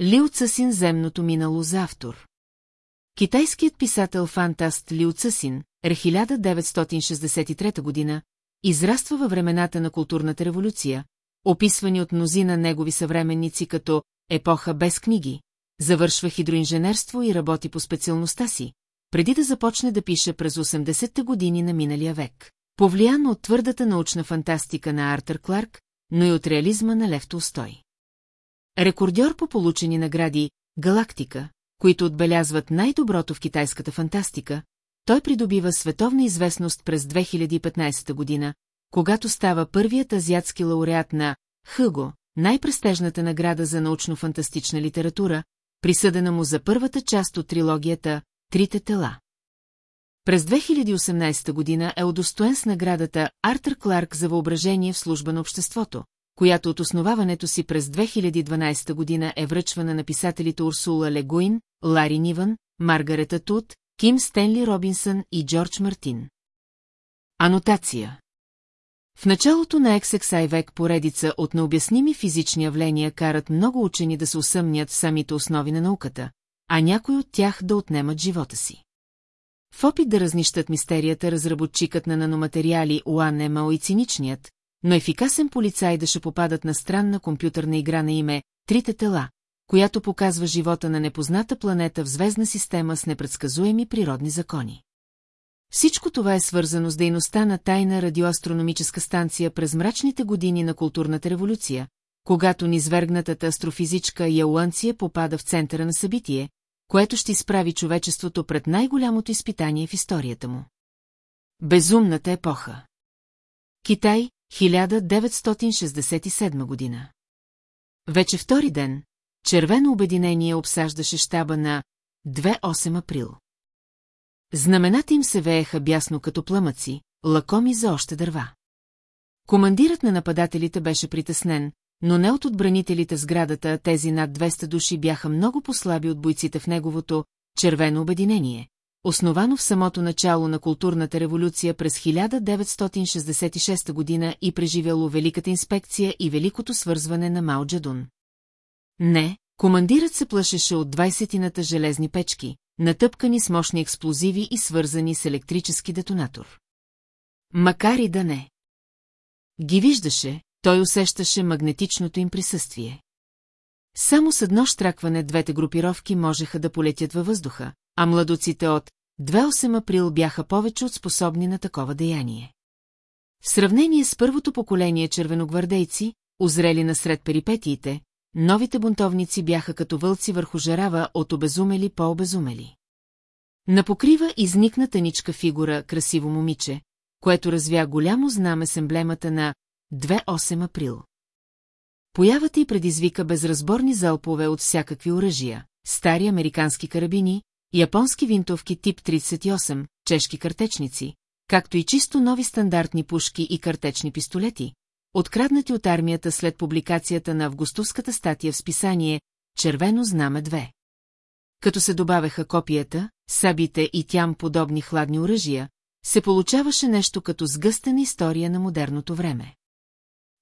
Лиу Цъсин земното минало за автор. Китайският писател-фантаст Лиу Цъсин, е 1963 година, израства във времената на културната революция, описвани от мнозина негови съвременници като епоха без книги, завършва хидроинженерство и работи по специалността си, преди да започне да пише през 80-те години на миналия век. Повлиян от твърдата научна фантастика на Артър Кларк, но и от реализма на Лев Толстой. Рекордьор по получени награди «Галактика», които отбелязват най-доброто в китайската фантастика, той придобива световна известност през 2015 година, когато става първият азиатски лауреат на Хъго, най-престежната награда за научно-фантастична литература, присъдена му за първата част от трилогията «Трите тела». През 2018 година е удостоен с наградата Артър Кларк за въображение в служба на обществото, която от основаването си през 2012 година е връчвана на писателите Урсула Легуин, Лари Нивън, Маргарета Тут, Ким Стенли Робинсън и Джордж Мартин. Анотация В началото на XXI век поредица от необясними физични явления карат много учени да се усъмнят в самите основи на науката, а някои от тях да отнемат живота си. В опит да разнищат мистерията разработчикът на наноматериали Уан Емао и циничният, но ефикасен полицай да ще попадат на странна компютърна игра на име «Трите тела», която показва живота на непозната планета в звездна система с непредсказуеми природни закони. Всичко това е свързано с дейността на тайна радиоастрономическа станция през мрачните години на културната революция, когато низвергнатата астрофизичка Яуанция попада в центъра на събитие, което ще изправи човечеството пред най-голямото изпитание в историята му. Безумната епоха Китай, 1967 година. Вече втори ден, Червено обединение обсаждаше щаба на 2-8 април. Знамената им се вееха бясно като пламъци, лакоми за още дърва. Командирът на нападателите беше притеснен, но не от отбранителите сградата, тези над 200 души бяха много послаби от бойците в неговото червено обединение, основано в самото начало на културната революция през 1966 година и преживяло Великата инспекция и Великото свързване на Мао Джадун. Не, командирът се плашеше от двайсетината железни печки, натъпкани с мощни експлозиви и свързани с електрически детонатор. Макар и да не. Ги виждаше, той усещаше магнетичното им присъствие. Само с едно штракване двете групировки можеха да полетят във въздуха, а младоците от 28 април бяха повече от способни на такова деяние. В сравнение с първото поколение червеногвардейци, озрели насред перипетиите, новите бунтовници бяха като вълци върху жарава от обезумели по-обезумели. На покрива изникна тъничка фигура, красиво момиче, което развя голямо знаме с емблемата на 2-8 април. Появата й предизвика безразборни залпове от всякакви оръжия, стари американски карабини, японски винтовки тип 38, чешки картечници, както и чисто нови стандартни пушки и картечни пистолети, откраднати от армията след публикацията на августовската статия в списание «Червено знаме 2». Като се добавяха копията, сабите и тям подобни хладни оръжия, се получаваше нещо като сгъстена история на модерното време.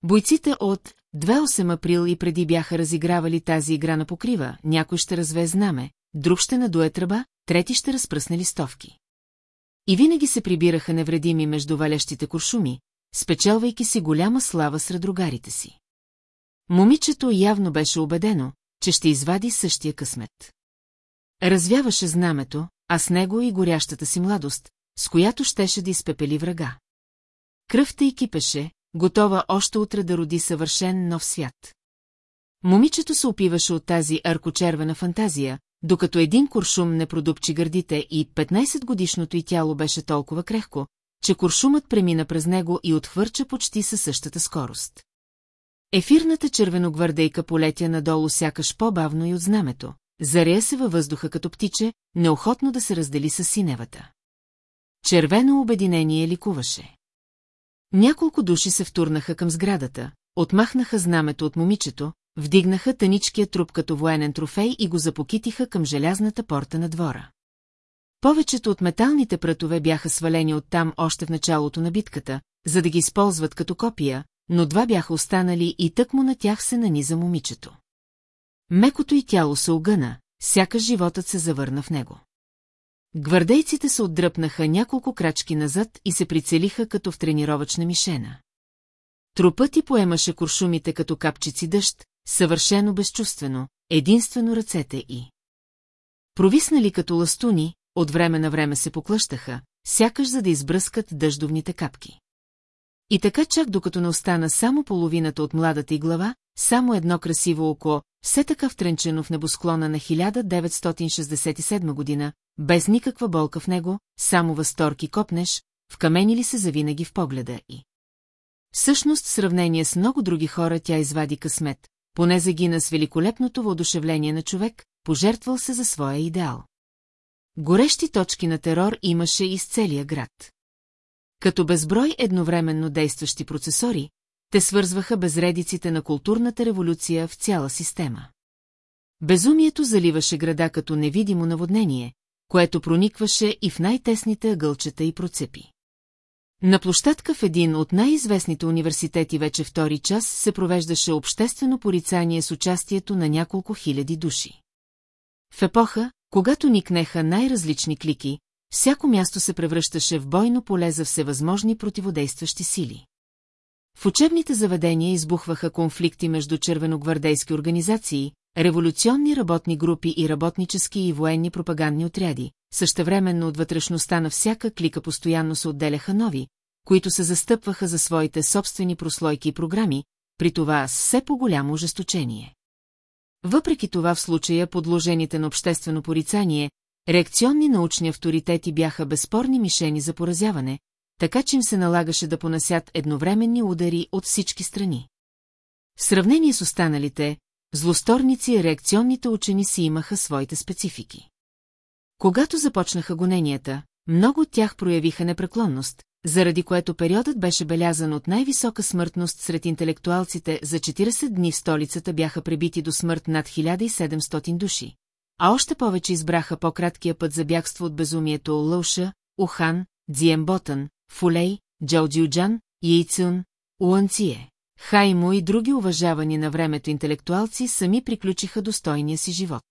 Бойците от 28 април и преди бяха разигравали тази игра на покрива, някой ще разве знаме, друг ще надуе тръба, трети ще разпръсне листовки. И винаги се прибираха невредими между валящите куршуми, спечелвайки си голяма слава сред другарите си. Момичето явно беше убедено, че ще извади същия късмет. Развяваше знамето, а с него и горящата си младост, с която щеше да изпепели врага. Кръвта й кипеше, готова още утре да роди съвършен нов свят. Момичето се опиваше от тази аркочервена фантазия, докато един куршум не продупчи гърдите и 15-годишното й тяло беше толкова крехко, че куршумът премина през него и отхвърча почти със същата скорост. Ефирната червеногвардейка полетя надолу сякаш по-бавно и от знамето, заря се във въздуха като птиче, неохотно да се раздели с синевата. Червено обединение ликуваше. Няколко души се втурнаха към сградата, отмахнаха знамето от момичето, вдигнаха тъничкия труп като военен трофей и го запокитиха към желязната порта на двора. Повечето от металните прътове бяха свалени оттам още в началото на битката, за да ги използват като копия, но два бяха останали и тъкмо на тях се наниза момичето. Мекото и тяло се огъна, сякаш животът се завърна в него. Гвардейците се отдръпнаха няколко крачки назад и се прицелиха като в тренировъчна мишена. Трупът ти поемаше куршумите като капчици дъжд, съвършено безчувствено, единствено ръцете и. Провиснали като ластуни, от време на време се поклъщаха, сякаш за да избръскат дъждовните капки. И така чак докато не остана само половината от младата й глава, само едно красиво око, все така втренчено в небосклона на 1967 година, без никаква болка в него, само възторг и копнеш, вкаменили се завинаги в погледа и. Всъщност, в сравнение с много други хора, тя извади късмет, поне загина с великолепното въодушевление на човек, пожертвал се за своя идеал. Горещи точки на терор имаше из целия град. Като безброй едновременно действащи процесори, те свързваха безредиците на културната революция в цяла система. Безумието заливаше града като невидимо наводнение, което проникваше и в най-тесните ъгълчета и процепи. На площадка в един от най-известните университети вече втори час се провеждаше обществено порицание с участието на няколко хиляди души. В епоха, когато никнеха най-различни клики, всяко място се превръщаше в бойно поле за всевъзможни противодействащи сили. В учебните заведения избухваха конфликти между червеногвардейски организации, революционни работни групи и работнически и военни пропагандни отряди. Същевременно от вътрешността на всяка клика постоянно се отделяха нови, които се застъпваха за своите собствени прослойки и програми, при това с все по-голямо ожесточение. Въпреки това в случая подложените на обществено порицание, реакционни научни авторитети бяха безспорни мишени за поразяване, така че им се налагаше да понасят едновременни удари от всички страни. В сравнение с останалите, злосторници и реакционните учени си имаха своите специфики. Когато започнаха гоненията, много от тях проявиха непреклонност, заради което периодът беше белязан от най-висока смъртност сред интелектуалците за 40 дни в столицата бяха пребити до смърт над 1700 души. А още повече избраха по-краткия път за бягство от безумието Лълша, Ухан, Дзиемботън, Фулей, Джалджиуджан, Яйцун, Уанцие. Хаймо и други уважавани на времето интелектуалци сами приключиха достойния си живот.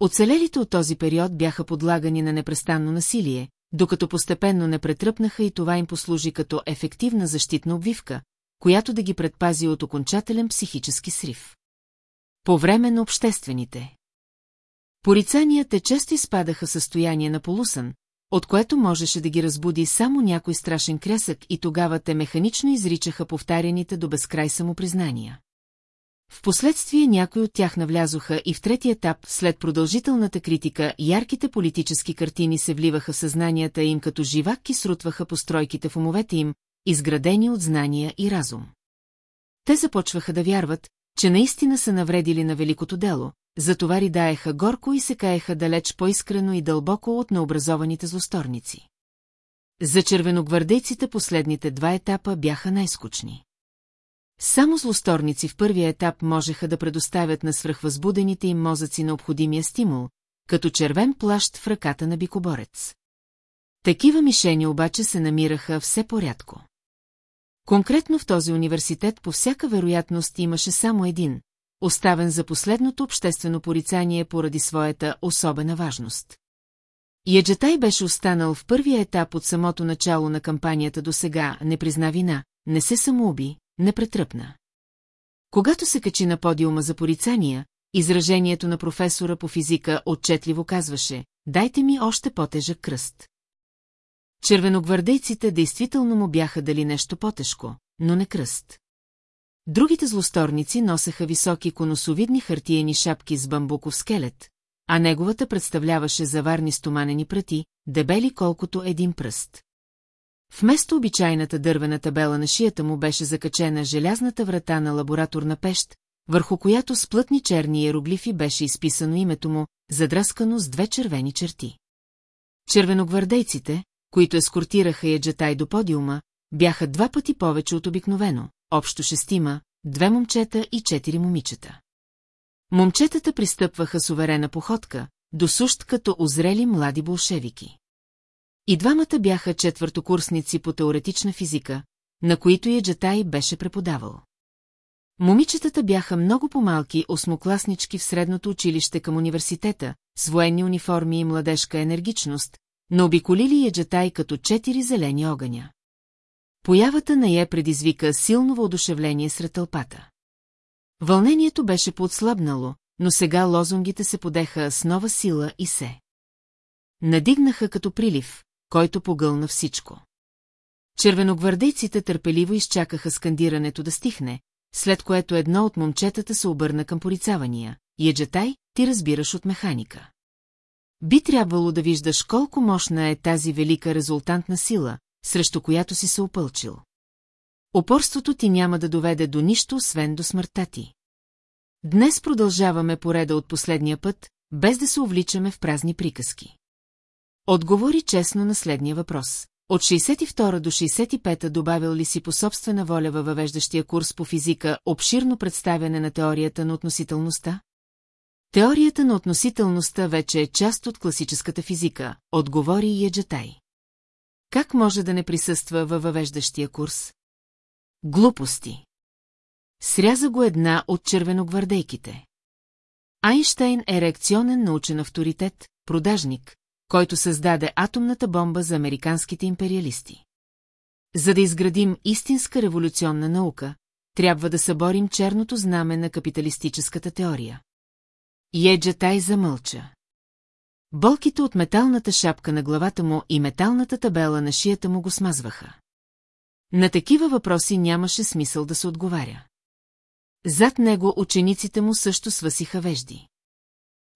Оцелелите от този период бяха подлагани на непрестанно насилие, докато постепенно не претръпнаха и това им послужи като ефективна защитна обвивка, която да ги предпази от окончателен психически срив. По време на обществените. Порицанията често изпадаха състояние на полусън, от което можеше да ги разбуди само някой страшен крясък и тогава те механично изричаха повтаряните до безкрай самопризнания. Впоследствие някои от тях навлязоха и в трети етап, след продължителната критика, ярките политически картини се вливаха в съзнанията им като живак и срутваха постройките в умовете им, изградени от знания и разум. Те започваха да вярват, че наистина са навредили на великото дело, затова ридаеха горко и се каеха далеч по-искрено и дълбоко от необразованите злосторници. За червеногвардейците последните два етапа бяха най-скучни. Само злосторници в първия етап можеха да предоставят на свръхвъзбудените им мозъци необходимия стимул, като червен плащ в ръката на бикоборец. Такива мишени обаче се намираха все порядко. Конкретно в този университет по всяка вероятност имаше само един, оставен за последното обществено порицание поради своята особена важност. Яджатай беше останал в първия етап от самото начало на кампанията до сега, не призна вина, не се самоуби, не претръпна. Когато се качи на подиума за порицания, изражението на професора по физика отчетливо казваше «Дайте ми още по-тежък кръст». Червеногвардейците действително му бяха дали нещо по-тежко, но не кръст. Другите злосторници носеха високи конусовидни хартиени шапки с бамбуков скелет, а неговата представляваше заварни стоманени прати, дебели колкото един пръст. Вместо обичайната дървена табела на шията му беше закачена желязната врата на лабораторна пещ, върху която с плътни черни иероглифи беше изписано името му, задръскано с две червени черти. Червеногвардейците, които ескортираха Яджатай до подиума, бяха два пъти повече от обикновено, общо шестима, две момчета и четири момичета. Момчетата пристъпваха с уверена походка, досущ като озрели млади болшевики. И двамата бяха четвъртокурсници по теоретична физика, на които Яджатай беше преподавал. Момичетата бяха много по-малки осмокласнички в средното училище към университета, с военни униформи и младежка енергичност, но обиколили яджатай като четири зелени огъня. Появата на я предизвика силно въодушевление сред тълпата. Вълнението беше подслабнало, но сега лозунгите се подеха с нова сила и се. Надигнаха като прилив, който погълна всичко. Червеногвардейците търпеливо изчакаха скандирането да стихне, след което едно от момчетата се обърна към порицавания. Еджетай, ти разбираш от механика. Би трябвало да виждаш колко мощна е тази велика резултантна сила, срещу която си се опълчил. Опорството ти няма да доведе до нищо, освен до смъртта ти. Днес продължаваме пореда от последния път, без да се увличаме в празни приказки. Отговори честно на следния въпрос. От 62 до 65 добавил ли си по собствена воля във въвеждащия курс по физика обширно представяне на теорията на относителността? Теорията на относителността вече е част от класическата физика, отговори Еджатай. Как може да не присъства във въвеждащия курс? Глупости. Сряза го една от червеногвардейките. Айнштейн е реакционен научен авторитет, продажник, който създаде атомната бомба за американските империалисти. За да изградим истинска революционна наука, трябва да съборим черното знаме на капиталистическата теория. Еджатай замълча. Болките от металната шапка на главата му и металната табела на шията му го смазваха. На такива въпроси нямаше смисъл да се отговаря. Зад него учениците му също свъсиха вежди.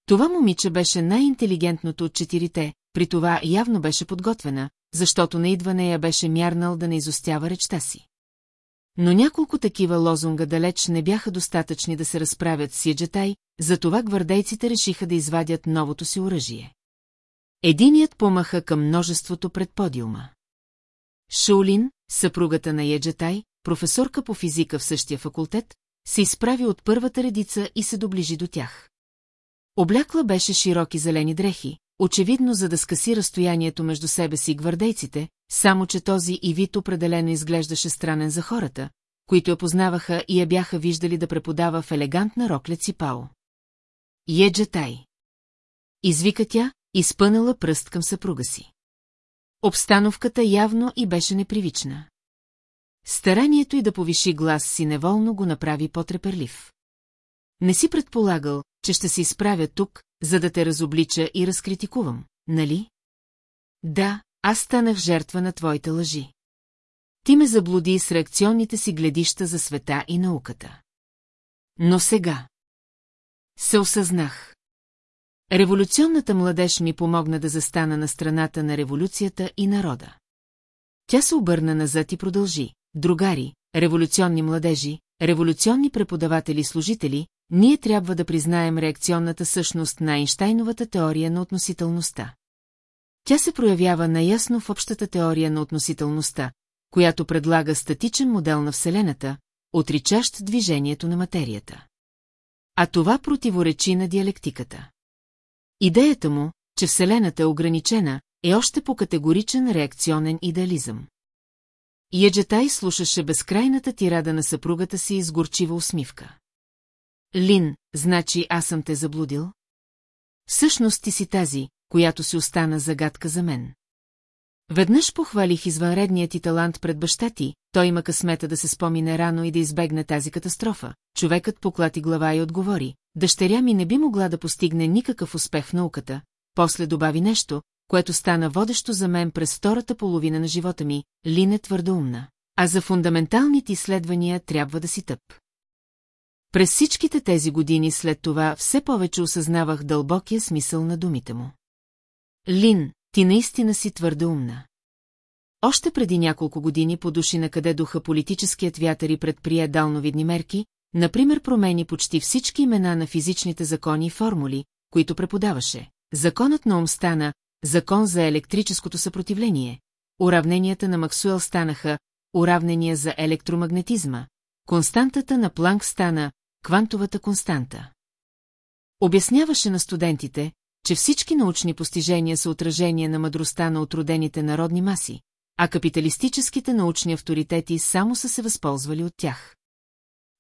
Това момиче беше най-интелигентното от четирите, при това явно беше подготвена, защото на идване я беше мярнал да не изостява речта си. Но няколко такива лозунга далеч не бяха достатъчни да се разправят с Яджатай, затова гвардейците решиха да извадят новото си оръжие. Единият помаха към множеството пред подиума. Шаулин, съпругата на Еджатай, професорка по физика в същия факултет, се изправи от първата редица и се доближи до тях. Облякла беше широки зелени дрехи, очевидно за да скъси разстоянието между себе си и гвардейците, само че този и вид определено изглеждаше странен за хората, които я познаваха и я бяха виждали да преподава в елегантна рокля ципао. Еджатай. Извика тя, изпънала пръст към съпруга си. Обстановката явно и беше непривична. Старанието й да повиши глас си неволно го направи по-треперлив. Не си предполагал, че ще се изправя тук, за да те разоблича и разкритикувам, нали? Да, аз станах жертва на твоите лъжи. Ти ме заблуди с реакционните си гледища за света и науката. Но сега... Се осъзнах. Революционната младеж ми помогна да застана на страната на революцията и народа. Тя се обърна назад и продължи. Другари, революционни младежи, революционни преподаватели-служители, ние трябва да признаем реакционната същност на Айнштайновата теория на относителността. Тя се проявява наясно в общата теория на относителността, която предлага статичен модел на Вселената, отричащ движението на материята. А това противоречи на диалектиката. Идеята му, че Вселената е ограничена, е още по-категоричен реакционен идеализъм. Яджатай слушаше безкрайната тирада на съпругата си с горчива усмивка. Лин, значи аз съм те заблудил? Всъщност ти си тази, която си остана загадка за мен. Веднъж похвалих извънредният ти талант пред баща ти, той има късмета да се спомине рано и да избегне тази катастрофа. Човекът поклати глава и отговори, дъщеря ми не би могла да постигне никакъв успех в науката, после добави нещо, което стана водещо за мен през втората половина на живота ми, Лин е твърдо умна. А за фундаменталните изследвания трябва да си тъп. През всичките тези години след това все повече осъзнавах дълбокия смисъл на думите му. Лин, ти наистина си твърде умна. Още преди няколко години подуши на къде духа политическият вятър и предприе далновидни мерки, например промени почти всички имена на физичните закони и формули, които преподаваше. Законът на ум стана закон за електрическото съпротивление, уравненията на Максуел станаха уравнения за електромагнетизма, константата на Планк стана квантовата константа. Обясняваше на студентите, че всички научни постижения са отражение на мъдростта на отродените народни маси, а капиталистическите научни авторитети само са се възползвали от тях.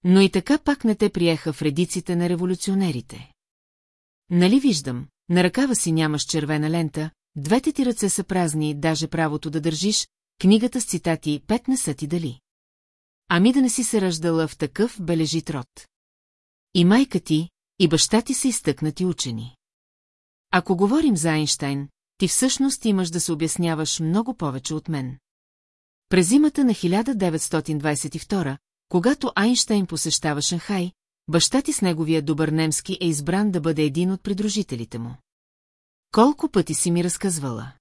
Но и така пак не те приеха в редиците на революционерите. Нали виждам, на ръкава си нямаш червена лента, двете ти ръце са празни, даже правото да държиш, книгата с цитати пет не са ти дали. Ами да не си се ръждала в такъв бележит род. И майка ти, и баща ти са изтъкнати учени. Ако говорим за Айнштайн, ти всъщност имаш да се обясняваш много повече от мен. През зимата на 1922, когато Айнштайн посещава Шанхай, баща ти с неговия добър немски е избран да бъде един от придружителите му. Колко пъти си ми разказвала?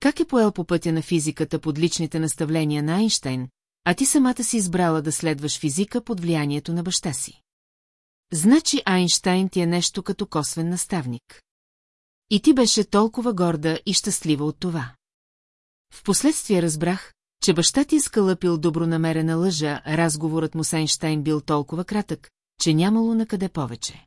Как е поел по пътя на физиката под личните наставления на Айнштайн, а ти самата си избрала да следваш физика под влиянието на баща си? Значи Айнштайн ти е нещо като косвен наставник. И ти беше толкова горда и щастлива от това. Впоследствие разбрах, че баща ти е скалъпил добронамерена лъжа, разговорът му с Айнштайн бил толкова кратък, че нямало на къде повече.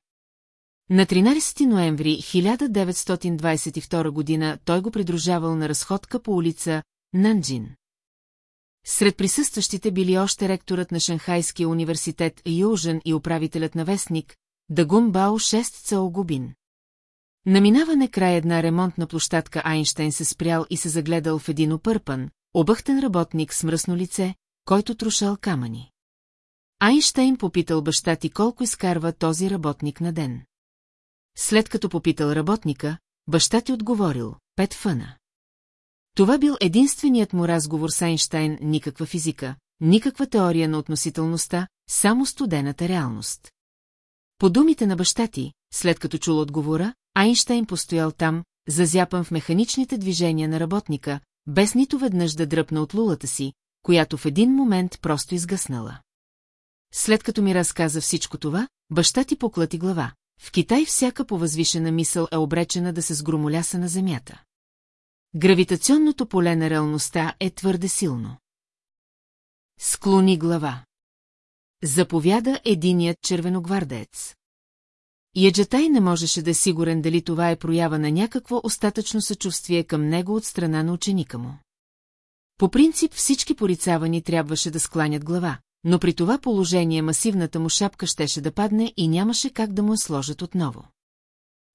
На 13 ноември 1922 година той го придружавал на разходка по улица Нанджин. Сред присъстващите били още ректорът на Шанхайския университет Южен и управителят на вестник Дагун Бао 6 Цао Губин. На минаване край една ремонтна площадка Айнштейн се спрял и се загледал в един опърпан, объхтен работник с мръсно лице, който трушал камъни. Айнштейн попитал баща ти колко изкарва този работник на ден. След като попитал работника, баща ти отговорил – пет фъна. Това бил единственият му разговор с Айнштайн, никаква физика, никаква теория на относителността, само студената реалност. По думите на баща ти, след като чул отговора, Айнштайн постоял там, зазяпан в механичните движения на работника, без нито веднъж да дръпна от лулата си, която в един момент просто изгъснала. След като ми разказа всичко това, баща ти поклати глава. В Китай всяка повъзвишена мисъл е обречена да се сгромоляса на земята. Гравитационното поле на реалността е твърде силно. Склони глава. Заповяда единият червеногвардеец. Яджатай не можеше да е сигурен дали това е проява на някакво остатъчно съчувствие към него от страна на ученика му. По принцип всички порицавани трябваше да скланят глава, но при това положение масивната му шапка щеше да падне и нямаше как да му сложат отново.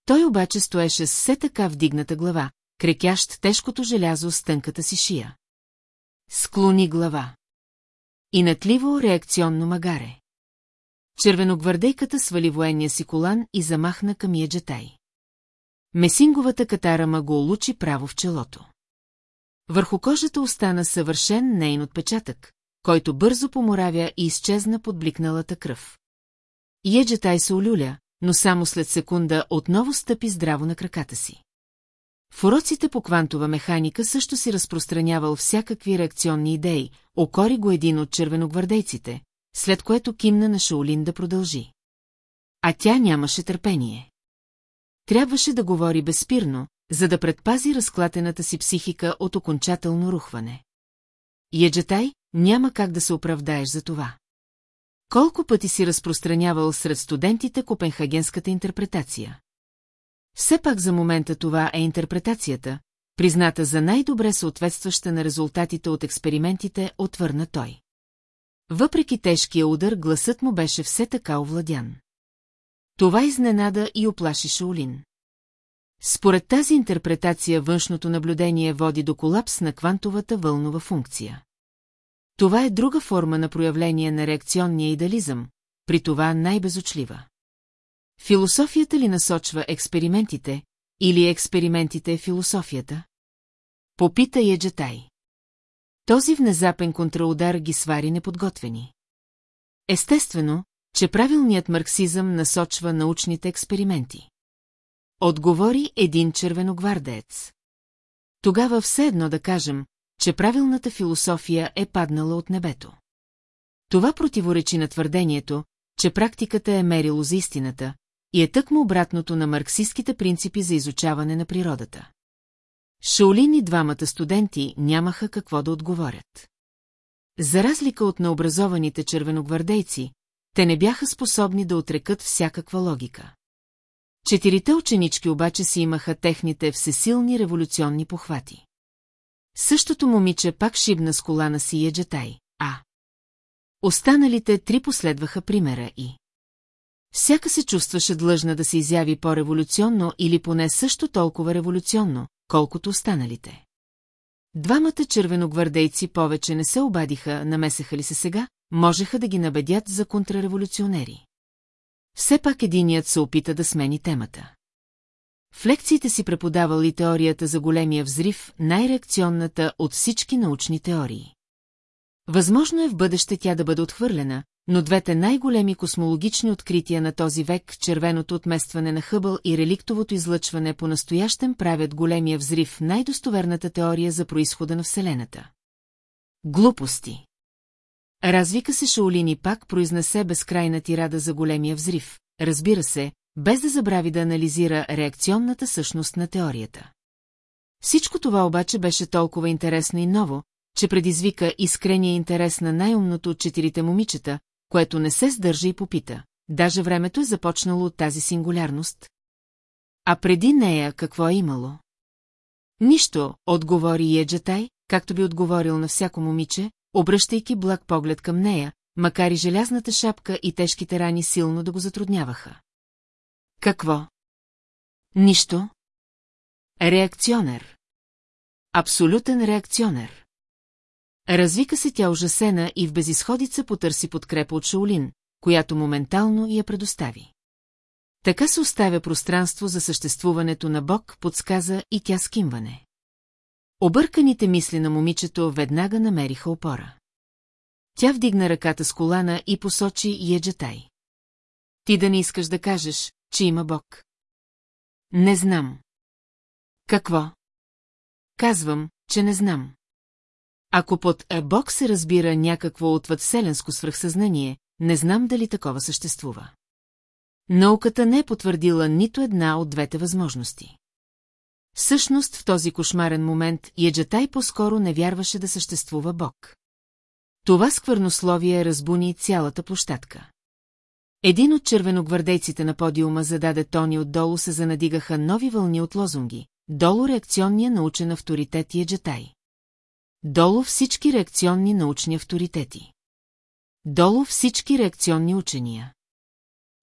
Той обаче стоеше с все така вдигната глава, крекящ тежкото желязо с тънката си шия. Склони глава. И натливо реакционно магаре. Червеногвардейката свали военния си колан и замахна към Яджатай. Месинговата катарама го улучи право в челото. Върху кожата остана съвършен нейн отпечатък, който бързо поморавя и изчезна под бликналата кръв. Еджетай се олюля, но само след секунда отново стъпи здраво на краката си. В уроците по квантова механика също си разпространявал всякакви реакционни идеи, окори го един от червеногвардейците, след което кимна на Шаолин да продължи. А тя нямаше търпение. Трябваше да говори безспирно, за да предпази разклатената си психика от окончателно рухване. Еджетай, няма как да се оправдаеш за това. Колко пъти си разпространявал сред студентите копенхагенската интерпретация? Все пак за момента това е интерпретацията, призната за най-добре съответстваща на резултатите от експериментите, отвърна той. Въпреки тежкия удар, гласът му беше все така овладян. Това изненада и оплаши Шаолин. Според тази интерпретация външното наблюдение води до колапс на квантовата вълнова функция. Това е друга форма на проявление на реакционния идеализъм, при това най-безочлива. Философията ли насочва експериментите, или експериментите е философията? Попита я Джатай. Този внезапен контраудар ги свари неподготвени. Естествено, че правилният марксизъм насочва научните експерименти. Отговори един червеногвардеец. Тогава все едно да кажем, че правилната философия е паднала от небето. Това противоречи на твърдението, че практиката е мерило за истината и е тъкмо обратното на марксистските принципи за изучаване на природата. Шаолин и двамата студенти нямаха какво да отговорят. За разлика от необразованите червеногвардейци, те не бяха способни да отрекат всякаква логика. Четирите ученички обаче си имаха техните всесилни революционни похвати. Същото момиче пак шибна с колана си Еджатай, а... Останалите три последваха примера и... Всяка се чувстваше длъжна да се изяви по-революционно или поне също толкова революционно, колкото останалите. Двамата червеногвардейци повече не се обадиха, намесеха ли се сега, можеха да ги набедят за контрреволюционери. Все пак единият се опита да смени темата. В лекциите си преподавал и теорията за големия взрив, най-реакционната от всички научни теории. Възможно е в бъдеще тя да бъде отхвърлена, но двете най-големи космологични открития на този век, червеното отместване на Хъбъл и реликтовото излъчване по настоящем правят големия взрив най-достоверната теория за происхода на Вселената. Глупости. Развика се Шаолин пак произнесе безкрайна тирада за големия взрив, разбира се, без да забрави да анализира реакционната същност на теорията. Всичко това обаче беше толкова интересно и ново, че предизвика искрения интерес на най-умното от четирите момичета, което не се сдържа и попита. Даже времето е започнало от тази сингулярност. А преди нея какво е имало? Нищо, отговори Еджатай, както би отговорил на всяко момиче, обръщайки благ поглед към нея, макар и желязната шапка и тежките рани силно да го затрудняваха. Какво? Нищо. Реакционер. Абсолютен реакционер. Развика се тя ужасена и в безисходица потърси подкрепа от Шаолин, която моментално я предостави. Така се оставя пространство за съществуването на Бог, подсказа и тя скимване. Обърканите мисли на момичето веднага намериха опора. Тя вдигна ръката с колана и посочи Еджатай. Ти да не искаш да кажеш, че има Бог. Не знам. Какво? Казвам, че не знам. Ако под е Бог се разбира някакво отвъдселенско свръхсъзнание, не знам дали такова съществува. Науката не е потвърдила нито една от двете възможности. Всъщност в този кошмарен момент Яджатай по-скоро не вярваше да съществува Бог. Това сквърнословие разбуни цялата площадка. Един от червеногвардейците на подиума зададе тони отдолу се занадигаха нови вълни от лозунги. Долу реакционния научен авторитет Яджатай. Долу всички реакционни научни авторитети. Долу всички реакционни учения.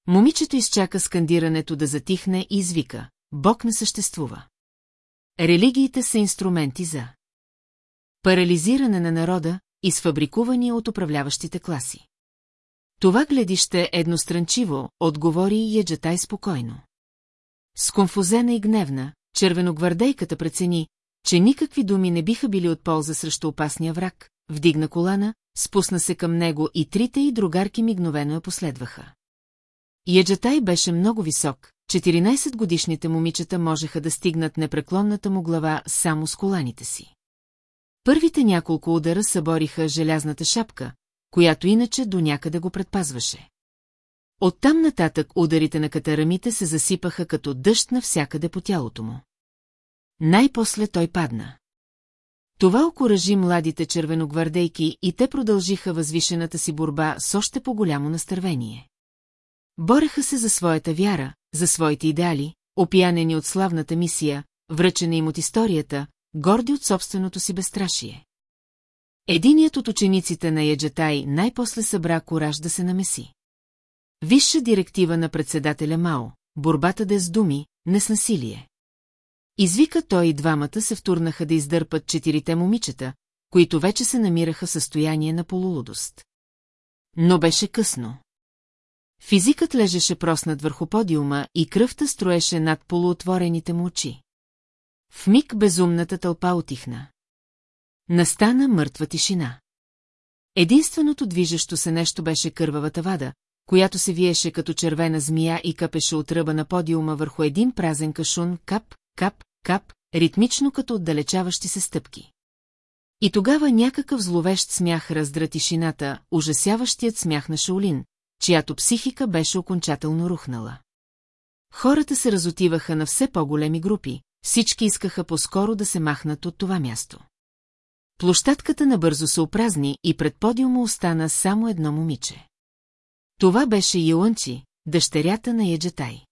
Момичето изчака скандирането да затихне и извика. Бог не съществува. Религиите са инструменти за парализиране на народа, изфабрикувани от управляващите класи. Това гледище едностранчиво, отговори Яджатай спокойно. Сконфузена и гневна, червеногвардейката прецени, че никакви думи не биха били от полза срещу опасния враг, вдигна колана, спусна се към него и трите и другарки мигновено я последваха. Яджатай беше много висок, 14-годишните момичета можеха да стигнат непреклонната му глава само с коланите си. Първите няколко удара събориха желязната шапка, която иначе до някъде го предпазваше. Оттам нататък ударите на катарамите се засипаха като дъжд навсякъде по тялото му. Най-после той падна. Това окоръжи младите червеногвардейки и те продължиха възвишената си борба с още по-голямо настървение. Бореха се за своята вяра, за своите идеали, опиянени от славната мисия, връчена им от историята, горди от собственото си безстрашие. Единият от учениците на Яджатай най-после събра кораж да се намеси. Висша директива на председателя Мао – борбата да е с думи, не с насилие. Извика той и двамата се втурнаха да издърпат четирите момичета, които вече се намираха в състояние на полулудост. Но беше късно. Физикът лежеше проснат върху подиума и кръвта строеше над полуотворените му очи. В миг безумната тълпа отихна. Настана мъртва тишина. Единственото движещо се нещо беше кървавата вада, която се виеше като червена змия и капеше от ръба на подиума върху един празен кашун, кап, кап, кап, ритмично като отдалечаващи се стъпки. И тогава някакъв зловещ смях раздра тишината, ужасяващият смях на Шаолин, чиято психика беше окончателно рухнала. Хората се разотиваха на все по-големи групи, всички искаха по-скоро да се махнат от това място. Площадката набързо се опразни и пред подиума остана само едно момиче. Това беше Йоанчи, дъщерята на Яджатай.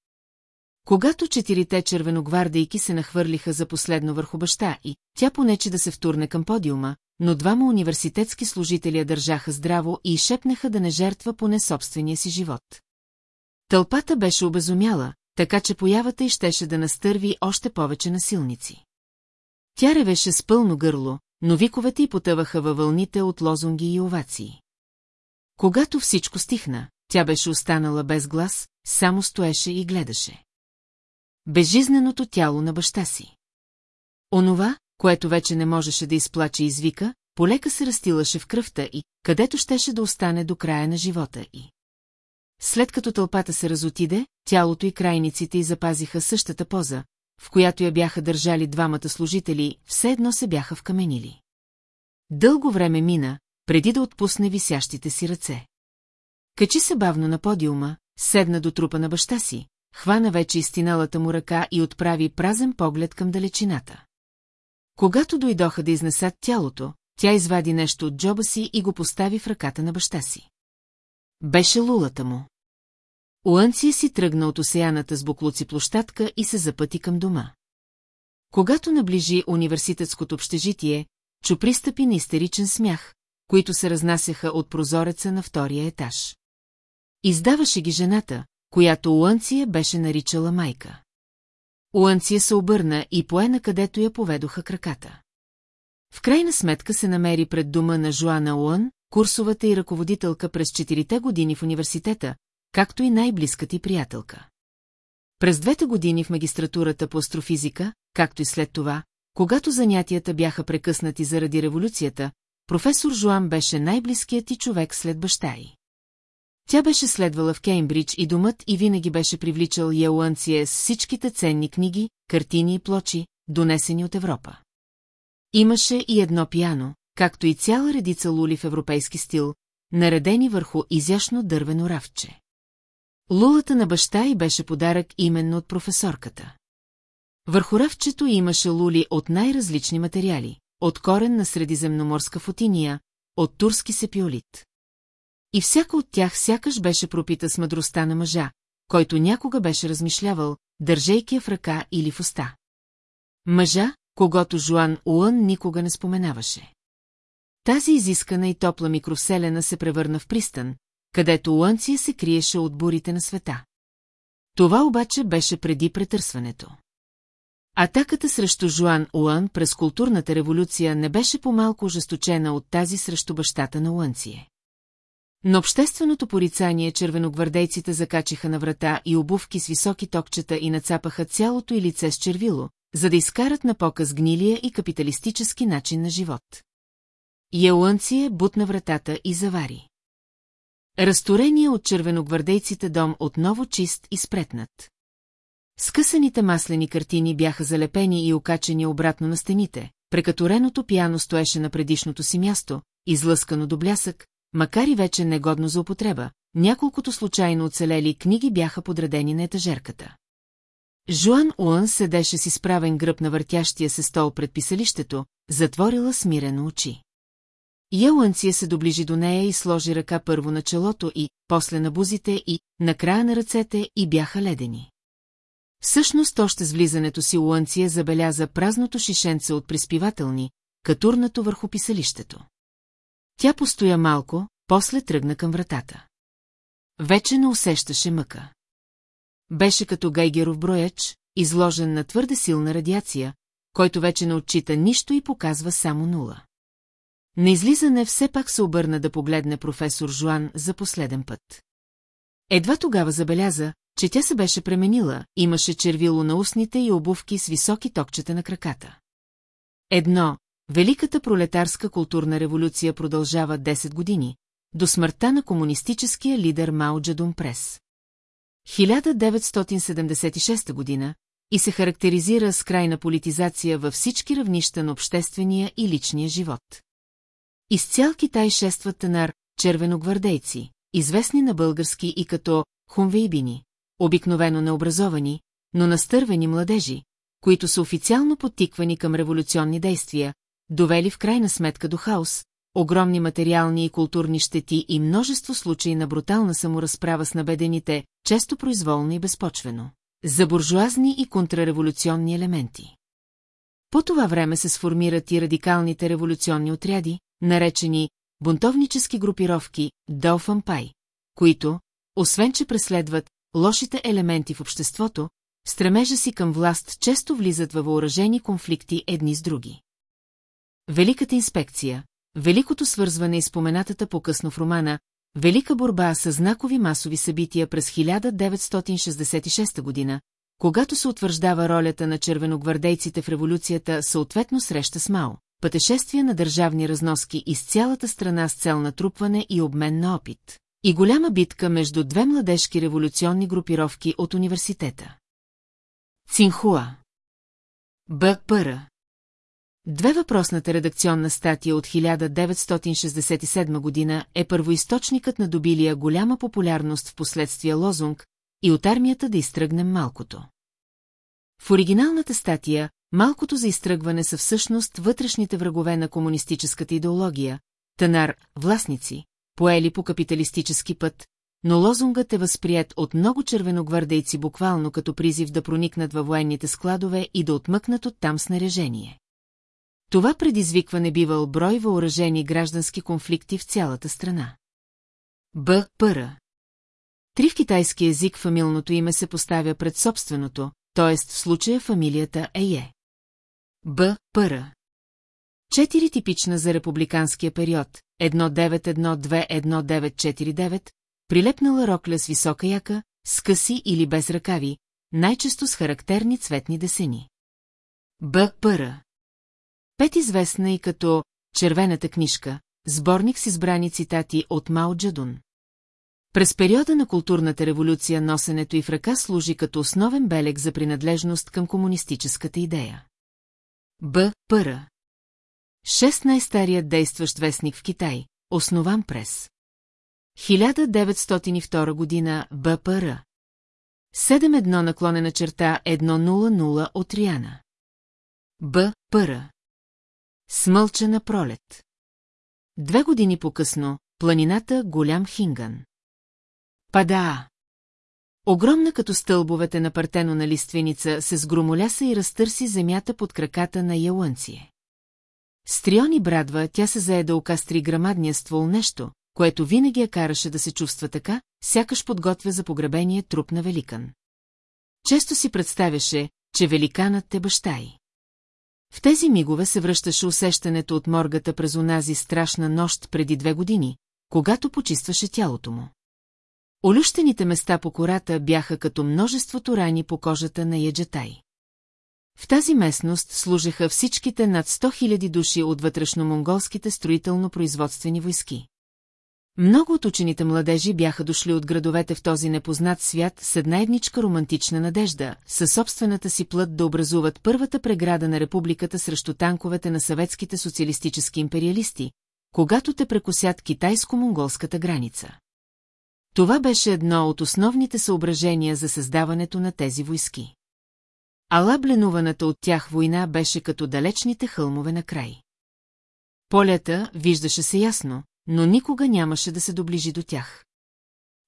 Когато четирите червеногвардейки се нахвърлиха за последно върху баща и, тя понече да се втурне към подиума, но двама университетски служители я държаха здраво и шепнеха да не жертва поне собствения си живот. Тълпата беше обезумяла, така че появата й щеше да настърви още повече насилници. Тя ревеше с пълно гърло, но виковете й потъваха във вълните от лозунги и овации. Когато всичко стихна, тя беше останала без глас, само стоеше и гледаше. Безжизненото тяло на баща си. Онова, което вече не можеше да изплаче извика, полека се растилаше в кръвта и, където щеше да остане до края на живота й. След като тълпата се разотиде, тялото и крайниците й запазиха същата поза, в която я бяха държали двамата служители, все едно се бяха вкаменили. Дълго време мина, преди да отпусне висящите си ръце. Качи се бавно на подиума, седна до трупа на баща си, хвана вече изтиналата му ръка и отправи празен поглед към далечината. Когато дойдоха да изнесат тялото, тя извади нещо от джоба си и го постави в ръката на баща си. Беше лулата му. Уънция си тръгна от осеяната с буклуци площадка и се запъти към дома. Когато наближи университетското общежитие, чу пристъпи на истеричен смях, които се разнасяха от прозореца на втория етаж. Издаваше ги жената, която Уънция беше наричала майка. Уънция се обърна и пое където я поведоха краката. В крайна сметка се намери пред дома на Жуана Уън, курсовата и ръководителка през четирите години в университета, както и най-близката и приятелка. През двете години в магистратурата по астрофизика, както и след това, когато занятията бяха прекъснати заради революцията, професор Жуан беше най-близкият ти човек след баща й. Тя беше следвала в Кеймбридж и домът и винаги беше привличал Яуанция с всичките ценни книги, картини и плочи, донесени от Европа. Имаше и едно пиано, както и цяла редица лули в европейски стил, наредени върху изящно дървено равче. Лулата на баща й беше подарък именно от професорката. Върху равчето имаше лули от най-различни материали, от корен на средиземноморска фотиния, от турски сепиолит. И всяка от тях сякаш беше пропита с мъдростта на мъжа, който някога беше размишлявал, държейки я в ръка или в уста. Мъжа, когато Жуан Уън никога не споменаваше. Тази изискана и топла микровселена се превърна в пристан, където Уънция се криеше от бурите на света. Това обаче беше преди претърсването. Атаката срещу Жуан Уан през културната революция не беше по-малко ожесточена от тази срещу бащата на Уанцие. На общественото порицание червеногвардейците закачиха на врата и обувки с високи токчета и нацапаха цялото и лице с червило, за да изкарат на показ гнилия и капиталистически начин на живот. Яуанция бутна вратата и завари. Разторения от червеногвардейците дом отново чист и спретнат. Скъсаните маслени картини бяха залепени и окачени обратно на стените, прекатореното пияно стоеше на предишното си място, излъскано до блясък, макар и вече негодно за употреба, няколкото случайно оцелели книги бяха подредени на етажерката. Жуан Уън седеше с изправен гръб на въртящия се стол пред писалището, затворила смирено очи. Ялънция се доближи до нея и сложи ръка първо на челото и, после на бузите и, накрая на ръцете и бяха ледени. Всъщност още с влизането си Уънция забеляза празното шишенце от приспивателни, катурнато върху писалището. Тя постоя малко, после тръгна към вратата. Вече не усещаше мъка. Беше като гайгеров брояч, изложен на твърде силна радиация, който вече не отчита нищо и показва само нула. На излизане все пак се обърна да погледне професор Жуан за последен път. Едва тогава забеляза, че тя се беше пременила, имаше червило на устните и обувки с високи токчета на краката. Едно, Великата пролетарска културна революция продължава 10 години, до смъртта на комунистическия лидер Мао Джадун прес. 1976 година и се характеризира с крайна политизация във всички равнища на обществения и личния живот. Из цял Китай шестват тенар червеногвардейци, известни на български и като хунвейбини, обикновено необразовани, но настървени младежи, които са официално подтиквани към революционни действия, довели в крайна сметка до хаос, огромни материални и културни щети и множество случаи на брутална саморазправа с набедените, често произволно и безпочвено, за буржуазни и контрареволюционни елементи. По това време се сформират и радикалните революционни отряди, наречени бунтовнически групировки Долфанпай, които, освен че преследват лошите елементи в обществото, стремежа си към власт често влизат във въоръжени конфликти едни с други. Великата инспекция, великото свързване и споменатата по-късно в романа, велика борба с знакови масови събития през 1966 година, когато се утвърждава ролята на червеногвардейците в революцията, съответно среща с Мао, пътешествия на държавни разноски из цялата страна с цел натрупване и обмен на опит. И голяма битка между две младежки революционни групировки от университета. Цинхуа Б.П.Р. Две въпросната редакционна статия от 1967 година е първоисточникът на добилия голяма популярност в последствия лозунг и от армията да изтръгнем малкото. В оригиналната статия малкото за изтръгване са всъщност вътрешните врагове на комунистическата идеология, танар, властници, поели по капиталистически път, но лозунгът е възприят от много червеногвардейци буквално като призив да проникнат във военните складове и да отмъкнат оттам снаряжение. Това предизвикване бивал брой въоръжени граждански конфликти в цялата страна. Б. Пъра Три в китайски език фамилното име се поставя пред собственото, т.е. в случая фамилията Ее. Б. Пъра Четири типична за републиканския период, 1912-1949, прилепнала рокля с висока яка, с къси или без ръкави, най-често с характерни цветни десени. Б. Пъра Пет известна и като «Червената книжка», сборник с избрани цитати от Мао Джадун. През периода на културната революция носенето и в ръка служи като основен белег за принадлежност към комунистическата идея. Б. Пъра Шест най-старият действащ вестник в Китай, основан през 1902 година БПР. 7-1 наклонена черта 100 от Риана. Б. Пъра. Смълчена пролет. Две години по-късно, планината Голям Хинган. Падаа. Огромна като стълбовете на партено на лиственица се сгромоляса и разтърси земята под краката на ялънцие. С триони брадва тя се зае да окастри грамадния ствол нещо, което винаги я караше да се чувства така, сякаш подготвя за погребение труп на великан. Често си представяше, че великанът е баща й. В тези мигове се връщаше усещането от моргата през онази страшна нощ преди две години, когато почистваше тялото му. Олющените места по кората бяха като множеството рани по кожата на Яджатай. В тази местност служеха всичките над 100 000 души от вътрешно-монголските строително-производствени войски. Много от учените младежи бяха дошли от градовете в този непознат свят с една едничка романтична надежда, със собствената си плът да образуват първата преграда на републиката срещу танковете на съветските социалистически империалисти, когато те прекусят китайско-монголската граница. Това беше едно от основните съображения за създаването на тези войски. Ала бленуваната от тях война беше като далечните хълмове на край. Полята виждаше се ясно, но никога нямаше да се доближи до тях.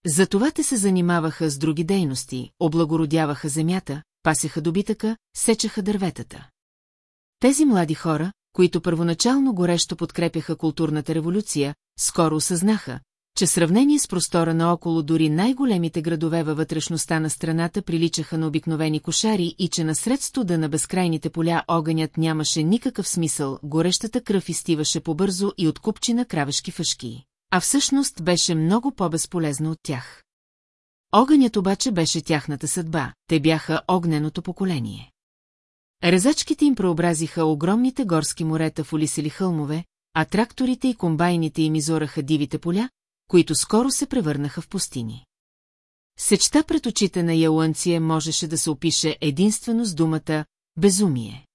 Затова те се занимаваха с други дейности, облагородяваха земята, пасеха добитъка, сечеха дърветата. Тези млади хора, които първоначално горещо подкрепяха културната революция, скоро осъзнаха, че сравнение с простора наоколо дори най-големите градове във вътрешността на страната приличаха на обикновени кошари и че насред студа на безкрайните поля огънят нямаше никакъв смисъл, горещата кръв изтиваше побързо и от купчина кравешки фъшки, а всъщност беше много по-безполезна от тях. Огънят обаче беше тяхната съдба, те бяха огненото поколение. Резачките им преобразиха огромните горски морета в улисели хълмове, а тракторите и комбайните им изораха дивите поля, които скоро се превърнаха в пустини. Сечта пред очите на Ялънция можеше да се опише единствено с думата «безумие».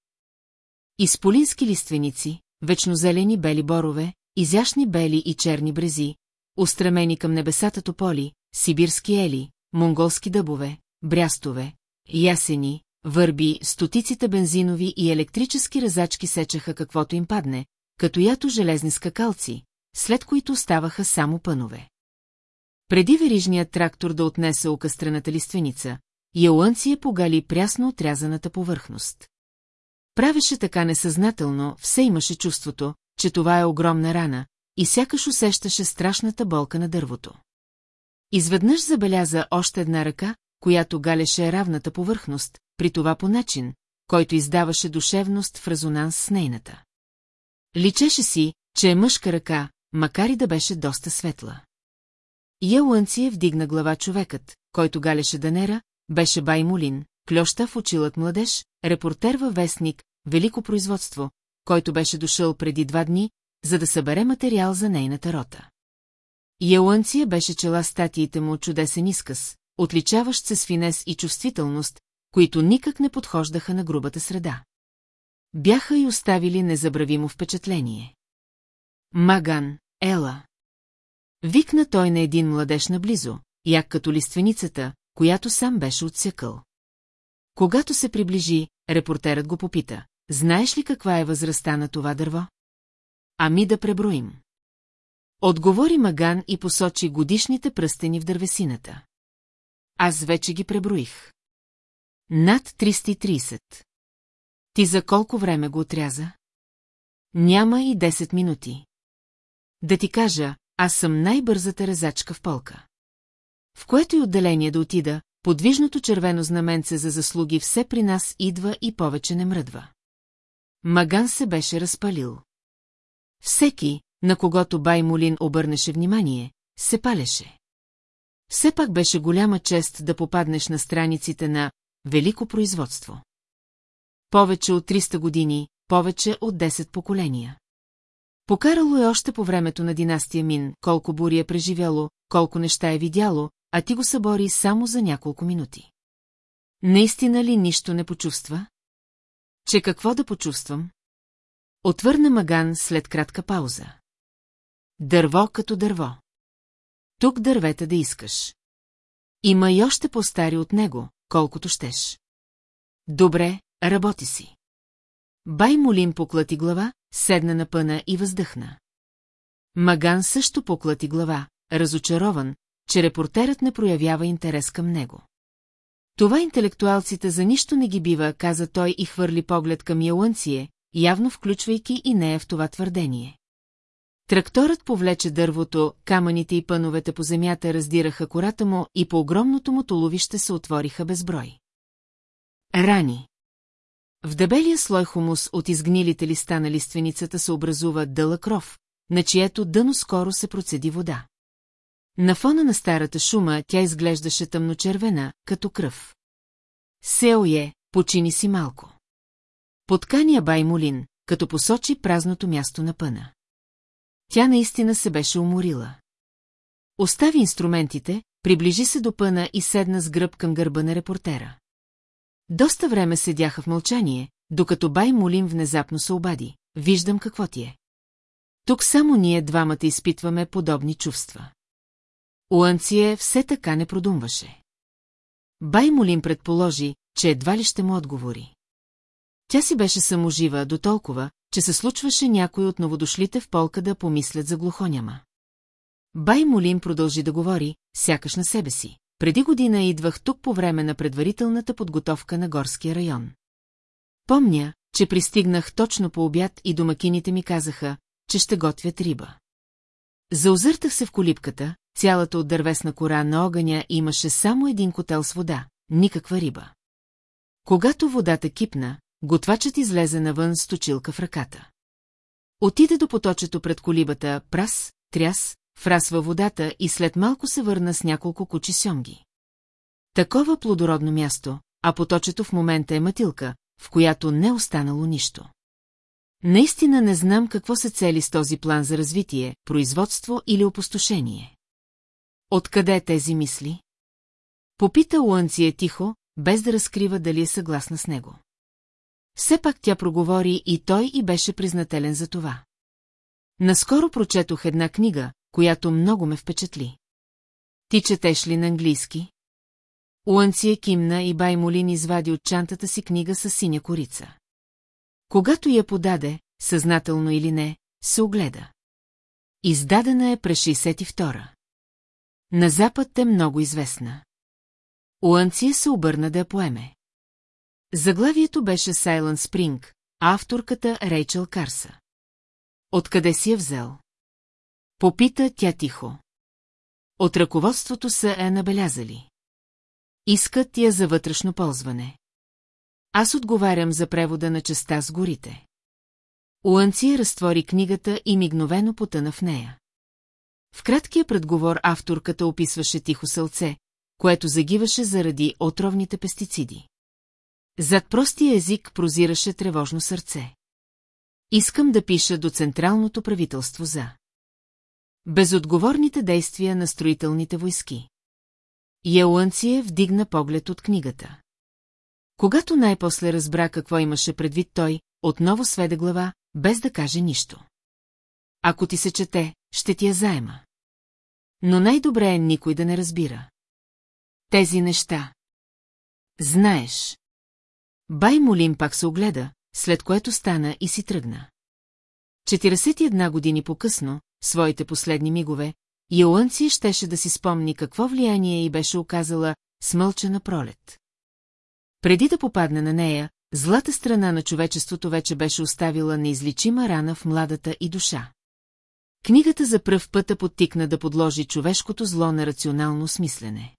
Изполински лиственици, вечнозелени бели борове, изящни бели и черни брези, устремени към небесата тополи, сибирски ели, монголски дъбове, брястове, ясени, върби, стотиците бензинови и електрически резачки сечаха каквото им падне, като ято железни скакалци, след които оставаха само пънове. Преди верижният трактор да отнесе окъстрената лиственица, Ялънция погали прясно отрязаната повърхност. Правеше така несъзнателно, все имаше чувството, че това е огромна рана, и сякаш усещаше страшната болка на дървото. Изведнъж забеляза още една ръка, която галеше равната повърхност, при това по начин, който издаваше душевност в резонанс с нейната. Личеше си, че е мъжка ръка, макар и да беше доста светла. Ялънция вдигна глава човекът, който галеше Данера, беше Бай Мулин, клюща в очилът младеж, репортер във вестник «Велико производство», който беше дошъл преди два дни, за да събере материал за нейната рота. Ялънция беше чела статиите му чудесен изказ, отличаващ се с финес и чувствителност, които никак не подхождаха на грубата среда. Бяха и оставили незабравимо впечатление. Маган, Ела. Викна той на един младеж наблизо, як като лиственицата, която сам беше отсекал. Когато се приближи, репортерът го попита. Знаеш ли каква е възрастта на това дърво? Ами да преброим. Отговори Маган и посочи годишните пръстени в дървесината. Аз вече ги преброих. Над 330. Ти за колко време го отряза? Няма и 10 минути. Да ти кажа, аз съм най-бързата резачка в полка. В което и отделение да отида, подвижното червено знаменце за заслуги все при нас идва и повече не мръдва. Маган се беше разпалил. Всеки, на когото Бай Молин обърнеше внимание, се палеше. Все пак беше голяма чест да попаднеш на страниците на Велико производство. Повече от 300 години, повече от 10 поколения. Покарало е още по времето на династия Мин, колко бури е преживяло, колко неща е видяло, а ти го събори само за няколко минути. Наистина ли нищо не почувства? Че какво да почувствам? Отвърна Маган след кратка пауза. Дърво като дърво. Тук дървета да искаш. Има и още по-стари от него, колкото щеш. Добре, работи си. Бай Молин поклати глава, седна на пъна и въздъхна. Маган също поклати глава, разочарован, че репортерът не проявява интерес към него. Това интелектуалците за нищо не ги бива, каза той и хвърли поглед към Ялънцие, явно включвайки и нея в това твърдение. Тракторът повлече дървото, камъните и пъновете по земята раздираха кората му и по огромното му туловище се отвориха безброй. Рани. В дебелия слой хумус от изгнилите листа на лиственицата се образува дълъг ров, на чието дъно скоро се процеди вода. На фона на старата шума тя изглеждаше тъмночервена, като кръв. Сеое, почини си малко. Подканя бай Молин, като посочи празното място на пъна. Тя наистина се беше уморила. Остави инструментите, приближи се до пъна и седна с гръб към гърба на репортера. Доста време седяха в мълчание, докато бай Молин внезапно се обади. Виждам какво ти е. Тук само ние двамата изпитваме подобни чувства. Уанцие все така не продумваше. Бай Молин предположи, че едва ли ще му отговори. Тя си беше саможива до толкова, че се случваше някой от новодошлите в полка да помислят за глухоняма. Бай Молин продължи да говори, сякаш на себе си. Преди година идвах тук по време на предварителната подготовка на горския район. Помня, че пристигнах точно по обяд и домакините ми казаха, че ще готвят риба. Заозъртах се в колипката, цялата от дървесна кора на огъня имаше само един котел с вода, никаква риба. Когато водата кипна, готвачът излезе навън с точилка в ръката. Отиде до поточето пред колибата, прас, тряс, фрасва водата и след малко се върна с няколко кучи сьомги. Такова плодородно място, а поточето в момента е матилка, в която не останало нищо. Наистина не знам какво се цели с този план за развитие, производство или опустошение. Откъде тези мисли? Попита Уанция тихо, без да разкрива дали е съгласна с него. Все пак тя проговори и той и беше признателен за това. Наскоро прочетох една книга, която много ме впечатли. Ти четеш ли на английски? Уанция кимна и Баймолин извади от чантата си книга с синя корица. Когато я подаде, съзнателно или не, се огледа. Издадена е през 62-а. На запад е много известна. Уанция се обърна да я поеме. Заглавието беше Silent а авторката Рейчел Карса. Откъде си я взел? Попита тя тихо. От ръководството са е набелязали. Искат я за вътрешно ползване. Аз отговарям за превода на частта с горите. Уанция разтвори книгата и мигновено потъна в нея. В краткия предговор авторката описваше тихо сълце, което загиваше заради отровните пестициди. Зад простия език прозираше тревожно сърце. Искам да пиша до Централното правителство за безотговорните действия на строителните войски. Яуанция вдигна поглед от книгата. Когато най-после разбра какво имаше предвид той, отново сведе глава, без да каже нищо. Ако ти се чете, ще ти я заема. Но най-добре е никой да не разбира. Тези неща. Знаеш. Бай Молин пак се огледа, след което стана и си тръгна. 41 години по-късно, своите последни мигове, Йоанци щеше да си спомни какво влияние й беше оказала смълчена пролет. Преди да попадне на нея, злата страна на човечеството вече беше оставила неизличима рана в младата и душа. Книгата за пръв пъта подтикна да подложи човешкото зло на рационално смислене.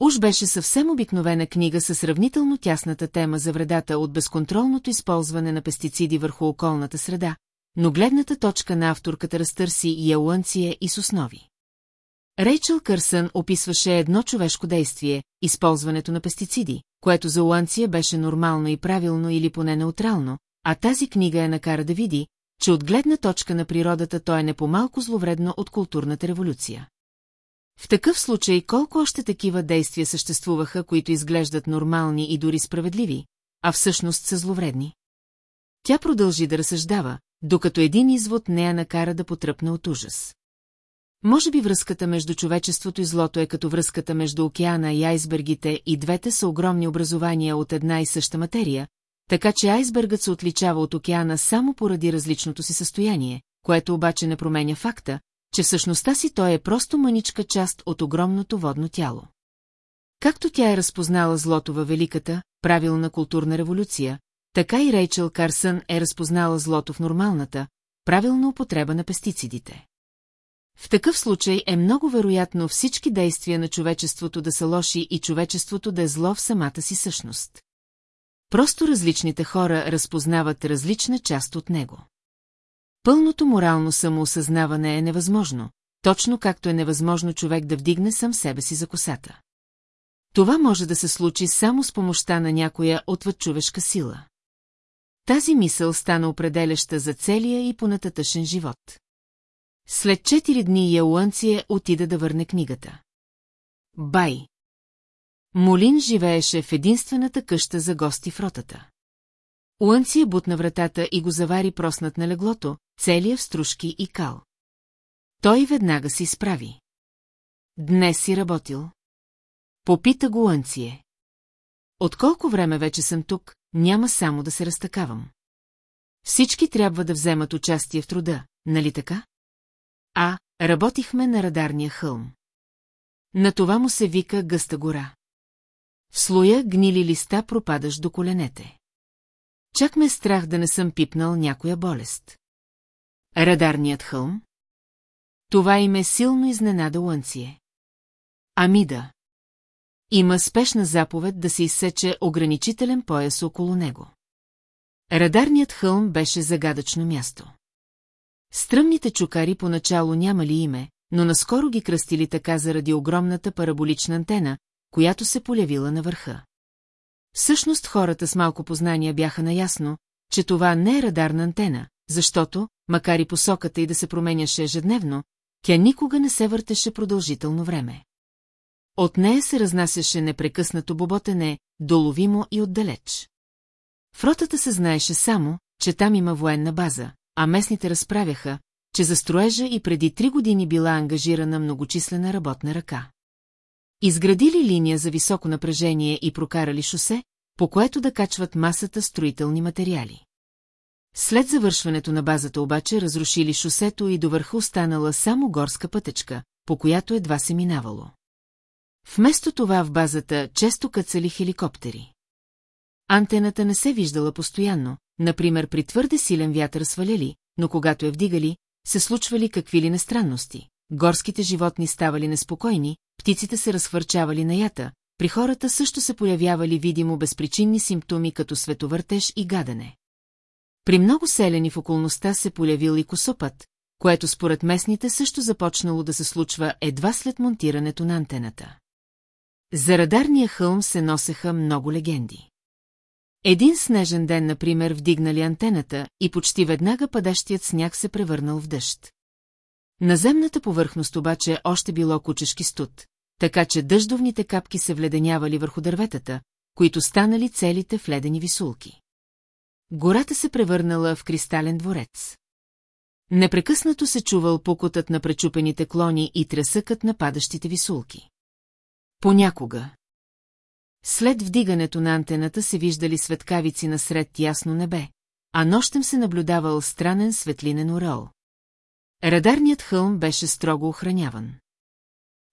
Уж беше съвсем обикновена книга със сравнително тясната тема за вредата от безконтролното използване на пестициди върху околната среда, но гледната точка на авторката разтърси и ялънция и с основи. Рейчел Кърсън описваше едно човешко действие, използването на пестициди, което за Уанция беше нормално и правилно или поне неутрално, а тази книга е накара да види, че от гледна точка на природата то е не по-малко зловредно от културната революция. В такъв случай колко още такива действия съществуваха, които изглеждат нормални и дори справедливи, а всъщност са зловредни? Тя продължи да разсъждава, докато един извод не я накара да потръпне от ужас. Може би връзката между човечеството и злото е като връзката между океана и айсбергите и двете са огромни образования от една и съща материя, така че айсбергът се отличава от океана само поради различното си състояние, което обаче не променя факта, че всъщността си той е просто мъничка част от огромното водно тяло. Както тя е разпознала злото във великата, правилна културна революция, така и Рейчел Карсън е разпознала злото в нормалната, правилна употреба на пестицидите. В такъв случай е много вероятно всички действия на човечеството да са лоши и човечеството да е зло в самата си същност. Просто различните хора разпознават различна част от него. Пълното морално самоосъзнаване е невъзможно, точно както е невъзможно човек да вдигне сам себе си за косата. Това може да се случи само с помощта на някоя отвъдчовешка сила. Тази мисъл стана определяща за целия и понататъшен живот. След четири дни Яуанция отида да върне книгата. Бай. Молин живееше в единствената къща за гости в ротата. Уанция бутна вратата и го завари проснат на леглото, целия в стружки и кал. Той веднага се изправи. Днес си работил. Попита го Уанцие. От колко време вече съм тук, няма само да се разтакавам. Всички трябва да вземат участие в труда, нали така? А, работихме на радарния хълм. На това му се вика гъста гора. В слоя гнили листа пропадаш до коленете. Чак ме страх да не съм пипнал някоя болест. Радарният хълм? Това им е силно изненада Лънцие. Ами да. Има спешна заповед да се изсече ограничителен пояс около него. Радарният хълм беше загадъчно място. Стръмните чукари поначало нямали име, но наскоро ги кръстили така заради огромната параболична антена, която се полявила на върха. Всъщност хората с малко познания бяха наясно, че това не е радарна антена, защото, макар и посоката и да се променяше ежедневно, тя никога не се въртеше продължително време. От нея се разнасяше непрекъснато боботене, доловимо и отдалеч. В ротата се знаеше само, че там има военна база, а местните разправяха, че за строежа и преди три години била ангажирана многочислена работна ръка. Изградили линия за високо напрежение и прокарали шосе, по което да качват масата строителни материали. След завършването на базата обаче разрушили шосето и до върха останала само горска пътечка, по която едва се минавало. Вместо това в базата често кацали хеликоптери. Антената не се виждала постоянно, например при твърде силен вятър сваляли, но когато я вдигали, се случвали какви ли нестранности. Горските животни ставали неспокойни, птиците се разхвърчавали на ята, при хората също се появявали видимо безпричинни симптоми като световъртеж и гадане. При много селени в околността се появил и косопът, което според местните също започнало да се случва едва след монтирането на антената. За радарния хълм се носеха много легенди. Един снежен ден, например, вдигнали антената и почти веднага падащият сняг се превърнал в дъжд. На земната повърхност обаче още било кучешки студ, така че дъждовните капки се вледенявали върху дърветата, които станали целите в ледени висулки. Гората се превърнала в кристален дворец. Непрекъснато се чувал покотът на пречупените клони и трясъкът на падащите висулки. Понякога. След вдигането на антената се виждали светкавици насред ясно небе, а нощем се наблюдавал странен светлинен орел. Радарният хълм беше строго охраняван.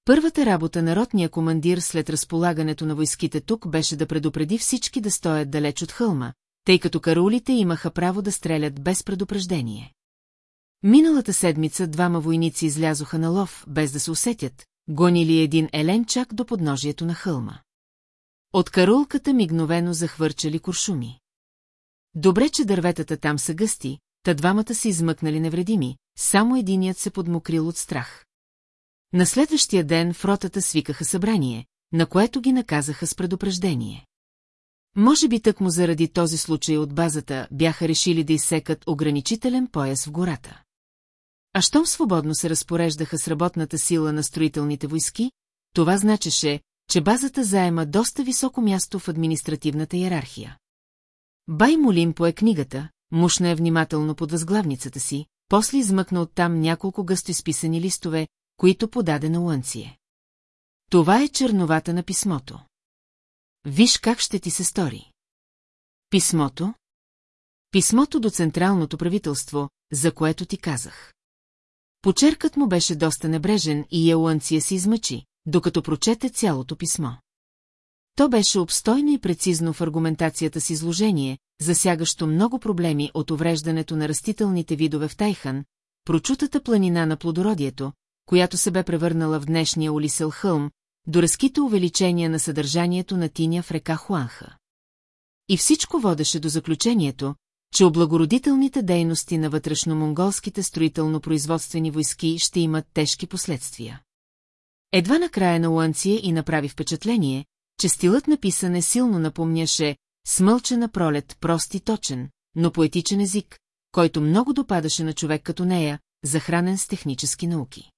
Първата работа на ротния командир след разполагането на войските тук беше да предупреди всички да стоят далеч от хълма, тъй като караулите имаха право да стрелят без предупреждение. Миналата седмица двама войници излязоха на лов, без да се усетят, гонили един елен чак до подножието на хълма. От карулката мигновено захвърчали куршуми. Добре, че дърветата там са гъсти, та двамата се измъкнали невредими, само единият се подмокрил от страх. На следващия ден в ротата свикаха събрание, на което ги наказаха с предупреждение. Може би тъкмо заради този случай от базата бяха решили да изсекат ограничителен пояс в гората. А щом свободно се разпореждаха с работната сила на строителните войски, това значеше, че базата заема доста високо място в административната иерархия. Бай Молин пое книгата, мушна е внимателно под възглавницата си, после измъкна оттам няколко гъсто изписани листове, които подаде на Лънцие. Това е черновата на писмото. Виж как ще ти се стори. Писмото? Писмото до Централното правителство, за което ти казах. Почеркът му беше доста небрежен и Елуанция се измъчи, докато прочете цялото писмо. То беше обстойно и прецизно в аргументацията с изложение, засягащо много проблеми от увреждането на растителните видове в Тайхан, прочутата планина на плодородието, която се бе превърнала в днешния Улисел хълм, до разките увеличения на съдържанието на тиня в река Хуанха. И всичко водеше до заключението, че облагородителните дейности на вътрешно-монголските строително-производствени войски ще имат тежки последствия. Едва накрая на Луанция и направи впечатление, че стилът на писане силно напомняше смълчена пролет, прост и точен, но поетичен език, който много допадаше на човек като нея, захранен с технически науки.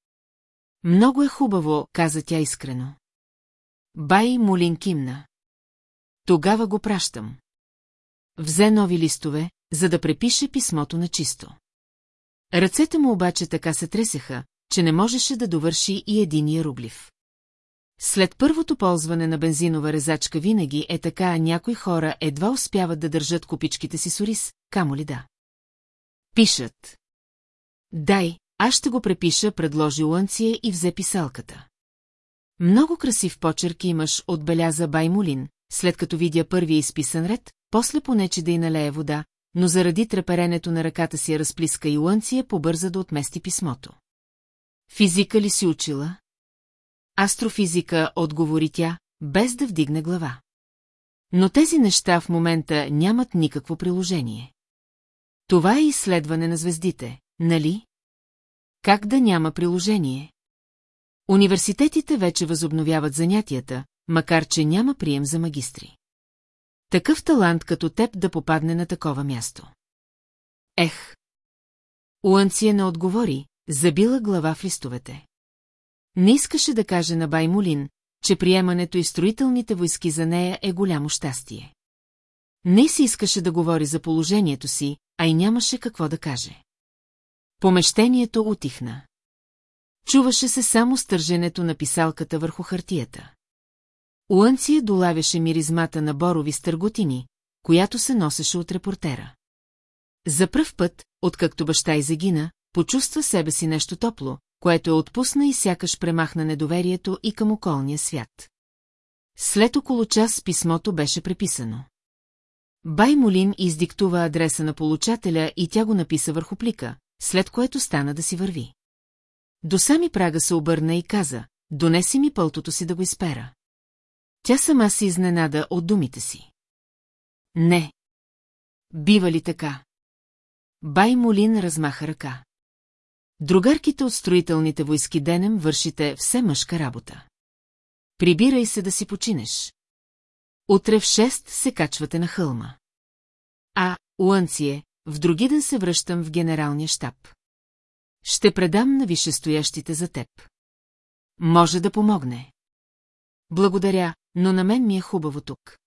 Много е хубаво, каза тя искрено. Бай Мулин кимна. Тогава го пращам. Взе нови листове, за да препише писмото на чисто. Ръцете му обаче така се тресеха, че не можеше да довърши и един иероглиф. След първото ползване на бензинова резачка винаги е така, някои хора едва успяват да държат купичките си сорис, камо ли да. Пишат. Дай, аз ще го препиша, предложи Лънция и взе писалката. Много красив почерк имаш, отбеляза Баймолин, след като видя първия изписан ред, после понече да й налее вода, но заради треперенето на ръката си разплиска и Лънция побърза да отмести писмото. Физика ли си учила? Астрофизика, отговори тя, без да вдигне глава. Но тези неща в момента нямат никакво приложение. Това е изследване на звездите, нали? Как да няма приложение? Университетите вече възобновяват занятията, макар че няма прием за магистри. Такъв талант като теб да попадне на такова място. Ех! Уанция не отговори, забила глава в листовете. Не искаше да каже на Баймолин, че приемането и строителните войски за нея е голямо щастие. Не си искаше да говори за положението си, а и нямаше какво да каже. Помещението утихна. Чуваше се само стърженето на писалката върху хартията. Уънция долавяше миризмата на борови стърготини, която се носеше от репортера. За пръв път, откакто баща й загина, почувства себе си нещо топло, което е отпусна и сякаш премахна недоверието и към околния свят. След около час писмото беше преписано. Бай Молин издиктува адреса на получателя и тя го написа върху плика, след което стана да си върви. До сами прага се обърна и каза, донеси ми пълтото си да го изпера. Тя сама се изненада от думите си. Не. Бива ли така? Бай Молин размаха ръка. Другарките от строителните войски денем вършите все мъжка работа. Прибирай се да си починеш. Утре в 6 се качвате на хълма. А, Уънцие, в други ден се връщам в генералния щаб. Ще предам на висшестоящите за теб. Може да помогне. Благодаря, но на мен ми е хубаво тук.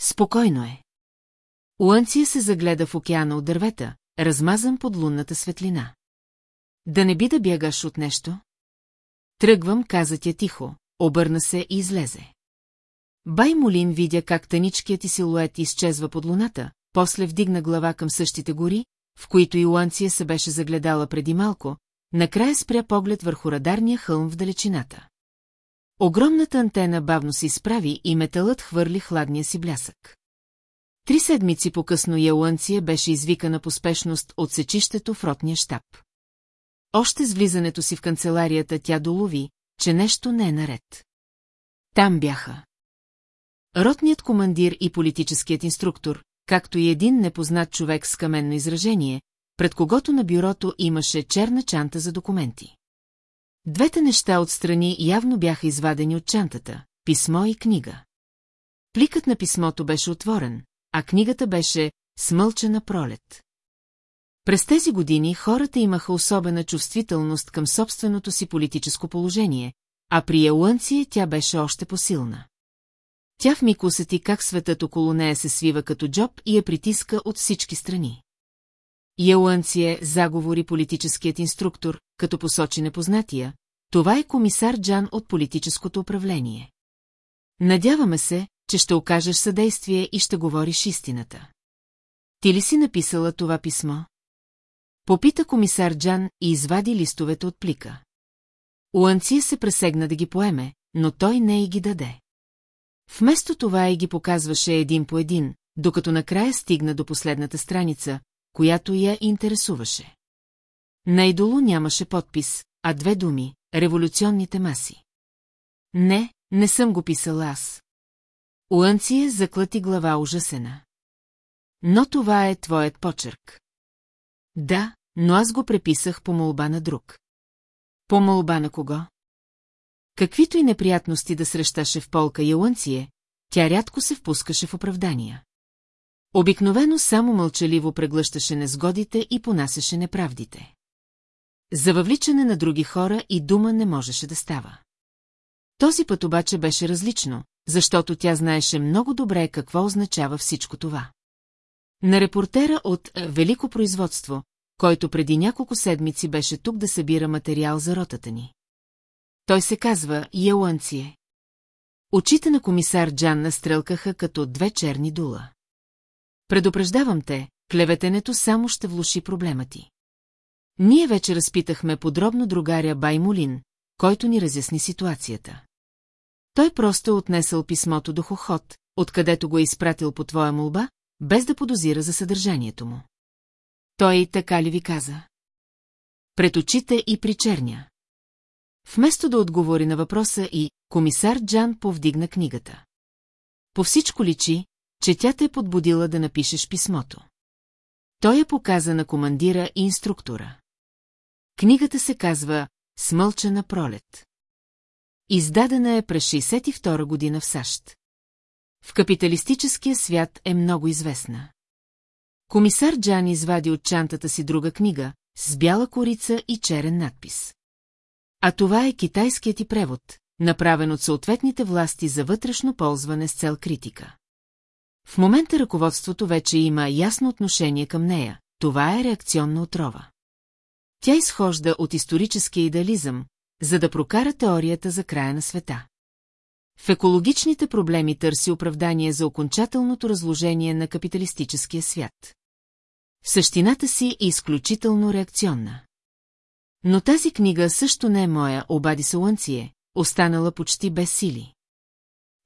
Спокойно е. Уънция се загледа в океана от дървета, размазан под лунната светлина. Да не би да бягаш от нещо? Тръгвам, каза тя тихо, обърна се и излезе. Бай Молин видя как таничкият ти силует изчезва под луната, после вдигна глава към същите гори, в които Иоанция се беше загледала преди малко, накрая спря поглед върху радарния хълм в далечината. Огромната антена бавно се изправи и металът хвърли хладния си блясък. Три седмици по-късно Ялуанция беше извикана по спешност от сечището в ротния щаб. Още с влизането си в канцеларията тя долови, че нещо не е наред. Там бяха. Ротният командир и политическият инструктор, както и един непознат човек с каменно изражение, пред когото на бюрото имаше черна чанта за документи. Двете неща отстрани явно бяха извадени от чантата – писмо и книга. Пликът на писмото беше отворен, а книгата беше «Смълчена пролет». През тези години хората имаха особена чувствителност към собственото си политическо положение, а при Елънция тя беше още посилна. Тя в миг усети как светът около нея се свива като джоб и я притиска от всички страни. Елънция заговори политическият инструктор, като посочи непознатия, това е комисар Джан от политическото управление. Надяваме се, че ще окажеш съдействие и ще говориш истината. Ти ли си написала това писмо? Попита комисар Джан и извади листовете от плика. Уанция се пресегна да ги поеме, но той не и ги даде. Вместо това и ги показваше един по един, докато накрая стигна до последната страница, която я интересуваше. Найдолу нямаше подпис, а две думи – революционните маси. Не, не съм го писал аз. Уанция заклати глава ужасена. Но това е твоят почерк. Да, но аз го преписах по молба на друг. По молба на кого? Каквито и неприятности да срещаше в полка Ялънцие, тя рядко се впускаше в оправдания. Обикновено само мълчаливо преглъщаше незгодите и понасеше неправдите. За въвличане на други хора и дума не можеше да става. Този път обаче беше различно, защото тя знаеше много добре какво означава всичко това. На репортера от Велико производство, който преди няколко седмици беше тук да събира материал за ротата ни. Той се казва Елуанцие. Очите на комисар Джан настрелкаха като две черни дула. Предупреждавам те, клеветенето само ще влуши проблема ти. Ние вече разпитахме подробно другаря Баймолин, който ни разясни ситуацията. Той просто е отнесъл писмото до Хохот, откъдето го е изпратил по твоя молба, без да подозира за съдържанието му. Той така ли ви каза? Пред очите и причерня. Вместо да отговори на въпроса и, комисар Джан повдигна книгата. По всичко личи, че тя те е подбудила да напишеш писмото. Той я показа на командира и инструктора. Книгата се казва «Смълчена пролет». Издадена е през 62 година в САЩ. В капиталистическия свят е много известна. Комисар Джан извади от чантата си друга книга, с бяла корица и черен надпис. А това е китайският ти превод, направен от съответните власти за вътрешно ползване с цел критика. В момента ръководството вече има ясно отношение към нея, това е реакционна отрова. Тя изхожда от историческия идеализъм, за да прокара теорията за края на света. В екологичните проблеми търси оправдание за окончателното разложение на капиталистическия свят. Същината си е изключително реакционна. Но тази книга също не е моя, обади се Лънцие, останала почти без сили.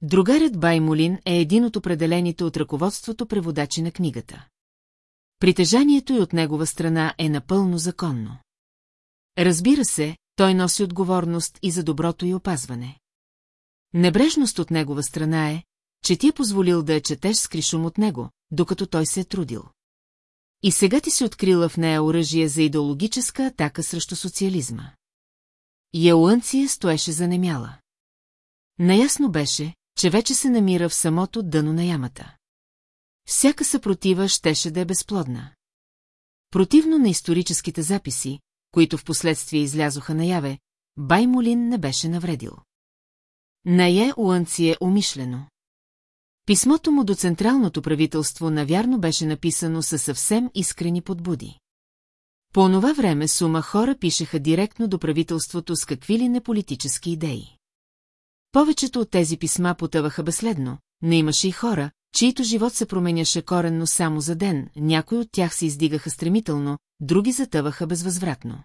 Другарят Баймолин е един от определените от ръководството преводачи на книгата. Притежанието и от негова страна е напълно законно. Разбира се, той носи отговорност и за доброто и опазване. Небрежност от негова страна е, че ти е позволил да я четеш с кришум от него, докато той се е трудил. И сега ти си открила в нея оръжие за идеологическа атака срещу социализма. Яуънция стоеше занемяла. Наясно беше, че вече се намира в самото дъно на ямата. Всяка съпротива щеше да е безплодна. Противно на историческите записи, които в последствие излязоха наяве, Баймолин не беше навредил. Нае Уанци е умишлено. Писмото му до Централното правителство навярно беше написано със съвсем искрени подбуди. По онова време сума хора пишеха директно до правителството с какви ли не политически идеи. Повечето от тези писма потъваха безследно, но имаше и хора, чието живот се променяше коренно само за ден, някои от тях се издигаха стремително, други затъваха безвъзвратно.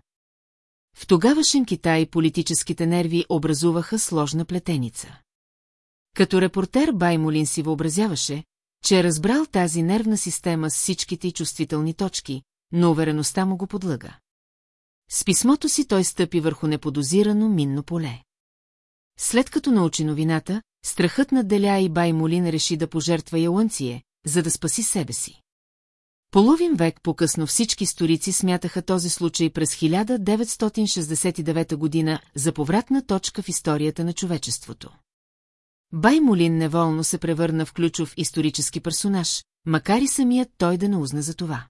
В тогавашен Китай политическите нерви образуваха сложна плетеница. Като репортер Баймолин си въобразяваше, че е разбрал тази нервна система с всичките й чувствителни точки, но увереността му го подлъга. С писмото си той стъпи върху неподозирано минно поле. След като научи новината, страхът надделя и Баймолин реши да пожертва Ялънцие, за да спаси себе си. Половин век по-късно всички сторици смятаха този случай през 1969 година за повратна точка в историята на човечеството. Баймолин неволно се превърна в ключов исторически персонаж, макар и самият той да не узна за това.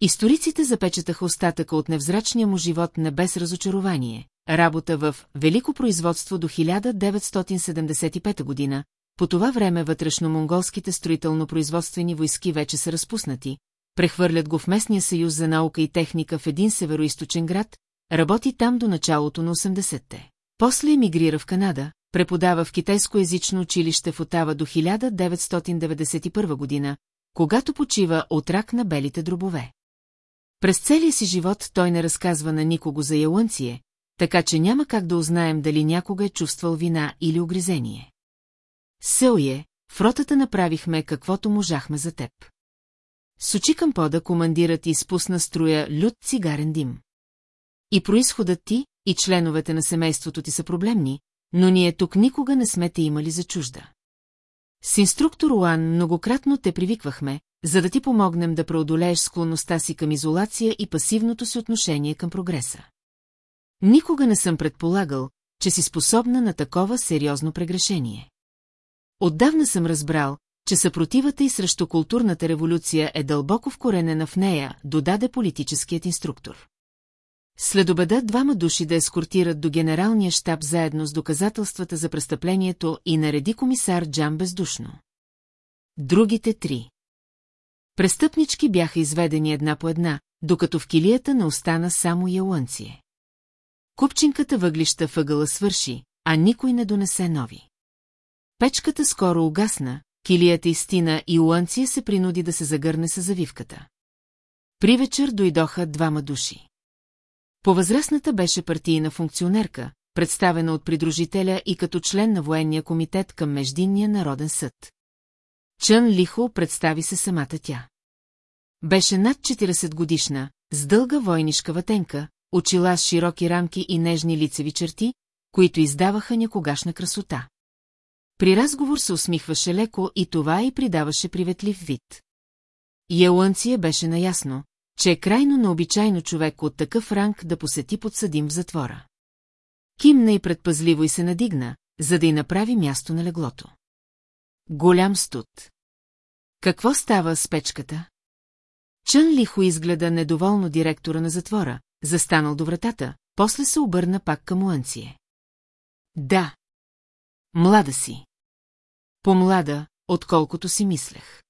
Историците запечатаха остатъка от невзрачния му живот не без разочарование, работа в Велико производство до 1975 година, по това време вътрешно-монголските строително-производствени войски вече са разпуснати, прехвърлят го в Местния съюз за наука и техника в един североисточен град, работи там до началото на 80-те. После емигрира в Канада, преподава в китайско-езично училище в Отава до 1991 година, когато почива от рак на белите дробове. През целия си живот той не разказва на никого за ялънцие, така че няма как да узнаем дали някога е чувствал вина или огризение. Съле, в ротата направихме каквото можахме за теб. С очи към пода командират изпусна струя лют цигарен дим. И происходът ти, и членовете на семейството ти са проблемни, но ние тук никога не сме те имали за чужда. С инструктор Уан многократно те привиквахме, за да ти помогнем да преодолееш склонността си към изолация и пасивното си отношение към прогреса. Никога не съм предполагал, че си способна на такова сериозно прегрешение. Отдавна съм разбрал, че съпротивата и срещу културната революция е дълбоко вкоренена в нея, додаде политическият инструктор. Следобеда двама души да ескортират до генералния щаб заедно с доказателствата за престъплението и нареди комисар Джан бездушно. Другите три. Престъпнички бяха изведени една по една, докато в килията не остана само ялънцие. Купчинката въглища въгъла свърши, а никой не донесе нови. Печката скоро угасна, килията изстина и Уанция се принуди да се загърне с завивката. При вечер дойдоха двама души. Повъзрастната беше партийна функционерка, представена от придружителя и като член на военния комитет към Междинния народен съд. Чън Лихо представи се самата тя. Беше над 40 годишна, с дълга войнишка ватенка, очила с широки рамки и нежни лицеви черти, които издаваха някогашна красота. При разговор се усмихваше леко и това и придаваше приветлив вид. Ялънция беше наясно, че е крайно необичайно човек от такъв ранг да посети подсъдим в затвора. Кимна и предпазливо и се надигна, за да й направи място на леглото. Голям студ. Какво става с печката? Чън лихо изгледа недоволно директора на затвора, застанал до вратата, после се обърна пак към Уанцие. Да. Млада си. По-млада, отколкото си мислех.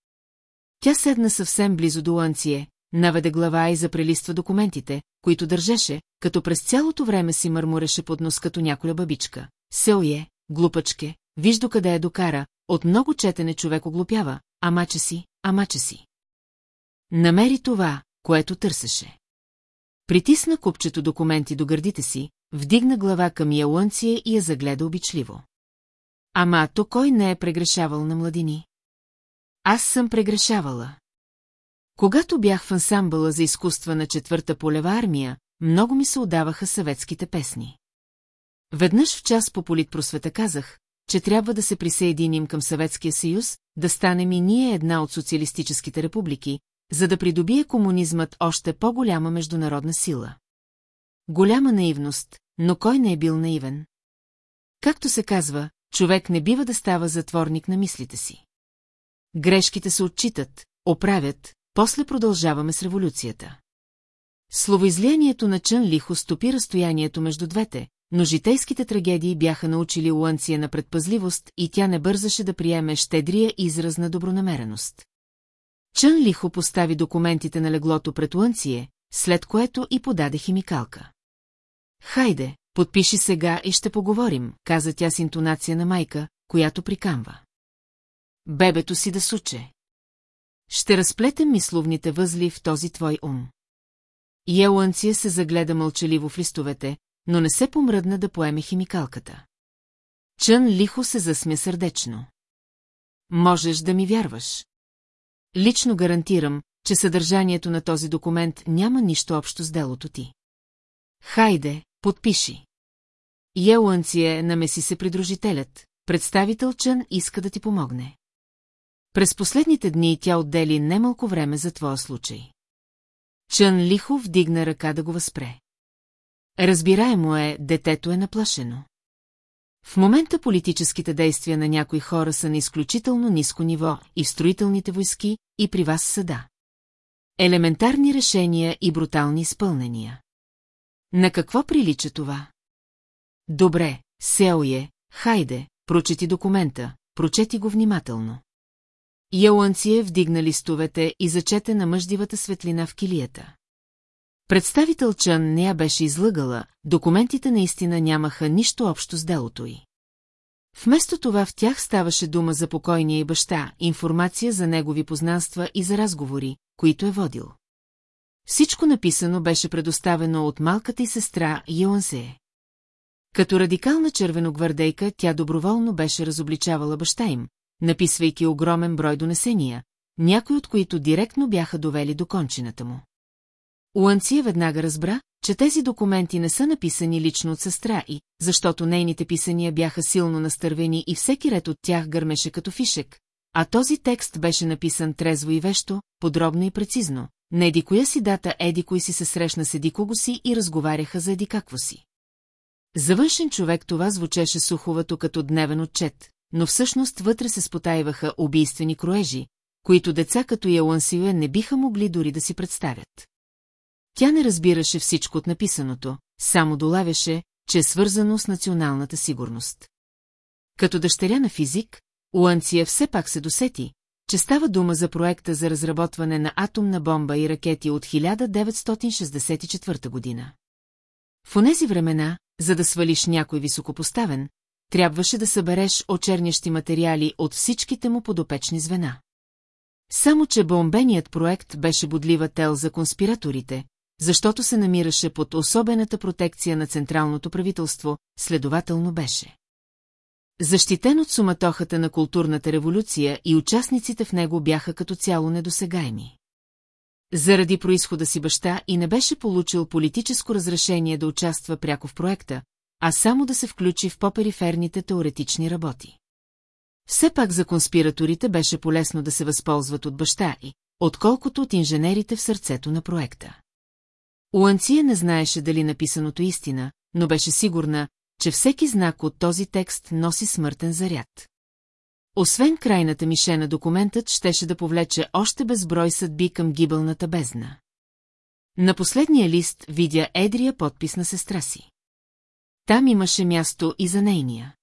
Тя седна съвсем близо до Уанцие, наведе глава и запрелиства документите, които държеше, като през цялото време си мърмореше под нос като няколя бабичка. Селие, глупачке, виж до къде е докара, от много четене човек оглупява, амаче си, амаче си. Намери това, което търсеше. Притисна купчето документи до гърдите си, вдигна глава към Ялънция и я загледа обичливо. Ама то кой не е прегрешавал на младини? Аз съм прегрешавала. Когато бях в ансамбъла за изкуства на четвърта полева армия, много ми се отдаваха съветските песни. Веднъж в час по политпросвета казах, че трябва да се присъединим към Съветския съюз, да станем и ние една от социалистическите републики, за да придобие комунизмът още по-голяма международна сила. Голяма наивност, но кой не е бил наивен? Както се казва, човек не бива да става затворник на мислите си. Грешките се отчитат, оправят, после продължаваме с революцията. Словоизлиянието на Чън Лихо стопи разстоянието между двете, но житейските трагедии бяха научили Луанция на предпазливост и тя не бързаше да приеме щедрия израз на добронамереност. Чън Лихо постави документите на леглото пред Лънцие, след което и подаде химикалка. Хайде, подпиши сега и ще поговорим, каза тя с интонация на майка, която прикамва. Бебето си да суче. Ще разплетем мисловните възли в този твой ум. Елънция се загледа мълчаливо в листовете, но не се помръдна да поеме химикалката. Чън лихо се засмя сърдечно. Можеш да ми вярваш. Лично гарантирам, че съдържанието на този документ няма нищо общо с делото ти. Хайде, подпиши. Елънция намеси се придружителят, представител Чън иска да ти помогне. През последните дни тя отдели немалко време за твоя случай. Чън лихо вдигна ръка да го възпре. Разбираемо е, детето е наплашено. В момента политическите действия на някои хора са на изключително ниско ниво и в строителните войски, и при вас съда. Елементарни решения и брутални изпълнения. На какво прилича това? Добре, Сеое, хайде, прочети документа, прочети го внимателно. Яланция вдигна листовете и зачете на мъждивата светлина в килията. Представител Чън не я беше излъгала, документите наистина нямаха нищо общо с делото й. Вместо това в тях ставаше дума за покойния и баща, информация за негови познанства и за разговори, които е водил. Всичко написано беше предоставено от малката й сестра Йоансе. Като радикална червеногвардейка, тя доброволно беше разобличавала баща им, написвайки огромен брой донесения, някои от които директно бяха довели до кончината му. Уанция веднага разбра, че тези документи не са написани лично от сестра и, защото нейните писания бяха силно настървени и всеки ред от тях гърмеше като фишек, а този текст беше написан трезво и вещо, подробно и прецизно. На еди коя си дата еди кой си се срещна с еди кого си и разговаряха за еди какво си. За външен човек това звучеше суховато като дневен отчет, но всъщност вътре се спотаиваха убийствени кроежи, които деца като Ялансиле не биха могли дори да си представят. Тя не разбираше всичко от написаното, само долавяше, че е свързано с националната сигурност. Като дъщеря на физик, Уанция все пак се досети, че става дума за проекта за разработване на атомна бомба и ракети от 1964 година. В онези времена, за да свалиш някой високопоставен, трябваше да събереш очернящи материали от всичките му подопечни звена. Само, че бомбеният проект беше бодлива тел за конспираторите, защото се намираше под особената протекция на Централното правителство, следователно беше. Защитен от суматохата на културната революция и участниците в него бяха като цяло недосегаеми. Заради происхода си баща и не беше получил политическо разрешение да участва пряко в проекта, а само да се включи в по-периферните теоретични работи. Все пак за конспираторите беше полезно да се възползват от баща и, отколкото от инженерите в сърцето на проекта. Уанция не знаеше дали написаното истина, но беше сигурна, че всеки знак от този текст носи смъртен заряд. Освен крайната мишена документът щеше да повлече още безброй съдби към гибелната бездна. На последния лист видя едрия подпис на сестра си. Там имаше място и за нейния.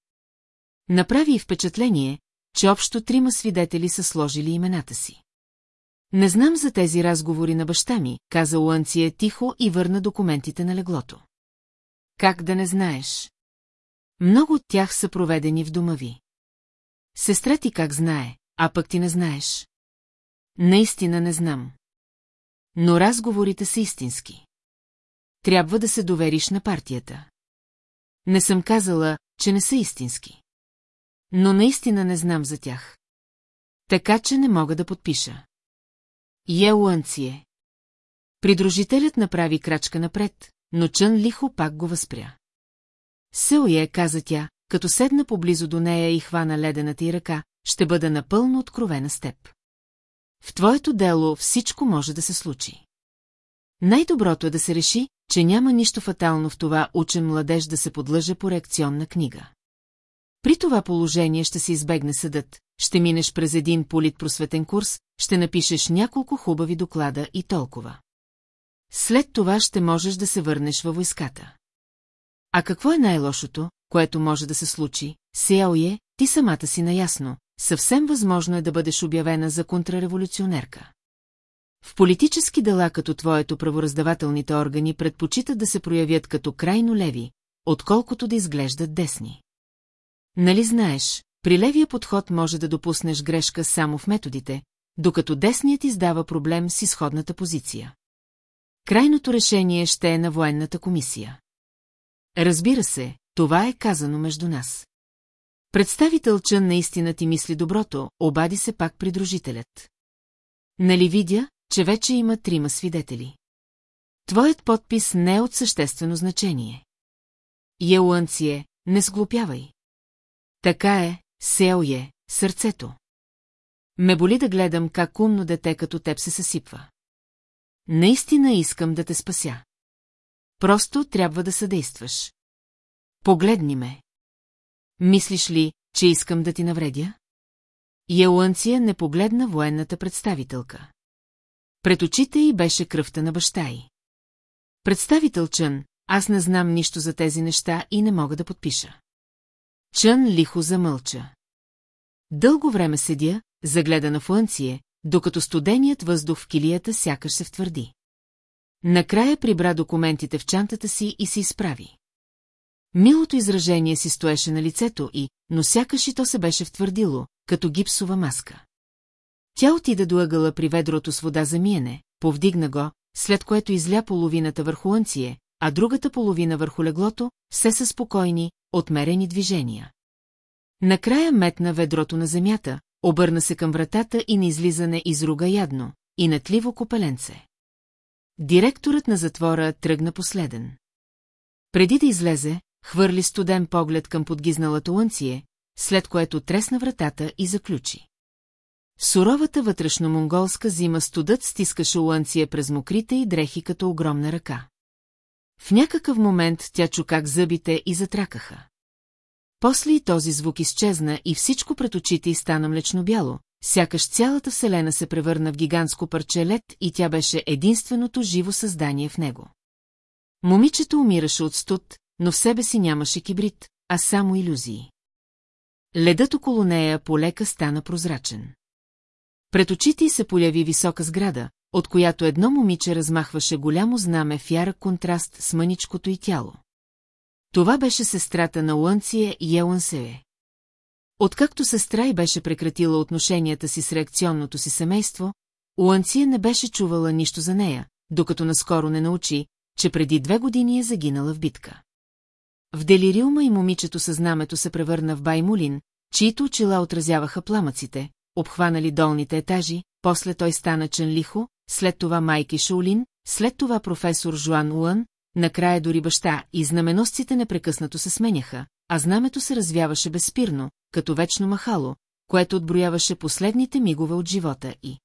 Направи и впечатление, че общо трима свидетели са сложили имената си. Не знам за тези разговори на баща ми, каза Уанция тихо и върна документите на леглото. Как да не знаеш? Много от тях са проведени в дома ви. Сестра ти как знае, а пък ти не знаеш. Наистина не знам. Но разговорите са истински. Трябва да се довериш на партията. Не съм казала, че не са истински. но наистина не знам за тях. Така че не мога да подпиша. Елуанцие. Придружителят направи крачка напред, но Чън лихо пак го възпря. Сеуе, каза тя, като седна поблизо до нея и хвана ледената й ръка, ще бъда напълно откровена с теб. В твоето дело всичко може да се случи. Най-доброто е да се реши, че няма нищо фатално в това учен младеж да се подлъже по реакционна книга. При това положение ще се избегне съдът, ще минеш през един политпросветен курс, ще напишеш няколко хубави доклада и толкова. След това ще можеш да се върнеш във войската. А какво е най-лошото, което може да се случи? Сеоє, ти самата си наясно, съвсем възможно е да бъдеш обявена за контрареволюционерка. В политически дела като твоето правораздавателните органи предпочитат да се проявят като крайно леви, отколкото да изглеждат десни. Нали знаеш, при левия подход може да допуснеш грешка само в методите, докато десният издава проблем с изходната позиция. Крайното решение ще е на военната комисия. Разбира се, това е казано между нас. Представител Чън наистина ти мисли доброто, обади се пак придружителят. Нали видя, че вече има трима свидетели? Твоят подпис не е от съществено значение. Елуанцие, не сглупявай. Така е, сел е, сърцето. Ме боли да гледам как умно дете като теб се съсипва. Наистина искам да те спася. Просто трябва да съдействаш. Погледни ме. Мислиш ли, че искам да ти навредя? Елуанция не погледна военната представителка. Пред очите й беше кръвта на баща й. Представител Чън, аз не знам нищо за тези неща и не мога да подпиша. Чън лихо замълча. Дълго време седя, загледана в лънцие, докато студеният въздух в килията сякаш се втвърди. Накрая прибра документите в чантата си и се изправи. Милото изражение си стоеше на лицето и, но сякаш и то се беше втвърдило, като гипсова маска. Тя отида до ъгъла при ведрото с вода за миене, повдигна го, след което изля половината върху лънцие, а другата половина върху леглото, все със спокойни, отмерени движения. Накрая метна ведрото на земята, обърна се към вратата и на излизане изруга ядно, и натливо копеленце. Директорът на затвора тръгна последен. Преди да излезе, хвърли студен поглед към подгизналата лънцие, след което тресна вратата и заключи. Суровата вътрешно-монголска зима студът стискаше лънцие през мокрите и дрехи като огромна ръка. В някакъв момент тя чу как зъбите и затракаха. После и този звук изчезна и всичко пред очите й стана млечно бяло, сякаш цялата вселена се превърна в гигантско парче лед и тя беше единственото живо създание в него. Момичето умираше от студ, но в себе си нямаше кибрид, а само иллюзии. Ледът около нея полека стана прозрачен. Пред очите й се появи висока сграда, от която едно момиче размахваше голямо знаме в ярък контраст с мъничкото й тяло. Това беше сестрата на Лънция и Елансее. Откакто сестра й беше прекратила отношенията си с реакционното си семейство, Лънция не беше чувала нищо за нея, докато наскоро не научи, че преди две години е загинала в битка. В делириума и момичето със знамето се превърна в Баймулин, чието очила отразяваха пламъците, обхванали долните етажи, после той стана Ченлихо, след това Майки Шаулин, след това професор Жуан Уън, накрая дори баща и знаменосците непрекъснато се сменяха, а знамето се развяваше безспирно, като вечно махало, което отброяваше последните мигове от живота и...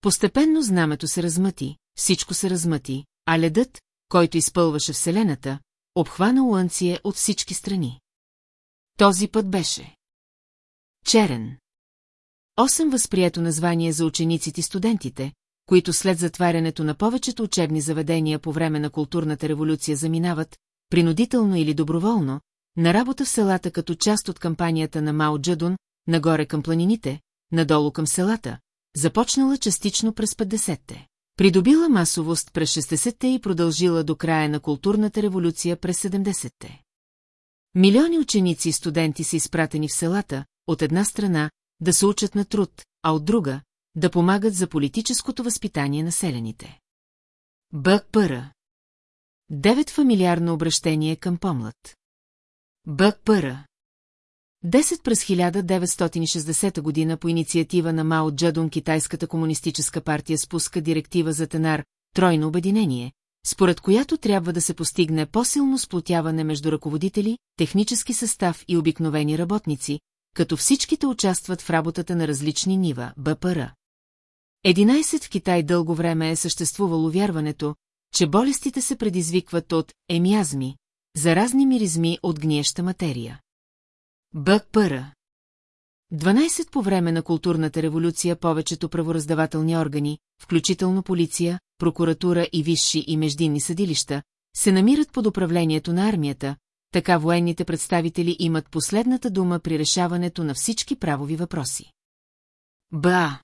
Постепенно знамето се размъти, всичко се размъти, а ледът, който изпълваше Вселената, обхвана Лънцие от всички страни. Този път беше. Черен. Осем възприето название за учениците и студентите, които след затварянето на повечето учебни заведения по време на културната революция заминават, принудително или доброволно, на работа в селата като част от кампанията на Мао Джадун, нагоре към планините, надолу към селата, започнала частично през 50-те. Придобила масовост през 60-те и продължила до края на културната революция през 70-те. Милиони ученици и студенти са изпратени в селата, от една страна, да се учат на труд, а от друга – да помагат за политическото възпитание на селените. Бък-пъра Девет фамилиарно обращение към помлад. Бък-пъра 10 през 1960 година по инициатива на Мао Джадун Китайската комунистическа партия спуска директива за Тенар «Тройно обединение», според която трябва да се постигне по-силно сплотяване между ръководители, технически състав и обикновени работници, като всичките участват в работата на различни нива, БПР. 11 в Китай дълго време е съществувало вярването, че болестите се предизвикват от емиазми, заразни миризми от гниеща материя. БПР 12 по време на културната революция повечето правораздавателни органи, включително полиция, прокуратура и висши и междинни съдилища, се намират под управлението на армията, така военните представители имат последната дума при решаването на всички правови въпроси. БА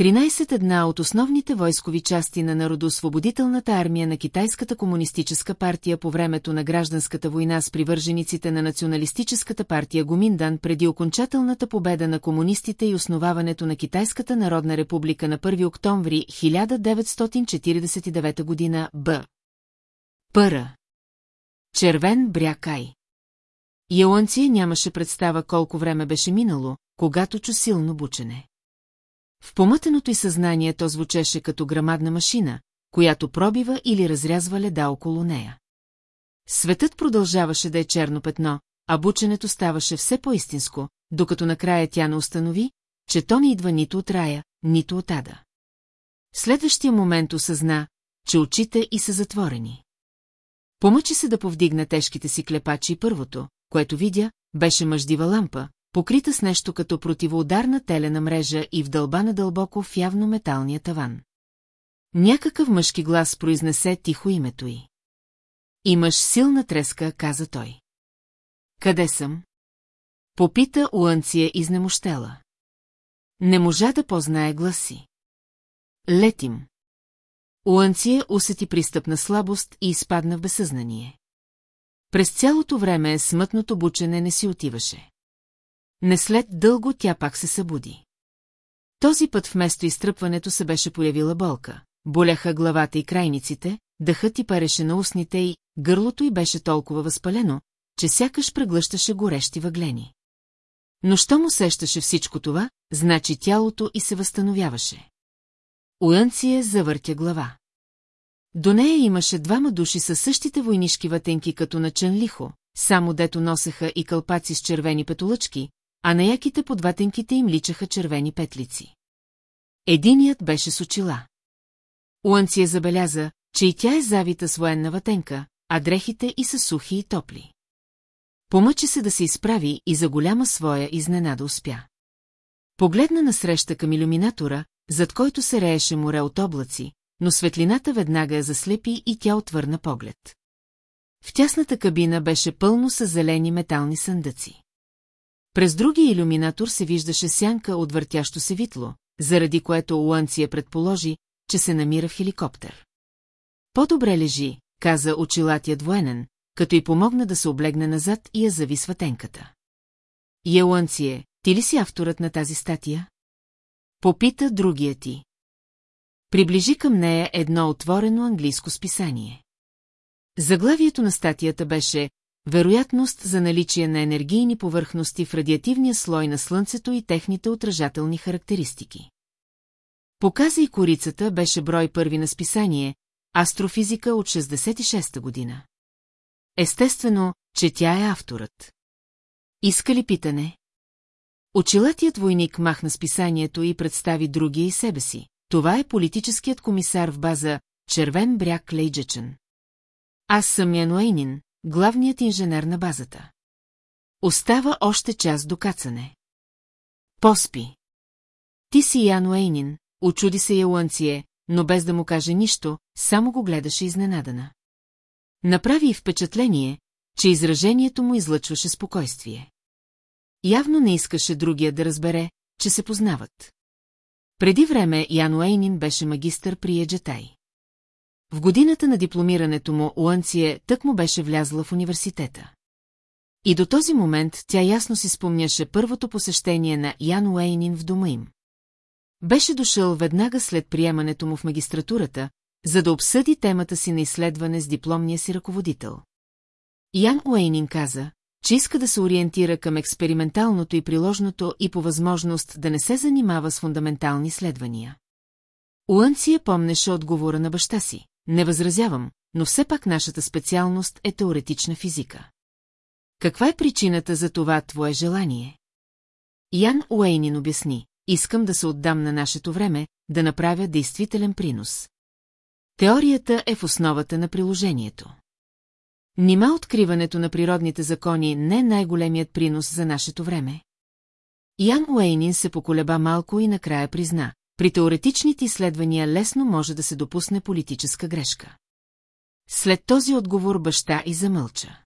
13 една от основните войскови части на Народосвободителната армия на Китайската комунистическа партия по времето на гражданската война с привържениците на националистическата партия Гоминдан преди окончателната победа на комунистите и основаването на Китайската народна република на 1 октомври 1949 година Б. Пъра. Червен брякай. Ялънция нямаше представа колко време беше минало, когато чу силно бучене. В помътеното й съзнание то звучеше като грамадна машина, която пробива или разрязва леда около нея. Светът продължаваше да е черно петно, а бученето ставаше все по-истинско, докато накрая тя не установи, че то не идва нито от рая, нито от ада. следващия момент осъзна, че очите и са затворени. Помъчи се да повдигне тежките си клепачи и първото, което видя, беше мъждива лампа, покрита с нещо като противоударна телена мрежа и вдълбана дълбоко в явно металния таван. Някакъв мъжки глас произнесе тихо името й. Имаш силна треска, каза той. Къде съм? Попита Уанция изнемощела. Не можа да познае гласи. Летим. Уанция усети пристъпна слабост и изпадна в безсъзнание. През цялото време смътното бучене не си отиваше. Не след дълго тя пак се събуди. Този път вместо изтръпването се беше появила болка. Боляха главата и крайниците, дъхът и пареше на устните и гърлото й беше толкова възпалено, че сякаш преглъщаше горещи въглени. Но що му сещаше всичко това, значи тялото и се възстановяваше. Уънция завъртя глава. До нея имаше двама души със същите войнишки ватенки като на Чанлихо, само дето носеха и кълпаци с червени петолъчки, а на яките под ватенките им личаха червени петлици. Единият беше с очила. Уанция забеляза, че и тя е завита с военна ватенка, а дрехите и са сухи и топли. Помъчи се да се изправи и за голяма своя изненада успя. Погледна насреща към иллюминатора, зад който се рееше море от облаци, но светлината веднага я заслепи и тя отвърна поглед. В тясната кабина беше пълно с зелени метални съндъци. През другия иллюминатор се виждаше сянка от въртящо се витло, заради което Уанция предположи, че се намира в хеликоптер. По-добре лежи, каза очилатият военен, като й помогна да се облегне назад и я зави сватенката. Елуанция, ти ли си авторът на тази статия? Попита другия ти. Приближи към нея едно отворено английско списание. Заглавието на статията беше вероятност за наличие на енергийни повърхности в радиативния слой на Слънцето и техните отражателни характеристики. Показа и корицата беше брой първи на списание, астрофизика от 66-та година. Естествено, че тя е авторът. Иска ли питане? Очилатият войник махна списанието и представи другия и себе си. Това е политическият комисар в база Червен бряг Лейджечен. Аз съм Януейнин, главният инженер на базата. Остава още час до кацане. Поспи. Ти си Ян Уейнин, очуди се Яланцие, но без да му каже нищо, само го гледаше изненадана. Направи и впечатление, че изражението му излъчваше спокойствие. Явно не искаше другия да разбере, че се познават. Преди време Ян Уейнин беше магистър при Еджетай. В годината на дипломирането му Уанцие тък му беше влязла в университета. И до този момент тя ясно си спомняше първото посещение на Ян Уейнин в дома им. Беше дошъл веднага след приемането му в магистратурата, за да обсъди темата си на изследване с дипломния си ръководител. Ян Уейнин каза, че иска да се ориентира към експерименталното и приложното и по възможност да не се занимава с фундаментални изследвания. Уънция помнеше отговора на баща си. Не възразявам, но все пак нашата специалност е теоретична физика. Каква е причината за това твое желание? Ян Уейнин обясни, искам да се отдам на нашето време, да направя действителен принос. Теорията е в основата на приложението. Нима откриването на природните закони не е най-големият принос за нашето време? Ян Уейнин се поколеба малко и накрая призна. При теоретичните изследвания лесно може да се допусне политическа грешка. След този отговор баща и замълча.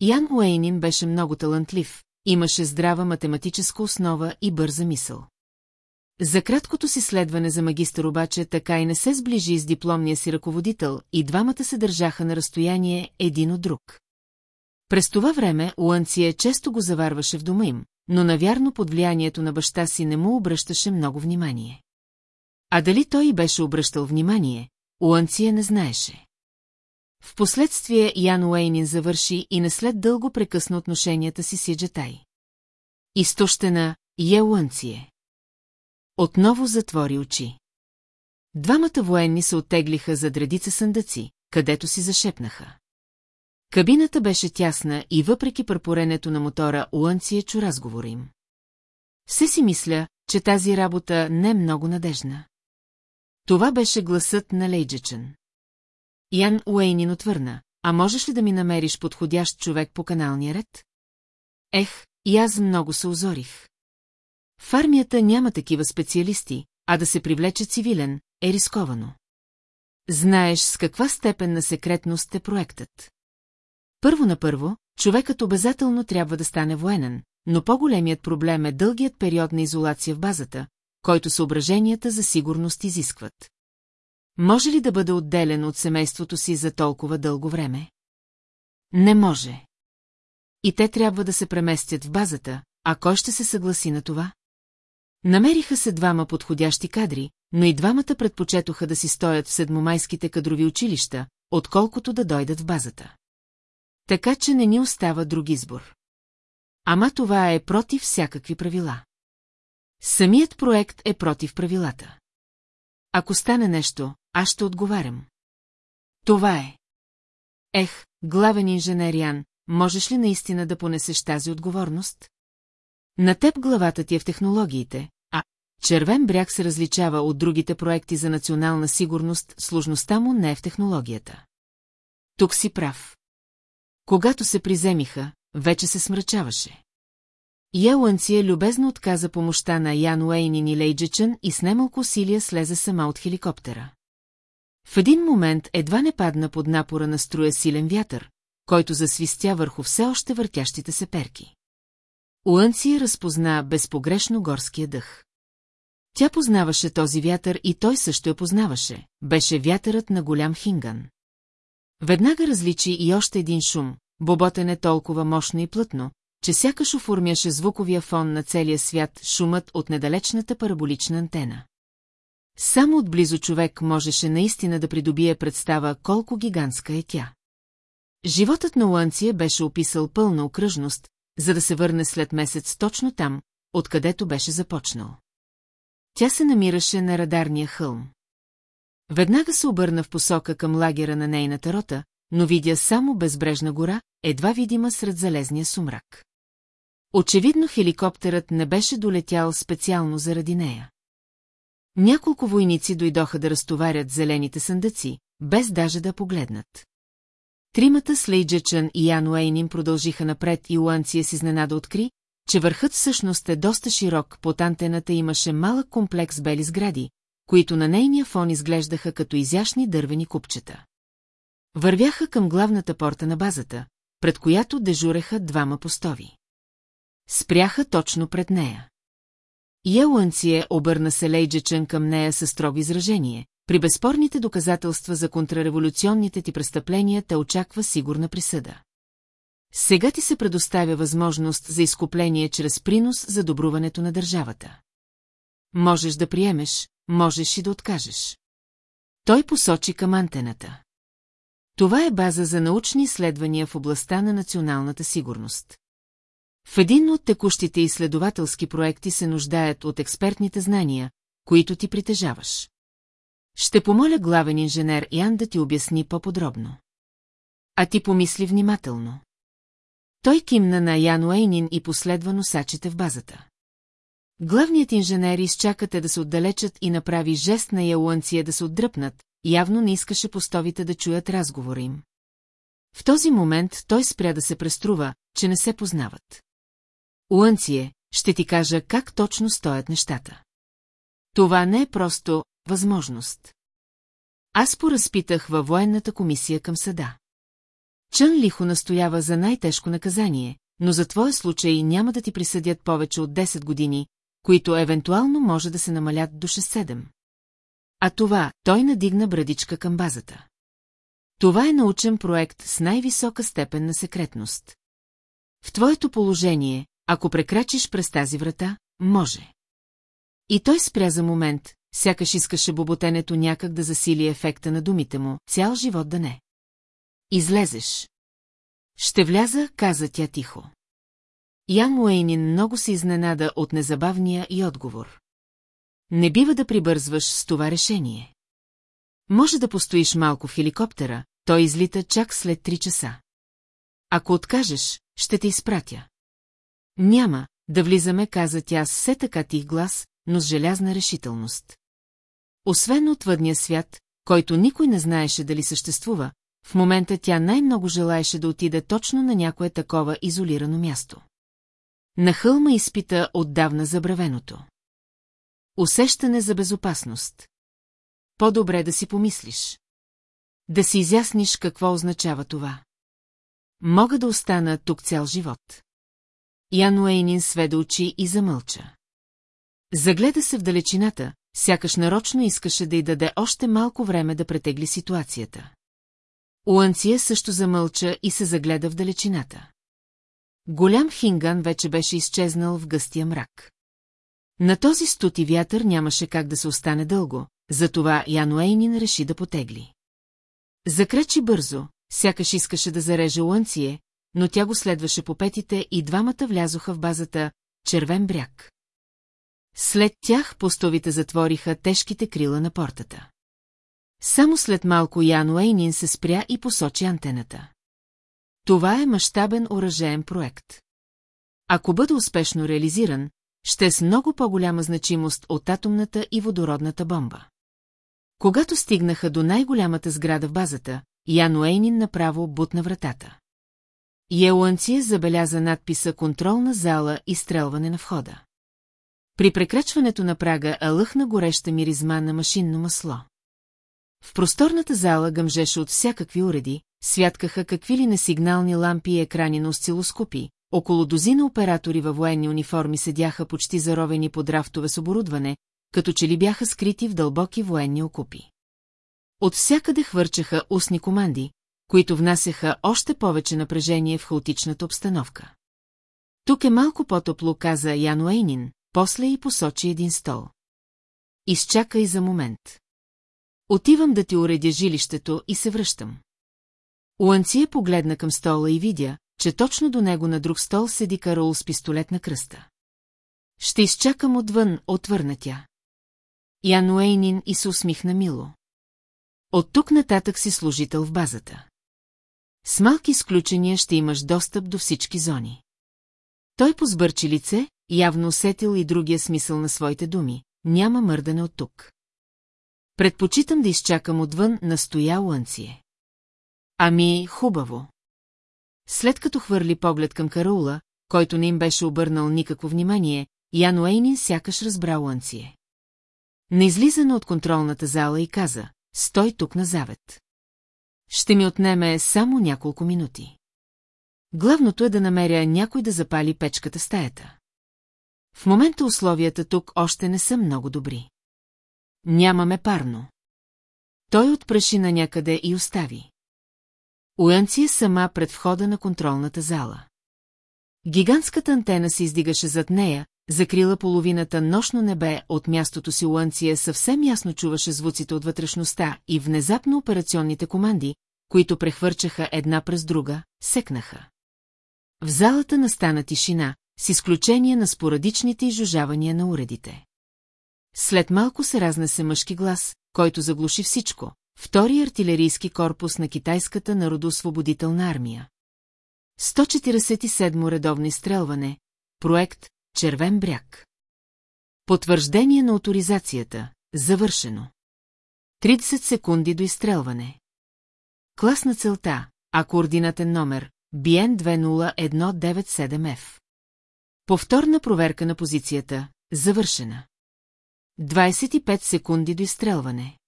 Ян Уейнин беше много талантлив, имаше здрава математическа основа и бърза мисъл. За краткото си следване за магистър обаче така и не се сближи с дипломния си ръководител и двамата се държаха на разстояние един от друг. През това време Уанция често го заварваше в дома им, но навярно под влиянието на баща си не му обръщаше много внимание. А дали той беше обръщал внимание, Уанция не знаеше. Впоследствие Ян Уейнин завърши и не след дълго прекъсна отношенията си с Джетай. Изтощена Е Уанция. Отново затвори очи. Двамата военни се оттеглиха за редица съндъци, където си зашепнаха. Кабината беше тясна и въпреки пърпоренето на мотора, Уънция чу разговора им. Все си мисля, че тази работа не е много надежна. Това беше гласът на Лейджечен. Ян Уейнин отвърна, а можеш ли да ми намериш подходящ човек по каналния ред? Ех, и аз много се озорих. В армията няма такива специалисти, а да се привлече цивилен е рисковано. Знаеш с каква степен на секретност е проектът. Първо на първо, човекът обязателно трябва да стане военен, но по-големият проблем е дългият период на изолация в базата, който съображенията за сигурност изискват. Може ли да бъде отделен от семейството си за толкова дълго време? Не може. И те трябва да се преместят в базата, а кой ще се съгласи на това? Намериха се двама подходящи кадри, но и двамата предпочетоха да си стоят в седмомайските кадрови училища, отколкото да дойдат в базата. Така че не ни остава друг избор. Ама това е против всякакви правила. Самият проект е против правилата. Ако стане нещо, аз ще отговарям. Това е. Ех, главен инженер Ян, можеш ли наистина да понесеш тази отговорност? На теб главата ти е в технологиите, а Червен бряг се различава от другите проекти за национална сигурност, сложността му не е в технологията. Тук си прав. Когато се приземиха, вече се смрачаваше. Елънция любезно отказа помощта на Ян Уейнин и Лейджечен и с немалко усилия слезе сама от хеликоптера. В един момент едва не падна под напора на струя силен вятър, който засвистя върху все още въртящите се перки. Уънция разпозна безпогрешно горския дъх. Тя познаваше този вятър и той също я познаваше, беше вятърът на голям хинган. Веднага различи и още един шум, боботене толкова мощно и плътно, че сякаш оформяше звуковия фон на целия свят шумът от недалечната параболична антена. Само отблизо човек можеше наистина да придобие представа колко гигантска е тя. Животът на Уанция беше описал пълна окръжност, за да се върне след месец точно там, откъдето беше започнал. Тя се намираше на радарния хълм. Веднага се обърна в посока към лагера на нейната рота, но видя само безбрежна гора, едва видима сред залезния сумрак. Очевидно хеликоптерът не беше долетял специално заради нея. Няколко войници дойдоха да разтоварят зелените съндъци, без даже да погледнат. Тримата с Лейджечън и Ян Уейнин продължиха напред и Уанция си изненада откри, че върхът всъщност е доста широк, под антената имаше малък комплекс бели сгради, които на нейния фон изглеждаха като изящни дървени купчета. Вървяха към главната порта на базата, пред която дежуреха двама постови. Спряха точно пред нея. Елънция обърна се Лейджечен към нея със строго изражение. При безспорните доказателства за контрареволюционните ти престъпления те очаква сигурна присъда. Сега ти се предоставя възможност за изкупление чрез принос за добруването на държавата. Можеш да приемеш, можеш и да откажеш. Той посочи към антената. Това е база за научни изследвания в областта на националната сигурност. В един от текущите изследователски проекти се нуждаят от експертните знания, които ти притежаваш. Ще помоля главен инженер Ян да ти обясни по-подробно. А ти помисли внимателно. Той кимна на Ян Уейнин и последва носачите в базата. Главният инженер изчака те да се отдалечат и направи жест на Ялуанция да се отдръпнат, явно не искаше постовите да чуят разговора им. В този момент той спря да се преструва, че не се познават. Уънцие, ще ти кажа как точно стоят нещата. Това не е просто възможност. Аз поразпитах във военната комисия към съда. Чън лихо настоява за най-тежко наказание, но за твоя случай няма да ти присъдят повече от 10 години, които евентуално може да се намалят до 6-7. А това, той надигна брадичка към базата. Това е научен проект с най-висока степен на секретност. В твоето положение, ако прекрачиш през тази врата, може. И той спря за момент, сякаш искаше боботенето някак да засили ефекта на думите му, цял живот да не. Излезеш. Ще вляза, каза тя тихо. Ян Уейнин много се изненада от незабавния и отговор. Не бива да прибързваш с това решение. Може да постоиш малко в хеликоптера, той излита чак след три часа. Ако откажеш, ще те изпратя. Няма, да влизаме, каза тя с все така тих глас, но с желязна решителност. Освен отвъдния свят, който никой не знаеше дали съществува, в момента тя най-много желаеше да отиде точно на някое такова изолирано място. На хълма изпита отдавна забравеното. Усещане за безопасност. По-добре да си помислиш. Да си изясниш какво означава това. Мога да остана тук цял живот. Ян Уейнин сведе очи и замълча. Загледа се в далечината, сякаш нарочно искаше да й даде още малко време да претегли ситуацията. Уанция също замълча и се загледа в далечината. Голям хинган вече беше изчезнал в гъстия мрак. На този стути вятър нямаше как да се остане дълго, затова Ян Уейнин реши да потегли. Закречи бързо, сякаш искаше да зареже Уанцие, но тя го следваше по петите и двамата влязоха в базата «Червен бряг». След тях постовите затвориха тежките крила на портата. Само след малко Ян Уейнин се спря и посочи антената. Това е мащабен оръжеен проект. Ако бъде успешно реализиран, ще е с много по-голяма значимост от атомната и водородната бомба. Когато стигнаха до най-голямата сграда в базата, Ян Уейнин направо бутна вратата. Елуанция забеляза надписа «Контролна зала и стрелване на входа». При прекрачването на прага алъхна гореща миризма на машинно масло. В просторната зала гъмжеше от всякакви уреди, святкаха какви ли несигнални лампи и екрани на осцилоскопи, около дозина оператори във военни униформи седяха почти заровени под рафтове с оборудване, като че ли бяха скрити в дълбоки военни окупи. От всякъде хвърчаха устни команди, които внасяха още повече напрежение в хаотичната обстановка. Тук е малко по-топло, каза Ян Уейнин, после и посочи един стол. Изчакай за момент. Отивам да ти уредя жилището и се връщам. Уанция погледна към стола и видя, че точно до него на друг стол седи Карол с пистолет на кръста. Ще изчакам отвън, отвърна тя. Ян Уейнин и се усмихна мило. От тук нататък си служител в базата. С малки изключения ще имаш достъп до всички зони. Той позбърчи лице, явно усетил и другия смисъл на своите думи. Няма мърдане от тук. Предпочитам да изчакам отвън, настоя Лънцие. Ами, хубаво. След като хвърли поглед към Караула, който не им беше обърнал никакво внимание, Ян Уейнин сякаш разбра Лънцие. Не излизана от контролната зала и каза, стой тук на завет. Ще ми отнеме само няколко минути. Главното е да намеря някой да запали печката стаята. В момента условията тук още не са много добри. Нямаме парно. Той отпраши на някъде и остави. Уянци е сама пред входа на контролната зала. Гигантската антена се издигаше зад нея, закрила половината нощно небе от мястото си Уанция съвсем ясно чуваше звуците от вътрешността и внезапно операционните команди, които прехвърчаха една през друга, секнаха. В залата настана тишина, с изключение на спорадичните изжужавания на уредите. След малко се разнесе мъжки глас, който заглуши всичко. Втори артилерийски корпус на китайската народоосвободителна армия. 147 редовно изстрелване, проект Червен бряг. Потвърждение на авторизацията, завършено. 30 секунди до изстрелване. Клас на целта, а координатен номер, BN 20197F. Повторна проверка на позицията, завършена. 25 секунди до изстрелване.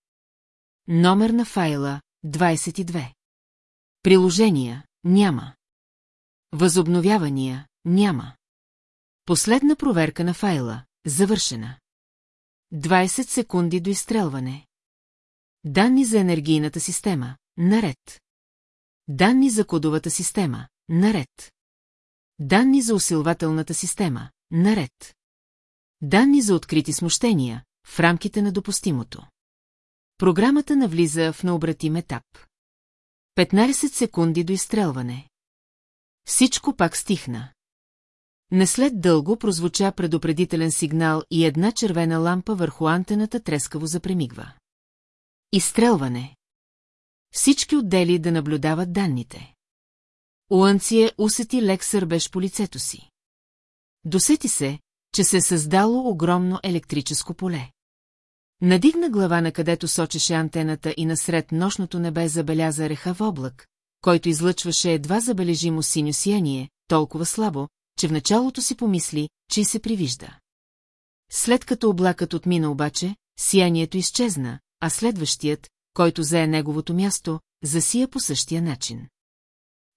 Номер на файла 22. Приложения няма. Възобновявания няма. Последна проверка на файла завършена. 20 секунди до изстрелване. Данни за енергийната система наред. Данни за кодовата система наред. Данни за усилвателната система наред. Данни за открити смущения в рамките на допустимото. Програмата навлиза в необратим етап. 15 секунди до изстрелване. Всичко пак стихна. Не след дълго прозвуча предупредителен сигнал и една червена лампа върху антената трескаво запремигва. Изстрелване. Всички отдели да наблюдават данните. Уанция усети лек сърбеж по лицето си. Досети се, че се е създало огромно електрическо поле. Надигна глава на където сочеше антената и насред нощното небе забеляза рехав облак, който излъчваше едва забележимо синьо сияние, толкова слабо, че в началото си помисли, че се привижда. След като облакът отмина обаче, сиянието изчезна, а следващият, който зае неговото място, засия по същия начин.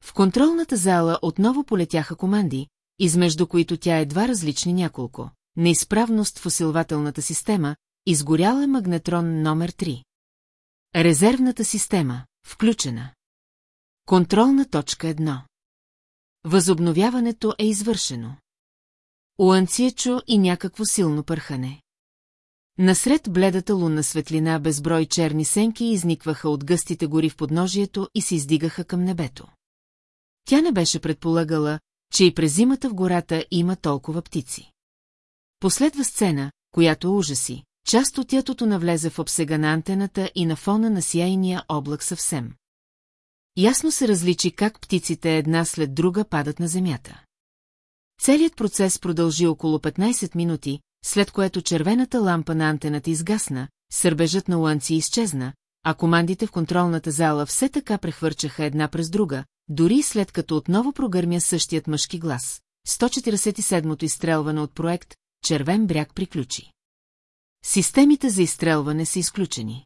В контролната зала отново полетяха команди, измежду които тя едва различни няколко. Неизправност в усилвателната система, изгорял е магнетрон номер 3. Резервната система, включена. Контролна точка 1. Възобновяването е извършено. Уанциечо и някакво силно пърхане. Насред бледата лунна светлина безброй черни сенки изникваха от гъстите гори в подножието и се издигаха към небето. Тя не беше предполагала, че и през зимата в гората има толкова птици. Последва сцена, която ужаси, част от ятото навлезе в обсега на антената и на фона на сияйния облак съвсем. Ясно се различи как птиците една след друга падат на земята. Целият процес продължи около 15 минути, след което червената лампа на антената изгасна, сърбежът на ланци изчезна, а командите в контролната зала все така прехвърчаха една през друга, дори след като отново прогърмя същият мъжки глас. 147-то изстрелване от проект «Червен бряг» приключи. Системите за изстрелване са изключени.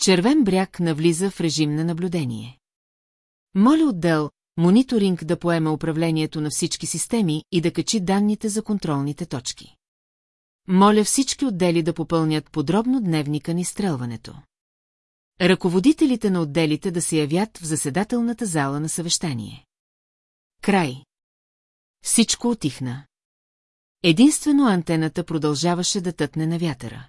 Червен бряг навлиза в режим на наблюдение. Моля отдел мониторинг да поеме управлението на всички системи и да качи данните за контролните точки. Моля всички отдели да попълнят подробно дневника на изстрелването. Ръководителите на отделите да се явят в заседателната зала на съвещание. Край. Всичко отихна. Единствено антената продължаваше да тътне на вятъра.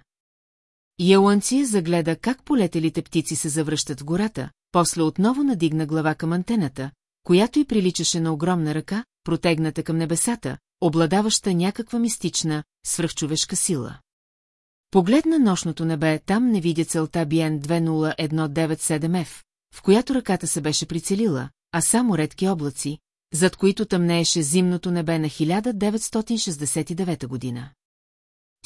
Яланция загледа как полетелите птици се завръщат в гората, после отново надигна глава към антената, която й приличаше на огромна ръка, протегната към небесата, обладаваща някаква мистична, свръхчовешка сила. Погледна нощното небе, там не видя целта BN 20197F, в която ръката се беше прицелила, а само редки облаци, зад които тъмнееше зимното небе на 1969 година.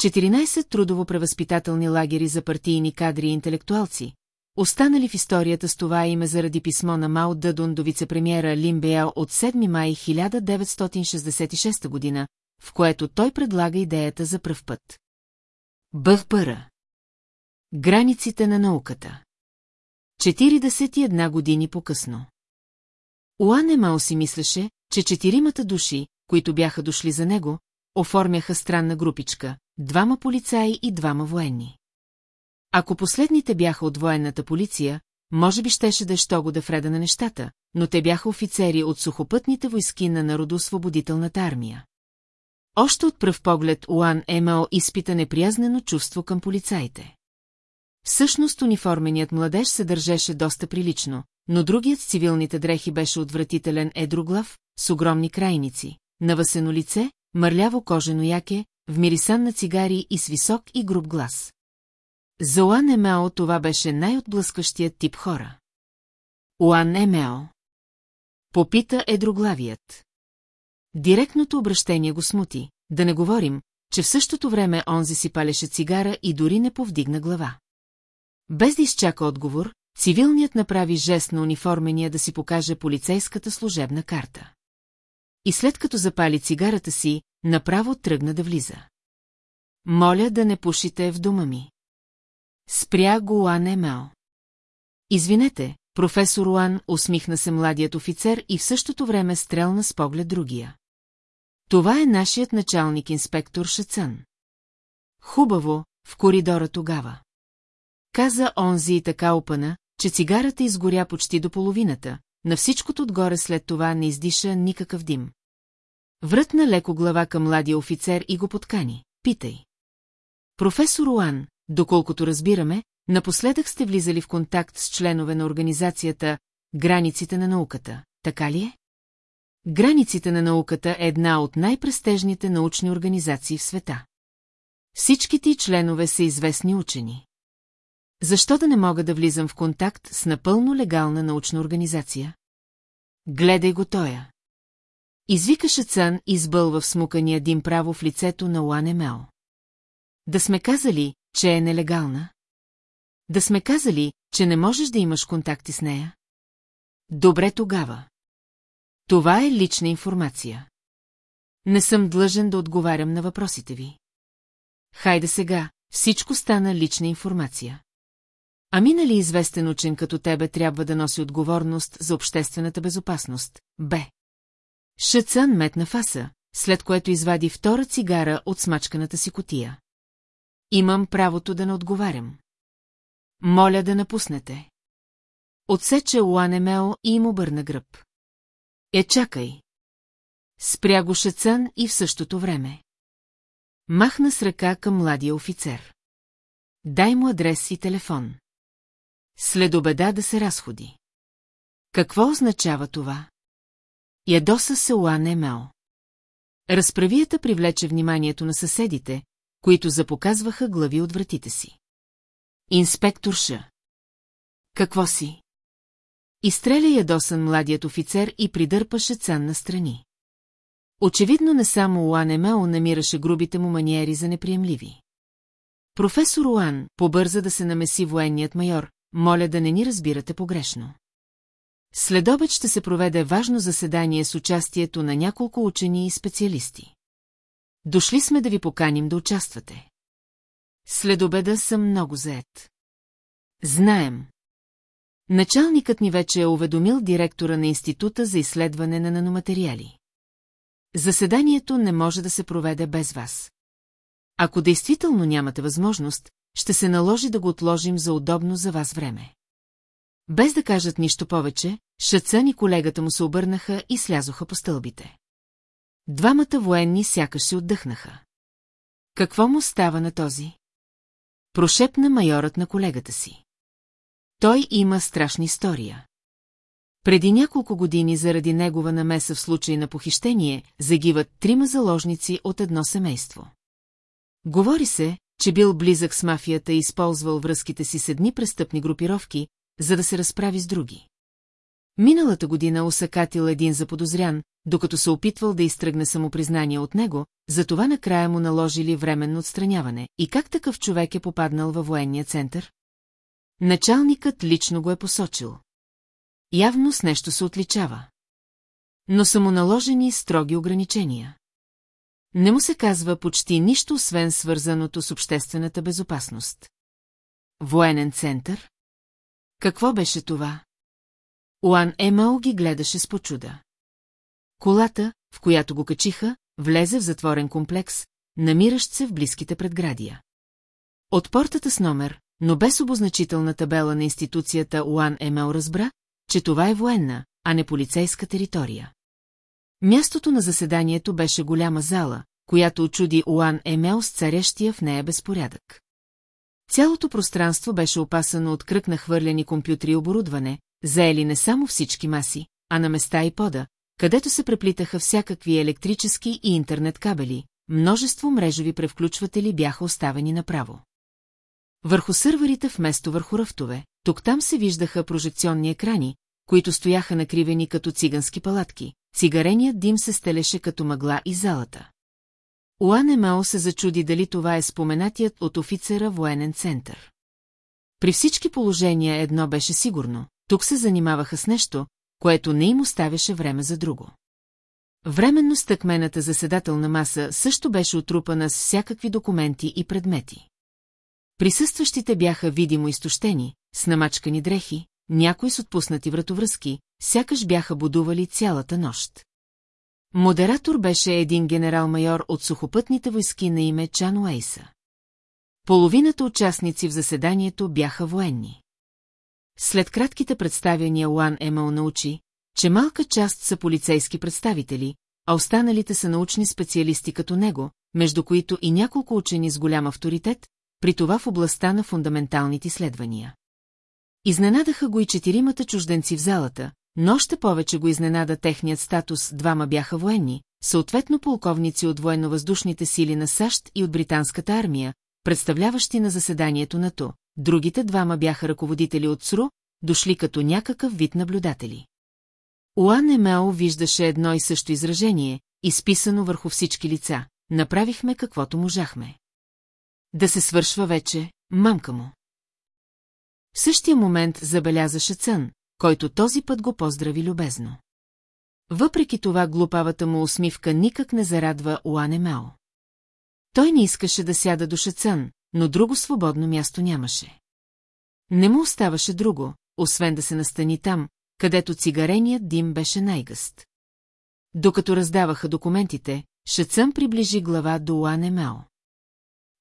14 трудово-превъзпитателни лагери за партийни кадри и интелектуалци, останали в историята с това име заради писмо на Мао Дъдун до вице-премьера Лин Беял от 7 май 1966 година, в което той предлага идеята за пръв път. БХПР Границите на науката 41 години по-късно Уан Емао си мислеше, че четиримата души, които бяха дошли за него, оформяха странна групичка, двама полицаи и двама военни. Ако последните бяха от военната полиция, може би щеше да е що да вреда на нещата, но те бяха офицери от сухопътните войски на Народоосвободителната армия. Още от пръв поглед Уан е имал изпита неприязнено чувство към полицаите. Всъщност униформеният младеж се държеше доста прилично, но другият с цивилните дрехи беше отвратителен едроглав, с огромни крайници, навъсено лице, мърляво кожено яке, вмирисан на цигари и с висок и груб глас. За Уан Емео това беше най-отблъскащият тип хора. Уан Емео. Попита едроглавият. Директното обращение го смути, да не говорим, че в същото време онзи си палеше цигара и дори не повдигна глава. Без да изчака отговор, цивилният направи жест на униформения да си покаже полицейската служебна карта. И след като запали цигарата си, направо тръгна да влиза. Моля да не пушите в дома ми. Спря го Уан Емео. Извинете, професор Уан усмихна се младият офицер и в същото време стрелна с поглед другия. Това е нашият началник инспектор Шацън. Хубаво, в коридора тогава. Каза онзи и така опана, че цигарата изгоря почти до половината, на всичкото отгоре след това не издиша никакъв дим. Врътна леко глава към младия офицер и го подкани. Питай. Професор Уан, доколкото разбираме, напоследък сте влизали в контакт с членове на организацията Границите на науката, така ли е? Границите на науката е една от най-престежните научни организации в света. Всичките членове са известни учени. Защо да не мога да влизам в контакт с напълно легална научна организация? Гледай го тоя. Извикаше Цън и избълва в смукания дим право в лицето на Уан. Да сме казали, че е нелегална? Да сме казали, че не можеш да имаш контакти с нея? Добре тогава. Това е лична информация. Не съм длъжен да отговарям на въпросите ви. Хайде сега, всичко стана лична информация. Ами нали известен учен като тебе трябва да носи отговорност за обществената безопасност? Б. Шъцън метна фаса, след което извади втора цигара от смачканата си котия. Имам правото да не отговарям. Моля да напуснете. Отсече Уанемео и им обърна гръб. Е, чакай. Спря го Шацан и в същото време. Махна с ръка към младия офицер. Дай му адрес и телефон. След обеда да се разходи. Какво означава това? Ядоса се Уан Емел. Разправията привлече вниманието на съседите, които запоказваха глави от вратите си. Инспектор Ш. Какво си? Изстреля ядосан младият офицер и придърпаше цан на страни. Очевидно не само Уан Емео намираше грубите му маниери за неприемливи. Професор Уан побърза да се намеси военният майор, моля да не ни разбирате погрешно. След обед ще се проведе важно заседание с участието на няколко учени и специалисти. Дошли сме да ви поканим да участвате. След обеда съм много заед. Знаем. Началникът ни вече е уведомил директора на Института за изследване на наноматериали. Заседанието не може да се проведе без вас. Ако действително нямате възможност, ще се наложи да го отложим за удобно за вас време. Без да кажат нищо повече, Шацън и колегата му се обърнаха и слязоха по стълбите. Двамата военни сякаш се отдъхнаха. Какво му става на този? Прошепна майорът на колегата си. Той има страшна история. Преди няколко години заради негова намеса в случай на похищение загиват трима заложници от едно семейство. Говори се, че бил близък с мафията и използвал връзките си с едни престъпни групировки, за да се разправи с други. Миналата година усъкатил един заподозрян, докато се опитвал да изтръгне самопризнание от него, затова накрая му наложили временно отстраняване. И как такъв човек е попаднал във военния център? Началникът лично го е посочил. Явно с нещо се отличава. Но са му наложени строги ограничения. Не му се казва почти нищо, освен свързаното с обществената безопасност. Военен център? Какво беше това? Уан Емао ги гледаше с почуда. Колата, в която го качиха, влезе в затворен комплекс, намиращ се в близките предградия. От портата с номер, но без обозначителна табела на институцията Уан Емел разбра, че това е военна, а не полицейска територия. Мястото на заседанието беше голяма зала, която очуди Уан Емел с царящия в нея безпорядък. Цялото пространство беше опасано от кръг на хвърляни компютри и оборудване, заели не само всички маси, а на места и пода, където се преплитаха всякакви електрически и интернет кабели, множество мрежови превключватели бяха оставени направо. Върху сървърите вместо върху ръфтове, тук-там се виждаха прожекционни екрани, които стояха накривени като цигански палатки, цигареният дим се стелеше като мъгла из залата. Уан Емао се зачуди дали това е споменатият от офицера военен център. При всички положения едно беше сигурно, тук се занимаваха с нещо, което не им оставяше време за друго. Временно стъкмената заседателна маса също беше отрупана с всякакви документи и предмети. Присъстващите бяха видимо изтощени, с намачкани дрехи, някои с отпуснати вратовръзки, сякаш бяха будували цялата нощ. Модератор беше един генерал-майор от сухопътните войски на име Чан Уейса. Половината участници в заседанието бяха военни. След кратките представяния Уан Емал научи, че малка част са полицейски представители, а останалите са научни специалисти като него, между които и няколко учени с голям авторитет, при това в областта на фундаменталните изследвания. Изненадаха го и четиримата чужденци в залата, но още повече го изненада техният статус, двама бяха военни, съответно полковници от военно-въздушните сили на САЩ и от британската армия, представляващи на заседанието на ТО, другите двама бяха ръководители от СРУ, дошли като някакъв вид наблюдатели. Уан Емео виждаше едно и също изражение, изписано върху всички лица. Направихме каквото можахме. Да се свършва вече, мамка му. В същия момент забелязаше Цън, който този път го поздрави любезно. Въпреки това глупавата му усмивка никак не зарадва Уане Мао. Той не искаше да сяда до Шацън, но друго свободно място нямаше. Не му оставаше друго, освен да се настани там, където цигареният дим беше най-гъст. Докато раздаваха документите, Шацън приближи глава до Уане Мао.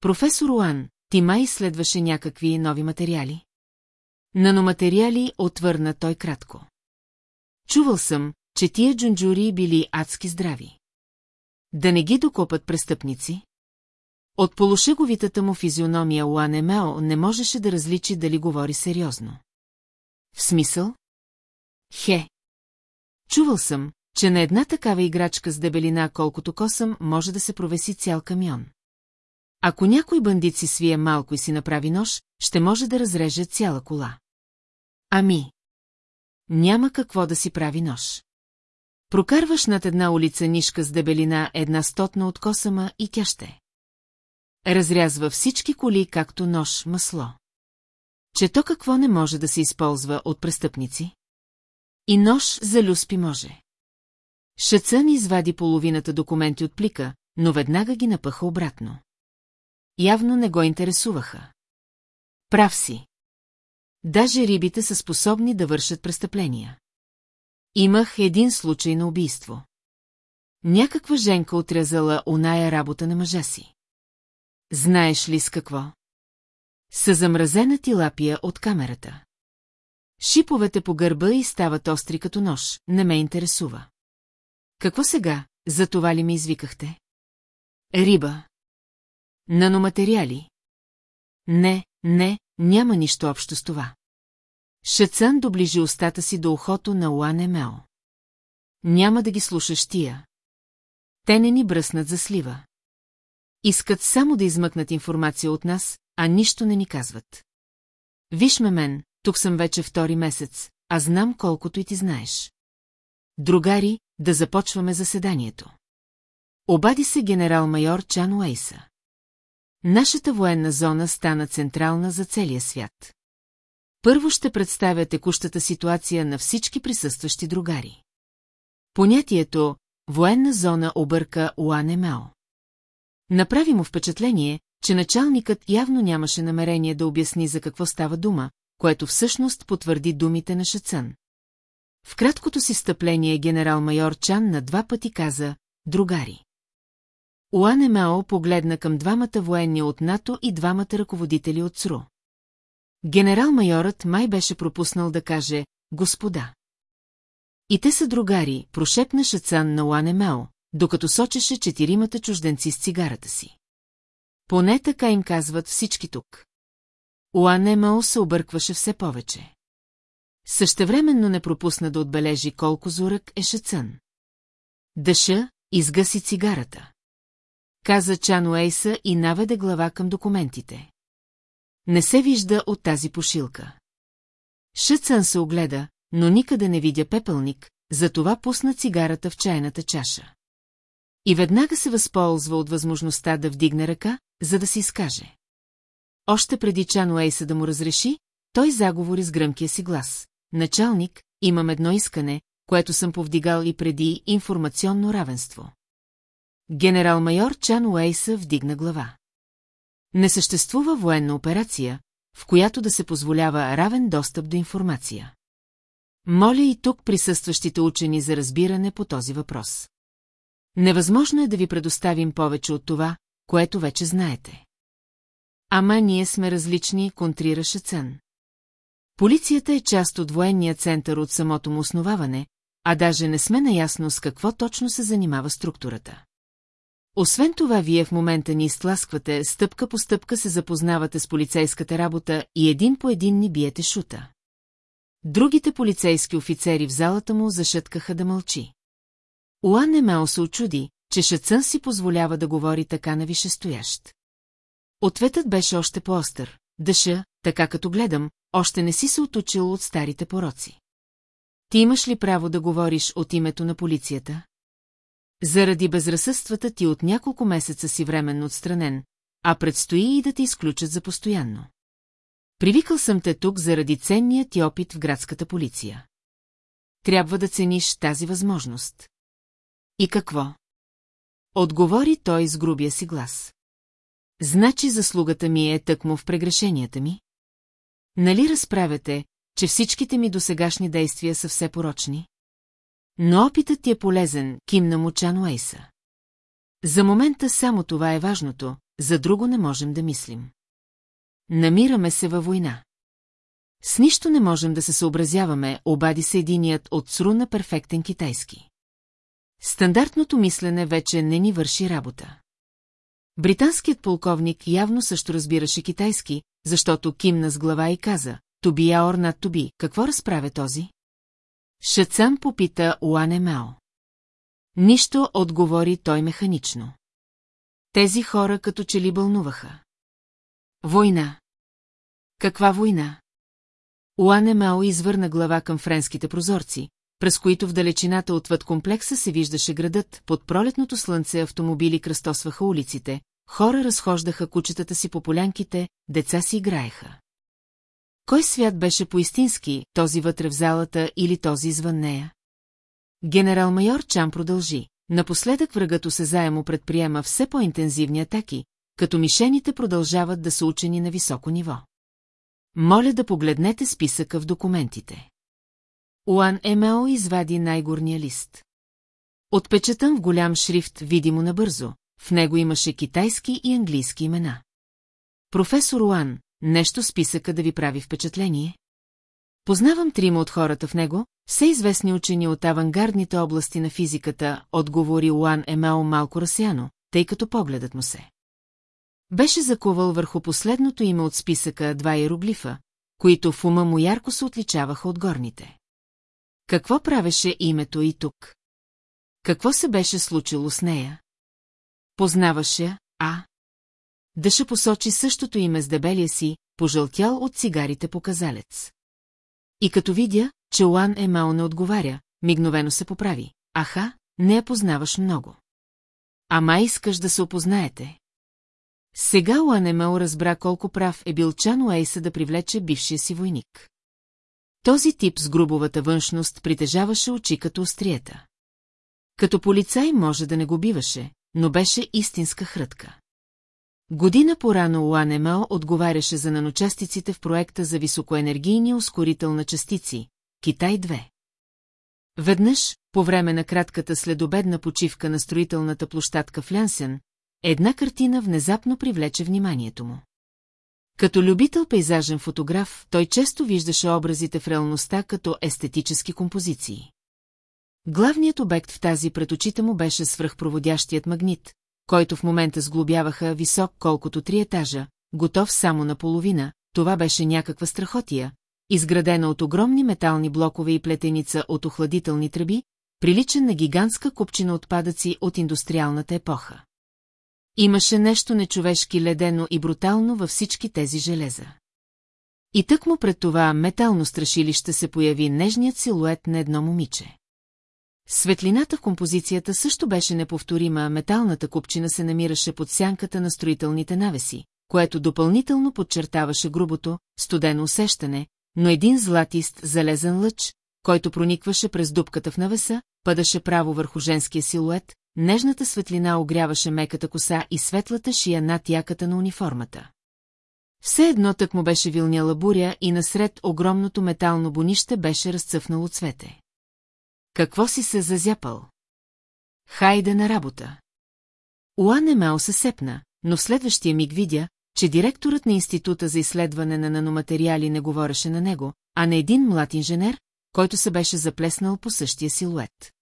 Професор Уан, ти май изследваше някакви нови материали? Наноматериали отвърна той кратко. Чувал съм, че тия джунджури били адски здрави. Да не ги докопат престъпници? От полушеговитата му физиономия Уан Емео не можеше да различи дали говори сериозно. В смисъл? Хе. Чувал съм, че на една такава играчка с дебелина колкото косъм може да се провеси цял камион. Ако някой бандит си свие малко и си направи нож, ще може да разреже цяла кола. Ами. Няма какво да си прави нож. Прокарваш над една улица нишка с дебелина една стотна от косама и тя ще. Разрязва всички коли, както нож масло. Че то какво не може да се използва от престъпници? И нож за люспи може. Шацън извади половината документи от плика, но веднага ги напъха обратно. Явно не го интересуваха. Прав си. Даже рибите са способни да вършат престъпления. Имах един случай на убийство. Някаква женка отрязала оная работа на мъжа си. Знаеш ли с какво? С замразена тилапия от камерата. Шиповете по гърба и стават остри като нож, не ме интересува. Какво сега, за това ли ми извикахте? Риба. Наноматериали. Не, не, няма нищо общо с това. Шацън доближи устата си до ухото на Уане Мео. Няма да ги слушаш тия. Те не ни бръснат за слива. Искат само да измъкнат информация от нас, а нищо не ни казват. Виж ме мен, тук съм вече втори месец, а знам колкото и ти знаеш. Другари, да започваме заседанието. Обади се генерал-майор Чан Уейса. Нашата военна зона стана централна за целия свят. Първо ще представя текущата ситуация на всички присъстващи другари. Понятието «военна зона» обърка Уане Мао. Направи му впечатление, че началникът явно нямаше намерение да обясни за какво става дума, което всъщност потвърди думите на Шацън. В краткото си стъпление генерал-майор Чан на два пъти каза «другари». Уане Мао погледна към двамата военни от НАТО и двамата ръководители от СРУ. Генерал-майорът май беше пропуснал да каже «Господа». И те са другари, прошепна Шацан на Уане Мао, докато сочеше четиримата чужденци с цигарата си. Поне така им казват всички тук. Уанемао се объркваше все повече. Същевременно не пропусна да отбележи колко зурък е Шацън. Дъша, изгаси цигарата. Каза Чан Уейса и наведе глава към документите. Не се вижда от тази пошилка. Шъцън се огледа, но никъде не видя пепелник, затова пусна цигарата в чайната чаша. И веднага се възползва от възможността да вдигне ръка, за да си изкаже. Още преди Чан Уейса да му разреши, той заговори с гръмкия си глас. Началник, имам едно искане, което съм повдигал и преди информационно равенство. Генерал-майор Чан Уейса вдигна глава. Не съществува военна операция, в която да се позволява равен достъп до информация. Моля и тук присъстващите учени за разбиране по този въпрос. Невъзможно е да ви предоставим повече от това, което вече знаете. Ама ние сме различни, контрираше Цън. Полицията е част от военния център от самото му основаване, а даже не сме наясно с какво точно се занимава структурата. Освен това, вие в момента ни изтласквате, стъпка по стъпка се запознавате с полицейската работа и един по един ни биете шута. Другите полицейски офицери в залата му зашъткаха да мълчи. Уан Емео се очуди, че Шацън си позволява да говори така на вишестоящ. Ответът беше още по-остър. Дъша, така като гледам, още не си се отучил от старите пороци. Ти имаш ли право да говориш от името на полицията? Заради безразсъдствата ти от няколко месеца си временно отстранен, а предстои и да те изключат за постоянно. Привикал съм те тук заради ценния ти опит в градската полиция. Трябва да цениш тази възможност. И какво? Отговори той с грубия си глас. Значи заслугата ми е тъкмо в прегрешенията ми? Нали разправяте, че всичките ми досегашни действия са все порочни? Но опитът ти е полезен, кимна му Чан Уейса. За момента само това е важното, за друго не можем да мислим. Намираме се във война. С нищо не можем да се съобразяваме, обади се единият от сру на перфектен китайски. Стандартното мислене вече не ни върши работа. Британският полковник явно също разбираше китайски, защото кимна с глава и каза, Тобия орнат Тоби, какво разправя този? Шацан попита Уане Мао. Нищо отговори той механично. Тези хора като че ли бълнуваха. Война. Каква война? Уане Мао извърна глава към френските прозорци, през които в далечината отвъд комплекса се виждаше градът, под пролетното слънце автомобили кръстосваха улиците, хора разхождаха кучетата си по полянките, деца си играеха. Кой свят беше поистински, този вътре в залата или този извън нея? Генерал-майор Чан продължи. Напоследък врагът заемо предприема все по-интензивни атаки, като мишените продължават да са учени на високо ниво. Моля да погледнете списъка в документите. Уан Емео извади най-горния лист. Отпечатан в голям шрифт, видимо набързо, в него имаше китайски и английски имена. Професор Уан, нещо списъка да ви прави впечатление? Познавам трима от хората в него, все известни учени от авангардните области на физиката, отговори Уан Емео малко разсяно, тъй като погледът му се. Беше закувал върху последното име от списъка два иероглифа, които в ума му ярко се отличаваха от горните. Какво правеше името и тук? Какво се беше случило с нея? Познаваше, а? Дъша посочи същото име с дебелия си, пожълтял от цигарите показалец. И като видя, че Уан Емал не отговаря, мигновено се поправи. Аха, не я познаваш много. Ама искаш да се опознаете. Сега Уан Емал разбра колко прав е бил Чан Уейса да привлече бившия си войник. Този тип с грубовата външност притежаваше очи като остриета. Като полицай може да не го биваше, но беше истинска хрътка. Година по-рано Уанемел отговаряше за наночастиците в проекта за високоенергийни ускорител на частици – Китай-2. Веднъж, по време на кратката следобедна почивка на строителната площадка в Лянсен, една картина внезапно привлече вниманието му. Като любител пейзажен фотограф, той често виждаше образите в реалността като естетически композиции. Главният обект в тази пред очите му беше свръхпроводящият магнит, който в момента сглобяваха висок колкото три етажа, готов само наполовина, това беше някаква страхотия, изградена от огромни метални блокове и плетеница от охладителни тръби, приличен на гигантска купчина отпадъци от индустриалната епоха. Имаше нещо нечовешки ледено и брутално във всички тези железа. И тък му пред това метално страшилище се появи нежният силует на едно момиче. Светлината в композицията също беше неповторима, металната купчина се намираше под сянката на строителните навеси, което допълнително подчертаваше грубото, студено усещане, но един златист залезен лъч, който проникваше през дупката в навеса, падаше право върху женския силует, нежната светлина огряваше меката коса и светлата шия над яката на униформата. Все едно тък му беше вилняла буря и насред огромното метално бонище беше разцъфнало цвете. Какво си се зазяпал? Хайде на работа. Уан Емел се сепна, но в следващия миг видя, че директорът на Института за изследване на наноматериали не говореше на него, а на един млад инженер, който се беше заплеснал по същия силует.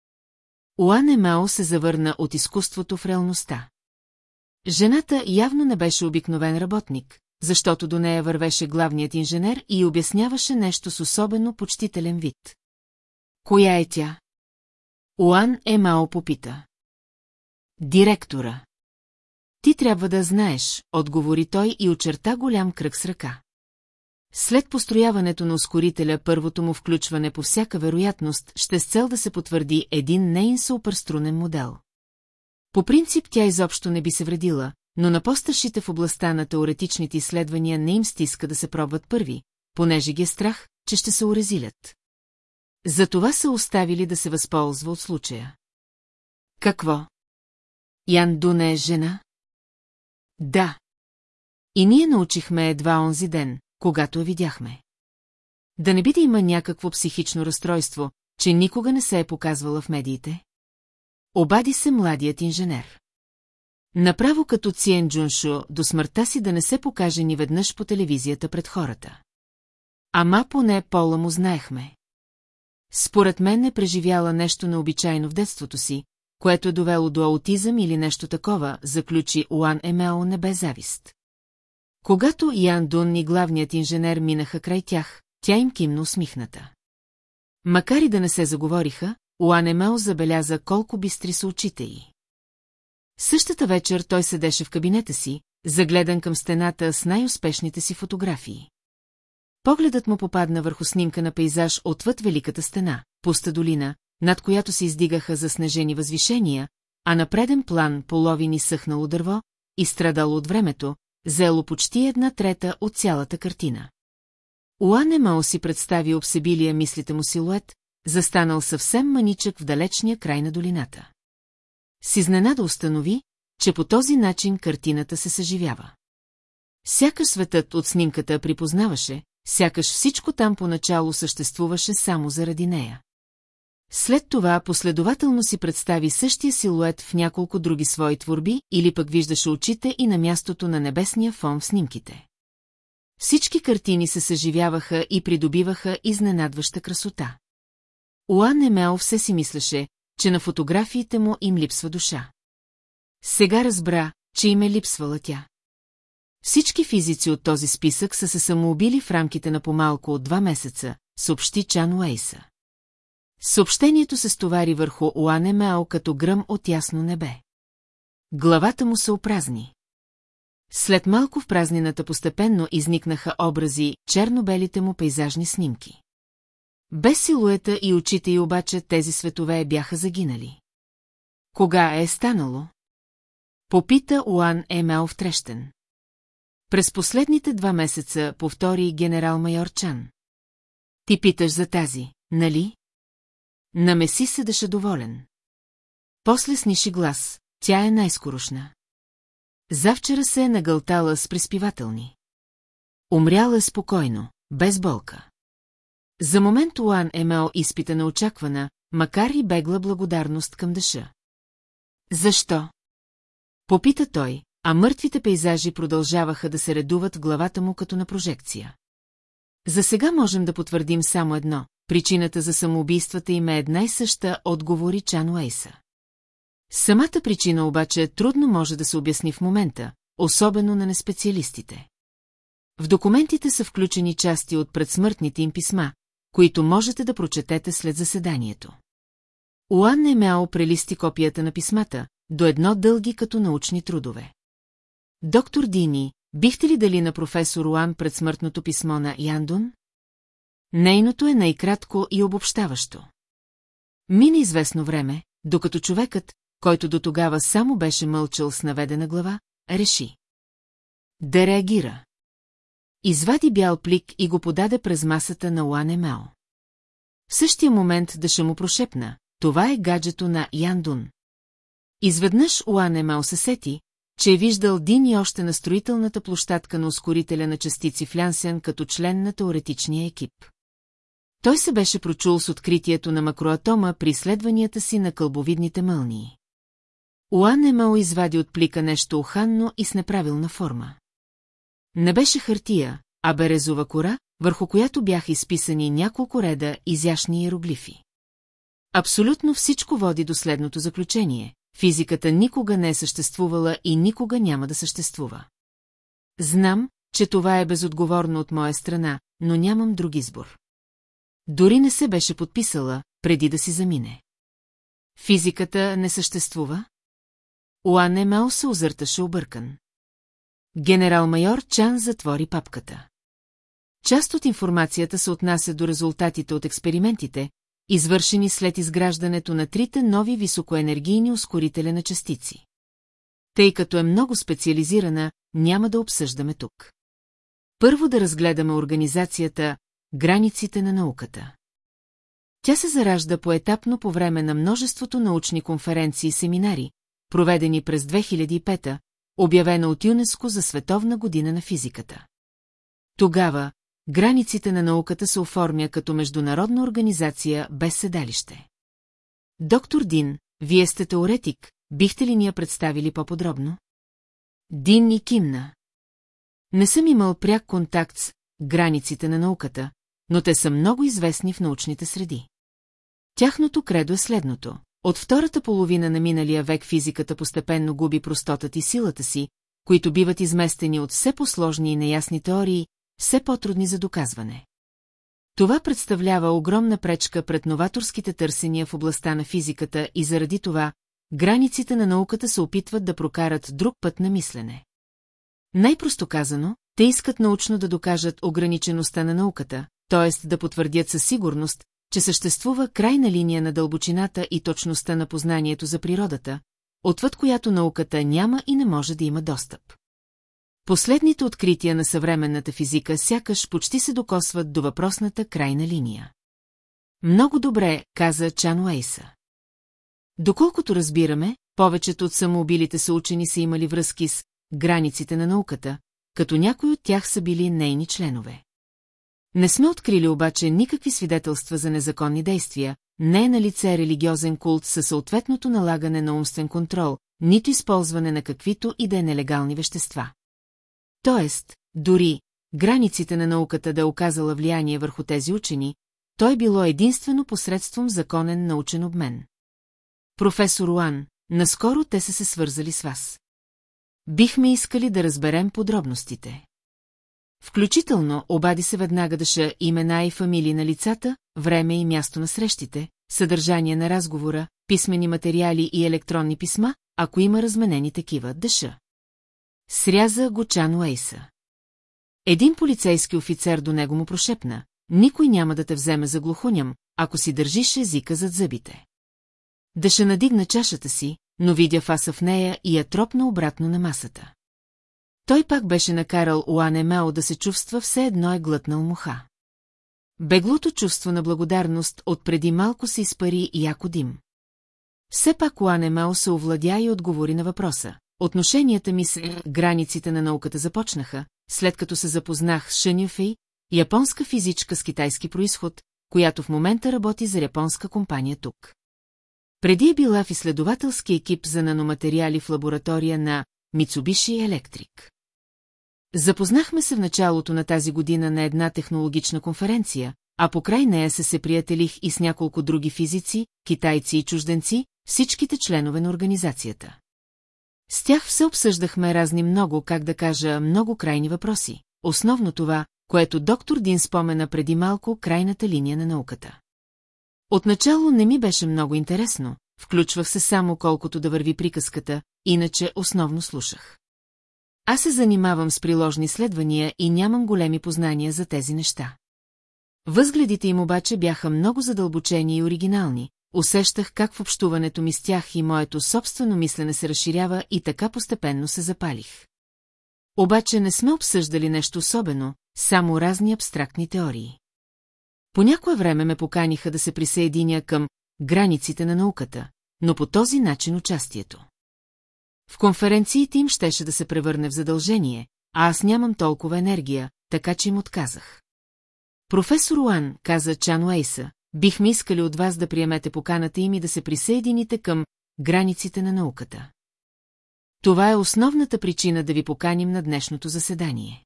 Уан Емао се завърна от изкуството в реалността. Жената явно не беше обикновен работник, защото до нея вървеше главният инженер и обясняваше нещо с особено почтителен вид. Коя е тя? Уан Емао попита. Директора. Ти трябва да знаеш, отговори той и очерта голям кръг с ръка. След построяването на ускорителя първото му включване по всяка вероятност ще с цел да се потвърди един нейн суперструнен модел. По принцип тя изобщо не би се вредила, но на постършите в областта на теоретичните изследвания не им стиска да се пробват първи, понеже ги е страх, че ще се урезилят. Затова са оставили да се възползва от случая. Какво? Ян Дуне е жена? Да. И ние научихме едва онзи ден, когато я видяхме. Да не би да има някакво психично разстройство, че никога не се е показвала в медиите? Обади се младият инженер. Направо като Циен Джуншо, до смъртта си да не се покаже ни веднъж по телевизията пред хората. Ама поне пола му знаехме. Според мен е преживяла нещо необичайно в детството си, което е довело до аутизъм или нещо такова, заключи Уан Емео не бе завист. Когато Ян Дун и главният инженер минаха край тях, тя им кимна усмихната. Макар и да не се заговориха, Уан Емео забеляза колко бистри са очите й. Същата вечер той седеше в кабинета си, загледан към стената с най-успешните си фотографии. Погледът му попадна върху снимка на пейзаж отвъд Великата стена, пуста долина, над която се издигаха заснежени възвишения, а на преден план половини съхнало дърво, изстрадало от времето, взело почти една трета от цялата картина. Уан Мао си представи обсебилия мислите му силует, застанал съвсем маничък в далечния край на долината. С изненада установи, че по този начин картината се съживява. Сякаш светът от снимката припознаваше, сякаш всичко там поначало съществуваше само заради нея. След това последователно си представи същия силует в няколко други свои творби или пък виждаше очите и на мястото на небесния фон в снимките. Всички картини се съживяваха и придобиваха изненадваща красота. Уан Емео все си мислеше, че на фотографиите му им липсва душа. Сега разбра, че им е липсвала тя. Всички физици от този списък са се самоубили в рамките на помалко от два месеца, съобщи Чан Уейса. Съобщението се стовари върху Уане Мео като гръм от ясно небе. Главата му се опразни. След малко в празнината постепенно изникнаха образи, черно-белите му пейзажни снимки. Без силуета и очите й обаче тези светове бяха загинали. Кога е станало? Попита Уан Емел втрещен. През последните два месеца повтори генерал-майор Чан. Ти питаш за тази, нали? Намеси се дъша доволен. После сниши глас, тя е най-скорошна. Завчера се е нагълтала с приспивателни. Умряла е спокойно, без болка. За момент Уан Емел изпита на очаквана, макар и бегла благодарност към дъша. Защо? Попита той, а мъртвите пейзажи продължаваха да се редуват в главата му като на прожекция. За сега можем да потвърдим само едно. Причината за самоубийствата им е една и съща, отговори Чан Уейса. Самата причина обаче трудно може да се обясни в момента, особено на неспециалистите. В документите са включени части от предсмъртните им писма, които можете да прочетете след заседанието. Уан Емео прелисти копията на писмата, до едно дълги като научни трудове. Доктор Дини, бихте ли дали на професор Уан предсмъртното писмо на Яндун? Нейното е най-кратко и обобщаващо. Мина известно време, докато човекът, който до тогава само беше мълчал с наведена глава, реши. Да реагира. Извади бял плик и го подаде през масата на Уане Мао. В същия момент Даша му прошепна, това е гаджето на Яндун. Изведнъж Уане Мао се сети, че е виждал Дин и още на строителната площадка на ускорителя на частици в Лянсен като член на теоретичния екип. Той се беше прочул с откритието на макроатома при изследванията си на кълбовидните мълнии. Уан Емао извади от плика нещо уханно и с неправилна форма. Не беше хартия, а березова кора, върху която бяха изписани няколко реда изящни иероглифи. Абсолютно всичко води до следното заключение. Физиката никога не е съществувала и никога няма да съществува. Знам, че това е безотговорно от моя страна, но нямам друг избор. Дори не се беше подписала, преди да си замине. Физиката не съществува? Уане Мел се озърташе объркан. Генерал-майор Чан затвори папката. Част от информацията се отнася до резултатите от експериментите, извършени след изграждането на трите нови високоенергийни ускорителя на частици. Тъй като е много специализирана, няма да обсъждаме тук. Първо да разгледаме организацията Границите на науката. Тя се заражда поетапно по време на множеството научни конференции и семинари, проведени през 2005 обявена от ЮНЕСКО за Световна година на физиката. Тогава границите на науката се оформя като международна организация без седалище. Доктор Дин, вие сте теоретик, бихте ли ни я представили по-подробно? Дин и кимна. Не съм имал пряк контакт с границите на науката, но те са много известни в научните среди. Тяхното кредо е следното. От втората половина на миналия век физиката постепенно губи простотата и силата си, които биват изместени от все по-сложни и неясни теории, все по-трудни за доказване. Това представлява огромна пречка пред новаторските търсения в областта на физиката и заради това границите на науката се опитват да прокарат друг път на мислене. Най-просто казано, те искат научно да докажат ограничеността на науката, т.е. да потвърдят със сигурност, че съществува крайна линия на дълбочината и точността на познанието за природата, отвъд която науката няма и не може да има достъп. Последните открития на съвременната физика сякаш почти се докосват до въпросната крайна линия. Много добре, каза Чан Уейса. Доколкото разбираме, повечето от самоубилите са учени са имали връзки с границите на науката, като някои от тях са били нейни членове. Не сме открили обаче никакви свидетелства за незаконни действия, не е на лице религиозен култ със съответното налагане на умствен контрол, нито използване на каквито и да е нелегални вещества. Тоест, дори границите на науката да оказала влияние върху тези учени, той било единствено посредством законен научен обмен. Професор Уан, наскоро те са се свързали с вас. Бихме искали да разберем подробностите. Включително обади се веднага дъша имена и фамилии на лицата, време и място на срещите, съдържание на разговора, писмени материали и електронни писма, ако има разменени такива, дъша. Сряза го Чан Уейса. Един полицейски офицер до него му прошепна, никой няма да те вземе за глухоням, ако си държиш езика зад зъбите. Дъша надигна чашата си, но видя фаса в нея и я тропна обратно на масата. Той пак беше накарал Уане Мео да се чувства все едно е глътнал муха. Беглото чувство на благодарност от преди малко се изпари и яко дим. Все пак Уане Мео се овладя и отговори на въпроса. Отношенията ми с границите на науката започнаха, след като се запознах с Шенюфей, японска физичка с китайски происход, която в момента работи за японска компания тук. Преди е била в изследователски екип за наноматериали в лаборатория на Mitsubishi Electric. Запознахме се в началото на тази година на една технологична конференция, а покрай нея се се приятелих и с няколко други физици, китайци и чужденци, всичките членове на организацията. С тях все обсъждахме разни много, как да кажа, много крайни въпроси. основно това, което доктор Дин спомена преди малко крайната линия на науката. Отначало не ми беше много интересно, включвах се само колкото да върви приказката, иначе основно слушах. Аз се занимавам с приложни изследвания и нямам големи познания за тези неща. Възгледите им обаче бяха много задълбочени и оригинални, усещах как в общуването ми с тях и моето собствено мислене се разширява и така постепенно се запалих. Обаче не сме обсъждали нещо особено, само разни абстрактни теории. По някое време ме поканиха да се присъединя към границите на науката, но по този начин участието. В конференциите им щеше да се превърне в задължение, а аз нямам толкова енергия, така че им отказах. Професор Уан, каза Чан Уейса, бихме искали от вас да приемете поканата им и да се присъедините към границите на науката. Това е основната причина да ви поканим на днешното заседание.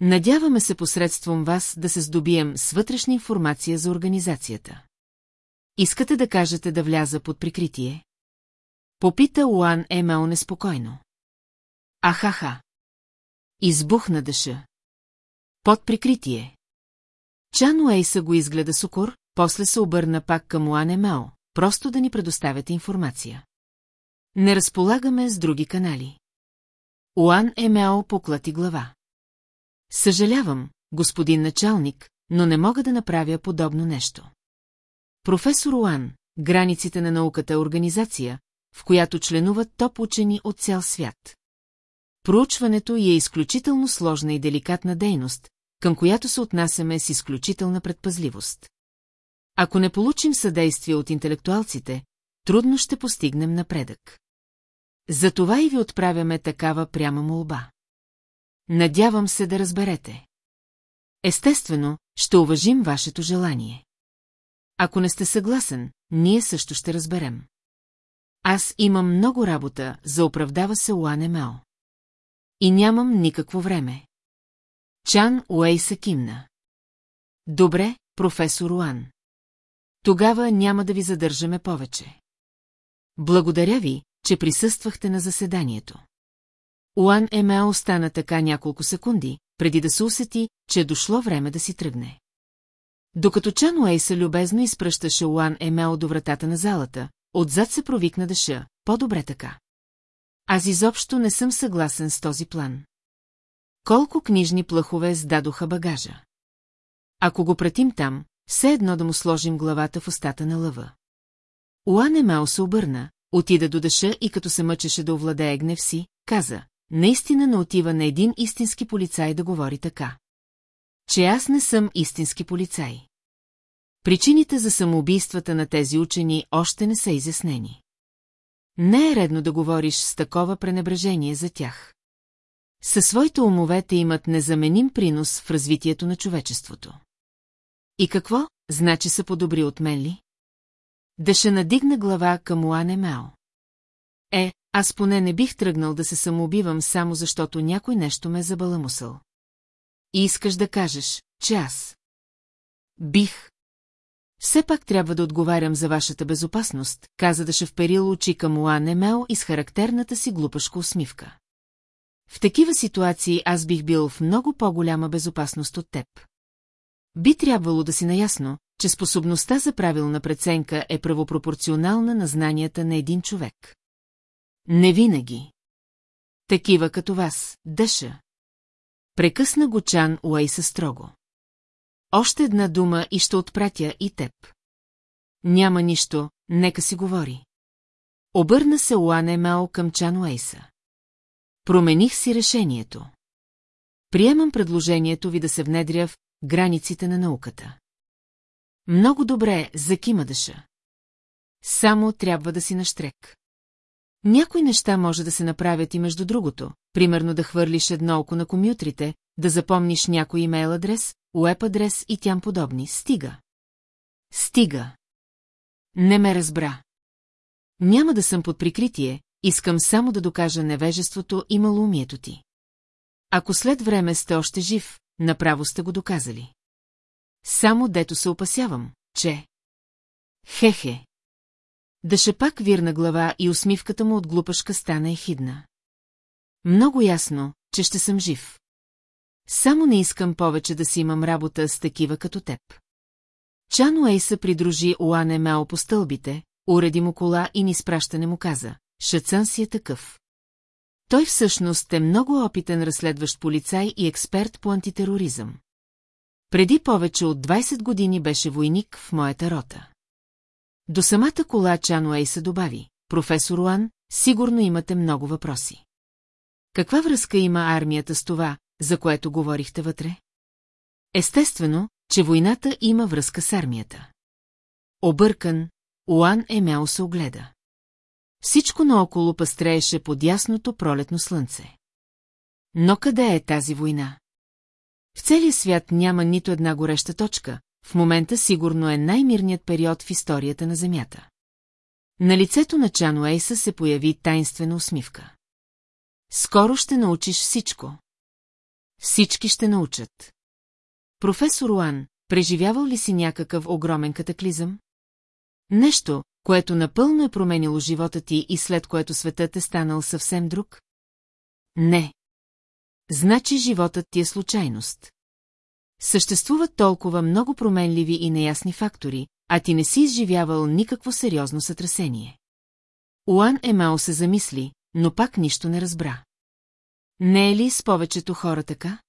Надяваме се посредством вас да се здобием с вътрешна информация за организацията. Искате да кажете да вляза под прикритие? Попита Уан Емел неспокойно. Ахаха. Избухна дъша. Под прикритие. Чан Уейса го изгледа сукор, после се обърна пак към Уан Емел, просто да ни предоставяте информация. Не разполагаме с други канали. Уан Емео поклати глава. Съжалявам, господин началник, но не мога да направя подобно нещо. Професор Уан, границите на науката е организация, в която членуват топ учени от цял свят. Проучването е изключително сложна и деликатна дейност, към която се отнасяме с изключителна предпазливост. Ако не получим съдействие от интелектуалците, трудно ще постигнем напредък. Затова и ви отправяме такава пряма молба. Надявам се да разберете. Естествено, ще уважим вашето желание. Ако не сте съгласен, ние също ще разберем. Аз имам много работа, за оправдава се Уан Мео. И нямам никакво време. Чан Уей се кимна. Добре, професор Уан. Тогава няма да ви задържаме повече. Благодаря ви, че присъствахте на заседанието. Уан Емео остана така няколко секунди, преди да се усети, че е дошло време да си тръгне. Докато Чан Уейса любезно изпръщаше Уан Емео до вратата на залата, отзад се провикна дъша, по-добре така. Аз изобщо не съм съгласен с този план. Колко книжни плъхове сдадоха багажа. Ако го пратим там, все едно да му сложим главата в устата на лъва. Уан Емео се обърна, отида до дъша и като се мъчеше да овладее гнев си, каза, наистина не отива на един истински полицай да говори така. Че аз не съм истински полицай. Причините за самоубийствата на тези учени още не са изяснени. Не е редно да говориш с такова пренебрежение за тях. Със своите умове те имат незаменим принос в развитието на човечеството. И какво, значи са подобри от мен ли? Ще надигна глава към Уане Мео. Е, аз поне не бих тръгнал да се самоубивам само защото някой нещо ме е забаламусъл. И искаш да кажеш, че аз. Бих. Все пак трябва да отговарям за вашата безопасност, каза да ще вперил очи към Уан Емел и с характерната си глупашка усмивка. В такива ситуации аз бих бил в много по-голяма безопасност от теб. Би трябвало да си наясно, че способността за правилна преценка е правопропорционална на знанията на един човек. Не винаги. Такива като вас, Дъша. Прекъсна го Чан Уейса строго. Още една дума и ще отпратя и теб. Няма нищо, нека си говори. Обърна се Уане Мао към Чан Уейса. Промених си решението. Приемам предложението ви да се внедря в границите на науката. Много добре, закима дъша. Само трябва да си наштрек. Някои неща може да се направят и между другото, примерно да хвърлиш едно око на комютрите, да запомниш някой имейл адрес, уеб адрес и тям подобни. Стига. Стига. Не ме разбра. Няма да съм под прикритие, искам само да докажа невежеството и малоумието ти. Ако след време сте още жив, направо сте го доказали. Само дето се опасявам, че... Хехе. Дъше пак вирна глава и усмивката му от глупашка стана ехидна. Много ясно, че ще съм жив. Само не искам повече да си имам работа с такива като теб. Чан Уейса придружи Уане Мео по стълбите, уреди му кола и ни спращане му каза. Шацън си е такъв. Той всъщност е много опитен разследващ полицай и експерт по антитероризъм. Преди повече от 20 години беше войник в моята рота. До самата кола Чан Уейса добави. Професор Уан, сигурно имате много въпроси. Каква връзка има армията с това, за което говорихте вътре? Естествено, че войната има връзка с армията. Объркан, Уан Емяо се огледа. Всичко наоколо пастрееше под ясното пролетно слънце. Но къде е тази война? В целия свят няма нито една гореща точка, в момента сигурно е най-мирният период в историята на Земята. На лицето на Чан Уейса се появи тайнствена усмивка. Скоро ще научиш всичко. Всички ще научат. Професор Уан, преживявал ли си някакъв огромен катаклизъм? Нещо, което напълно е променило живота ти и след което светът е станал съвсем друг? Не. Значи животът ти е случайност. Съществуват толкова много променливи и неясни фактори, а ти не си изживявал никакво сериозно сътресение. Уан Емао се замисли, но пак нищо не разбра. Не е ли с повечето хора така?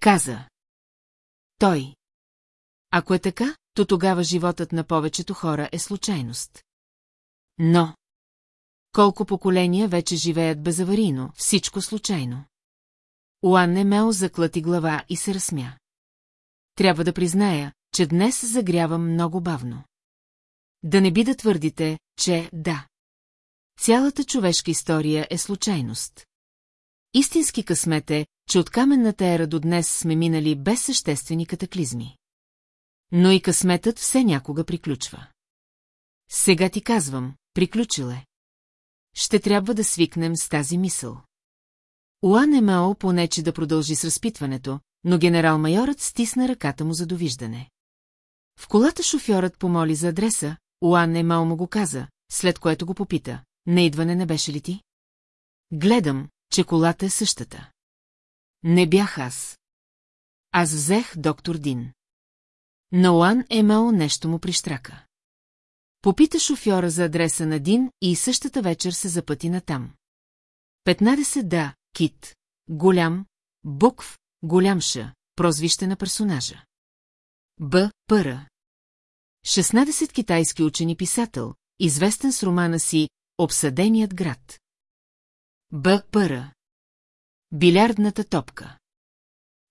Каза. Той. Ако е така, то тогава животът на повечето хора е случайност. Но... Колко поколения вече живеят безаварийно, всичко случайно. Уан Немел заклати глава и се разсмя. Трябва да призная, че днес загрявам много бавно. Да не би да твърдите, че да. Цялата човешка история е случайност. Истински късмет е, че от каменната ера до днес сме минали без съществени катаклизми. Но и късметът все някога приключва. Сега ти казвам, приключил е. Ще трябва да свикнем с тази мисъл. Уан Емао понече да продължи с разпитването, но генерал-майорът стисна ръката му за довиждане. В колата шофьорът помоли за адреса, Уан Емао му го каза, след което го попита. Не идване не беше ли ти? Гледам, че колата е същата. Не бях аз. Аз взех доктор Дин. На Уан Емао нещо му прищрака. Попита шофьора за адреса на Дин и същата вечер се запъти натам. 15 да, Кит. Голям, букв, голям ша, прозвище на персонажа. Б. Пъра. 16 китайски учени писател, известен с романа си Обсъденият град. Б. Пъра. Билярдната топка.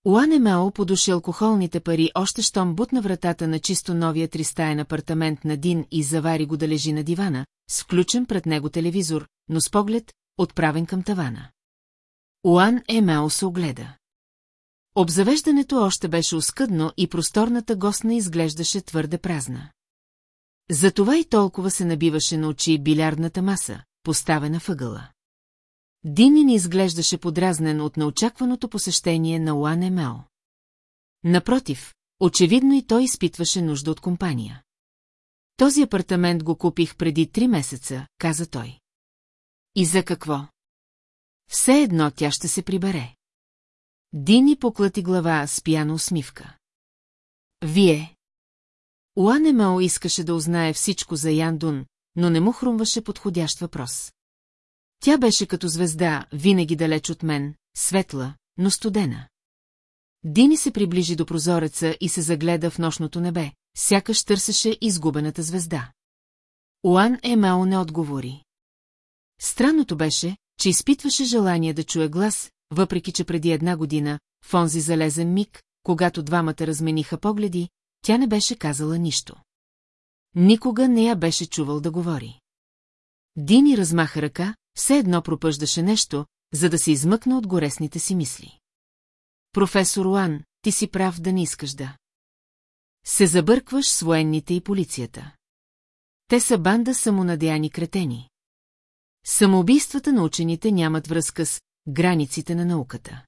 Уане Мео подуши алкохолните пари още щом бутна вратата на чисто новия тристаен апартамент на Дин и завари го да лежи на дивана, с включен пред него телевизор, но с поглед, отправен към тавана. Уан Емео се огледа. Обзавеждането още беше оскъдно и просторната гостна изглеждаше твърде празна. Затова и толкова се набиваше на очи билярдната маса, поставена въгъла. Динин изглеждаше подразнен от неочакваното посещение на Уан Емео. Напротив, очевидно и той изпитваше нужда от компания. Този апартамент го купих преди три месеца, каза той. И за какво? Все едно тя ще се прибере. Дини поклати глава с пияна усмивка. Вие. Уанемао искаше да узнае всичко за Ян Дун, но не му хрумваше подходящ въпрос. Тя беше като звезда, винаги далеч от мен, светла, но студена. Дини се приближи до прозореца и се загледа в нощното небе, сякаш търсеше изгубената звезда. Уан Емао не отговори. Странното беше, че изпитваше желание да чуе глас, въпреки че преди една година, в онзи залезен миг, когато двамата размениха погледи, тя не беше казала нищо. Никога не я беше чувал да говори. Дини размаха ръка, все едно пропъждаше нещо, за да се измъкне от горесните си мисли. Професор Уан, ти си прав да не искаш да. Се забъркваш с военните и полицията. Те са банда самонадеяни кретени. Самоубийствата на учените нямат връзка с границите на науката.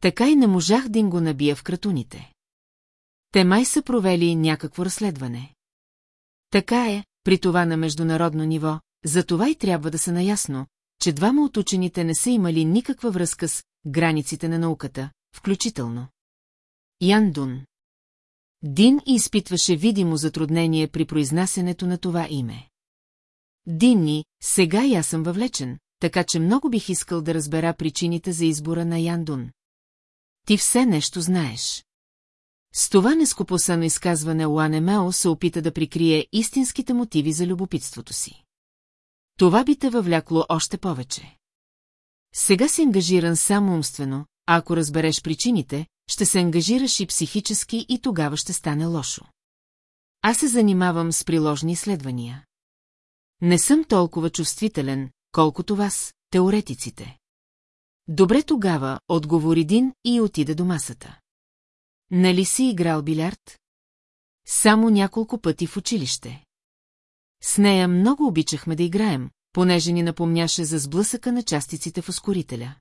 Така и не можах да им го набия в кратуните. Те май са провели някакво разследване. Така е, при това на международно ниво, за това и трябва да са наясно, че двама от учените не са имали никаква връзка с границите на науката, включително. Яндун. Дин изпитваше видимо затруднение при произнасянето на това име. Динни, сега и аз съм въвлечен, така че много бих искал да разбера причините за избора на Яндун. Ти все нещо знаеш. С това нескопосано изказване Уане Мео се опита да прикрие истинските мотиви за любопитството си. Това би те въвлякло още повече. Сега си ангажиран само умствено, а ако разбереш причините, ще се ангажираш и психически и тогава ще стане лошо. Аз се занимавам с приложни изследвания. Не съм толкова чувствителен, колкото вас, теоретиците. Добре тогава, отговори Дин и отида до масата. Нали си играл билярд? Само няколко пъти в училище. С нея много обичахме да играем, понеже ни напомняше за сблъсъка на частиците в ускорителя.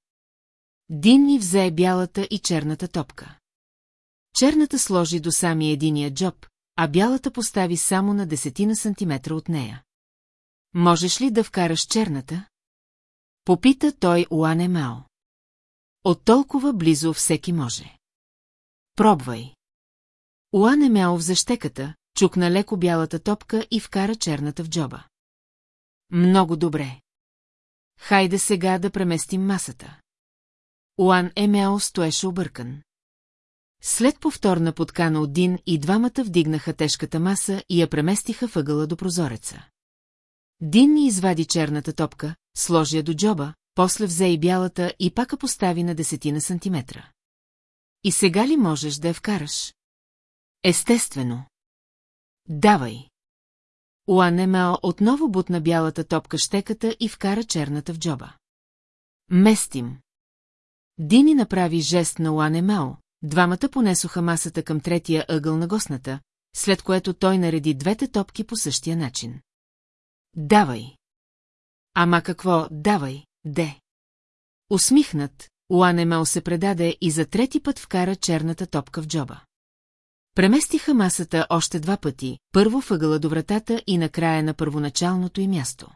Дин ни взе бялата и черната топка. Черната сложи до самия единия джоб, а бялата постави само на десетина сантиметра от нея. Можеш ли да вкараш черната? Попита той Уане Мао. От толкова близо всеки може. Пробвай. Уане Мао взе щеката, чукна леко бялата топка и вкара черната в джоба. Много добре. Хайде сега да преместим масата. Уан Емео стоеше объркан. След повторна подкана от Дин и двамата вдигнаха тежката маса и я преместиха въгъла до прозореца. Дин ни извади черната топка, сложи я до джоба, после взе и бялата и пака постави на десетина сантиметра. И сега ли можеш да я вкараш? Естествено. Давай. Уанемао отново бутна бялата топка щеката и вкара черната в джоба. Местим. Дини направи жест на Уанемао, двамата понесоха масата към третия ъгъл на гостната, след което той нареди двете топки по същия начин. Давай. Ама какво, давай, де. Усмихнат, Уанемао се предаде и за трети път вкара черната топка в джоба. Преместиха масата още два пъти, първо въгъла до вратата и накрая на първоначалното й място.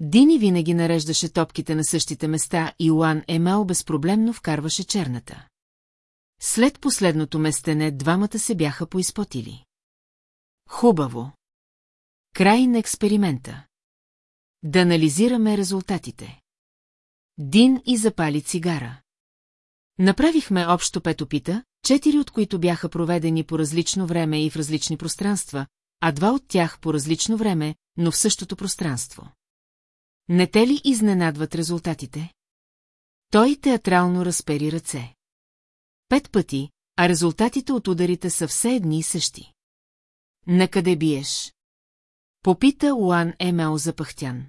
Дини винаги нареждаше топките на същите места и Уан Емал безпроблемно вкарваше черната. След последното местене двамата се бяха поизпотили. Хубаво. Край на експеримента. Да анализираме резултатите. Дин и запали цигара. Направихме общо пет опита, четири от които бяха проведени по различно време и в различни пространства, а два от тях по различно време, но в същото пространство. Не те ли изненадват резултатите? Той театрално разпери ръце. Пет пъти, а резултатите от ударите са все едни и същи. Накъде биеш? Попита Уан Емел запахтян.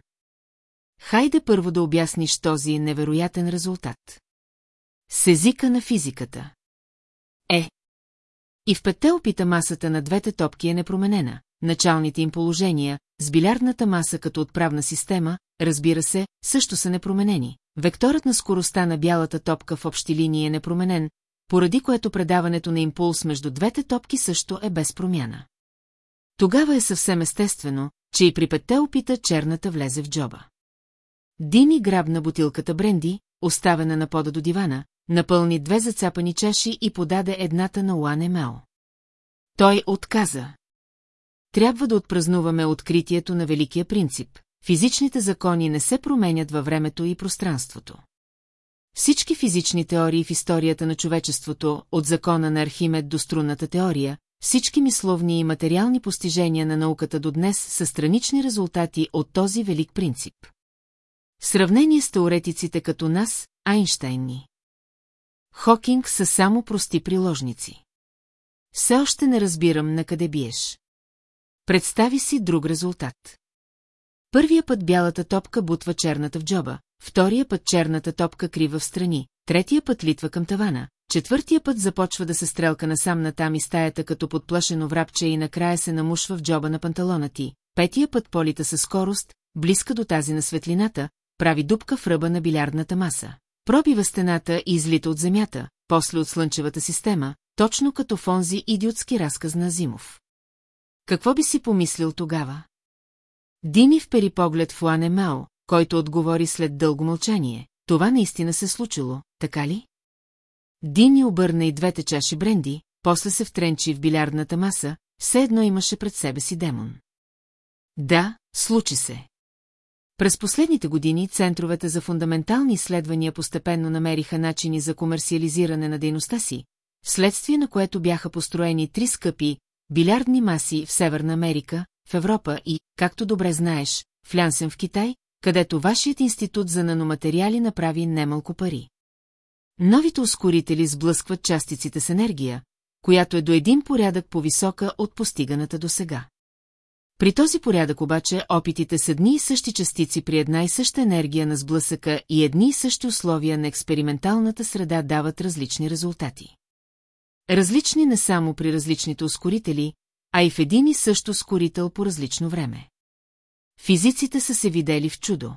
Хайде първо да обясниш този невероятен резултат. С езика на физиката. Е. И в петте опита масата на двете топки е непроменена. Началните им положения, с билярдната маса като отправна система, разбира се, също са непроменени. Векторът на скоростта на бялата топка в общи линии е непроменен, поради което предаването на импулс между двете топки също е без промяна. Тогава е съвсем естествено, че и при петте опита черната влезе в джоба. Дини грабна бутилката бренди, оставена на пода до дивана, напълни две зацапани чаши и подаде едната на Уане Мео. Той отказа. Трябва да отпразнуваме откритието на великия принцип. Физичните закони не се променят във времето и пространството. Всички физични теории в историята на човечеството, от закона на Архимед до струнната теория, всички мисловни и материални постижения на науката до днес са странични резултати от този велик принцип. В сравнение с теоретиците като нас, Айнштейнни. Хокинг са само прости приложници. Все още не разбирам на къде биеш. Представи си друг резултат. Първия път бялата топка бутва черната в джоба, втория път черната топка крива в страни, третия път литва към тавана, четвъртия път започва да се стрелка насам натам и стаята като подплашено врабче и накрая се намушва в джоба на панталона ти, петия път полита със скорост, близка до тази на светлината, прави дупка в ръба на билярдната маса. Пробива стената и излита от земята, после от слънчевата система, точно като в онзи идиотски разказ на Зимов. Какво би си помислил тогава? Дини впери поглед в Лане Мао, който отговори след дълго мълчание. Това наистина се случило, така ли? Дини обърна и двете чаши бренди, после се втренчи в билярдната маса, все едно имаше пред себе си демон. Да, случи се. През последните години центровете за фундаментални изследвания постепенно намериха начини за комерциализиране на дейността си, вследствие на което бяха построени три скъпи билярдни маси в Северна Америка, в Европа и, както добре знаеш, в Лянсен в Китай, където вашият институт за наноматериали направи немалко пари. Новите ускорители сблъскват частиците с енергия, която е до един порядък по-висока от постиганата до сега. При този порядък обаче опитите с едни и същи частици при една и съща енергия на сблъсъка и едни и същи условия на експерименталната среда дават различни резултати. Различни не само при различните ускорители, а и в един и също ускорител по различно време. Физиците са се видели в чудо.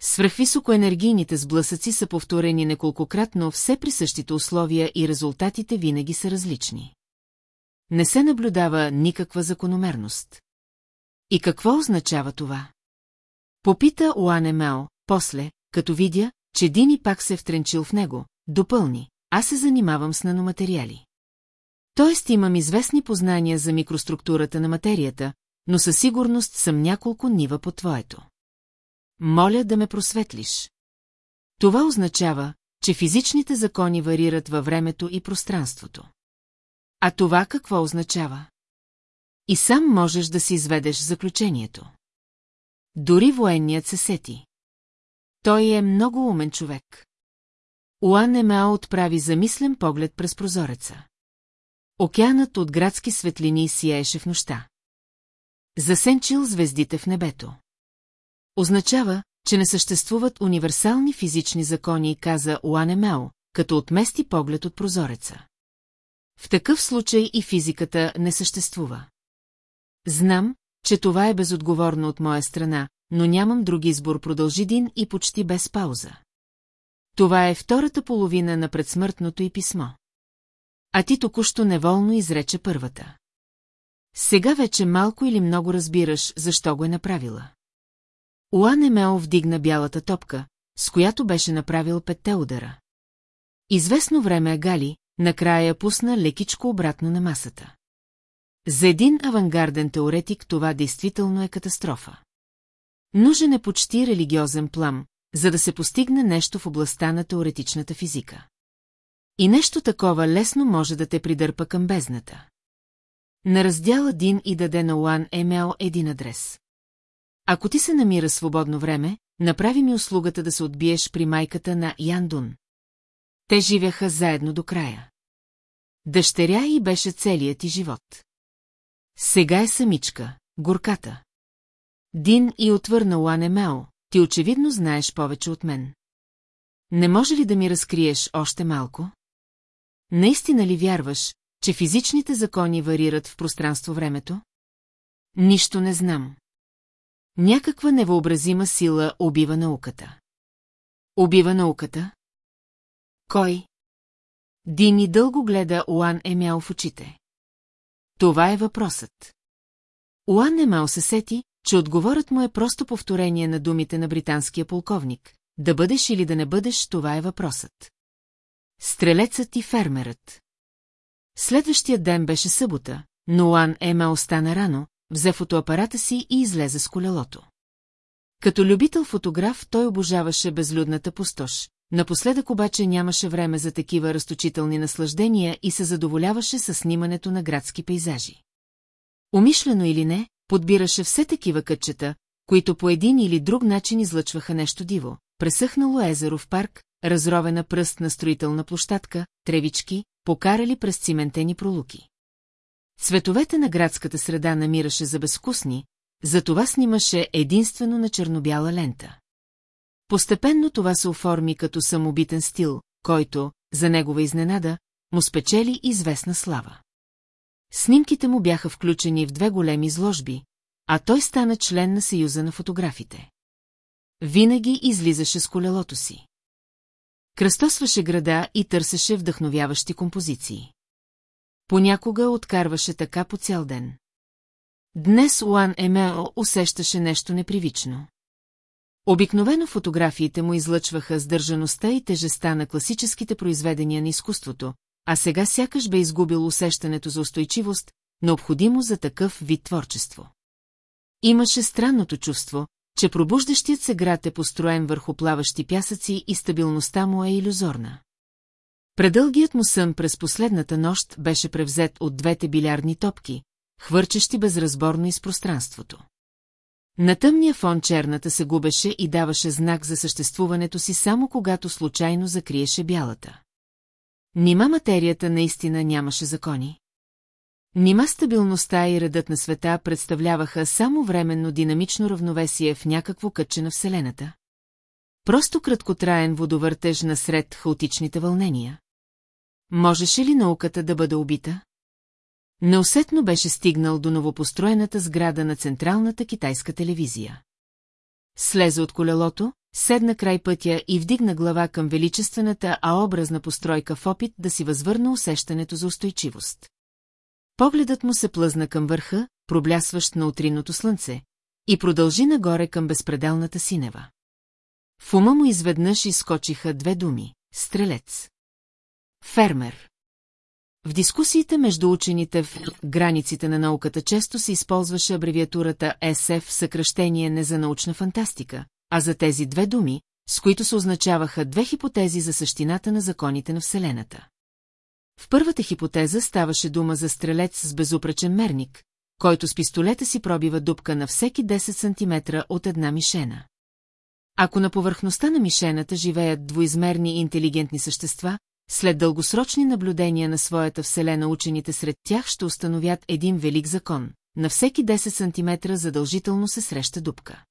Свръхвисокоенергийните сблъсъци са повторени неколкократно все при същите условия и резултатите винаги са различни. Не се наблюдава никаква закономерност. И какво означава това? Попита Уане Мео, после, като видя, че Дини пак се е втренчил в него, допълни, аз се занимавам с наноматериали. Тоест имам известни познания за микроструктурата на материята, но със сигурност съм няколко нива по твоето. Моля да ме просветлиш. Това означава, че физичните закони варират във времето и пространството. А това какво означава? И сам можеш да си изведеш заключението. Дори военният се сети. Той е много умен човек. Уан Емао отправи замислен поглед през прозореца. Океанът от градски светлини сияеше в нощта. Засенчил звездите в небето. Означава, че не съществуват универсални физични закони, каза Уане Мео, като отмести поглед от прозореца. В такъв случай и физиката не съществува. Знам, че това е безотговорно от моя страна, но нямам друг избор, продължи Дин и почти без пауза. Това е втората половина на предсмъртното и писмо. А ти току-що неволно изрече първата. Сега вече малко или много разбираш, защо го е направила. Уан Емео вдигна бялата топка, с която беше направил петте удара. Известно време Гали, накрая пусна лекичко обратно на масата. За един авангарден теоретик това действително е катастрофа. Нужен е почти религиозен плам, за да се постигне нещо в областта на теоретичната физика. И нещо такова лесно може да те придърпа към бездната. На раздял един и даде на Уан Емео един адрес. Ако ти се намира свободно време, направи ми услугата да се отбиеш при майката на Яндун. Те живяха заедно до края. Дъщеря и беше целият ти живот. Сега е самичка, горката. Дин и отвърна Уане Мео, ти очевидно знаеш повече от мен. Не може ли да ми разкриеш още малко? Наистина ли вярваш, че физичните закони варират в пространство-времето? Нищо не знам. Някаква невъобразима сила убива науката. Убива науката? Кой? Дини дълго гледа Уан Емял в очите. Това е въпросът. Уан Емял се сети, че отговорът му е просто повторение на думите на британския полковник. Да бъдеш или да не бъдеш, това е въпросът. Стрелецът и фермерът. Следващия ден беше събота, но Уан Ема остана рано, взе фотоапарата си и излезе с колелото. Като любител фотограф той обожаваше безлюдната пустош, напоследък обаче нямаше време за такива разточителни наслаждения и се задоволяваше с снимането на градски пейзажи. Умишлено или не, подбираше все такива кътчета, които по един или друг начин излъчваха нещо диво. Пресъхнало езеро в парк, разровена пръст на строителна площадка, тревички, покарали през циментени пролуки. Цветовете на градската среда намираше за безвкусни, затова снимаше единствено на чернобяла лента. Постепенно това се оформи като самобитен стил, който, за негова изненада, му спечели известна слава. Снимките му бяха включени в две големи изложби, а той стана член на Съюза на фотографите. Винаги излизаше с колелото си. Кръстосваше града и търсеше вдъхновяващи композиции. Понякога откарваше така по цял ден. Днес Уан Емео усещаше нещо непривично. Обикновено фотографиите му излъчваха сдържаността и тежестта на класическите произведения на изкуството, а сега сякаш бе изгубил усещането за устойчивост, необходимо за такъв вид творчество. Имаше странното чувство, че пробуждащият се град е построен върху плаващи пясъци и стабилността му е иллюзорна. Предългият му сън през последната нощ беше превзет от двете билярдни топки, хвърчещи безразборно из пространството. На тъмния фон черната се губеше и даваше знак за съществуването си само когато случайно закриеше бялата. Нима материята наистина нямаше закони. Нима стабилността и редът на света представляваха само временно динамично равновесие в някакво кътче на Вселената. Просто краткотраен водовъртеж насред хаотичните вълнения. Можеше ли науката да бъде убита? Неусетно беше стигнал до новопостроената сграда на Централната китайска телевизия. Слезе от колелото, седна край пътя и вдигна глава към величествената, а образна постройка в опит да си възвърна усещането за устойчивост. Погледът му се плъзна към върха, проблясващ на утринното слънце, и продължи нагоре към безпределната синева. В ума му изведнъж изскочиха две думи – стрелец. Фермер. В дискусиите между учените в границите на науката често се използваше абревиатурата SF съкръщение не за научна фантастика, а за тези две думи, с които се означаваха две хипотези за същината на законите на Вселената. В първата хипотеза ставаше дума за стрелец с безупречен мерник, който с пистолета си пробива дупка на всеки 10 см от една мишена. Ако на повърхността на мишената живеят двоизмерни интелигентни същества, след дългосрочни наблюдения на своята вселена учените сред тях ще установят един велик закон. На всеки 10 см задължително се среща дупка.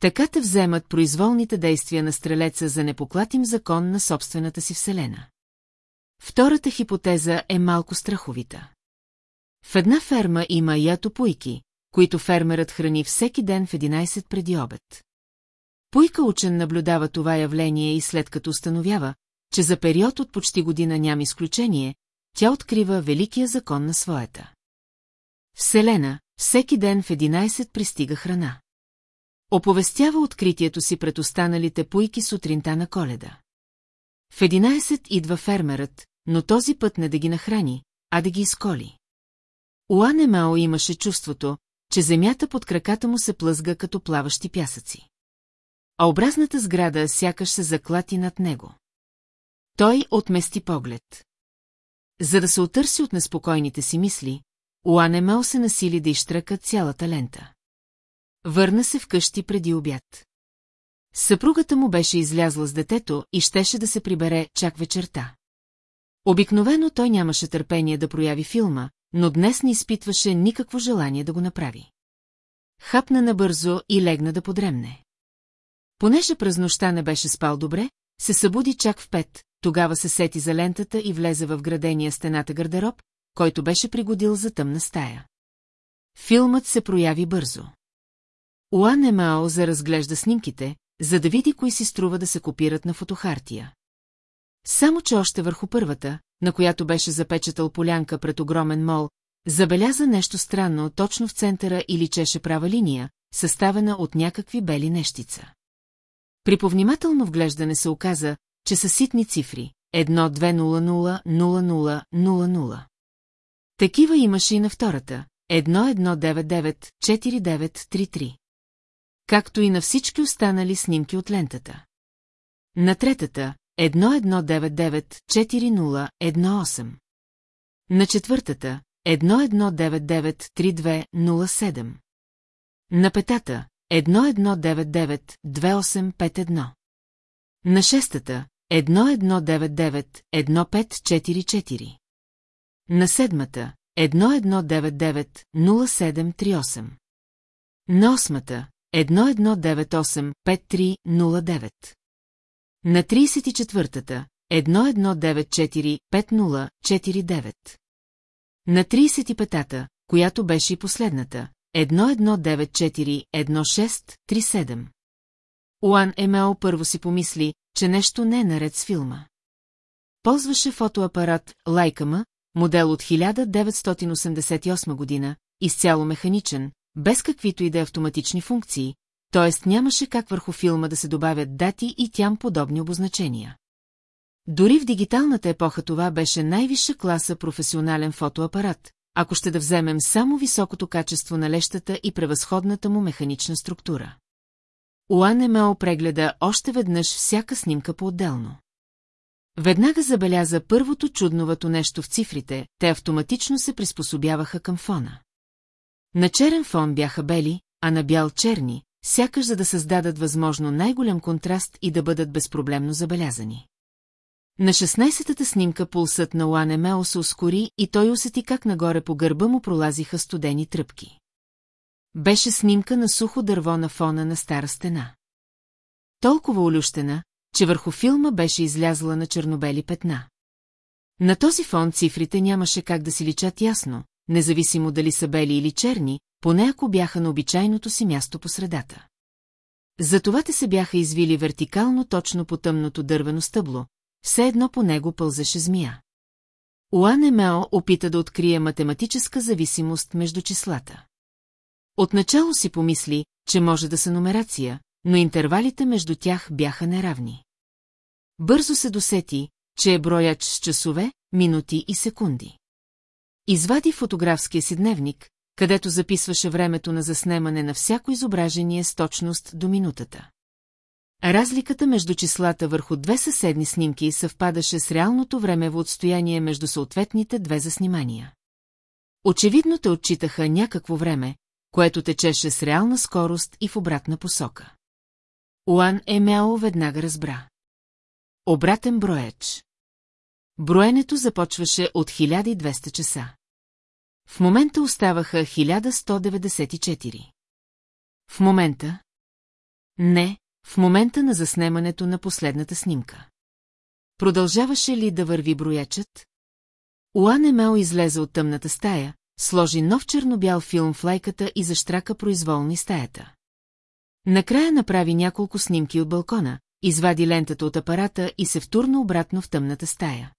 Така те вземат произволните действия на стрелеца за непоклатим закон на собствената си вселена. Втората хипотеза е малко страховита. В една ферма има ято пуйки, които фермерът храни всеки ден в 11 преди обед. Пуйка учен наблюдава това явление и след като установява, че за период от почти година няма изключение, тя открива великия закон на своята. Вселена, всеки ден в 11 пристига храна. Оповестява откритието си пред останалите пуйки сутринта на коледа. В 11 идва фермерът, но този път не да ги нахрани, а да ги изколи. Уане Мао имаше чувството, че земята под краката му се плъзга като плаващи пясъци. А образната сграда сякаш се заклати над него. Той отмести поглед. За да се отърси от неспокойните си мисли, Уане Мао се насили да изтръка цялата лента. Върна се вкъщи преди обяд. Съпругата му беше излязла с детето и щеше да се прибере чак вечерта. Обикновено той нямаше търпение да прояви филма, но днес не изпитваше никакво желание да го направи. Хапна набързо и легна да подремне. Понеже през нощта не беше спал добре, се събуди чак в пет, тогава се сети за лентата и влезе в градения стената гардероб, който беше пригодил за тъмна стая. Филмът се прояви бързо. Уан Емао заразглежда снимките, за да види кои си струва да се копират на фотохартия. Само че още върху първата, на която беше запечатал полянка пред огромен мол, забеляза нещо странно точно в центъра и личеше права линия, съставена от някакви бели нещица. При повнимателно вглеждане се оказа, че са ситни цифри – 1-2-0-0-0-0-0-0. Такива имаше и на втората – 1-1-9-9-4-9-3-3. Както и на всички останали снимки от лентата. На третата 1199-4018. На четвъртата 1199-3207. На петата 1199-2851. На шестата 1199-1544. На седмата 1199-0738. На осмата 1198-5309. На 34-та 1194-5049. На 35-та, която беше и последната, 1194-1637. Уан Емео първо си помисли, че нещо не е наред с филма. Ползваше фотоапарат Лайкама, модел от 1988 година, изцяло механичен, без каквито и да е автоматични функции, т.е. нямаше как върху филма да се добавят дати и тям подобни обозначения. Дори в дигиталната епоха това беше най-висша класа професионален фотоапарат, ако ще да вземем само високото качество на лещата и превъзходната му механична структура. Уан Емео прегледа още веднъж всяка снимка по-отделно. Веднага забеляза първото чудновато нещо в цифрите, те автоматично се приспособяваха към фона. На черен фон бяха бели, а на бял черни, сякаш за да създадат възможно най-голям контраст и да бъдат безпроблемно забелязани. На 16-та снимка пулсът на Уан Емео се ускори и той усети как нагоре по гърба му пролазиха студени тръпки. Беше снимка на сухо дърво на фона на стара стена. Толкова олющена, че върху филма беше излязла на чернобели петна. На този фон цифрите нямаше как да си личат ясно, независимо дали са бели или черни, поне ако бяха на обичайното си място по средата. Затова те се бяха извили вертикално точно по тъмното дървено стъбло, все едно по него пълзеше змия. Уан Емео опита да открие математическа зависимост между числата. Отначало си помисли, че може да са номерация, но интервалите между тях бяха неравни. Бързо се досети, че е брояч с часове, минути и секунди. Извади фотографския си дневник, където записваше времето на заснемане на всяко изображение с точност до минутата. Разликата между числата върху две съседни снимки съвпадаше с реалното времево отстояние между съответните две заснимания. Очевидно те отчитаха някакво време, което течеше с реална скорост и в обратна посока. Уан Емео веднага разбра. Обратен броеч. Броенето започваше от 1200 часа. В момента оставаха 1194. В момента? Не, в момента на заснемането на последната снимка. Продължаваше ли да върви броячът? Уан Емел излезе от тъмната стая, сложи нов черно-бял филм в лайката и защрака произволно и стаята. Накрая направи няколко снимки от балкона, извади лентата от апарата и се втурна обратно в тъмната стая.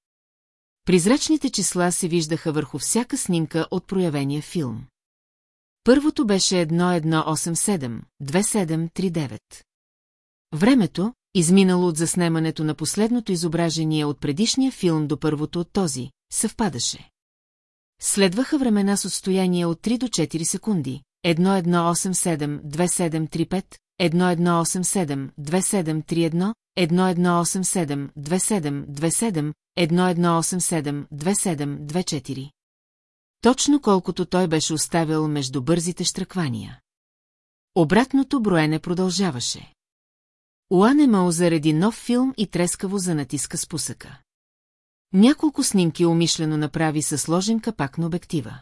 Призрачните числа се виждаха върху всяка снимка от проявения филм. Първото беше 1187, 2739. Времето, изминало от заснемането на последното изображение от предишния филм до първото от този, съвпадаше. Следваха времена с отстояние от 3 до 4 секунди, 1187, 2735, 1187, 2731, 1187, 2727, 1187, 2724. Точно колкото той беше оставил между бързите штръквания. Обратното броене продължаваше. Уанемал зареди нов филм и трескаво занатиска спусъка. Няколко снимки умишлено направи със сложен капак на обектива.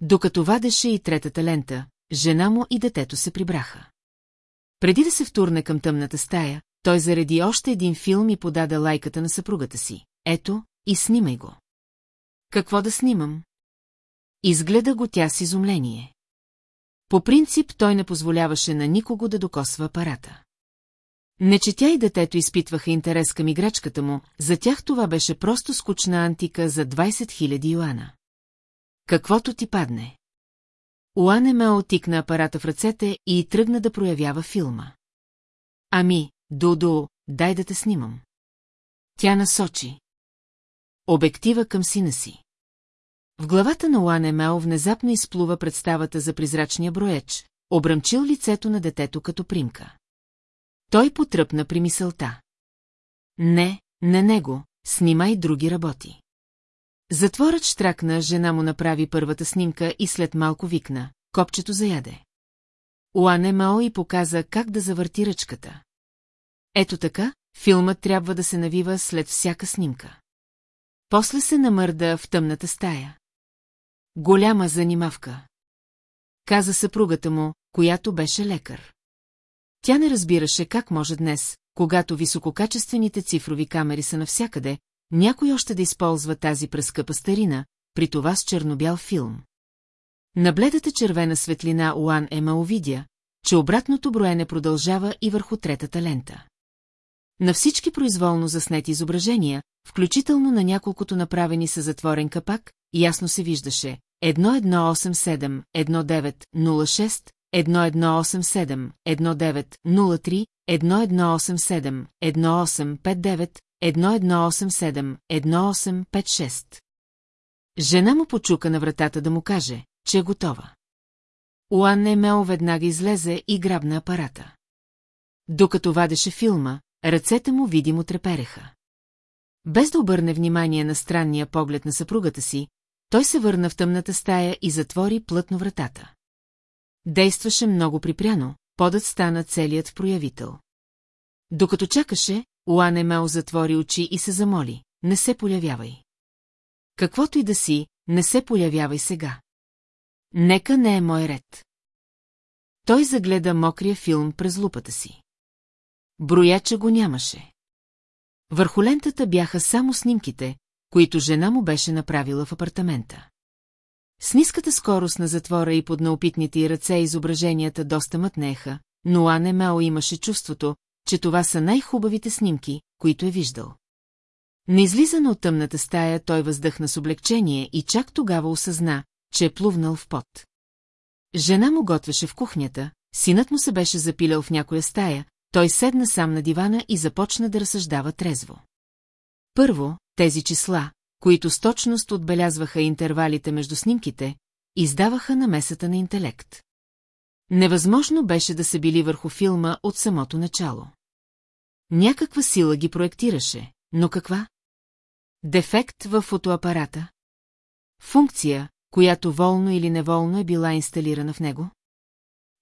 Докато вадеше и третата лента, жена му и детето се прибраха. Преди да се втурне към тъмната стая, той зареди още един филм и подаде лайката на съпругата си. Ето, и снимай го. Какво да снимам? Изгледа го тя с изумление. По принцип той не позволяваше на никого да докосва апарата. Не че тя и детето изпитваха интерес към играчката му, за тях това беше просто скучна антика за 20 000 юана. Каквото ти падне. Уане ме отикна апарата в ръцете и тръгна да проявява филма. Ами, Дудо, дай да те снимам. Тя насочи. Обектива към сина си. В главата на Уан Емел внезапно изплува представата за призрачния броеч, обръмчил лицето на детето като примка. Той потръпна при мисълта. Не, не него, снимай други работи. Затворът штракна, жена му направи първата снимка и след малко викна. Копчето заяде. Уан Емел и показа как да завърти ръчката. Ето така, филмът трябва да се навива след всяка снимка. После се намърда в тъмната стая. Голяма занимавка. Каза съпругата му, която беше лекар. Тя не разбираше как може днес, когато висококачествените цифрови камери са навсякъде, някой още да използва тази прескъпа старина, при това с чернобял филм. На бледата червена светлина Уан Ема увидя, че обратното броене продължава и върху третата лента. На всички произволно заснети изображения, включително на няколкото направени с затворен капак, ясно се виждаше 1187, 1906, 1187, 1903, 1187, 1859, 1187, 1856. Жена му почука на вратата да му каже, че е готова. Уан Емел веднага излезе и грабна апарата. Докато вадеше филма, ръцете му видимо трепереха. Без да обърне внимание на странния поглед на съпругата си, той се върна в тъмната стая и затвори плътно вратата. Действаше много припряно, подът стана целият проявител. Докато чакаше, Уан Емел затвори очи и се замоли. Не се полявявай. Каквото и да си, не се полявявай сега. Нека не е мой ред. Той загледа мокрия филм през лупата си. Брояча го нямаше. Върху лентата бяха само снимките, които жена му беше направила в апартамента. С ниската скорост на затвора и под наопитните й ръце изображенията доста мътнеха, но Ане Мео имаше чувството, че това са най-хубавите снимки, които е виждал. Неизлизано от тъмната стая, той въздъхна с облегчение и чак тогава осъзна, че е плувнал в пот. Жена му готвеше в кухнята, синът му се беше запилял в някоя стая, той седна сам на дивана и започна да разсъждава трезво. Първо, тези числа, които с точност отбелязваха интервалите между снимките, издаваха намесата на интелект. Невъзможно беше да се били върху филма от самото начало. Някаква сила ги проектираше, но каква? Дефект във фотоапарата? Функция, която волно или неволно е била инсталирана в него?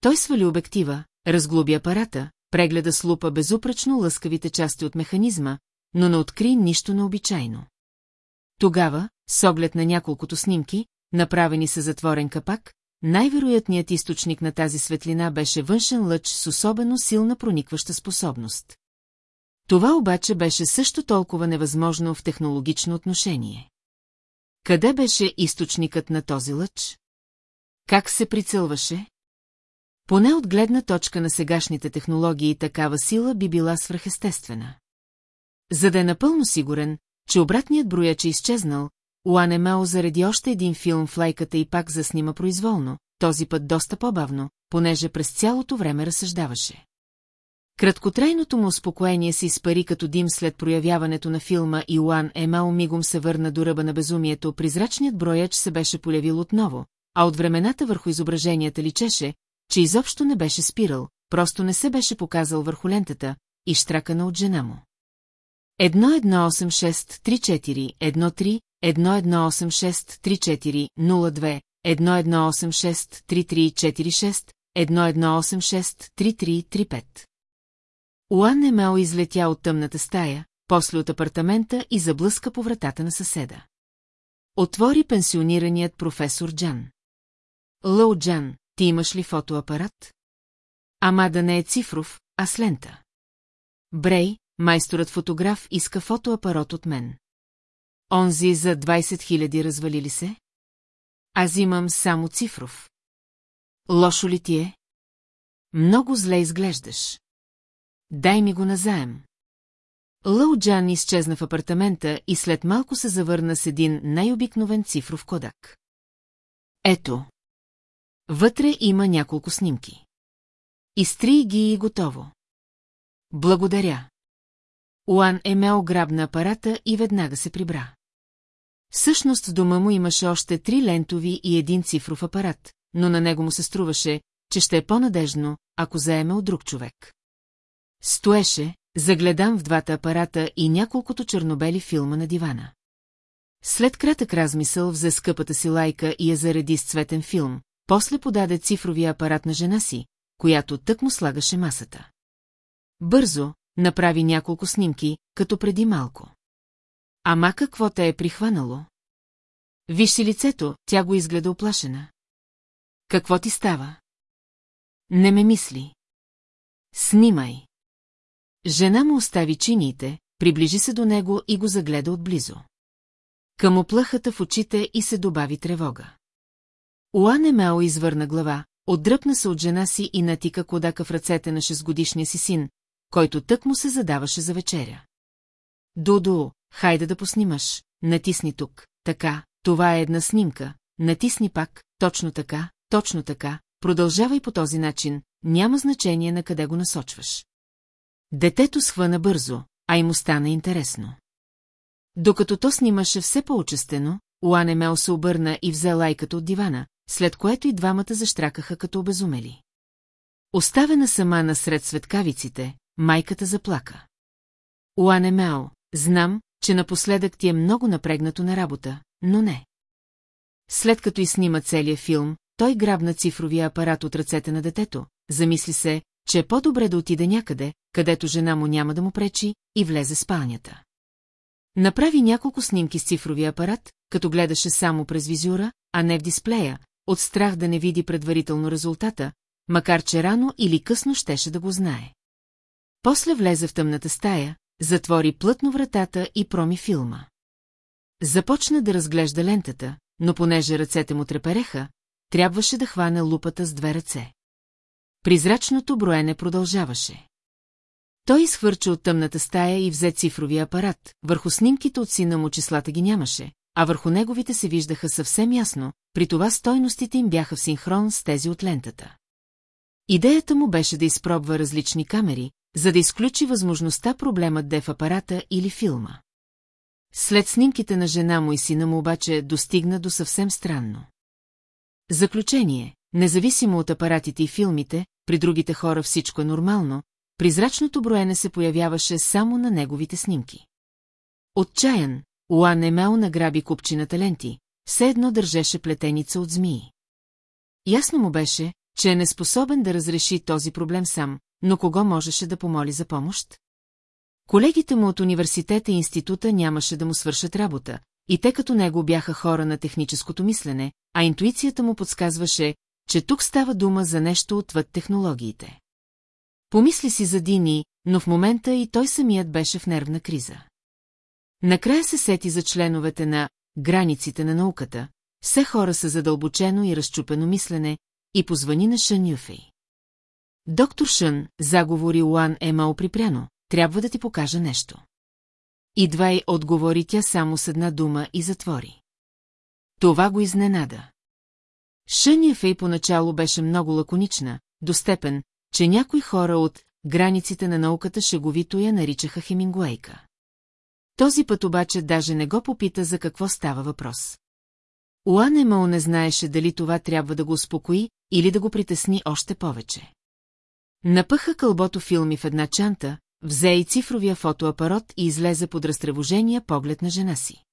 Той свали обектива, разглоби апарата, прегледа с лупа безупречно лъскавите части от механизма, но не откри нищо необичайно. Тогава, с оглед на няколкото снимки, направени с затворен капак, най-вероятният източник на тази светлина беше външен лъч с особено силна проникваща способност. Това обаче беше също толкова невъзможно в технологично отношение. Къде беше източникът на този лъч? Как се прицелваше? Поне от гледна точка на сегашните технологии такава сила би била свръхестествена. За да е напълно сигурен, че обратният брояч е изчезнал, Уанемео зареди още един филм в лайката и пак заснима произволно, този път доста по-бавно, понеже през цялото време разсъждаваше. Краткотрайното му успокоение се изпари като дим след проявяването на филма и Уан Емао мигом се върна до ръба на безумието, призрачният брояч се беше полявил отново, а от времената върху изображенията личеше, че изобщо не беше спирал, просто не се беше показал върху лентата, и штракана от жена му. 118634 13 118634 02 11863346 11863335 Уан Емел излетя от тъмната стая, после от апартамента и заблъска по вратата на съседа. Отвори пенсионираният професор Джан. Лоу Джан, ти имаш ли фотоапарат? Ама да не е цифров, а с лента. Брей, майсторът фотограф, иска фотоапарат от мен. Онзи за 20 000 развали ли се? Аз имам само цифров. Лошо ли ти е? Много зле изглеждаш. Дай ми го назаем. Лоу Джан изчезна в апартамента и след малко се завърна с един най-обикновен цифров кодак. Ето. Вътре има няколко снимки. Изтри ги и готово. Благодаря. Уан Емел грабна апарата и веднага се прибра. Всъщност в дома му имаше още три лентови и един цифров апарат, но на него му се струваше, че ще е по-надежно, ако заеме от друг човек. Стоеше, загледан в двата апарата и няколкото чернобели филма на дивана. След кратък размисъл взе скъпата си лайка и я зареди с цветен филм, после подаде цифровия апарат на жена си, която тък му слагаше масата. Бързо, направи няколко снимки, като преди малко. Ама какво те е прихванало? Виж си лицето, тя го изгледа оплашена. Какво ти става? Не ме мисли. Снимай. Жена му остави чиниите, приближи се до него и го загледа отблизо. Към оплахата в очите и се добави тревога. Уане Мео извърна глава, отдръпна се от жена си и натика кодака в ръцете на шестгодишния си син, който тък му се задаваше за вечеря. Дудо, хайде да поснимаш, натисни тук, така, това е една снимка, натисни пак, точно така, точно така, продължавай по този начин, няма значение на къде го насочваш. Детето схвана бързо, а и му стана интересно. Докато то снимаше все по-учестено, Уан Мел се обърна и взе лайката от дивана, след което и двамата заштракаха като обезумели. Оставена сама насред светкавиците, майката заплака. Уан Мел, знам, че напоследък ти е много напрегнато на работа, но не. След като и снима целия филм, той грабна цифровия апарат от ръцете на детето, замисли се, че е по-добре да отиде някъде, където жена му няма да му пречи, и влезе в спалнята. Направи няколко снимки с цифровия апарат, като гледаше само през визюра, а не в дисплея, от страх да не види предварително резултата, макар че рано или късно щеше да го знае. После влезе в тъмната стая, затвори плътно вратата и проми филма. Започна да разглежда лентата, но понеже ръцете му трепереха, трябваше да хване лупата с две ръце. Призрачното броене продължаваше. Той изхвърча от тъмната стая и взе цифровия апарат, върху снимките от сина му числата ги нямаше, а върху неговите се виждаха съвсем ясно, при това стойностите им бяха в синхрон с тези от лентата. Идеята му беше да изпробва различни камери, за да изключи възможността проблемът да е в апарата или филма. След снимките на жена му и сина му обаче достигна до съвсем странно. Заключение, независимо от апаратите и филмите, при другите хора всичко е нормално, призрачното броене се появяваше само на неговите снимки. Отчаян, Уан Емел награби купчината ленти, все едно държеше плетеница от змии. Ясно му беше, че е неспособен да разреши този проблем сам, но кого можеше да помоли за помощ? Колегите му от университета и института нямаше да му свършат работа, и те като него бяха хора на техническото мислене, а интуицията му подсказваше, че тук става дума за нещо отвъд технологиите. Помисли си за Дини, но в момента и той самият беше в нервна криза. Накрая се сети за членовете на «Границите на науката», все хора са задълбочено и разчупено мислене, и позвани на Шън Юфей. Доктор Шън, заговори Уан Ема припряно, трябва да ти покажа нещо. Идвай отговори тя само с една дума и затвори. Това го изненада. Шън Юфей поначало беше много лаконична, до степен, че някои хора от границите на науката шеговито я наричаха Хемингуейка. Този път обаче даже не го попита за какво става въпрос. Уан Емал не знаеше дали това трябва да го успокои или да го притесни още повече. Напъха кълбото филми в една чанта, взе и цифровия фотоапарат и излезе под разтревожения поглед на жена си.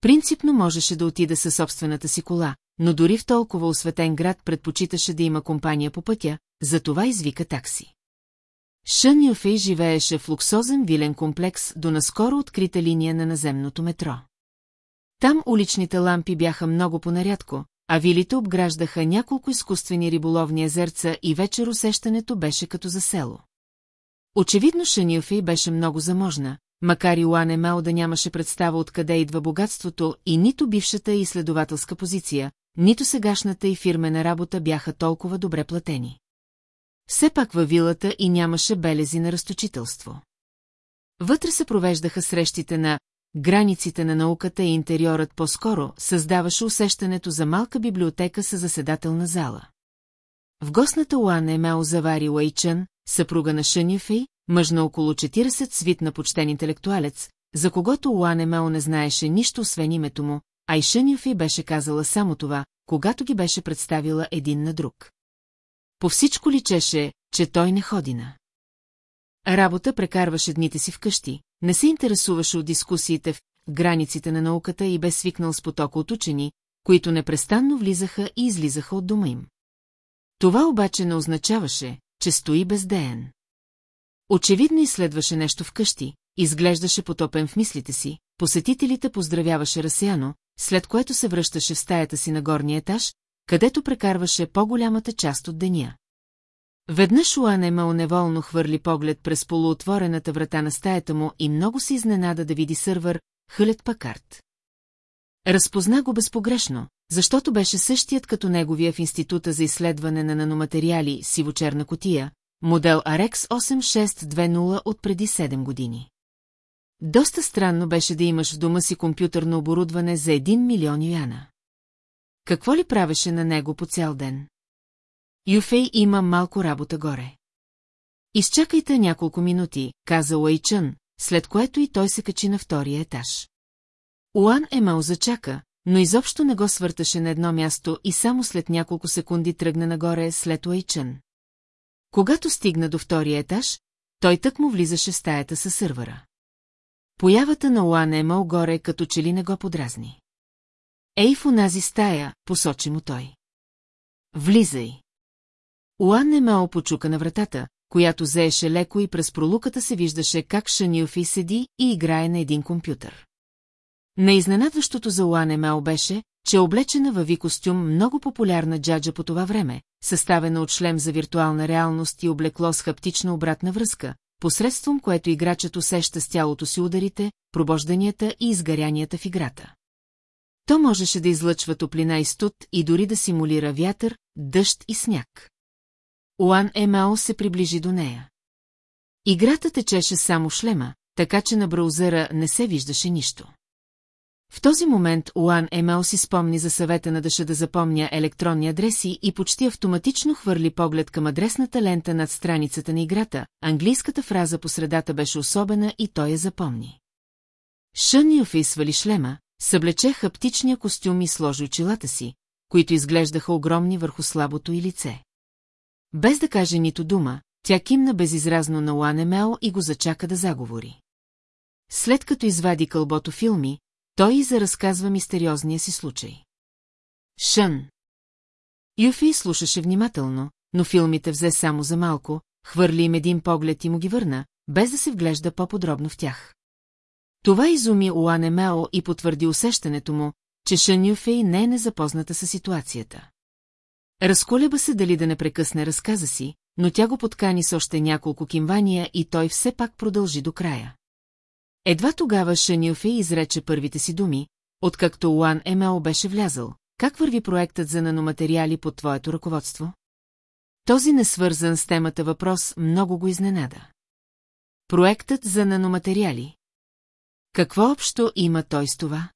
Принципно можеше да отида със собствената си кола, но дори в толкова осветен град предпочиташе да има компания по пътя, затова извика такси. Шън Юфей живееше в луксозен вилен комплекс до наскоро открита линия на наземното метро. Там уличните лампи бяха много понарядко, а вилите обграждаха няколко изкуствени риболовни езерца и вечер усещането беше като за село. Очевидно Шанилфей беше много заможна, макар и Уан Емел да нямаше представа откъде идва богатството и нито бившата и изследователска позиция, нито сегашната и фирмена работа бяха толкова добре платени. Все пак във вилата и нямаше белези на разточителство. Вътре се провеждаха срещите на границите на науката и интериорът по-скоро създаваше усещането за малка библиотека с заседателна зала. В гостната Уана Емео завари Уейчън, съпруга на Шънюфей, мъж на около 40 свит на почтен интелектуалец, за когото Уан Емео не знаеше нищо освен името му, а и Шънюфей беше казала само това, когато ги беше представила един на друг. По всичко личеше, че той не ходи на. Работа прекарваше дните си вкъщи, не се интересуваше от дискусиите в границите на науката и бе свикнал с потока от учени, които непрестанно влизаха и излизаха от дома им. Това обаче не означаваше, че стои бездеен. Очевидно изследваше нещо вкъщи, изглеждаше потопен в мислите си, посетителите поздравяваше разсеяно, след което се връщаше в стаята си на горния етаж, където прекарваше по-голямата част от деня. Веднъж Уанема неволно хвърли поглед през полуотворената врата на стаята му и много се изненада да види сървър Хълет Пакарт. Разпозна го безпогрешно, защото беше същият като неговия в Института за изследване на наноматериали сивочерна котия, модел RX 8620 от преди 7 години. Доста странно беше да имаш в дома си компютърно оборудване за 1 милион юана. Какво ли правеше на него по цял ден? Юфей има малко работа горе. Изчакайте няколко минути, каза Уейчън, след което и той се качи на втория етаж. Уан Емал зачака, но изобщо не го свърташе на едно място и само след няколко секунди тръгна нагоре след Уейчън. Когато стигна до втория етаж, той тък му влизаше в стаята със сървъра. Появата на Уан Емал горе като че ли не го подразни. Ей в онази стая, посочи му той. Влизай. Уан Емал почука на вратата, която заеше леко и през пролуката се виждаше как Шанилфи седи и играе на един компютър. Неизненадващото за Уан Емел беше, че е облечена във ви костюм много популярна джаджа по това време, съставена от шлем за виртуална реалност и облекло с хаптична обратна връзка, посредством което играчът усеща с тялото си ударите, пробожданията и изгарянията в играта. То можеше да излъчва топлина и студ и дори да симулира вятър, дъжд и сняг. Уан Емао се приближи до нея. Играта течеше само шлема, така че на браузъра не се виждаше нищо. В този момент Уан Емел си спомни за съвета на Дъша да запомня електронни адреси и почти автоматично хвърли поглед към адресната лента над страницата на играта, английската фраза по средата беше особена и той я запомни. Шън Юфи свали шлема, съблече хаптичния костюм и сложи очилата си, които изглеждаха огромни върху слабото и лице. Без да каже нито дума, тя кимна безизразно на Уан Емел и го зачака да заговори. След като извади кълбото филми, той и заразказва мистериозния си случай. Шън. Юфи слушаше внимателно, но филмите взе само за малко, хвърли им един поглед и му ги върна, без да се вглежда по-подробно в тях. Това изуми Уане Мео и потвърди усещането му, че Шън Юфей не е незапозната със ситуацията. Разколеба се дали да не прекъсне разказа си, но тя го подкани с още няколко кимвания и той все пак продължи до края. Едва тогава Шанилфе изрече първите си думи, откакто Уан Емел беше влязъл. Как върви проектът за наноматериали под твоето ръководство? Този несвързан с темата въпрос много го изненада. Проектът за наноматериали. Какво общо има той с това?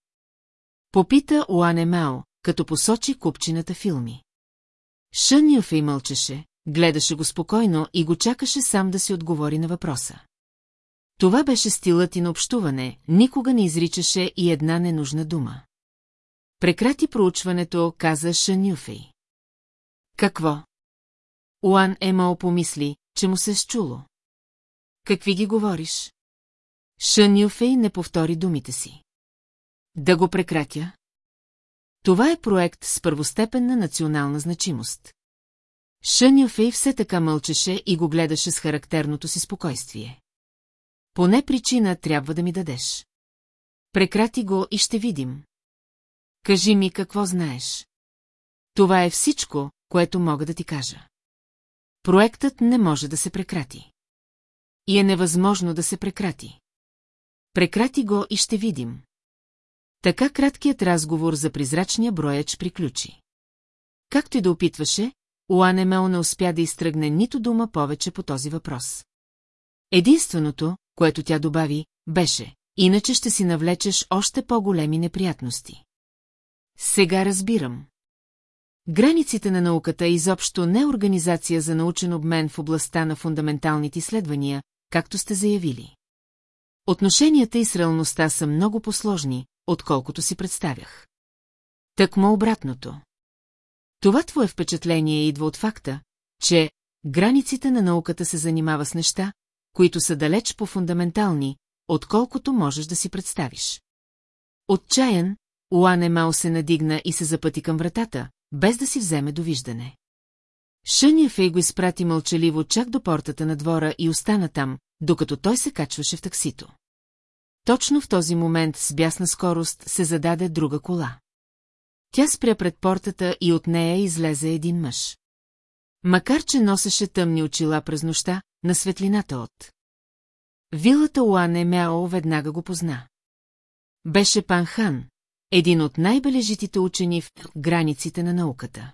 Попита Уан Емел, като посочи купчината филми. Шън Юфей мълчеше, гледаше го спокойно и го чакаше сам да си отговори на въпроса. Това беше стилът и на общуване, никога не изричаше и една ненужна дума. Прекрати проучването, каза Шанюфей. Какво? Уан Емао помисли, че му се е счуло. Какви ги говориш? Шанюфей не повтори думите си. Да го прекратя? Това е проект с първостепенна национална значимост. Шанюфей все така мълчеше и го гледаше с характерното си спокойствие. Поне причина трябва да ми дадеш. Прекрати го и ще видим. Кажи ми какво знаеш. Това е всичко, което мога да ти кажа. Проектът не може да се прекрати. И е невъзможно да се прекрати. Прекрати го и ще видим. Така краткият разговор за призрачния брояч приключи. Както и да опитваше, Уанемел не успя да изтръгне нито дума повече по този въпрос. Единственото, което тя добави, беше, иначе ще си навлечеш още по-големи неприятности. Сега разбирам. Границите на науката изобщо не е организация за научен обмен в областта на фундаменталните изследвания, както сте заявили. Отношенията и с реалността са много посложни, отколкото си представях. Тъкмо обратното. Това твое впечатление идва от факта, че границите на науката се занимава с неща, които са далеч по-фундаментални, отколкото можеш да си представиш. Отчаян, Уан Емал се надигна и се запъти към вратата, без да си вземе довиждане. Шъня Фей го изпрати мълчаливо чак до портата на двора и остана там, докато той се качваше в таксито. Точно в този момент с бясна скорост се зададе друга кола. Тя спря пред портата и от нея излезе един мъж. Макар, че носеше тъмни очила през нощта, на светлината от. Вилата Уане Мяо веднага го позна. Беше Пан Хан, един от най-бележитите учени в границите на науката.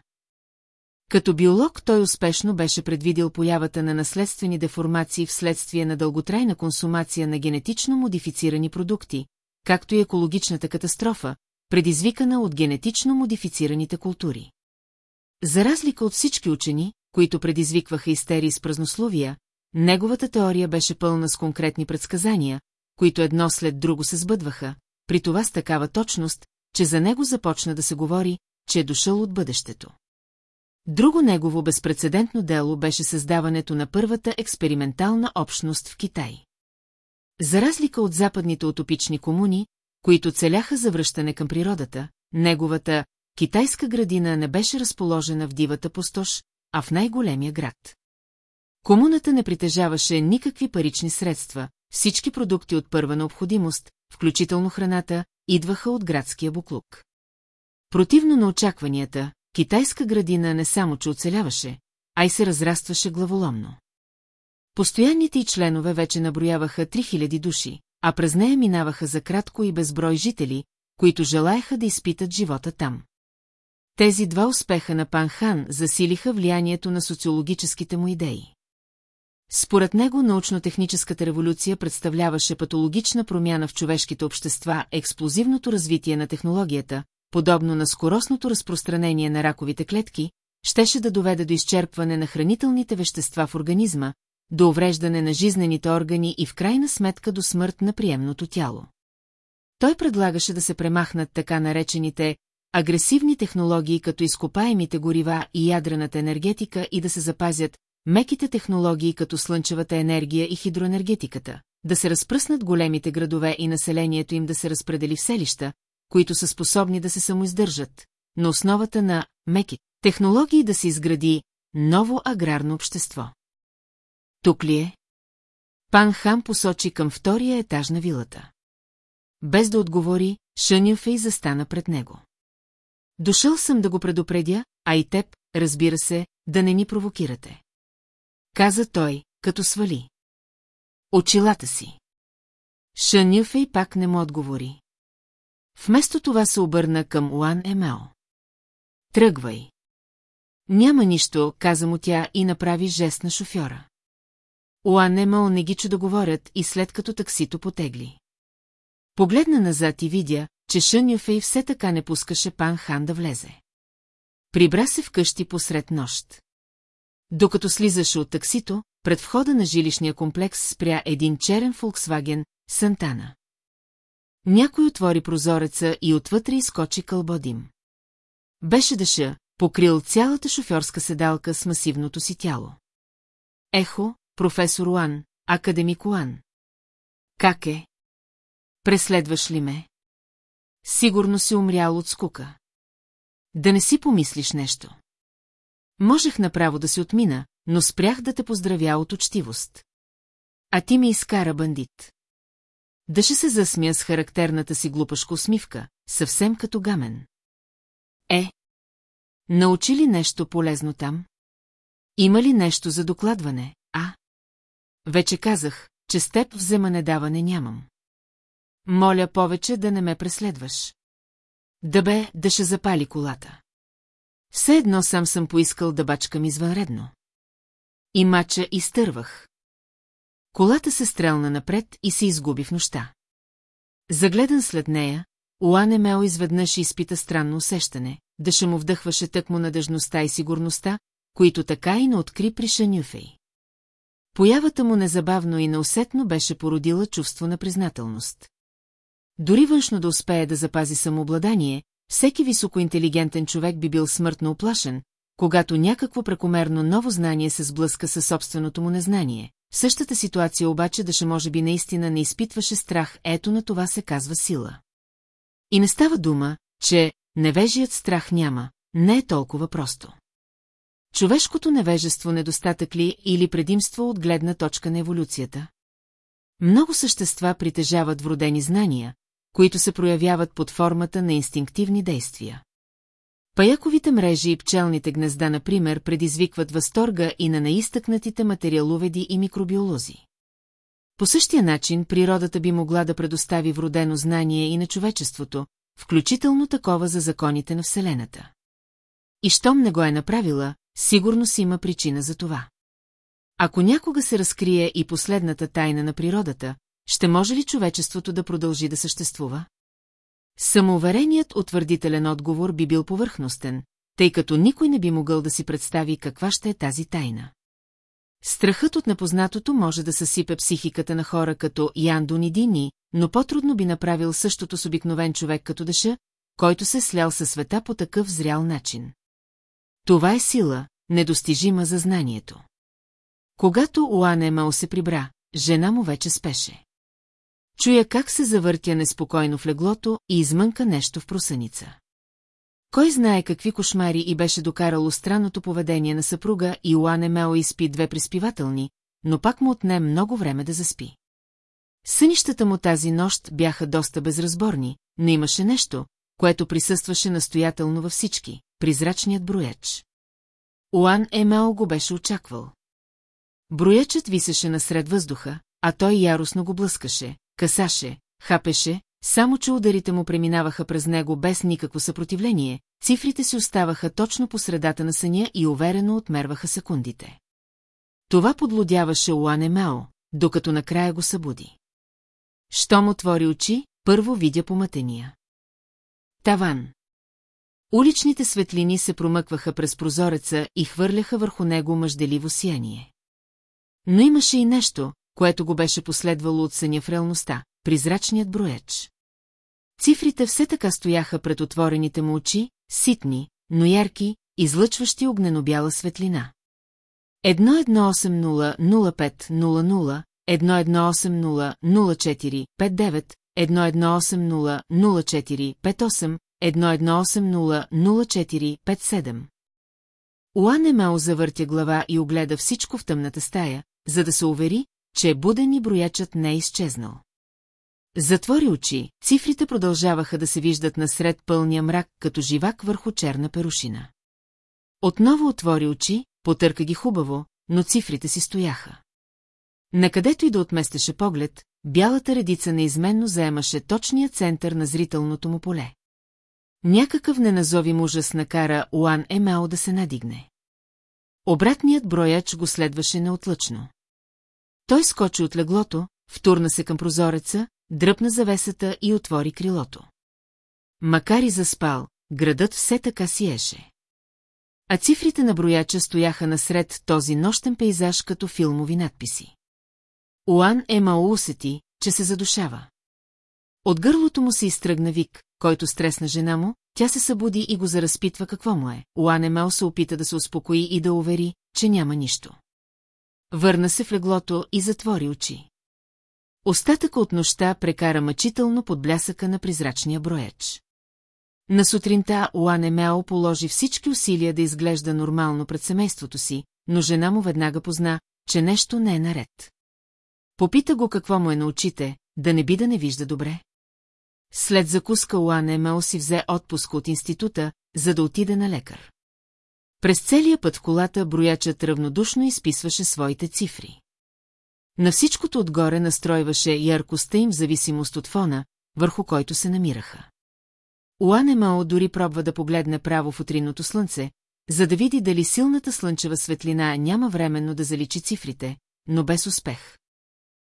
Като биолог той успешно беше предвидил появата на наследствени деформации вследствие на дълготрайна консумация на генетично модифицирани продукти, както и екологичната катастрофа, предизвикана от генетично модифицираните култури. За разлика от всички учени, които предизвикваха истерии с празнословия, неговата теория беше пълна с конкретни предсказания, които едно след друго се сбъдваха, при това с такава точност, че за него започна да се говори, че е дошъл от бъдещето. Друго негово безпредседентно дело беше създаването на първата експериментална общност в Китай. За разлика от западните утопични комуни, които целяха завръщане към природата, неговата китайска градина не беше разположена в дивата пустош, а в най-големия град. Комуната не притежаваше никакви парични средства, всички продукти от първа необходимост, включително храната, идваха от градския буклук. Противно на очакванията, китайска градина не само, че оцеляваше, а и се разрастваше главоломно. Постоянните й членове вече наброяваха 3000 души, а през нея минаваха за кратко и безброй жители, които желаяха да изпитат живота там. Тези два успеха на Панхан засилиха влиянието на социологическите му идеи. Според него научно-техническата революция представляваше патологична промяна в човешките общества, експлозивното развитие на технологията, подобно на скоростното разпространение на раковите клетки, щеше да доведе до изчерпване на хранителните вещества в организма, до увреждане на жизнените органи и в крайна сметка до смърт на приемното тяло. Той предлагаше да се премахнат така наречените агресивни технологии като изкопаемите горива и ядрената енергетика и да се запазят меките технологии като слънчевата енергия и хидроенергетиката, да се разпръснат големите градове и населението им да се разпредели в селища, които са способни да се самоиздържат, на основата на меки технологии да се изгради ново аграрно общество. Тук ли е? Пан Хам посочи към втория етаж на вилата. Без да отговори, Шънюфей застана пред него. Дошъл съм да го предупредя, а и теб, разбира се, да не ни провокирате. Каза той, като свали. Очилата си. Шънюфей пак не му отговори. Вместо това се обърна към Уан Емео. Тръгвай. Няма нищо, каза му тя и направи жест на шофьора. Уан Емео не ги чу да говорят и след като таксито потегли. Погледна назад и видя, че Шън Юфей все така не пускаше пан Хан да влезе. Прибра се вкъщи посред нощ. Докато слизаше от таксито, пред входа на жилищния комплекс спря един черен Фолксваген Сантана. Някой отвори прозореца и отвътре изкочи кълбодим. Беше дъша, покрил цялата шофьорска седалка с масивното си тяло. Ехо, професор Уан, академик Уан. Как е? Преследваш ли ме? Сигурно си умрял от скука. Да не си помислиш нещо. Можех направо да се отмина, но спрях да те поздравя от учтивост. А ти ми изкара бандит. Дъше се засмя с характерната си глупашка усмивка, съвсем като гамен. Е, научи ли нещо полезно там? Има ли нещо за докладване, а? Вече казах, че с теб вземане-даване нямам. Моля повече да не ме преследваш. Да бе, да ще запали колата. Все едно сам съм поискал да бачкам извънредно. И мача изтървах. Колата се стрелна напред и се изгуби в нощта. Загледан след нея, Уан Емео изведнъж изпита странно усещане, ще му вдъхваше тъкмо надежността и сигурността, които така и не откри при Шанюфей. Появата му незабавно и неусетно беше породила чувство на признателност. Дори външно да успее да запази самообладание, всеки високоинтелигентен човек би бил смъртно оплашен, когато някакво прекомерно ново знание се сблъска със собственото му незнание. В същата ситуация обаче Даше може би наистина не изпитваше страх, ето на това се казва сила. И не става дума, че невежият страх няма, не е толкова просто. Човешкото невежество недостатък ли или предимство от гледна точка на еволюцията? Много същества притежават вродени знания, които се проявяват под формата на инстинктивни действия. Паяковите мрежи и пчелните гнезда, например, предизвикват възторга и на наистъкнатите материаловеди и микробиолози. По същия начин природата би могла да предостави вродено знание и на човечеството, включително такова за законите на Вселената. И щом не го е направила, сигурно си има причина за това. Ако някога се разкрие и последната тайна на природата, ще може ли човечеството да продължи да съществува? Самоувереният утвърдителен отговор би бил повърхностен, тъй като никой не би могъл да си представи каква ще е тази тайна. Страхът от непознатото може да съсипе психиката на хора като Ян Донидини, но по-трудно би направил същото с обикновен човек като Деша, който се слял със света по такъв зрял начин. Това е сила, недостижима за знанието. Когато Уан Емал се прибра, жена му вече спеше. Чуя как се завъртя неспокойно в леглото и измънка нещо в просъница. Кой знае какви кошмари и беше докарало странното поведение на съпруга и Уан Емео изпи две приспивателни, но пак му отне много време да заспи. Сънищата му тази нощ бяха доста безразборни, но имаше нещо, което присъстваше настоятелно във всички – призрачният брояч. Уан Емео го беше очаквал. Броячът висеше насред въздуха, а той яростно го блъскаше, късаше, хапеше, само че ударите му преминаваха през него без никакво съпротивление, цифрите си оставаха точно по средата на съня и уверено отмерваха секундите. Това подлодяваше Уане Мао, докато накрая го събуди. Щом отвори очи, първо видя помътения. Таван. Уличните светлини се промъкваха през прозореца и хвърляха върху него мъжделиво сияние. Но имаше и нещо, което го беше последвало от съня в реалността – призрачният броеч. Цифрите все така стояха пред отворените му очи, ситни, но ярки, излъчващи огненобяла светлина. 1180-05-00, 1180-04-59, 1180-04-58, 1180-04-57. Уан Емао завъртя глава и огледа всичко в тъмната стая, за да се увери, че е буден и броячът не е изчезнал. Затвори очи, цифрите продължаваха да се виждат насред пълния мрак, като живак върху черна перушина. Отново отвори очи, потърка ги хубаво, но цифрите си стояха. Накъдето и да отместеше поглед, бялата редица неизменно заемаше точния център на зрителното му поле. Някакъв неназовим ужас накара Уан Емао да се надигне. Обратният брояч го следваше неотлъчно. Той скочи от леглото, втурна се към прозореца, дръпна завесата и отвори крилото. Макар и заспал, градът все така сиеше. А цифрите на брояча стояха насред този нощен пейзаж като филмови надписи. Уан Емао усети, че се задушава. От гърлото му се изтръгна вик, който стресна жена му, тя се събуди и го заразпитва какво му е. Уан Емао се опита да се успокои и да увери, че няма нищо. Върна се в леглото и затвори очи. Остатъка от нощта прекара мъчително под блясъка на призрачния броеч. На сутринта Уане Мео положи всички усилия да изглежда нормално пред семейството си, но жена му веднага позна, че нещо не е наред. Попита го какво му е на очите, да не би да не вижда добре. След закуска Уане Мео си взе отпуск от института, за да отиде на лекар. През целия път в колата броячът равнодушно изписваше своите цифри. На всичкото отгоре настройваше яркостта им в зависимост от фона, върху който се намираха. Уанемао дори пробва да погледне право в утринното слънце, за да види дали силната слънчева светлина няма временно да заличи цифрите, но без успех.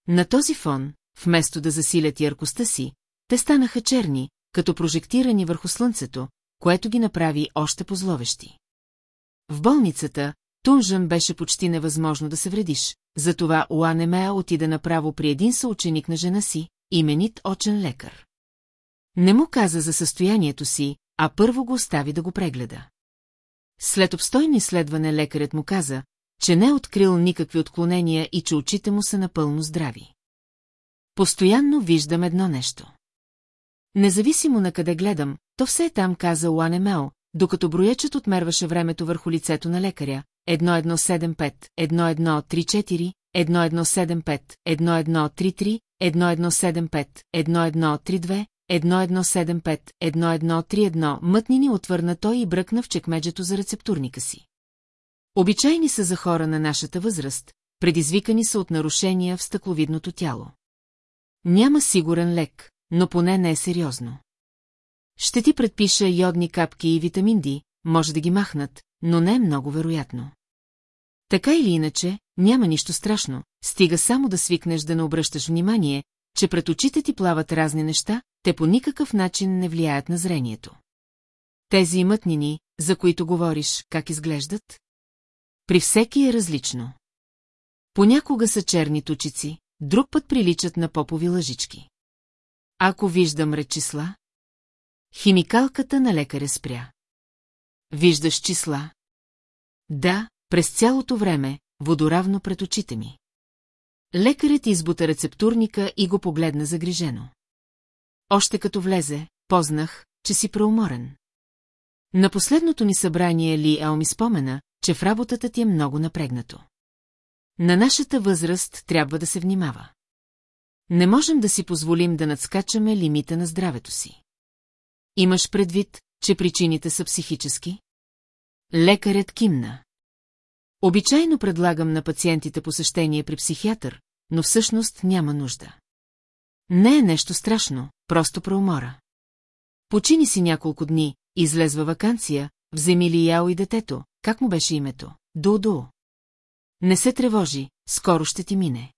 На този фон, вместо да засилят яркостта си, те станаха черни, като прожектирани върху слънцето, което ги направи още позловещи. В болницата, Тунжън беше почти невъзможно да се вредиш, затова Уанемеа отида направо при един съученик на жена си, именит очен лекар. Не му каза за състоянието си, а първо го остави да го прегледа. След обстойно изследване лекарят му каза, че не е открил никакви отклонения и че очите му са напълно здрави. Постоянно виждам едно нещо. Независимо на къде гледам, то все е там, каза Уанемео, докато броячът отмерваше времето върху лицето на лекаря, 1175, 1134, 1175, 1133, 1175, 1132, 1175, 1131, мътнини отвърна той и бръкна в чекмеджето за рецептурника си. Обичайни са за хора на нашата възраст, предизвикани са от нарушения в стъкловидното тяло. Няма сигурен лек, но поне не е сериозно. Ще ти предпиша йодни капки и витамин Д, може да ги махнат, но не е много вероятно. Така или иначе, няма нищо страшно, стига само да свикнеш да не обръщаш внимание, че пред очите ти плават разни неща, те по никакъв начин не влияят на зрението. тези мътнини, за които говориш, как изглеждат? При всеки е различно. Понякога са черни тучици, друг път приличат на попови лъжички. Ако виждам ред числа? Химикалката на лекаря спря. Виждаш числа? Да, през цялото време, водоравно пред очите ми. Лекарят избута рецептурника и го погледна загрижено. Още като влезе, познах, че си преуморен. На последното ни събрание Ли Ел ми спомена, че в работата ти е много напрегнато. На нашата възраст трябва да се внимава. Не можем да си позволим да надскачаме лимита на здравето си. Имаш предвид, че причините са психически? Лекарят кимна. Обичайно предлагам на пациентите посещение при психиатър, но всъщност няма нужда. Не е нещо страшно, просто проумора. Почини си няколко дни, излезва вакансия, вземи ли Яо и детето, как му беше името? Ду-ду. Не се тревожи, скоро ще ти мине.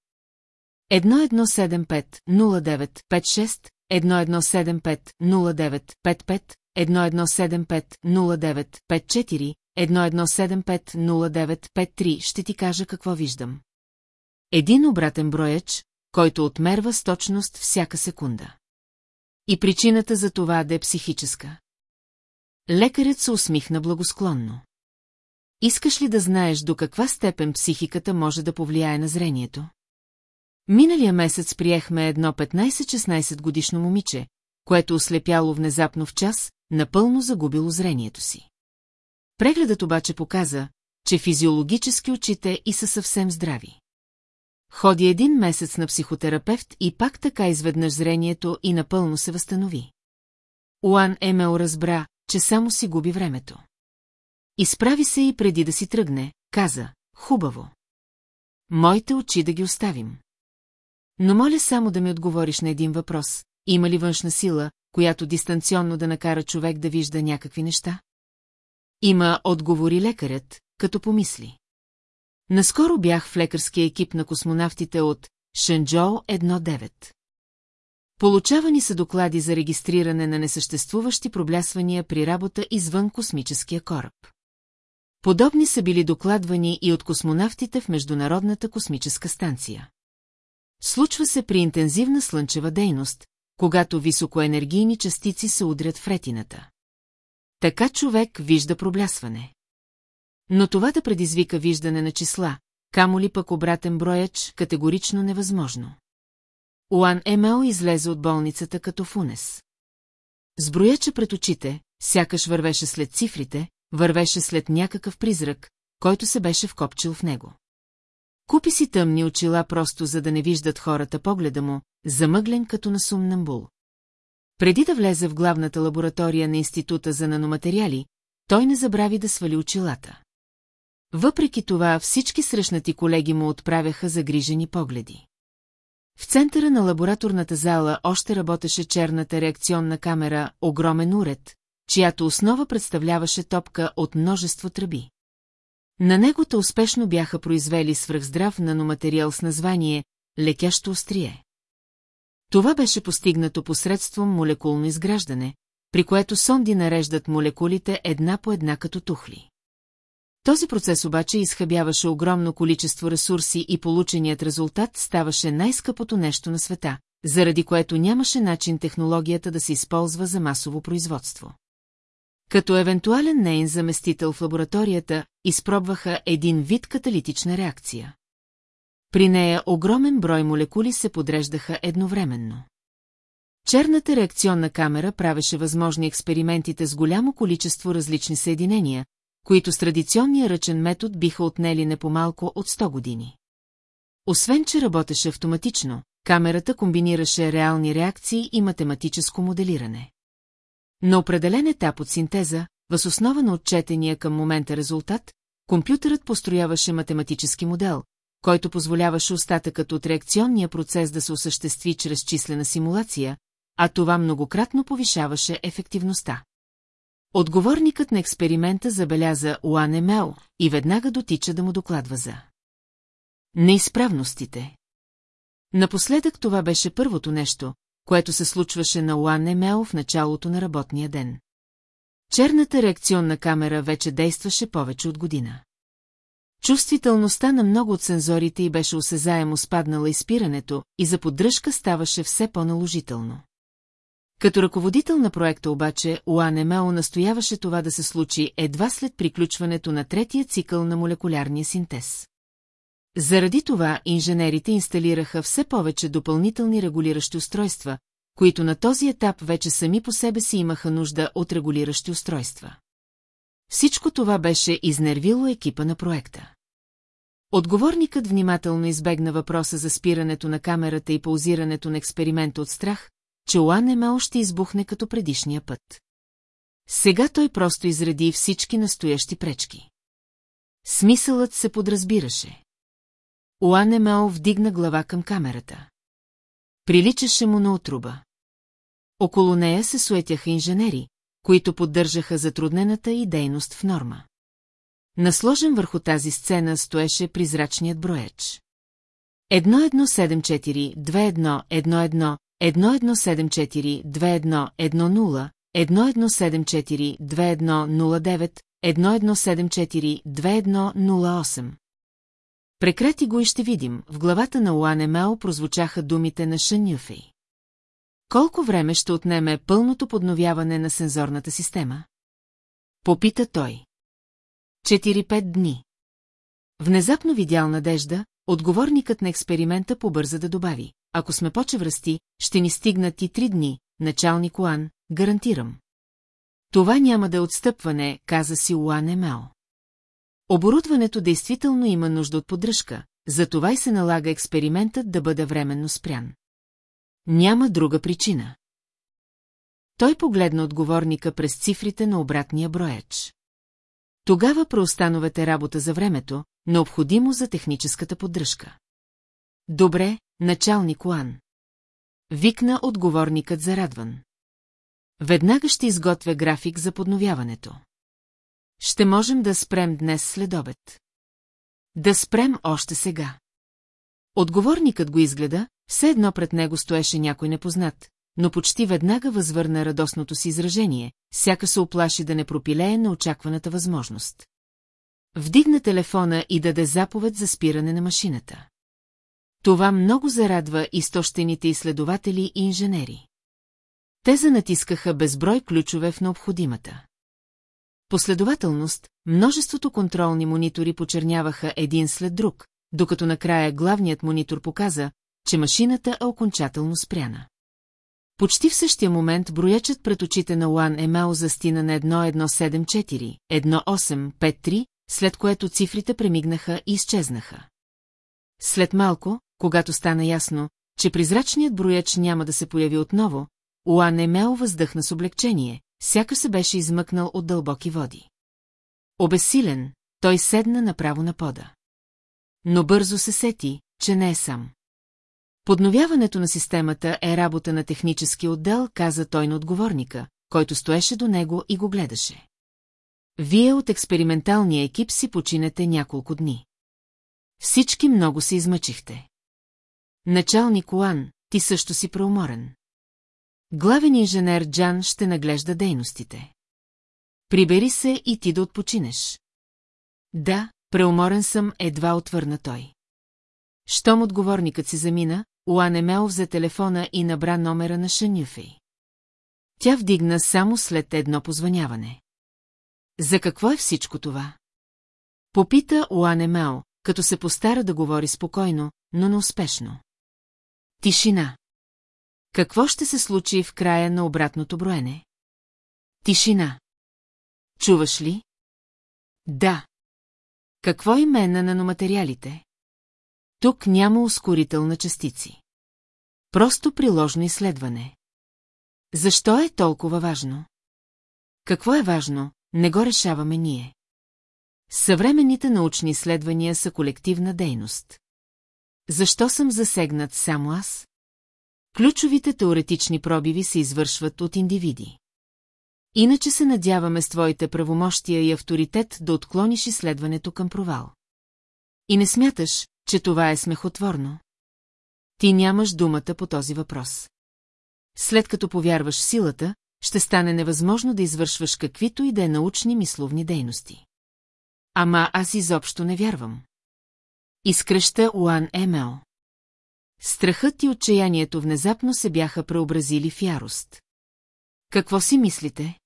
1175-09-56, 1175-09-55, 1175-09-54, 1175-09-53 ще ти кажа какво виждам. Един обратен брояч, който отмерва с точност всяка секунда. И причината за това да е психическа. Лекарят се усмихна благосклонно. Искаш ли да знаеш до каква степен психиката може да повлияе на зрението? Миналия месец приехме едно 15-16 годишно момиче, което ослепяло внезапно в час, напълно загубило зрението си. Прегледът обаче показа, че физиологически очите и са съвсем здрави. Ходи един месец на психотерапевт и пак така изведнъж зрението и напълно се възстанови. Уан Емел разбра, че само си губи времето. Изправи се и преди да си тръгне, каза, хубаво. Моите очи да ги оставим. Но моля само да ми отговориш на един въпрос. Има ли външна сила, която дистанционно да накара човек да вижда някакви неща? Има, отговори лекарят, като помисли. Наскоро бях в лекарския екип на космонавтите от Шенджоу 1-9. Получавани са доклади за регистриране на несъществуващи проблясвания при работа извън космическия кораб. Подобни са били докладвани и от космонавтите в Международната космическа станция. Случва се при интензивна слънчева дейност, когато високоенергийни частици се удрят в ретината. Така човек вижда проблясване. Но това да предизвика виждане на числа, камо ли пък обратен брояч, категорично невъзможно. Уан Емел излезе от болницата като фунес. С брояча пред очите, сякаш вървеше след цифрите, вървеше след някакъв призрак, който се беше вкопчил в него. Купи си тъмни очила просто за да не виждат хората погледа му, замъглен като на сумнамбул. Преди да влезе в главната лаборатория на Института за наноматериали, той не забрави да свали очилата. Въпреки това всички срещнати колеги му отправяха загрижени погледи. В центъра на лабораторната зала още работеше черната реакционна камера «Огромен уред», чиято основа представляваше топка от множество тръби. На него те успешно бяха произвели свръхздрав наноматериал с название «Лекящо острие». Това беше постигнато посредством молекулно изграждане, при което сонди нареждат молекулите една по една като тухли. Този процес обаче изхъбяваше огромно количество ресурси и полученият резултат ставаше най-скъпото нещо на света, заради което нямаше начин технологията да се използва за масово производство. Като евентуален нейн заместител в лабораторията, изпробваха един вид каталитична реакция. При нея огромен брой молекули се подреждаха едновременно. Черната реакционна камера правеше възможни експериментите с голямо количество различни съединения, които с традиционния ръчен метод биха отнели не по-малко от 100 години. Освен, че работеше автоматично, камерата комбинираше реални реакции и математическо моделиране. На определен етап от синтеза, въз основа на отчетения към момента резултат, компютърът построяваше математически модел, който позволяваше остатъкът от реакционния процес да се осъществи чрез числена симулация, а това многократно повишаваше ефективността. Отговорникът на експеримента забеляза Уан Емел и веднага дотича да му докладва за неизправностите. Напоследък това беше първото нещо, което се случваше на Уан Емел в началото на работния ден. Черната реакционна камера вече действаше повече от година. Чувствителността на много от сензорите й беше осезаемо спаднала изпирането и за поддръжка ставаше все по-наложително. Като ръководител на проекта обаче, Уан Емео настояваше това да се случи едва след приключването на третия цикъл на молекулярния синтез. Заради това инженерите инсталираха все повече допълнителни регулиращи устройства, които на този етап вече сами по себе си имаха нужда от регулиращи устройства. Всичко това беше изнервило екипа на проекта. Отговорникът внимателно избегна въпроса за спирането на камерата и паузирането на експеримента от страх, че Уан Емел ще избухне като предишния път. Сега той просто изреди всички настоящи пречки. Смисълът се подразбираше. Уан Емел вдигна глава към камерата. Приличаше му на отруба. Около нея се суетяха инженери, които поддържаха затруднената и дейност в норма. Насложен върху тази сцена стоеше призрачният броеч. 1174-21-11, 1174-21-10, 1174-2109, 1174-2108. Прекрати го и ще видим, в главата на Уан Емел прозвучаха думите на Шън Юфей. Колко време ще отнеме пълното подновяване на сензорната система? Попита той. 4-5 дни. Внезапно видял надежда, отговорникът на експеримента побърза да добави. Ако сме по-чевръсти, ще ни стигнат и три дни, началник Уан, гарантирам. Това няма да е отстъпване, каза си Уан Емео. Оборудването действително има нужда от поддръжка, затова и се налага експериментът да бъде временно спрян. Няма друга причина. Той погледна отговорника през цифрите на обратния броеч. Тогава преустановете работа за времето, необходимо за техническата поддръжка. Добре, началник Уан. Викна отговорникът зарадван. Веднага ще изготвя график за подновяването. Ще можем да спрем днес след обед. Да спрем още сега. Отговорникът го изгледа, все едно пред него стоеше някой непознат, но почти веднага възвърна радостното си изражение, сяка се оплаши да не пропилее на очакваната възможност. Вдигна телефона и даде заповед за спиране на машината. Това много зарадва изтощените изследователи и инженери. Те занатискаха безброй ключове в необходимата. Последователност, множеството контролни монитори почерняваха един след друг, докато накрая главният монитор показа, че машината е окончателно спряна. Почти в същия момент броячът пред очите на Уан Емел застина на 1174, 1853, след което цифрите премигнаха и изчезнаха. След малко, когато стана ясно, че призрачният брояч няма да се появи отново, Уан Емел въздъхна с облегчение, сяка се беше измъкнал от дълбоки води. Обесилен, той седна направо на пода. Но бързо се сети, че не е сам. Подновяването на системата е работа на технически отдел, каза той на отговорника, който стоеше до него и го гледаше. Вие от експерименталния екип си починете няколко дни. Всички много се измъчихте. Началник Уан, ти също си преуморен. Главен инженер Джан ще наглежда дейностите. Прибери се и ти да отпочинеш. Да, преуморен съм, едва отвърна той. Щом отговорникът си замина, Уан Емел взе телефона и набра номера на Шанюфей. Тя вдигна само след едно позваняване. За какво е всичко това? Попита Уан Емел, като се постара да говори спокойно, но неуспешно. Тишина. Какво ще се случи в края на обратното броене? Тишина. Чуваш ли? Да. Какво имена на наноматериалите? Тук няма ускорител на частици. Просто приложно изследване. Защо е толкова важно? Какво е важно, не го решаваме ние. Съвременните научни изследвания са колективна дейност. Защо съм засегнат само аз? Ключовите теоретични пробиви се извършват от индивиди. Иначе се надяваме с твоите правомощия и авторитет да отклониш изследването към провал. И не смяташ, че това е смехотворно. Ти нямаш думата по този въпрос. След като повярваш в силата, ще стане невъзможно да извършваш каквито и да е научни мисловни дейности. Ама аз изобщо не вярвам. Изкръща Уан Емел. Страхът и отчаянието внезапно се бяха преобразили в ярост. Какво си мислите?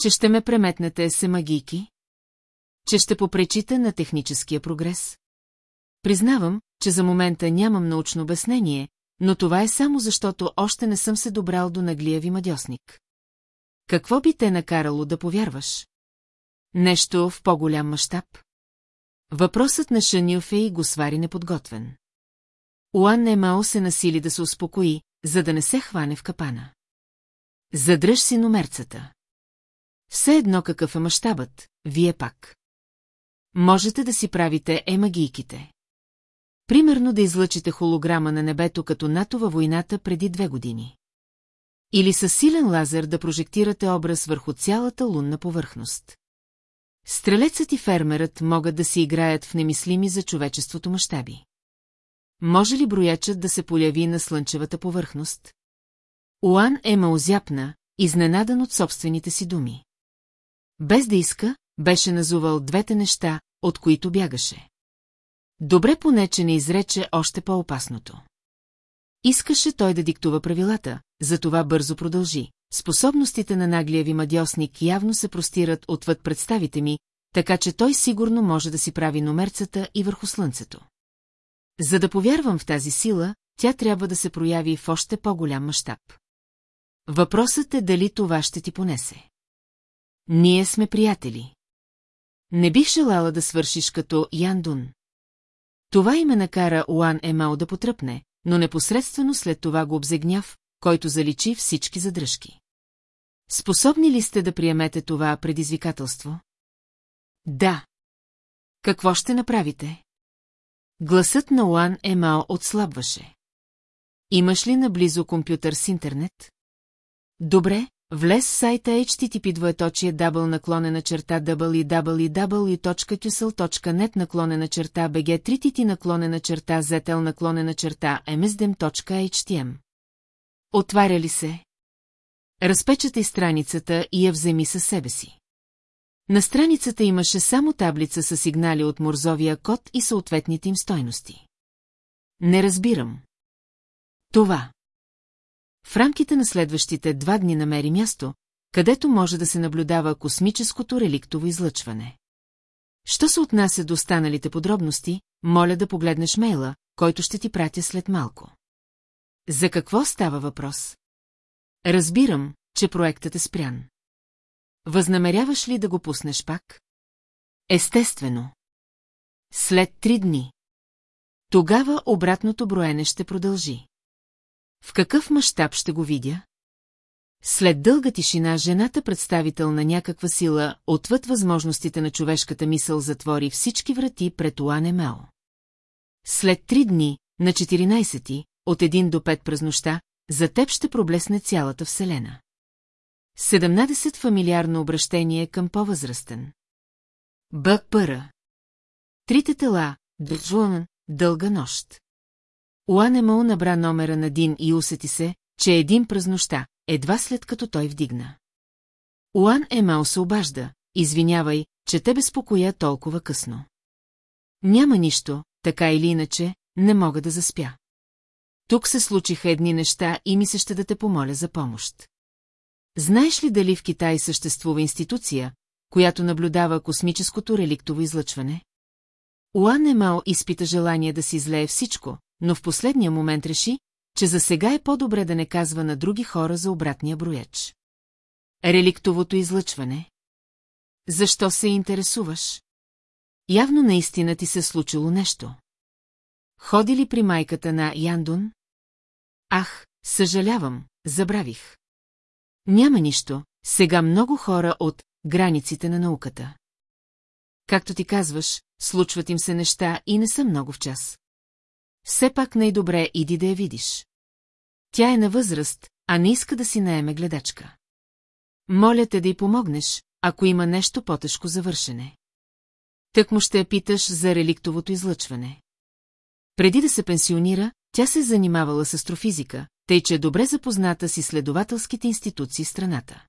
Че ще ме преметнете се магийки? Че ще попречите на техническия прогрес? Признавам, че за момента нямам научно обяснение, но това е само защото още не съм се добрал до наглия ви мадьосник. Какво би те накарало да повярваш? Нещо в по-голям мащаб? Въпросът на Шанилфей го свари неподготвен. Уан Немао се насили да се успокои, за да не се хване в капана. Задръж си номерцата. Все едно какъв е мащабът, вие пак. Можете да си правите емагийките. Примерно да излъчите холограма на небето като НАТО във войната преди две години. Или с силен лазер да прожектирате образ върху цялата лунна повърхност. Стрелецът и фермерът могат да си играят в немислими за човечеството мащаби. Може ли броячът да се появи на слънчевата повърхност? Уан е маузяпна, изненадан от собствените си думи. Без да иска, беше назувал двете неща, от които бягаше. Добре поне, че не изрече още по-опасното. Искаше той да диктува правилата, затова бързо продължи. Способностите на наглия ви мадьосник явно се простират отвъд представите ми, така че той сигурно може да си прави номерцата и върху слънцето. За да повярвам в тази сила, тя трябва да се прояви в още по-голям мащаб. Въпросът е дали това ще ти понесе. Ние сме приятели. Не бих желала да свършиш като Яндун. Това име накара Уан Емао да потръпне, но непосредствено след това го обзегняв, който заличи всички задръжки. Способни ли сте да приемете това предизвикателство? Да. Какво ще направите? Гласът на Уан Емао отслабваше. Имаш ли наблизо компютър с интернет? Добре, влез в сайта http двоеточие дабл наклонена черта www.qsl.net наклонена черта bg 3 наклонена черта zl наклонена черта msdem.htm. Отваря ли се? Разпечатай страницата и я вземи със себе си. На страницата имаше само таблица с сигнали от морзовия код и съответните им стойности. Не разбирам. Това. В рамките на следващите два дни намери място, където може да се наблюдава космическото реликтово излъчване. Що се отнася до останалите подробности, моля да погледнеш мейла, който ще ти пратя след малко. За какво става въпрос? Разбирам, че проектът е спрян. Възнамеряваш ли да го пуснеш пак? Естествено. След три дни. Тогава обратното броене ще продължи. В какъв мащаб ще го видя? След дълга тишина жената представител на някаква сила, отвъд възможностите на човешката мисъл затвори всички врати пред Уане Мео. След три дни, на 14 от един до пет през нощта, за теб ще проблесне цялата вселена. 17 фамилиарно обращение към по-възрастен. Б. Пъра. Трите тела, Джуан, дълга нощ. Уанемъл набра номера на Дин и усети се, че е един през нощта, едва след като той вдигна. Уан Емал се обажда, извинявай, че те безпокоя толкова късно. Няма нищо, така или иначе, не мога да заспя. Тук се случиха едни неща и ми се ще да те помоля за помощ. Знаеш ли дали в Китай съществува институция, която наблюдава космическото реликтово излъчване? Уан Емал изпита желание да си излее всичко, но в последния момент реши, че за сега е по-добре да не казва на други хора за обратния брояч. Реликтовото излъчване. Защо се интересуваш? Явно наистина ти се случило нещо. Ходи ли при майката на Яндун? Ах, съжалявам, забравих. Няма нищо, сега много хора от границите на науката. Както ти казваш, случват им се неща и не са много в час. Все пак най-добре иди да я видиш. Тя е на възраст, а не иска да си наеме гледачка. Моля те да й помогнеш, ако има нещо по-тежко за вършене. Тък му ще я питаш за реликтовото излъчване. Преди да се пенсионира, тя се занимавала с астрофизика, тъй че е добре запозната с изследователските институции страната.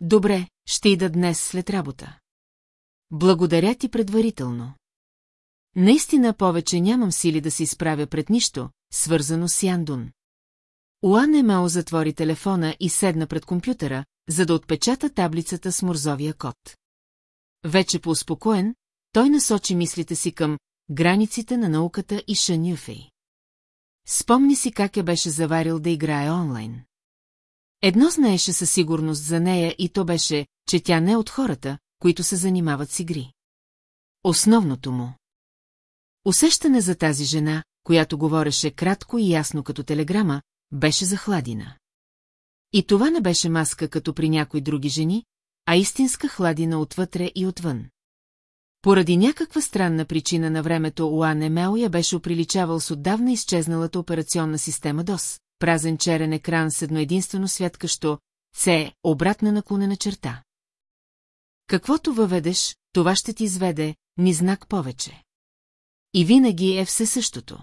Добре, ще ида днес след работа. Благодаря ти предварително. Наистина повече нямам сили да се изправя пред нищо, свързано с Яндун. Уан Емао затвори телефона и седна пред компютъра, за да отпечата таблицата с морзовия код. Вече поуспокоен, той насочи мислите си към границите на науката и Шанюфей. Спомни си как я беше заварил да играе онлайн. Едно знаеше със сигурност за нея и то беше, че тя не е от хората, които се занимават с игри. Основното му. Усещане за тази жена, която говореше кратко и ясно като телеграма, беше захладина. И това не беше маска като при някои други жени, а истинска хладина отвътре и отвън. Поради някаква странна причина на времето Уан Емел я беше оприличавал с отдавна изчезналата операционна система ДОС, празен черен екран с едно единствено святкащо С, обратна наклонена черта. Каквото въведеш, това ще ти изведе, ни знак повече. И винаги е все същото.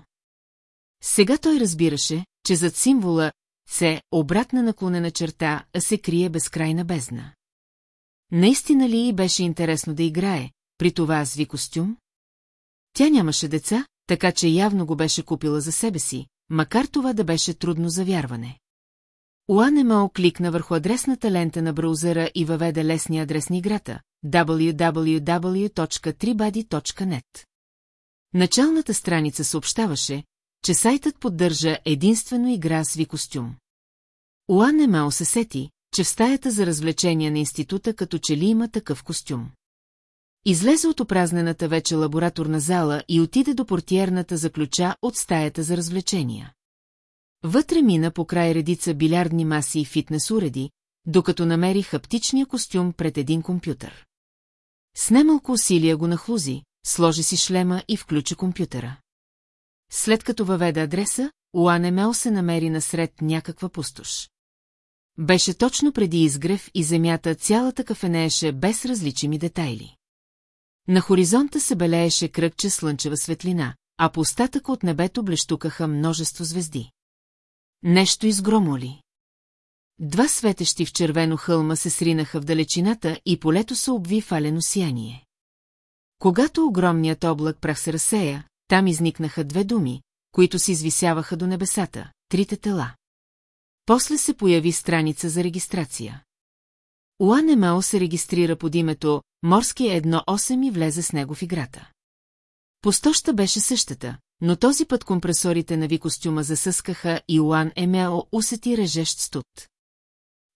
Сега той разбираше, че зад символа С, обратна наклонена черта, се крие безкрайна бездна. Наистина ли и беше интересно да играе, при това с ви костюм? Тя нямаше деца, така че явно го беше купила за себе си, макар това да беше трудно за вярване. Уанемао кликна върху адресната лента на браузъра и въведе лесния адрес на играта www.tribadi.net. Началната страница съобщаваше, че сайтът поддържа единствено игра с ви костюм. Уанемао се сети, че в стаята за развлечения на института като че ли има такъв костюм. Излезе от опразнената вече лабораторна зала и отиде до портиерната за ключа от стаята за развлечения. Вътре мина по край редица билярдни маси и фитнес уреди, докато намери хаптичния костюм пред един компютър. С немалко усилия го нахлузи, сложи си шлема и включи компютъра. След като въведе адреса, Уанемел се намери насред някаква пустош. Беше точно преди изгрев и земята цялата кафенееше без различими детайли. На хоризонта се белееше кръгче слънчева светлина, а по остатъка от небето блещукаха множество звезди. Нещо изгромо ли? Два светещи в червено хълма се сринаха в далечината и полето се обви фалено сияние. Когато огромният облак прах се разсея, там изникнаха две думи, които се извисяваха до небесата – трите тела. После се появи страница за регистрация. Уан Емао се регистрира под името Морски 1.8 и влезе с него в играта. Постоща беше същата, но този път компресорите на ви костюма засъскаха и Уан Емео усети режещ студ.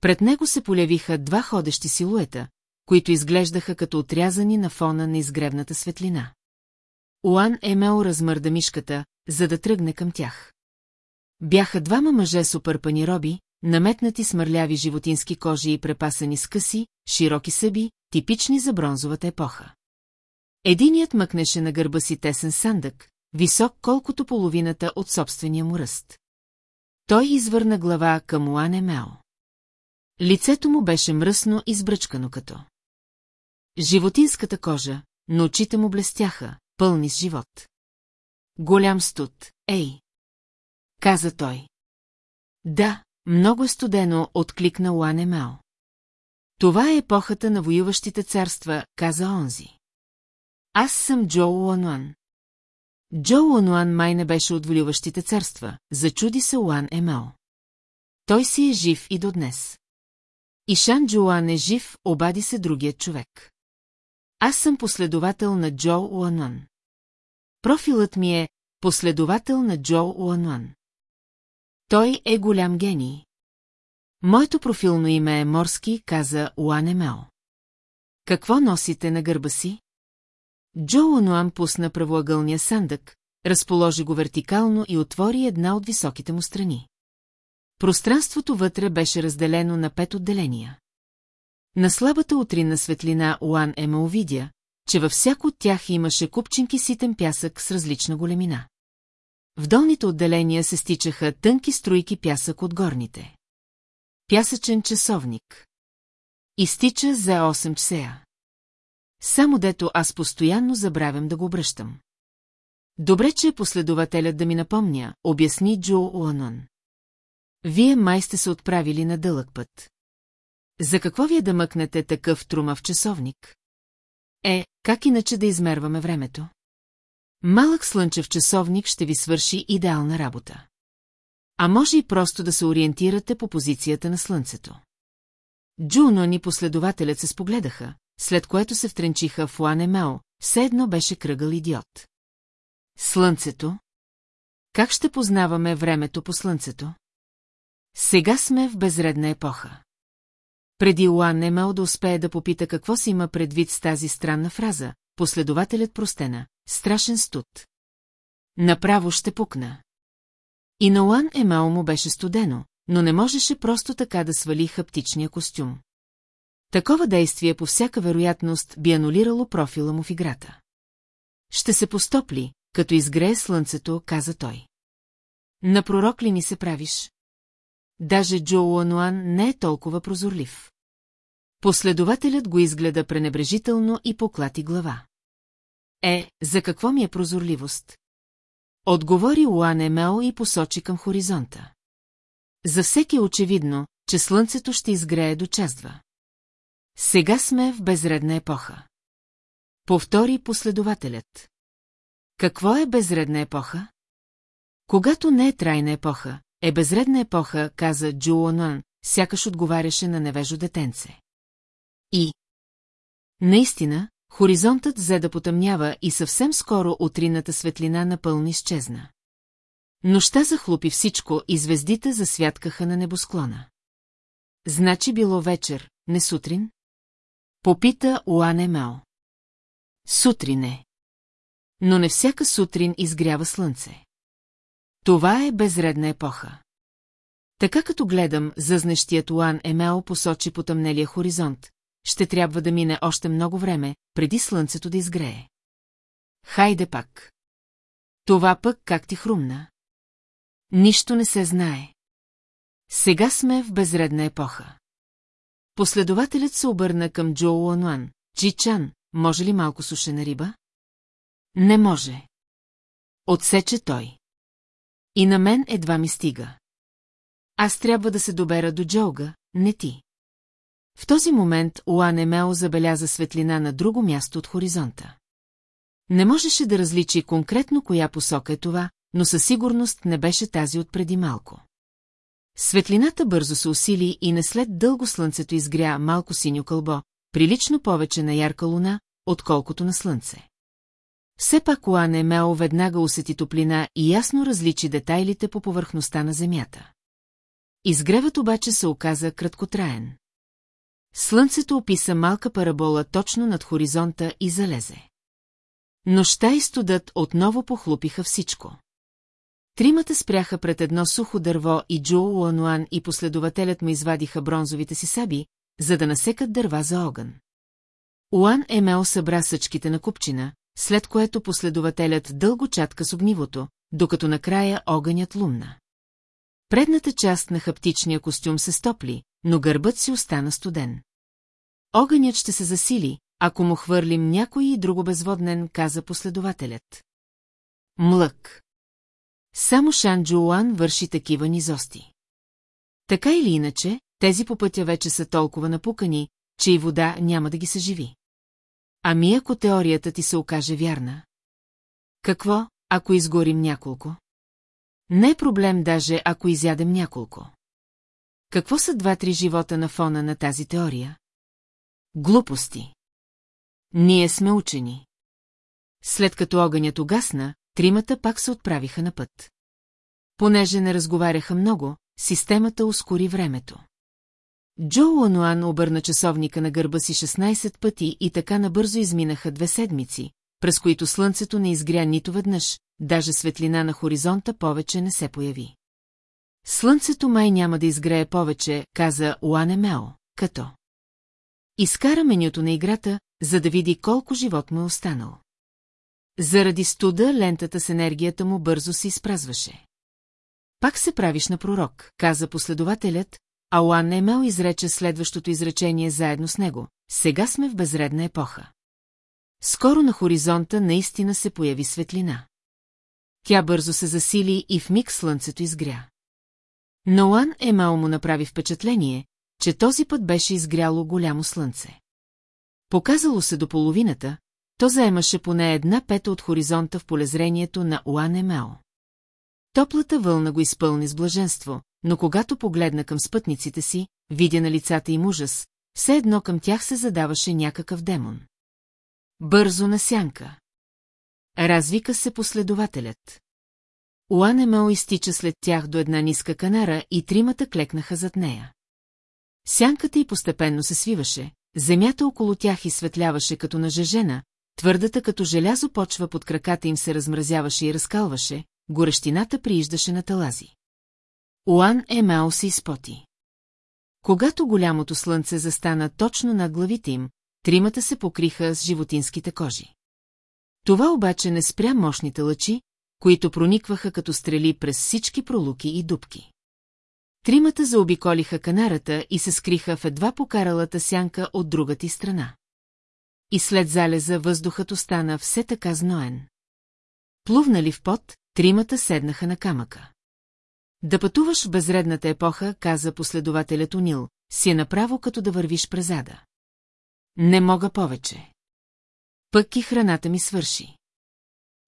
Пред него се полявиха два ходещи силуета, които изглеждаха като отрязани на фона на изгребната светлина. Уан Емео размърда мишката, за да тръгне към тях. Бяха двама мъже с опърпани роби, наметнати с мърляви животински кожи и препасани с къси, широки съби, типични за бронзовата епоха. Единият мъкнеше на гърба си тесен сандък, висок колкото половината от собствения му ръст. Той извърна глава към Уане Мео. Лицето му беше мръсно и сбръчкано като. Животинската кожа, но очите му блестяха, пълни с живот. Голям студ, ей! Каза той. Да, много студено, откликна Уане Мао. Това е епохата на воюващите царства, каза онзи. Аз съм Джо Уануан. Джо Уануан май не беше от воюващите царства, зачуди се Уан Емао. Той си е жив и до днес. Ишан Джоуан е жив, обади се другият човек. Аз съм последовател на Джо Уануан. Профилът ми е последовател на Джо Уануан. Той е голям гений. Моето профилно име е Морски, каза Уане Мео. Какво носите на гърба си? Джо Уануан пусна правоъгълния сандък, разположи го вертикално и отвори една от високите му страни. Пространството вътре беше разделено на пет отделения. На слабата утринна светлина Уан Ема увидя, че във всяко от тях имаше купчинки ситен пясък с различна големина. В долните отделения се стичаха тънки струйки пясък от горните. Пясъчен часовник. Изтича за 8 часа. Само дето аз постоянно забравям да го обръщам. Добре, че е последователят да ми напомня, обясни Джо Уанон. Вие май сте се отправили на дълъг път. За какво вие да мъкнете такъв трумав часовник? Е, как иначе да измерваме времето? Малък слънчев часовник ще ви свърши идеална работа. А може и просто да се ориентирате по позицията на слънцето. Джуно ни последователят се спогледаха, след което се втренчиха в Лане Мео, все едно беше кръгъл идиот. Слънцето? Как ще познаваме времето по слънцето? Сега сме в безредна епоха. Преди Уан Емел да успее да попита какво си има предвид с тази странна фраза, последователят простена. Страшен студ. Направо ще пукна. И на Уан Емел му беше студено, но не можеше просто така да свали хаптичния костюм. Такова действие по всяка вероятност би анулирало профила му в играта. Ще се постопли, като изгрее слънцето, каза той. На пророк ли ни се правиш? Даже Джо Уануан не е толкова прозорлив. Последователят го изгледа пренебрежително и поклати глава. Е, за какво ми е прозорливост? Отговори Уан Емео и посочи към хоризонта. За всеки е очевидно, че слънцето ще изгрее до част Сега сме в безредна епоха. Повтори последователят. Какво е безредна епоха? Когато не е трайна епоха, е безредна епоха, каза Джуануан, сякаш отговаряше на невежо детенце. И... Наистина, хоризонтът взе да потъмнява и съвсем скоро утрината светлина напълно изчезна. Нощта захлупи всичко и звездите засвяткаха на небосклона. Значи било вечер, не сутрин? Попита Уане Мао. Сутрин е. Но не всяка сутрин изгрява слънце. Това е безредна епоха. Така като гледам, зъзнещият Уан Емео посочи потъмнелия хоризонт, ще трябва да мине още много време, преди слънцето да изгрее. Хайде пак. Това пък как ти хрумна? Нищо не се знае. Сега сме в безредна епоха. Последователят се обърна към Джо Уануан. Чан, може ли малко сушена риба? Не може. Отсече той. И на мен едва ми стига. Аз трябва да се добера до Джолга, не ти. В този момент Уан Емео забеляза светлина на друго място от хоризонта. Не можеше да различи конкретно коя посока е това, но със сигурност не беше тази от преди малко. Светлината бързо се усили и не след дълго слънцето изгря малко синьо кълбо, прилично повече на ярка луна, отколкото на слънце. Все пак Уан Емео веднага усети топлина и ясно различи детайлите по повърхността на земята. Изгревът обаче се оказа краткотраен. Слънцето описа малка парабола точно над хоризонта и залезе. Нощта и студът отново похлупиха всичко. Тримата спряха пред едно сухо дърво и Джо Уануан и последователят му извадиха бронзовите си саби, за да насекат дърва за огън. Уан Емел събра съчките на купчина, след което последователят дълго чатка с огнивото, докато накрая огънят лумна. Предната част на хаптичния костюм се стопли, но гърбът си остана студен. Огънят ще се засили, ако му хвърлим някой и друго безводнен, каза последователят. Млък. Само Шан Джоуан върши такива низости. Така или иначе, тези по пътя вече са толкова напукани, че и вода няма да ги съживи. Ами ако теорията ти се окаже вярна? Какво, ако изгорим няколко? Не е проблем даже, ако изядем няколко. Какво са два-три живота на фона на тази теория? Глупости. Ние сме учени. След като огънят угасна, тримата пак се отправиха на път. Понеже не разговаряха много, системата ускори времето. Джо Лануан обърна часовника на гърба си 16 пъти и така набързо изминаха две седмици, през които слънцето не изгря нито веднъж, даже светлина на хоризонта повече не се появи. Слънцето май няма да изгрее повече, каза Уане Мео, като. Изкара менюто на играта, за да види колко живот му е останал. Заради студа лентата с енергията му бързо се изпразваше. Пак се правиш на пророк, каза последователят, а Уан Емел изрече следващото изречение заедно с него. Сега сме в безредна епоха. Скоро на хоризонта наистина се появи светлина. Тя бързо се засили и в миг слънцето изгря. Но Уан Емао му направи впечатление, че този път беше изгряло голямо слънце. Показало се до половината, то заемаше поне една пета от хоризонта в полезрението на Уан Емао. Топлата вълна го изпълни с блаженство, но когато погледна към спътниците си, видя на лицата им ужас, все едно към тях се задаваше някакъв демон. Бързо на сянка. Развика се последователят. Уанемел изтича след тях до една ниска канара и тримата клекнаха зад нея. Сянката й постепенно се свиваше, земята около тях изсветляваше като нажежена, твърдата като желязо почва под краката им се размразяваше и разкалваше, горещината прииждаше на талази. Уан Емао се изпоти. Когато голямото слънце застана точно над главите им, тримата се покриха с животинските кожи. Това обаче не спря мощните лъчи, които проникваха като стрели през всички пролуки и дубки. Тримата заобиколиха канарата и се скриха в едва покаралата сянка от другата и страна. И след залеза въздухът остана все така зноен. Плувнали в пот, тримата седнаха на камъка. Да пътуваш в безредната епоха, каза последователят Унил, си е направо като да вървиш през ада. Не мога повече. Пък и храната ми свърши.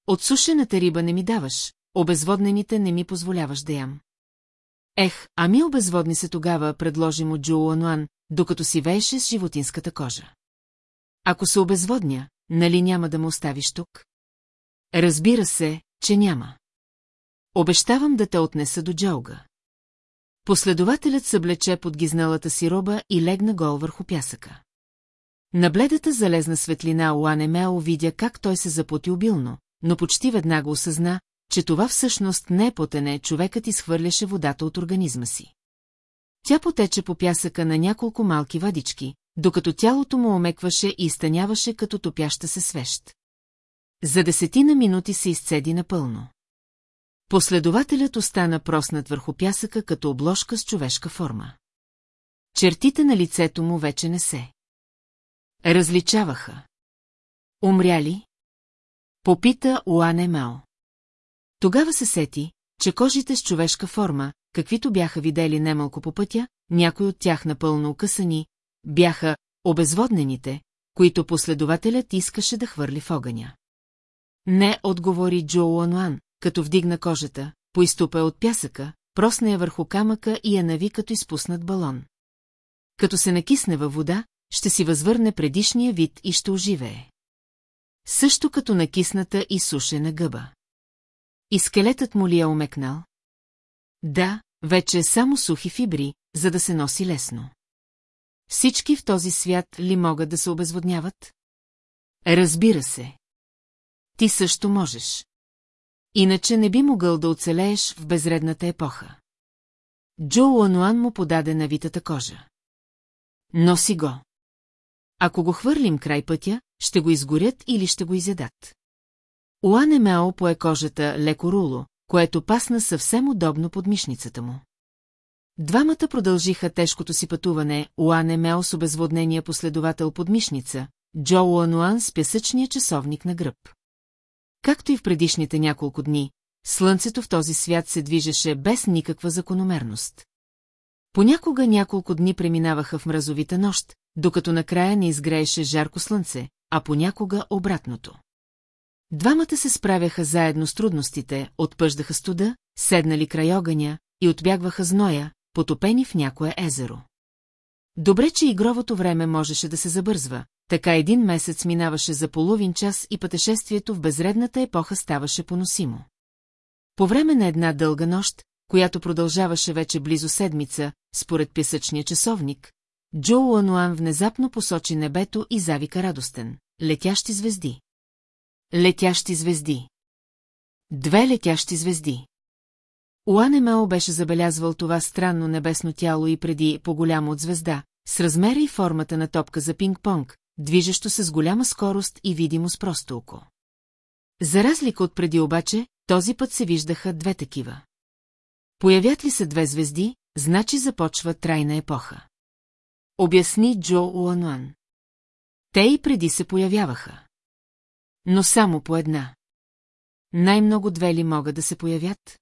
От сушената риба не ми даваш, обезводнените не ми позволяваш да ям. Ех, ами обезводни се тогава, предложи му Джо Ануан, докато си вееше с животинската кожа. Ако се обезводня, нали няма да ме оставиш тук? Разбира се, че няма. Обещавам да те отнеса до Джолга. Последователят съблече под гизналата си роба и легна гол върху пясъка. На бледата залезна светлина Уане Мео видя как той се запоти обилно, но почти веднага осъзна, че това всъщност не е потене, човекът изхвърляше водата от организма си. Тя потече по пясъка на няколко малки вадички, докато тялото му омекваше и изтъняваше като топяща се свещ. За десетина минути се изцеди напълно. Последователят остана проснат върху пясъка като обложка с човешка форма. Чертите на лицето му вече не се. Различаваха. Умряли? Попита Уане Мао. Тогава се сети, че кожите с човешка форма, каквито бяха видели немалко по пътя, някои от тях напълно окъсани, бяха обезводнените, които последователят искаше да хвърли в огъня. Не, отговори Джо Уануан, като вдигна кожата, поизтупа от пясъка, просна я върху камъка и я нави като изпуснат балон. Като се накисне във вода, ще си възвърне предишния вид и ще оживее. Също като накисната и сушена гъба. И скелетът му ли е омекнал? Да, вече е само сухи фибри, за да се носи лесно. Всички в този свят ли могат да се обезводняват? Разбира се. Ти също можеш. Иначе не би могъл да оцелееш в безредната епоха. Джо Лануан му подаде навитата кожа. Носи го. Ако го хвърлим край пътя, ще го изгорят или ще го изядат. Уане Мео пое кожата леко руло, което пасна съвсем удобно под мишницата му. Двамата продължиха тежкото си пътуване, Уане Мео с обезводнения последовател под мишница, Джо Уануан с песъчния часовник на гръб. Както и в предишните няколко дни, слънцето в този свят се движеше без никаква закономерност. Понякога няколко дни преминаваха в мразовита нощ, докато накрая не изгрееше жарко слънце, а понякога обратното. Двамата се справяха заедно с трудностите, отпъждаха студа, седнали край огъня и отбягваха зноя, потопени в някое езеро. Добре, че игровото време можеше да се забързва, така един месец минаваше за половин час и пътешествието в безредната епоха ставаше поносимо. По време на една дълга нощ, която продължаваше вече близо седмица, според писъчния часовник, Джо Лануан внезапно посочи небето и завика радостен. Летящи звезди. Летящи звезди. Две летящи звезди. Уанемео беше забелязвал това странно небесно тяло и преди по-голямо от звезда, с размера и формата на топка за пинг-понг, движещо се с голяма скорост и видимо с просто око. За разлика от преди обаче, този път се виждаха две такива. Появят ли се две звезди, значи започва трайна епоха. Обясни Джо Уануан. Те и преди се появяваха. Но само по една. Най-много две ли могат да се появят?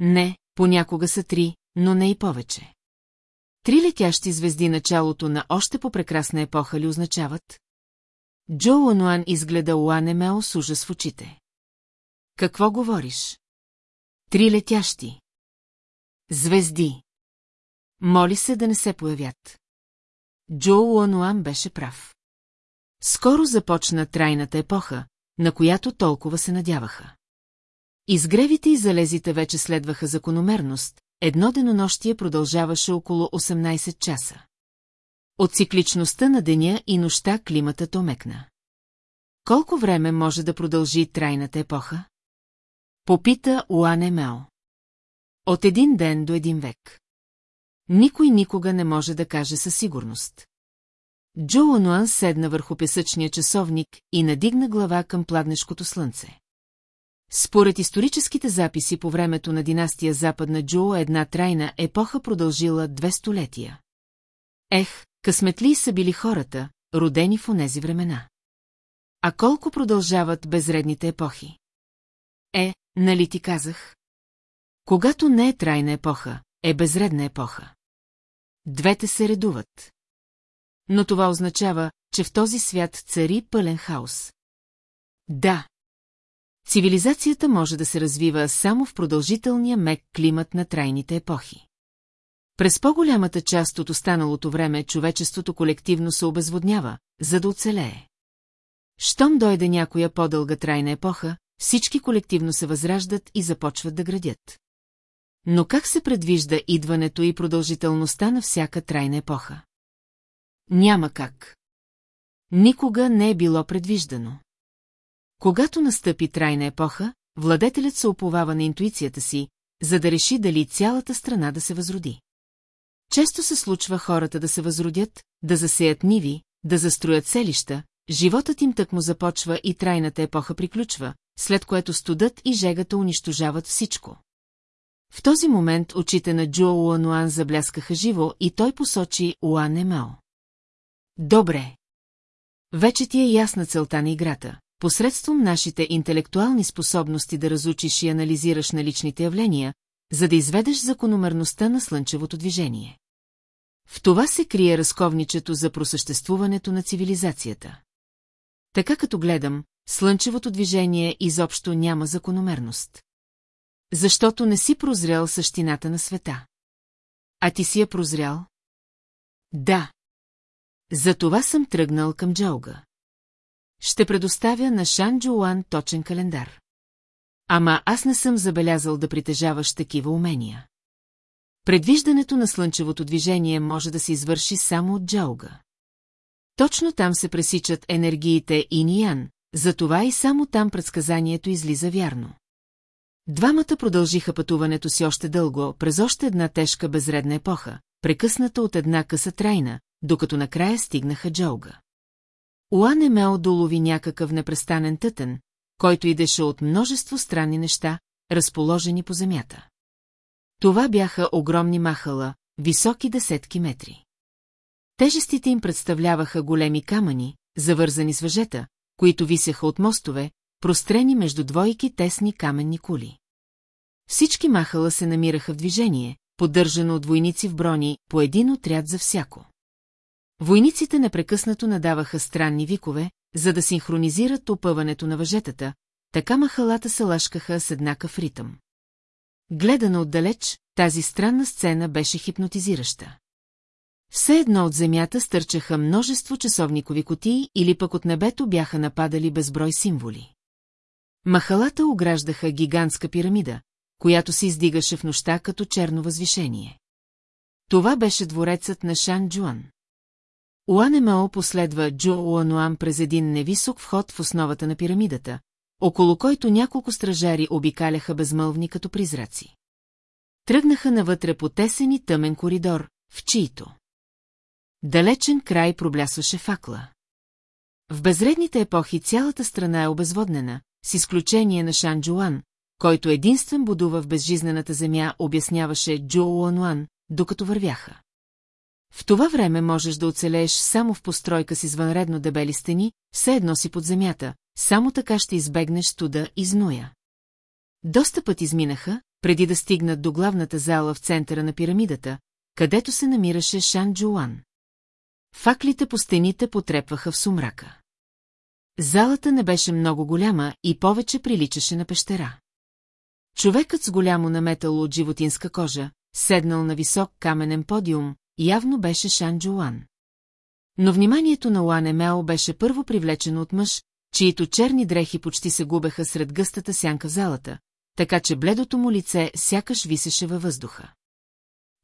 Не, понякога са три, но не и повече. Три летящи звезди началото на още по-прекрасна епоха ли означават? Джо Лануан изгледа Уане Мео с ужас в очите. Какво говориш? Три летящи. Звезди. Моли се да не се появят. Джо Лануан беше прав. Скоро започна трайната епоха, на която толкова се надяваха. Изгревите и залезите вече следваха закономерност, едно денонощие продължаваше около 18 часа. От цикличността на деня и нощта климатът омекна. Колко време може да продължи трайната епоха? Попита Уане Мео. От един ден до един век. Никой никога не може да каже със сигурност. Джо Лануан седна върху песъчния часовник и надигна глава към пладнешкото слънце. Според историческите записи по времето на династия Западна Джо една трайна епоха продължила две столетия. Ех, късметли са били хората, родени в онези времена. А колко продължават безредните епохи? Е, нали ти казах? Когато не е трайна епоха, е безредна епоха. Двете се редуват. Но това означава, че в този свят цари пълен хаос. Да. Цивилизацията може да се развива само в продължителния мек климат на трайните епохи. През по-голямата част от останалото време човечеството колективно се обезводнява, за да оцелее. Щом дойде някоя по-дълга трайна епоха, всички колективно се възраждат и започват да градят. Но как се предвижда идването и продължителността на всяка трайна епоха? Няма как. Никога не е било предвиждано. Когато настъпи трайна епоха, владетелят се оповава на интуицията си, за да реши дали цялата страна да се възроди. Често се случва хората да се възродят, да засеят ниви, да застроят селища, животът им тъкмо започва и трайната епоха приключва, след което студът и жегата унищожават всичко. В този момент очите на Джо Уануан забляскаха живо и той посочи Уан Емао. Добре. Вече ти е ясна целта на играта. Посредством нашите интелектуални способности да разучиш и анализираш наличните явления, за да изведеш закономерността на слънчевото движение. В това се крие разковничето за просъществуването на цивилизацията. Така като гледам, слънчевото движение изобщо няма закономерност. Защото не си прозрял същината на света. А ти си я прозрял? Да. За това съм тръгнал към Джоуга. Ще предоставя на Шан Джоуан точен календар. Ама аз не съм забелязал да притежаваш такива умения. Предвиждането на слънчевото движение може да се извърши само от Джауга. Точно там се пресичат енергиите и затова и само там предсказанието излиза вярно. Двамата продължиха пътуването си още дълго, през още една тежка безредна епоха, прекъсната от една къса трайна, докато накрая стигнаха Джоуга. Уан Емео долови някакъв непрестанен тътен, който идеше от множество странни неща, разположени по земята. Това бяха огромни махала, високи десетки метри. Тежестите им представляваха големи камъни, завързани с въжета, които висеха от мостове, прострени между двойки тесни каменни кули. Всички махала се намираха в движение, поддържано от войници в брони, по един отряд за всяко. Войниците непрекъснато надаваха странни викове, за да синхронизират опъването на въжетата, така махалата се лашкаха с еднакъв ритъм. Гледана отдалеч, тази странна сцена беше хипнотизираща. Все едно от земята стърчаха множество часовникови котии или пък от небето бяха нападали безброй символи. Махалата ограждаха гигантска пирамида, която се издигаше в нощта като черно възвишение. Това беше дворецът на Шан Джуан. Уанемао последва Джо Уануан през един невисок вход в основата на пирамидата, около който няколко стражари обикаляха безмълвни като призраци. Тръгнаха навътре по тесен и тъмен коридор, в чието. Далечен край проблясваше факла. В безредните епохи цялата страна е обезводнена, с изключение на Шан Джуан, който единствен будува в безжизнената земя, обясняваше Джо Уануан, докато вървяха. В това време можеш да оцелееш само в постройка с извънредно дебели стени, все едно си под земята, само така ще избегнеш студа и зноя. Доста път изминаха, преди да стигнат до главната зала в центъра на пирамидата, където се намираше Шан Джуан. Факлите по стените потрепваха в сумрака. Залата не беше много голяма и повече приличаше на пещера. Човекът с голямо наметало от животинска кожа, седнал на висок каменен подиум, явно беше Шан Джуан. Но вниманието на Уан Емео беше първо привлечено от мъж, чието черни дрехи почти се губеха сред гъстата сянка залата, така че бледото му лице сякаш висеше във въздуха.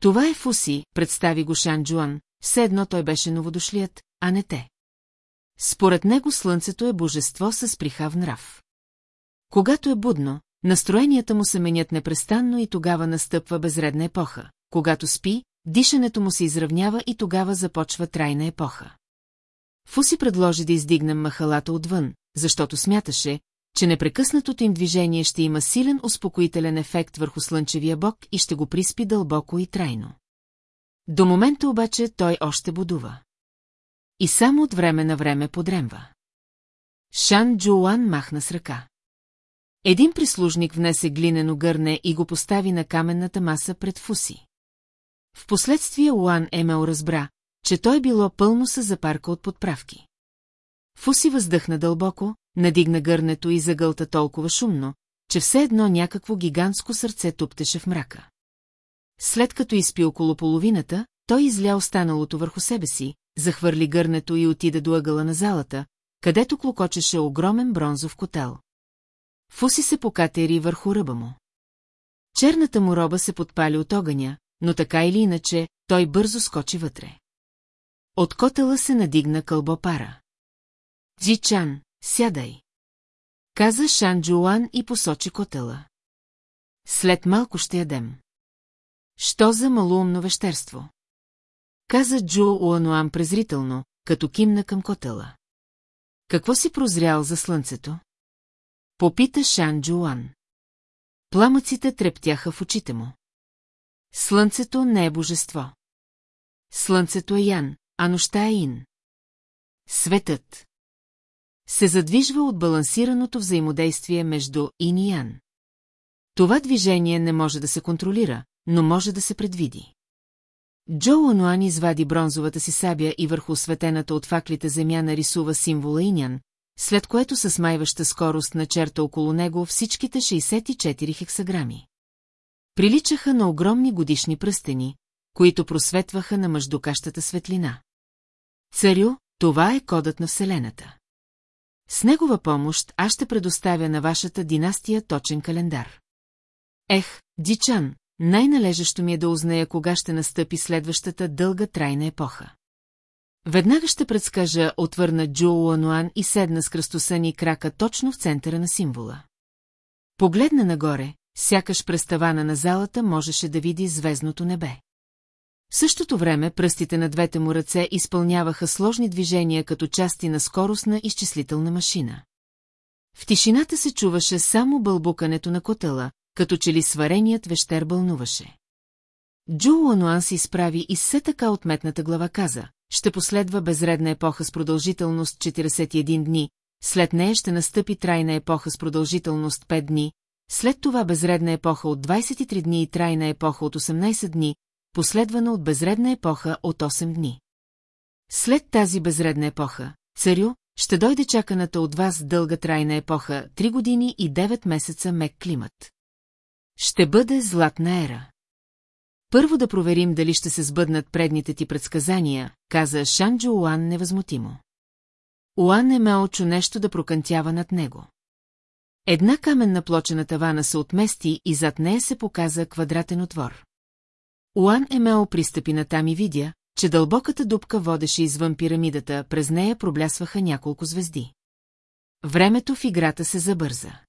Това е Фуси, представи го Шан Джуан, все едно той беше новодошлият, а не те. Според него слънцето е божество с прихав нрав. Когато е будно, настроенията му се менят непрестанно и тогава настъпва безредна епоха. Когато спи, дишането му се изравнява и тогава започва трайна епоха. Фуси предложи да издигнем махалата отвън, защото смяташе, че непрекъснатото им движение ще има силен успокоителен ефект върху слънчевия бок и ще го приспи дълбоко и трайно. До момента обаче той още будува. И само от време на време подремва. Шан Джоуан махна с ръка. Един прислужник внесе глинено гърне и го постави на каменната маса пред Фуси. Впоследствие Уан Емел разбра, че той било пълно с запарка от подправки. Фуси въздъхна дълбоко, надигна гърнето и загълта толкова шумно, че все едно някакво гигантско сърце туптеше в мрака. След като изпи около половината, той изля останалото върху себе си, захвърли гърнето и отида до ъгъла на залата, където клокочеше огромен бронзов котел. Фуси се покатери върху ръба му. Черната му роба се подпали от огъня, но така или иначе, той бързо скочи вътре. От котела се надигна кълбо пара. Джичан, сядай. Каза Шан Джуан и посочи котела. След малко ще ядем. Що за малоумно вещерство? Каза Джу Уануан презрително, като кимна към котела. Какво си прозрял за слънцето? Попита Шан Джуан. Пламъците трептяха в очите му. Слънцето не е божество. Слънцето е Ян, а нощта е Ин. Светът се задвижва от балансираното взаимодействие между Ин и Ян. Това движение не може да се контролира, но може да се предвиди. Джо Лануан извади бронзовата си сабя и върху осветената от факлите земя нарисува символа Инян, след което с майваща скорост начерта около него всичките 64 хексаграми. Приличаха на огромни годишни пръстени, които просветваха на мъждокащата светлина. Царю, това е кодът на Вселената. С негова помощ аз ще предоставя на вашата династия точен календар. Ех, Дичан, най-належащо ми е да узная кога ще настъпи следващата дълга трайна епоха. Веднага ще предскажа, отвърна Джо Лануан и седна с кръстосани крака точно в центъра на символа. Погледна нагоре, сякаш през тавана на залата можеше да види звездното небе. В същото време пръстите на двете му ръце изпълняваха сложни движения като части на скоростна изчислителна машина. В тишината се чуваше само бълбукането на котела, като че ли свареният вещер бълнуваше. Джо Лануан се изправи и все така отметната глава каза, ще последва безредна епоха с продължителност 41 дни, след нея ще настъпи трайна епоха с продължителност 5 дни, след това безредна епоха от 23 дни и трайна епоха от 18 дни, последвана от безредна епоха от 8 дни. След тази безредна епоха, царю, ще дойде чаканата от вас дълга трайна епоха, 3 години и 9 месеца мек климат. Ще бъде златна ера. Първо да проверим дали ще се сбъднат предните ти предсказания, каза Шанджо Уан невъзмутимо. Уан е меочо нещо да прокантява над него. Една каменна плоча на тавана се отмести и зад нея се показа квадратен отвор. Уан Емео пристъпи натам и видя, че дълбоката дупка водеше извън пирамидата, през нея проблясваха няколко звезди. Времето в играта се забърза.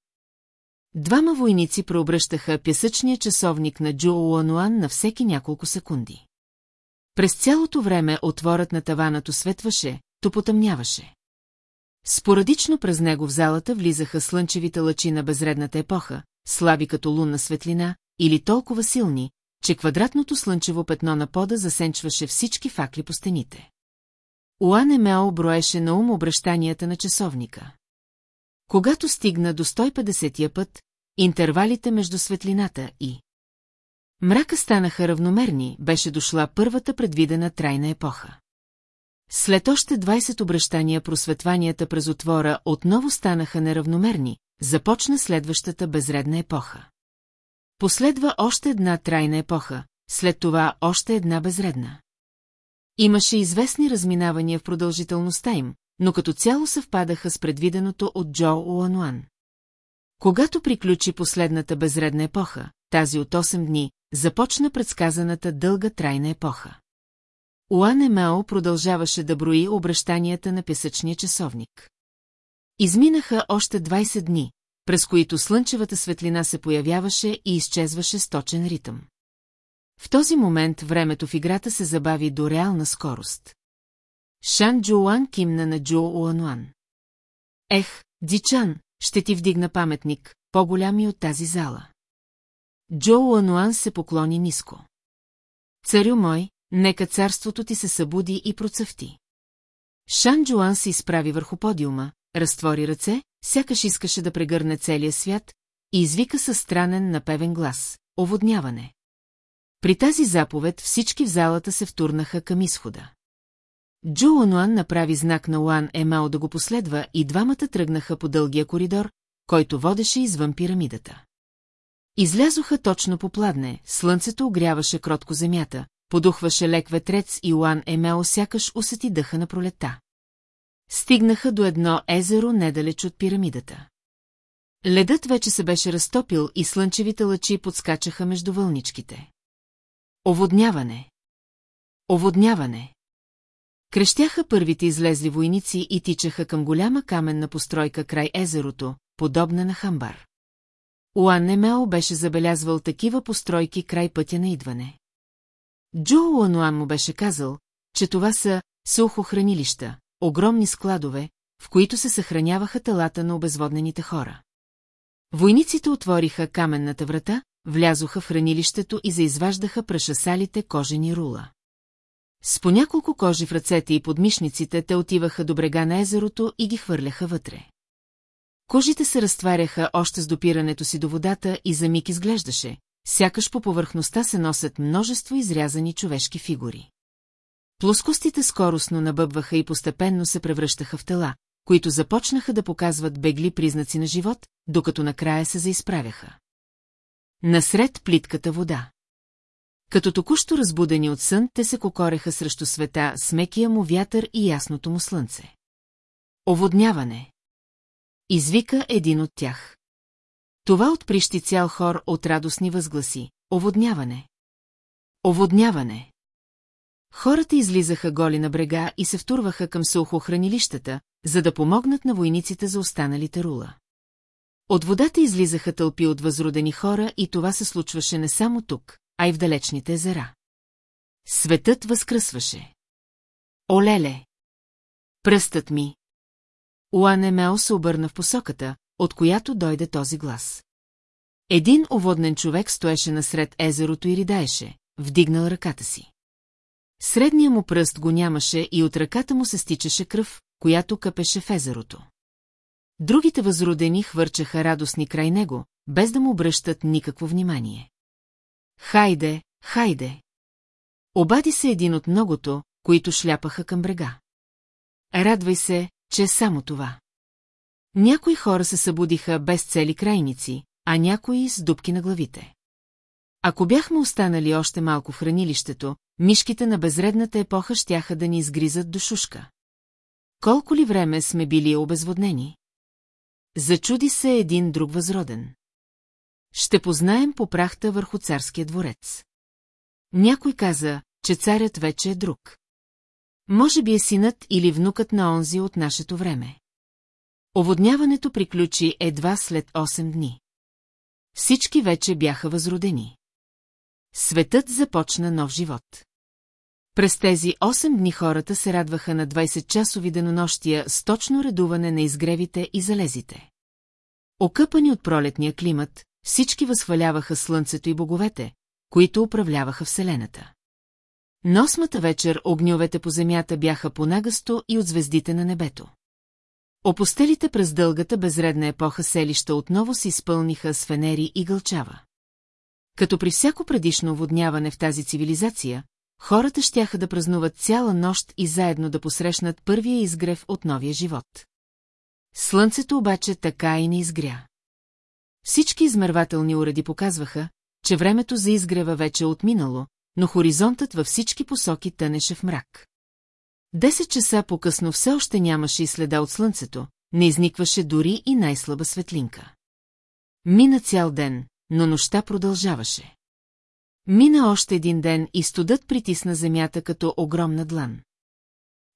Двама войници преобръщаха пясъчния часовник на Джо Уануан на всеки няколко секунди. През цялото време отворът на таванато светваше, то потъмняваше. Спорадично през него в залата влизаха слънчевите лъчи на безредната епоха, слаби като лунна светлина, или толкова силни, че квадратното слънчево петно на пода засенчваше всички факли по стените. Уан Емео броеше на ум обращанията на часовника. Когато стигна до 150-я път, интервалите между светлината и... Мрака станаха равномерни, беше дошла първата предвидена трайна епоха. След още 20 обращания просветванията през отвора отново станаха неравномерни, започна следващата безредна епоха. Последва още една трайна епоха, след това още една безредна. Имаше известни разминавания в продължителността им, но като цяло съвпадаха с предвиденото от Джо Уануан. Когато приключи последната безредна епоха, тази от 8 дни, започна предсказаната дълга трайна епоха. Уан Емао продължаваше да брои обращанията на песъчния часовник. Изминаха още 20 дни, през които слънчевата светлина се появяваше и изчезваше с точен ритъм. В този момент времето в играта се забави до реална скорост. Шан Джоуан кимна на Джо Уануан. Ех, Дичан, ще ти вдигна паметник, по-голям и от тази зала. Джо Уануан се поклони ниско. Царю мой, нека царството ти се събуди и процъфти. Шан Джоан се изправи върху подиума, разтвори ръце, сякаш искаше да прегърне целия свят, и извика със странен напевен глас – оводняване. При тази заповед всички в залата се втурнаха към изхода. Джо направи знак на Уан Емао да го последва и двамата тръгнаха по дългия коридор, който водеше извън пирамидата. Излязоха точно по пладне, слънцето огряваше кротко земята, подухваше лек ветрец и Уан Емео сякаш усети дъха на пролета. Стигнаха до едно езеро недалеч от пирамидата. Ледът вече се беше разтопил и слънчевите лъчи подскачаха между вълничките. Оводняване. Оводняване. Крещяха първите излезли войници и тичаха към голяма каменна постройка край езерото, подобна на хамбар. Уан Немео беше забелязвал такива постройки край пътя на идване. Джо Уануан му беше казал, че това са сухохранилища, огромни складове, в които се съхраняваха телата на обезводнените хора. Войниците отвориха каменната врата, влязоха в хранилището и заизваждаха прашасалите кожени рула. С по няколко кожи в ръцете и подмишниците те отиваха до брега на езерото и ги хвърляха вътре. Кожите се разтваряха още с допирането си до водата и за миг изглеждаше, сякаш по повърхността се носят множество изрязани човешки фигури. Плоскостите скоростно набъбваха и постепенно се превръщаха в тела, които започнаха да показват бегли признаци на живот, докато накрая се заизправяха. Насред плитката вода. Като току-що разбудени от сън, те се кокореха срещу света с мекия му вятър и ясното му слънце. Оводняване. Извика един от тях. Това отприщи цял хор от радостни възгласи. Оводняване. Оводняване. Хората излизаха голи на брега и се втурваха към сухохранилищата, за да помогнат на войниците за останалите рула. От водата излизаха тълпи от възродени хора и това се случваше не само тук, а и в далечните езера. Светът възкръсваше. Олеле! Пръстът ми! Уанемео се обърна в посоката, от която дойде този глас. Един оводнен човек стоеше насред езерото и ридаеше, вдигнал ръката си. Средния му пръст го нямаше и от ръката му се стичаше кръв, която къпеше в езерото. Другите възродени хвърчаха радостни край него, без да му обръщат никакво внимание. Хайде, хайде! Обади се един от многото, които шляпаха към брега. Радвай се, че е само това. Някои хора се събудиха без цели крайници, а някои с дубки на главите. Ако бяхме останали още малко в хранилището, мишките на безредната епоха щяха да ни изгризат до шушка. Колко ли време сме били обезводнени? Зачуди се един друг възроден. Ще познаем по прахта върху царския дворец. Някой каза, че царят вече е друг. Може би е синът или внукът на онзи от нашето време. Оводняването приключи едва след 8 дни. Всички вече бяха възродени. Светът започна нов живот. През тези 8 дни хората се радваха на 20-часови денонощия с точно редуване на изгревите и залезите. Окъпани от пролетния климат, всички възхваляваха слънцето и боговете, които управляваха Вселената. На осмата вечер огньовете по земята бяха понагасто и от звездите на небето. Опостелите през дългата безредна епоха селища отново се изпълниха с фенери и гълчава. Като при всяко предишно водняване в тази цивилизация, хората щяха да празнуват цяла нощ и заедно да посрещнат първия изгрев от новия живот. Слънцето обаче така и не изгря. Всички измервателни уреди показваха, че времето за изгрева вече е отминало, но хоризонтът във всички посоки тънеше в мрак. Десет часа по-късно все още нямаше и следа от слънцето, не изникваше дори и най-слаба светлинка. Мина цял ден, но нощта продължаваше. Мина още един ден и студът притисна земята като огромна длан.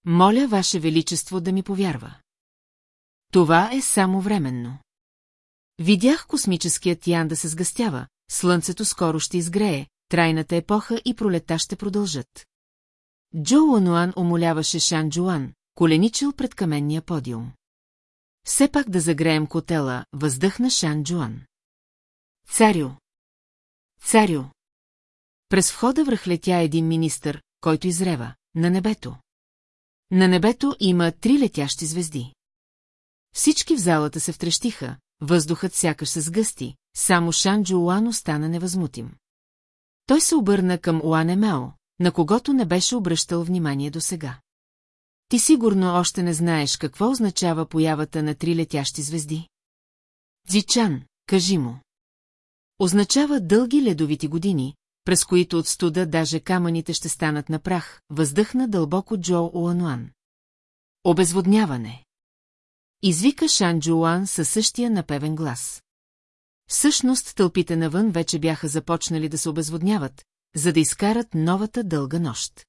Моля, Ваше Величество, да ми повярва. Това е само временно. Видях космическият ян да се сгъстява, слънцето скоро ще изгрее, трайната епоха и пролета ще продължат. Джо Лануан умоляваше Шан Джуан, коленичил пред каменния подиум. Все пак да загреем котела, въздъхна Шан Джуан. Царю! Царю! През входа връхлетя един министър, който изрева. На небето. На небето има три летящи звезди. Всички в залата се втрещиха, въздухът сякаш се сгъсти, само Шан Джуан остана невъзмутим. Той се обърна към Уане Мео, на когото не беше обръщал внимание досега. Ти сигурно още не знаеш какво означава появата на три летящи звезди. Дзичан, кажи му. Означава дълги ледовити години, през които от студа даже камъните ще станат на прах, въздъхна дълбоко Джо Уануан. Обезводняване. Извика Шан Джуан със същия напевен глас. Всъщност тълпите навън вече бяха започнали да се обезводняват, за да изкарат новата дълга нощ.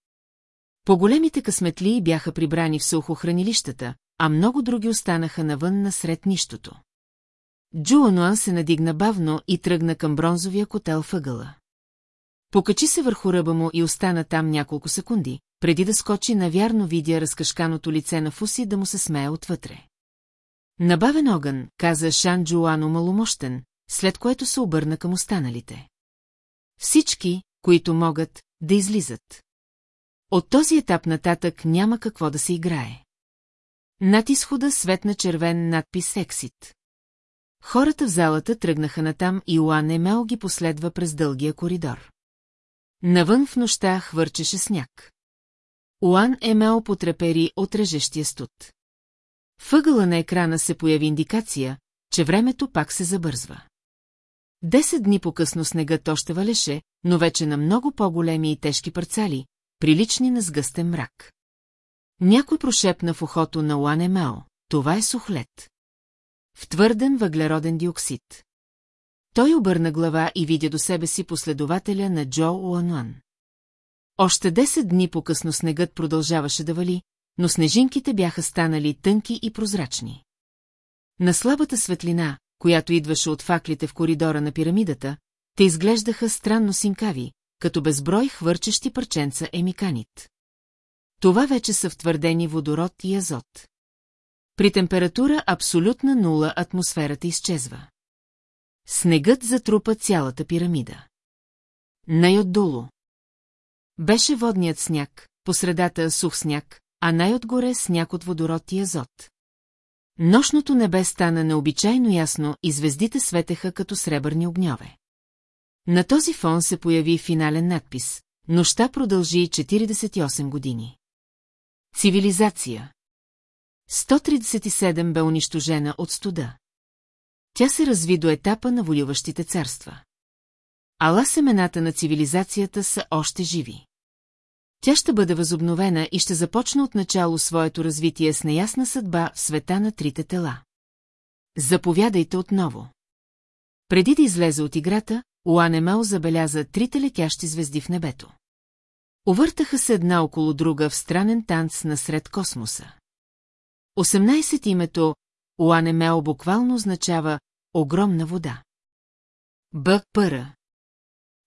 По-големите късметлии бяха прибрани в сухохранилищата, а много други останаха навън насред нищото. Джуануан се надигна бавно и тръгна към бронзовия котел въгъла. Покачи се върху ръба му и остана там няколко секунди, преди да скочи навярно видя разкашканото лице на Фуси да му се смее отвътре. Набавен огън, каза Шан Джуано маломощен, след което се обърна към останалите. Всички, които могат, да излизат. От този етап нататък няма какво да се играе. Над изхода светна червен надпис «Ексит». Хората в залата тръгнаха натам и Уан Емел ги последва през дългия коридор. Навън в нощта хвърчеше сняг. Уан Емел потрепери от режещия студ. Въгъла на екрана се появи индикация, че времето пак се забързва. Десет дни по-късно снегът още валеше, но вече на много по-големи и тежки парцали, прилични на сгъстен мрак. Някой прошепна в ухото на Уане Мао. Това е сухлет. В твърден въглероден диоксид. Той обърна глава и видя до себе си последователя на Джо Уануан. Още 10 дни по-късно снегът продължаваше да вали, но снежинките бяха станали тънки и прозрачни. На слабата светлина, която идваше от факлите в коридора на пирамидата, те изглеждаха странно синкави, като безброй хвърчещи парченца емиканит. Това вече са втвърдени водород и азот. При температура абсолютна нула атмосферата изчезва. Снегът затрупа цялата пирамида. Най-отдолу. Беше водният сняг, посредата сух сняг, а най-отгоре сняг от водород и азот. Нощното небе стана необичайно ясно и звездите светеха като сребърни огньове. На този фон се появи финален надпис. Нощта продължи 48 години. Цивилизация 137 бе унищожена от студа. Тя се разви до етапа на воюващите царства. Ала семената на цивилизацията са още живи. Тя ще бъде възобновена и ще започне от начало своето развитие с неясна съдба в света на трите тела. Заповядайте отново. Преди да излезе от играта, Уанемел забеляза трите летящи звезди в небето. Овъртаха се една около друга в странен танц насред космоса. 18 името Уанемел буквално означава огромна вода. Бък Пъра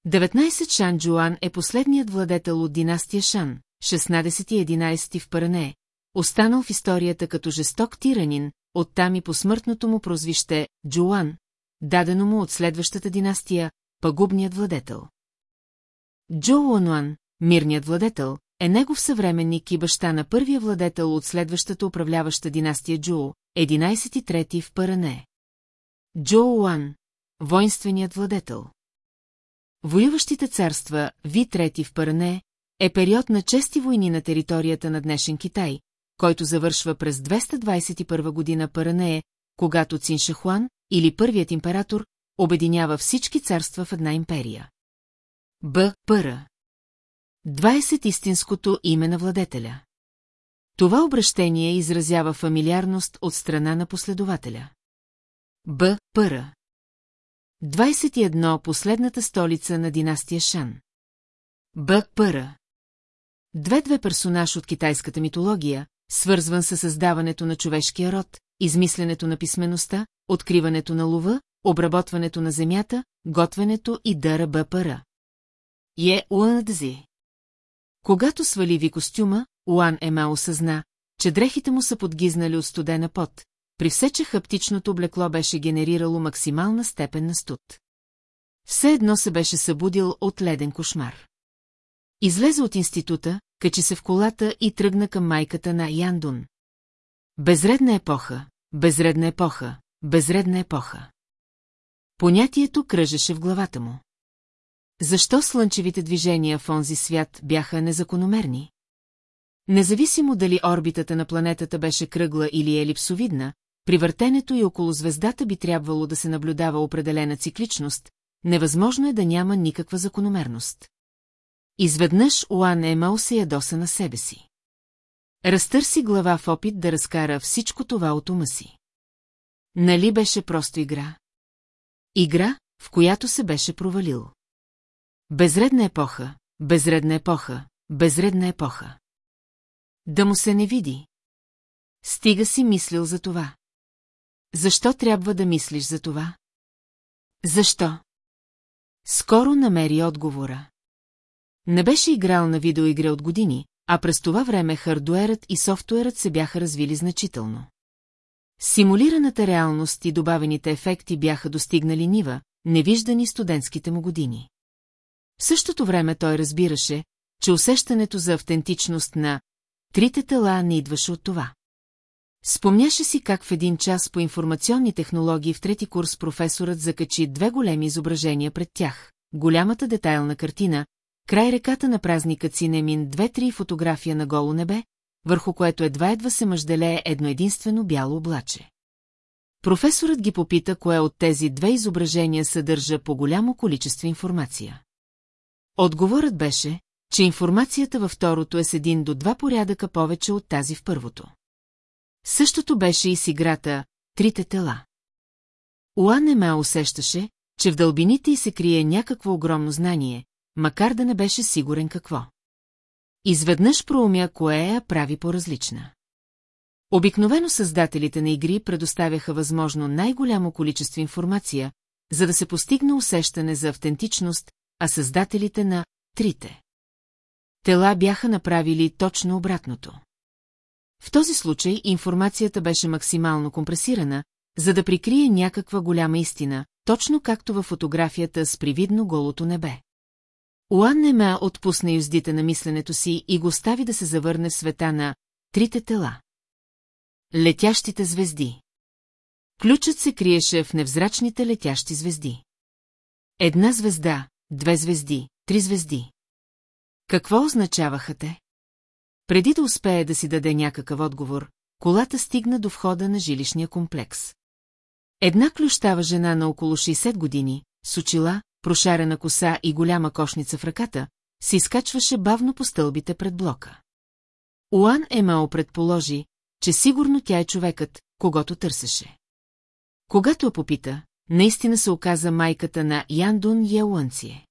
19 Шан Джуан е последният владетел от династия Шан, 16-11 в Паране, останал в историята като жесток тиранин, оттам и посмъртното му прозвище Джуан, дадено му от следващата династия, пагубният владетел. Джо Лануан, мирният владетел, е негов съвременник и баща на първия владетел от следващата управляваща династия Джуо, 11 трети в Паране. Джоу Уан, воинственият владетел. Воюващите царства, Ви трети в Паране, е период на чести войни на територията на днешен Китай, който завършва през 221 година Паранее, когато Цин Шахуан, или първият император, обединява всички царства в една империя. Б. Пъра 20 истинското име на владетеля. Това обращение изразява фамилиарност от страна на последователя. Б. Пъра 21 последната столица на династия Шан. Б. Пъра Две-две персонаж от китайската митология, свързван със създаването на човешкия род, измисленето на писмеността, откриването на лова, обработването на земята, готвенето и дъра БПР. Е Уандзи. Когато свали ви костюма, Уан Ема осъзна, че дрехите му са подгизнали от студена пот, при все, че хаптичното облекло беше генерирало максимална степен на студ. Все едно се беше събудил от леден кошмар. Излезе от института, качи се в колата и тръгна към майката на Яндун. Безредна епоха, безредна епоха, безредна епоха. Понятието кръжеше в главата му. Защо слънчевите движения в онзи свят бяха незакономерни? Независимо дали орбитата на планетата беше кръгла или елипсовидна, при въртенето и около звездата би трябвало да се наблюдава определена цикличност, невъзможно е да няма никаква закономерност. Изведнъж Уан Емал се ядоса на себе си. Разтърси глава в опит да разкара всичко това от ума си. Нали беше просто игра? Игра, в която се беше провалил. Безредна епоха, безредна епоха, безредна епоха. Да му се не види. Стига си мислил за това. Защо трябва да мислиш за това? Защо? Скоро намери отговора. Не беше играл на видеоигри от години, а през това време хардуерът и софтуерът се бяха развили значително. Симулираната реалност и добавените ефекти бяха достигнали нива, невиждани студентските му години. В същото време той разбираше, че усещането за автентичност на трите тела не идваше от това. Спомняше си как в един час по информационни технологии в трети курс професорът закачи две големи изображения пред тях. Голямата детайлна картина, край реката на празника Цинемин две-три фотография на голо небе, върху което едва-едва се мъжделее едно единствено бяло облаче. Професорът ги попита, кое от тези две изображения съдържа по голямо количество информация. Отговорът беше, че информацията във второто е с един до два порядъка повече от тази в първото. Същото беше и с играта «Трите тела». Уан Ема усещаше, че в дълбините й се крие някакво огромно знание, макар да не беше сигурен какво. Изведнъж проумя, кое я прави по-различна. Обикновено създателите на игри предоставяха възможно най-голямо количество информация, за да се постигне усещане за автентичност, а създателите на трите тела бяха направили точно обратното. В този случай информацията беше максимално компресирана, за да прикрие някаква голяма истина, точно както във фотографията с привидно голото небе. Уан Нема отпусна юздите на мисленето си и го остави да се завърне в света на трите тела. Летящите звезди. Ключът се криеше в невзрачните летящи звезди. Една звезда, две звезди, три звезди. Какво означаваха те? Преди да успее да си даде някакъв отговор, колата стигна до входа на жилищния комплекс. Една клющава жена на около 60 години, с очила, прошарена коса и голяма кошница в ръката, се изкачваше бавно по стълбите пред блока. Уан Емао предположи, че сигурно тя е човекът, когато търсеше. Когато я попита, наистина се оказа майката на Яндун Яуанцие.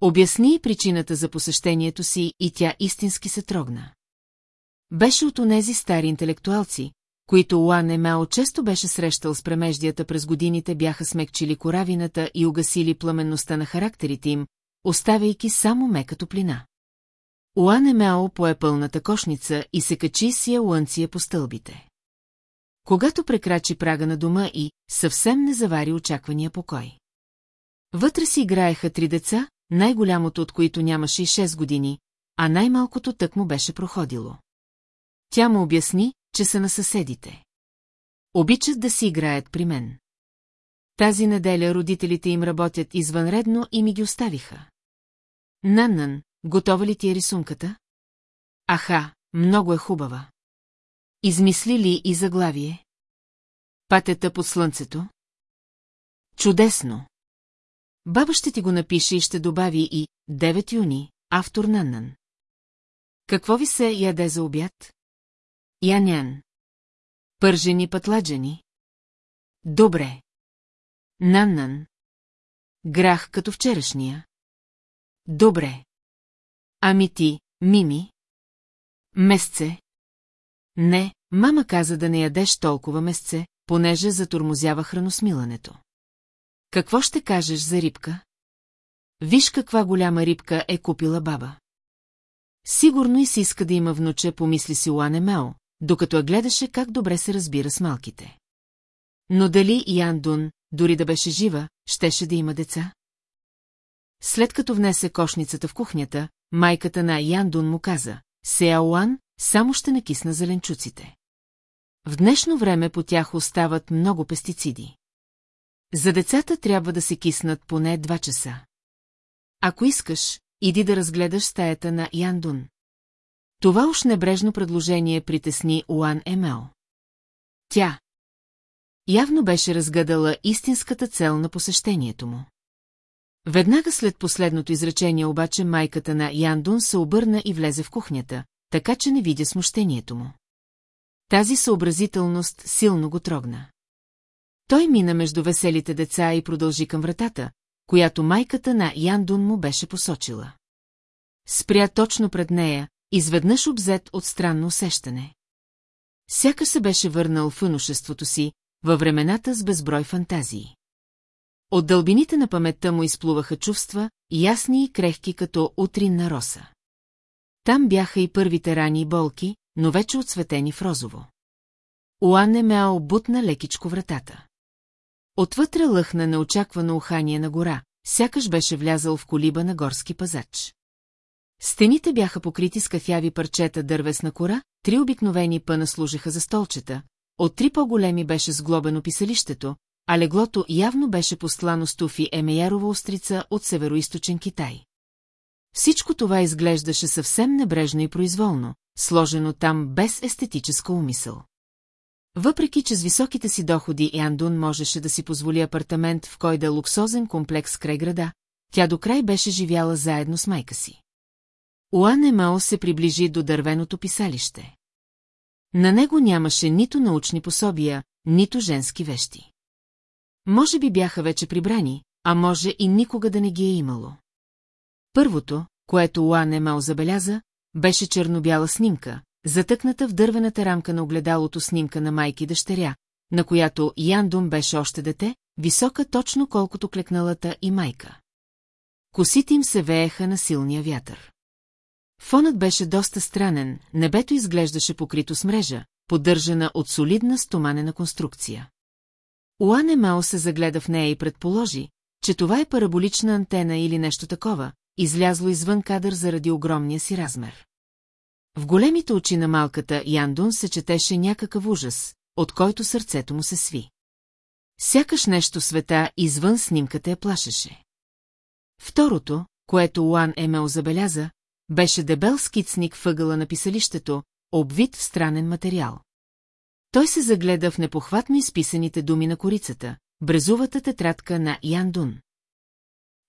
Обясни и причината за посещението си и тя истински се трогна. Беше от онези стари интелектуалци, които Уан Емао често беше срещал с премеждията през годините бяха смекчили коравината и угасили пламенността на характерите им, оставяйки само мека топлина. Уан Емао пое пълната кошница и се качи с яуанция по стълбите. Когато прекрачи прага на дома и съвсем не завари очаквания покой. Вътре си играеха три деца, най-голямото от които нямаше и 6 години, а най-малкото тък му беше проходило. Тя му обясни, че са на съседите. Обичат да си играят при мен. Тази неделя родителите им работят извънредно и ми ги оставиха. Наннан, готова ли ти е рисунката? Аха, много е хубава. Измисли ли и заглавие? Патета под слънцето? Чудесно! Баба ще ти го напише и ще добави и 9 юни, автор Наннан. Какво ви се яде за обяд? Янян. Пържени пътладжени. Добре. Наннан. Грах като вчерашния. Добре. Ами ти, Мими? Месце. Не, мама каза да не ядеш толкова месце, понеже затормозява храносмилането. Какво ще кажеш за рибка? Виж каква голяма рибка е купила баба. Сигурно и си иска да има внуче, помисли си Уане Мео, докато я гледаше как добре се разбира с малките. Но дали Ян Дун, дори да беше жива, щеше да има деца? След като внесе кошницата в кухнята, майката на Ян Дун му каза, Сеа Уан, само ще накисна зеленчуците. В днешно време по тях остават много пестициди. За децата трябва да се киснат поне два часа. Ако искаш, иди да разгледаш стаята на Яндун. Това уж небрежно предложение притесни Уан Емел. Тя явно беше разгадала истинската цел на посещението му. Веднага след последното изречение обаче майката на Яндун се обърна и влезе в кухнята, така че не видя смущението му. Тази съобразителност силно го трогна. Той мина между веселите деца и продължи към вратата, която майката на Яндун му беше посочила. Спря точно пред нея, изведнъж обзет от странно усещане. Сяка се беше върнал в юношеството си, във времената с безброй фантазии. От дълбините на паметта му изплуваха чувства, ясни и крехки като утринна роса. Там бяха и първите рани и болки, но вече отсветени в розово. Уан Меао бутна лекичко вратата. Отвътре лъхна неочаквано ухание на гора, сякаш беше влязъл в колиба на горски пазач. Стените бяха покрити с кафяви парчета дървесна кора, три обикновени пъна служеха за столчета, от три по-големи беше сглобено писалището, а леглото явно беше послано с туфи емеярова острица от североисточен Китай. Всичко това изглеждаше съвсем небрежно и произволно, сложено там без естетическа умисъл. Въпреки, че с високите си доходи Яндун можеше да си позволи апартамент в кой да луксозен комплекс край града, тя до край беше живяла заедно с майка си. Уан Емао се приближи до дървеното писалище. На него нямаше нито научни пособия, нито женски вещи. Може би бяха вече прибрани, а може и никога да не ги е имало. Първото, което Уан Емао забеляза, беше черно-бяла снимка, затъкната в дървената рамка на огледалото снимка на майки дъщеря, на която Яндум беше още дете, висока точно колкото клекналата и майка. Косите им се вееха на силния вятър. Фонът беше доста странен, небето изглеждаше покрито с мрежа, поддържана от солидна стоманена конструкция. Уане Мао се загледа в нея и предположи, че това е параболична антена или нещо такова, излязло извън кадър заради огромния си размер. В големите очи на малката Яндун се четеше някакъв ужас, от който сърцето му се сви. Сякаш нещо света извън снимката я плашеше. Второто, което Уан Емел забеляза, беше дебел скицник въгъла на писалището, обвит в странен материал. Той се загледа в непохватно изписаните думи на корицата, брезувата тетрадка на Яндун.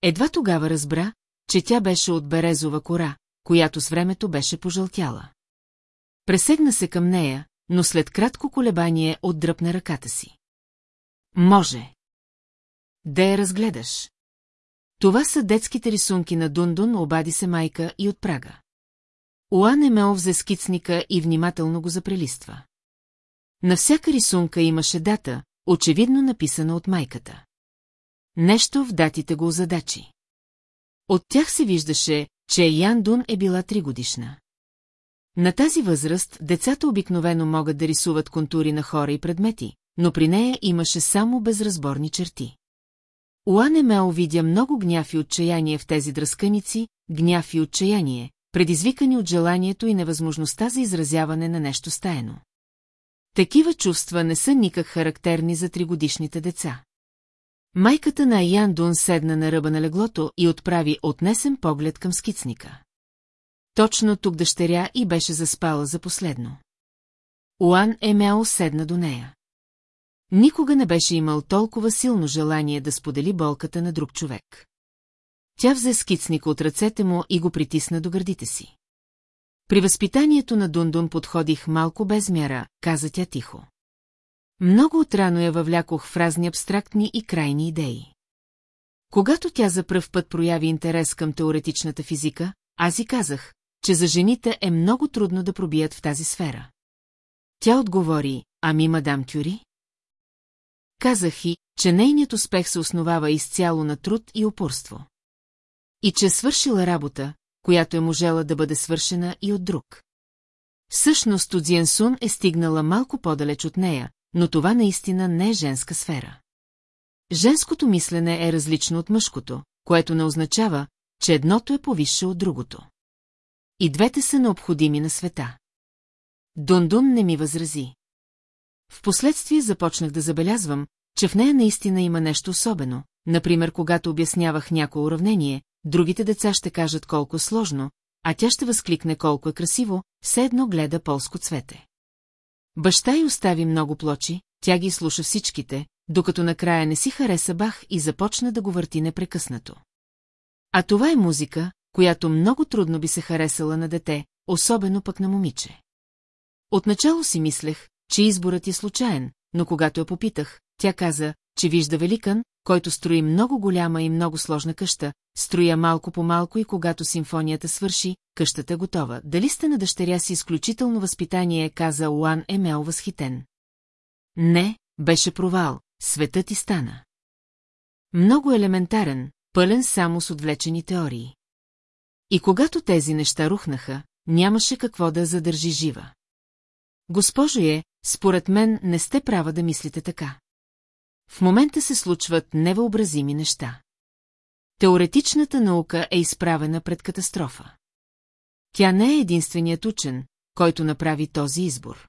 Едва тогава разбра, че тя беше от березова кора, която с времето беше пожълтяла. Пресегна се към нея, но след кратко колебание отдръпна ръката си. Може. Да я разгледаш. Това са детските рисунки на Дундун, обади се майка и от прага. Уан Емел взе скицника и внимателно го запрелиства. На всяка рисунка имаше дата, очевидно написана от майката. Нещо в датите го озадачи. От тях се виждаше, че Ян Дун е била тригодишна. На тази възраст децата обикновено могат да рисуват контури на хора и предмети, но при нея имаше само безразборни черти. Уан Емео видя много гняв и отчаяние в тези дръсканици, гняв и отчаяние, предизвикани от желанието и невъзможността за изразяване на нещо стаено. Такива чувства не са никак характерни за тригодишните деца. Майката на Ян Дун седна на ръба на леглото и отправи отнесен поглед към скицника. Точно тук дъщеря и беше заспала за последно. Уан Емео седна до нея. Никога не беше имал толкова силно желание да сподели болката на друг човек. Тя взе скицника от ръцете му и го притисна до гърдите си. При възпитанието на Дундун подходих малко без мяра, каза тя тихо. Много отрано я въвлякох в разни абстрактни и крайни идеи. Когато тя за пръв път прояви интерес към теоретичната физика, аз и казах, че за жените е много трудно да пробият в тази сфера. Тя отговори, ами мадам Кюри? Казах и, че нейният успех се основава изцяло на труд и упорство. И че е свършила работа, която е можела да бъде свършена и от друг. Всъщност Сун е стигнала малко по-далеч от нея, но това наистина не е женска сфера. Женското мислене е различно от мъжкото, което не означава, че едното е повисше от другото. И двете са необходими на света. Дундун не ми възрази. Впоследствие започнах да забелязвам, че в нея наистина има нещо особено, например, когато обяснявах някое уравнение, другите деца ще кажат колко сложно, а тя ще възкликне колко е красиво, все едно гледа полско цвете. Баща й остави много плочи, тя ги слуша всичките, докато накрая не си хареса Бах и започна да го върти непрекъснато. А това е музика, която много трудно би се харесала на дете, особено пък на момиче. Отначало си мислех, че изборът е случайен, но когато я попитах, тя каза, че вижда великан, който строи много голяма и много сложна къща, строя малко по малко и когато симфонията свърши, къщата готова. Дали сте на дъщеря си изключително възпитание, каза Уан Емел възхитен. Не, беше провал, светът ти стана. Много елементарен, пълен само с отвлечени теории. И когато тези неща рухнаха, нямаше какво да задържи жива. Госпожо е, според мен не сте права да мислите така. В момента се случват невъобразими неща. Теоретичната наука е изправена пред катастрофа. Тя не е единственият учен, който направи този избор.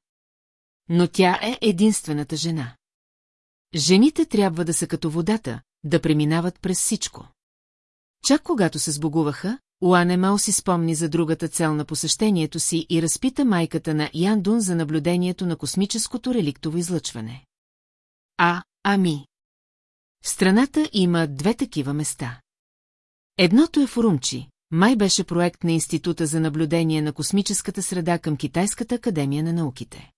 Но тя е единствената жена. Жените трябва да са като водата, да преминават през всичко. Чак когато се сбогуваха, Уанемал си спомни за другата цел на посещението си и разпита майката на Яндун за наблюдението на космическото реликтово излъчване. А, ами. В страната има две такива места. Едното е Фурумчи, май беше проект на Института за наблюдение на космическата среда към Китайската академия на науките.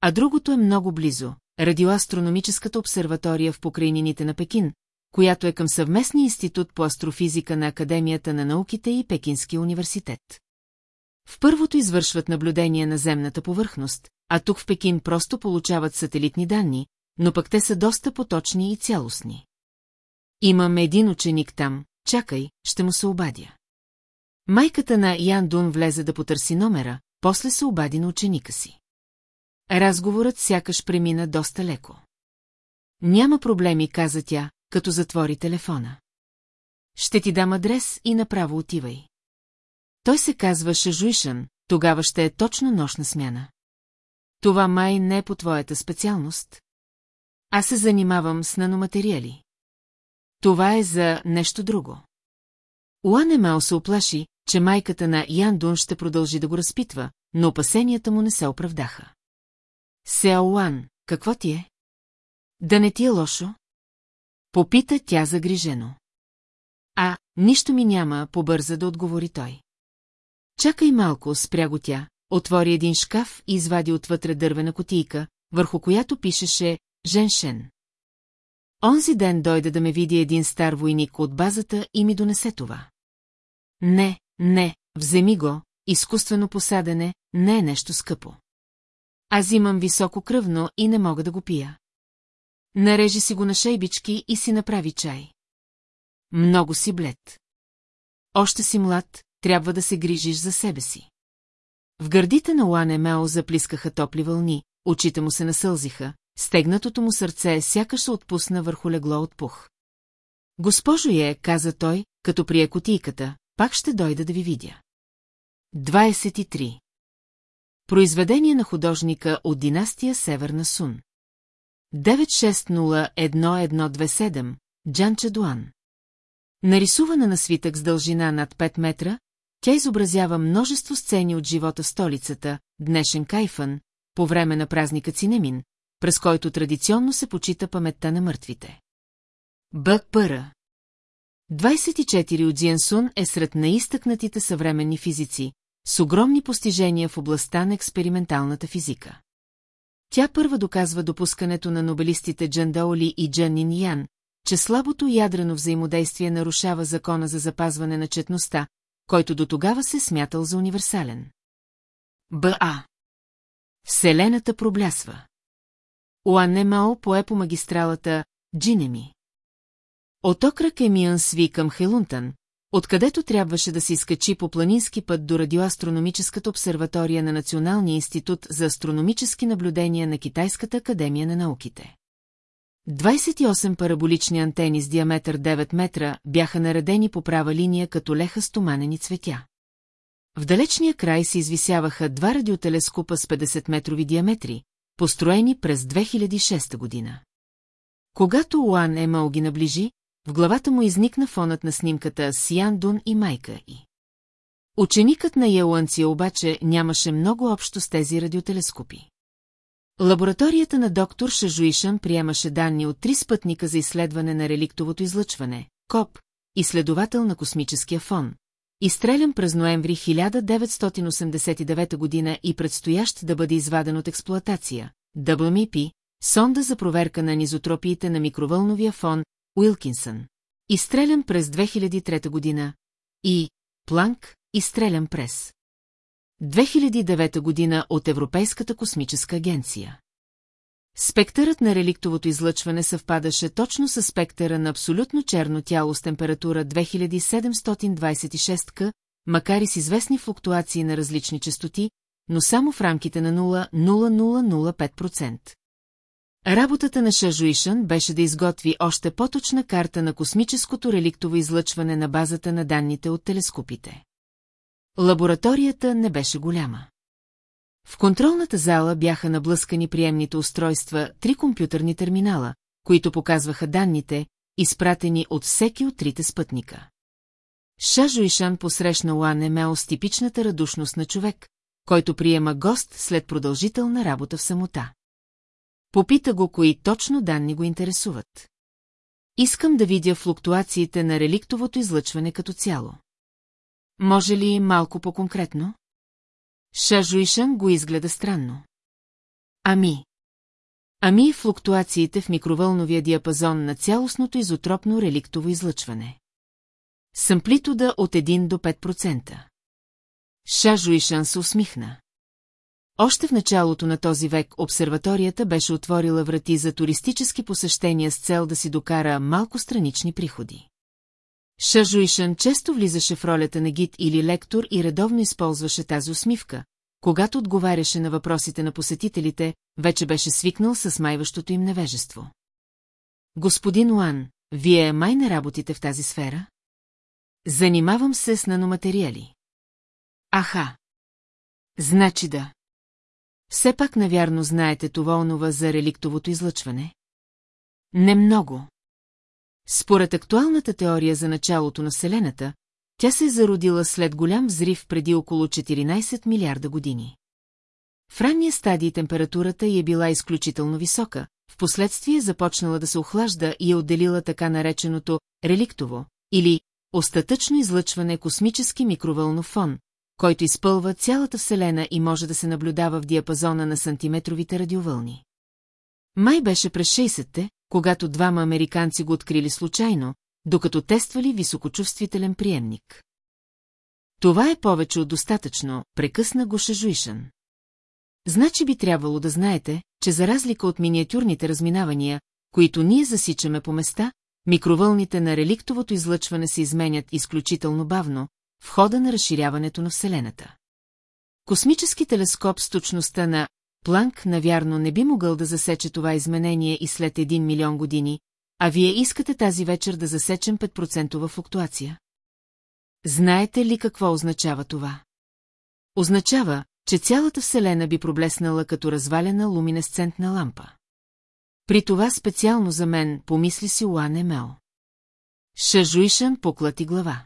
А другото е много близо, радиоастрономическата обсерватория в покрайнините на Пекин, която е към съвместния институт по астрофизика на Академията на науките и Пекинския университет. В първото извършват наблюдение на земната повърхност, а тук в Пекин просто получават сателитни данни, но пък те са доста поточни и цялостни. Имам един ученик там, чакай, ще му се обадя. Майката на Ян Дун влезе да потърси номера, после се обади на ученика си. Разговорът сякаш премина доста леко. Няма проблеми, каза тя, като затвори телефона. Ще ти дам адрес и направо отивай. Той се казва Шажуишън, тогава ще е точно нощна смяна. Това май не е по твоята специалност. Аз се занимавам с наноматериали. Това е за нещо друго. Уанемал се оплаши, че майката на Ян Дун ще продължи да го разпитва, но опасенията му не се оправдаха. Уан, какво ти е? Да не ти е лошо? Попита тя загрижено. А, нищо ми няма, побърза да отговори той. Чакай малко, спря го тя, отвори един шкаф и извади отвътре дървена котийка, върху която пишеше «Женшен». Онзи ден дойде да ме види един стар войник от базата и ми донесе това. Не, не, вземи го, изкуствено посадене, не е нещо скъпо. Аз имам високо кръвно и не мога да го пия. Нарежи си го на шейбички и си направи чай. Много си блед. Още си млад, трябва да се грижиш за себе си. В гърдите на Уане Мео заплискаха топли вълни, очите му се насълзиха, стегнатото му сърце сякаш се отпусна върху легло от пух. Госпожо е, каза той, като прие котийката, пак ще дойда да ви видя. 23. Произведение на художника от династия Северна Сун. 9601127, Джан Чадуан. Нарисувана на свитък с дължина над 5 метра, тя изобразява множество сцени от живота в столицата, днешен Кайфан, по време на празника Цинемин, през който традиционно се почита паметта на мъртвите. Пъра 24 от Джиансун е сред наистъкнатите съвременни физици, с огромни постижения в областта на експерименталната физика. Тя първа доказва допускането на нобелистите Джан Даоли и Джан Нин Ян, че слабото ядрено взаимодействие нарушава закона за запазване на четността, който до тогава се смятал за универсален. Б.А. Вселената проблясва. Уаннемао пое по магистралата Джинеми. От окра Кемиан сви към Хелунтан, откъдето трябваше да се изкачи по планински път до радиоастрономическата обсерватория на Националния институт за астрономически наблюдения на Китайската академия на науките. 28 параболични антени с диаметър 9 метра бяха наредени по права линия като леха стоманени цветя. В далечния край се извисяваха два радиотелескопа с 50-метрови диаметри, построени през 2006 година. Когато Уан Емал ги наближи, в главата му изникна фонът на снимката с Ян Дун и майка й. Ученикът на Яланция обаче нямаше много общо с тези радиотелескопи. Лабораторията на доктор Шажуишан приемаше данни от три спътника за изследване на реликтовото излъчване, КОП, изследовател на космическия фон, изстрелян през ноември 1989 година и предстоящ да бъде изваден от експлоатация, WMP, сонда за проверка на низотропиите на микровълновия фон Уилкинсън, изстрелян през 2003 година, и Планк, изстрелян през 2009 година от Европейската космическа агенция. Спектърът на реликтовото излъчване съвпадаше точно с спектъра на абсолютно черно тяло с температура 2726 к, макар и с известни флуктуации на различни частоти, но само в рамките на 0,0005%. Работата на Шажуишън беше да изготви още по-точна карта на космическото реликтово излъчване на базата на данните от телескопите. Лабораторията не беше голяма. В контролната зала бяха наблъскани приемните устройства три компютърни терминала, които показваха данните, изпратени от всеки от трите спътника. Шажо Ишан посрещна Уан Емео с типичната радушност на човек, който приема гост след продължителна работа в самота. Попита го, кои точно данни го интересуват. Искам да видя флуктуациите на реликтовото излъчване като цяло. Може ли малко по-конкретно? Шажуишан го изгледа странно. Ами. Ами флуктуациите в микровълновия диапазон на цялостното изотропно реликтово излъчване. С амплитуда от 1 до 5%. Шажуишан се усмихна. Още в началото на този век обсерваторията беше отворила врати за туристически посещения с цел да си докара малко странични приходи. Шажуишън често влизаше в ролята на гид или лектор и редовно използваше тази усмивка, когато отговаряше на въпросите на посетителите, вече беше свикнал с майващото им невежество. Господин Уан, вие май не работите в тази сфера? Занимавам се с наноматериали. Аха. Значи да. Все пак навярно знаете това онова за реликтовото излъчване? Не много. Според актуалната теория за началото на Вселената, тя се е зародила след голям взрив преди около 14 милиарда години. В ранния стадий температурата й е била изключително висока, в последствие започнала да се охлажда и е отделила така нареченото реликтово или остатъчно излъчване космически микровълнов фон, който изпълва цялата Вселена и може да се наблюдава в диапазона на сантиметровите радиовълни. Май беше през 60-те, когато двама американци го открили случайно, докато тествали високочувствителен приемник. Това е повече от достатъчно, прекъсна го Шажуишън. Значи би трябвало да знаете, че за разлика от миниатюрните разминавания, които ние засичаме по места, микровълните на реликтовото излъчване се изменят изключително бавно, в хода на разширяването на Вселената. Космически телескоп с точността на Планк, навярно, не би могъл да засече това изменение и след един милион години, а вие искате тази вечер да засечем 5% флуктуация. Знаете ли какво означава това? Означава, че цялата Вселена би проблеснала като развалена луминесцентна лампа. При това специално за мен, помисли си Уан Емел. Шажуишън поклати глава.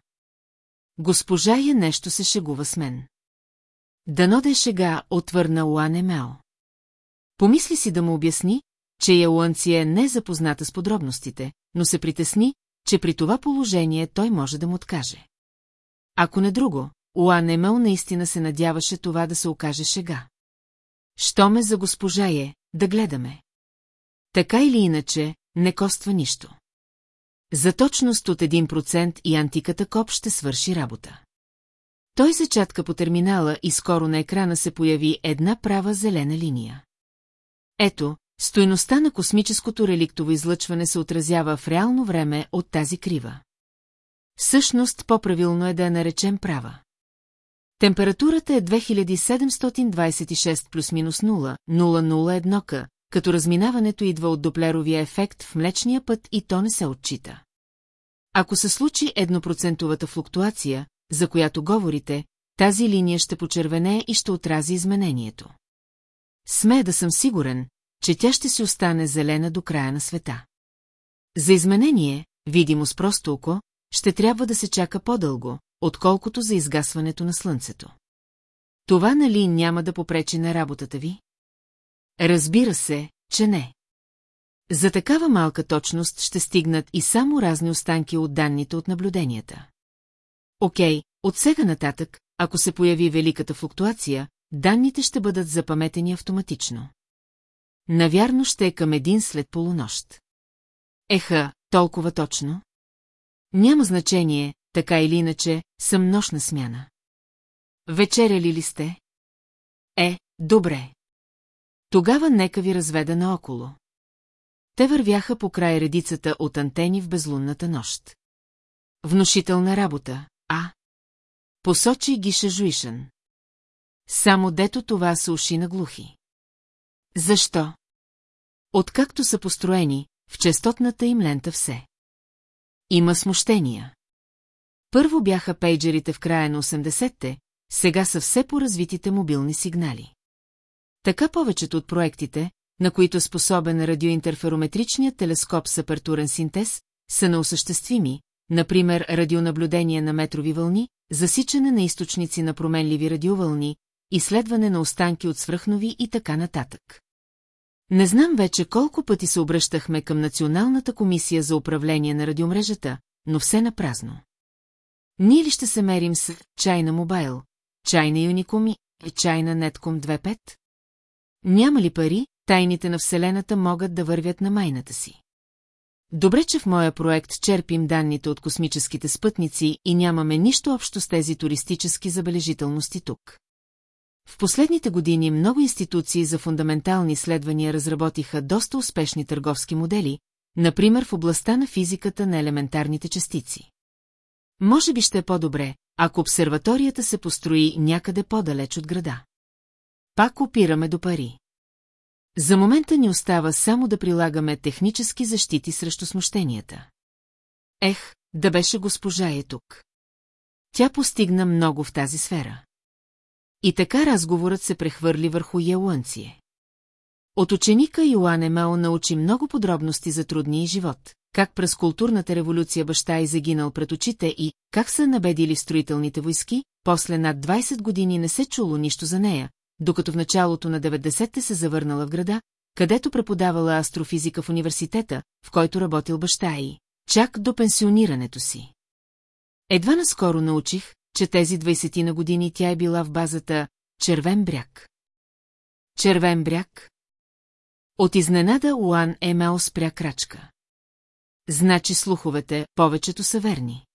Госпожа я нещо се шегува с мен. Дано да е шега, отвърна Уан Емел. Помисли си да му обясни, че Ялуанци е не запозната с подробностите, но се притесни, че при това положение той може да му откаже. Ако не друго, Уан Емел наистина се надяваше това да се окаже шега. Що ме за госпожа е, да гледаме. Така или иначе, не коства нищо. За точност от 1% и антиката коп ще свърши работа. Той зачатка по терминала и скоро на екрана се появи една права зелена линия. Ето, стойността на космическото реликтово излъчване се отразява в реално време от тази крива. Всъщност по-правилно е да я наречем права. Температурата е 2726 плюс-минус 0, 001 к, като разминаването идва от доплеровия ефект в млечния път и то не се отчита. Ако се случи еднопроцентовата флуктуация, за която говорите, тази линия ще почервене и ще отрази изменението. Сме да съм сигурен, че тя ще си остане зелена до края на света. За изменение, видимо с просто око, ще трябва да се чака по-дълго, отколкото за изгасването на слънцето. Това нали няма да попречи на работата ви? Разбира се, че не. За такава малка точност ще стигнат и само разни останки от данните от наблюденията. Окей, от сега нататък, ако се появи великата флуктуация, данните ще бъдат запаметени автоматично. Навярно ще е към един след полунощ. Еха, толкова точно? Няма значение, така или иначе, съм нощна смяна. Вечеряли ли сте? Е, добре. Тогава нека ви разведа наоколо. Те вървяха по край редицата от антени в безлунната нощ. Внушителна работа, а? Посочи Гиша Жуишен. Само дето това са уши на глухи. Защо? Откакто са построени, в честотната им лента все. Има смущения. Първо бяха пейджерите в края на 80-те, сега са все по-развитите мобилни сигнали. Така повечето от проектите, на които е способен радиоинтерферометричният телескоп с апертурен синтез, са неосъществими, например радионаблюдение на метрови вълни, засичане на източници на променливи радиовълни, изследване на останки от свръхнови и така нататък. Не знам вече колко пъти се обръщахме към Националната комисия за управление на радиомрежата, но все на празно. Ние ли ще се мерим с China Mobile, China Unicom и China Netcom 2.5? Няма ли пари, тайните на Вселената могат да вървят на майната си. Добре, че в моя проект черпим данните от космическите спътници и нямаме нищо общо с тези туристически забележителности тук. В последните години много институции за фундаментални изследвания разработиха доста успешни търговски модели, например в областта на физиката на елементарните частици. Може би ще е по-добре, ако обсерваторията се построи някъде по-далеч от града. Пак опираме до пари. За момента ни остава само да прилагаме технически защити срещу смущенията. Ех, да беше госпожа е тук. Тя постигна много в тази сфера. И така разговорът се прехвърли върху Ялуанцие. От ученика Йоан Емел научи много подробности за трудния живот, как през културната революция баща и загинал пред очите и как са набедили строителните войски, после над 20 години не се чуло нищо за нея, докато в началото на 90-те се завърнала в града, където преподавала астрофизика в университета, в който работил баща и, чак до пенсионирането си. Едва наскоро научих, че тези 20 на години тя е била в базата Червен бряг. Червен бряг? От изненада Уан Емел спря крачка. Значи слуховете, повечето са верни.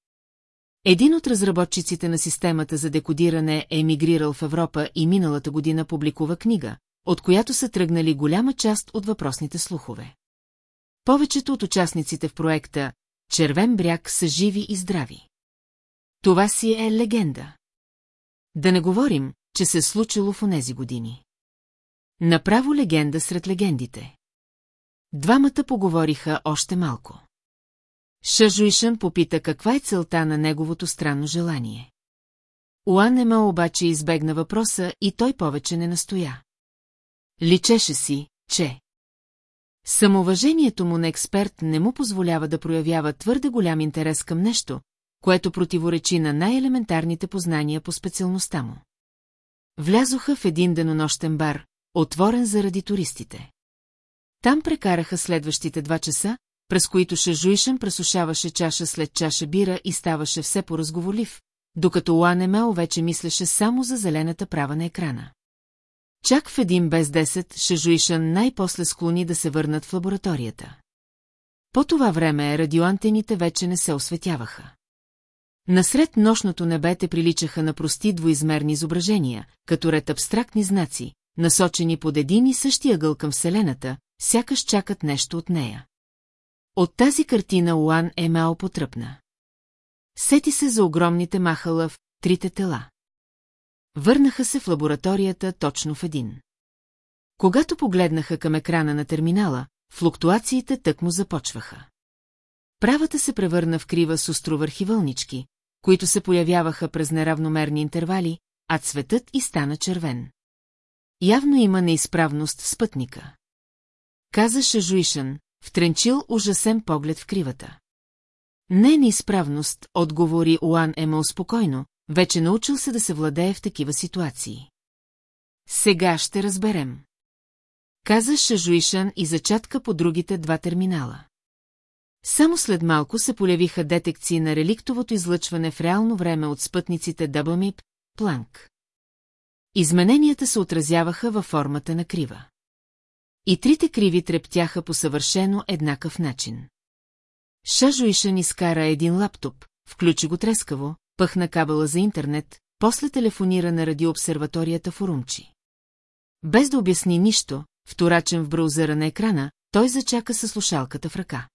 Един от разработчиците на системата за декодиране е емигрирал в Европа и миналата година публикува книга, от която са тръгнали голяма част от въпросните слухове. Повечето от участниците в проекта Червен бряг са живи и здрави. Това си е легенда. Да не говорим, че се е случило в онези години. Направо легенда сред легендите. Двамата поговориха още малко. Шажуишън попита каква е целта на неговото странно желание. Уанема обаче избегна въпроса и той повече не настоя. Личеше си, че... Самоуважението му на експерт не му позволява да проявява твърде голям интерес към нещо, което противоречи на най-елементарните познания по специалността му. Влязоха в един денонощен бар, отворен заради туристите. Там прекараха следващите два часа, през които Шажуишен пресушаваше чаша след чаша бира и ставаше все по-разговорлив, докато Уанемел вече мислеше само за зелената права на екрана. Чак в един без 10 Шажуишън най-после склони да се върнат в лабораторията. По това време радиоантените вече не се осветяваха. Насред нощното небе те приличаха на прости двоизмерни изображения, като ред абстрактни знаци, насочени под един и същия ъгъл към Вселената, сякаш чакат нещо от нея. От тази картина Уан е мал потръпна. Сети се за огромните махала в трите тела. Върнаха се в лабораторията точно в един. Когато погледнаха към екрана на терминала, флуктуациите тък му започваха. Правата се превърна в крива с островърхи вълнички, които се появяваха през неравномерни интервали, а цветът и стана червен. Явно има неизправност в спътника. Каза Шажуишън, втренчил ужасен поглед в кривата. Не е неизправност, отговори Уан Емъл спокойно, вече научил се да се владее в такива ситуации. Сега ще разберем. Каза Шажуишан и зачатка по другите два терминала. Само след малко се полявиха детекции на реликтовото излъчване в реално време от спътниците WMIP, Планк. Измененията се отразяваха във формата на крива. И трите криви трептяха по съвършено еднакъв начин. Шажуишан изкара един лаптоп, включи го трескаво, пъхна кабела за интернет, после телефонира на радиообсерваторията в Урумчи. Без да обясни нищо, вторачен в браузъра на екрана, той зачака със слушалката в ръка.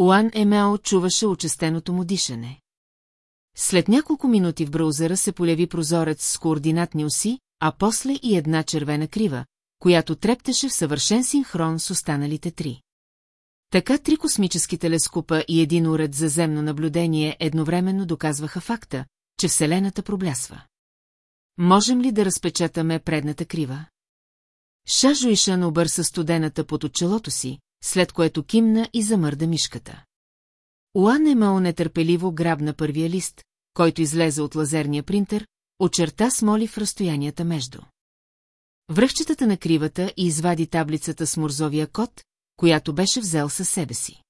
Уан Емео чуваше очестеното му дишане. След няколко минути в браузъра се поляви прозорец с координатни оси, а после и една червена крива, която трептеше в съвършен синхрон с останалите три. Така три космически телескопа и един уред за земно наблюдение едновременно доказваха факта, че Вселената проблясва. Можем ли да разпечатаме предната крива? Шажо Ишан обърса студената под очелото си, след което кимна и замърда мишката. Уан Емао нетърпеливо грабна първия лист, който излезе от лазерния принтер, очерта смоли в разстоянията между. Връхчетата на кривата и извади таблицата с морзовия код, която беше взел със себе си.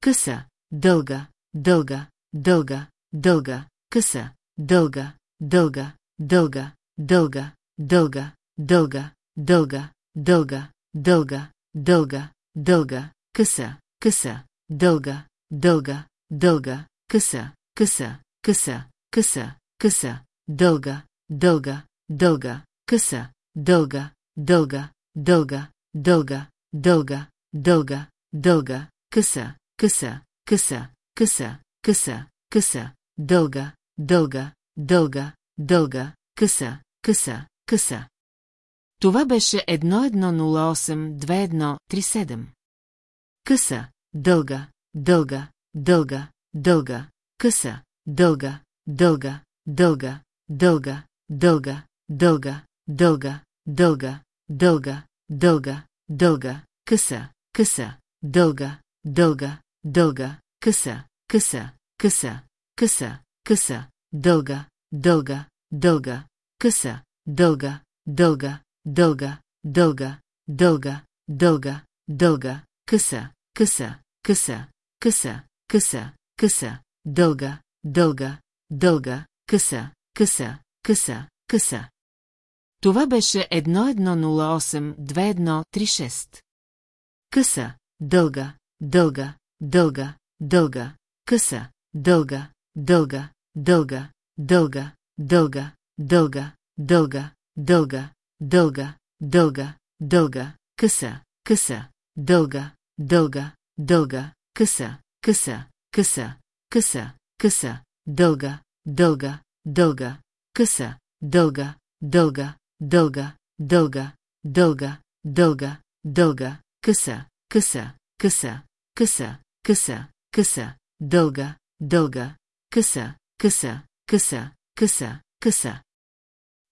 Къса, дълга, дълга, дълга, дълга, къса, дълга, дълга, дълга, дълга, дълга, дълга, дълга, дълга, дълга, дълга, дълга, къса, къса, дълга, дълга, дълга, къса, къса, къса, къса, къса, дълга, дълга, дълга, къса, дълга, дълга, дълга, дълга, дълга, дълга, дълга, къса, къса, къса, къса, къса, къса, дълга, дълга, дълга, дълга, къса, къса, къса. Това беше 1108-2137. Къса, дълга, дълга, дълга, дълга, къса, дълга, дълга, дълга, дълга, дълга, дълга, дълга, дълга, дълга, дълга, дълга, къса, къса, дълга, дълга, дълга, къса, къса, къса, къса, къса, дълга, дълга, дълга, къса, дълга, дълга, дълга, дълга, дълга, дълга, дълга, къса, къса, къса, къса, къса, къса, дълга, дълга, дълга, къса, къса, къса, къса. Това беше 1108-2136. Къса, дълга, дълга, дълга, дълга, къса, дълга, дълга, дълга, дълга, дълга, дълга, дълга, дълга, дълга, дълга, дълга, къса, къса, дълга, дълга, дълга, къса, къса, къса, къса, къса, дълга, дълга, дълга, къса, дълга, дълга, дълга, дълга, дълга, дълга, дълга, къса, къса, къса, къса, къса, къса, дълга, дълга, къса, къса, къса, къса, къса.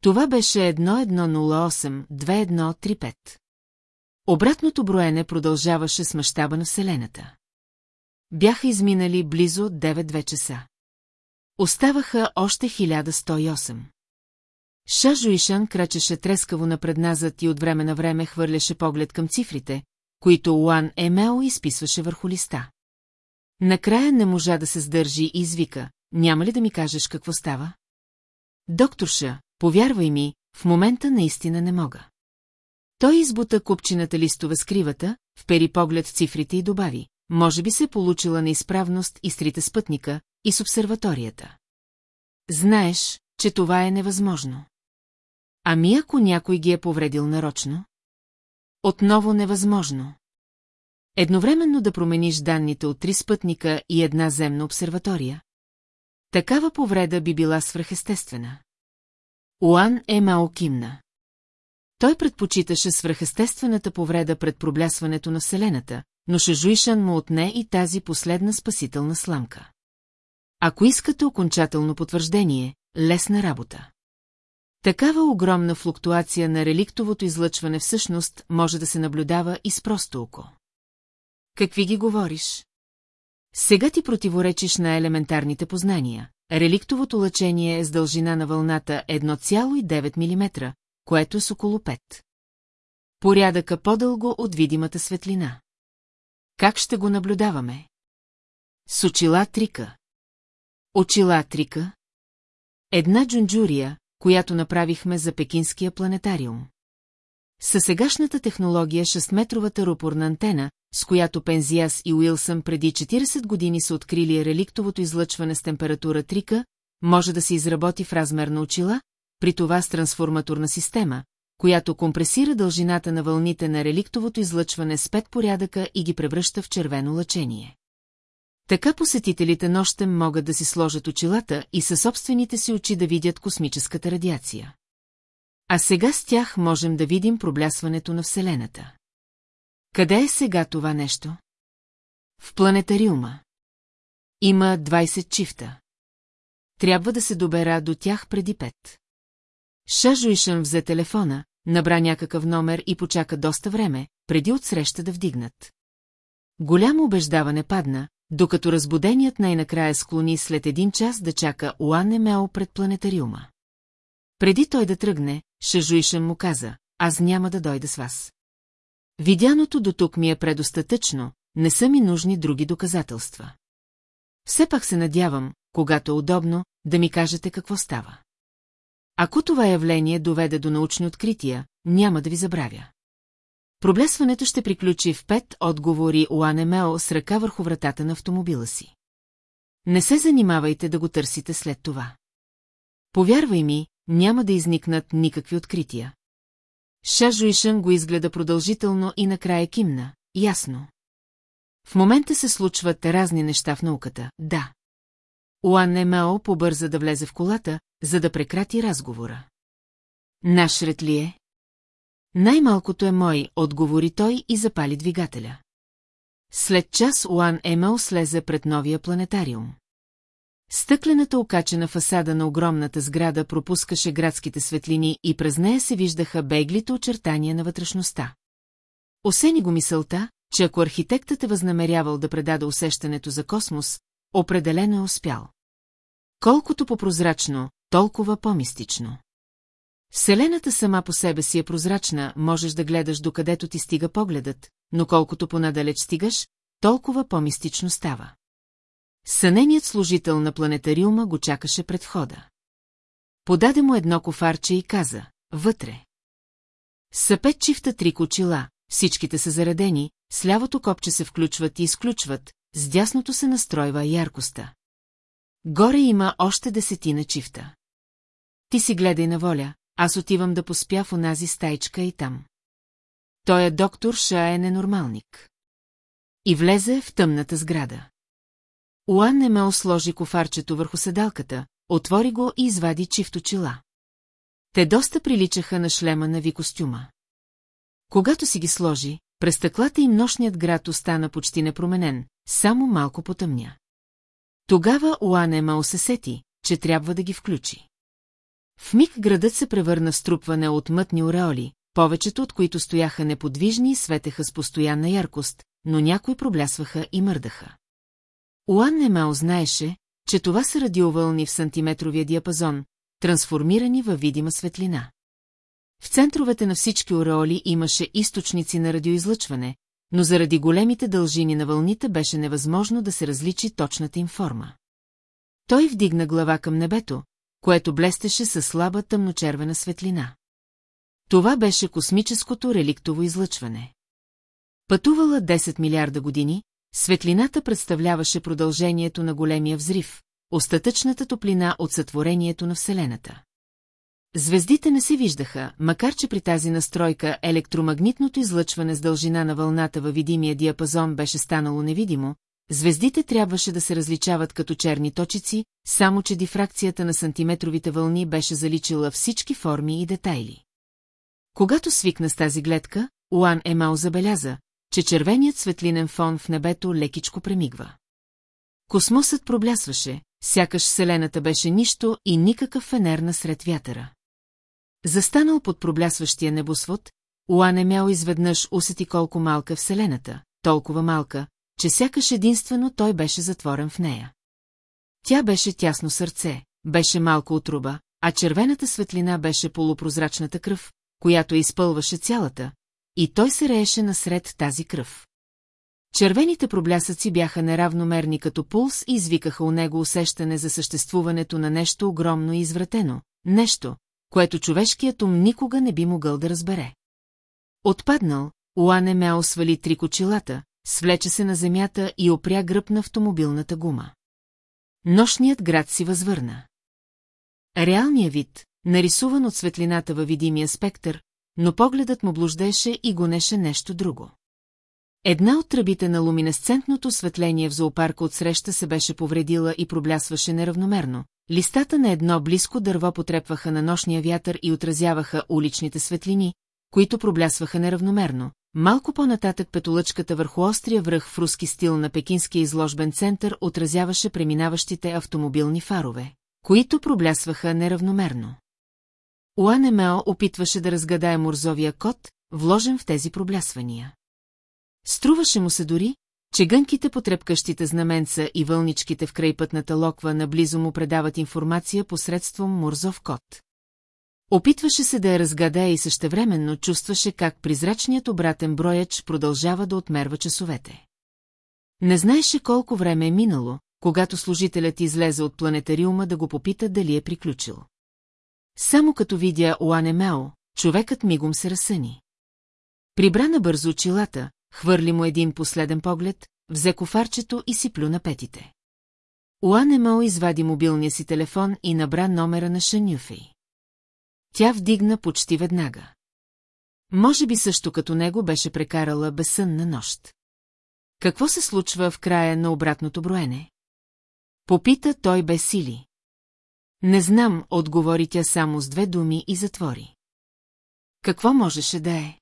Това беше 1108-2135. Обратното броене продължаваше с мащаба на Вселената. Бяха изминали близо 9-2 часа. Оставаха още 1108. Ша Жуишан крачеше трескаво напредназад и от време на време хвърляше поглед към цифрите, които Уан Емео изписваше върху листа. Накрая не можа да се сдържи и извика, няма ли да ми кажеш какво става? Докторша, повярвай ми, в момента наистина не мога. Той избута купчината листове с кривата, впери поглед в цифрите и добави. Може би се получила неизправност и с трите спътника, и с обсерваторията. Знаеш, че това е невъзможно. Ами ако някой ги е повредил нарочно? Отново невъзможно. Едновременно да промениш данните от три спътника и една земна обсерватория? Такава повреда би била свръхестествена. Уан е Мао кимна. Той предпочиташе свръхестествената повреда пред проблясването на Вселената, но Шажуишан му отне и тази последна спасителна сламка. Ако искате окончателно потвърждение, лесна работа. Такава огромна флуктуация на реликтовото излъчване всъщност може да се наблюдава и с просто око. Какви ги говориш? Сега ти противоречиш на елементарните познания. Реликтовото лъчение е с дължина на вълната 1,9 мм, което е с около 5. Порядъка по-дълго от видимата светлина. Как ще го наблюдаваме? С очила трика. Очила трика? Една джунджурия, която направихме за Пекинския планетариум. Със сегашната технология 6-метровата рупорна антена, с която Пензиас и Уилсън преди 40 години са открили реликтовото излъчване с температура 3 може да се изработи в размер на очила, при това с трансформаторна система, която компресира дължината на вълните на реликтовото излъчване с пет порядъка и ги превръща в червено лъчение. Така посетителите нощем могат да си сложат очилата и със собствените си очи да видят космическата радиация. А сега с тях можем да видим проблясването на Вселената. Къде е сега това нещо? В планетариума. Има 20 чифта. Трябва да се добера до тях преди пет. Шажуишън взе телефона, набра някакъв номер и почака доста време, преди отсреща да вдигнат. Голямо убеждаване падна, докато разбуденият най-накрая склони след един час да чака Уан Емео пред планетариума. Преди той да тръгне, Шажуишън му каза, аз няма да дойда с вас. Видяното до тук ми е предостатъчно, не са ми нужни други доказателства. Все пак се надявам, когато е удобно, да ми кажете какво става. Ако това явление доведе до научни открития, няма да ви забравя. Проблесването ще приключи в пет отговори Уане Мео с ръка върху вратата на автомобила си. Не се занимавайте да го търсите след това. Повярвай ми, няма да изникнат никакви открития. Ша Жуишън го изгледа продължително и накрая кимна. Ясно. В момента се случват разни неща в науката, да. Уан Немео побърза да влезе в колата, за да прекрати разговора. Наш ред ли е? Най-малкото е мой, отговори той и запали двигателя. След час Уан Емел слезе пред новия планетариум. Стъклената окачена фасада на огромната сграда пропускаше градските светлини и през нея се виждаха беглите очертания на вътрешността. Осени го мисълта, че ако архитектът е възнамерявал да предаде усещането за космос, определено е успял. Колкото по-прозрачно, толкова по-мистично. Вселената сама по себе си е прозрачна, можеш да гледаш докъдето ти стига погледът, но колкото понадалеч стигаш, толкова по-мистично става. Съненият служител на планетариума го чакаше пред входа. Подаде му едно кофарче и каза, вътре. Са пет чифта три кочила, всичките са заредени, с лявото копче се включват и изключват, с дясното се настройва яркостта. Горе има още десетина чифта. Ти си гледай на воля, аз отивам да поспя в онази стайчка и там. Той е доктор Ша е ненормалник. И влезе в тъмната сграда. Уан не ме осложи кофарчето върху седалката, отвори го и извади чифто чила. Те доста приличаха на шлема на ви костюма. Когато си ги сложи, през стъклата им нощният град остана почти непроменен, само малко потъмня. Тогава Уан Ема се сети, че трябва да ги включи. В миг градът се превърна в струпване от мътни ореоли, повечето от които стояха неподвижни и светеха с постоянна яркост, но някои проблясваха и мърдаха. Уан Немао знаеше, че това са радиовълни в сантиметровия диапазон, трансформирани във видима светлина. В центровете на всички ореоли имаше източници на радиоизлъчване, но заради големите дължини на вълните беше невъзможно да се различи точната им форма. Той вдигна глава към небето, което блестеше със слаба тъмночервена светлина. Това беше космическото реликтово излъчване. Пътувала 10 милиарда години, светлината представляваше продължението на големия взрив, остатъчната топлина от сътворението на Вселената. Звездите не се виждаха, макар че при тази настройка електромагнитното излъчване с дължина на вълната във видимия диапазон беше станало невидимо, звездите трябваше да се различават като черни точици, само че дифракцията на сантиметровите вълни беше заличила всички форми и детайли. Когато свикна с тази гледка, Уан Емао забеляза, че червеният светлинен фон в небето лекичко премигва. Космосът проблясваше, сякаш Вселената беше нищо и никакъв фенер насред вятъра. Застанал под проблясващия небосвод, Уан Емяо изведнъж усети колко малка Вселената, толкова малка, че сякаш единствено той беше затворен в нея. Тя беше тясно сърце, беше малко отруба, а червената светлина беше полупрозрачната кръв, която изпълваше цялата, и той се рееше насред тази кръв. Червените проблясъци бяха неравномерни като пулс и извикаха у него усещане за съществуването на нещо огромно и извратено, нещо, което човешкият ум никога не би могъл да разбере. Отпаднал, Уане Мео свали три кочилата, свлече се на земята и опря гръб на автомобилната гума. Нощният град си възвърна. Реалният вид, нарисуван от светлината във видимия спектър, но погледът му блуждеше и гонеше нещо друго. Една от тръбите на луминесцентното осветление в зоопарка отсреща се беше повредила и проблясваше неравномерно. Листата на едно близко дърво потрепваха на нощния вятър и отразяваха уличните светлини, които проблясваха неравномерно. Малко по-нататък петолъчката върху острия връх в руски стил на Пекинския изложбен център отразяваше преминаващите автомобилни фарове, които проблясваха неравномерно. Уанемео опитваше да разгадае морзовия код, вложен в тези проблясвания. Струваше му се дори, че гънките по трепкащите знаменца и вълничките в крайпътната локва наблизо му предават информация посредством морзов код. Опитваше се да я разгадае и същевременно чувстваше как призрачният обратен брояч продължава да отмерва часовете. Не знаеше колко време е минало, когато служителят излезе от планетариума да го попита дали е приключил. Само като видя Уане Мео, човекът мигом се разсъни. Прибра бързо очилата, хвърли му един последен поглед, взе кофарчето и си плю на петите. Уане Мео извади мобилния си телефон и набра номера на Шанюфей. Тя вдигна почти веднага. Може би също като него беше прекарала безсънна нощ. Какво се случва в края на обратното броене? Попита той без сили. Не знам, отговори тя само с две думи и затвори. Какво можеше да е?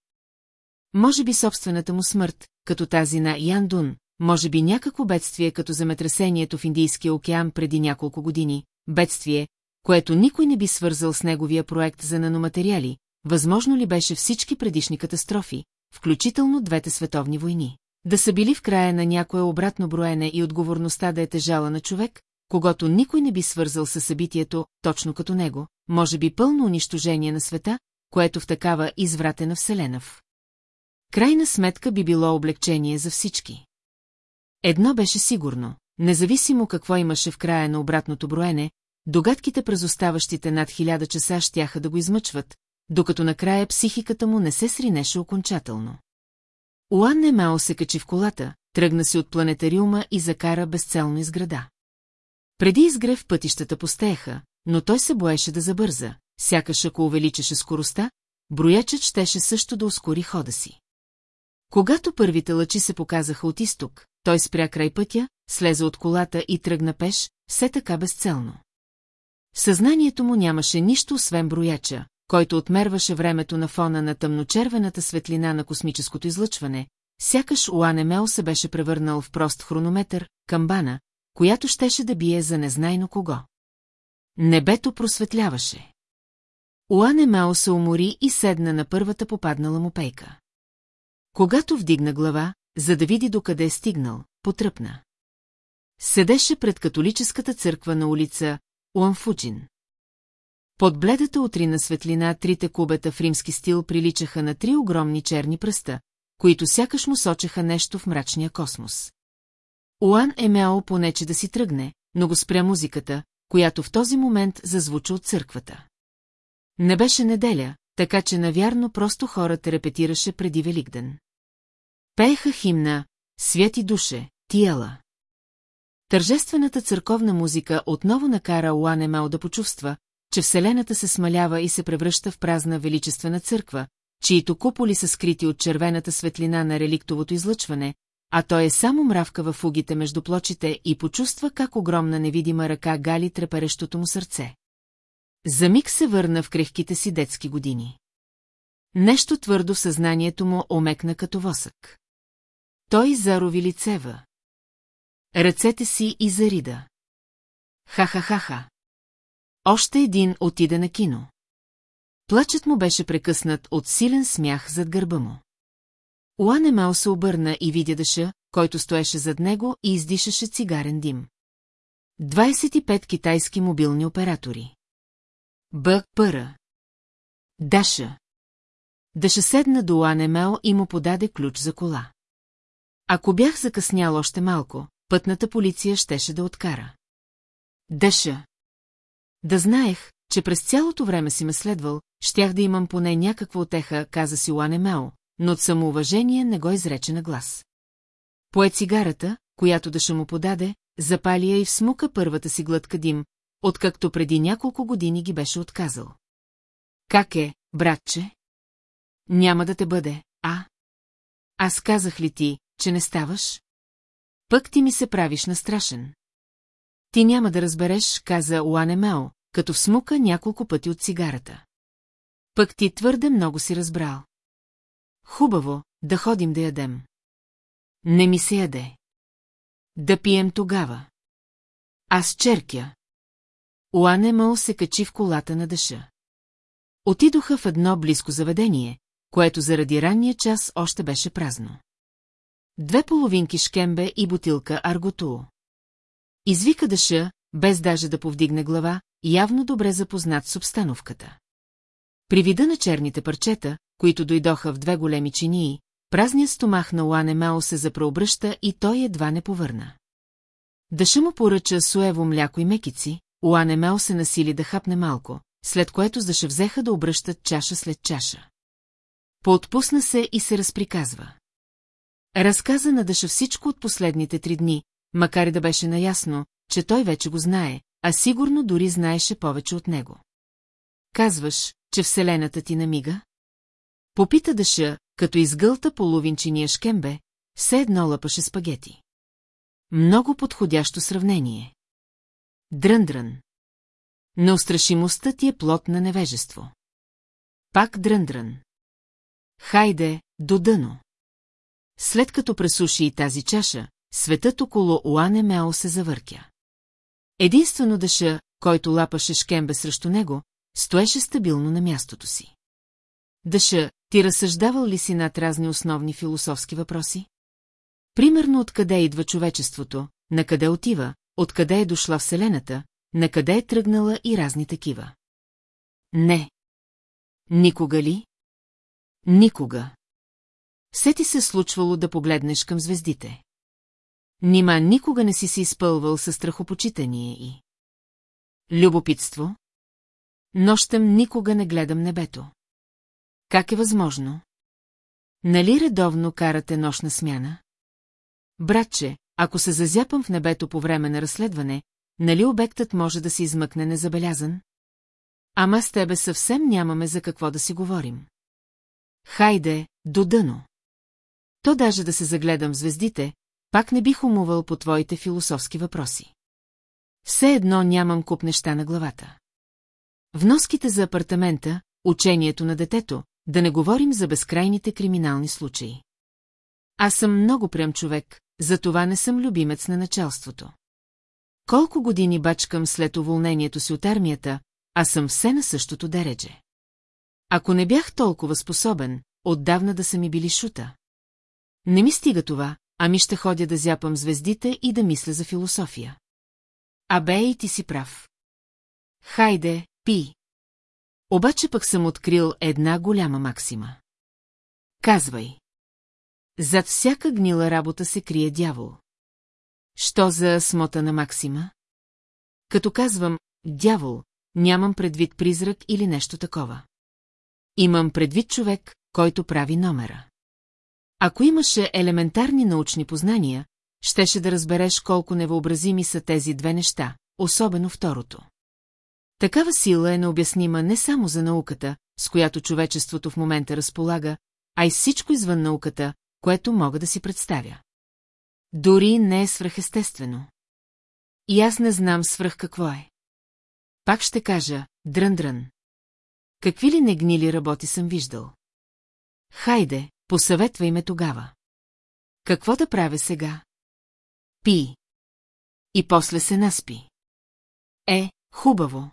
Може би собствената му смърт, като тази на Ян Дун, може би някакво бедствие като земетресението в Индийския океан преди няколко години, бедствие, което никой не би свързал с неговия проект за наноматериали, възможно ли беше всички предишни катастрофи, включително двете световни войни. Да са били в края на някое обратно броене и отговорността да е тежала на човек, когато никой не би свързал със събитието, точно като него, може би пълно унищожение на света, което в такава извратена вселена в. Крайна сметка би било облегчение за всички. Едно беше сигурно, независимо какво имаше в края на обратното броене, догадките през оставащите над хиляда часа щяха да го измъчват, докато накрая психиката му не се сринеше окончателно. Уан Немао се качи в колата, тръгна се от планетариума и закара безцелно из града. Преди изгрев пътищата постееха, но той се боеше да забърза, сякаш ако увеличеше скоростта, броячът щеше също да ускори хода си. Когато първите лъчи се показаха от изток, той спря край пътя, слезе от колата и тръгна пеш, все така безцелно. Съзнанието му нямаше нищо освен брояча, който отмерваше времето на фона на тъмночервената светлина на космическото излъчване, сякаш Уанемел се беше превърнал в прост хронометър, камбана, която щеше да бие за незнайно кого. Небето просветляваше. Уане Мао се умори и седна на първата попаднала му пейка. Когато вдигна глава, за да види докъде е стигнал, потръпна. Седеше пред католическата църква на улица Уанфуджин. Под бледата утрина светлина трите кубета в римски стил приличаха на три огромни черни пръста, които сякаш му сочеха нещо в мрачния космос. Уан е мял понече да си тръгне, но го спря музиката, която в този момент зазвуча от църквата. Не беше неделя, така че навярно просто хората репетираше преди Великден. Пееха химна «Святи душе, Тиела». Тържествената църковна музика отново накара Уан Емел да почувства, че Вселената се смалява и се превръща в празна величествена църква, чието куполи са скрити от червената светлина на реликтовото излъчване, а той е само мравка във фугите между плочите и почувства как огромна невидима ръка гали треперещото му сърце. За миг се върна в крехките си детски години. Нещо твърдо в съзнанието му омекна като восък. Той зарови лицева. Ръцете си и зарида. Ха-ха-ха-ха. Още един отида на кино. Плачът му беше прекъснат от силен смях зад гърба му. Уанемал се обърна и видя дъша, който стоеше зад него и издишаше цигарен дим. 25 китайски мобилни оператори. Б. Пъра. Даша. Даша седна до Уанемел и му подаде ключ за кола. Ако бях закъснял още малко, пътната полиция щеше да откара. Даша. Да знаех, че през цялото време си ме следвал, щях да имам поне някаква отеха, каза си Уане Мео, но от самоуважение не го изрече на глас. Пое цигарата, която Даша му подаде, запали я и всмука първата си глътка дим, откакто преди няколко години ги беше отказал. Как е, братче? Няма да те бъде, а? Аз казах ли ти, че не ставаш? Пък ти ми се правиш настрашен. Ти няма да разбереш, каза Уане Мео, като всмука няколко пъти от цигарата. Пък ти твърде много си разбрал. Хубаво, да ходим да ядем. Не ми се яде. Да пием тогава. Аз черкя. Уане се качи в колата на дъша. Отидоха в едно близко заведение, което заради ранния час още беше празно. Две половинки шкембе и бутилка арготуо. Извика дъша, без даже да повдигне глава, явно добре запознат с обстановката. При вида на черните парчета, които дойдоха в две големи чинии, празният стомах на Уане Мао се запреобръща и той едва не повърна. Дъша му поръча суево мляко и мекици, Уане Мао се насили да хапне малко, след което с Дъша взеха да обръщат чаша след чаша. Поотпусна се и се разприказва. Разказа на Дъша всичко от последните три дни, макар и да беше наясно, че той вече го знае, а сигурно дори знаеше повече от него. Казваш, че Вселената ти намига? Попита Дъша, като изгълта половинчиния шкембе, все едно лъпаше спагети. Много подходящо сравнение. Дръндрън. Неустрашимостта ти е плод на невежество. Пак дръндрън. Хайде, до дъно. След като пресуши и тази чаша, светът около Уане Мео се завъртя. Единствено дъша, който лапаше шкембе срещу него, стоеше стабилно на мястото си. Дъша, ти разсъждавал ли си над разни основни философски въпроси? Примерно откъде идва човечеството, на къде отива, откъде е дошла Вселената, на къде е тръгнала и разни такива. Не. Никога ли? Никога. Все ти се случвало да погледнеш към звездите. Нима никога не си се изпълвал със страхопочитание и... Любопитство? Нощем никога не гледам небето. Как е възможно? Нали редовно карате нощна смяна? Братче, ако се зазяпам в небето по време на разследване, нали обектът може да се измъкне незабелязан? Ама с тебе съвсем нямаме за какво да си говорим. Хайде, до дъно. То даже да се загледам в звездите, пак не бих умувал по твоите философски въпроси. Все едно нямам куп неща на главата. Вноските за апартамента, учението на детето, да не говорим за безкрайните криминални случаи. Аз съм много прям човек, затова не съм любимец на началството. Колко години бачкам след уволнението си от армията, а съм все на същото дередже. Ако не бях толкова способен, отдавна да са ми били шута. Не ми стига това, ами ще ходя да зяпам звездите и да мисля за философия. Абе и ти си прав. Хайде, пи. Обаче пък съм открил една голяма максима. Казвай. Зад всяка гнила работа се крие дявол. Що за смотана максима? Като казвам «дявол», нямам предвид призрак или нещо такова. Имам предвид човек, който прави номера. Ако имаше елементарни научни познания, щеше да разбереш колко невъобразими са тези две неща, особено второто. Такава сила е необяснима не само за науката, с която човечеството в момента разполага, а и всичко извън науката, което мога да си представя. Дори не е свръхестествено. И аз не знам свръх какво е. Пак ще кажа, дрън-дрън. Какви ли негнили работи съм виждал? Хайде, посъветвай ме тогава. Какво да правя сега? Пи. И после се наспи. Е, хубаво.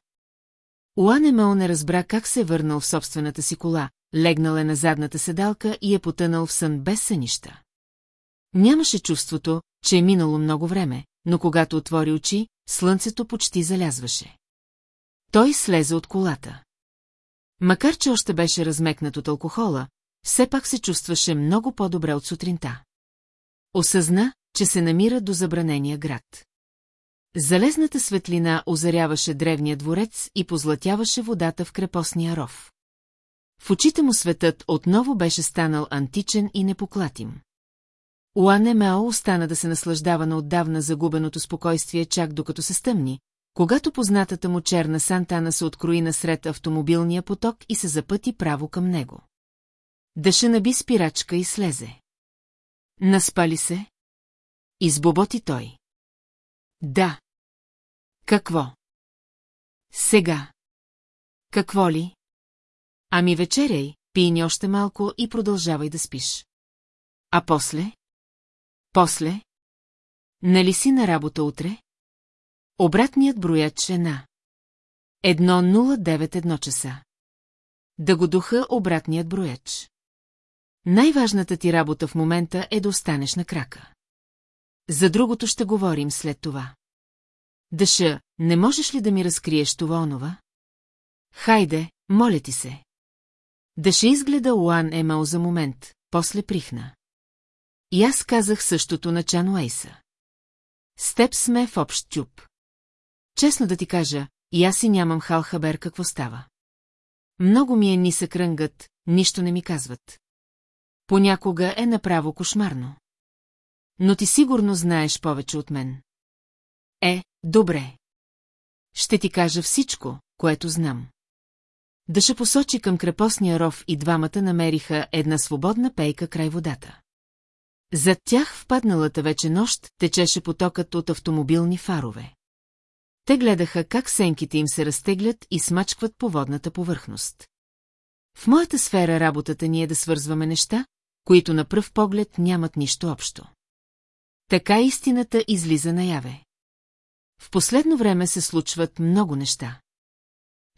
Уанемел не разбра как се е върнал в собствената си кола, легнал е на задната седалка и е потънал в сън без сънища. Нямаше чувството, че е минало много време, но когато отвори очи, слънцето почти залязваше. Той слезе от колата. Макар, че още беше размекнат от алкохола, все пак се чувстваше много по-добре от сутринта. Осъзна, че се намира до забранения град. Залезната светлина озаряваше древния дворец и позлатяваше водата в крепостния ров. В очите му светът отново беше станал античен и непоклатим. Уане Мео остана да се наслаждава на отдавна загубеното спокойствие чак докато се стъмни, когато познатата му черна Сантана се открои насред автомобилния поток и се запъти право към него. Дъша наби спирачка и слезе. Наспали се? Избоботи той. Да. Какво? Сега. Какво ли? Ами вечеряй, пийни още малко и продължавай да спиш. А после? После? Нали си на работа утре? Обратният брояч е на. 1.091 часа. Да го духа обратният брояч. Най-важната ти работа в момента е да останеш на крака. За другото ще говорим след това. Дъша, не можеш ли да ми разкриеш това онова? Хайде, моля ти се. Дъша изгледа Уан Емал за момент, после прихна. И аз казах същото на Чан Уейса. С теб сме в общ тюб. Честно да ти кажа, и аз си нямам хал хабер какво става. Много ми е нисък рънгът, нищо не ми казват. Понякога е направо кошмарно. Но ти сигурно знаеш повече от мен. Е, добре. Ще ти кажа всичко, което знам. Дъша посочи към крепостния ров и двамата намериха една свободна пейка край водата. Зад тях в падналата вече нощ течеше потокът от автомобилни фарове. Те гледаха как сенките им се разтеглят и смачкват по водната повърхност. В моята сфера работата ни е да свързваме неща, които на пръв поглед нямат нищо общо. Така истината излиза наяве. В последно време се случват много неща.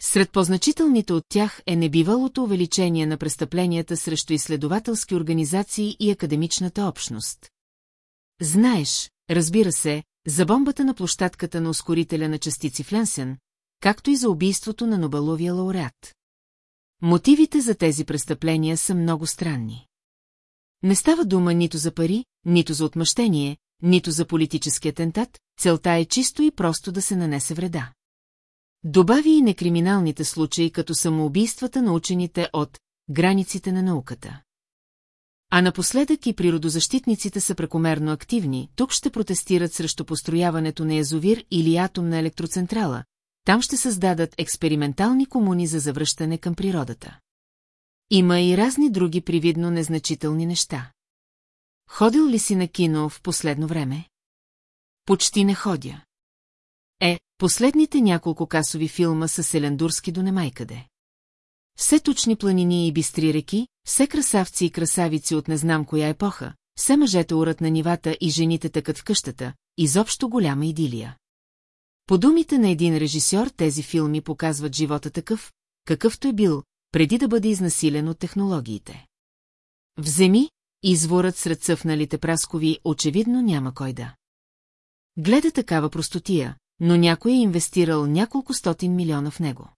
Сред позначителните от тях е небивалото увеличение на престъпленията срещу изследователски организации и академичната общност. Знаеш, разбира се, за бомбата на площадката на ускорителя на частици Фленсен, както и за убийството на Нобеловия лауреат. Мотивите за тези престъпления са много странни. Не става дума нито за пари, нито за отмъщение, нито за политически атентат, целта е чисто и просто да се нанесе вреда. Добави и некриминалните случаи като самоубийствата на учените от границите на науката. А напоследък и природозащитниците са прекомерно активни, тук ще протестират срещу построяването на язовир или атомна електроцентрала, там ще създадат експериментални комуни за завръщане към природата. Има и разни други привидно незначителни неща. Ходил ли си на кино в последно време? Почти не ходя. Е, последните няколко касови филма са селендурски до немайкъде. Все точни планини и бистри реки, все красавци и красавици от не знам коя епоха, все мъжете урат на нивата и жените тъкат в къщата, изобщо голяма идилия. По думите на един режисьор тези филми показват живота такъв, какъвто е бил, преди да бъде изнасилен от технологиите. Вземи, изворът сред цъфналите праскови очевидно няма кой да. Гледа такава простотия, но някой е инвестирал няколко стотин милиона в него.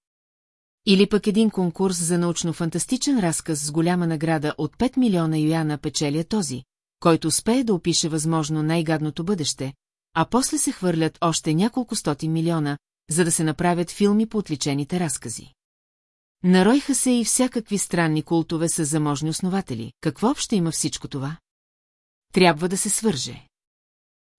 Или пък един конкурс за научно-фантастичен разказ с голяма награда от 5 милиона юяна печелия този, който успее да опише възможно най-гадното бъдеще, а после се хвърлят още няколко стотин милиона, за да се направят филми по отличените разкази. Наройха се и всякакви странни култове с заможни основатели. Какво общо има всичко това? Трябва да се свърже.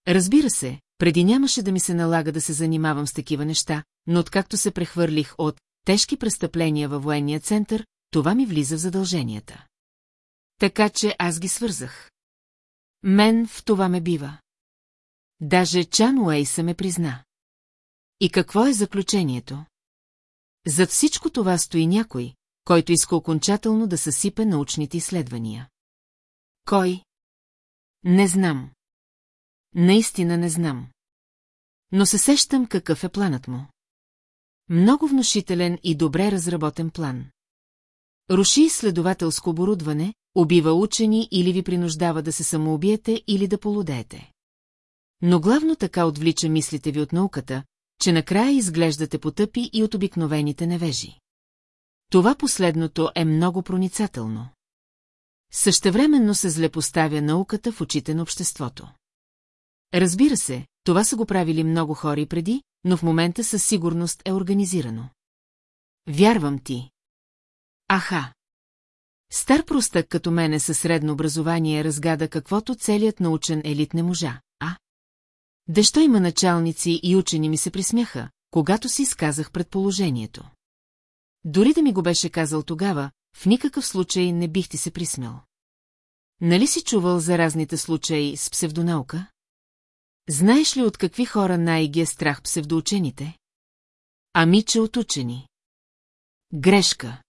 Разбира се, преди нямаше да ми се налага да се занимавам с такива неща, но откакто се прехвърлих от тежки престъпления във военния център, това ми влиза в задълженията. Така че аз ги свързах. Мен в това ме бива. Даже Чан Уейса ме призна. И какво е заключението? Зад всичко това стои някой, който иска окончателно да съсипе научните изследвания. Кой? Не знам. Наистина не знам. Но се сещам какъв е планът му. Много внушителен и добре разработен план. Руши изследователско оборудване, убива учени или ви принуждава да се самоубиете или да полудеете. Но главно така отвлича мислите ви от науката, че накрая изглеждате потъпи и от обикновените невежи. Това последното е много проницателно. Същевременно се злепоставя науката в очите на обществото. Разбира се, това са го правили много хора и преди, но в момента със сигурност е организирано. Вярвам ти. Аха. Стар простък като мене със средно образование разгада каквото целият научен елит не можа, а? Дещо има началници и учени ми се присмяха, когато си изказах предположението. Дори да ми го беше казал тогава, в никакъв случай не бих ти се присмял. Нали си чувал за разните случаи с псевдонаука? Знаеш ли от какви хора най-ги е страх псевдоучените? Ами, че от учени. Грешка.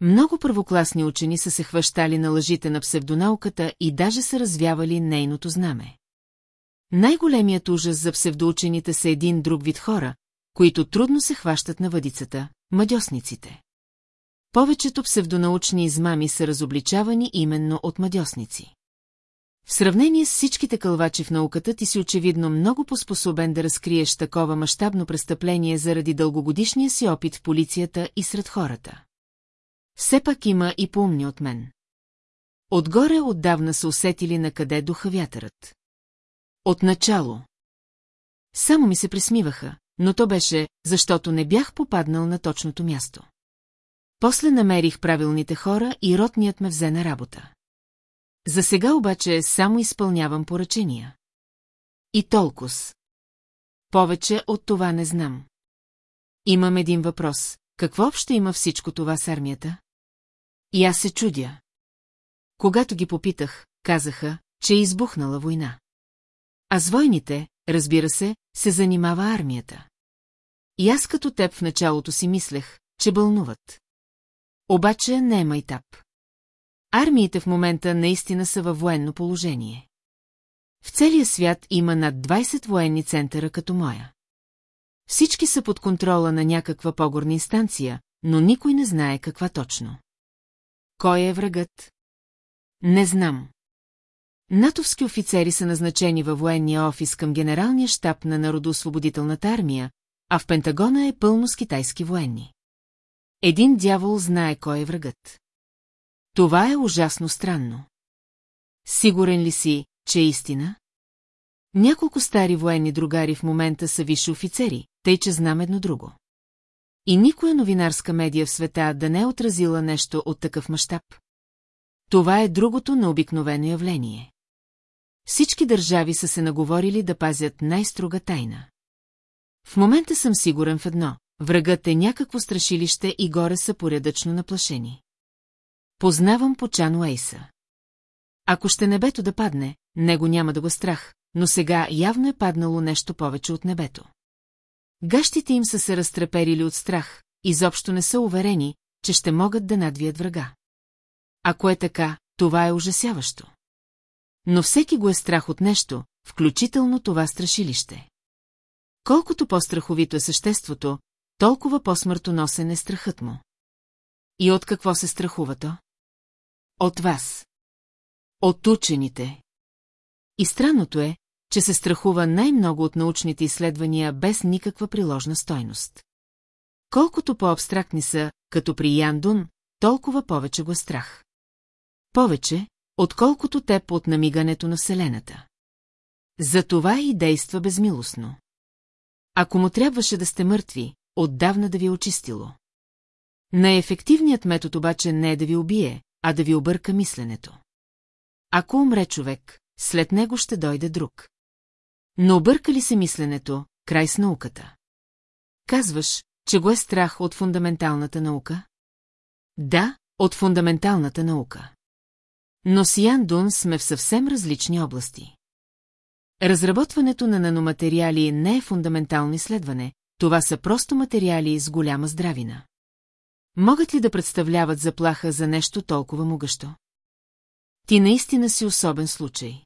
Много първокласни учени са се хващали на лъжите на псевдонауката и даже са развявали нейното знаме. Най-големият ужас за псевдоучените са един друг вид хора, които трудно се хващат на въдицата – мадьосниците. Повечето псевдонаучни измами са разобличавани именно от мадьосници. В сравнение с всичките кълвачи в науката ти си очевидно много поспособен да разкриеш такова мащабно престъпление заради дългогодишния си опит в полицията и сред хората. Все пак има и поумни от мен. Отгоре отдавна са усетили на къде духа вятърът. Отначало. Само ми се присмиваха, но то беше, защото не бях попаднал на точното място. После намерих правилните хора и ротният ме взе на работа. За сега обаче само изпълнявам поръчения. И толкова. Повече от това не знам. Имам един въпрос. Какво общо има всичко това с армията? И аз се чудя. Когато ги попитах, казаха, че е избухнала война. А с войните, разбира се, се занимава армията. И аз като теб в началото си мислех, че бълнуват. Обаче не е майтап. Армиите в момента наистина са във военно положение. В целия свят има над 20 военни центъра като моя. Всички са под контрола на някаква погорна инстанция, но никой не знае каква точно. Кой е врагът? Не знам. Натовски офицери са назначени във военния офис към генералния щаб на Народоосвободителната армия, а в Пентагона е пълно с китайски военни. Един дявол знае кой е врагът. Това е ужасно странно. Сигурен ли си, че е истина? Няколко стари военни другари в момента са висши офицери, тъй че знам едно друго. И никоя новинарска медия в света да не е отразила нещо от такъв мащаб. Това е другото необикновено явление. Всички държави са се наговорили да пазят най-строга тайна. В момента съм сигурен в едно. Врагът е някакво страшилище и горе са порядъчно наплашени. Познавам по Чан Уейса. Ако ще небето да падне, него няма да го страх, но сега явно е паднало нещо повече от небето. Гащите им са се разтреперили от страх, изобщо не са уверени, че ще могат да надвият врага. Ако е така, това е ужасяващо. Но всеки го е страх от нещо, включително това страшилище. Колкото по-страховито е съществото, толкова по-смъртоносен е страхът му. И от какво се страхува то? От вас. От учените. И странното е, че се страхува най-много от научните изследвания без никаква приложна стойност. Колкото по-абстрактни са, като при Ян Дун, толкова повече го е страх. Повече, отколкото теб от намигането на Вселената. Затова и действа безмилостно. Ако му трябваше да сте мъртви, отдавна да ви е очистило. Най-ефективният метод обаче не е да ви убие, а да ви обърка мисленето. Ако умре човек, след него ще дойде друг. Но обърка ли се мисленето, край с науката? Казваш, че го е страх от фундаменталната наука? Да, от фундаменталната наука. Но с Ян Дун сме в съвсем различни области. Разработването на наноматериали не е фундаментално изследване, това са просто материали с голяма здравина. Могат ли да представляват заплаха за нещо толкова могъщо? Ти наистина си особен случай.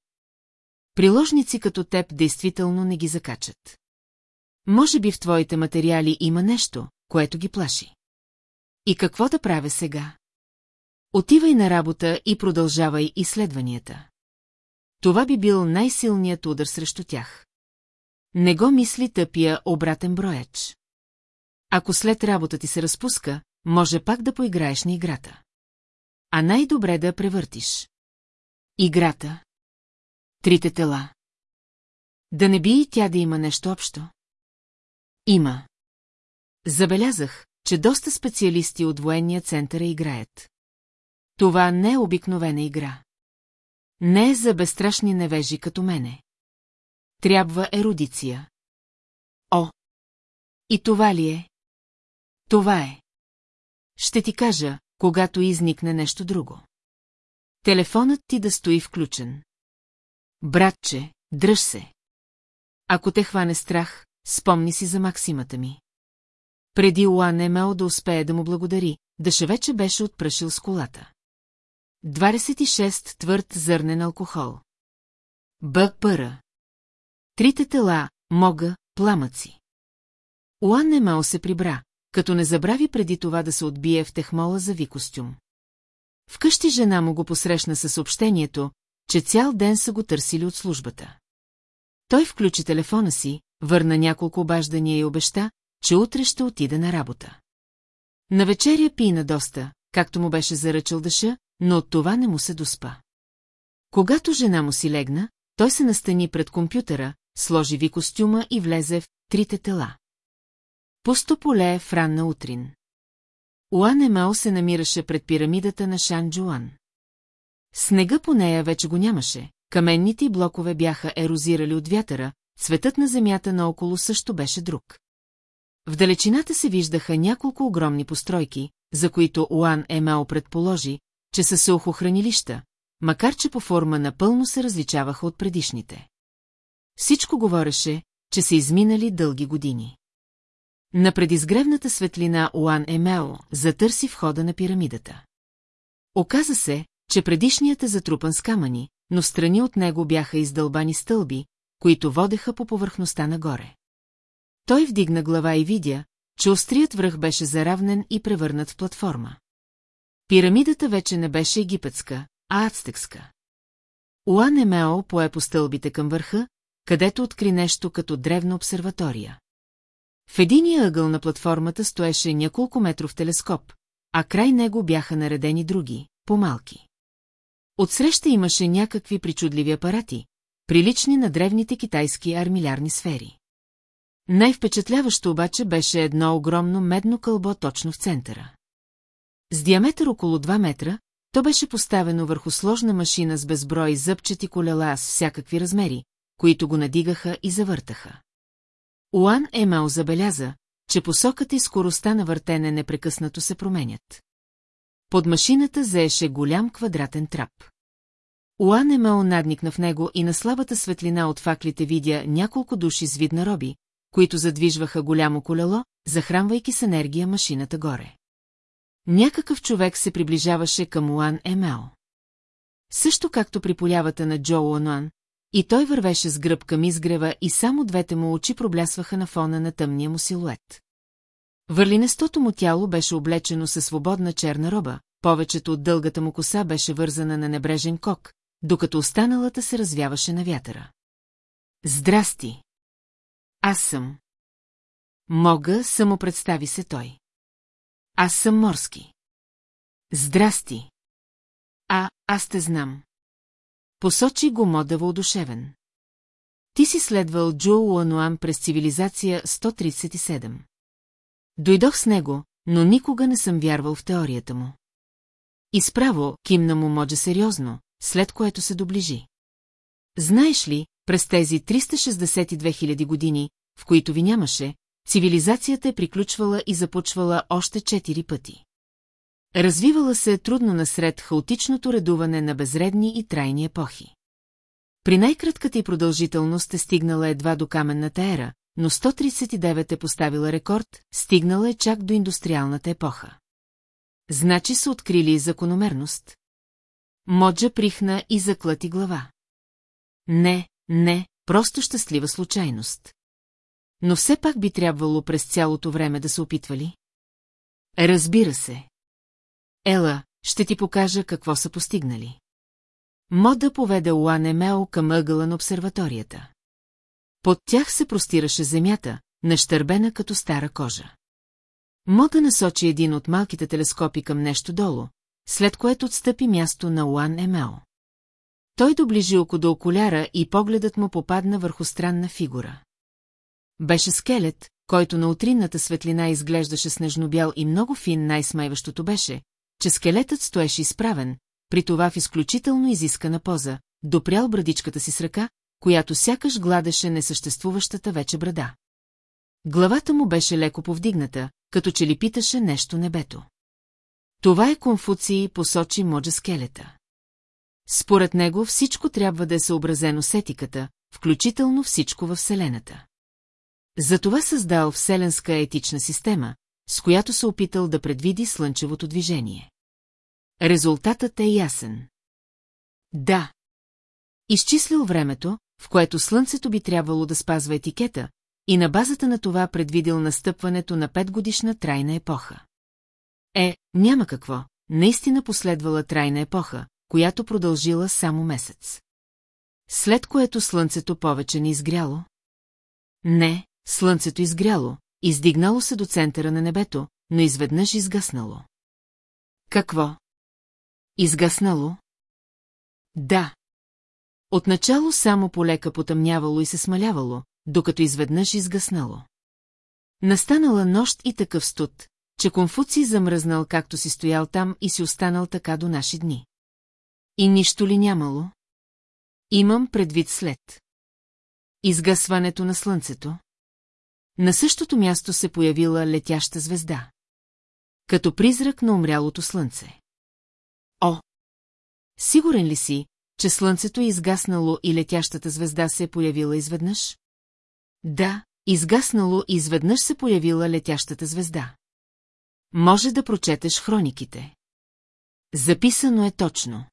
Приложници като теб действително не ги закачат. Може би в твоите материали има нещо, което ги плаши. И какво да правя сега? Отивай на работа и продължавай изследванията. Това би бил най-силният удар срещу тях. Не го мисли тъпия обратен броеч. Ако след работа ти се разпуска, може пак да поиграеш на играта. А най-добре да превъртиш. Играта. Трите тела. Да не би и тя да има нещо общо? Има. Забелязах, че доста специалисти от военния център играят. Това не е обикновена игра. Не е за безстрашни невежи като мене. Трябва ерудиция. О! И това ли е? Това е. Ще ти кажа, когато изникне нещо друго. Телефонът ти да стои включен. Братче, дръж се. Ако те хване страх, спомни си за максимата ми. Преди Уан Емел да успее да му благодари, Дъша вече беше отпрашил с колата. 26 твърд зърнен алкохол. Б. Пъра. Трите тела, мога, пламъци. Уан Емел се прибра, като не забрави преди това да се отбие в техмола за ви костюм. Вкъщи жена му го посрещна със съобщението, че цял ден са го търсили от службата. Той включи телефона си, върна няколко обаждания и обеща, че утре ще отида на работа. На вечеря пина доста, както му беше заръчал дъша, но от това не му се доспа. Когато жена му си легна, той се настани пред компютъра, сложи ви костюма и влезе в трите тела. Пусто поле в ранна утрин. Уан Емао се намираше пред пирамидата на Шан Джуан. Снега по нея вече го нямаше, каменните блокове бяха ерозирали от вятъра, цветът на земята наоколо също беше друг. В далечината се виждаха няколко огромни постройки, за които Уан Емао предположи, че са сълхохранилища, макар че по форма напълно се различаваха от предишните. Всичко говореше, че са изминали дълги години. На предизгревната светлина Уан Емео затърси входа на пирамидата. Оказа се, че предишният е затрупан с камъни, но страни от него бяха издълбани стълби, които водеха по повърхността нагоре. Той вдигна глава и видя, че острият връх беше заравнен и превърнат в платформа. Пирамидата вече не беше египетска, а ацтекска. Уан Емео пое по стълбите към върха, където откри нещо като древна обсерватория. В единия ъгъл на платформата стоеше няколко метров телескоп, а край него бяха наредени други, по-малки. Отсреща имаше някакви причудливи апарати, прилични на древните китайски армилярни сфери. Най-впечатляващо обаче беше едно огромно медно кълбо точно в центъра. С диаметър около 2 метра, то беше поставено върху сложна машина с безброй зъбчети колела с всякакви размери, които го надигаха и завъртаха. Уан Емал забеляза, че посоката и скоростта на въртене непрекъснато се променят. Под машината заеше голям квадратен трап. Уан Емал надникна в него и на слабата светлина от факлите видя няколко души с видна роби, които задвижваха голямо колело, захранвайки с енергия машината горе. Някакъв човек се приближаваше към Уан Емел. Също както при полявата на Джо Уануан, и той вървеше с гръб към изгрева и само двете му очи проблясваха на фона на тъмния му силует. Върлинестото му тяло беше облечено със свободна черна роба, повечето от дългата му коса беше вързана на небрежен кок, докато останалата се развяваше на вятъра. Здрасти! Аз съм. Мога, само представи се той. Аз съм морски. Здрасти! А, аз те знам. Посочи го мода въодушевен. Ти си следвал Джо Уануан през цивилизация 137. Дойдох с него, но никога не съм вярвал в теорията му. Изправо, кимна му Моджа сериозно, след което се доближи. Знаеш ли, през тези 362 000 години, в които ви нямаше, цивилизацията е приключвала и започвала още четири пъти. Развивала се трудно насред хаотичното редуване на безредни и трайни епохи. При най-кратката и продължителност е стигнала едва до каменната ера, но 139 е поставила рекорд, стигнала е чак до индустриалната епоха. Значи са открили закономерност. Моджа прихна и заклати глава. Не, не, просто щастлива случайност. Но все пак би трябвало през цялото време да се опитвали. Разбира се. Ела, ще ти покажа какво са постигнали. Мода поведе Уан Емео към ъгъла на обсерваторията. Под тях се простираше земята, нащърбена като стара кожа. Мода насочи един от малките телескопи към нещо долу, след което отстъпи място на Уан Емео. Той доближи око до окуляра и погледът му попадна върху странна фигура. Беше скелет, който на утринната светлина изглеждаше снежно-бял и много фин най-смайващото беше, че скелетът стоеше изправен, при това в изключително изискана поза, допрял брадичката си с ръка, която сякаш гладеше несъществуващата вече брада. Главата му беше леко повдигната, като че ли питаше нещо небето. Това е Конфуций, посочи Моджа скелета. Според него всичко трябва да е съобразено с етиката, включително всичко във Вселената. Затова създал Вселенска етична система, с която се опитал да предвиди слънчевото движение. Резултатът е ясен. Да. Изчислил времето, в което Слънцето би трябвало да спазва етикета, и на базата на това предвидил настъпването на петгодишна трайна епоха. Е, няма какво, наистина последвала трайна епоха, която продължила само месец. След което Слънцето повече не изгряло? Не, Слънцето изгряло, издигнало се до центъра на небето, но изведнъж изгаснало. Какво? Изгаснало? Да. Отначало само полека потъмнявало и се смалявало, докато изведнъж изгаснало. Настанала нощ и такъв студ, че Конфуций замръзнал както си стоял там и си останал така до наши дни. И нищо ли нямало? Имам предвид след. Изгасването на слънцето. На същото място се появила летяща звезда. Като призрак на умрялото слънце. О! Сигурен ли си, че слънцето е изгаснало и летящата звезда се е появила изведнъж? Да, изгаснало и изведнъж се появила летящата звезда. Може да прочетеш хрониките. Записано е точно.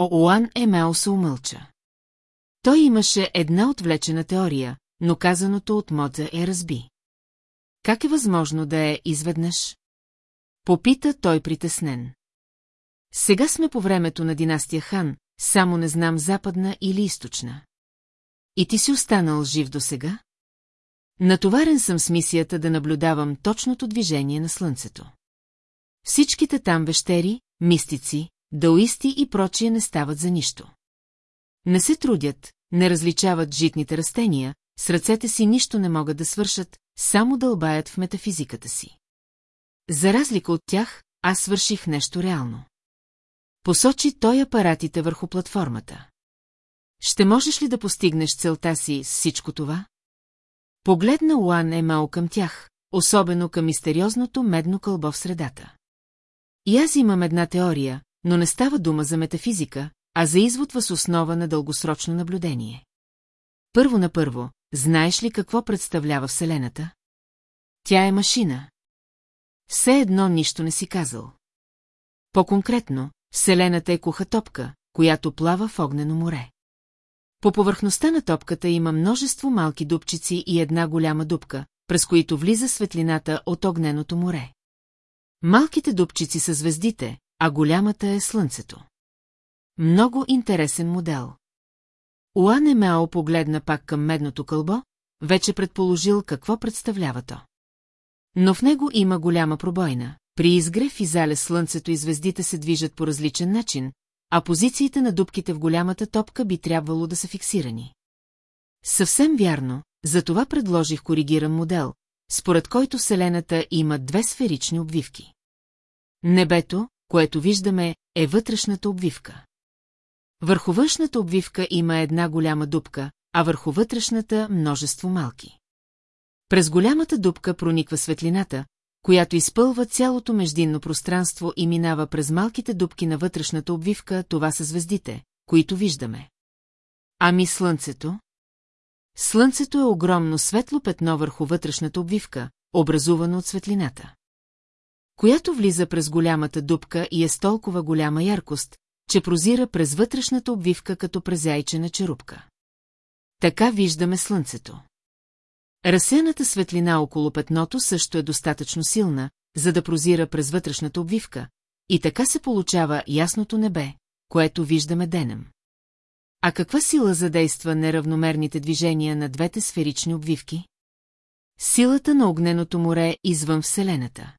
Оуан Емел се умълча. Той имаше една отвлечена теория, но казаното от Модза е разби. Как е възможно да е изведнъж? Попита той притеснен. Сега сме по времето на династия Хан, само не знам западна или източна. И ти си останал жив до сега? Натоварен съм с мисията да наблюдавам точното движение на Слънцето. Всичките там вещери, мистици, даоисти и прочие не стават за нищо. Не се трудят, не различават житните растения, с ръцете си нищо не могат да свършат, само дълбаят в метафизиката си. За разлика от тях, аз свърших нещо реално. Посочи той апаратите върху платформата. Ще можеш ли да постигнеш целта си с всичко това? Погледна Уан Емао към тях, особено към мистериозното медно кълбо в средата. И аз имам една теория, но не става дума за метафизика, а за извод въз основа на дългосрочно наблюдение. Първо на първо, знаеш ли какво представлява Вселената? Тя е машина. Все едно нищо не си казал. По-конкретно, Вселената е куха топка, която плава в огнено море. По повърхността на топката има множество малки дупчици и една голяма дупка, през които влиза светлината от огненото море. Малките дупчици са звездите, а голямата е слънцето. Много интересен модел. Уан Емео погледна пак към медното кълбо, вече предположил какво представлява то. Но в него има голяма пробойна. При изгрев и залез слънцето и звездите се движат по различен начин, а позициите на дубките в голямата топка би трябвало да са фиксирани. Съвсем вярно, затова предложих коригиран модел, според който Вселената има две сферични обвивки. Небето, което виждаме, е вътрешната обвивка. Върху външната обвивка има една голяма дупка, а върху вътрешната множество малки. През голямата дупка прониква светлината, която изпълва цялото междинно пространство и минава през малките дупки на вътрешната обвивка, това са звездите, които виждаме. Ами Слънцето? Слънцето е огромно светло петно върху вътрешната обвивка, образувано от светлината. Която влиза през голямата дупка и е с толкова голяма яркост, че прозира през вътрешната обвивка като през яйчена черупка. Така виждаме Слънцето. Разсеяната светлина около петното също е достатъчно силна, за да прозира през вътрешната обвивка, и така се получава ясното небе, което виждаме денем. А каква сила задейства неравномерните движения на двете сферични обвивки? Силата на огненото море извън Вселената.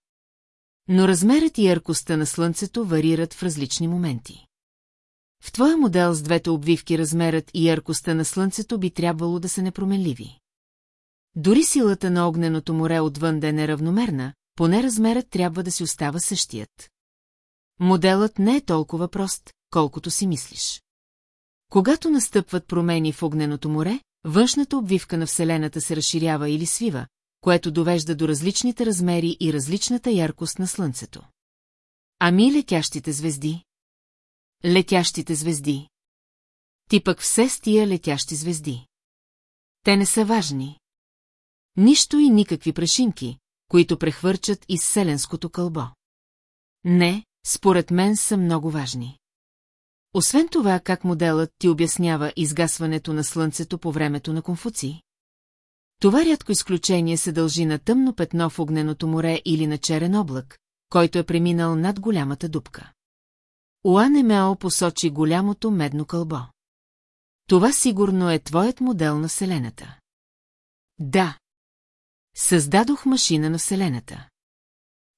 Но размерът и яркостта на Слънцето варират в различни моменти. В твоя модел с двете обвивки размерът и яркостта на Слънцето би трябвало да са непроменливи. Дори силата на огненото море отвън да е неравномерна, поне размерът трябва да си остава същият. Моделът не е толкова прост, колкото си мислиш. Когато настъпват промени в огненото море, външната обвивка на Вселената се разширява или свива, което довежда до различните размери и различната яркост на Слънцето. Ами летящите звезди? Летящите звезди. Ти пък все с тия летящи звезди. Те не са важни. Нищо и никакви прешинки, които прехвърчат из селенското кълбо. Не, според мен са много важни. Освен това, как моделът ти обяснява изгасването на Слънцето по времето на Конфуций? Това рядко изключение се дължи на тъмно петно в огненото море или на черен облак, който е преминал над голямата дупка. Уан Емео посочи голямото медно кълбо. Това сигурно е твоят модел на Вселената. Да. Създадох машина на Вселената.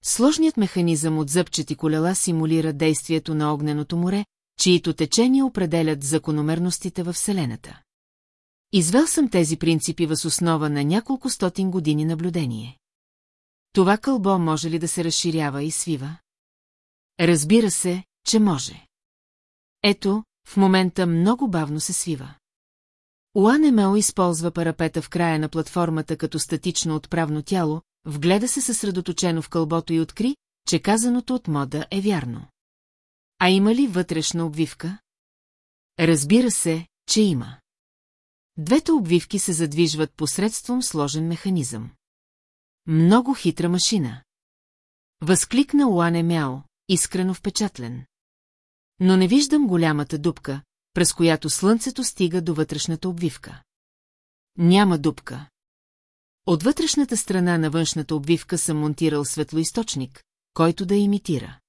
Сложният механизъм от зъбчети колела симулира действието на огненото море, чието течения определят закономерностите във Вселената. Извел съм тези принципи въз основа на няколко стотин години наблюдение. Това кълбо може ли да се разширява и свива? Разбира се, че може. Ето, в момента много бавно се свива. Уан Емео използва парапета в края на платформата като статично отправно тяло, вгледа се съсредоточено в кълбото и откри, че казаното от мода е вярно. А има ли вътрешна обвивка? Разбира се, че има. Двете обвивки се задвижват посредством сложен механизъм. Много хитра машина. Възкликна Уане Мяо, искрено впечатлен. Но не виждам голямата дупка, през която слънцето стига до вътрешната обвивка. Няма дупка. От вътрешната страна на външната обвивка съм монтирал светлоисточник, който да имитира.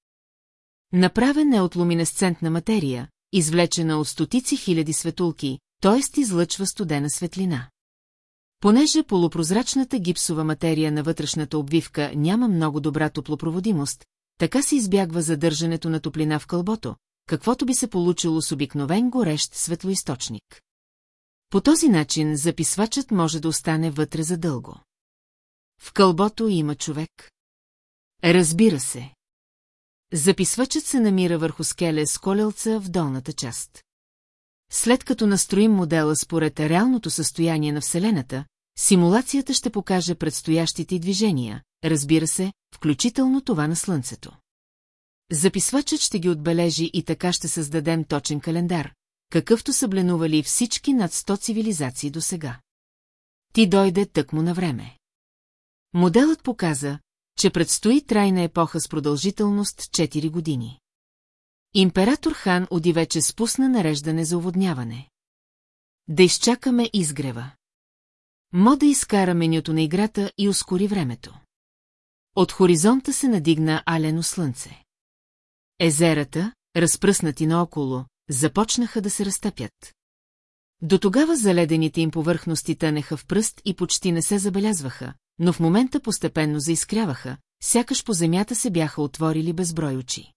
Направен е от луминесцентна материя, извлечена от стотици хиляди светулки, т.е. излъчва студена светлина. Понеже полупрозрачната гипсова материя на вътрешната обвивка няма много добра топлопроводимост, така се избягва задържането на топлина в кълбото, каквото би се получило с обикновен горещ светлоисточник. По този начин записвачът може да остане вътре задълго. В кълбото има човек. Разбира се. Записвачът се намира върху скеле с колелца в долната част. След като настроим модела според реалното състояние на Вселената, симулацията ще покаже предстоящите движения, разбира се, включително това на Слънцето. Записвачът ще ги отбележи и така ще създадем точен календар, какъвто са бленували всички над 100 цивилизации до сега. Ти дойде тъкмо на време. Моделът показа, че предстои трайна епоха с продължителност 4 години. Император Хан Оди вече спусна нареждане за оводняване. Да изчакаме изгрева. Мода изкара менюто на играта и ускори времето. От хоризонта се надигна алено слънце. Езерата, разпръснати наоколо, започнаха да се разтъпят. До тогава заледените им повърхности тънеха в пръст и почти не се забелязваха, но в момента постепенно заискряваха, сякаш по земята се бяха отворили безброй очи.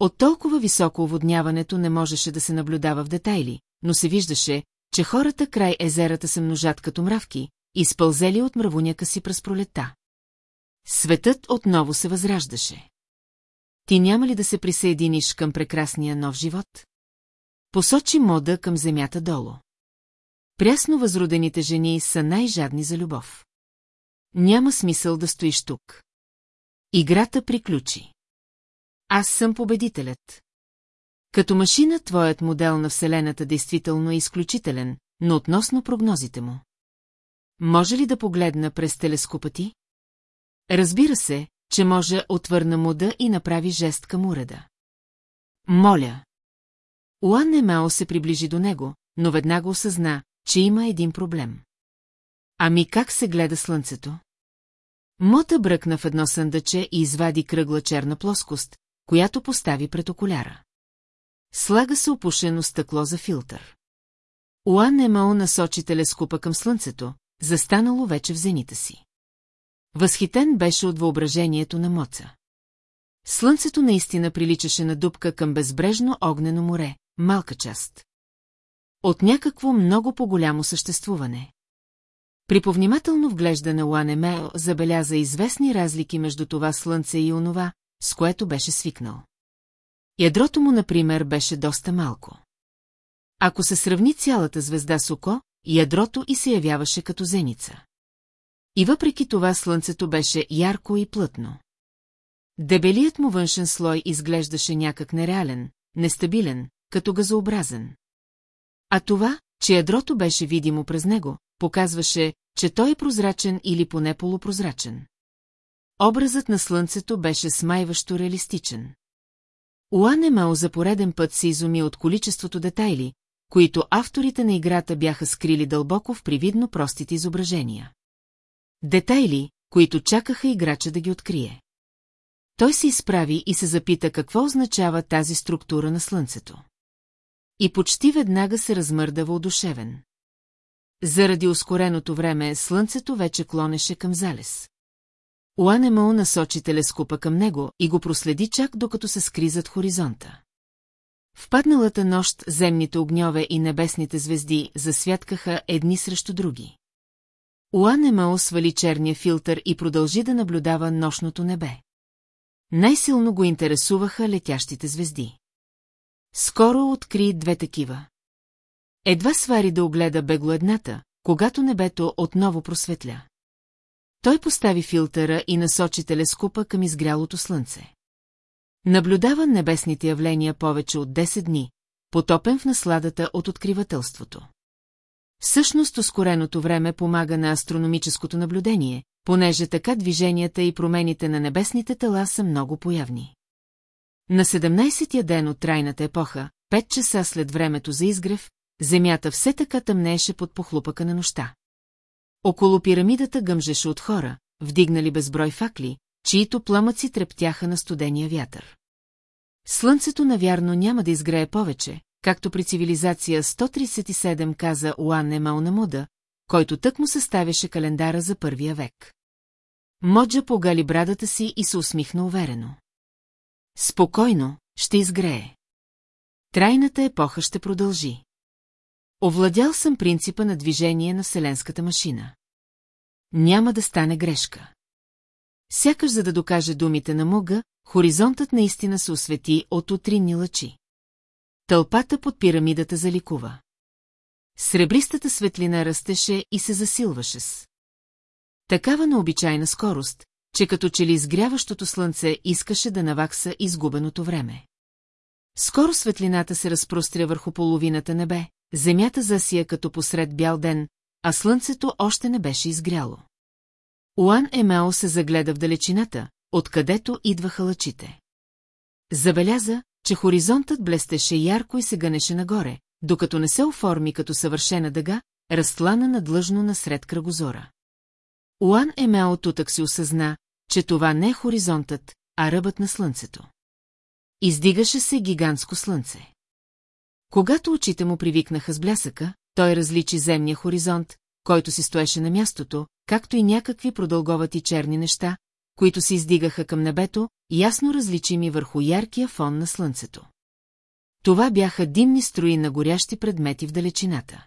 От толкова високо оводняването не можеше да се наблюдава в детайли, но се виждаше, че хората край езерата се множат като мравки, изпълзели от мравуняка си през пролета. Светът отново се възраждаше. Ти няма ли да се присъединиш към прекрасния нов живот? Посочи мода към земята долу. Прясно възродените жени са най-жадни за любов. Няма смисъл да стоиш тук. Играта приключи. Аз съм победителят. Като машина твоят модел на Вселената действително е изключителен, но относно прогнозите му. Може ли да погледна през телескопа ти? Разбира се, че може отвърна муда и направи жест към уреда. Моля. Уан Емао се приближи до него, но веднага осъзна, че има един проблем. Ами как се гледа слънцето? Мота бръкна в едно съндъче и извади кръгла черна плоскост, която постави пред окуляра. Слага се опушено стъкло за филтър. Уан Емао насочи телескопа към слънцето, застанало вече в зенита си. Възхитен беше от въображението на Моца. Слънцето наистина приличаше на дупка към безбрежно огнено море, малка част. От някакво много по-голямо съществуване. При повнимателно вглеждане Уан Емео забеляза известни разлики между това слънце и онова, с което беше свикнал. Ядрото му, например, беше доста малко. Ако се сравни цялата звезда с око, ядрото и се явяваше като зеница. И въпреки това слънцето беше ярко и плътно. Дебелият му външен слой изглеждаше някак нереален, нестабилен, като газообразен. А това, че ядрото беше видимо през него, показваше, че той е прозрачен или поне полупрозрачен. Образът на слънцето беше смайващо реалистичен. Уан Емао за пореден път се изуми от количеството детайли, които авторите на играта бяха скрили дълбоко в привидно простите изображения. Детайли, които чакаха играча да ги открие. Той се изправи и се запита какво означава тази структура на Слънцето. И почти веднага се размърда въодушевен. Заради ускореното време Слънцето вече клонеше към залез. Уанемъл насочи телескопа към него и го проследи чак докато се скри зад хоризонта. В падналата нощ земните огньове и небесните звезди засвяткаха едни срещу други. Уанемъл свали черния филтър и продължи да наблюдава нощното небе. Най-силно го интересуваха летящите звезди. Скоро откри две такива. Едва свари да огледа бегло едната, когато небето отново просветля. Той постави филтъра и насочи телескопа към изгрялото слънце. Наблюдава небесните явления повече от 10 дни, потопен в насладата от откривателството. Всъщност ускореното време помага на астрономическото наблюдение, понеже така движенията и промените на небесните тела са много появни. На 17-я ден от трайната епоха, 5 часа след времето за изгрев, земята все така тъмнееше под похлупъка на нощта. Около пирамидата гъмжеше от хора, вдигнали безброй факли, чието пламъци трептяха на студения вятър. Слънцето навярно няма да изгрее повече, както при цивилизация 137 каза Уан Емаунамуда, който тък му съставяше календара за първия век. Моджа погали брадата си и се усмихна уверено. Спокойно, ще изгрее. Трайната епоха ще продължи. Овладял съм принципа на движение на Вселенската машина. Няма да стане грешка. Сякаш за да докаже думите на Муга, хоризонтът наистина се освети от утринни лъчи. Тълпата под пирамидата заликува. Сребристата светлина растеше и се засилваше с. Такава необичайна скорост, че като че ли изгряващото слънце искаше да навакса изгубеното време. Скоро светлината се разпростря върху половината небе, земята засия като посред бял ден, а слънцето още не беше изгряло. Уан Емео се загледа в далечината, откъдето идваха лъчите. Забеляза, че хоризонтът блестеше ярко и се гънеше нагоре, докато не се оформи като съвършена дъга, разтлана надлъжно насред кръгозора. Уан Емео тутък си осъзна, че това не е хоризонтът, а ръбът на слънцето. Издигаше се гигантско слънце. Когато очите му привикнаха с блясъка, той различи земния хоризонт, който си стоеше на мястото, както и някакви продълговати черни неща, които се издигаха към небето, ясно различими върху яркия фон на слънцето. Това бяха димни строи на горящи предмети в далечината.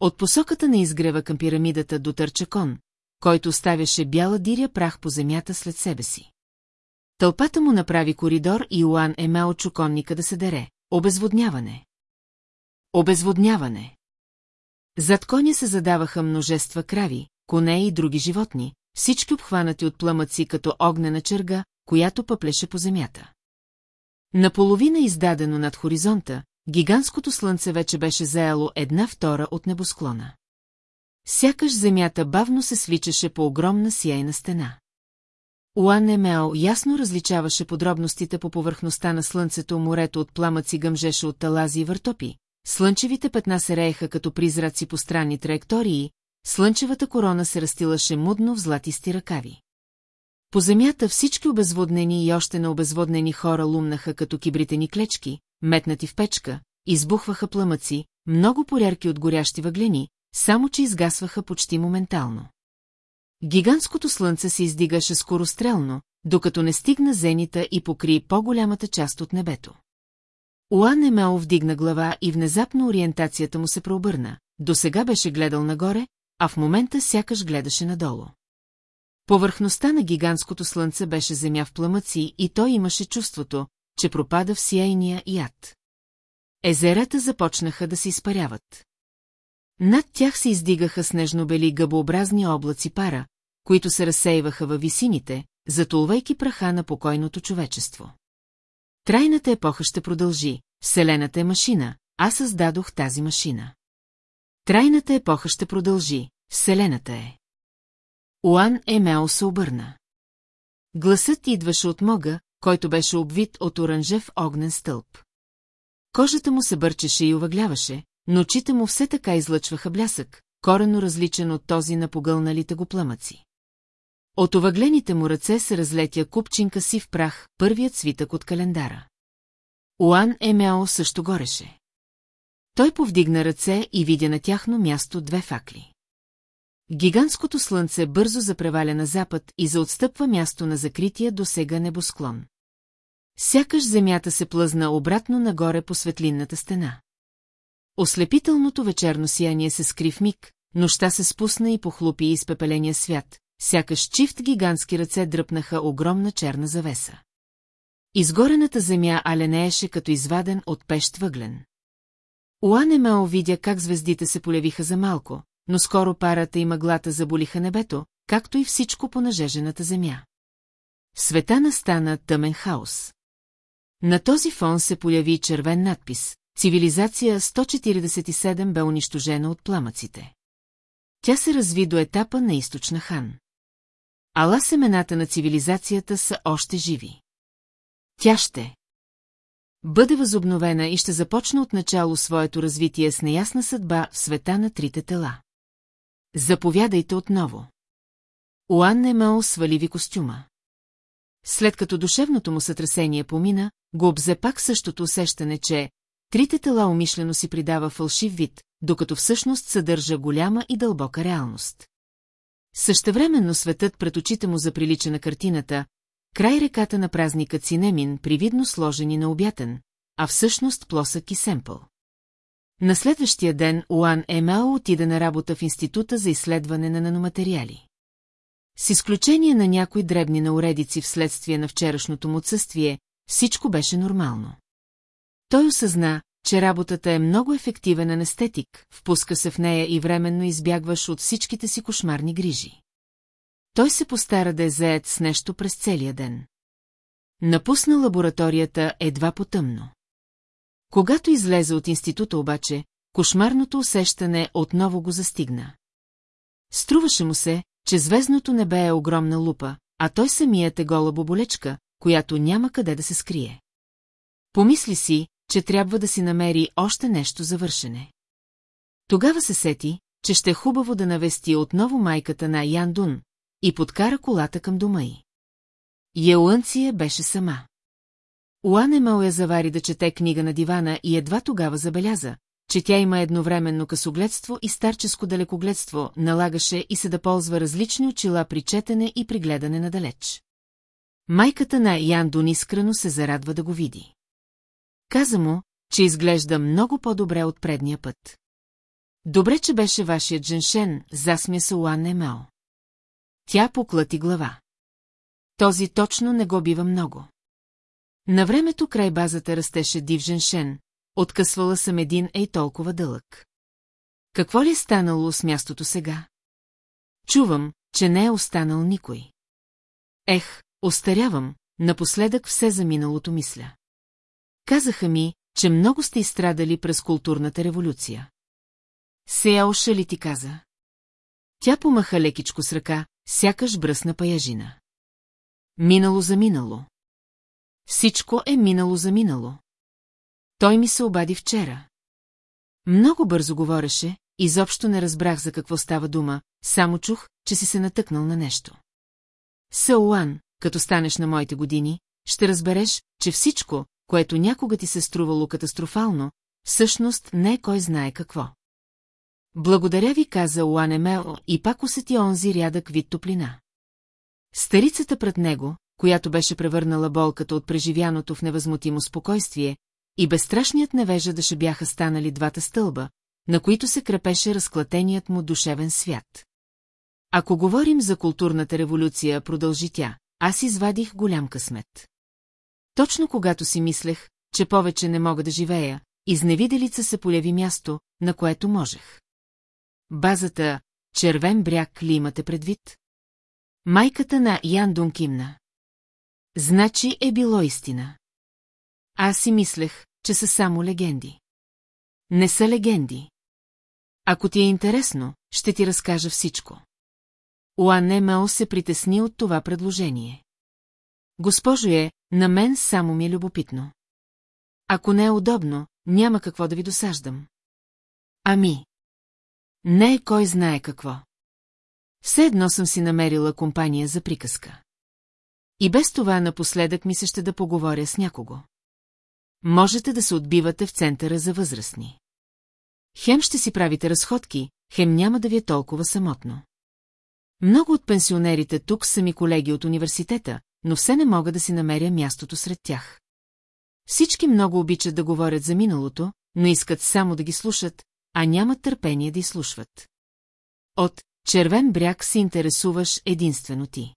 От посоката на изгрева към пирамидата до търча кон, който оставяше бяла диря прах по земята след себе си. Тълпата му направи коридор и Уан е мел чуконника да се дере. Обезводняване. Обезводняване. Зад коня се задаваха множества крави, коне и други животни, всички обхванати от пламъци като огнена черга, която пъплеше по земята. Наполовина издадено над хоризонта, гигантското слънце вече беше заело една втора от небосклона. Сякаш земята бавно се свличаше по огромна сияйна стена. Уан Емео ясно различаваше подробностите по повърхността на слънцето, морето от пламъци гъмжеше от талази и въртопи, слънчевите петна се рееха като призраци по странни траектории, слънчевата корона се растилаше мудно в златисти ръкави. По земята всички обезводнени и още на обезводнени хора лумнаха като кибритени клечки, метнати в печка, избухваха пламъци, много порярки от горящи въглени, само че изгасваха почти моментално. Гигантското слънце се издигаше скорострелно, докато не стигна зенита и покри по-голямата част от небето. Уан Емео вдигна глава и внезапно ориентацията му се преобърна. До сега беше гледал нагоре, а в момента сякаш гледаше надолу. Повърхността на гигантското слънце беше земя в пламъци и той имаше чувството, че пропада в сияйния яд. Езерата започнаха да се изпаряват. Над тях се издигаха снежно-бели гъбообразни облаци пара, които се разсейваха във висините, затулвайки праха на покойното човечество. Трайната епоха ще продължи, Вселената е машина, аз създадох тази машина. Трайната епоха ще продължи, Вселената е. Уан Емео се обърна. Гласът идваше от мога, който беше обвит от оранжев огнен стълб. Кожата му се бърчеше и увъгляваше, но очите му все така излъчваха блясък, корено различен от този на погълналите го пламъци. От овъглените му ръце се разлетя купчинка си в прах, първият свитък от календара. Уан Емео също гореше. Той повдигна ръце и видя на тяхно място две факли. Гигантското слънце бързо запреваля на запад и заотстъпва място на закрития до сега небосклон. Сякаш земята се плъзна обратно нагоре по светлинната стена. Ослепителното вечерно сияние се скри в миг, нощта се спусна и похлупи изпепеления свят, сякаш чифт гигантски ръце дръпнаха огромна черна завеса. Изгорената земя аленееше като изваден от пещ въглен. Уанемео видя как звездите се полявиха за малко, но скоро парата и мъглата заболиха небето, както и всичко по нажежената земя. В света настана тъмен хаос. На този фон се появи червен надпис Цивилизация 147 бе унищожена от пламъците. Тя се разви до етапа на източна хан. Ала семената на цивилизацията са още живи. Тя ще бъде възобновена и ще започне от начало своето развитие с неясна съдба в света на трите тела. Заповядайте отново. Уан Немео свали ви костюма. След като душевното му сътресение помина, го обзе пак същото усещане, че трите тела умишлено си придава фалшив вид, докато всъщност съдържа голяма и дълбока реалност. Същевременно светът пред очите му заприлича на картината, край реката на празника Цинемин, привидно сложени на обятен, а всъщност плосък и семпъл. На следващия ден Уан Емао отида на работа в Института за изследване на наноматериали. С изключение на някои дребни науредици вследствие на вчерашното му отсъствие, всичко беше нормално. Той осъзна, че работата е много ефективен анестетик, впуска се в нея и временно избягваш от всичките си кошмарни грижи. Той се постара да е заед с нещо през целия ден. Напусна лабораторията едва потъмно. Когато излезе от института обаче, кошмарното усещане отново го застигна. Струваше му се, че звездното небе е огромна лупа, а той самият е гола боболечка, която няма къде да се скрие. Помисли си, че трябва да си намери още нещо за вършене. Тогава се сети, че ще е хубаво да навести отново майката на Ян Дун и подкара колата към дома й. Елънция беше сама. Уан Емал я завари да чете книга на дивана и едва тогава забеляза, че тя има едновременно късогледство и старческо далекогледство, налагаше и се да ползва различни очила при четене и при гледане надалеч. Майката на Ян Дун искрено се зарадва да го види. Каза му, че изглежда много по-добре от предния път. Добре, че беше вашият женшен, засмя се Уан Емел. Тя поклати глава. Този точно не го бива много. На времето край базата растеше див женшен, откъсвала съм един ей толкова дълъг. Какво ли е станало с мястото сега? Чувам, че не е останал никой. Ех, остарявам, напоследък все за миналото мисля. Казаха ми, че много сте изстрадали през културната революция. Сеяоша ли ти каза? Тя помаха лекичко с ръка, сякаш бръсна паяжина. Минало за минало. Всичко е минало за минало. Той ми се обади вчера. Много бързо говореше, изобщо не разбрах за какво става дума, само чух, че си се натъкнал на нещо. Сауан, като станеш на моите години, ще разбереш, че всичко, което някога ти се струвало катастрофално, всъщност не е кой знае какво. Благодаря ви, каза Уанемел и пак усети онзи рядък вид топлина. Старицата пред него, която беше превърнала болката от преживяното в невъзмутимо спокойствие, и безстрашният невежа дъше бяха станали двата стълба, на които се крепеше разклатеният му душевен свят. Ако говорим за културната революция, продължи тя, аз извадих голям късмет. Точно когато си мислех, че повече не мога да живея, изневиделица се поляви място, на което можех. Базата «Червен бряг» ли имате предвид? Майката на Ян Дун кимна. Значи е било истина. Аз си мислех, че са само легенди. Не са легенди. Ако ти е интересно, ще ти разкажа всичко. Уан Мао се притесни от това предложение. Госпожо е, на мен само ми е любопитно. Ако не е удобно, няма какво да ви досаждам. Ами. Не е кой знае какво. Все едно съм си намерила компания за приказка. И без това напоследък ми се ще да поговоря с някого. Можете да се отбивате в центъра за възрастни. Хем ще си правите разходки, хем няма да ви е толкова самотно. Много от пенсионерите тук са ми колеги от университета, но все не мога да си намеря мястото сред тях. Всички много обичат да говорят за миналото, но искат само да ги слушат, а нямат търпение да изслушват. От червен бряг се интересуваш единствено ти.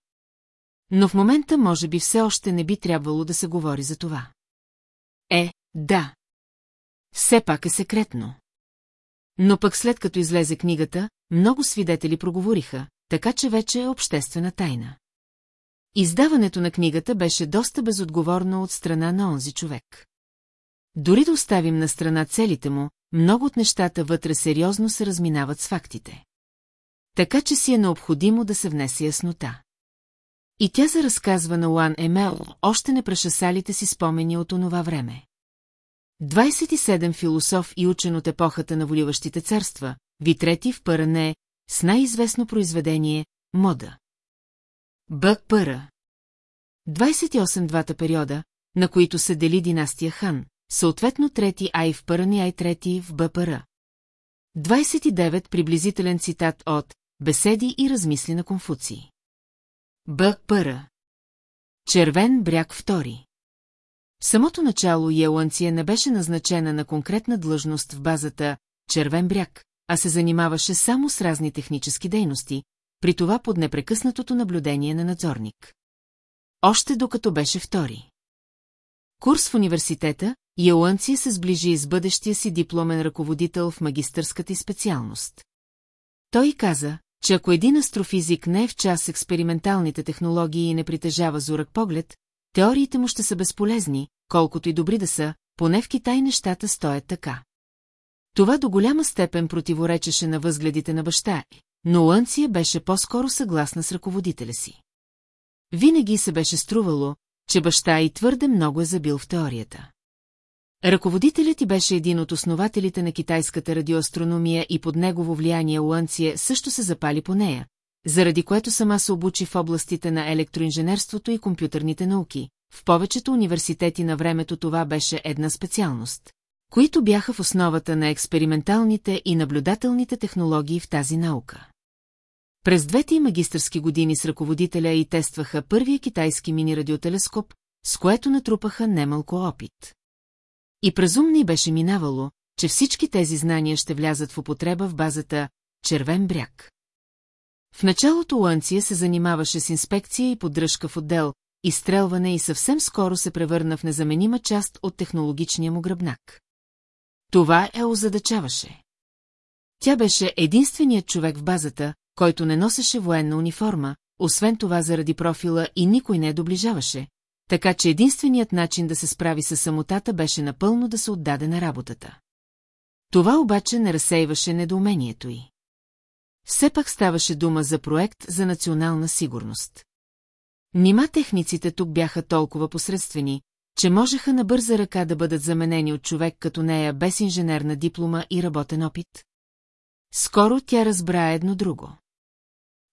Но в момента може би все още не би трябвало да се говори за това. Е, да. Все пак е секретно. Но пък след като излезе книгата, много свидетели проговориха, така че вече е обществена тайна. Издаването на книгата беше доста безотговорно от страна на онзи човек. Дори да оставим на страна целите му, много от нещата вътре сериозно се разминават с фактите. Така че си е необходимо да се внесе яснота. И тя за разказва на Уан Емел още не прашасалите си спомени от онова време. 27 философ и учен от епохата на воливащите царства, Витрети в Паране, с най-известно произведение «Мода». Б. Пъра. 28 двата периода, на които се дели династия Хан, съответно трети Ай в Пърани, Ай трети в БПР. 29 приблизителен цитат от Беседи и размисли на Конфуции. Б. Пъра. Червен бряг втори. В самото начало Еланция не беше назначена на конкретна длъжност в базата Червен бряг, а се занимаваше само с разни технически дейности, при това под непрекъснатото наблюдение на надзорник. Още докато беше втори. Курс в университета, Еланция се сближи с бъдещия си дипломен ръководител в магистърската и специалност. Той каза, че ако един астрофизик не е в час експерименталните технологии и не притежава зорък поглед, теориите му ще са безполезни, колкото и добри да са, поне в Китай нещата стоят така. Това до голяма степен противоречеше на възгледите на баща, но Лънция беше по-скоро съгласна с ръководителя си. Винаги се беше струвало, че баща и твърде много е забил в теорията. Ръководителят ти беше един от основателите на китайската радиоастрономия и под негово влияние Уанция също се запали по нея, заради което сама се обучи в областите на електроинженерството и компютърните науки. В повечето университети на времето това беше една специалност, които бяха в основата на експерименталните и наблюдателните технологии в тази наука. През двете и магистърски години с ръководителя и тестваха първия китайски мини-радиотелескоп, с което натрупаха немалко опит. И празумни беше минавало, че всички тези знания ще влязат в употреба в базата «Червен бряг». В началото Лънция се занимаваше с инспекция и поддръжка в отдел, изстрелване и съвсем скоро се превърна в незаменима част от технологичния му гръбнак. Това е озадачаваше. Тя беше единственият човек в базата, който не носеше военна униформа, освен това заради профила и никой не доближаваше, така че единственият начин да се справи с самотата беше напълно да се отдаде на работата. Това обаче не разсейваше недоумението й. Все пак ставаше дума за проект за национална сигурност. Нима техниците тук бяха толкова посредствени, че можеха на бърза ръка да бъдат заменени от човек като нея без инженерна диплома и работен опит? Скоро тя разбра едно друго.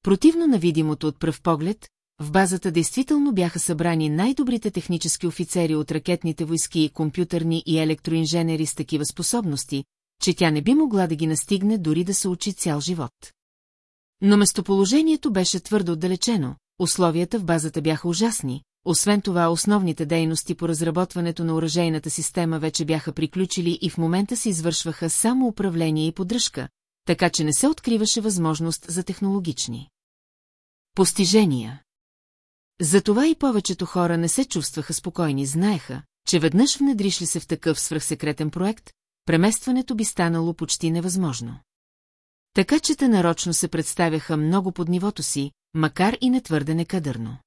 Противно на видимото от пръв поглед, в базата действително бяха събрани най-добрите технически офицери от ракетните войски, компютърни и електроинженери с такива способности, че тя не би могла да ги настигне дори да се учи цял живот. Но местоположението беше твърдо отдалечено, условията в базата бяха ужасни, освен това основните дейности по разработването на оръжейната система вече бяха приключили и в момента се извършваха само управление и поддръжка, така че не се откриваше възможност за технологични. Постижения Затова и повечето хора не се чувстваха спокойни, знаеха, че веднъж внедриш ли се в такъв свръхсекретен проект, преместването би станало почти невъзможно. Така че те нарочно се представяха много под нивото си, макар и не твърде некадърно.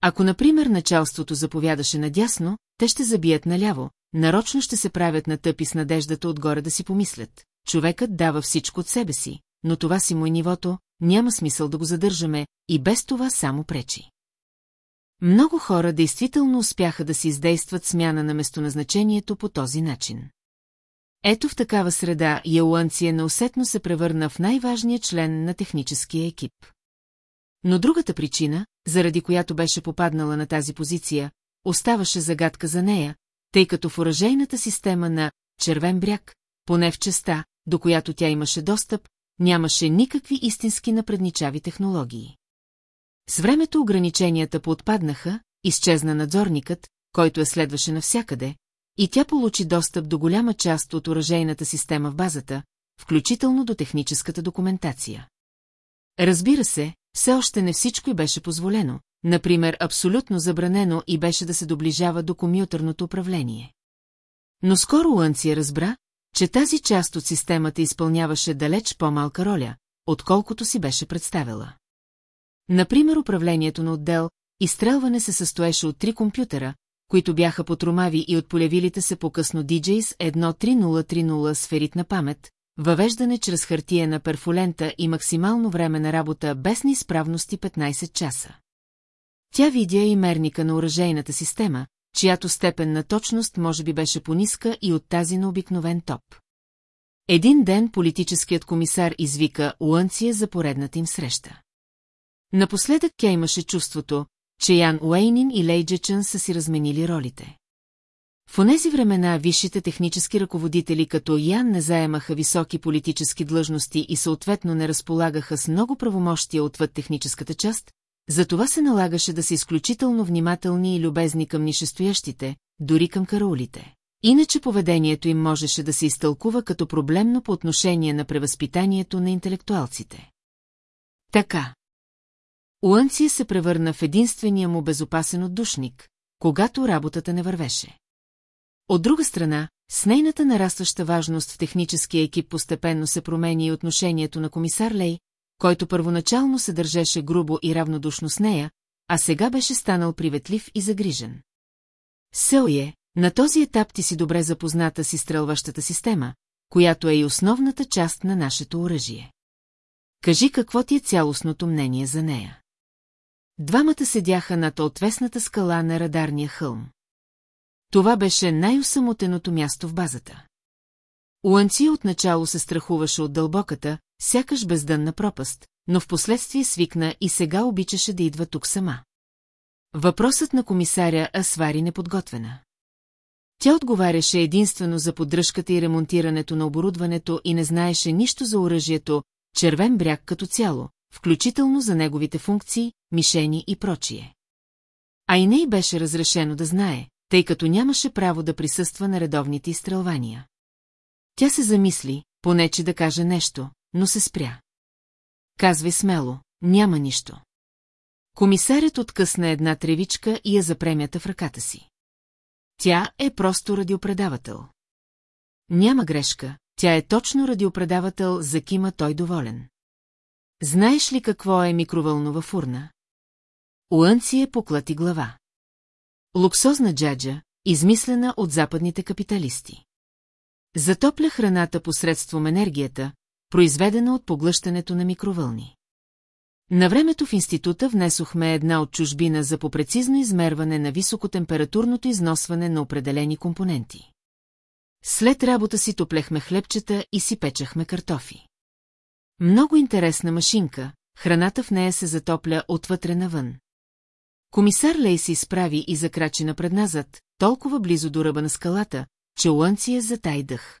Ако, например, началството заповядаше надясно, те ще забият наляво, нарочно ще се правят на тъпи с надеждата отгоре да си помислят. Човекът дава всичко от себе си, но това си му е нивото, няма смисъл да го задържаме и без това само пречи. Много хора действително успяха да си издействат смяна на местоназначението по този начин. Ето в такава среда Яуанция неусетно се превърна в най-важния член на техническия екип. Но другата причина, заради която беше попаднала на тази позиция, оставаше загадка за нея, тъй като в оръжейната система на Червен бряг, поне в частта, до която тя имаше достъп, нямаше никакви истински напредничави технологии. С времето ограниченията поотпаднаха, изчезна надзорникът, който я следваше навсякъде, и тя получи достъп до голяма част от оръжейната система в базата, включително до техническата документация. Разбира се, все още не всичко й беше позволено, например абсолютно забранено и беше да се доближава до компютърното управление. Но скоро Лънция разбра, че тази част от системата изпълняваше далеч по-малка роля, отколкото си беше представила. Например, управлението на отдел, изстрелване се състоеше от три компютъра, които бяха потромави и от полявилите се по-късно DJs 13030 с феритна памет, въвеждане чрез хартия на перфолента и максимално време на работа без неизправности 15 часа. Тя видя и мерника на оръжейната система, чиято степен на точност може би беше пониска и от тази на обикновен топ. Един ден политическият комисар извика Уънция за поредната им среща. Напоследък тя имаше чувството, че Ян Уейнин и Лей Джечън са си разменили ролите. В онези времена висшите технически ръководители като Ян не заемаха високи политически длъжности и съответно не разполагаха с много правомощия отвъд техническата част, затова се налагаше да са изключително внимателни и любезни към нишестоящите, дори към караулите. Иначе поведението им можеше да се изтълкува като проблемно по отношение на превъзпитанието на интелектуалците. Така. Уънция се превърна в единствения му безопасен отдушник, когато работата не вървеше. От друга страна, с нейната нарастваща важност в техническия екип постепенно се промени и отношението на комисар Лей, който първоначално се държеше грубо и равнодушно с нея, а сега беше станал приветлив и загрижен. Съле, на този етап ти си добре запозната с изстрелващата система, която е и основната част на нашето оръжие. Кажи какво ти е цялостното мнение за нея. Двамата седяха над отвесната скала на радарния хълм. Това беше най-осамотеното място в базата. Уанция отначало се страхуваше от дълбоката, сякаш бездънна пропаст, но в последствие свикна и сега обичаше да идва тук сама. Въпросът на комисаря Асвари неподготвена. Тя отговаряше единствено за поддръжката и ремонтирането на оборудването и не знаеше нищо за оръжието, червен бряг като цяло, включително за неговите функции, мишени и прочие. А и не й беше разрешено да знае, тъй като нямаше право да присъства на редовните изстрелвания. Тя се замисли, поне че да каже нещо, но се спря. Казвай смело, няма нищо. Комисарят откъсна една тревичка и я запремята в ръката си. Тя е просто радиопредавател. Няма грешка, тя е точно радиопредавател, за кима той доволен. Знаеш ли какво е микровълнова фурна? Уънци е поклати глава. Луксозна джаджа, измислена от западните капиталисти. Затопля храната посредством енергията, произведена от поглъщането на микровълни. На времето в института внесохме една от чужбина за попрецизно измерване на високотемпературното износване на определени компоненти. След работа си топлехме хлебчета и си печахме картофи. Много интересна машинка, храната в нея се затопля отвътре навън. Комисар Лей се изправи и закрачи напредназад, толкова близо до ръба на скалата, че Лънция затай дъх.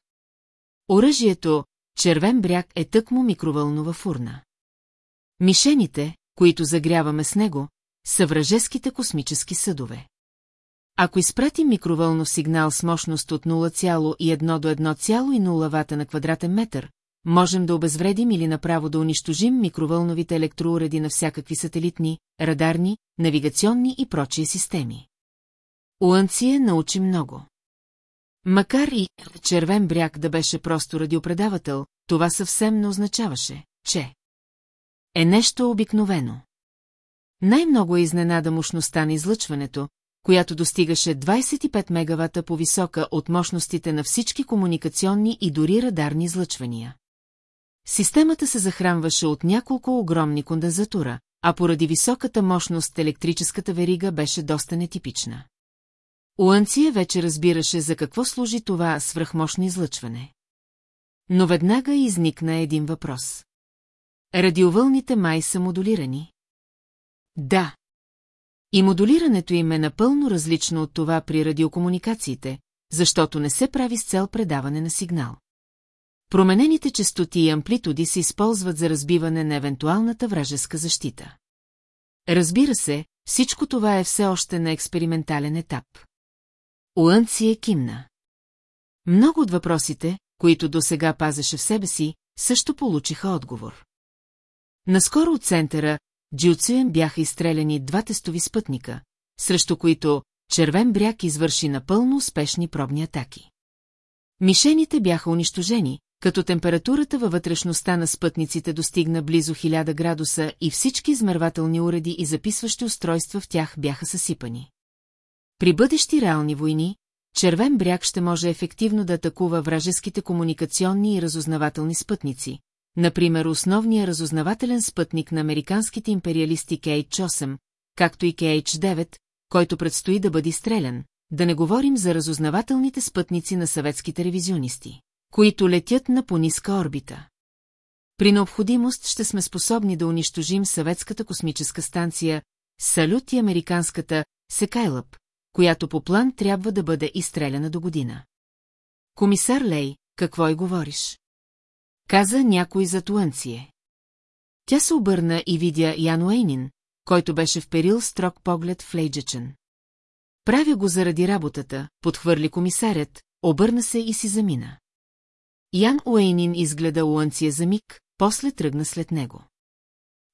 Оръжието, червен бряг е тъкмо микровълнова фурна. Мишените, които загряваме с него, са вражеските космически съдове. Ако изпратим микровълнов сигнал с мощност от 0,1 до 1,0 вата на квадратен метър, можем да обезвредим или направо да унищожим микровълновите електроуреди на всякакви сателитни, радарни, навигационни и прочие системи. Уанция научи много. Макар и червен бряг да беше просто радиопредавател, това съвсем не означаваше, че е нещо обикновено. Най-много е изненада мощността на излъчването, която достигаше 25 мегавата по-висока от мощностите на всички комуникационни и дори радарни излъчвания. Системата се захранваше от няколко огромни кондензатура, а поради високата мощност електрическата верига беше доста нетипична. Уанция вече разбираше за какво служи това свръхмощно излъчване. Но веднага изникна един въпрос. Радиовълните май са модулирани? Да. И модулирането им е напълно различно от това при радиокомуникациите, защото не се прави с цел предаване на сигнал. Променените частоти и амплитуди се използват за разбиване на евентуалната вражеска защита. Разбира се, всичко това е все още на експериментален етап. Уънци е кимна. Много от въпросите, които до сега пазеше в себе си, също получиха отговор. Наскоро от центъра Джуцуен бяха изстреляни два тестови спътника, срещу които червен бряг извърши напълно успешни пробни атаки. Мишените бяха унищожени, като температурата във вътрешността на спътниците достигна близо 1000 градуса и всички измервателни уреди и записващи устройства в тях бяха съсипани. При бъдещи реални войни, Червен бряг ще може ефективно да атакува вражеските комуникационни и разузнавателни спътници, например основния разузнавателен спътник на американските империалисти KH-8, както и KH-9, който предстои да бъде стрелян, да не говорим за разузнавателните спътници на съветските ревизионисти които летят на пониска орбита. При необходимост ще сме способни да унищожим съветската космическа станция Салют и американската Секайлъп, която по план трябва да бъде изстреляна до година. Комисар Лей, какво и говориш? Каза някой за Туанцие. Тя се обърна и видя Ян Уейнин, който беше вперил строг поглед в Лейджечен. Правя го заради работата, подхвърли комисарят, обърна се и си замина. Ян Уейнин изгледа Уанция за миг, после тръгна след него.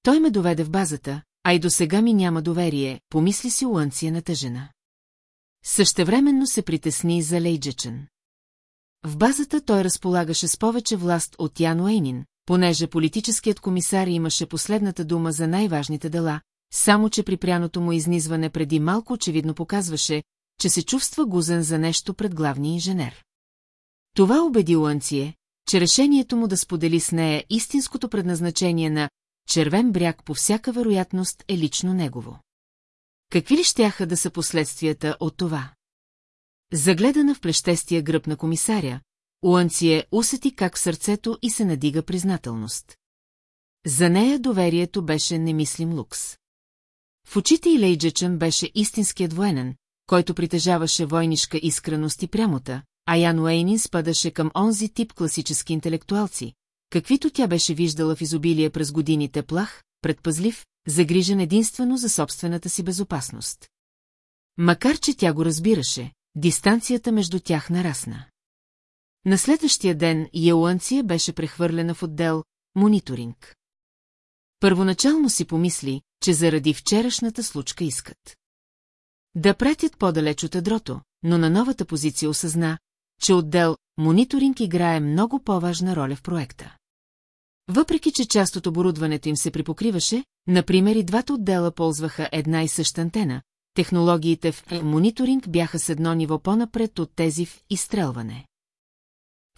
Той ме доведе в базата, а и до сега ми няма доверие, помисли си Уанция натъжена. Същевременно се притесни за Лейджечен. В базата той разполагаше с повече власт от Ян Уейнин, понеже политическият комисар имаше последната дума за най-важните дела, само че припряното му изнизване преди малко очевидно показваше, че се чувства гузен за нещо пред главния инженер. Това убеди Лънцие, че решението му да сподели с нея истинското предназначение на червен бряг по всяка вероятност е лично негово. Какви ли щяха да са последствията от това? Загледана в плещестия гръб на комисаря, Уанцие усети как в сърцето и се надига признателност. За нея доверието беше немислим лукс. В очите и Лейджечън беше истинският военен, който притежаваше войнишка искреност и прямота, а Ян Уейнин спадаше към онзи тип класически интелектуалци, каквито тя беше виждала в изобилие през годините плах, предпазлив, загрижен единствено за собствената си безопасност. Макар, че тя го разбираше, дистанцията между тях нарасна. На следващия ден Яуанция беше прехвърлена в отдел «Мониторинг». Първоначално си помисли, че заради вчерашната случка искат. Да пратят по-далеч от ядрото, но на новата позиция осъзна, че отдел «Мониторинг» играе много по-важна роля в проекта. Въпреки, че част от оборудването им се припокриваше, например и двата отдела ползваха една и съща антена, технологиите в мониторинг бяха с едно ниво по-напред от тези в изстрелване.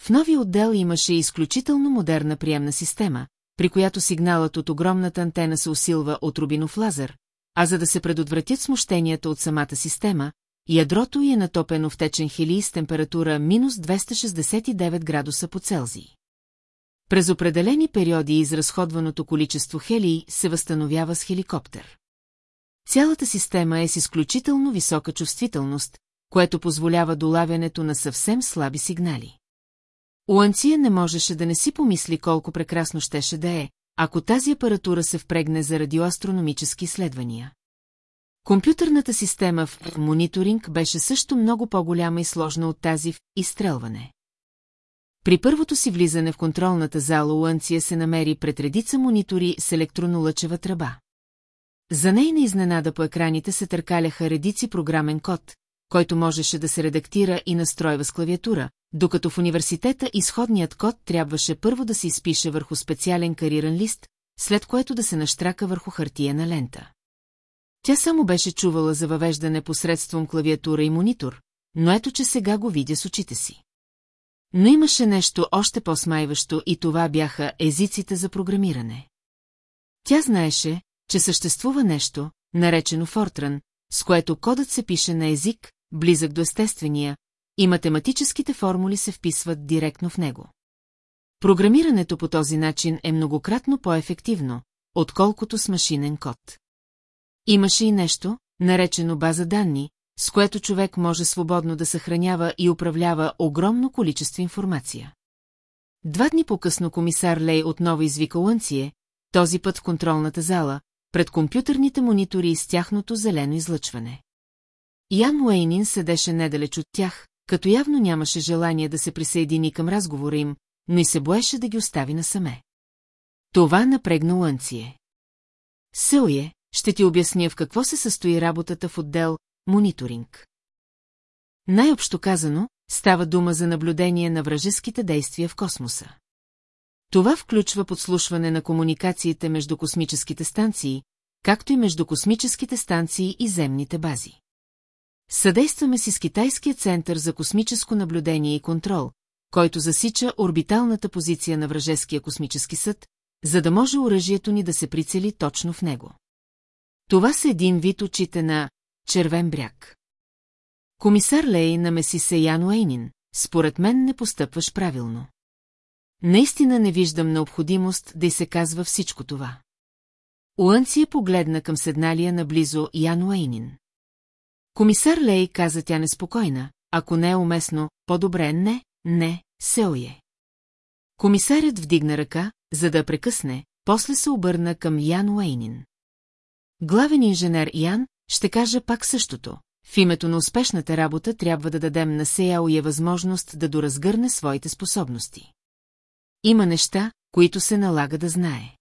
В новия отдел имаше изключително модерна приемна система, при която сигналът от огромната антена се усилва от рубинов лазер, а за да се предотвратят смущенията от самата система, ядрото й е натопено в течен хелий с температура минус 269 градуса по Целзий. През определени периоди изразходваното количество хелий се възстановява с хеликоптер. Цялата система е с изключително висока чувствителност, което позволява долавянето на съвсем слаби сигнали. Уанция не можеше да не си помисли колко прекрасно щеше да е, ако тази апаратура се впрегне за радиоастрономически изследвания. Компютърната система в мониторинг беше също много по-голяма и сложна от тази в изстрелване. При първото си влизане в контролната зала Уанция се намери пред редица монитори с електронолъчева тръба. За нейна изненада по екраните се търкаляха редици програмен код, който можеше да се редактира и настройва с клавиатура, докато в университета изходният код трябваше първо да се изпише върху специален кариран лист, след което да се наштрака върху хартия на лента. Тя само беше чувала за въвеждане посредством клавиатура и монитор, но ето, че сега го видя с очите си. Но имаше нещо още по-смайващо и това бяха езиците за програмиране. Тя знаеше, че съществува нещо, наречено Фортран, с което кодът се пише на език, близък до естествения, и математическите формули се вписват директно в него. Програмирането по този начин е многократно по-ефективно, отколкото с машинен код. Имаше и нещо, наречено база данни, с което човек може свободно да съхранява и управлява огромно количество информация. Два дни по-късно комисар Лей отново извика Лънцие, този път в контролната зала, пред компютърните монитори с тяхното зелено излъчване. Ян Уейнин седеше недалеч от тях, като явно нямаше желание да се присъедини към разговора им, но и се боеше да ги остави насаме. Това напрегна Лънцие. Съле, ще ти обясня в какво се състои работата в отдел мониторинг. Най-общо казано, става дума за наблюдение на вражеските действия в космоса. Това включва подслушване на комуникациите между космическите станции, както и между космическите станции и земните бази. Съдействаме си с Китайския център за космическо наблюдение и контрол, който засича орбиталната позиция на вражеския космически съд, за да може оръжието ни да се прицели точно в него. Това са един вид очите на червен бряг. Комисар Лей намеси се Ян Уейнин, според мен не постъпваш правилно. Наистина не виждам необходимост да й се казва всичко това. Уънция погледна към седналия наблизо Ян Уейнин. Комисар Лей каза тя неспокойна, ако не е уместно, по-добре не, не, Сеое. Комисарят вдигна ръка, за да прекъсне, после се обърна към Ян Уейнин. Главен инженер Ян, ще кажа пак същото. В името на успешната работа трябва да дадем на Сеяоя възможност да доразгърне своите способности. Има неща, които се налага да знае.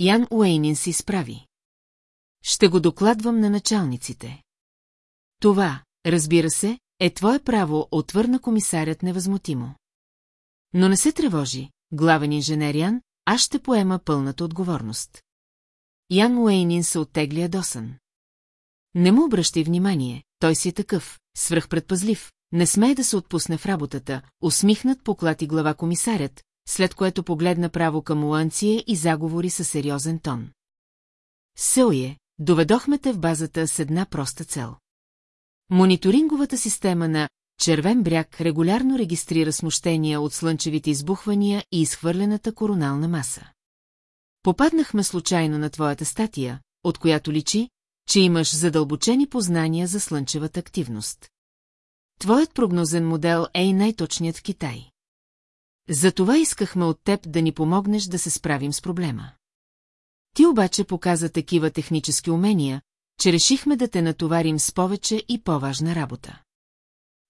Ян Уейнин се изправи. Ще го докладвам на началниците. Това, разбира се, е твое право, отвърна комисарят невъзмутимо. Но не се тревожи, главен инженер Ян, аз ще поема пълната отговорност. Ян Уейнин се оттегли ядосан. Не му обръщай внимание, той си е такъв, свръхпредпазлив, не смее да се отпусне в работата, усмихнат поклати глава комисарят, след което погледна право към Уанция и заговори със сериозен тон. Съле, доведохме те в базата с една проста цел. Мониторинговата система на Червен бряг регулярно регистрира смущения от слънчевите избухвания и изхвърлената коронална маса. Попаднахме случайно на твоята статия, от която личи, че имаш задълбочени познания за слънчевата активност. Твоят прогнозен модел е и най-точният в Китай. Затова искахме от теб да ни помогнеш да се справим с проблема. Ти обаче показа такива технически умения, че решихме да те натоварим с повече и по-важна работа.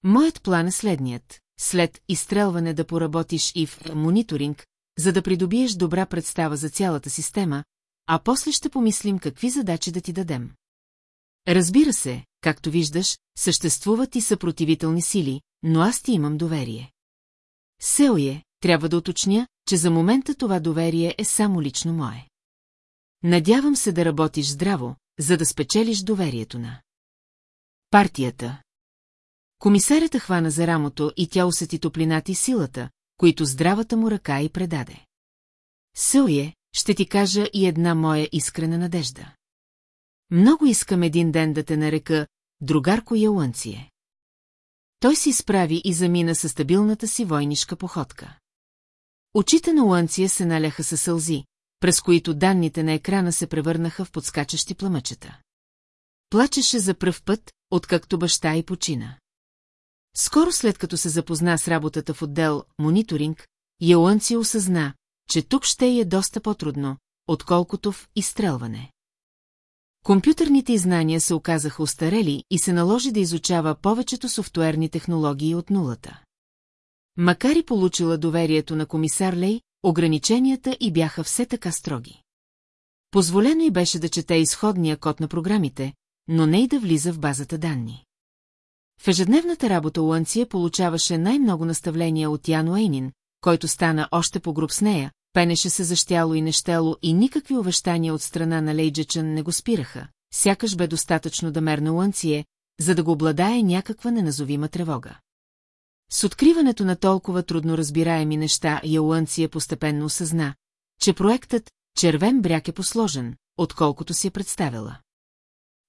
Моят план е следният. След изстрелване да поработиш и в мониторинг, за да придобиеш добра представа за цялата система, а после ще помислим какви задачи да ти дадем. Разбира се, както виждаш, съществуват и съпротивителни сили, но аз ти имам доверие. Сеое, трябва да уточня, че за момента това доверие е само лично мое. Надявам се да работиш здраво, за да спечелиш доверието на партията. Комисарята хвана за рамото и тя усети топлината и силата, които здравата му ръка й предаде. Съле, ще ти кажа и една моя искрена надежда. Много искам един ден да те нарека другарко Ялънцие. Той си изправи и замина със стабилната си войнишка походка. Очите на Лънция се наляха със сълзи, през които данните на екрана се превърнаха в подскачащи пламъчета. Плачеше за пръв път, откакто баща и почина. Скоро след като се запозна с работата в отдел «Мониторинг», Ялънци осъзна, че тук ще е доста по-трудно, отколкото в изстрелване. Компютърните знания се оказаха устарели и се наложи да изучава повечето софтуерни технологии от нулата. Макар и получила доверието на комисар Лей, ограниченията и бяха все така строги. Позволено й беше да чете изходния код на програмите, но не и да влиза в базата данни. В ежедневната работа Уанция получаваше най-много наставления от Ян Уейнин, който стана още по-груб с нея, пенеше се защяло и нещело и никакви увещания от страна на Лейджечън не го спираха, сякаш бе достатъчно да мерна Уанцие, за да го обладае някаква неназовима тревога. С откриването на толкова трудно разбираеми неща Ялънция постепенно осъзна, че проектът «Червен бряг» е посложен, отколкото си е представила.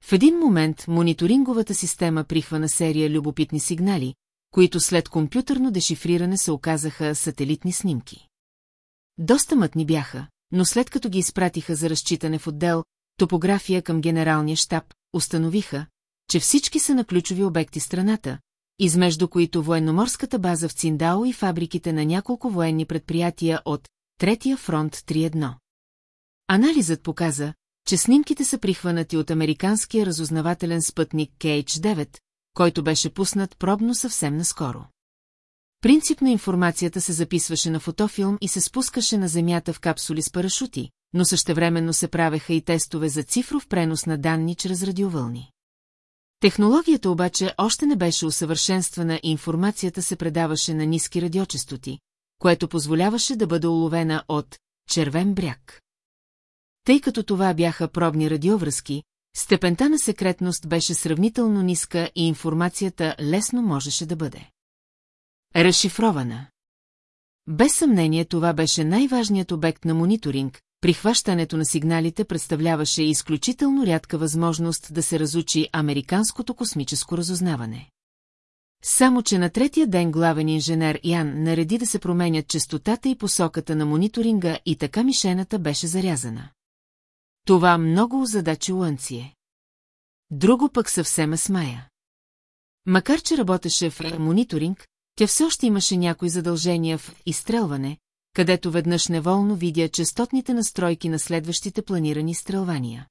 В един момент мониторинговата система прихвана серия любопитни сигнали, които след компютърно дешифриране се оказаха сателитни снимки. Доста мътни бяха, но след като ги изпратиха за разчитане в отдел, топография към генералния щаб, установиха, че всички са на ключови обекти страната, измежду които военноморската база в Циндао и фабриките на няколко военни предприятия от Третия фронт 3.1. Анализът показа, че снимките са прихванати от американския разузнавателен спътник KH-9, който беше пуснат пробно съвсем наскоро. Принципно информацията се записваше на фотофилм и се спускаше на земята в капсули с парашути, но същевременно се правеха и тестове за цифров пренос на данни чрез радиовълни. Технологията обаче още не беше усъвършенствана и информацията се предаваше на ниски радиочестоти, което позволяваше да бъде уловена от червен бряг. Тъй като това бяха пробни радиовръзки, степента на секретност беше сравнително ниска и информацията лесно можеше да бъде. Разшифрована. Без съмнение това беше най-важният обект на мониторинг, прихващането на сигналите представляваше изключително рядка възможност да се разучи американското космическо разузнаване. Само, че на третия ден главен инженер Ян нареди да се променят частотата и посоката на мониторинга и така мишената беше зарязана. Това много озадачи Лънцие. Друго пък съвсем е смая. Макар, че работеше в мониторинг, тя все още имаше някои задължения в изстрелване, където веднъж неволно видя частотните настройки на следващите планирани стрелвания.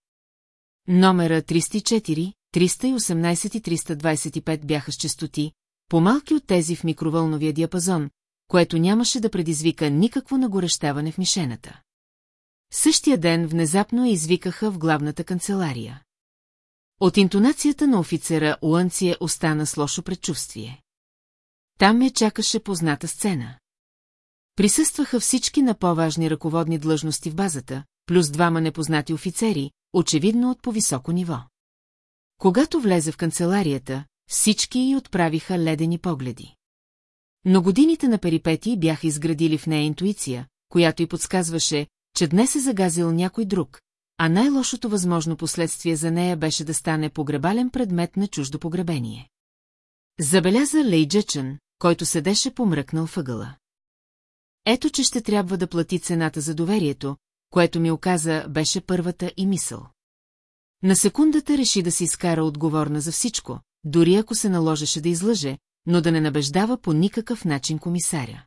Номера 304, 318 и 325 бяха с частоти, по-малки от тези в микровълновия диапазон, което нямаше да предизвика никакво нагорещаване в мишената. Същия ден внезапно я извикаха в главната канцелария. От интонацията на офицера Уънция остана с лошо предчувствие. Там ме чакаше позната сцена. Присъстваха всички на по-важни ръководни длъжности в базата, плюс двама непознати офицери, очевидно от по-високо ниво. Когато влезе в канцеларията, всички й отправиха ледени погледи. Но годините на перипетии бяха изградили в нея интуиция, която й подсказваше, че днес е загазил някой друг, а най-лошото възможно последствие за нея беше да стане погребален предмет на чуждо погребение. Забеляза Лей Джъчън, който седеше помръкнал въгъла. Ето, че ще трябва да плати цената за доверието, което ми оказа беше първата и мисъл. На секундата реши да се изкара отговорна за всичко, дори ако се наложеше да излъже, но да не набеждава по никакъв начин комисаря.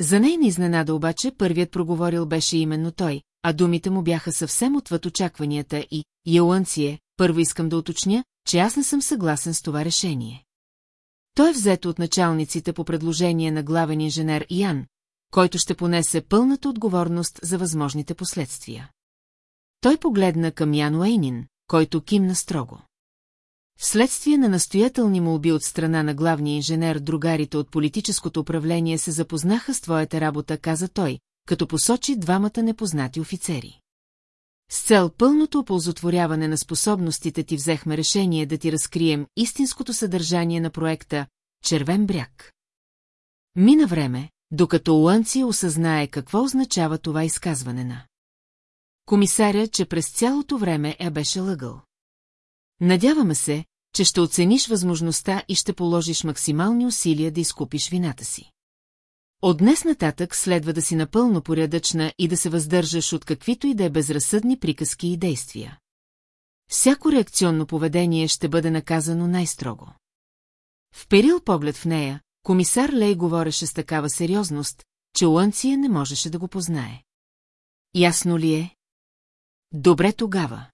За нейна изненада обаче първият проговорил беше именно той, а думите му бяха съвсем отвъд очакванията и «Йоанцие, първо искам да уточня, че аз не съм съгласен с това решение». Той е взето от началниците по предложение на главен инженер Ян, който ще понесе пълната отговорност за възможните последствия. Той погледна към Ян Уейнин, който кимна строго. Вследствие на настоятелни молби от страна на главния инженер, другарите от политическото управление се запознаха с твоята работа, каза той, като посочи двамата непознати офицери. С цел пълното оползотворяване на способностите ти взехме решение да ти разкрием истинското съдържание на проекта «Червен бряг». Мина време, докато Лънци осъзнае какво означава това изказване на. Комисаря, че през цялото време я беше лъгъл. Надяваме се, че ще оцениш възможността и ще положиш максимални усилия да изкупиш вината си. От днес нататък следва да си напълно порядъчна и да се въздържаш от каквито и да е безразсъдни приказки и действия. Всяко реакционно поведение ще бъде наказано най-строго. Вперил поглед в нея, комисар Лей говореше с такава сериозност, че Лънция не можеше да го познае. Ясно ли е? Добре тогава.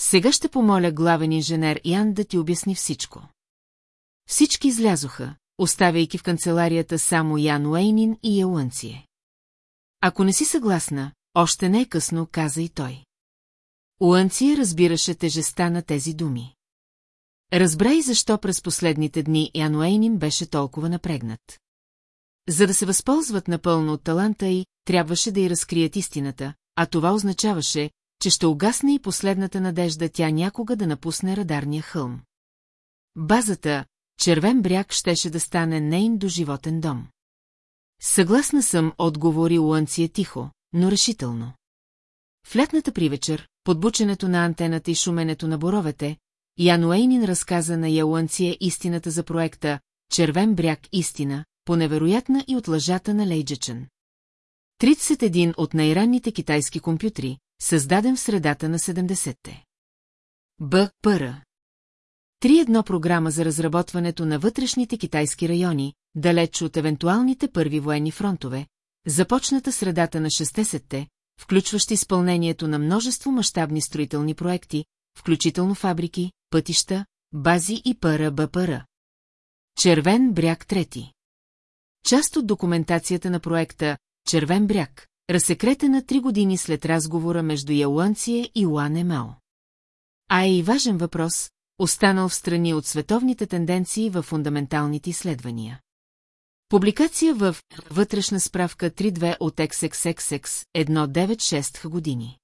Сега ще помоля главен инженер Ян да ти обясни всичко. Всички излязоха, оставяйки в канцеларията само Ян Уейнин и Елънцие. Ако не си съгласна, още не е късно, каза и той. Уънция разбираше тежеста на тези думи. Разбра и защо през последните дни Ян Уейнин беше толкова напрегнат. За да се възползват напълно от таланта й, трябваше да й разкрият истината, а това означаваше, че ще угасне и последната надежда тя някога да напусне радарния хълм. Базата, червен бряг, щеше да стане нейн доживотен дом. Съгласна съм, отговори Лънция тихо, но решително. В лятната привечер, подбученето на антената и шуменето на боровете, Ян Уейнин разказа на Ялънция истината за проекта «Червен бряг истина», по невероятна и от лъжата на Лейджечен. 31 от най-ранните китайски компютри, създаден в средата на 70-те. Б. Пъра. Три едно програма за разработването на вътрешните китайски райони, далеч от евентуалните първи военни фронтове, започната средата на 60-те, включващи изпълнението на множество мащабни строителни проекти, включително фабрики, пътища, бази и пъра БПР. Червен бряг трети. Част от документацията на проекта Червен бряг, разсекретена три години след разговора между Ялуанция и Уан Емао. А е и важен въпрос, останал в страни от световните тенденции в фундаменталните изследвания. Публикация в Вътрешна справка 32 от XXXX 196 години.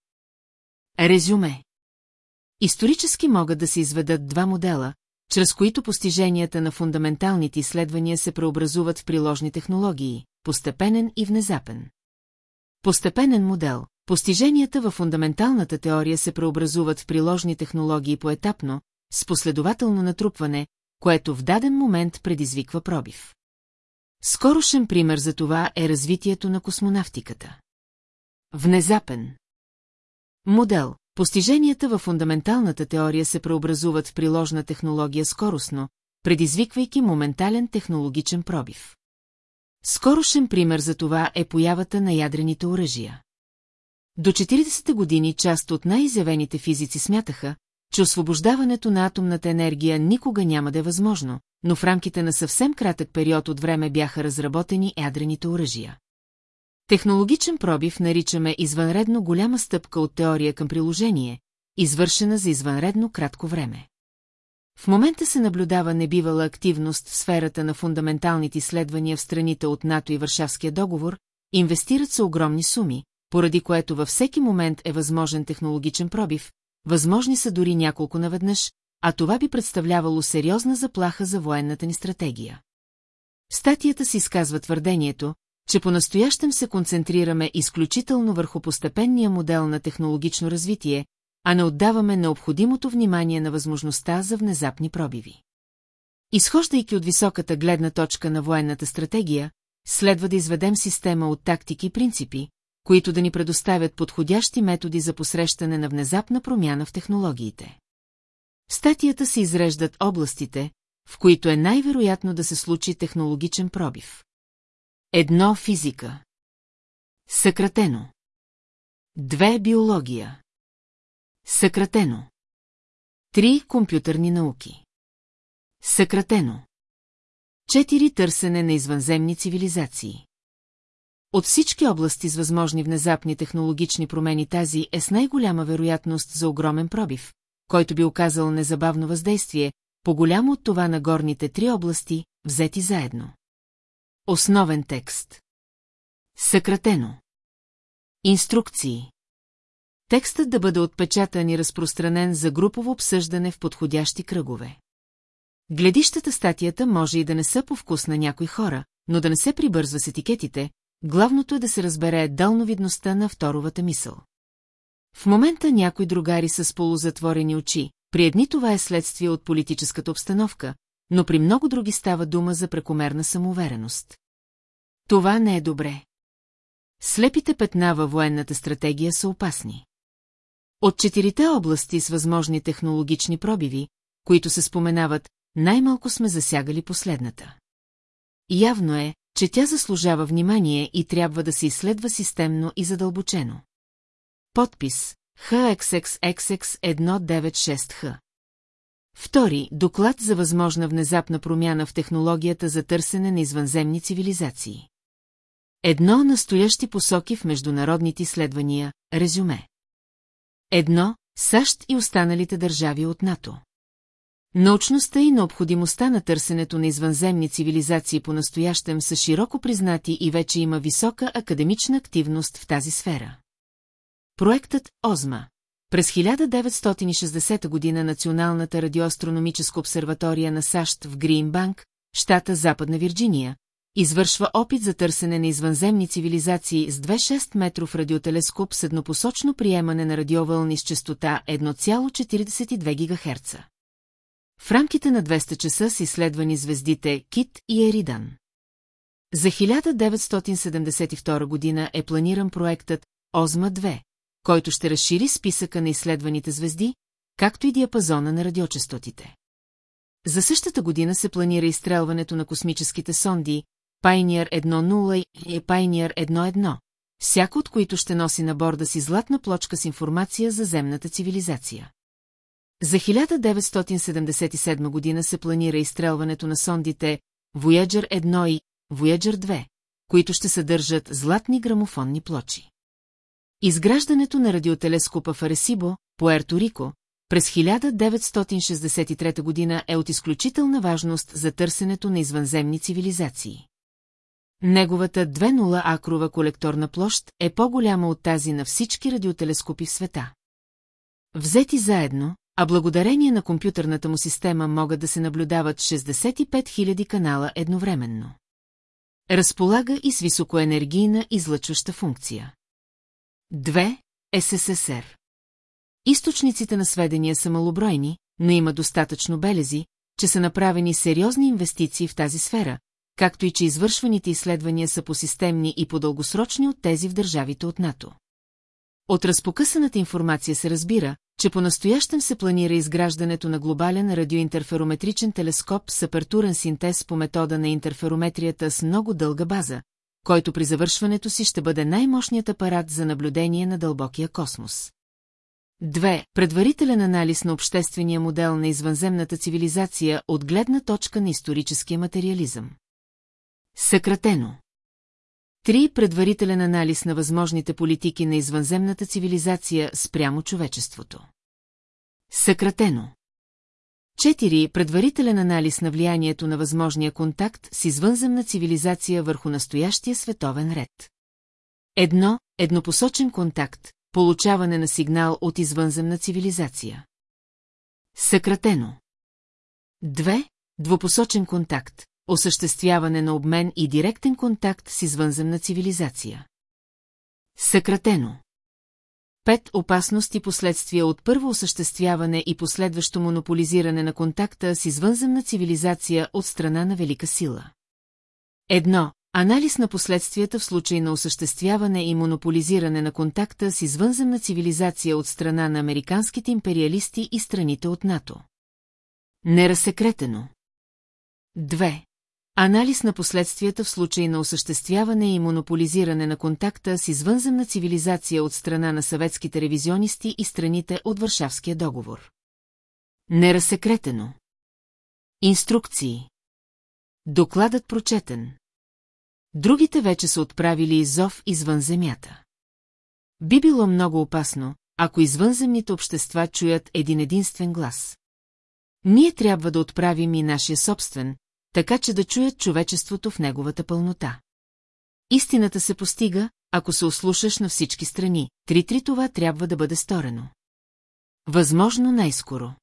Резюме Исторически могат да се изведат два модела, чрез които постиженията на фундаменталните изследвания се преобразуват в приложни технологии, постепенен и внезапен. Постепенен модел. Постиженията във фундаменталната теория се преобразуват в приложни технологии поетапно, с последователно натрупване, което в даден момент предизвиква пробив. Скорошен пример за това е развитието на космонавтиката. Внезапен. Модел. Постиженията във фундаменталната теория се преобразуват в приложна технология скоростно, предизвиквайки моментален технологичен пробив. Скорошен пример за това е появата на ядрените оръжия. До 40-те години част от най-изявените физици смятаха, че освобождаването на атомната енергия никога няма да е възможно, но в рамките на съвсем кратък период от време бяха разработени ядрените оръжия. Технологичен пробив наричаме извънредно голяма стъпка от теория към приложение, извършена за извънредно кратко време. В момента се наблюдава небивала активност в сферата на фундаменталните изследвания в страните от НАТО и Варшавския договор, инвестират се огромни суми, поради което във всеки момент е възможен технологичен пробив, възможни са дори няколко наведнъж, а това би представлявало сериозна заплаха за военната ни стратегия. Статията си изказва твърдението, че по-настоящем се концентрираме изключително върху постепенния модел на технологично развитие, а не отдаваме необходимото внимание на възможността за внезапни пробиви. Изхождайки от високата гледна точка на военната стратегия, следва да изведем система от тактики и принципи, които да ни предоставят подходящи методи за посрещане на внезапна промяна в технологиите. В статията се изреждат областите, в които е най-вероятно да се случи технологичен пробив. Едно физика. Съкратено. Две биология. Съкратено. Три компютърни науки. Съкратено. Четири търсене на извънземни цивилизации. От всички области с възможни внезапни технологични промени тази е с най-голяма вероятност за огромен пробив, който би оказал незабавно въздействие, по-голямо от това на горните три области, взети заедно. Основен текст. Съкратено. Инструкции. Текстът да бъде отпечатан и разпространен за групово обсъждане в подходящи кръгове. Гледищата статията може и да не са по вкус на някои хора, но да не се прибързва с етикетите, главното е да се разбере дълновидността на второвата мисъл. В момента някои другари са с полузатворени очи, при едни това е следствие от политическата обстановка, но при много други става дума за прекомерна самоувереност. Това не е добре. Слепите петна във военната стратегия са опасни. От четирите области с възможни технологични пробиви, които се споменават, най-малко сме засягали последната. Явно е, че тя заслужава внимание и трябва да се изследва системно и задълбочено. Подпис HXXXX196Х Втори – доклад за възможна внезапна промяна в технологията за търсене на извънземни цивилизации. Едно – настоящи посоки в международните изследвания, резюме. Едно – САЩ и останалите държави от НАТО. Научността и необходимостта на търсенето на извънземни цивилизации по-настоящем са широко признати и вече има висока академична активност в тази сфера. Проектът ОЗМА През 1960 година Националната радиоастрономическа обсерватория на САЩ в Гринбанк, щата Западна Вирджиния, извършва опит за търсене на извънземни цивилизации с 2-6 метров радиотелескоп с еднопосочно приемане на радиовълни с частота 1,42 ГГц. В рамките на 200 часа са изследвани звездите Кит и Еридан. За 1972 година е планиран проектът Озма-2, който ще разшири списъка на изследваните звезди, както и диапазона на радиочастотите. За същата година се планира изстрелването на космическите сонди Pioneer 1.0 и Pioneer 1.1, всяко от които ще носи на борда си златна плочка с информация за земната цивилизация. За 1977 година се планира изстрелването на сондите Voyager 1 и Voyager 2, които ще съдържат златни грамофонни плочи. Изграждането на радиотелескопа в Аресибо, Пуерто Рико, през 1963 година е от изключителна важност за търсенето на извънземни цивилизации. Неговата 2.0 акрова колекторна площ е по-голяма от тази на всички радиотелескопи в света. Взети заедно, а благодарение на компютърната му система могат да се наблюдават 65 000 канала едновременно. Разполага и с високоенергийна излъчваща функция. 2. СССР Източниците на сведения са малобройни, но има достатъчно белези, че са направени сериозни инвестиции в тази сфера, както и че извършваните изследвания са посистемни и по-дългосрочни от тези в държавите от НАТО. От разпокъсаната информация се разбира, че по-настоящем се планира изграждането на глобален радиоинтерферометричен телескоп с апертурен синтез по метода на интерферометрията с много дълга база, който при завършването си ще бъде най-мощният апарат за наблюдение на дълбокия космос. 2. Предварителен анализ на обществения модел на извънземната цивилизация от гледна точка на историческия материализъм. Съкратено. Три предварителен анализ на възможните политики на извънземната цивилизация спрямо човечеството. Съкратено. Четири предварителен анализ на влиянието на възможния контакт с извънземна цивилизация върху настоящия световен ред. Едно еднопосочен контакт, получаване на сигнал от извънземна цивилизация. Съкратено. Две двупосочен контакт, осъществяване на обмен и директен контакт с извънземна цивилизация. Съкратено. Пет опасности последствия от първо осъществяване и последващо монополизиране на контакта с извънземна цивилизация от страна на велика сила. Едно. Анализ на последствията в случай на осъществяване и монополизиране на контакта с извънземна цивилизация от страна на американските империалисти и страните от НАТО. Неразсекретено. 2. Анализ на последствията в случай на осъществяване и монополизиране на контакта с извънземна цивилизация от страна на съветските ревизионисти и страните от Варшавския договор. Неразсекретено. Инструкции. Докладът прочетен. Другите вече са отправили зов извън земята. Би било много опасно, ако извънземните общества чуят един единствен глас. Ние трябва да отправим и нашия собствен, така че да чуят човечеството в неговата пълнота. Истината се постига, ако се ослушаш на всички страни. Три-три това трябва да бъде сторено. Възможно най-скоро.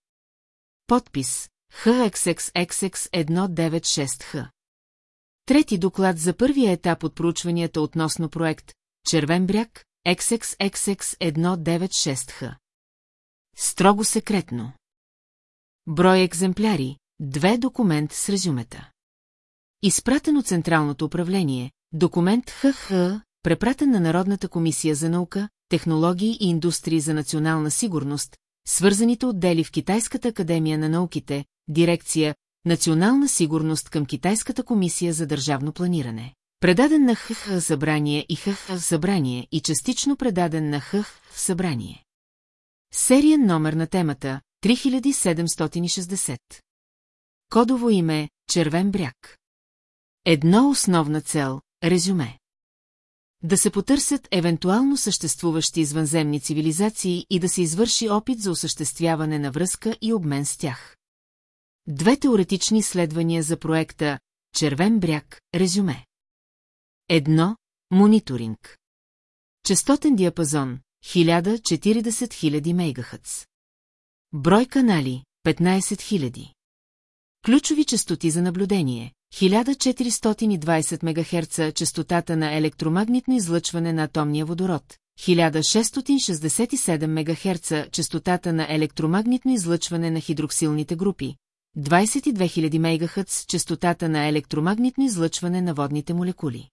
Подпис HXXXX196Х. Трети доклад за първия етап от проучванията относно проект Червен бряг XXXX196Х. Строго секретно. Брой екземпляри Две документ с резюмета. Изпратен от Централното управление, документ ХХ, препратен на Народната комисия за наука, технологии и индустрии за национална сигурност, свързаните отдели в Китайската академия на науките, дирекция Национална сигурност към Китайската комисия за държавно планиране. Предаден на ХХ събрание и ХХ събрание и частично предаден на ХХ събрание. Сериен номер на темата 3760. Кодово име – Червен бряг. Едно основна цел – резюме. Да се потърсят евентуално съществуващи извънземни цивилизации и да се извърши опит за осъществяване на връзка и обмен с тях. Две теоретични изследвания за проекта Червен бряг – резюме. Едно – мониторинг. Частотен диапазон – 1040 000 МГц. Брой канали – 15 000. Ключови частоти за наблюдение 1420 МГц частотата на електромагнитно излъчване на атомния водород, 1667 МГц частотата на електромагнитно излъчване на хидроксилните групи, 22 000 МГц частотата на електромагнитно излъчване на водните молекули.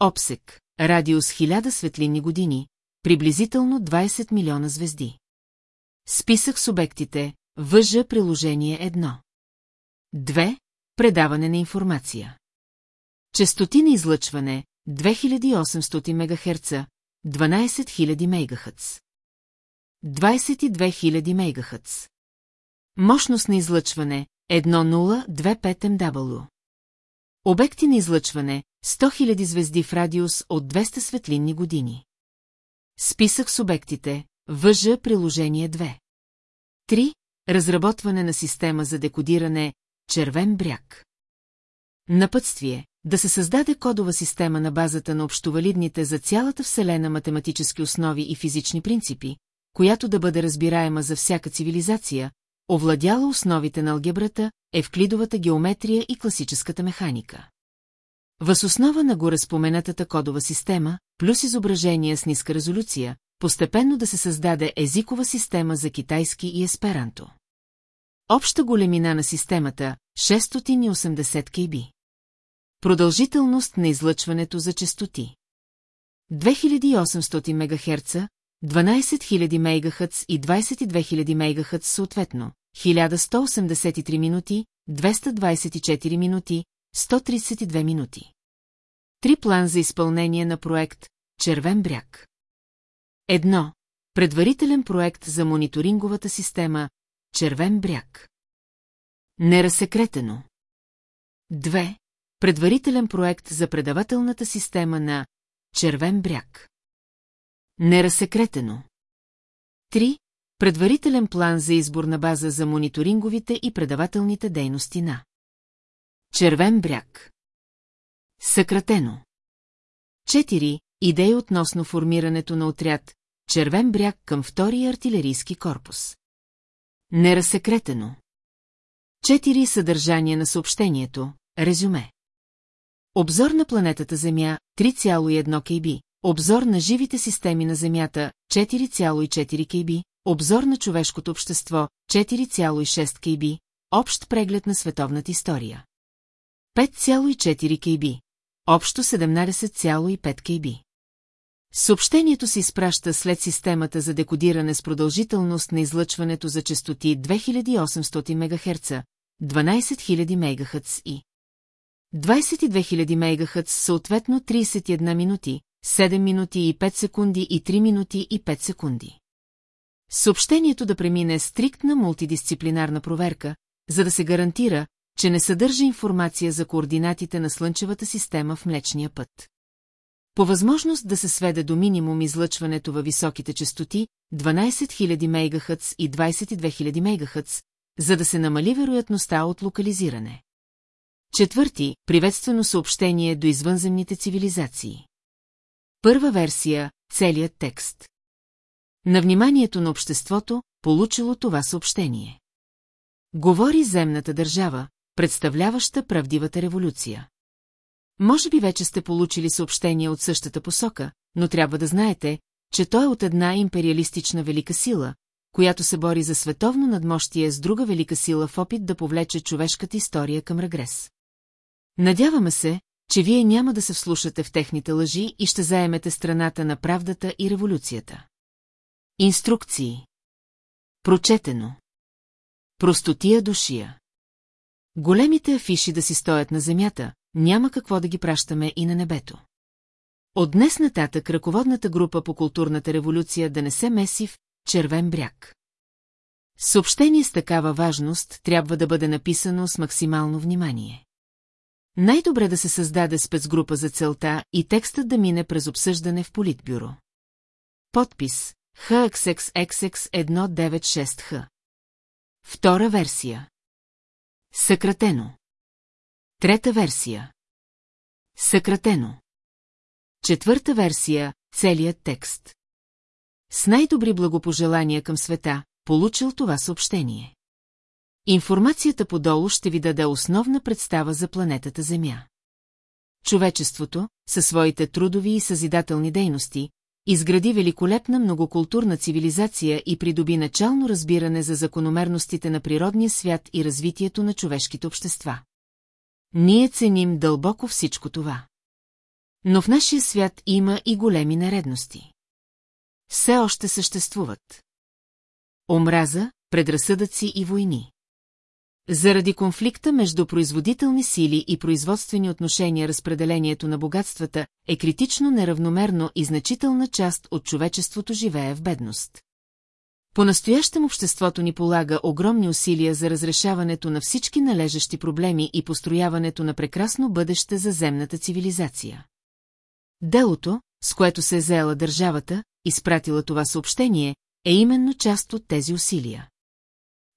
Обсек, радиус 1000 светлинни години, приблизително 20 милиона звезди. Списък с обектите, въжа приложение 1. 2. Предаване на информация. Частоти на излъчване 2800 МГц, 12000 МГц. 22000 МГц. Мощност на излъчване 1025 МW. Обекти на излъчване 100 000 звезди в радиус от 200 светлинни години. Списък с обектите Въжа приложение 2. 3. Разработване на система за декодиране Червен бряг. Напътствие – да се създаде кодова система на базата на общовалидните за цялата Вселена математически основи и физични принципи, която да бъде разбираема за всяка цивилизация, овладяла основите на алгебрата, евклидовата геометрия и класическата механика. Въз основа на горе споменатата кодова система, плюс изображения с ниска резолюция, постепенно да се създаде езикова система за китайски и есперанто. Обща големина на системата – 680 кб. Продължителност на излъчването за частоти 2800 МГц, 12000 МГц и 22000 МГц съответно, 1183 минути, 224 минути, 132 минути. Три план за изпълнение на проект Червен бряг. Едно. Предварителен проект за мониторинговата система Червен бряг. Неразсекретено. Две. Предварителен проект за предавателната система на Червен бряг. Неразсекретено. Три. Предварителен план за избор на база за мониторинговите и предавателните дейности на Червен бряг. Съкратено. Четири. Идеи относно формирането на отряд Червен бряг към втория артилерийски корпус. Неразсекретено. Четири съдържания на съобщението. резюме. Обзор на планетата Земя 3,1 кб, обзор на живите системи на Земята 4,4 кб, обзор на човешкото общество 4,6 кб, общ преглед на световната история. 5,4 кб, общо 17,5 кб. Съобщението се изпраща след системата за декодиране с продължителност на излъчването за частоти 2800 МГц, 12000 МГц и 22000 МГц съответно 31 минути, 7 минути и 5 секунди и 3 минути и 5 секунди. Съобщението да премине стриктна мултидисциплинарна проверка, за да се гарантира, че не съдържа информация за координатите на Слънчевата система в Млечния път. По възможност да се сведе до минимум излъчването във високите частоти 12 000 МГц и 22 000 МГц, за да се намали вероятността от локализиране. Четвърти, приветствено съобщение до извънземните цивилизации. Първа версия, целият текст. На вниманието на обществото, получило това съобщение. Говори земната държава, представляваща правдивата революция. Може би вече сте получили съобщение от същата посока, но трябва да знаете, че той е от една империалистична велика сила, която се бори за световно надмощие с друга велика сила в опит да повлече човешката история към регрес. Надяваме се, че вие няма да се вслушате в техните лъжи и ще заемете страната на правдата и революцията. Инструкции Прочетено Простотия душия Големите афиши да си стоят на земята, няма какво да ги пращаме и на небето. От днес нататък ръководната група по културната революция да не се меси в червен бряг. Съобщение с такава важност трябва да бъде написано с максимално внимание. Най-добре да се създаде спецгрупа за целта и текстът да мине през обсъждане в политбюро. Подпис HXXXX196Х Втора версия Съкратено Трета версия Съкратено Четвърта версия Целият текст С най-добри благопожелания към света, получил това съобщение. Информацията подолу ще ви даде основна представа за планетата Земя. Човечеството, със своите трудови и съзидателни дейности, изгради великолепна многокултурна цивилизация и придоби начално разбиране за закономерностите на природния свят и развитието на човешките общества. Ние ценим дълбоко всичко това. Но в нашия свят има и големи нередности. Все още съществуват. Омраза, предразсъдъци и войни. Заради конфликта между производителни сили и производствени отношения разпределението на богатствата е критично неравномерно и значителна част от човечеството живее в бедност. По-настоящем обществото ни полага огромни усилия за разрешаването на всички належащи проблеми и построяването на прекрасно бъдеще за земната цивилизация. Делото, с което се е заела държавата, изпратила това съобщение, е именно част от тези усилия.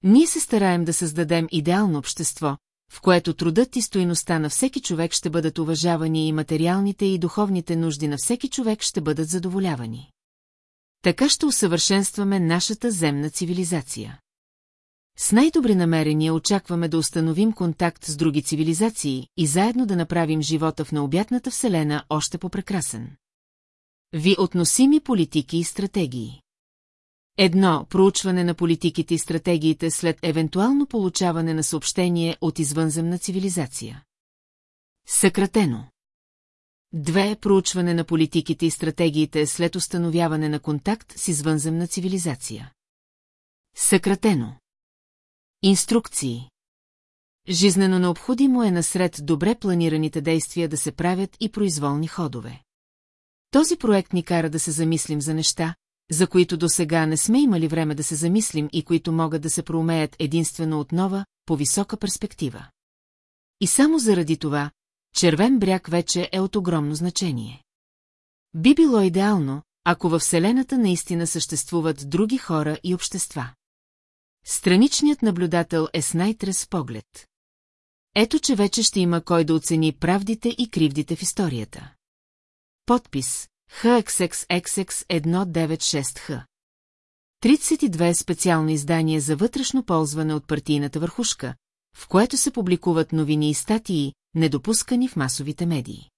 Ние се стараем да създадем идеално общество, в което трудът и стоиността на всеки човек ще бъдат уважавани и материалните и духовните нужди на всеки човек ще бъдат задоволявани. Така ще усъвършенстваме нашата земна цивилизация. С най-добри намерения очакваме да установим контакт с други цивилизации и заедно да направим живота в необятната вселена още по-прекрасен. Ви относими политики и стратегии Едно – проучване на политиките и стратегиите след евентуално получаване на съобщение от извънземна цивилизация. Съкратено. Две – проучване на политиките и стратегиите след установяване на контакт с извънземна цивилизация. Съкратено. Инструкции. Жизнено необходимо е насред добре планираните действия да се правят и произволни ходове. Този проект ни кара да се замислим за неща, за които до сега не сме имали време да се замислим и които могат да се проумеят единствено от нова, по-висока перспектива. И само заради това, червен бряг вече е от огромно значение. Би било идеално, ако във Вселената наистина съществуват други хора и общества. Страничният наблюдател е с най-трес поглед. Ето, че вече ще има кой да оцени правдите и кривдите в историята. Подпис HXXXX196Х 32 специално издание за вътрешно ползване от партийната върхушка, в което се публикуват новини и статии, недопускани в масовите медии.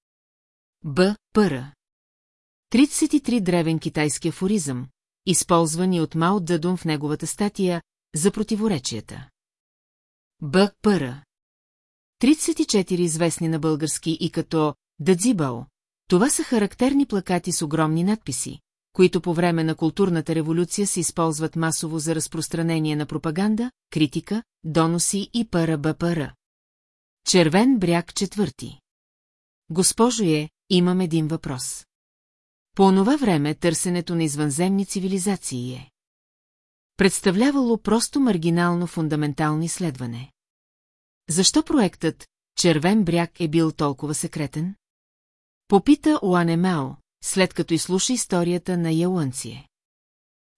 Б. Пъра 33 древен китайски афоризъм, използвани от Мао Дъдун в неговата статия за противоречията. Б. Пъра 34 известни на български и като Дадзибао. Това са характерни плакати с огромни надписи, които по време на културната революция се използват масово за разпространение на пропаганда, критика, доноси и пара Червен бряг четвърти. Госпожо е, имам един въпрос. По онова време търсенето на извънземни цивилизации е представлявало просто маргинално фундаментално изследване. Защо проектът Червен бряг е бил толкова секретен? Попита Уане Мао, след като изслуша историята на Ялънцие.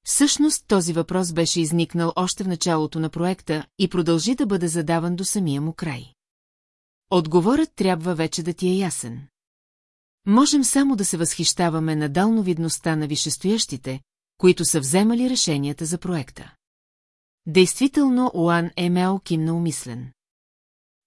Всъщност този въпрос беше изникнал още в началото на проекта и продължи да бъде задаван до самия му край. Отговорът трябва вече да ти е ясен. Можем само да се възхищаваме на далновидността на висшестоящите, които са вземали решенията за проекта. Действително Уан е мео кимна умислен.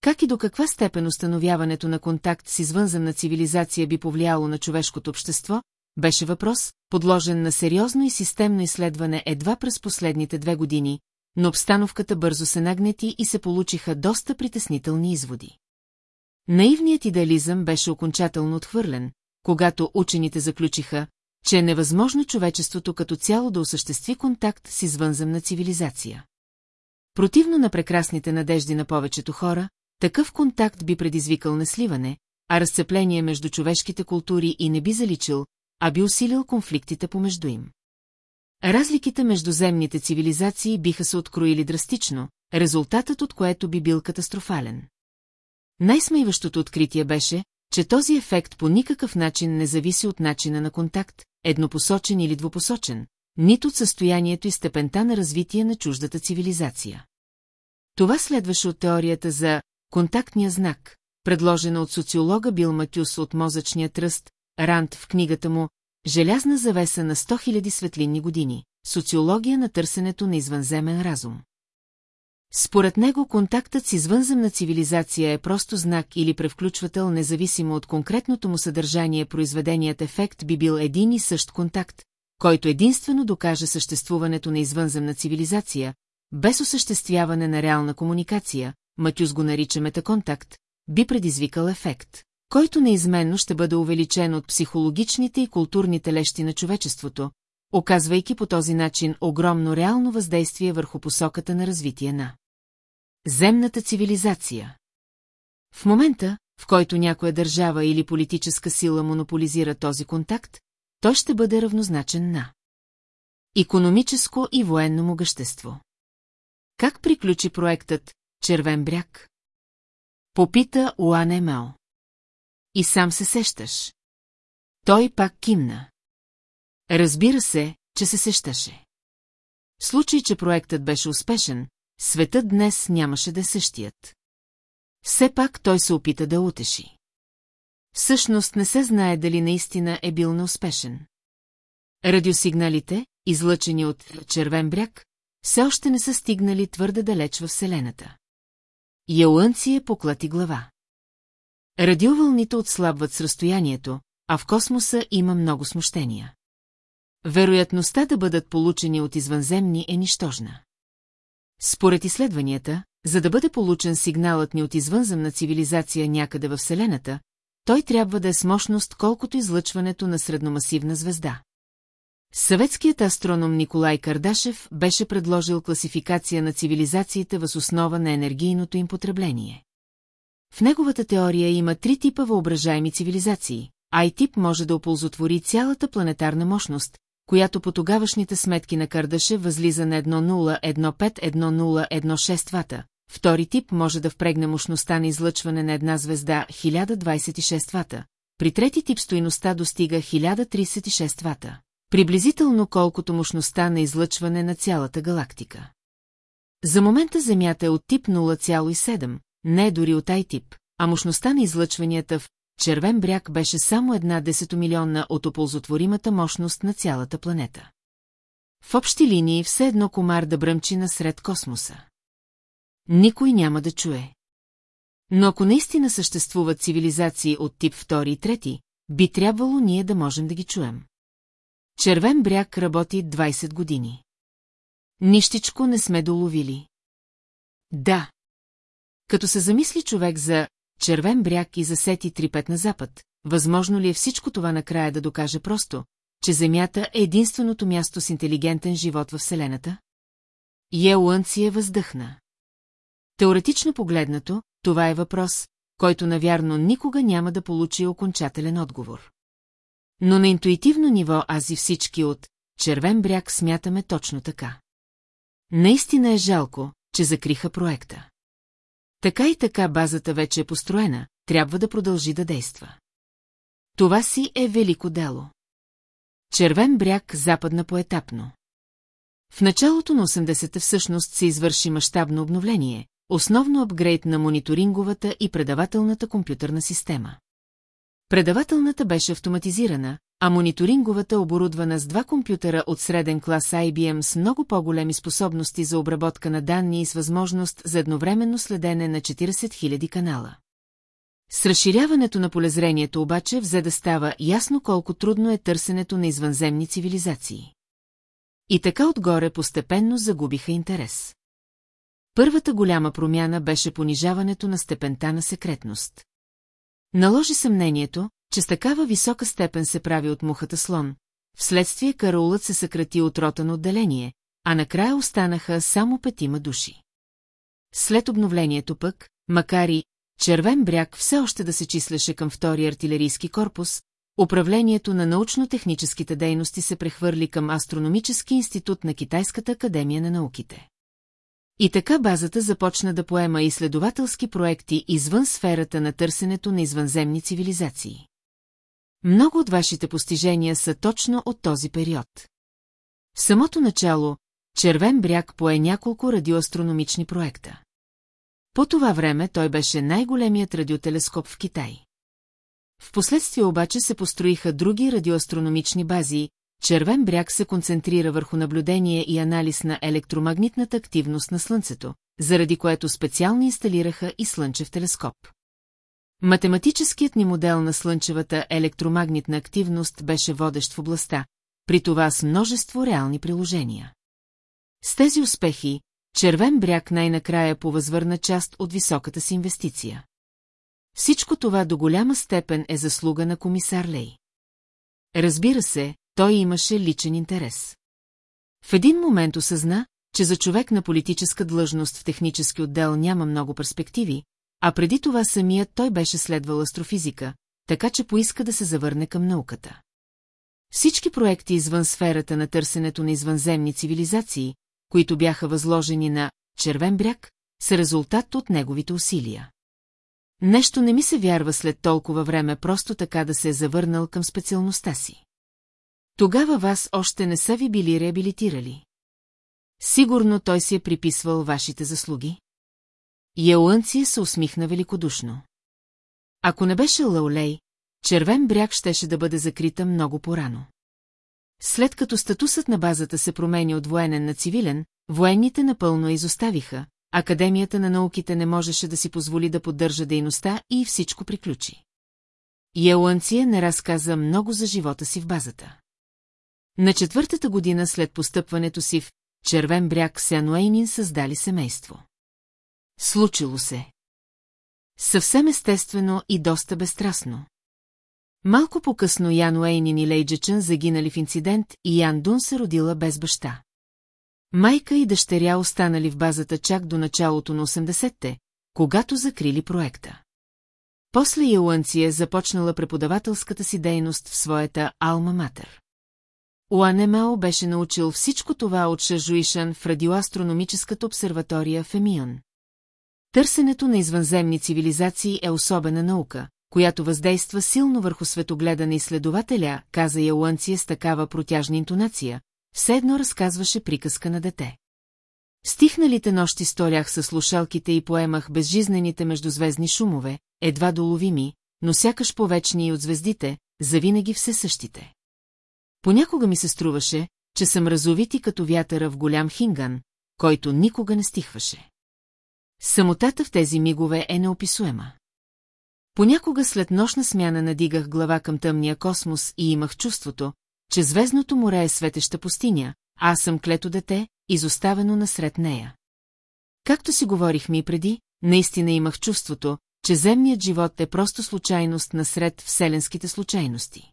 Как и до каква степен установяването на контакт с извънземна цивилизация би повлияло на човешкото общество, беше въпрос, подложен на сериозно и системно изследване едва през последните две години, но обстановката бързо се нагнети и се получиха доста притеснителни изводи. Наивният идеализъм беше окончателно отхвърлен, когато учените заключиха, че е невъзможно човечеството като цяло да осъществи контакт с извънземна цивилизация. Противно на прекрасните надежди на повечето хора, такъв контакт би предизвикал несливане, а разцепление между човешките култури и не би заличил, а би усилил конфликтите помежду им. Разликите между земните цивилизации биха се откроили драстично, резултатът от което би бил катастрофален. Най-смайващото откритие беше, че този ефект по никакъв начин не зависи от начина на контакт, еднопосочен или двупосочен, нито от състоянието и степента на развитие на чуждата цивилизация. Това следваше от теорията за контактния знак, предложена от социолога Бил Матюс от мозъчния тръст, Ранд в книгата му «Желязна завеса на 100 000 светлинни години. Социология на търсенето на извънземен разум». Според него контактът с извънземна цивилизация е просто знак или превключвател, независимо от конкретното му съдържание, произведеният ефект би бил един и същ контакт, който единствено докаже съществуването на извънземна цивилизация, без осъществяване на реална комуникация, Матюс го нарича метаконтакт, би предизвикал ефект, който неизменно ще бъде увеличен от психологичните и културните лещи на човечеството, оказвайки по този начин огромно реално въздействие върху посоката на развитие на земната цивилизация. В момента, в който някоя държава или политическа сила монополизира този контакт, той ще бъде равнозначен на економическо и военно могъщество. Как приключи проектът Червен бряг? Попита Уане Мао. И сам се сещаш. Той пак кимна. Разбира се, че се сещаше. В случай, че проектът беше успешен, светът днес нямаше да е същият. Все пак той се опита да утеши. Всъщност не се знае дали наистина е бил неуспешен. Радиосигналите, излъчени от червен бряг, все още не са стигнали твърде далеч във Вселената. Ялънция поклати глава. Радиовълните отслабват с разстоянието, а в космоса има много смущения. Вероятността да бъдат получени от извънземни е нищожна. Според изследванията, за да бъде получен сигналът ни от извънземна цивилизация някъде във Вселената, той трябва да е с мощност колкото излъчването на средномасивна звезда. Съветският астроном Николай Кардашев беше предложил класификация на цивилизациите въз основа на енергийното им потребление. В неговата теория има три типа въображаеми цивилизации. Ай-тип може да оползотвори цялата планетарна мощност, която по тогавашните сметки на Кардашев възлиза на 1.015-1.016 вата. Втори тип може да впрегне мощността на излъчване на една звезда 1026 вата. При трети тип стоиността достига 1036 вата приблизително колкото мощността на излъчване на цялата галактика. За момента Земята е от тип 0,7, не дори от I-тип, а мощността на излъчванията в червен бряг беше само една десетомилионна от оползотворимата мощност на цялата планета. В общи линии все едно комар да бръмчи насред космоса. Никой няма да чуе. Но ако наистина съществуват цивилизации от тип втори и трети, би трябвало ние да можем да ги чуем. Червен бряг работи 20 години. Нищичко не сме доловили. Да. Като се замисли човек за червен бряг и за сети три пет на запад, възможно ли е всичко това накрая да докаже просто, че Земята е единственото място с интелигентен живот във Вселената? Елънция въздъхна. Теоретично погледнато, това е въпрос, който навярно никога няма да получи окончателен отговор. Но на интуитивно ниво аз и всички от Червен бряг смятаме точно така. Наистина е жалко, че закриха проекта. Така и така базата вече е построена, трябва да продължи да действа. Това си е велико дело. Червен бряг западна поетапно. В началото на 80-те всъщност се извърши мащабно обновление, основно апгрейд на мониторинговата и предавателната компютърна система. Предавателната беше автоматизирана, а мониторинговата оборудвана с два компютъра от среден клас IBM с много по-големи способности за обработка на данни и с възможност за едновременно следене на 40 000 канала. С разширяването на полезрението обаче взе да става ясно колко трудно е търсенето на извънземни цивилизации. И така отгоре постепенно загубиха интерес. Първата голяма промяна беше понижаването на степента на секретност. Наложи съмнението, че с такава висока степен се прави от мухата слон, вследствие караулът се съкрати от рота на отделение, а накрая останаха само петима души. След обновлението пък, макар и Червен бряг все още да се числеше към втори артилерийски корпус, управлението на научно-техническите дейности се прехвърли към Астрономически институт на Китайската академия на науките. И така базата започна да поема изследователски проекти извън сферата на търсенето на извънземни цивилизации. Много от вашите постижения са точно от този период. В самото начало Червен бряг пое няколко радиоастрономични проекта. По това време той беше най-големият радиотелескоп в Китай. Впоследствие обаче се построиха други радиоастрономични бази, Червен бряг се концентрира върху наблюдение и анализ на електромагнитната активност на Слънцето, заради което специално инсталираха и Слънчев телескоп. Математическият ни модел на слънчевата електромагнитна активност беше водещ в областта, при това с множество реални приложения. С тези успехи, Червен бряг най-накрая повъзвърна част от високата си инвестиция. Всичко това до голяма степен е заслуга на комисар Лей. Разбира се, той имаше личен интерес. В един момент осъзна, че за човек на политическа длъжност в технически отдел няма много перспективи, а преди това самият той беше следвал астрофизика, така че поиска да се завърне към науката. Всички проекти извън сферата на търсенето на извънземни цивилизации, които бяха възложени на Червен бряг, са резултат от неговите усилия. Нещо не ми се вярва след толкова време просто така да се е завърнал към специалността си. Тогава вас още не са ви били реабилитирали. Сигурно той си е приписвал вашите заслуги. Ялънци се усмихна великодушно. Ако не беше Лаулей, червен бряг щеше да бъде закрита много порано. След като статусът на базата се промени от военен на цивилен, военните напълно изоставиха, Академията на науките не можеше да си позволи да поддържа дейността и всичко приключи. Ялънция не разказа много за живота си в базата. На четвъртата година след постъпването си в Червен бряг Сянуейнин създали семейство. Случило се. Съвсем естествено и доста безстрастно. Малко по-късно Ян Уейнин и Лейджечън загинали в инцидент и Ян Дун се родила без баща. Майка и дъщеря останали в базата чак до началото на 80-те, когато закрили проекта. После Ялънция е започнала преподавателската си дейност в своята Алма Матер. Уанемао беше научил всичко това от Шажуишан в радиоастрономическата обсерватория в Емион. Търсенето на извънземни цивилизации е особена наука, която въздейства силно върху светогледа на изследователя, каза Ялънция с такава протяжна интонация, все едно разказваше приказка на дете. Стихналите нощи сторях със слушалките и поемах безжизнените междузвездни шумове, едва доловими, но сякаш повечни и от звездите, завинаги все същите. Понякога ми се струваше, че съм разовити като вятъра в голям хинган, който никога не стихваше. Самотата в тези мигове е неописуема. Понякога след нощна смяна надигах глава към тъмния космос и имах чувството, че звездното море е светеща пустиня, а аз съм клето дете, изоставено насред нея. Както си говорихме и преди, наистина имах чувството, че земният живот е просто случайност насред вселенските случайности.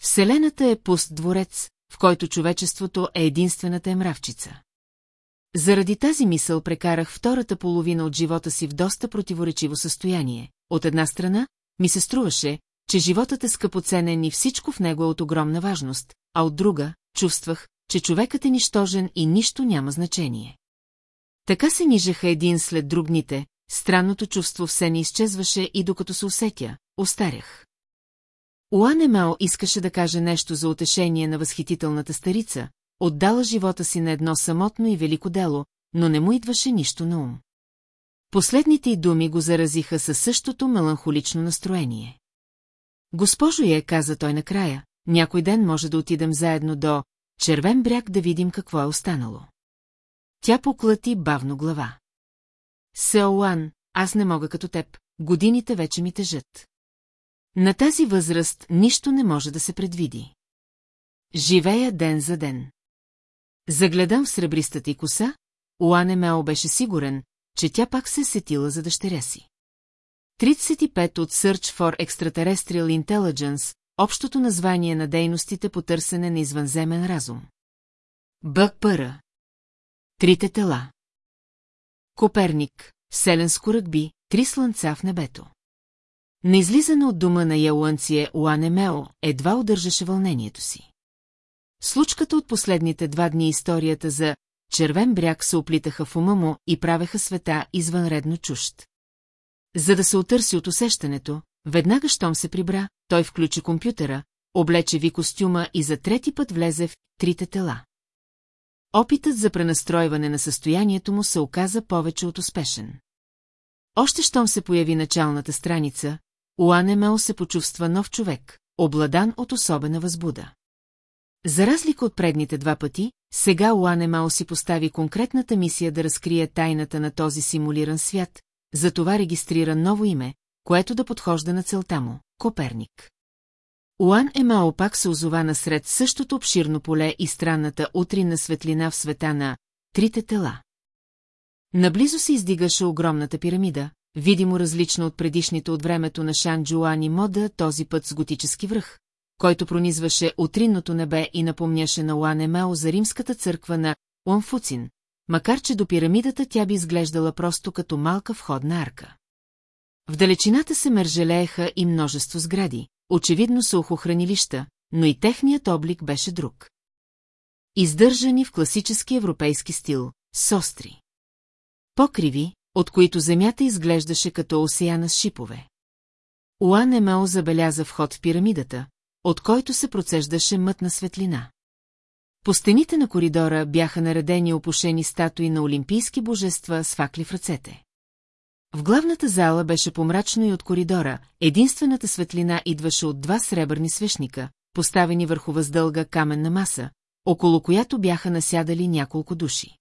Вселената е пуст дворец, в който човечеството е единствената емравчица. Заради тази мисъл прекарах втората половина от живота си в доста противоречиво състояние. От една страна, ми се струваше, че животът е скъпоценен и всичко в него е от огромна важност, а от друга, чувствах, че човекът е нищожен и нищо няма значение. Така се нижеха един след друг странното чувство все не изчезваше и докато се усетя, остарях. Уан Емао искаше да каже нещо за утешение на възхитителната старица, отдала живота си на едно самотно и велико дело, но не му идваше нищо на ум. Последните й думи го заразиха със същото меланхолично настроение. Госпожо е, каза той накрая, някой ден може да отидем заедно до червен бряг да видим какво е останало. Тя поклати бавно глава. Сеоуан, аз не мога като теб, годините вече ми тежат. На тази възраст нищо не може да се предвиди. Живея ден за ден. Загледам в сребристата й коса, Уане Мео беше сигурен, че тя пак се сетила за дъщеря си. 35 от Search for Extraterrestrial Intelligence, общото название на дейностите по търсене на извънземен разум. БПР. Трите тела. Коперник, Вселенско ръгби, три слънца в небето. На излизане от дома на Ялуанция Уане Мео едва удържаше вълнението си. Случката от последните два дни историята за червен бряг се оплитаха в ума му и правеха света извънредно чужд. За да се отърси от усещането, веднага щом се прибра, той включи компютъра, облече ви костюма и за трети път влезе в трите тела. Опитът за пренастройване на състоянието му се оказа повече от успешен. Още щом се появи началната страница, Уанемел се почувства нов човек, обладан от особена възбуда. За разлика от предните два пъти, сега Уанемал си постави конкретната мисия да разкрие тайната на този симулиран свят, затова регистрира ново име, което да подхожда на целта му – Коперник. Уан Емао пак се озова насред същото обширно поле и странната утринна светлина в света на трите тела. Наблизо се издигаше огромната пирамида, видимо различна от предишните от времето на Шан Джуани Мода, този път с готически връх, който пронизваше утринното небе и напомняше на Уан Емао за римската църква на Уанфуцин, макар че до пирамидата тя би изглеждала просто като малка входна арка. В далечината се мържелееха и множество сгради, очевидно са охохранилища, но и техният облик беше друг. Издържани в класически европейски стил, с остри. Покриви, от които земята изглеждаше като осеяна с шипове. Уан Емао забеляза вход в пирамидата, от който се процеждаше мътна светлина. По стените на коридора бяха наредени опушени статуи на олимпийски божества с факли в ръцете. В главната зала беше помрачно и от коридора, единствената светлина идваше от два сребърни свещника, поставени върху въздълга каменна маса, около която бяха насядали няколко души.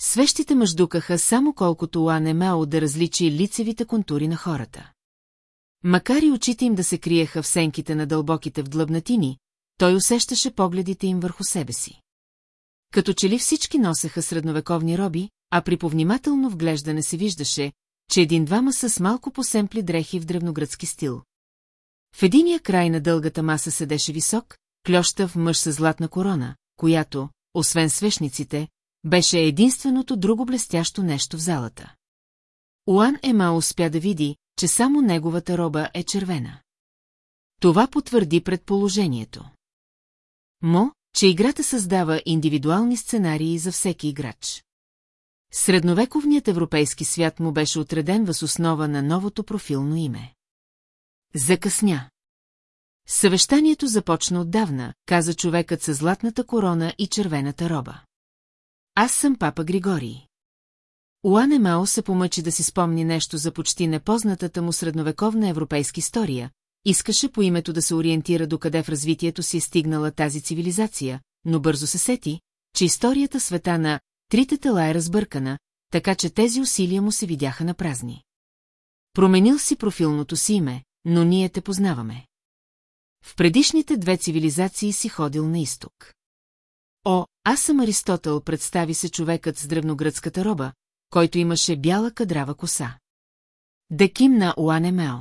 Свещите мъждукаха само колкото Уан Емао да различи лицевите контури на хората. Макар и очите им да се криеха в сенките на дълбоките вдлъбнатини, той усещаше погледите им върху себе си. Като че ли всички носеха средновековни роби, а при повнимателно вглеждане се виждаше, че един-двама са с малко посемпли дрехи в древногръцки стил. В единия край на дългата маса седеше висок, клющав мъж с златна корона, която, освен свещниците, беше единственото друго блестящо нещо в залата. Уан Ема успя да види, че само неговата роба е червена. Това потвърди предположението. Мо, че играта създава индивидуални сценарии за всеки играч. Средновековният европейски свят му беше отреден въз основа на новото профилно име. Закъсня. Съвещанието започна отдавна, каза човекът с златната корона и червената роба. Аз съм папа Григорий. Уане Мао се помъчи да си спомни нещо за почти непознатата му средновековна европейска история, искаше по името да се ориентира докъде в развитието си е стигнала тази цивилизация, но бързо се сети, че историята света на трите тела е разбъркана, така че тези усилия му се видяха на празни. Променил си профилното си име, но ние те познаваме. В предишните две цивилизации си ходил на изток. О, аз съм Аристотел, представи се човекът с древногръцката роба, който имаше бяла кадрава коса. Деким на Уанемео.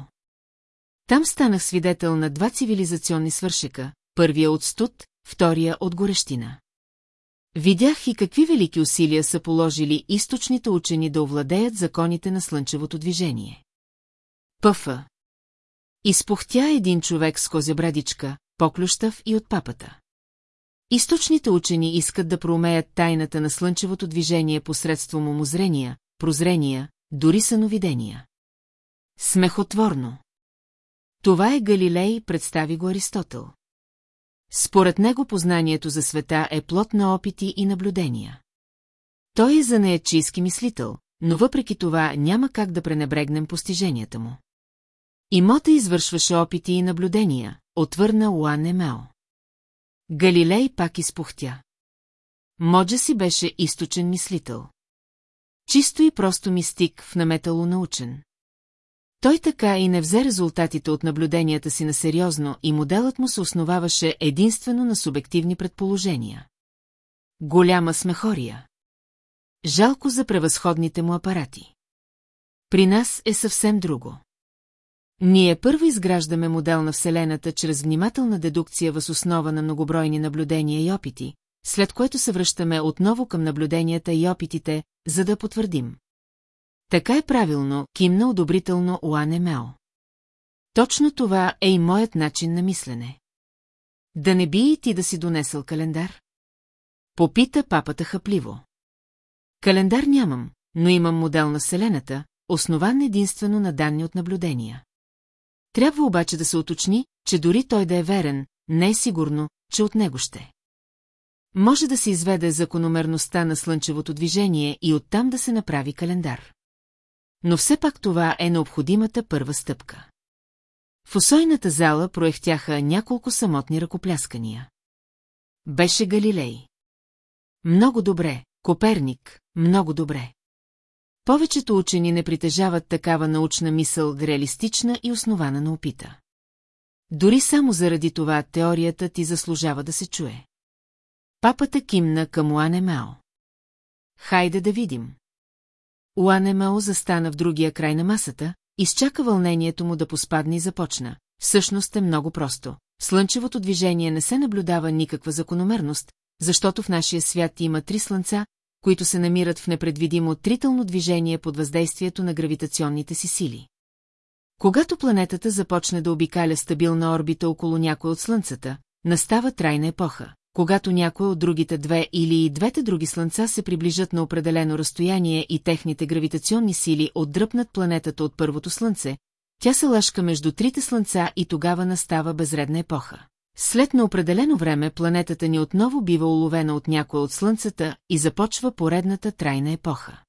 Там станах свидетел на два цивилизационни свършека, първия от студ, втория от горещина. Видях и какви велики усилия са положили източните учени да овладеят законите на слънчевото движение. Пъфа. Изпухтя един човек с козя брадичка, поклющав и от папата. Източните учени искат да проумеят тайната на слънчевото движение посредством умозрения, прозрения, дори съновидения. Смехотворно. Това е Галилей, представи го Аристотел. Според него познанието за света е плод на опити и наблюдения. Той е занаячийски мислител, но въпреки това няма как да пренебрегнем постиженията му. Имота извършваше опити и наблюдения, отвърна Уан Емео. Галилей пак изпухтя. Моджа си беше източен мислител. Чисто и просто мистик в наметало научен. Той така и не взе резултатите от наблюденията си на сериозно и моделът му се основаваше единствено на субективни предположения. Голяма смехория. Жалко за превъзходните му апарати. При нас е съвсем друго. Ние първо изграждаме модел на Вселената чрез внимателна дедукция въз основа на многобройни наблюдения и опити, след което се връщаме отново към наблюденията и опитите, за да потвърдим. Така е правилно, кимна одобрително Уане Мео. Точно това е и моят начин на мислене. Да не би и ти да си донесъл календар? Попита папата хъпливо. Календар нямам, но имам модел на Вселената, основан единствено на данни от наблюдения. Трябва обаче да се уточни, че дори той да е верен, не е сигурно, че от него ще. Може да се изведе закономерността на слънчевото движение и оттам да се направи календар. Но все пак това е необходимата първа стъпка. В усойната зала проехтяха няколко самотни ръкопляскания. Беше Галилей. Много добре, Коперник, много добре. Повечето учени не притежават такава научна мисъл, реалистична и основана на опита. Дори само заради това теорията ти заслужава да се чуе. Папата кимна към Уанемао. Хайде да видим. Уанемао застана в другия край на масата, изчака вълнението му да поспадне и започна. Всъщност е много просто. Слънчевото движение не се наблюдава никаква закономерност, защото в нашия свят има три слънца, които се намират в непредвидимо трително движение под въздействието на гравитационните си сили. Когато планетата започне да обикаля стабилна орбита около някой от Слънцата, настава трайна епоха, когато някой от другите две или и двете други слънца се приближат на определено разстояние и техните гравитационни сили отдръпнат планетата от първото слънце, тя се лъжка между трите слънца и тогава настава безредна епоха. След на определено време планетата ни отново бива уловена от някоя от слънцата и започва поредната трайна епоха.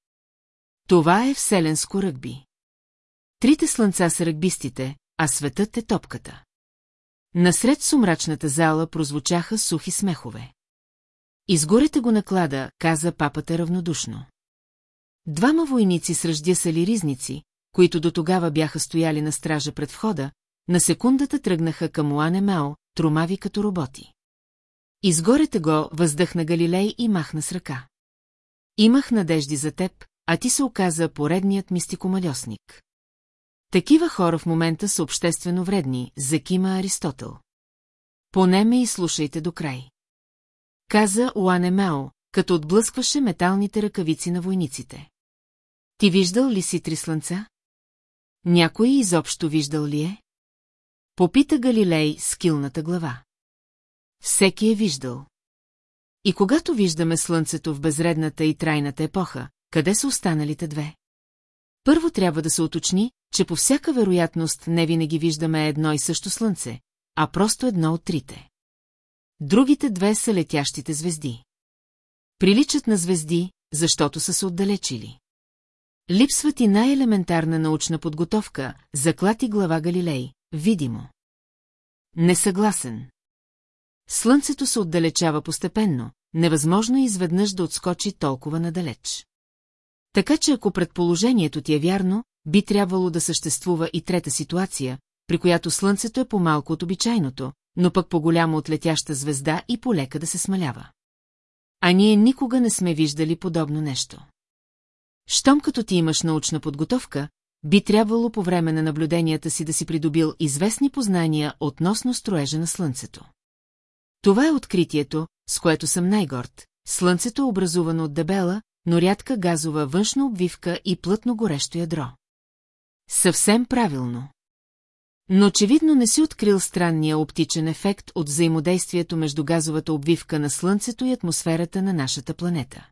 Това е вселенско ръгби. Трите слънца са ръгбистите, а светът е топката. Насред сумрачната зала прозвучаха сухи смехове. Изгорете го наклада, каза папата равнодушно. Двама войници с ръждясали ризници, които до тогава бяха стояли на стража пред входа, на секундата тръгнаха към Уане Мао, тромави като роботи. Изгорете го, въздъхна Галилей и махна с ръка. Имах надежди за теб, а ти се оказа поредният мистикомалесник. Такива хора в момента са обществено вредни, закима Аристотел. Поне ме и слушайте до край. Каза Уане Мео, като отблъскваше металните ръкавици на войниците. Ти виждал ли си три слънца? Някой изобщо виждал ли е? Попита Галилей с килната глава. Всеки е виждал. И когато виждаме Слънцето в безредната и трайната епоха, къде са останалите две? Първо трябва да се уточни, че по всяка вероятност не винаги виждаме едно и също Слънце, а просто едно от трите. Другите две са летящите звезди. Приличат на звезди, защото са се отдалечили. Липсва ти най-елементарна научна подготовка, заклати глава Галилей, видимо. Несъгласен. Слънцето се отдалечава постепенно, невъзможно е изведнъж да отскочи толкова надалеч. Така че ако предположението ти е вярно, би трябвало да съществува и трета ситуация, при която Слънцето е по-малко от обичайното, но пък по-голямо от летяща звезда и полека да се смалява. А ние никога не сме виждали подобно нещо. Щом като ти имаш научна подготовка, би трябвало по време на наблюденията си да си придобил известни познания относно строежа на Слънцето. Това е откритието, с което съм най-горд. Слънцето е образувано от дебела, но рядка газова външна обвивка и плътно горещо ядро. Съвсем правилно. Но очевидно не си открил странния оптичен ефект от взаимодействието между газовата обвивка на Слънцето и атмосферата на нашата планета.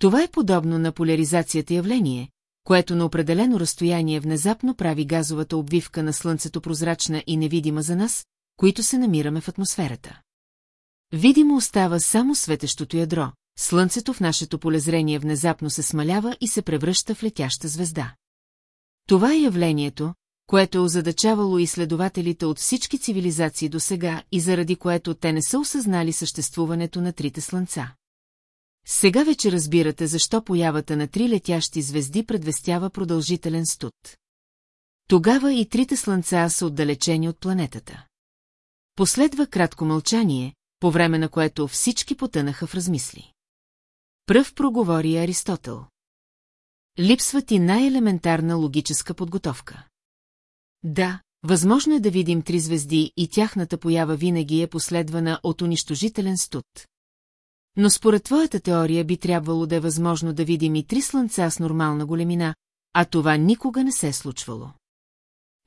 Това е подобно на поляризацията явление, което на определено разстояние внезапно прави газовата обвивка на Слънцето прозрачна и невидима за нас, които се намираме в атмосферата. Видимо остава само светещото ядро, Слънцето в нашето полезрение внезапно се смалява и се превръща в летяща звезда. Това е явлението, което е озадачавало изследователите от всички цивилизации до сега и заради което те не са осъзнали съществуването на трите слънца. Сега вече разбирате защо появата на три летящи звезди предвестява продължителен студ. Тогава и трите слънца са отдалечени от планетата. Последва кратко мълчание, по време на което всички потънаха в размисли. Пръв проговори Аристотел. Липсва ти най-елементарна логическа подготовка. Да, възможно е да видим три звезди и тяхната поява винаги е последвана от унищожителен студ. Но според твоята теория би трябвало да е възможно да видим и три слънца с нормална големина, а това никога не се е случвало.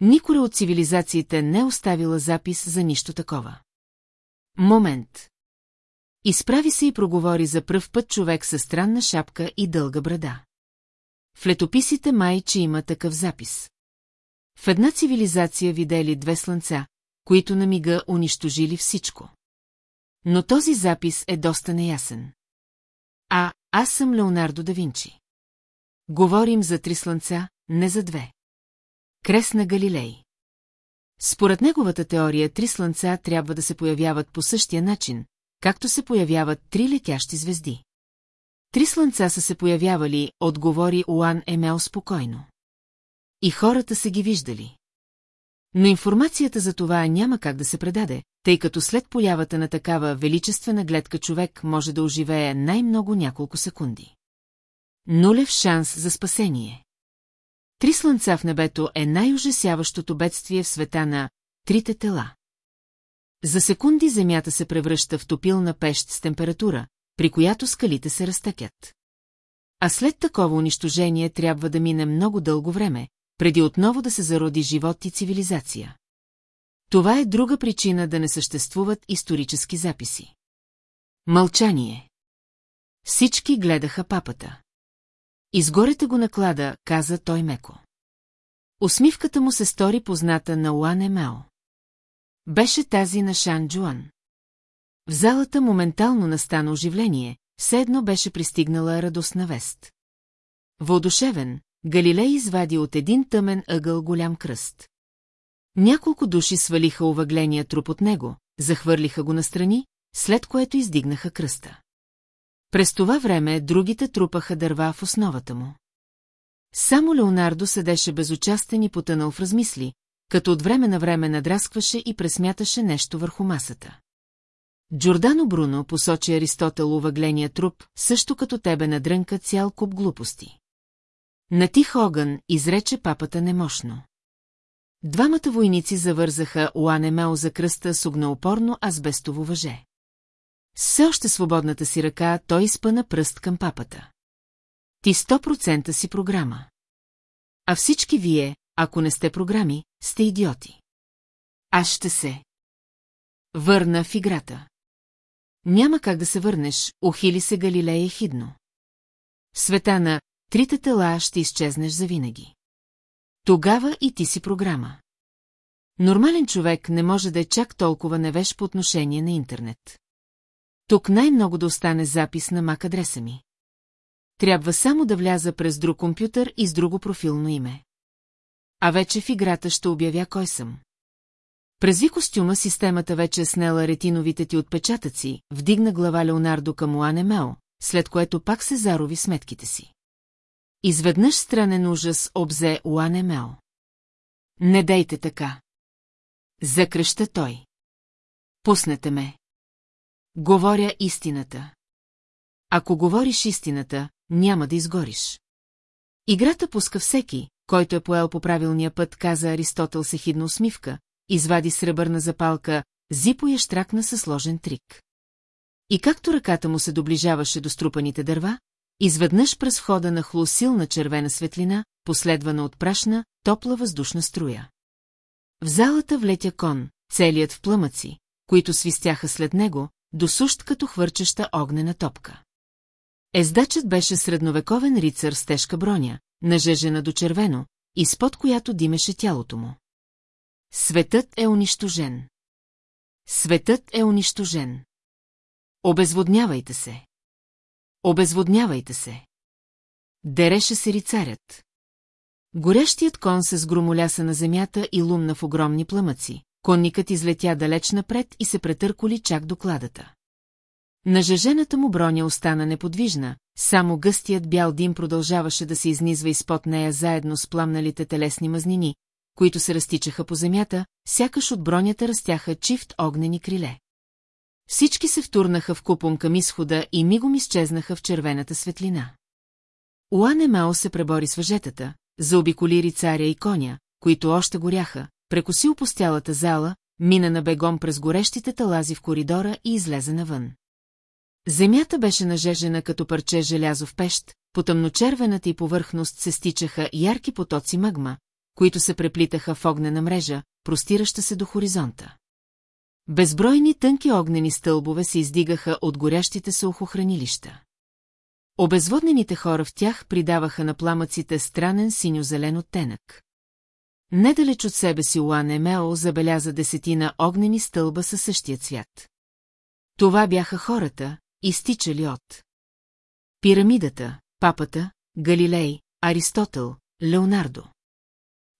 Никора от цивилизациите не е оставила запис за нищо такова. Момент. Изправи се и проговори за пръв път човек със странна шапка и дълга брада. В летописите май, че има такъв запис. В една цивилизация видели две слънца, които на мига унищожили всичко. Но този запис е доста неясен. А, аз съм Леонардо да Винчи. Говорим за три слънца, не за две. Крес на Галилей. Според неговата теория, три слънца трябва да се появяват по същия начин, както се появяват три летящи звезди. Три слънца са се появявали, отговори Уан Емел спокойно. И хората са ги виждали. Но информацията за това няма как да се предаде, тъй като след появата на такава величествена гледка човек може да оживее най-много няколко секунди. Нулев шанс за спасение. Три слънца в небето е най-ужасяващото бедствие в света на трите тела. За секунди земята се превръща в топилна пещ с температура, при която скалите се разтъкят. А след такова унищожение трябва да мине много дълго време, преди отново да се зароди живот и цивилизация. Това е друга причина да не съществуват исторически записи. Мълчание. Всички гледаха папата. Изгорете го наклада, каза той меко. Усмивката му се стори позната на Уан Емео. Беше тази на Шан Джуан. В залата моментално настана оживление, все едно беше пристигнала радостна вест. Воодушевен, Галилей извади от един тъмен ъгъл голям кръст. Няколко души свалиха овъгления труп от него, захвърлиха го настрани, след което издигнаха кръста. През това време другите трупаха дърва в основата му. Само Леонардо седеше безучастен и потънал в размисли, като от време на време надраскваше и пресмяташе нещо върху масата. Джордано Бруно посочи Аристотел увъгления труп, също като тебе надрънка цял куп глупости. На тих огън изрече папата немощно. Двамата войници завързаха Уанемео за кръста с огнеопорно азбестово въже. Все още свободната си ръка той изпъна пръст към папата. Ти 100% си програма. А всички вие, ако не сте програми, сте идиоти. Аз ще се. Върна в играта. Няма как да се върнеш, ухили се Галилея хидно. Света на трите тела ще изчезнеш завинаги. Тогава и ти си програма. Нормален човек не може да е чак толкова невеж по отношение на интернет. Тук най-много да остане запис на мак адреса ми. Трябва само да вляза през друг компютър и с друго профилно име. А вече в играта ще обявя кой съм. През костюма системата вече е снела ретиновите ти отпечатъци, вдигна глава Леонардо към Уане Мео, след което пак се зарови сметките си. Изведнъж странен ужас обзе Уанемел. Не дейте така. Закръща той. Пуснете ме. Говоря истината. Ако говориш истината, няма да изгориш. Играта пуска всеки, който е поел по правилния път, каза Аристотел с ехидна усмивка, извади сребърна запалка, Зипо я штракна със сложен трик. И както ръката му се доближаваше до струпаните дърва, изведнъж през входа нахлу силна червена светлина, последвана от прашна, топла въздушна струя. В залата влетя кон, целият в плъмъци, които свистяха след него, досущ като хвърчеща огнена топка. Ездачът беше средновековен рицар с тежка броня, нажежена до червено, изпод която димеше тялото му. Светът е унищожен. Светът е унищожен. Обезводнявайте се. Обезводнявайте се. Дереше се рицарят. Горящият кон се сгромоляса на земята и лумна в огромни пламъци. Конникът излетя далеч напред и се претърколи чак до кладата. Нажежената му броня остана неподвижна, само гъстият бял дим продължаваше да се изнизва изпод нея заедно с пламналите телесни мазнини, които се разтичаха по земята, сякаш от бронята растяха чифт огнени криле. Всички се втурнаха в купон към изхода и мигом изчезнаха в червената светлина. Уане Мао се пребори с въжетата, заобиколи рицаря и коня, които още горяха, прекоси опостялата зала, мина на бегом през горещите талази в коридора и излезе навън. Земята беше нажежена като парче желязо в пещ, по тъмночервената и повърхност се стичаха ярки потоци магма, които се преплитаха в огнена мрежа, простираща се до хоризонта. Безбройни тънки огнени стълбове се издигаха от горящите се охохранилища. Обезводнените хора в тях придаваха на пламъците странен синьо-зелен оттенък. Недалеч от себе си Уан Емео забеляза десетина огнени стълба със същия цвят. Това бяха хората, изтичали от пирамидата, папата, Галилей, Аристотел, Леонардо.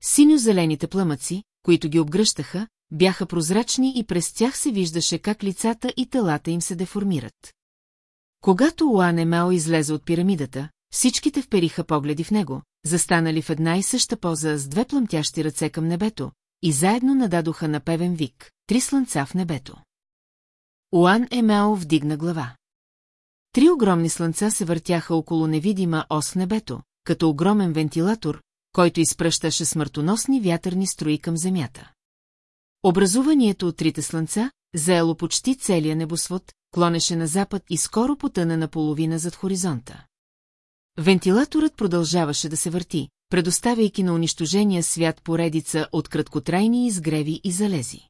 Синьо-зелените пламъци, които ги обгръщаха, бяха прозрачни и през тях се виждаше как лицата и телата им се деформират. Когато Уан Емео излезе от пирамидата, всичките впериха погледи в него, застанали в една и съща поза с две плъмтящи ръце към небето, и заедно нададоха на певен вик, три слънца в небето. Уан Емео вдигна глава. Три огромни слънца се въртяха около невидима ос в небето, като огромен вентилатор, който изпръщаше смъртоносни вятърни строи към земята. Образуванието от трите слънца, заело почти целия небосвод, клонеше на запад и скоро потъна на половина зад хоризонта. Вентилаторът продължаваше да се върти, предоставяйки на унищожения свят поредица от краткотрайни изгреви и залези.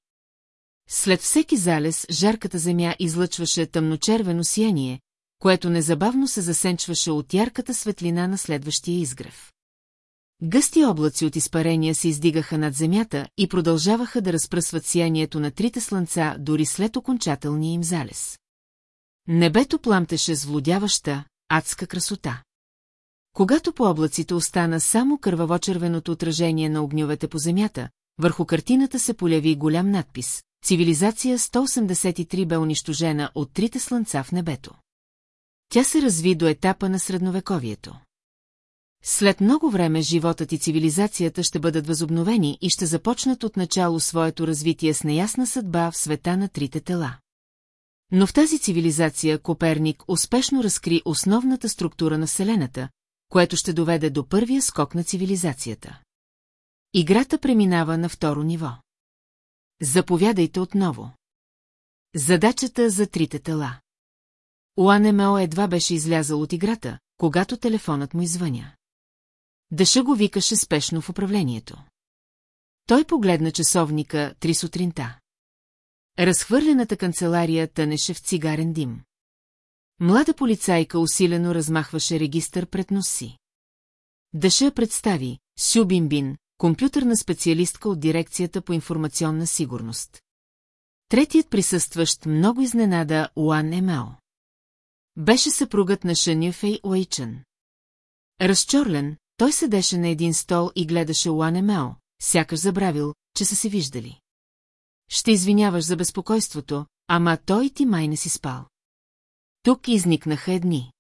След всеки залез жарката земя излъчваше тъмночервено сияние, което незабавно се засенчваше от ярката светлина на следващия изгрев. Гъсти облаци от изпарения се издигаха над земята и продължаваха да разпръсват сиянието на трите слънца дори след окончателния им залез. Небето пламтеше с влудяваща, адска красота. Когато по облаците остана само кървавочервеното отражение на огньовете по земята, върху картината се поляви голям надпис «Цивилизация 183 бе унищожена от трите слънца в небето». Тя се разви до етапа на средновековието. След много време животът и цивилизацията ще бъдат възобновени и ще започнат от начало своето развитие с неясна съдба в света на трите тела. Но в тази цивилизация Коперник успешно разкри основната структура на Вселената, което ще доведе до първия скок на цивилизацията. Играта преминава на второ ниво. Заповядайте отново. Задачата за трите тела. Уанемео едва беше излязъл от играта, когато телефонът му извъня. Дъша го викаше спешно в управлението. Той погледна часовника три сутринта. Разхвърлената канцелария тънеше в цигарен дим. Млада полицайка усилено размахваше регистър пред носи. Дъша представи Сю Бимбин, компютърна специалистка от дирекцията по информационна сигурност. Третият присъстващ много изненада Уан Емео. Беше съпругът на Шанюфей Уейчън. Разчорлен, той седеше на един стол и гледаше Уан Емео, сякаш забравил, че са се виждали. Ще извиняваш за безпокойството, ама той ти май не си спал. Тук изникнаха едни.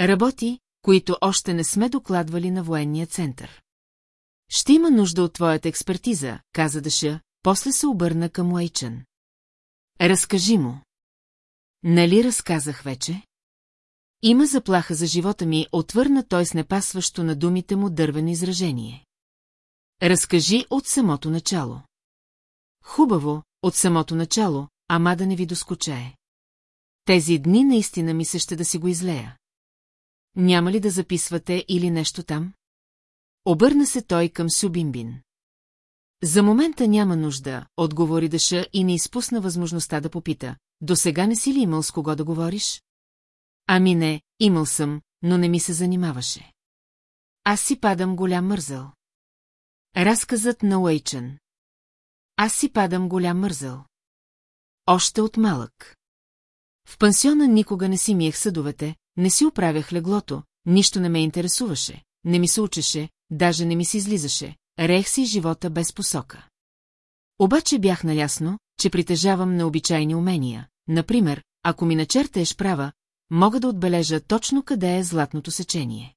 Работи, които още не сме докладвали на военния център. Ще има нужда от твоята експертиза, каза Даша, после се обърна към Уайчън. Разкажи му. Нали разказах вече? Има заплаха за живота ми, отвърна той с непасващо на думите му дървено изражение. Разкажи от самото начало. Хубаво, от самото начало, ама да не ви доскочае. Тези дни наистина ми се ще да си го излея. Няма ли да записвате или нещо там? Обърна се той към Сюбимбин. За момента няма нужда, отговори Даша и не изпусна възможността да попита. До сега не си ли имал с кого да говориш? Ами не, имал съм, но не ми се занимаваше. Аз си падам голям мързъл. Разказът на Уейчън. Аз си падам голям мързъл. Още от малък. В пансиона никога не си миех съдовете, не си оправях леглото, нищо не ме интересуваше, не ми се учеше, даже не ми се излизаше, рех си живота без посока. Обаче бях наясно, че притежавам необичайни умения. Например, ако ми начертаеш права, мога да отбележа точно къде е златното сечение.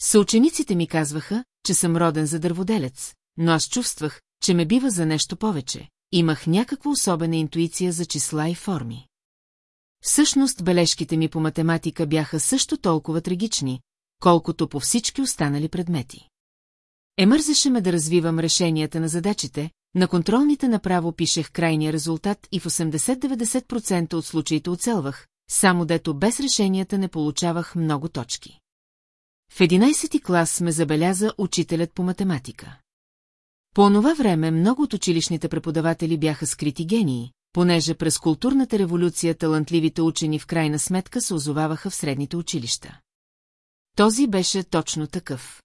Съучениците ми казваха, че съм роден за дърводелец, но аз чувствах, че ме бива за нещо повече. Имах някаква особена интуиция за числа и форми. Всъщност бележките ми по математика бяха също толкова трагични, колкото по всички останали предмети. Емързаше ме да развивам решенията на задачите, на контролните направо пишех крайния резултат и в 80-90% от случаите оцелвах, само дето без решенията не получавах много точки. В 11 клас ме забеляза учителят по математика. По онова време много от училищните преподаватели бяха скрити гении, понеже през културната революция талантливите учени в крайна сметка се озоваваха в средните училища. Този беше точно такъв.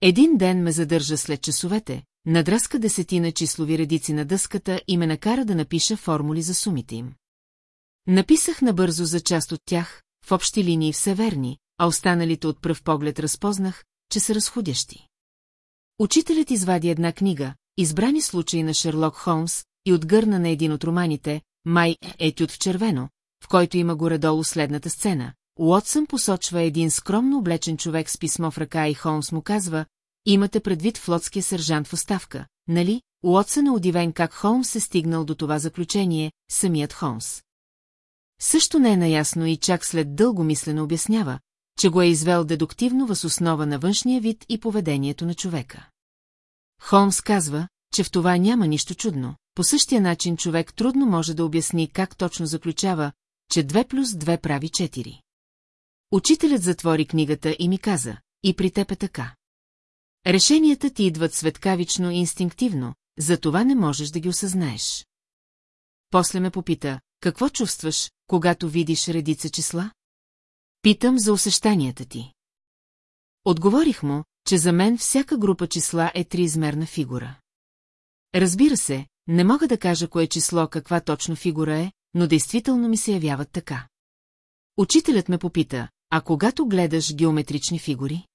Един ден ме задържа след часовете, надръска десетина числови редици на дъската и ме накара да напиша формули за сумите им. Написах набързо за част от тях, в общи линии все верни, а останалите от пръв поглед разпознах, че са разходящи. Учителят извади една книга, избрани случаи на Шерлок Холмс, и отгърна на един от романите, Май етюд в червено, в който има горе-долу следната сцена. Уотсън посочва един скромно облечен човек с писмо в ръка и Холмс му казва, имате предвид флотския сержант в оставка, нали? Уотсън е удивен как Холмс е стигнал до това заключение, самият Холмс. Също не е наясно и чак след дълго мислено обяснява, че го е извел дедуктивно въз основа на външния вид и поведението на човека. Холмс казва, че в това няма нищо чудно. По същия начин човек трудно може да обясни как точно заключава, че 2 плюс 2 прави 4. Учителят затвори книгата и ми каза, и при теб е така. Решенията ти идват светкавично и инстинктивно, затова не можеш да ги осъзнаеш. После ме попита, какво чувстваш, когато видиш редица числа? Питам за усещанията ти. Отговорих му, че за мен всяка група числа е триизмерна фигура. Разбира се, не мога да кажа кое число каква точно фигура е, но действително ми се явяват така. Учителят ме попита, а когато гледаш геометрични фигури?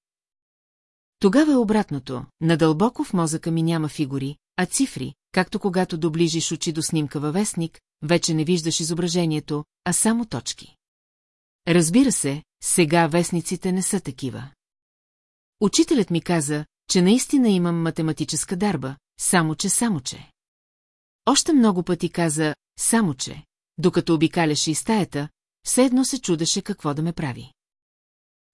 Тогава е обратното, надълбоко в мозъка ми няма фигури, а цифри, както когато доближиш очи до снимка във вестник, вече не виждаш изображението, а само точки. Разбира се, сега вестниците не са такива. Учителят ми каза, че наистина имам математическа дарба, само че, само че. Още много пъти каза «само че», докато обикаляше и стаята, все едно се чудеше какво да ме прави.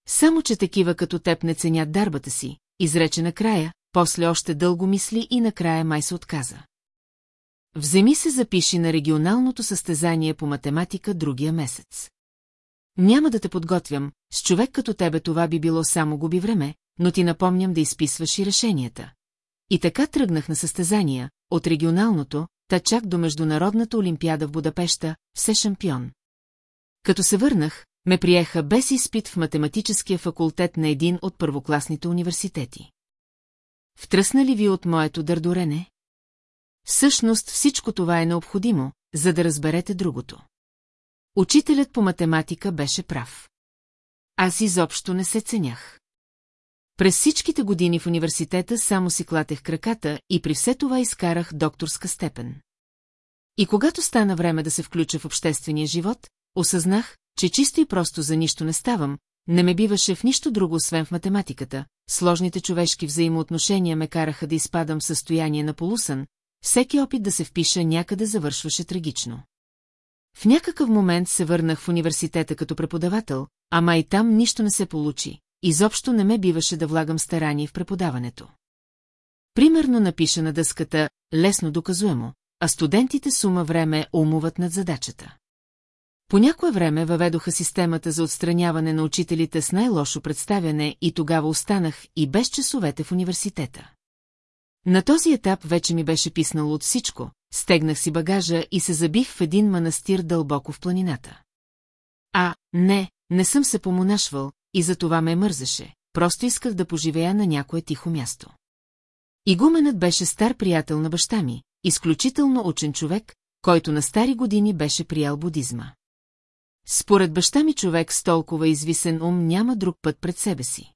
Само, че такива като теб не ценят дарбата си, изрече накрая, после още дълго мисли и накрая май се отказа. Вземи се запиши на регионалното състезание по математика другия месец. Няма да те подготвям, с човек като тебе това би било само губи време, но ти напомням да изписваш и решенията. И така тръгнах на състезания, от регионалното, та чак до Международната олимпиада в Будапешта, все шампион. Като се върнах, ме приеха без изпит в математическия факултет на един от първокласните университети. Втръсна ли ви от моето дърдорене? Всъщност всичко това е необходимо, за да разберете другото. Учителят по математика беше прав. Аз изобщо не се ценях. През всичките години в университета само си клатех краката и при все това изкарах докторска степен. И когато стана време да се включа в обществения живот, осъзнах, че чисто и просто за нищо не ставам, не ме биваше в нищо друго, освен в математиката, сложните човешки взаимоотношения ме караха да изпадам в състояние на полусън, всеки опит да се впиша някъде завършваше трагично. В някакъв момент се върнах в университета като преподавател, ама и там нищо не се получи, изобщо не ме биваше да влагам старание в преподаването. Примерно напиша на дъската лесно доказуемо, а студентите сума време умуват над задачата. По някое време въведоха системата за отстраняване на учителите с най-лошо представяне и тогава останах и без часовете в университета. На този етап вече ми беше писнало от всичко, стегнах си багажа и се забих в един манастир дълбоко в планината. А, не, не съм се помонашвал и за това ме мързеше, просто исках да поживея на някое тихо място. Игуменът беше стар приятел на баща ми, изключително учен човек, който на стари години беше приял будизма. Според баща ми човек с толкова извисен ум няма друг път пред себе си.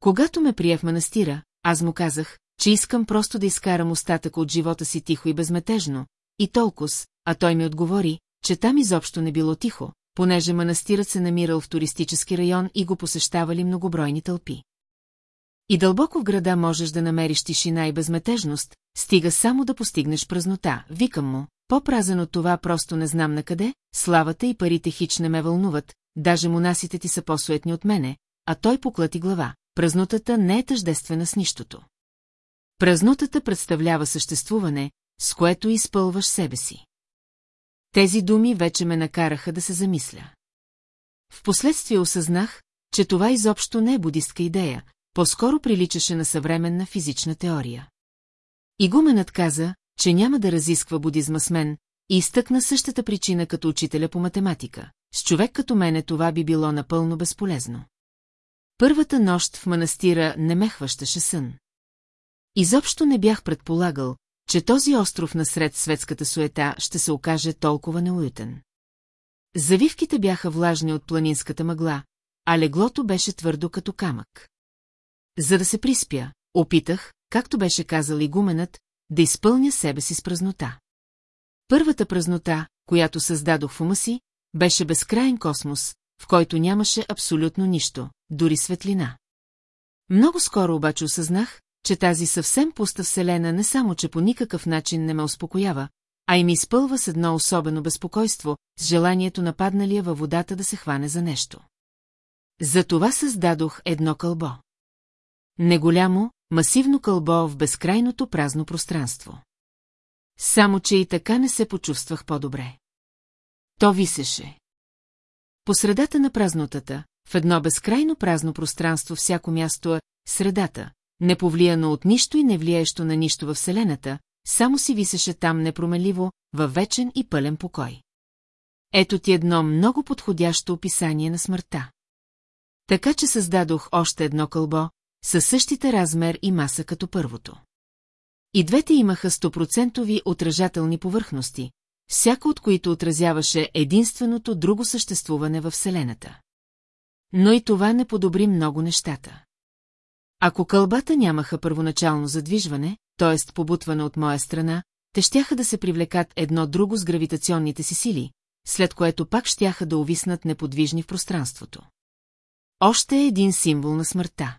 Когато ме прие в манастира, аз му казах, че искам просто да изкарам остатък от живота си тихо и безметежно, и толкова, а той ми отговори, че там изобщо не било тихо, понеже манастирът се намирал в туристически район и го посещавали многобройни тълпи. И дълбоко в града можеш да намериш тишина и безметежност, стига само да постигнеш празнота, викам му, по-празен от това просто не знам на къде, славата и парите хич не ме вълнуват, даже монасите ти са по-суетни от мене, а той поклати глава. Празнотата не е тъждествена с нищото. Празнотата представлява съществуване, с което изпълваш себе си. Тези думи вече ме накараха да се замисля. Впоследствие осъзнах, че това изобщо не е будистка идея, по-скоро приличаше на съвременна физична теория. Игуменът каза, че няма да разисква будизма с мен, и изтъкна същата причина като учителя по математика. С човек като мене това би било напълно безполезно. Първата нощ в манастира не ме хващаше сън. Изобщо не бях предполагал, че този остров насред светската суета ще се окаже толкова неуютен. Завивките бяха влажни от планинската мъгла, а леглото беше твърдо като камък. За да се приспя, опитах, както беше казал игуменът, да изпълня себе си с празнота. Първата празнота, която създадох в ума си, беше безкрайен космос, в който нямаше абсолютно нищо, дори светлина. Много скоро обаче осъзнах, че тази съвсем пуста вселена не само, че по никакъв начин не ме успокоява, а и ми изпълва с едно особено безпокойство, с желанието нападналия във водата да се хване за нещо. Затова създадох едно кълбо. Неголямо, масивно кълбо в безкрайното празно пространство. Само, че и така не се почувствах по-добре. То висеше. По средата на празнотата, в едно безкрайно празно пространство всяко място е средата, неповлияно от нищо и не влияещо на нищо във Вселената, само си висеше там непромеливо, във вечен и пълен покой. Ето ти едно много подходящо описание на смъртта. Така че създадох още едно кълбо, със същите размер и маса като първото. И двете имаха стопроцентови отражателни повърхности, всяко от които отразяваше единственото друго съществуване във Вселената. Но и това не подобри много нещата. Ако кълбата нямаха първоначално задвижване, т.е. побутване от моя страна, те щяха да се привлекат едно друго с гравитационните си сили, след което пак щяха да увиснат неподвижни в пространството. Още е един символ на смъртта.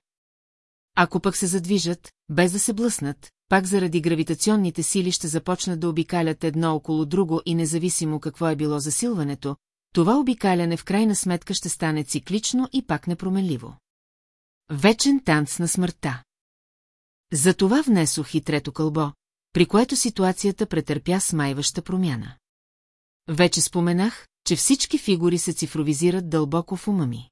Ако пък се задвижат, без да се блъснат, пак заради гравитационните сили ще започнат да обикалят едно около друго и независимо какво е било засилването, това обикаляне в крайна сметка ще стане циклично и пак непроменливо. Вечен танц на смъртта. Затова внесох и трето кълбо, при което ситуацията претърпя смайваща промяна. Вече споменах, че всички фигури се цифровизират дълбоко в ума ми.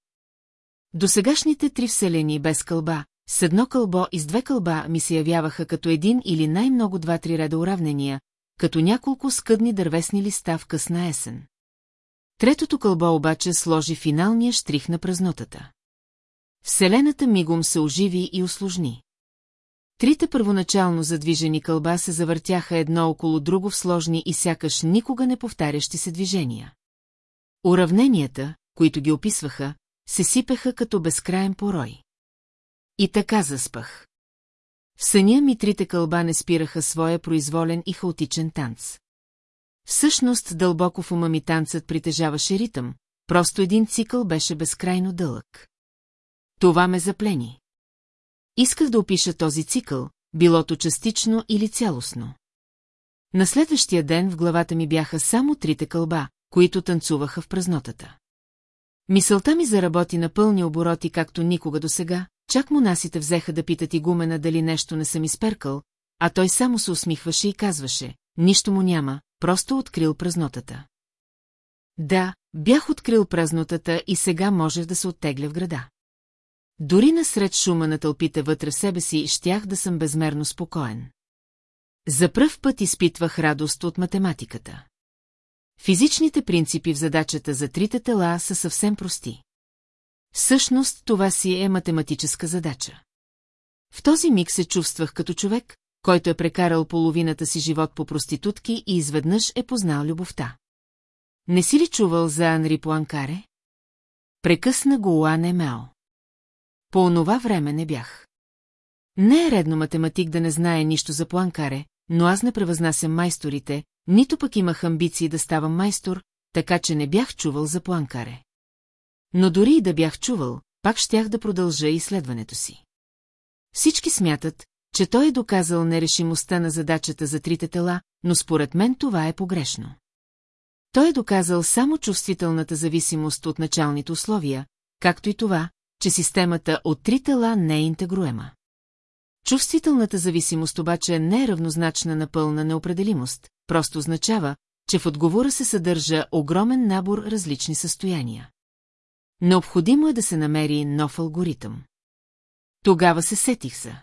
Досегашните три вселени без кълба, с едно кълбо и с две кълба ми се явяваха като един или най-много два-три реда уравнения, като няколко скъдни дървесни листа в късна есен. Третото кълбо обаче сложи финалния штрих на празнотата. Вселената мигом се оживи и усложни. Трите първоначално задвижени кълба се завъртяха едно около друго в сложни и сякаш никога не повтарящи се движения. Уравненията, които ги описваха, се сипеха като безкраен порой. И така заспах. В съня ми трите кълба не спираха своя произволен и хаотичен танц. Всъщност дълбоко в ума ми танцът притежаваше ритъм, просто един цикъл беше безкрайно дълъг. Това ме заплени. Исках да опиша този цикъл, билото частично или цялостно. На следващия ден в главата ми бяха само трите кълба, които танцуваха в празнотата. Мисълта ми заработи на пълни обороти, както никога досега, чак монасите взеха да питат игумена дали нещо не съм изперкал, а той само се усмихваше и казваше, нищо му няма, просто открил празнотата. Да, бях открил празнотата и сега можех да се оттегля в града. Дори насред шума на тълпите вътре в себе си, щях да съм безмерно спокоен. За пръв път изпитвах радост от математиката. Физичните принципи в задачата за трите тела са съвсем прости. Всъщност това си е математическа задача. В този миг се чувствах като човек, който е прекарал половината си живот по проститутки и изведнъж е познал любовта. Не си ли чувал за Анри Пуанкаре? Прекъсна го Уан Емео. По онова време не бях. Не е редно математик да не знае нищо за Пуанкаре, но аз не превъзнасям майсторите, нито пък имах амбиции да ставам майстор, така че не бях чувал за Пуанкаре. Но дори и да бях чувал, пак щях да продължа изследването си. Всички смятат, че той е доказал нерешимостта на задачата за трите тела, но според мен това е погрешно. Той е доказал само чувствителната зависимост от началните условия, както и това, че системата от три тела не е интегруема. Чувствителната зависимост обаче не е равнозначна на пълна неопределимост, просто означава, че в отговора се съдържа огромен набор различни състояния. Необходимо е да се намери нов алгоритъм. Тогава се сетих за.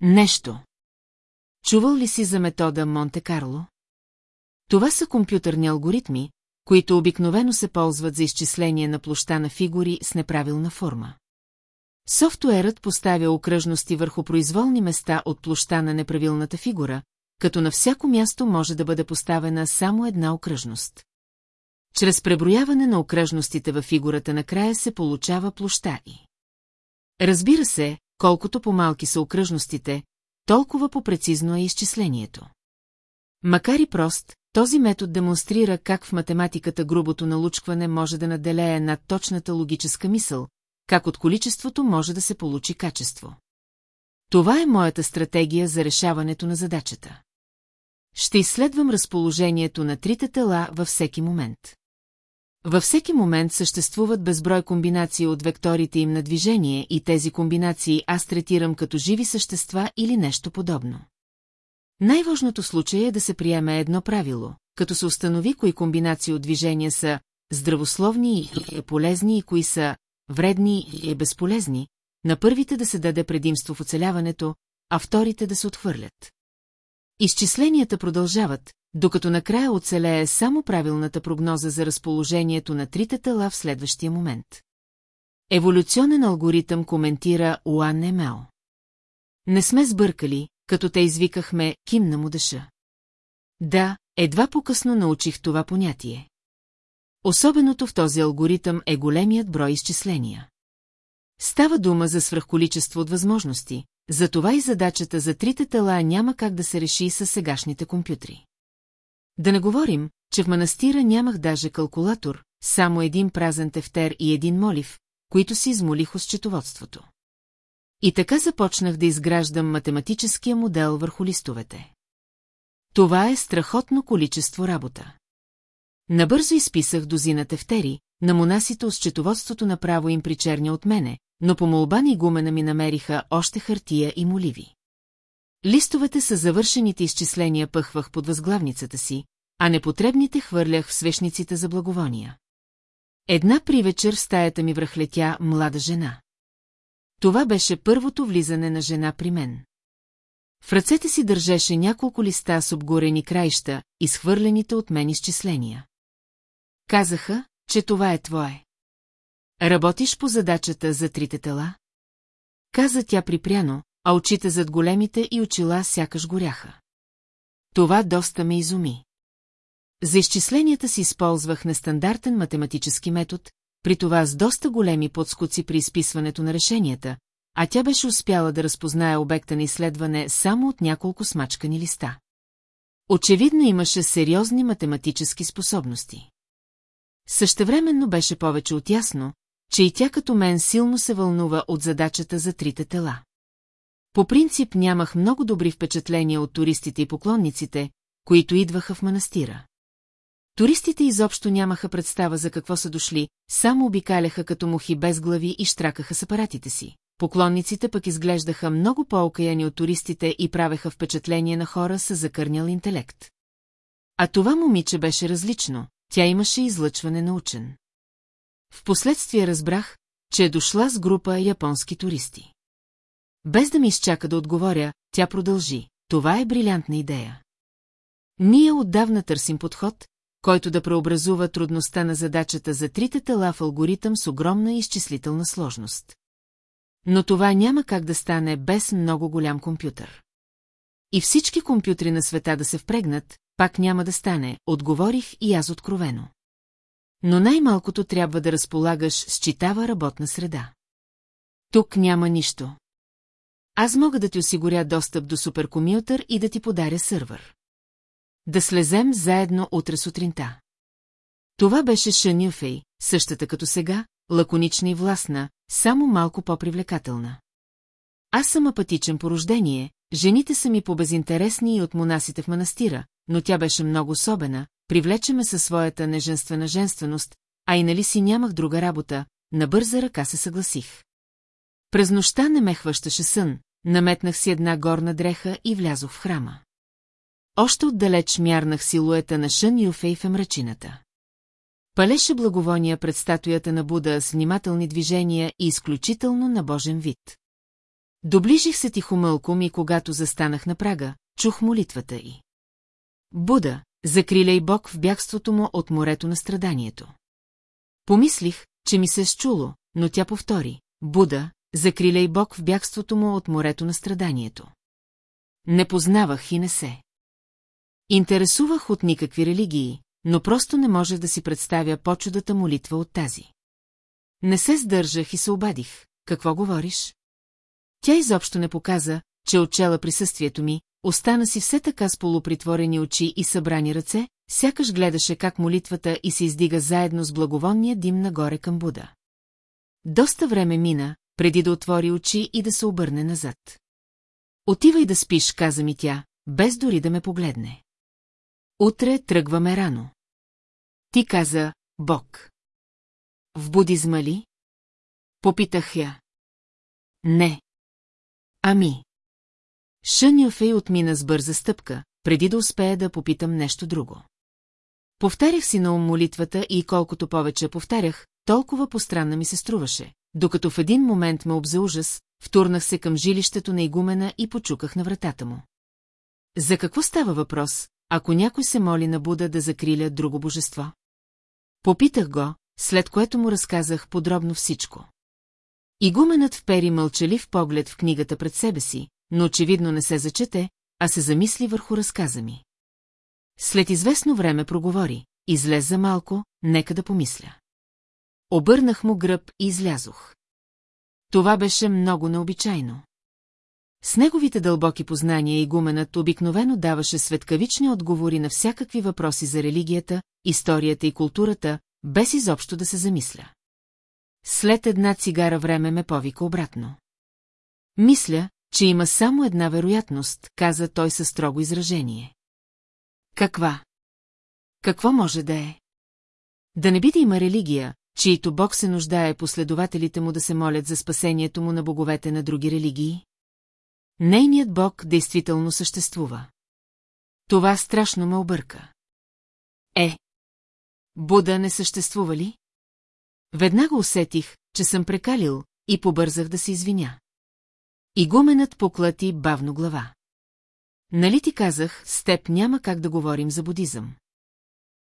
Нещо. Чувал ли си за метода Монте-Карло? Това са компютърни алгоритми, които обикновено се ползват за изчисление на площа на фигури с неправилна форма. Софтуерът поставя окръжности върху произволни места от площа на неправилната фигура, като на всяко място може да бъде поставена само една окръжност. Чрез преброяване на окръжностите във фигурата накрая се получава площа и. Разбира се, колкото по-малки са окръжностите, толкова по-прецизно е изчислението. Макар и прост, този метод демонстрира как в математиката грубото налучкване може да наделее над точната логическа мисъл, как от количеството може да се получи качество. Това е моята стратегия за решаването на задачата. Ще изследвам разположението на трите тела във всеки момент. Във всеки момент съществуват безброй комбинации от векторите им на движение и тези комбинации аз третирам като живи същества или нещо подобно. Най-важното случай е да се приеме едно правило, като се установи кои комбинации от движения са здравословни и полезни и кои са вредни и безполезни, на първите да се даде предимство в оцеляването, а вторите да се отхвърлят. Изчисленията продължават, докато накрая оцелее само правилната прогноза за разположението на трите тела в следващия момент. Еволюционен алгоритъм коментира Уан Емео. Не сме сбъркали, като те извикахме Ким на мудеша. Да, едва по-късно научих това понятие. Особеното в този алгоритъм е големият брой изчисления. Става дума за свръхколичество от възможности, затова и задачата за трите тела няма как да се реши с сегашните компютри. Да не говорим, че в манастира нямах даже калкулатор, само един празен тефтер и един молив, които си измолих от счетоводството. И така започнах да изграждам математическия модел върху листовете. Това е страхотно количество работа. Набързо изписах дозина тефтери, на монасите от счетоводството направо им причерня от мене, но по молба ни гумена ми намериха още хартия и моливи. Листовете с завършените изчисления пъхвах под възглавницата си, а непотребните хвърлях в свещниците за благовония. Една при вечер в стаята ми връхлетя млада жена. Това беше първото влизане на жена при мен. В ръцете си държеше няколко листа с обгорени краища, изхвърлените от мен изчисления. Казаха, че това е твое. Работиш по задачата за трите тела? Каза тя припряно, а очите зад големите и очила сякаш горяха. Това доста ме изуми. За изчисленията си използвах нестандартен математически метод, при това с доста големи подскоци при изписването на решенията, а тя беше успяла да разпознае обекта на изследване само от няколко смачкани листа. Очевидно имаше сериозни математически способности. Същевременно беше повече от ясно, че и тя като мен силно се вълнува от задачата за трите тела. По принцип нямах много добри впечатления от туристите и поклонниците, които идваха в манастира. Туристите изобщо нямаха представа за какво са дошли, само обикаляха като мухи без глави и штракаха с апаратите си. Поклонниците пък изглеждаха много по-окаяни от туристите и правеха впечатление на хора с закърнял интелект. А това момиче беше различно, тя имаше излъчване на учен. Впоследствие разбрах, че е дошла с група японски туристи. Без да ми изчака да отговоря, тя продължи. Това е брилянтна идея. Ние отдавна търсим подход, който да преобразува трудността на задачата за трите тела в алгоритъм с огромна изчислителна сложност. Но това няма как да стане без много голям компютър. И всички компютри на света да се впрегнат, пак няма да стане, отговорих и аз откровено. Но най-малкото трябва да разполагаш с читава работна среда. Тук няма нищо. Аз мога да ти осигуря достъп до суперкомютър и да ти подаря сървър. Да слезем заедно утре сутринта. Това беше Шанюфей, същата като сега, лаконична и властна, само малко по-привлекателна. Аз съм апатичен по рождение, жените са ми по-безинтересни и от монасите в манастира, но тя беше много особена, привлечеме със своята неженствена женственост, а и нали си нямах друга работа, на бърза ръка се съгласих. През нощта не ме хващаше сън, наметнах си една горна дреха и влязох в храма. Още отдалеч мярнах силуета на Шън Юфей в мрачината. Палеше благовония пред статуята на Буда с внимателни движения и изключително на божен вид. Доближих се тихомълком и когато застанах на прага, чух молитвата й. Буда, закриляй Бог в бягството му от морето на страданието. Помислих, че ми се е счуло, но тя повтори. Буда, закриляй Бог в бягството му от морето на страданието. Не познавах и не се. Интересувах от никакви религии, но просто не можех да си представя почудата молитва от тази. Не се сдържах и се обадих. Какво говориш? Тя изобщо не показа, че отчела присъствието ми, остана си все така с полупритворени очи и събрани ръце, сякаш гледаше как молитвата и се издига заедно с благовонния дим нагоре към Буда. Доста време мина, преди да отвори очи и да се обърне назад. Отивай да спиш, каза ми тя, без дори да ме погледне. Утре тръгваме рано. Ти каза, Бог. В будизма ли? Попитах я. Не. Ами. Шънюфей отмина с бърза стъпка, преди да успея да попитам нещо друго. Повтарях си на ум молитвата и колкото повече повтарях, толкова постранна ми се струваше, докато в един момент ме обзе ужас, втурнах се към жилището на игумена и почуках на вратата му. За какво става въпрос, ако някой се моли на Буда да закриля друго божество? Попитах го, след което му разказах подробно всичко. Игуменът впери мълчалив поглед в книгата пред себе си, но очевидно не се зачете, а се замисли върху разказа ми. След известно време проговори, излез за малко, нека да помисля. Обърнах му гръб и излязох. Това беше много необичайно. С неговите дълбоки познания игуменът обикновено даваше светкавични отговори на всякакви въпроси за религията, историята и културата, без изобщо да се замисля. След една цигара време ме повика обратно. Мисля, че има само една вероятност, каза той със строго изражение. Каква? Какво може да е? Да не би да има религия, чието бог се нуждае последователите му да се молят за спасението му на боговете на други религии? Нейният бог действително съществува. Това страшно ме обърка. Е. Буда не съществува ли? Веднага усетих, че съм прекалил и побързах да се извиня. Игуменът поклати бавно глава. Нали ти казах, с теб няма как да говорим за будизъм.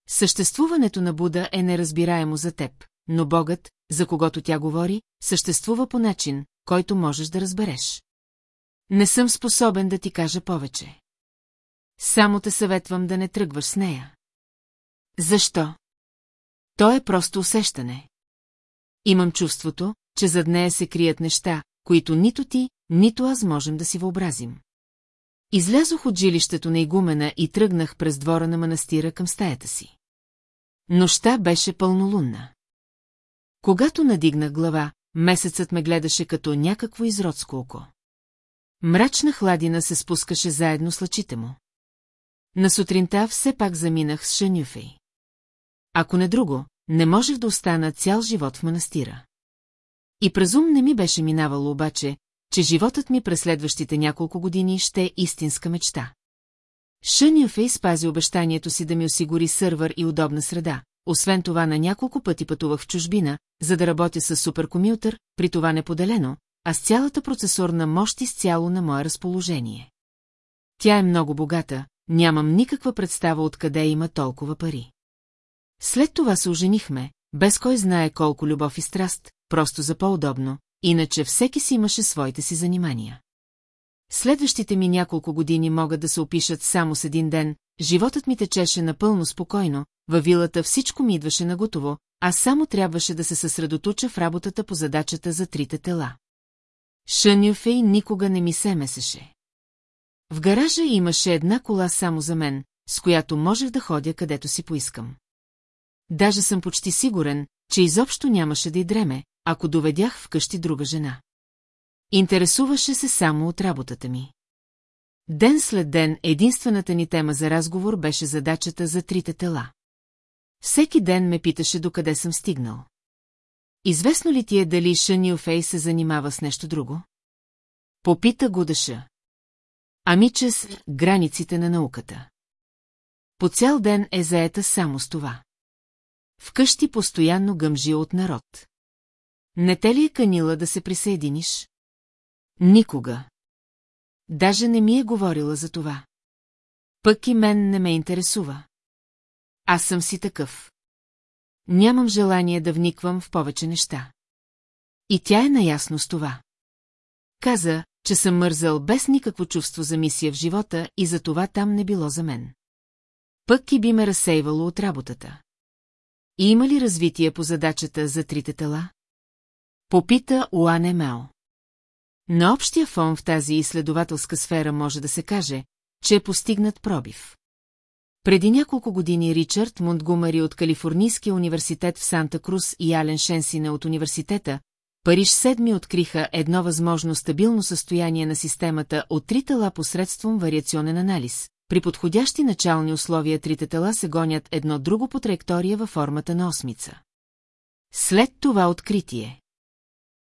Съществуването на Буда е неразбираемо за теб, но Богът, за когото тя говори, съществува по начин, който можеш да разбереш. Не съм способен да ти кажа повече. Само те съветвам да не тръгваш с нея. Защо? То е просто усещане. Имам чувството, че зад нея се крият неща, които нито ти, нито аз можем да си въобразим. Излязох от жилището на игумена и тръгнах през двора на манастира към стаята си. Нощта беше пълнолунна. Когато надигнах глава, месецът ме гледаше като някакво изродско око. Мрачна хладина се спускаше заедно с лъчите му. На сутринта все пак заминах с Шанюфей. Ако не друго, не можех да остана цял живот в манастира. И през не ми беше минавало обаче, че животът ми през следващите няколко години ще е истинска мечта. Шънюфей спази обещанието си да ми осигури сървър и удобна среда. Освен това на няколко пъти пътувах в чужбина, за да работя с суперкомютър, при това неподелено, а с цялата процесорна мощ изцяло на мое разположение. Тя е много богата, нямам никаква представа откъде има толкова пари. След това се оженихме, без кой знае колко любов и страст, просто за по-удобно, иначе всеки си имаше своите си занимания. Следващите ми няколко години могат да се опишат само с един ден, животът ми течеше напълно спокойно, във вилата всичко ми идваше наготово, а само трябваше да се съсредоточа в работата по задачата за трите тела. Шънюфей никога не ми се месеше. В гаража имаше една кола само за мен, с която можех да ходя където си поискам. Даже съм почти сигурен, че изобщо нямаше да й дреме, ако доведях вкъщи друга жена. Интересуваше се само от работата ми. Ден след ден единствената ни тема за разговор беше задачата за трите тела. Всеки ден ме питаше докъде съм стигнал. Известно ли ти е дали Шани Офей се занимава с нещо друго? Попита го Дъша. Ами границите на науката. По цял ден е заета само с това. Вкъщи постоянно гъмжи от народ. Не те ли е канила да се присъединиш? Никога. Даже не ми е говорила за това. Пък и мен не ме интересува. Аз съм си такъв. Нямам желание да вниквам в повече неща. И тя е наясно с това. Каза, че съм мързал без никакво чувство за мисия в живота и за това там не било за мен. Пък и би ме разсейвало от работата. И има ли развитие по задачата за трите тела? Попита Уане Мео. На общия фон в тази изследователска сфера може да се каже, че е постигнат пробив. Преди няколко години Ричард Монтгумари от Калифорнийския университет в Санта Крус и Ален Шенсине от университета, Париж седми откриха едно възможно стабилно състояние на системата от три тела посредством вариационен анализ. При подходящи начални условия трите тела се гонят едно друго по траектория във формата на осмица. След това откритие.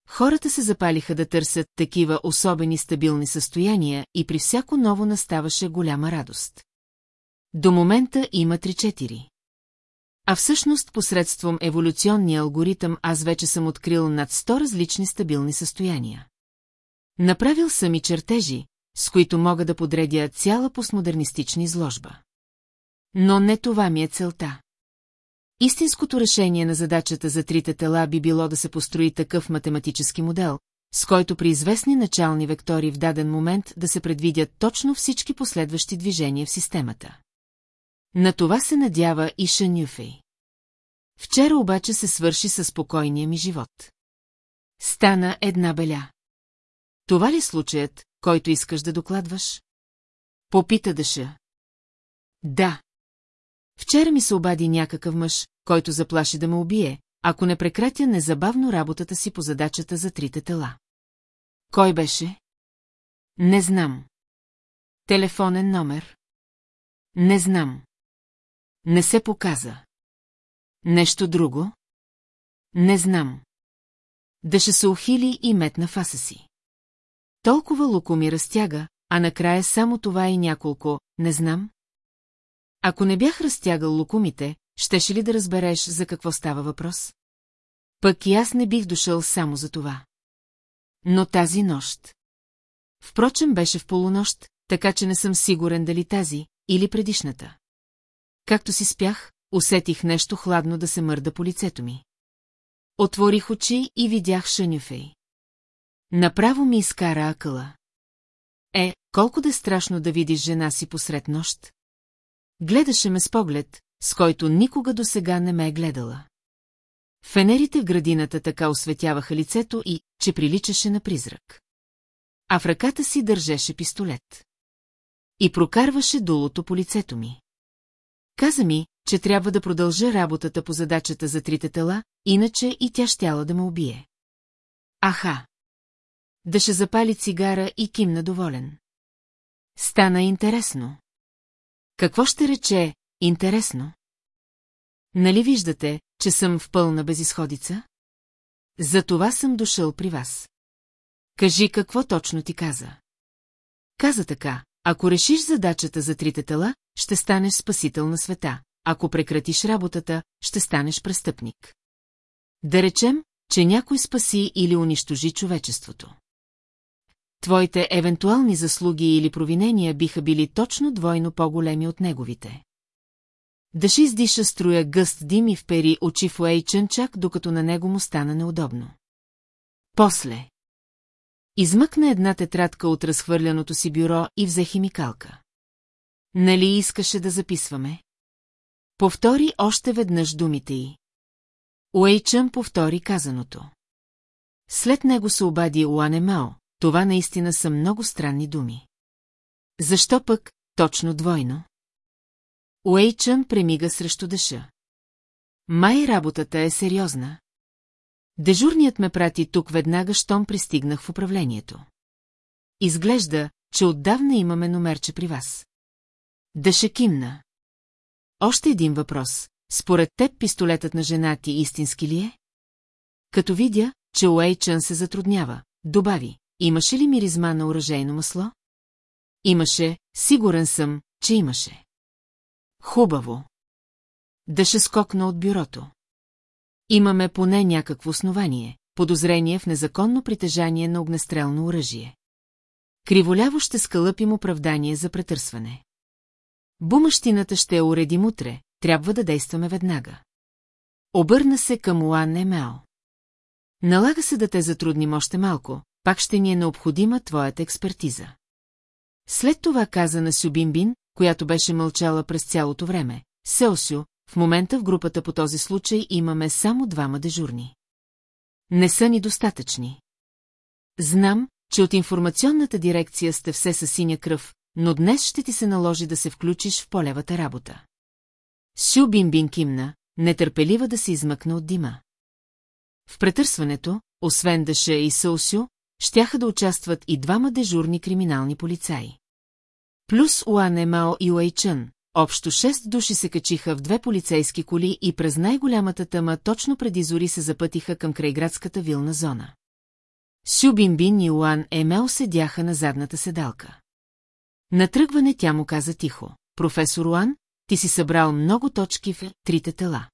Хората се запалиха да търсят такива особени стабилни състояния и при всяко ново наставаше голяма радост. До момента има 3-4. А всъщност посредством еволюционния алгоритъм аз вече съм открил над 100 различни стабилни състояния. Направил съм и чертежи, с които мога да подредя цяла постмодернистична изложба. Но не това ми е целта. Истинското решение на задачата за трите тела би било да се построи такъв математически модел, с който при известни начални вектори в даден момент да се предвидят точно всички последващи движения в системата. На това се надява и Шанюфей. Вчера обаче се свърши със спокойния ми живот. Стана една беля. Това ли случаят, който искаш да докладваш? Попита Дъша. Да. Вчера ми се обади някакъв мъж, който заплаши да ме убие, ако не прекратя незабавно работата си по задачата за трите тела. Кой беше? Не знам. Телефонен номер? Не знам. Не се показа. Нещо друго? Не знам. Да ще се ухили и метна фаса си. Толкова луко ми разтяга, а накрая само това и няколко, не знам. Ако не бях разтягал лукумите, щеше ли да разбереш за какво става въпрос? Пък и аз не бих дошъл само за това. Но тази нощ. Впрочем беше в полунощ, така че не съм сигурен дали тази или предишната. Както си спях, усетих нещо хладно да се мърда по лицето ми. Отворих очи и видях Шанюфей. Направо ми изкара акъла. Е, колко да е страшно да видиш жена си посред нощ. Гледаше ме с поглед, с който никога до сега не ме е гледала. Фенерите в градината така осветяваха лицето и, че приличаше на призрак. А в ръката си държеше пистолет. И прокарваше дулото по лицето ми. Каза ми, че трябва да продължа работата по задачата за трите тела, иначе и тя щяла да ме убие. Аха! Да ще запали цигара и кимна доволен. Стана интересно. Какво ще рече интересно? Нали виждате, че съм в пълна безисходица? За това съм дошъл при вас. Кажи какво точно ти каза. Каза така, ако решиш задачата за трите тела, ще станеш спасител на света. Ако прекратиш работата, ще станеш престъпник. Да речем, че някой спаси или унищожи човечеството. Твоите евентуални заслуги или провинения биха били точно двойно по-големи от неговите. Даши издиша струя гъст дим и впери очи в Уейчън чак, докато на него му стана неудобно. После. Измъкна една тетрадка от разхвърляното си бюро и взе химикалка. Нали искаше да записваме? Повтори още веднъж думите й. Уейчън повтори казаното. След него се обади Уане Мао, това наистина са много странни думи. Защо пък, точно двойно? Уейчън премига срещу дъша. Май работата е сериозна. Дежурният ме прати тук веднага, щом пристигнах в управлението. Изглежда, че отдавна имаме номерче при вас. Дъша кимна. Още един въпрос. Според теб пистолетът на жена ти истински ли е? Като видя, че Уейчън се затруднява, добави, имаше ли миризма на оръжейно масло? Имаше, сигурен съм, че имаше. Хубаво. Дъша скокна от бюрото. Имаме поне някакво основание, подозрение в незаконно притежание на огнестрелно оръжие. Криволяво ще скълъпим оправдание за претърсване. Бумащината ще я уредим утре, трябва да действаме веднага. Обърна се към Уан Емео. Налага се да те затрудним още малко, пак ще ни е необходима твоята експертиза. След това каза на Сюбимбин, която беше мълчала през цялото време. Селсю, в момента в групата по този случай имаме само двама дежурни. Не са ни достатъчни. Знам, че от информационната дирекция сте все със синя кръв, но днес ще ти се наложи да се включиш в полевата работа. Сю Бимбин кимна, нетърпелива да се измъкна от дима. В претърсването, освен Дъша и Сълсю, щяха да участват и двама дежурни криминални полицаи. Плюс Уане Мао и Уайчън, общо шест души се качиха в две полицейски коли и през най-голямата тъма точно преди зори се запътиха към крайградската вилна зона. Сю Бимбин и Уан Емел седяха на задната седалка. На тръгване тя му каза тихо. Професор Уан, ти си събрал много точки в трите тела.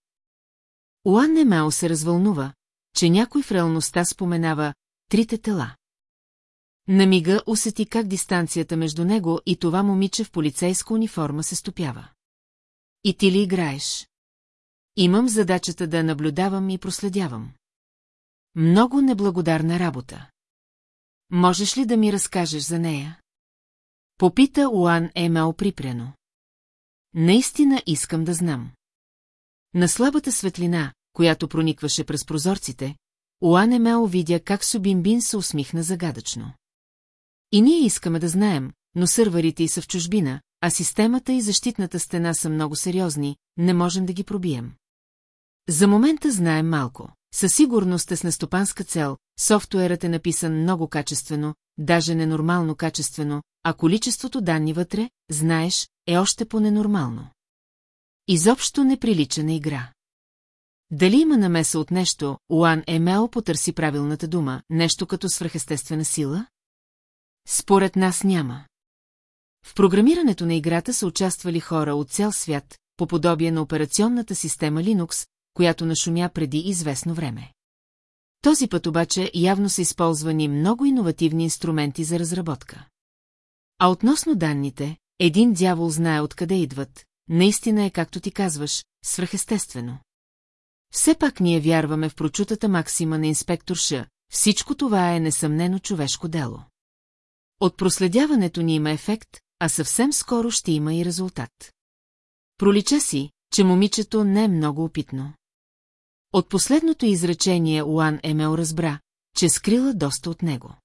Уан Емел се развълнува, че някой в реалността споменава трите тела. На мига усети как дистанцията между него и това момиче в полицейска униформа се стопява. И ти ли играеш? Имам задачата да наблюдавам и проследявам. Много неблагодарна работа. Можеш ли да ми разкажеш за нея? Попита Уан Емел припряно. Наистина искам да знам. На слабата светлина, която проникваше през прозорците, Уан Емел видя как Субимбин се усмихна загадъчно. И ние искаме да знаем, но сървърите и са в чужбина, а системата и защитната стена са много сериозни, не можем да ги пробием. За момента знаем малко. Със сигурност е с нестопанска цел, софтуерът е написан много качествено, даже ненормално качествено, а количеството данни вътре, знаеш, е още по-ненормално. Изобщо не прилича на игра. Дали има намеса от нещо, Уан Емел потърси правилната дума, нещо като свръхестествена сила? Според нас няма. В програмирането на играта са участвали хора от цял свят, по подобие на операционната система Linux, която нашумя преди известно време. Този път обаче явно са използвани много иновативни инструменти за разработка. А относно данните, един дявол знае откъде идват, наистина е както ти казваш, свръхестествено. Все пак ние вярваме в прочутата максима на инспектор Ш, всичко това е несъмнено човешко дело. От проследяването ни има ефект, а съвсем скоро ще има и резултат. Пролича си, че момичето не е много опитно. От последното изречение Уан Емел разбра, че скрила доста от него.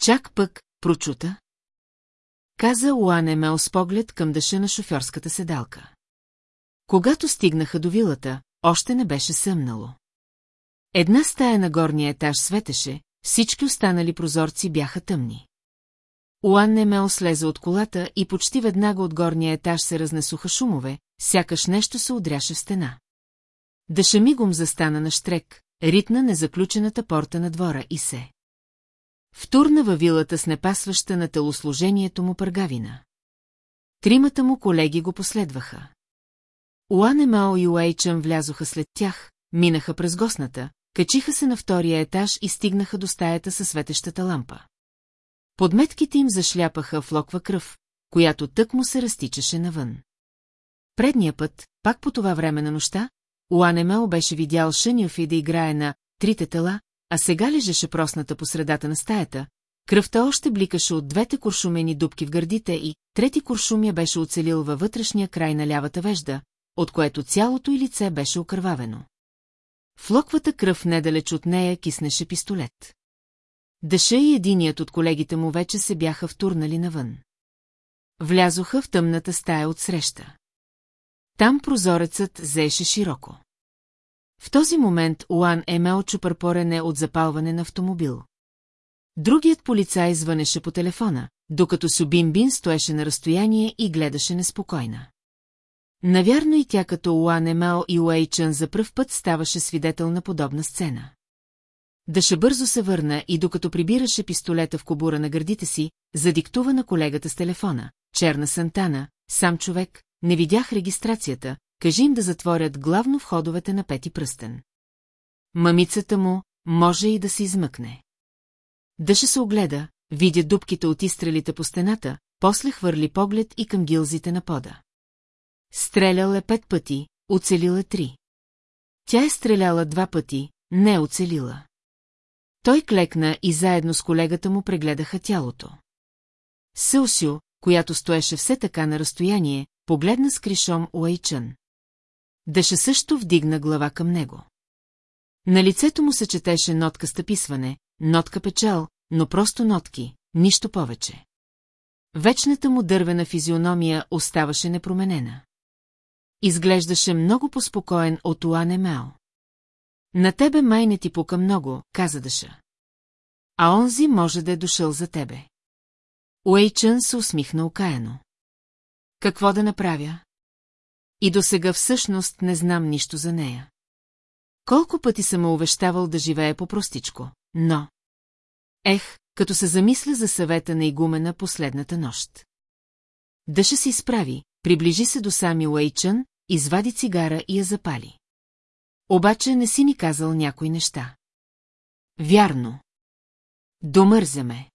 Чак пък, прочута. Каза Уан Емел с поглед към дъша на шофьорската седалка. Когато стигнаха до вилата, още не беше съмнало. Една стая на горния етаж светеше, всички останали прозорци бяха тъмни. Уан Немео слезе от колата и почти веднага от горния етаж се разнесоха шумове, сякаш нещо се удряше в стена. Дъша мигом застана на штрек, ритна незаключената порта на двора и се. Втурна във вилата с непасваща на телослужението му пъргавина. Тримата му колеги го последваха. Уанемао и Уейчън влязоха след тях, минаха през госната, качиха се на втория етаж и стигнаха до стаята със светещата лампа. Подметките им зашляпаха в локва кръв, която тък му се разтичаше навън. Предния път, пак по това време на нощта, Уанемел беше видял Шънюфи да играе на трите тела, а сега лежеше просната по средата на стаята, кръвта още бликаше от двете куршумени дубки в гърдите и трети куршум беше оцелил във вътрешния край на лявата вежда, от което цялото й лице беше окървавено. В локвата кръв недалеч от нея киснеше пистолет. Дъша и единият от колегите му вече се бяха втурнали навън. Влязоха в тъмната стая от среща. Там прозорецът зееше широко. В този момент Уан Емел чупърпорене от запалване на автомобил. Другият полицай звънеше по телефона, докато Субин Бин стоеше на разстояние и гледаше неспокойна. Навярно и тя като Уан Емел и Уейчън за пръв път ставаше свидетел на подобна сцена. Дъша бързо се върна и докато прибираше пистолета в кобура на гърдите си, задиктува на колегата с телефона. Черна Сантана, сам човек, не видях регистрацията, кажи им да затворят главно входовете на пети пръстен. Мамицата му може и да се измъкне. Дъша се огледа, видя дубките от изстрелите по стената, после хвърли поглед и към гилзите на пода. Стрелял е пет пъти, оцелил е три. Тя е стреляла два пъти, не е оцелила. Той клекна и заедно с колегата му прегледаха тялото. Сълсю, която стоеше все така на разстояние, погледна с кришом Уайчън. Дъша също вдигна глава към него. На лицето му се четеше нотка стъписване, нотка печал, но просто нотки, нищо повече. Вечната му дървена физиономия оставаше непроменена. Изглеждаше много поспокоен от Уане Мео. На тебе май не ти пука много, каза Дъша. А онзи може да е дошъл за тебе. Уейчън се усмихна окаяно. Какво да направя? И до сега всъщност не знам нищо за нея. Колко пъти съм увещавал да живее по-простичко, но... Ех, като се замисля за съвета на игумена последната нощ. Дъша се изправи, приближи се до сами Уейчън, извади цигара и я запали. Обаче не си ни казал някои неща. Вярно. Домързаме.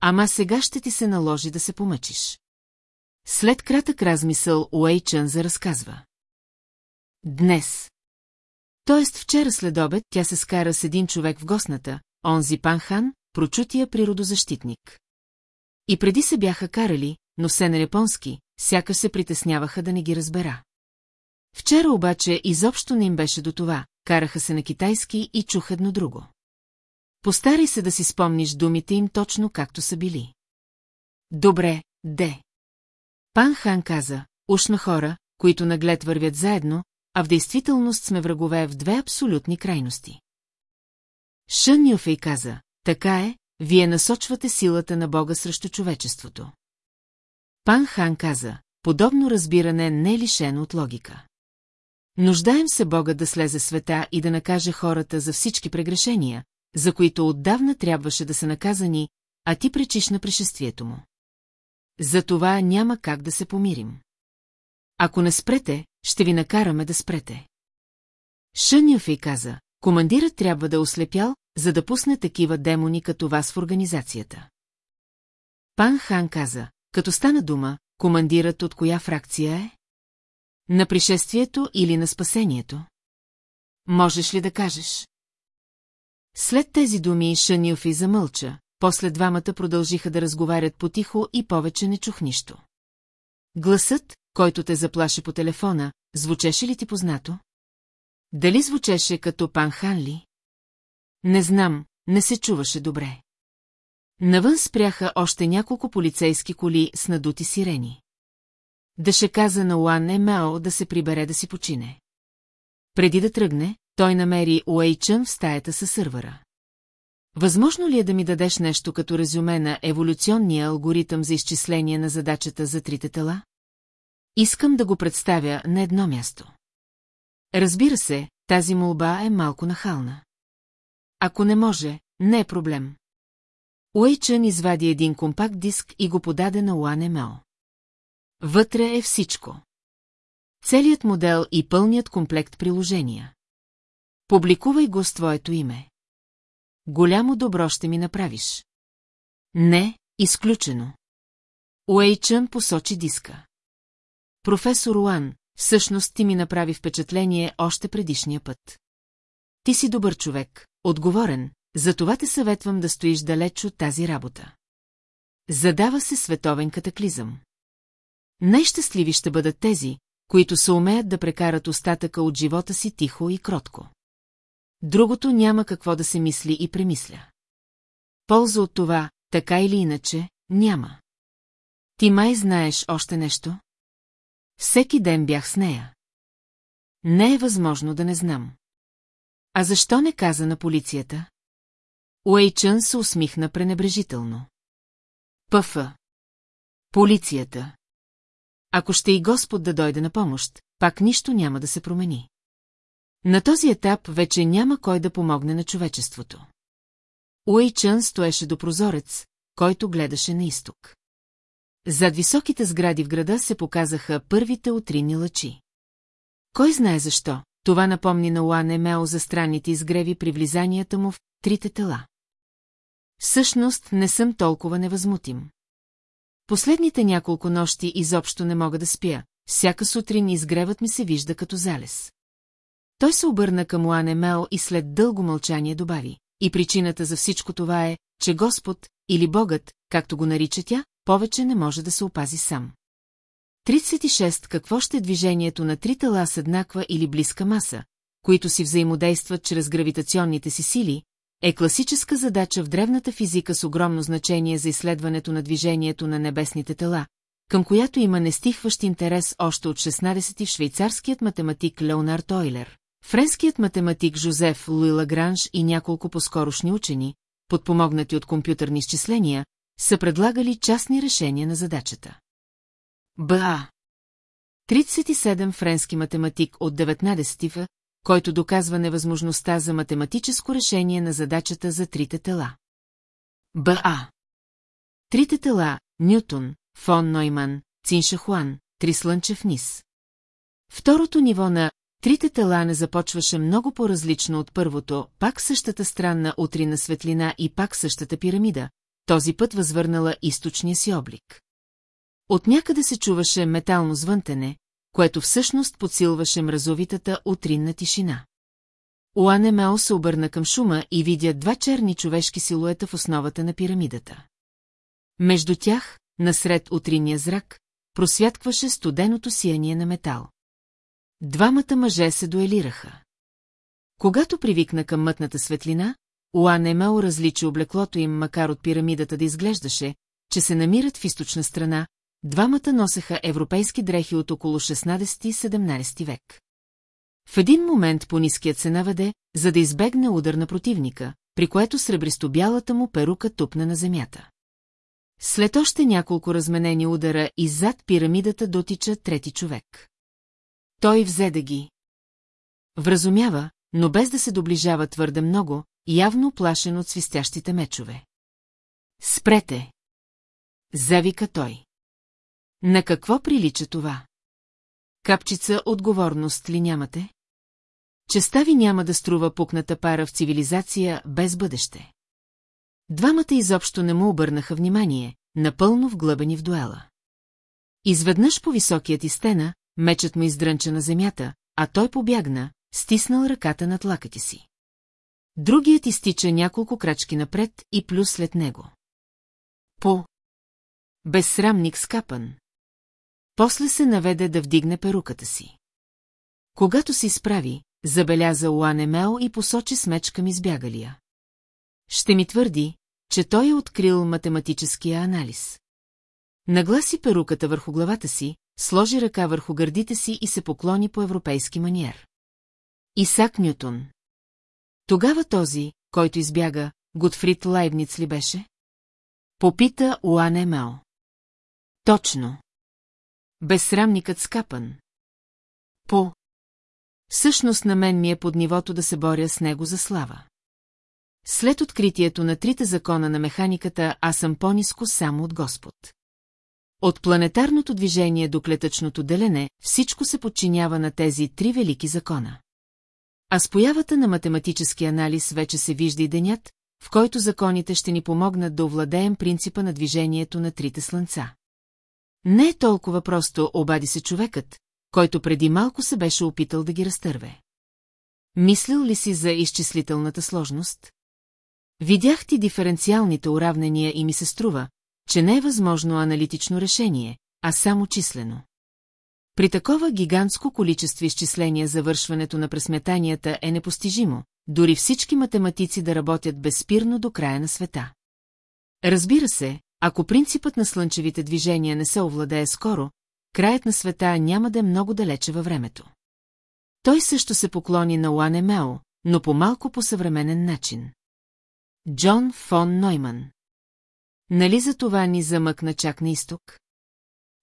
Ама сега ще ти се наложи да се помъчиш. След кратък размисъл Уейчън за разказва. Днес. Тоест вчера след обед тя се скара с един човек в гостната, онзи Панхан, прочутия природозащитник. И преди се бяха карали, но все на японски, сяка се притесняваха да не ги разбера. Вчера обаче изобщо не им беше до това, караха се на китайски и чух едно друго. Постарай се да си спомниш думите им точно както са били. Добре, де. Пан Хан каза, уж на хора, които наглед вървят заедно, а в действителност сме врагове в две абсолютни крайности. Шън Юфей каза, така е, вие насочвате силата на Бога срещу човечеството. Пан Хан каза, подобно разбиране не е лишено от логика. Нуждаем се Бога да слезе света и да накаже хората за всички прегрешения, за които отдавна трябваше да са наказани, а ти пречиш на пришествието му. За това няма как да се помирим. Ако не спрете, ще ви накараме да спрете. Шънюфей каза, командирът трябва да е ослепял, за да пусне такива демони като вас в организацията. Пан Хан каза, като стана дума, командирът от коя фракция е? На пришествието или на спасението? Можеш ли да кажеш? След тези думи Шанилфи замълча, после двамата продължиха да разговарят потихо и повече не чух нищо. Гласът, който те заплаши по телефона, звучеше ли ти познато? Дали звучеше като пан Ханли? Не знам, не се чуваше добре. Навън спряха още няколко полицейски коли с надути сирени. Дъше каза на Уан Емео да се прибере да си почине. Преди да тръгне, той намери Уейчън в стаята със сървъра. Възможно ли е да ми дадеш нещо като резюме на еволюционния алгоритъм за изчисление на задачата за трите тела? Искам да го представя на едно място. Разбира се, тази молба е малко нахална. Ако не може, не е проблем. Уейчън извади един компакт диск и го подаде на Уан Мео. Вътре е всичко. Целият модел и пълният комплект приложения. Публикувай го с твоето име. Голямо добро ще ми направиш. Не, изключено. Уейчън посочи диска. Професор Уан, всъщност ти ми направи впечатление още предишния път. Ти си добър човек, отговорен, затова те съветвам да стоиш далеч от тази работа. Задава се световен катаклизъм. Най-щастливи ще бъдат тези, които се умеят да прекарат остатъка от живота си тихо и кротко. Другото няма какво да се мисли и премисля. Полза от това, така или иначе, няма. Ти май знаеш още нещо? Всеки ден бях с нея. Не е възможно да не знам. А защо не каза на полицията? Уейчън се усмихна пренебрежително. Пъфа. Полицията. Ако ще и Господ да дойде на помощ, пак нищо няма да се промени. На този етап вече няма кой да помогне на човечеството. Уейчън стоеше до прозорец, който гледаше на изток. Зад високите сгради в града се показаха първите утринни лъчи. Кой знае защо, това напомни на Уан Емео за странните изгреви при влизанията му в трите тела. Всъщност не съм толкова невъзмутим. Последните няколко нощи изобщо не мога да спя, всяка сутрин изгревът ми се вижда като залез. Той се обърна към Уан Емео и след дълго мълчание добави. И причината за всичко това е, че Господ, или Богът, както го нарича тя, повече не може да се опази сам. 36. Какво ще е движението на три тела с еднаква или близка маса, които си взаимодействат чрез гравитационните си сили, е класическа задача в древната физика с огромно значение за изследването на движението на небесните тела, към която има нестихващ интерес още от 16-ти швейцарският математик Леонард Ойлер, френският математик Жозеф Луи Лагранж и няколко по-скорошни учени, подпомогнати от компютърни изчисления, са предлагали частни решения на задачата. БА 37 френски математик от 19 в който доказва невъзможността за математическо решение на задачата за трите тела. БА Трите тела – Нютон, фон Нойман, Циншахуан, Трислънчев низ. Второто ниво на трите тела не започваше много по-различно от първото, пак същата странна утрина светлина и пак същата пирамида, този път възвърнала източния си облик. От някъде се чуваше метално звънтене, което всъщност подсилваше мразовитата утринна тишина. Уане Мео се обърна към шума и видя два черни човешки силуета в основата на пирамидата. Между тях, насред утринния зрак, просвяткваше студеното сияние на метал. Двамата мъже се дуелираха. Когато привикна към мътната светлина, Уан Емел различи облеклото им, макар от пирамидата да изглеждаше, че се намират в източна страна, двамата носеха европейски дрехи от около 16-17 век. В един момент по-ниският се наведе, за да избегне удар на противника, при което сребристо-бялата му перука тупна на земята. След още няколко разменени удара и зад пирамидата дотича трети човек. Той взе да ги. Вразумява, но без да се доближава твърде много, явно плашен от свистящите мечове. Спрете! Завика той. На какво прилича това? Капчица отговорност ли нямате? Честа ви няма да струва пукната пара в цивилизация без бъдеще. Двамата изобщо не му обърнаха внимание, напълно вглъбени в дуела. Изведнъж по високият и стена, мечът му издрънча на земята, а той побягна, стиснал ръката над лакъти си. Другият изтича няколко крачки напред и плюс след него. По. Безсрамник скапан. После се наведе да вдигне перуката си. Когато се изправи, забеляза Уан Емел и посочи с меч към избягалия. Ще ми твърди, че той е открил математическия анализ. Нагласи перуката върху главата си, сложи ръка върху гърдите си и се поклони по европейски маниер. Исак Нютон. Тогава този, който избяга, Готфрид Лайбниц ли беше? Попита Уан Емел. Точно. Безсрамникът скапан. По. Всъщност на мен ми е под нивото да се боря с него за слава. След откритието на трите закона на механиката, аз съм по-ниско само от Господ. От планетарното движение до клетъчното делене, всичко се подчинява на тези три велики закона. А с появата на математически анализ вече се вижда и денят, в който законите ще ни помогнат да овладеем принципа на движението на трите слънца. Не е толкова просто, обади се човекът, който преди малко се беше опитал да ги разтърве. Мислил ли си за изчислителната сложност? Видях ти диференциалните уравнения и ми се струва, че не е възможно аналитично решение, а само числено. При такова гигантско количество изчисления завършването на пресметанията е непостижимо, дори всички математици да работят безспирно до края на света. Разбира се, ако принципът на слънчевите движения не се овладее скоро, краят на света няма да е много далече във времето. Той също се поклони на Уане Мео, но по малко по съвременен начин. Джон фон Нойман. Нали за това ни замъкна чак на изток?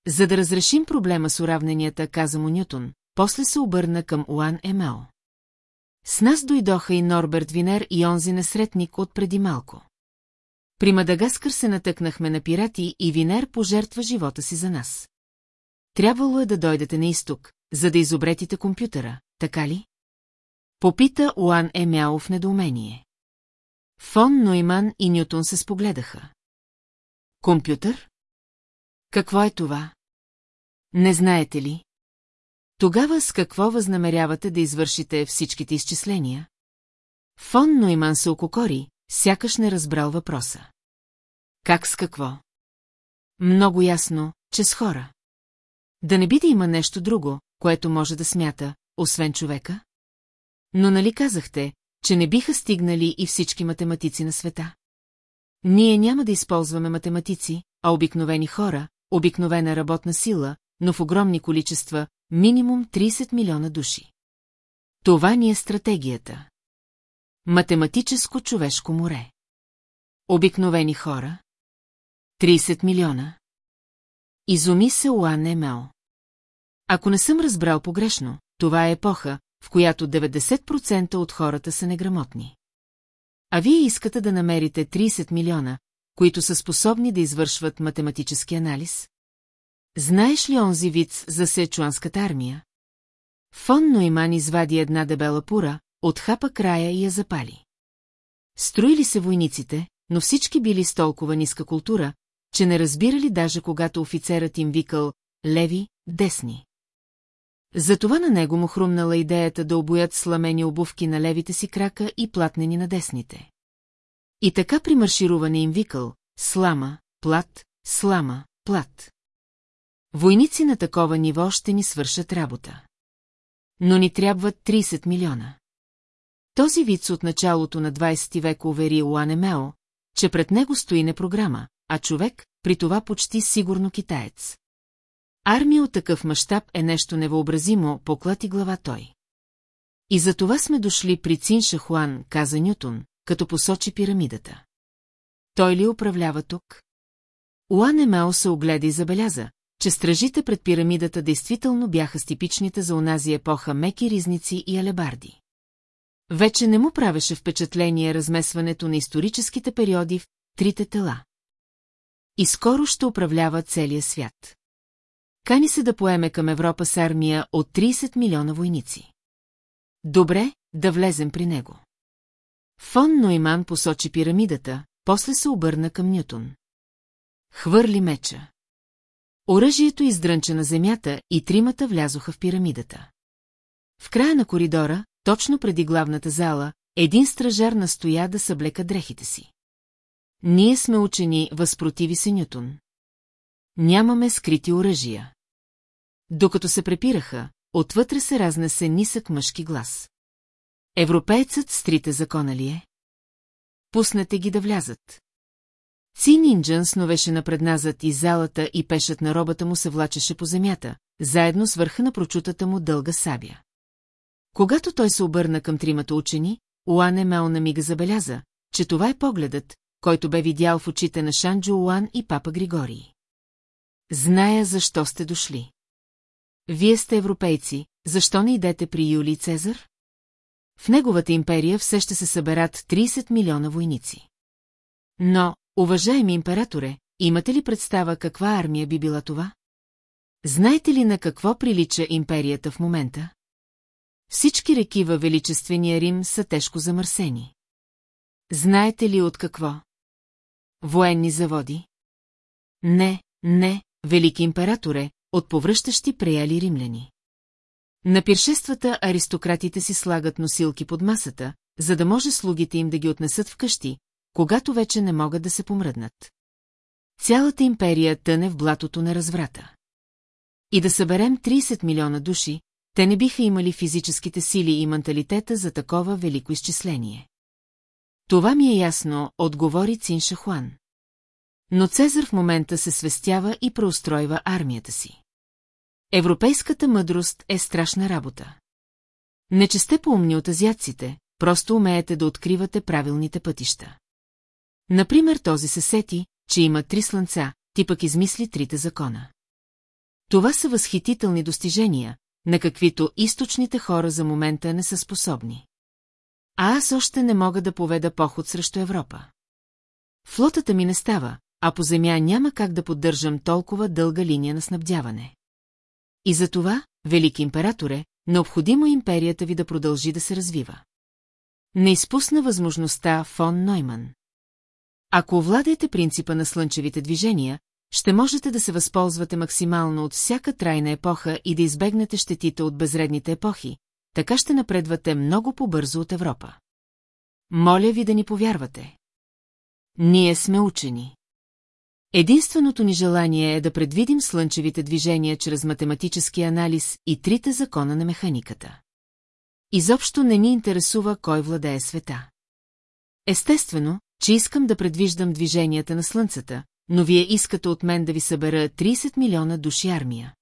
За да разрешим проблема с уравненията, каза му Нютон, после се обърна към Уан Емео. С нас дойдоха и Норберт Винер и онзи насретник от преди малко. При Мадагаскър се натъкнахме на пирати и Винер пожертва живота си за нас. Трябвало е да дойдете на изток, за да изобретите компютъра, така ли? Попита Уан Емяо в недоумение. Фон Нойман и Нютон се спогледаха. Компютър? Какво е това? Не знаете ли? Тогава с какво възнамерявате да извършите всичките изчисления? Фон Нойман се ококори, сякаш не разбрал въпроса. Как с какво? Много ясно, че с хора. Да не би да има нещо друго, което може да смята, освен човека? Но нали казахте, че не биха стигнали и всички математици на света? Ние няма да използваме математици, а обикновени хора, обикновена работна сила, но в огромни количества, минимум 30 милиона души. Това ни е стратегията. Математическо човешко море. Обикновени хора. 30 милиона. Изуми се Уан Емел. Ако не съм разбрал погрешно, това е епоха, в която 90% от хората са неграмотни. А вие искате да намерите 30 милиона, които са способни да извършват математически анализ? Знаеш ли онзи виц за Сечуанската армия? Фон Нойман извади една дебела пура, отхапа края и я запали. Строили се войниците, но всички били с толкова ниска култура, че не разбирали даже когато офицерът им викал «Леви, десни». Затова на него му хрумнала идеята да обоят сламени обувки на левите си крака и платнени на десните. И така при маршируване им викал «Слама, плат, слама, плат». Войници на такова ниво ще ни свършат работа. Но ни трябват 30 милиона. Този вид от началото на 20 век увери Уанемео, че пред него стои не програма, а човек, при това почти сигурно китаец. Армия от такъв мащаб е нещо невъобразимо, поклати глава той. И за това сме дошли при Цин Шахуан, каза Нютон, като посочи пирамидата. Той ли управлява тук? Уан Емео се огледа и забеляза, че стражите пред пирамидата действително бяха с типичните за онази епоха меки ризници и алебарди. Вече не му правеше впечатление размесването на историческите периоди в трите тела. И скоро ще управлява целия свят. Кани се да поеме към Европа с армия от 30 милиона войници. Добре, да влезем при него. Фон Нойман посочи пирамидата, после се обърна към Нютон. Хвърли меча. Оръжието издрънча на земята и тримата влязоха в пирамидата. В края на коридора, точно преди главната зала, един стражар настоя да съблека дрехите си. Ние сме учени, възпротиви се Нютон. Нямаме скрити оръжия. Докато се препираха, отвътре се разнесе нисък мъжки глас. Европейцът с трите закона ли е? Пуснете ги да влязат. Ци Нинджън сновеше напредназът из залата и пешът на робата му се влачеше по земята, заедно с върха на прочутата му дълга сабя. Когато той се обърна към тримата учени, Уан Емел на мига забеляза, че това е погледът, който бе видял в очите на Шанджо Уан и папа Григорий. Зная защо сте дошли. Вие сте европейци, защо не идете при Юлий Цезар? В неговата империя все ще се съберат 30 милиона войници. Но, уважаеми императоре, имате ли представа каква армия би била това? Знаете ли на какво прилича империята в момента? Всички реки във Величествения Рим са тежко замърсени. Знаете ли от какво? Военни заводи? Не, не, велики императоре, от повръщащи преяли римляни. На пиршествата аристократите си слагат носилки под масата, за да може слугите им да ги отнесат вкъщи, когато вече не могат да се помръднат. Цялата империя тъне в блатото на разврата. И да съберем 30 милиона души, те не биха имали физическите сили и менталитета за такова велико изчисление. Това ми е ясно, отговори Цин Шахуан. Но Цезар в момента се свестява и преустройва армията си. Европейската мъдрост е страшна работа. Не че сте поумни от азиатците, просто умеете да откривате правилните пътища. Например, този се сети, че има три слънца, ти пък измисли трите закона. Това са възхитителни достижения, на каквито източните хора за момента не са способни. А аз още не мога да поведа поход срещу Европа. Флотата ми не става, а по земя няма как да поддържам толкова дълга линия на снабдяване. И за това, велики императоре, необходимо империята ви да продължи да се развива. Не изпусна възможността фон Нойман. Ако овладаете принципа на слънчевите движения, ще можете да се възползвате максимално от всяка трайна епоха и да избегнете щетите от безредните епохи, така ще напредвате много по-бързо от Европа. Моля ви да ни повярвате. Ние сме учени. Единственото ни желание е да предвидим слънчевите движения чрез математически анализ и трите закона на механиката. Изобщо не ни интересува кой владее света. Естествено, че искам да предвиждам движенията на Слънцата, но вие искате от мен да ви събера 30 милиона души армия.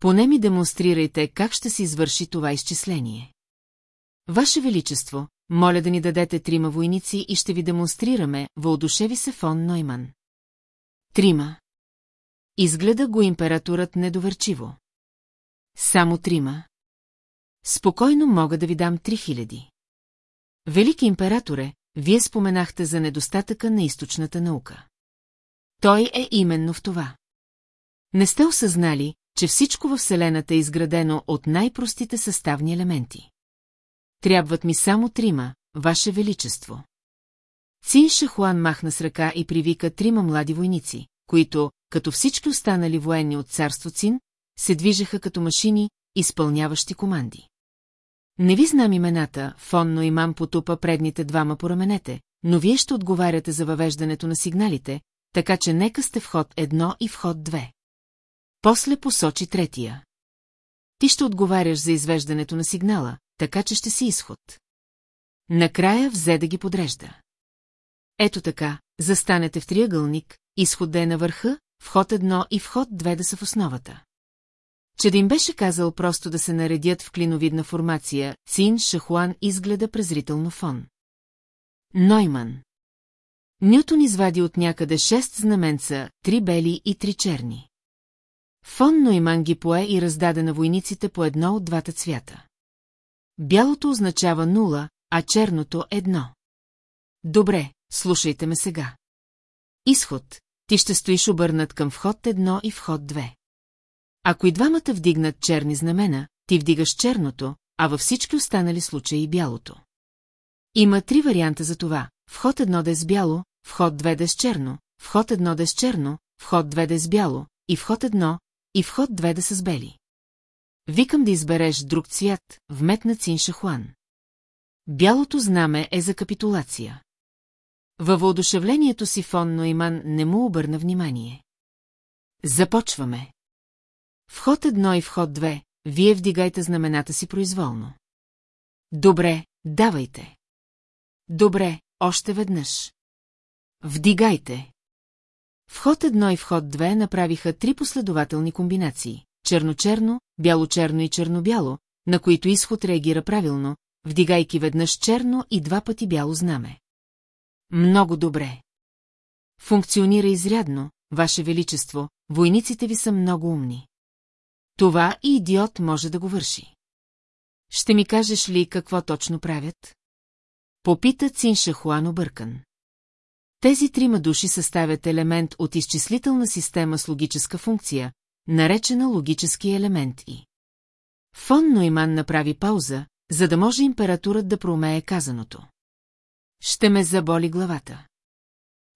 Поне ми демонстрирайте как ще се извърши това изчисление. Ваше Величество, моля да ни дадете трима войници и ще ви демонстрираме, въодушеви се фон Нойман. Трима. Изгледа го императорът недоверчиво. Само трима. Спокойно мога да ви дам три хиляди. Велики императоре, вие споменахте за недостатъка на източната наука. Той е именно в това. Не сте осъзнали, че всичко във Вселената е изградено от най-простите съставни елементи. Трябват ми само трима, Ваше Величество. Цин Шахуан махна с ръка и привика трима млади войници, които, като всички останали военни от царство Цин, се движеха като машини, изпълняващи команди. Не ви знам имената, фонно имам потупа предните двама по раменете, но вие ще отговаряте за въвеждането на сигналите, така че нека сте вход едно и вход две. После посочи третия. Ти ще отговаряш за извеждането на сигнала, така че ще си изход. Накрая взе да ги подрежда. Ето така, застанете в триъгълник, изход да е на върха, вход едно и вход две да са в основата. Че да им беше казал просто да се наредят в клиновидна формация, Цин Шахуан изгледа презрително фон. Нойман. Нютон извади от някъде шест знаменца, три бели и три черни. Фон Нойман ги пое и раздаде на войниците по едно от двата цвята. Бялото означава нула, а черното – едно. Добре, слушайте ме сега. Изход, ти ще стоиш обърнат към вход едно и вход две. Ако и двамата вдигнат черни знамена, ти вдигаш черното, а във всички останали случаи бялото. Има три варианта за това. Вход едно да е с бяло, вход две да е с черно, вход едно да е с черно, вход две да е с бяло, и вход едно, и вход две да са с бели. Викам да избереш друг цвят, вметна Цин Шахуан. Бялото знаме е за капитулация. Във въодушевлението си фон Нойман не му обърна внимание. Започваме. Вход едно и вход две, вие вдигайте знамената си произволно. Добре, давайте. Добре, още веднъж. Вдигайте. Вход едно и вход две направиха три последователни комбинации. черно-черно, бяло-черно и черно-бяло, на които изход реагира правилно, вдигайки веднъж черно и два пъти бяло знаме. Много добре. Функционира изрядно, Ваше Величество, войниците ви са много умни. Това и идиот може да го върши. Ще ми кажеш ли какво точно правят? Попита Циншахуан объркан. Тези трима души съставят елемент от изчислителна система с логическа функция, наречена логически елемент И. Фон Нойман направи пауза, за да може импературът да проумее казаното. Ще ме заболи главата.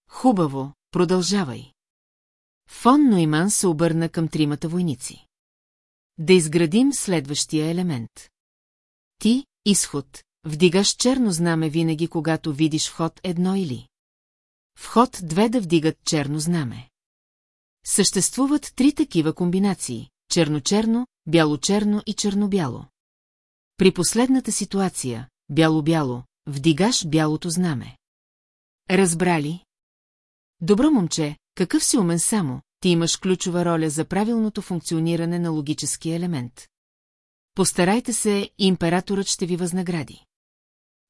Хубаво, продължавай. Фон Нойман се обърна към тримата войници. Да изградим следващия елемент. Ти, изход, вдигаш черно знаме винаги, когато видиш вход едно или. Вход две да вдигат черно знаме. Съществуват три такива комбинации – черно-черно, бяло-черно и черно-бяло. При последната ситуация, бяло-бяло, вдигаш бялото знаме. Разбрали? Добро момче, какъв си умен само, ти имаш ключова роля за правилното функциониране на логическия елемент. Постарайте се, императорът ще ви възнагради.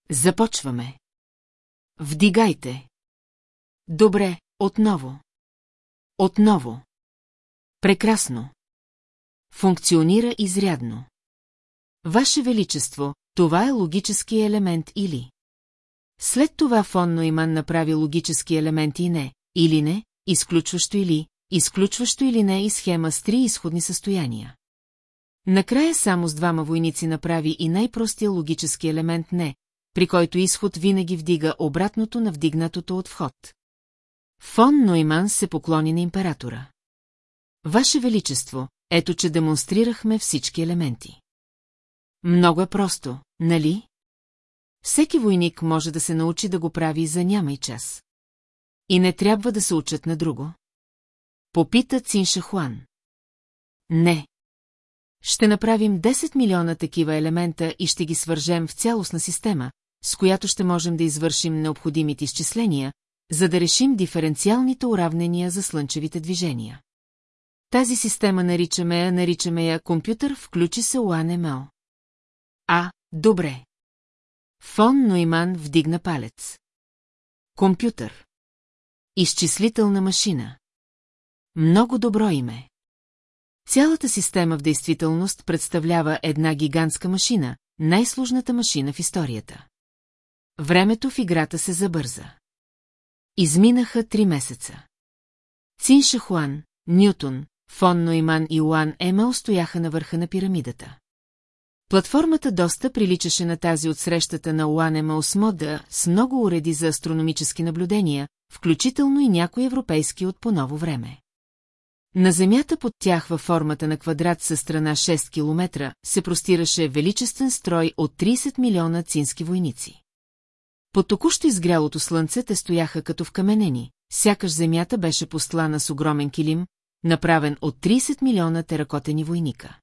Започваме. Вдигайте. Добре, отново. Отново. Прекрасно. Функционира изрядно. Ваше Величество, това е логически елемент или... След това фон Нойман направи логически елементи и не, или не, изключващо или, изключващо или не и схема с три изходни състояния. Накрая само с двама войници направи и най-простия логически елемент не, при който изход винаги вдига обратното на вдигнатото от вход. Фон Нойман се поклони на императора. Ваше Величество, ето че демонстрирахме всички елементи. Много е просто, нали? Всеки войник може да се научи да го прави за няма и час. И не трябва да се учат на друго. Попита Циншахуан. Не. Ще направим 10 милиона такива елемента и ще ги свържем в цялостна система, с която ще можем да извършим необходимите изчисления, за да решим диференциалните уравнения за слънчевите движения. Тази система наричаме я, наричаме я компютър, включи се УАНМО. А, добре. Фон Нойман вдигна палец. Компютър. Изчислителна машина. Много добро име. Цялата система в действителност представлява една гигантска машина, най-сложната машина в историята. Времето в играта се забърза. Изминаха три месеца. Цин Шахуан, Нютон, Фон Нойман и Уан Ема устояха на върха на пирамидата. Платформата доста приличаше на тази от срещата на Уан Ема Осмода с много уреди за астрономически наблюдения, включително и някои европейски от по-ново време. На земята под тях във формата на квадрат със страна 6 км се простираше величествен строй от 30 милиона цински войници. Под току-що изгрялото слънце те стояха като вкаменени, сякаш земята беше постлана с огромен килим, направен от 30 милиона теракотени войника.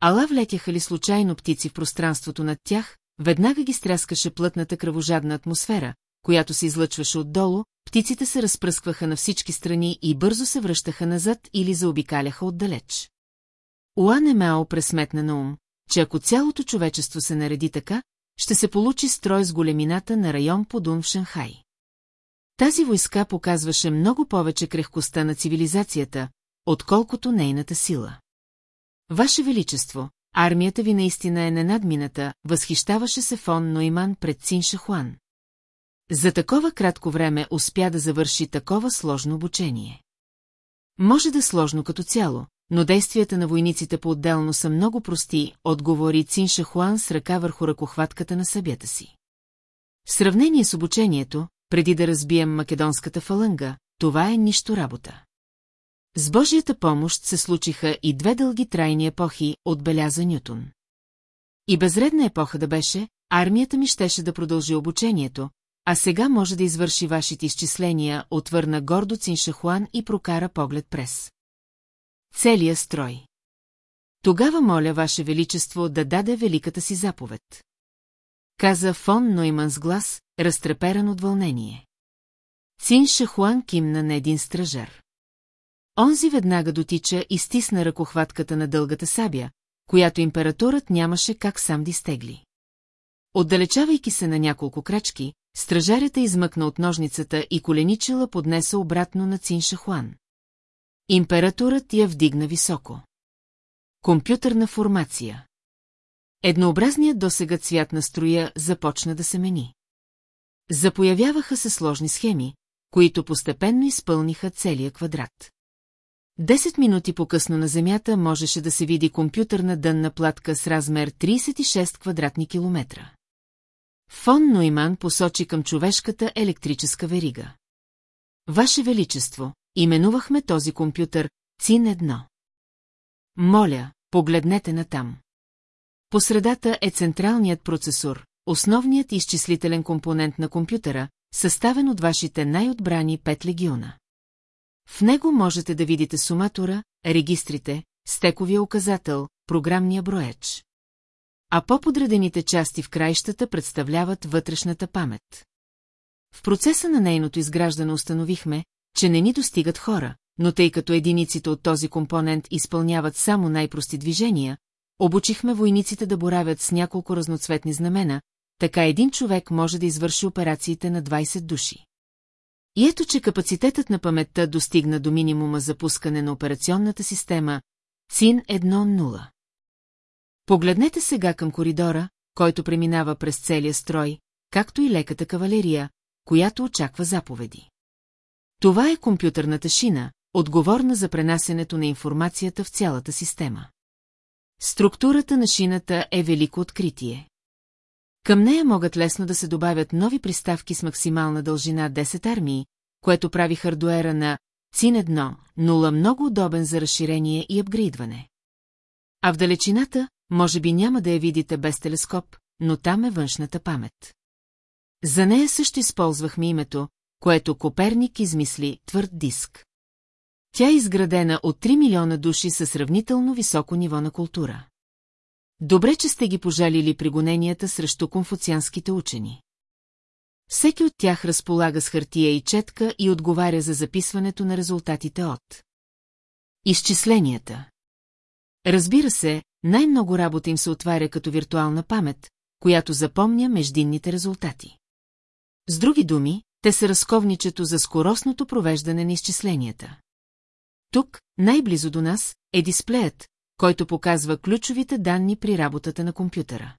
Ала влетяха ли случайно птици в пространството над тях, веднага ги стряскаше плътната кръвожадна атмосфера, която се излъчваше отдолу, птиците се разпръскваха на всички страни и бързо се връщаха назад или заобикаляха отдалеч. Уан Емао пресметна на ум, че ако цялото човечество се нареди така, ще се получи строй с големината на район Подун в Шанхай. Тази войска показваше много повече крехкостта на цивилизацията, отколкото нейната сила. Ваше Величество, армията ви наистина е ненадмината, възхищаваше се фон Нойман пред Цин Шахуан. За такова кратко време успя да завърши такова сложно обучение. Може да е сложно като цяло, но действията на войниците по-отделно са много прости, отговори Цин Шахуан с ръка върху ръкохватката на събята си. В сравнение с обучението, преди да разбием македонската фаланга, това е нищо работа. С Божията помощ се случиха и две дълги трайни епохи, отбеляза Нютон. И безредна епоха да беше, армията ми щеше да продължи обучението, а сега може да извърши вашите изчисления, отвърна гордо Циншахуан и прокара поглед през. Целия строй. Тогава моля Ваше Величество да даде великата си заповед. Каза фон Нойман с глас, разтреперан от вълнение. Цин Шахуан кимна на един стражер. Онзи веднага дотича и стисна ръкохватката на дългата сабя, която императорът нямаше как сам да изтегли. Отдалечавайки се на няколко крачки, стражарята измъкна от ножницата и коленичела поднеса обратно на Цин Шахуан. Императорът я вдигна високо. Компютърна формация. Еднообразният досега цвят на строя започна да се мени. Запоявяваха се сложни схеми, които постепенно изпълниха целия квадрат. Десет минути по-късно на Земята можеше да се види компютърна дънна платка с размер 36 квадратни километра. Фон Нойман посочи към човешката електрическа верига. Ваше Величество, именувахме този компютър ЦИН-1. Моля, погледнете натам. По средата е централният процесор, основният изчислителен компонент на компютъра, съставен от вашите най-отбрани пет легиона. В него можете да видите суматора, регистрите, стековия указател, програмния броеч. А по-подредените части в краищата представляват вътрешната памет. В процеса на нейното изграждане установихме, че не ни достигат хора, но тъй като единиците от този компонент изпълняват само най-прости движения, обучихме войниците да боравят с няколко разноцветни знамена, така един човек може да извърши операциите на 20 души. И ето, че капацитетът на паметта достигна до минимума за пускане на операционната система ЦИН 1.0. Погледнете сега към коридора, който преминава през целия строй, както и леката кавалерия, която очаква заповеди. Това е компютърната шина, отговорна за пренасенето на информацията в цялата система. Структурата на шината е велико откритие. Към нея могат лесно да се добавят нови приставки с максимална дължина 10 армии, което прави хардуера на Цин 1, много удобен за разширение и апгрейдване. А в далечината, може би няма да я видите без телескоп, но там е външната памет. За нея също използвахме името, което Коперник измисли твърд диск. Тя е изградена от 3 милиона души със сравнително високо ниво на култура. Добре, че сте ги пожалили при гоненията срещу конфуцианските учени. Всеки от тях разполага с хартия и четка и отговаря за записването на резултатите от изчисленията. Разбира се, най-много работа им се отваря като виртуална памет, която запомня междинните резултати. С други думи, те са разковничето за скоростното провеждане на изчисленията. Тук, най-близо до нас, е дисплеят, който показва ключовите данни при работата на компютъра.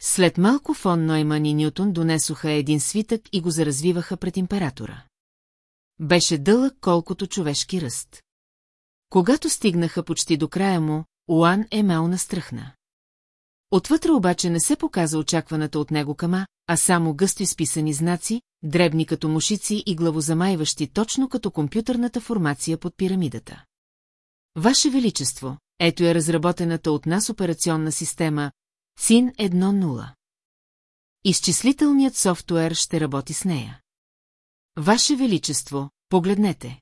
След малко фон Нойман и Нютон донесоха един свитък и го заразвиваха пред императора. Беше дълъг колкото човешки ръст. Когато стигнаха почти до края му, Уан Емел настръхна. Отвътре обаче не се показа очакваната от него кама, а само гъсто изписани знаци, дребни като мушици и главозамайващи точно като компютърната формация под пирамидата. Ваше Величество, ето е разработената от нас операционна система ЦИН 1.0. Изчислителният софтуер ще работи с нея. Ваше Величество, погледнете.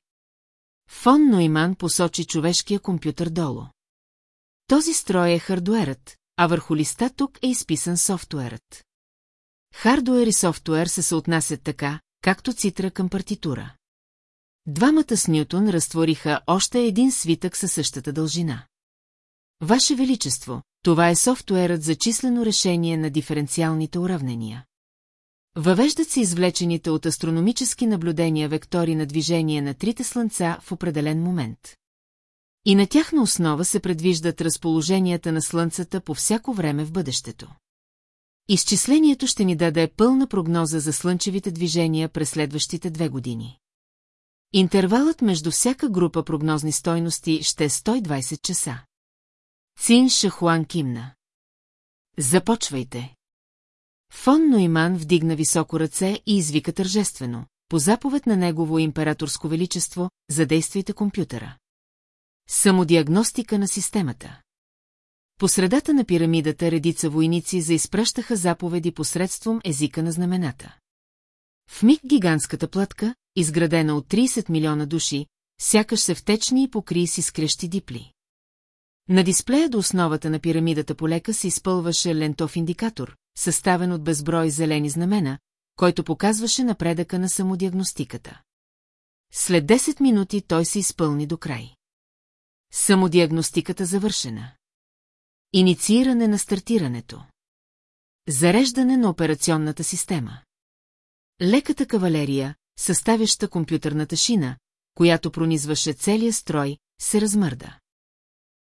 Фон Нойман посочи човешкия компютър долу. Този строй е хардуерът, а върху листа тук е изписан софтуерът. Хардуер и софтуер се съотнасят така, както цитра към партитура. Двамата с Нютон разтвориха още един свитък със същата дължина. Ваше Величество, това е софтуерът за числено решение на диференциалните уравнения. Въвеждат се извлечените от астрономически наблюдения вектори на движение на трите слънца в определен момент. И на тяхна основа се предвиждат разположенията на слънцата по всяко време в бъдещето. Изчислението ще ни даде пълна прогноза за слънчевите движения през следващите две години. Интервалът между всяка група прогнозни стойности ще е 120 часа. Цин Шахуан кимна. Започвайте. Фон Нойман вдигна високо ръце и извика тържествено. По заповед на негово императорско величество, задействайте компютъра. Самодиагностика на системата. По средата на пирамидата редица войници заизпращаха заповеди посредством езика на знамената. В миг гигантската платка, изградена от 30 милиона души, сякаш се втечни и покри с изкрещи дипли. На дисплея до основата на пирамидата полека се изпълваше лентов индикатор, съставен от безброй зелени знамена, който показваше напредъка на самодиагностиката. След 10 минути той се изпълни до край. Самодиагностиката завършена. Иницииране на стартирането. Зареждане на операционната система. Леката кавалерия, съставяща компютърната шина, която пронизваше целия строй, се размърда.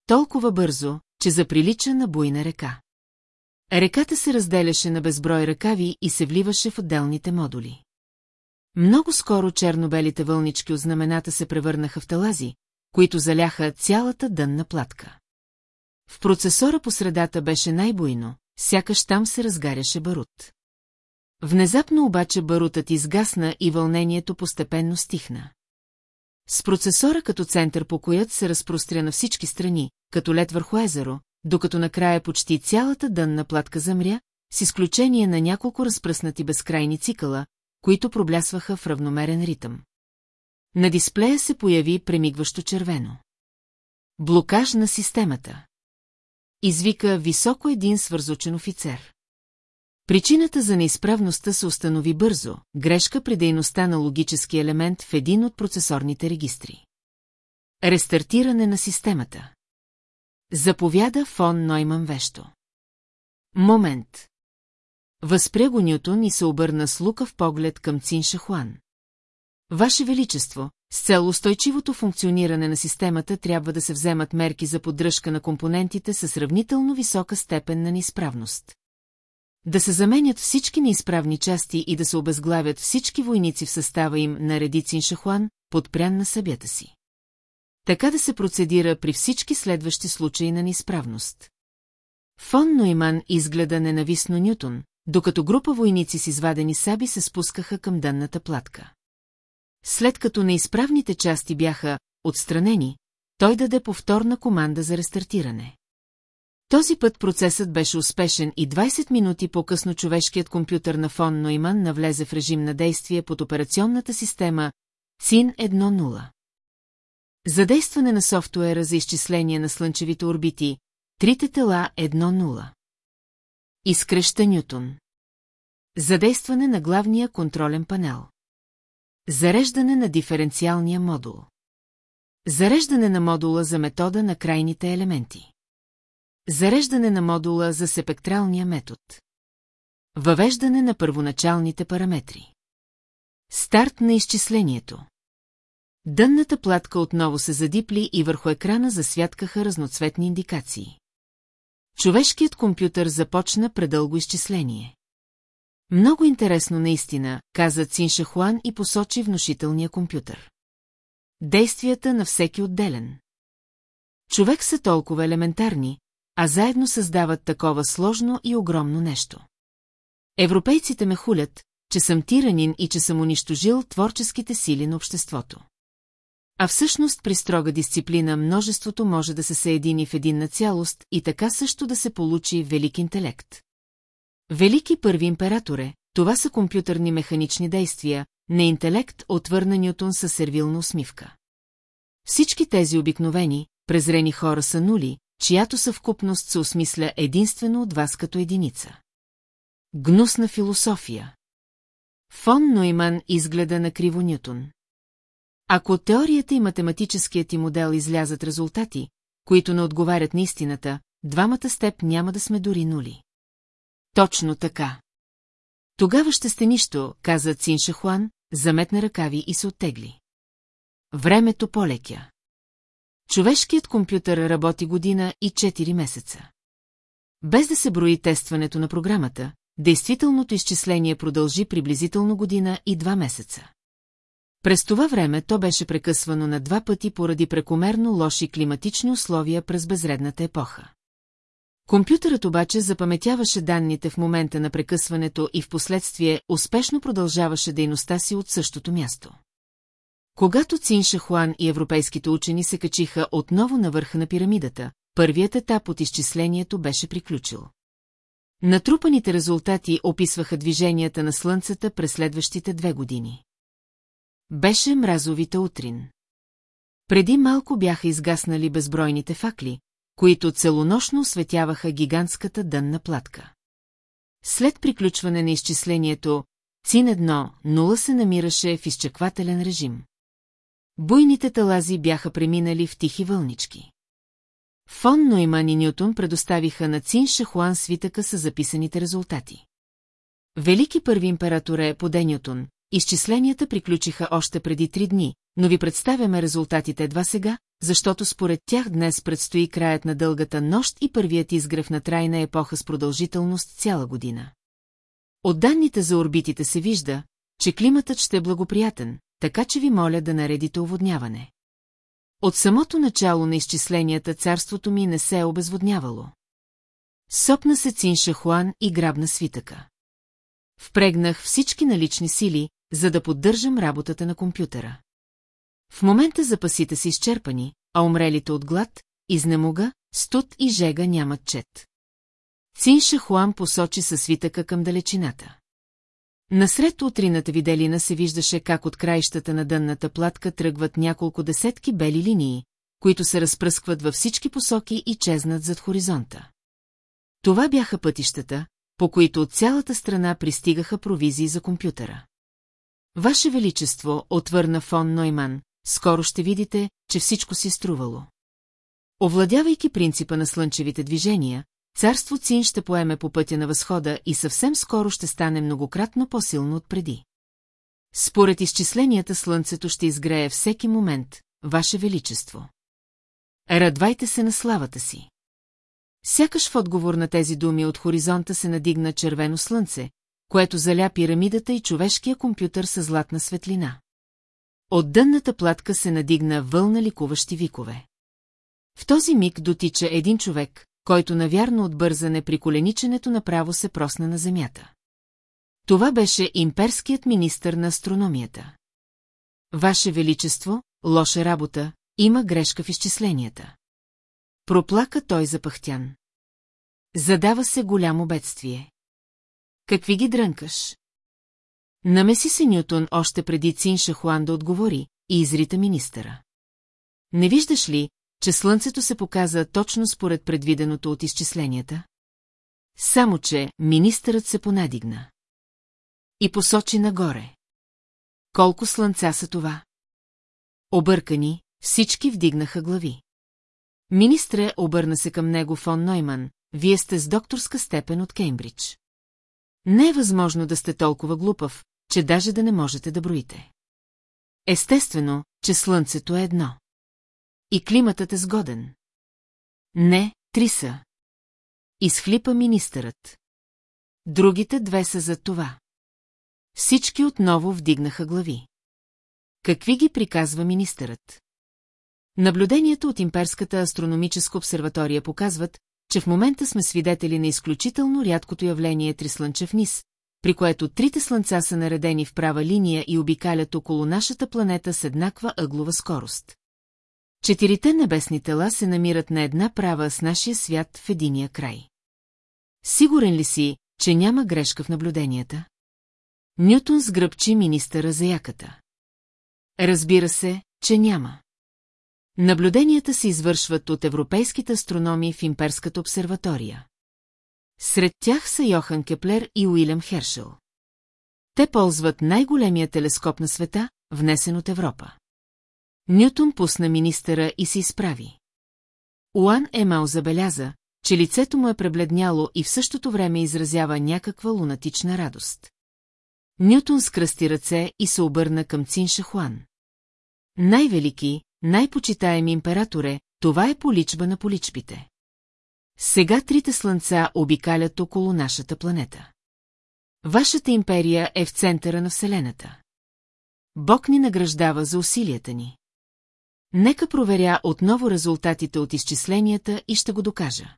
Толкова бързо, че заприлича на буйна река. Реката се разделяше на безброй ръкави и се вливаше в отделните модули. Много скоро чернобелите вълнички от знамената се превърнаха в талази, които заляха цялата дънна платка. В процесора по средата беше най-буйно, сякаш там се разгаряше барут. Внезапно обаче барутът изгасна и вълнението постепенно стихна. С процесора като център покоят се разпростря на всички страни, като лед върху езеро, докато накрая почти цялата дънна платка замря, с изключение на няколко разпръснати безкрайни цикъла, които проблясваха в равномерен ритъм. На дисплея се появи премигващо червено. Блокаж на системата. Извика високо един свързочен офицер. Причината за неизправността се установи бързо, грешка при дейността на логически елемент в един от процесорните регистри. Рестартиране на системата. Заповяда фон Нойман вещо. Момент. Възпря го Нютон и се обърна с лукав поглед към Цин Шахуан. Ваше Величество, с цел устойчивото функциониране на системата трябва да се вземат мерки за поддръжка на компонентите с сравнително висока степен на неизправност. Да се заменят всички неизправни части и да се обезглавят всички войници в състава им нареди Цин Шахуан, подпрян на събята си. Така да се процедира при всички следващи случаи на неизправност. Фон Нойман изгледа ненавистно Нютон, докато група войници с извадени саби се спускаха към дънната платка. След като неизправните части бяха отстранени, той даде повторна команда за рестартиране. Този път процесът беше успешен и 20 минути по-късно човешкият компютър на фон Нойман навлезе в режим на действие под операционната система ЦИН 1.0. Задействане на софтуера за изчисление на слънчевите орбити, трите тела 1.0. Изкръща Нютон. Задействане на главния контролен панел. Зареждане на диференциалния модул. Зареждане на модула за метода на крайните елементи. Зареждане на модула за сепектралния метод. Въвеждане на първоначалните параметри. Старт на изчислението. Дънната платка отново се задипли и върху екрана засвяткаха разноцветни индикации. Човешкият компютър започна предълго изчисление. Много интересно наистина, каза Цин Шахуан и посочи внушителния компютър. Действията на всеки отделен. Човек са толкова елементарни, а заедно създават такова сложно и огромно нещо. Европейците ме хулят, че съм тиранин и че съм унищожил творческите сили на обществото. А всъщност при строга дисциплина множеството може да се съедини в единна цялост и така също да се получи велик интелект. Велики първи императоре, това са компютърни механични действия, не интелект, отвърна Нютон със сервилна усмивка. Всички тези обикновени, презрени хора са нули, чиято съвкупност се осмисля единствено от вас като единица. Гнусна философия. Фон Нойман изгледа на криво Нютон. Ако теорията и математическият ти модел излязат резултати, които не отговарят на истината, двамата с теб няма да сме дори нули. Точно така. Тогава ще сте нищо, каза Цин Шахуан, заметна ръкави и се оттегли. Времето полекя. Човешкият компютър работи година и 4 месеца. Без да се брои тестването на програмата, действителното изчисление продължи приблизително година и 2 месеца. През това време то беше прекъсвано на два пъти поради прекомерно лоши климатични условия през безредната епоха. Компютърът обаче запаметяваше данните в момента на прекъсването и в последствие успешно продължаваше дейността си от същото място. Когато Цин Шахуан и европейските учени се качиха отново на върха на пирамидата, първият етап от изчислението беше приключил. Натрупаните резултати описваха движенията на Слънцата през следващите две години. Беше мразовите утрин. Преди малко бяха изгаснали безбройните факли, които целонощно осветяваха гигантската дънна платка. След приключване на изчислението, Цин 1 нула се намираше в изчеквателен режим. Буйните талази бяха преминали в тихи вълнички. Фон Нойман и Нютон предоставиха на Цин Шахуан свитъка с записаните резултати. Велики първи император е по Нютон, изчисленията приключиха още преди три дни, но ви представяме резултатите едва сега, защото според тях днес предстои краят на дългата нощ и първият изгрев на трайна епоха с продължителност цяла година. От данните за орбитите се вижда, че климатът ще е благоприятен, така че ви моля да наредите оводняване. От самото начало на изчисленията царството ми не се е обезводнявало. Сопна се Цин Шахуан и грабна свитъка. Впрегнах всички налични сили, за да поддържам работата на компютъра. В момента запасите са изчерпани, а умрелите от глад, изнемога, студ и жега нямат чет. Цин Шахуан посочи със свитъка към далечината. Насред утрината виделина се виждаше как от краищата на дънната платка тръгват няколко десетки бели линии, които се разпръскват във всички посоки и чезнат зад хоризонта. Това бяха пътищата, по които от цялата страна пристигаха провизии за компютъра. Ваше Величество, отвърна фон Нойман, скоро ще видите, че всичко си струвало. Овладявайки принципа на слънчевите движения, царство Цин ще поеме по пътя на възхода и съвсем скоро ще стане многократно по-силно от преди. Според изчисленията слънцето ще изгрее всеки момент, Ваше Величество. Радвайте се на славата си. Сякаш в отговор на тези думи от хоризонта се надигна червено слънце, което заля пирамидата и човешкия компютър с златна светлина. От дънната платка се надигна вълна ликуващи викове. В този миг дотича един човек, който навярно от бързане при колениченето направо се просна на земята. Това беше имперският министър на астрономията. Ваше Величество, лоша работа, има грешка в изчисленията. Проплака той запахтян. Задава се голямо бедствие. Какви ги дрънкаш? Намеси се Нютон още преди Цин Шахуан да отговори и изрита министъра. Не виждаш ли, че слънцето се показа точно според предвиденото от изчисленията? Само, че министърът се понадигна. И посочи нагоре. Колко слънца са това? Объркани, всички вдигнаха глави. Министре обърна се към него фон Нойман, вие сте с докторска степен от Кеймбридж. Не е възможно да сте толкова глупав, че даже да не можете да броите. Естествено, че слънцето е едно. И климатът е сгоден. Не, три са. Изхлипа министърът. Другите две са за това. Всички отново вдигнаха глави. Какви ги приказва министърът? Наблюденията от Имперската астрономическа обсерватория показват, че в момента сме свидетели на изключително рядкото явление Трислънчев низ, при което трите слънца са наредени в права линия и обикалят около нашата планета с еднаква ъглова скорост. Четирите небесни тела се намират на една права с нашия свят в единия край. Сигурен ли си, че няма грешка в наблюденията? Нютон сгръбчи министъра за яката. Разбира се, че няма. Наблюденията се извършват от европейските астрономи в Имперската обсерватория. Сред тях са Йохан Кеплер и Уилям Хершел. Те ползват най-големия телескоп на света, внесен от Европа. Нютон пусна министъра и се изправи. Уан Емал забеляза, че лицето му е пребледняло и в същото време изразява някаква лунатична радост. Нютон скръсти ръце и се обърна към Цин Шахуан. Най-велики, най-почитаеми императоре, това е поличба на поличбите. Сега трите слънца обикалят около нашата планета. Вашата империя е в центъра на Вселената. Бог ни награждава за усилията ни. Нека проверя отново резултатите от изчисленията и ще го докажа.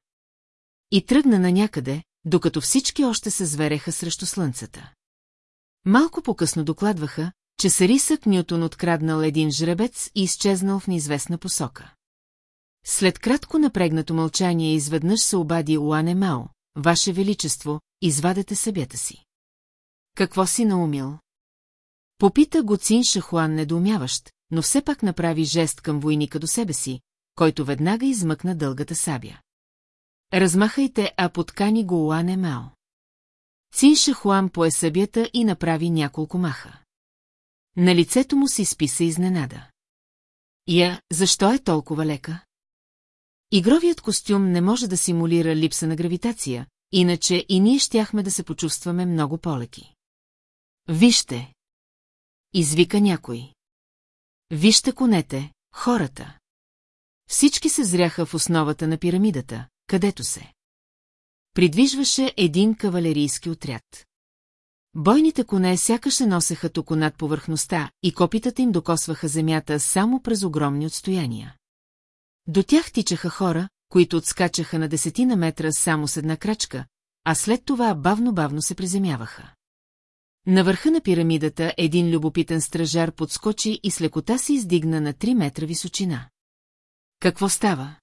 И тръгна на някъде, докато всички още се звереха срещу слънцата. Малко по-късно докладваха, че Сарисък Нютон откраднал един жребец и изчезнал в неизвестна посока. След кратко напрегнато мълчание изведнъж се обади Уане Мао, Ваше Величество, извадете събята си. Какво си наумил? Попита го Цин Шахуан недоумяващ, но все пак направи жест към войника до себе си, който веднага измъкна дългата сабя. Размахайте, а подкани го Уане Мао. Цин Шахуан пое събята и направи няколко маха. На лицето му се изписа изненада. Я, защо е толкова лека? Игровият костюм не може да симулира липса на гравитация, иначе и ние щяхме да се почувстваме много полеки. Вижте! Извика някой. Вижте конете, хората. Всички се зряха в основата на пирамидата, където се. Придвижваше един кавалерийски отряд. Бойните коне сякаш се носеха токо над повърхността и копитата им докосваха земята само през огромни отстояния. До тях тичаха хора, които отскачаха на десетина метра само с една крачка, а след това бавно-бавно се приземяваха. На върха на пирамидата един любопитен стражар подскочи и с лекота се издигна на 3 метра височина. Какво става?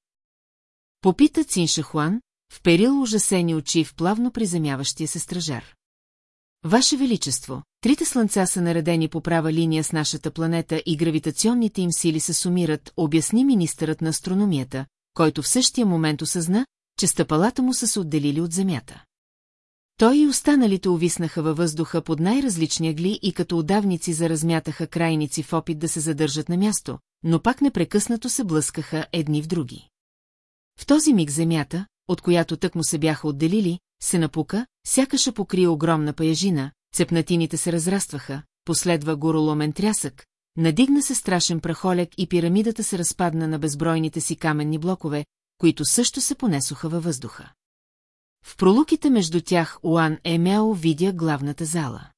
Попита Циншахуан, вперил ужасени очи в плавно приземяващия се стражар. Ваше Величество, трите слънца са наредени по права линия с нашата планета и гравитационните им сили се сумират, обясни министърът на астрономията, който в същия момент осъзна, че стъпалата му са се отделили от Земята. Той и останалите увиснаха във въздуха под най-различни агли и като удавници заразмятаха крайници в опит да се задържат на място, но пак непрекъснато се блъскаха едни в други. В този миг земята, от която тък му се бяха отделили, се напука, сякаше покри огромна паяжина, цепнатините се разрастваха, последва гороломен трясък, надигна се страшен прахоляк и пирамидата се разпадна на безбройните си каменни блокове, които също се понесоха във въздуха. В пролуките между тях Уан Емео видя главната зала.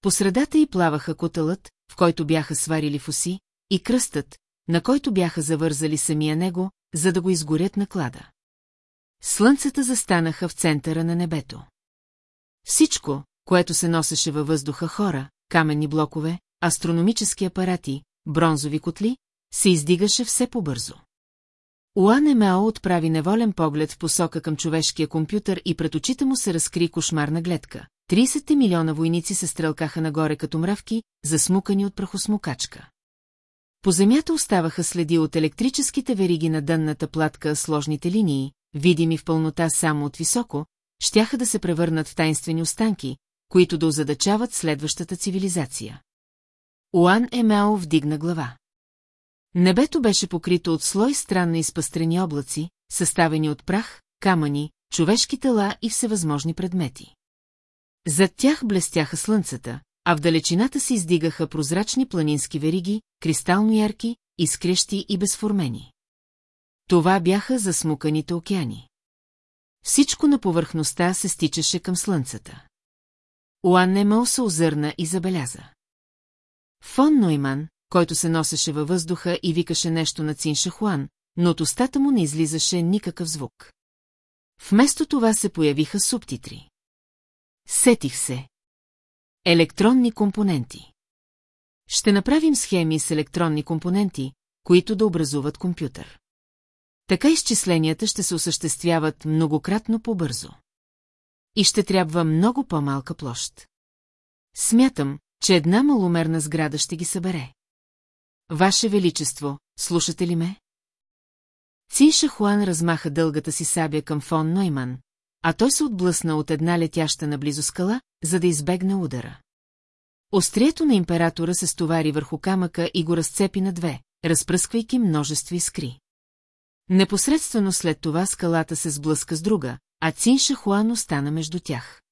По средата й плаваха котълът, в който бяха сварили фуси, и кръстът, на който бяха завързали самия него, за да го изгорят на клада. Слънцата застанаха в центъра на небето. Всичко, което се носеше във въздуха хора, каменни блокове, астрономически апарати, бронзови котли, се издигаше все по-бързо. Уан Емео отправи неволен поглед в посока към човешкия компютър и пред очите му се разкри кошмарна гледка. 30 милиона войници се стрелкаха нагоре като мравки, засмукани от прахосмукачка. По земята оставаха следи от електрическите вериги на дънната платка сложните линии, видими в пълнота само от високо, щяха да се превърнат в тайнствени останки, които да озадачават следващата цивилизация. Уан Емео вдигна глава. Небето беше покрито от слой странно изпъстрени облаци, съставени от прах, камъни, човешки тела и всевъзможни предмети. Зад тях блестяха слънцата, а в далечината се издигаха прозрачни планински вериги, кристално ярки, изкрещи и безформени. Това бяха засмуканите океани. Всичко на повърхността се стичаше към слънцата. Уан Немъл се озърна и забеляза. Фон Нойман, който се носеше във въздуха и викаше нещо на Цин Шахуан, но от устата му не излизаше никакъв звук. Вместо това се появиха субтитри. Сетих се. Електронни компоненти. Ще направим схеми с електронни компоненти, които да образуват компютър. Така изчисленията ще се осъществяват многократно по-бързо. И ще трябва много по-малка площ. Смятам, че една маломерна сграда ще ги събере. Ваше Величество, слушате ли ме? Цин Шахуан размаха дългата си сабя към фон Нойман, а той се отблъсна от една летяща наблизо скала, за да избегне удара. Острието на императора се стовари върху камъка и го разцепи на две, разпръсквайки множество искри. Непосредствено след това скалата се сблъска с друга, а Цин Шахуан остана между тях.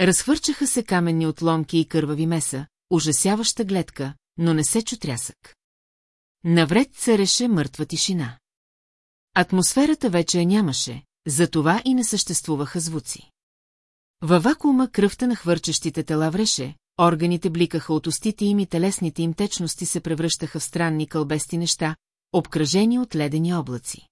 Разхвърчаха се каменни отломки и кървави меса, ужасяваща гледка, но не се чу трясък. Навред цареше мъртва тишина. Атмосферата вече я нямаше, затова и не съществуваха звуци. Във вакуума кръвта на хвърчещите тела вреше, органите бликаха от устите им и телесните им течности се превръщаха в странни кълбести неща, обкръжени от ледени облаци.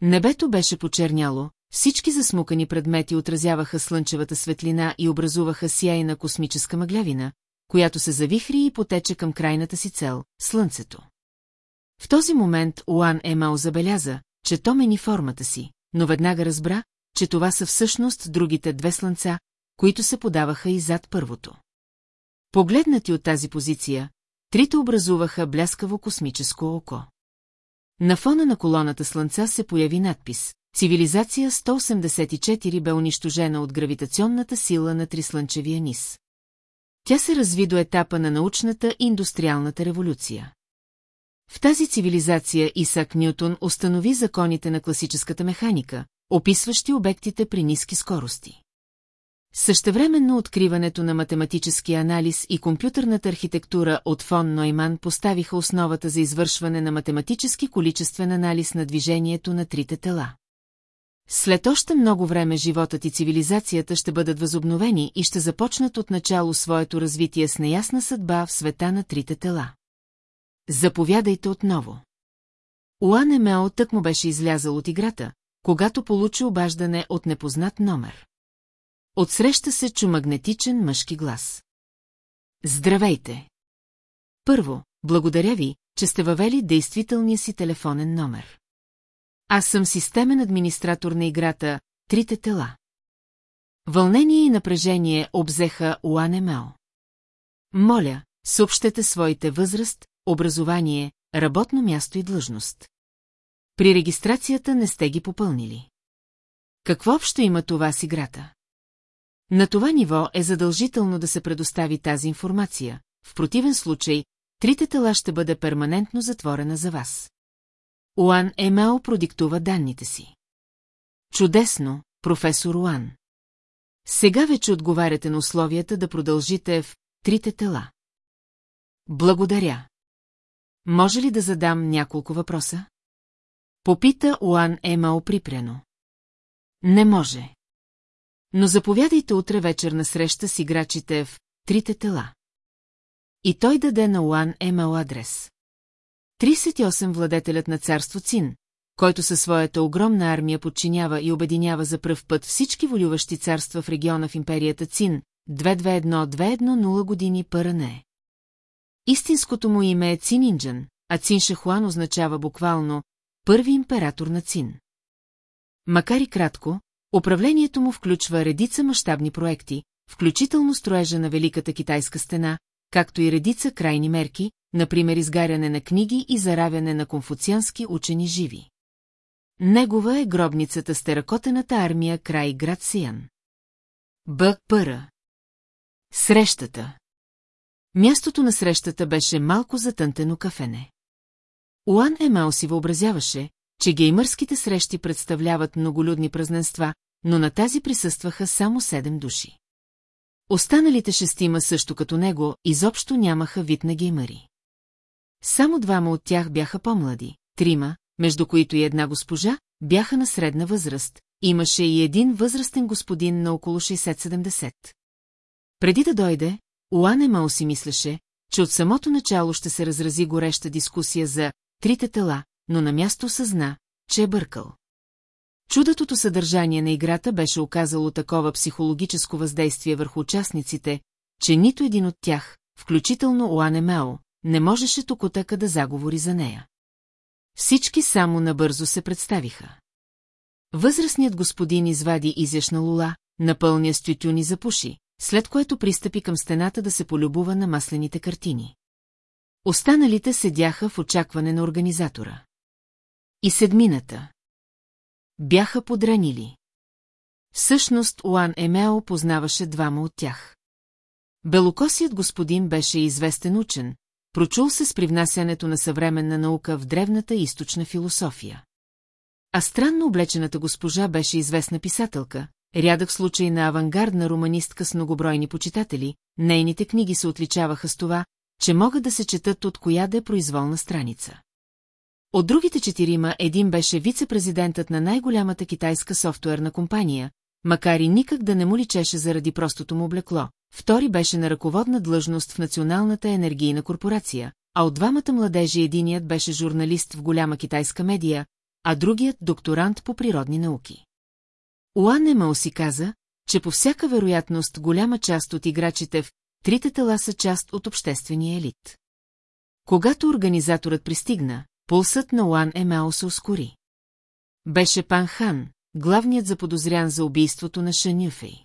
Небето беше почерняло, всички засмукани предмети отразяваха слънчевата светлина и образуваха сияйна космическа мъглявина, която се завихри и потече към крайната си цел – Слънцето. В този момент Уан Емао забеляза, че то мени формата си, но веднага разбра, че това са всъщност другите две слънца, които се подаваха и зад първото. Погледнати от тази позиция, трите образуваха бляскаво космическо око. На фона на колоната слънца се появи надпис Цивилизация 184 бе унищожена от гравитационната сила на трислънчевия низ. Тя се разви до етапа на научната и индустриалната революция. В тази цивилизация Исак Нютон установи законите на класическата механика, описващи обектите при ниски скорости. Същевременно откриването на математически анализ и компютърната архитектура от фон Нойман поставиха основата за извършване на математически количествен анализ на движението на трите тела. След още много време животът и цивилизацията ще бъдат възобновени и ще започнат от начало своето развитие с неясна съдба в света на трите тела. Заповядайте отново. Уан Емео тък му беше излязъл от играта, когато получи обаждане от непознат номер. Отсреща се чу магнетичен мъжки глас. Здравейте! Първо, благодаря ви, че сте въвели действителния си телефонен номер. Аз съм системен администратор на играта «Трите тела». Вълнение и напрежение обзеха Уан Мео. Моля, съобщете своите възраст, образование, работно място и длъжност. При регистрацията не сте ги попълнили. Какво общо има това с играта? На това ниво е задължително да се предостави тази информация, в противен случай, трите тела ще бъде перманентно затворена за вас. Уан Емео продиктува данните си. Чудесно, професор Уан. Сега вече отговаряте на условията да продължите в трите тела. Благодаря. Може ли да задам няколко въпроса? Попита Уан Емао припряно. Не може. Но заповядайте утре вечер на среща с играчите в «Трите тела». И той даде на Уан Емао адрес. 38 владетелят на царство Цин, който със своята огромна армия подчинява и обединява за пръв път всички волюващи царства в региона в империята Цин, 221-210 години Паране. Истинското му име е Цининджан, а Цин Шахуан означава буквално първи император на Цин. Макар и кратко, управлението му включва редица мащабни проекти, включително строежа на Великата китайска стена, както и редица крайни мерки, например изгаряне на книги и заравяне на конфуциански учени живи. Негова е гробницата с теракотената армия край град Сиян. Б. Пъра. Срещата Мястото на срещата беше малко затънтено кафене. Уан Емао си въобразяваше, че геймърските срещи представляват многолюдни празненства, но на тази присъстваха само седем души. Останалите шестима също като него изобщо нямаха вид на геймъри. Само двама от тях бяха по-млади, трима, между които и една госпожа, бяха на средна възраст, имаше и един възрастен господин на около 60-70. Преди да дойде, Уан Емао си мислеше, че от самото начало ще се разрази гореща дискусия за трите тела, но на място съзна, че е бъркал. Чудатото съдържание на играта беше оказало такова психологическо въздействие върху участниците, че нито един от тях, включително Уане Мео, не можеше токотъка да заговори за нея. Всички само набързо се представиха. Възрастният господин извади изящна лула, напълня с тютюни запуши, след което пристъпи към стената да се полюбува на маслените картини. Останалите седяха в очакване на организатора. И седмината. Бяха подранили. Всъщност Уан Емео познаваше двама от тях. Белокосият господин беше известен учен, прочул се с привнасянето на съвременна наука в древната източна философия. А странно облечената госпожа беше известна писателка, рядък случай на авангардна романистка с многобройни почитатели, нейните книги се отличаваха с това, че могат да се четат от коя да е произволна страница. От другите четирима един беше вице-президентът на най-голямата китайска софтуерна компания, макар и никак да не му личеше заради простото му облекло. Втори беше на ръководна длъжност в Националната енергийна корпорация, а от двамата младежи единият беше журналист в голяма китайска медия, а другият – докторант по природни науки. Уан Емао си каза, че по всяка вероятност голяма част от играчите в трите тела са част от обществения елит. Когато организаторът пристигна, пулсът на Уан Емао се ускори. Беше Пан Хан, главният заподозрян за убийството на Шан Юфей.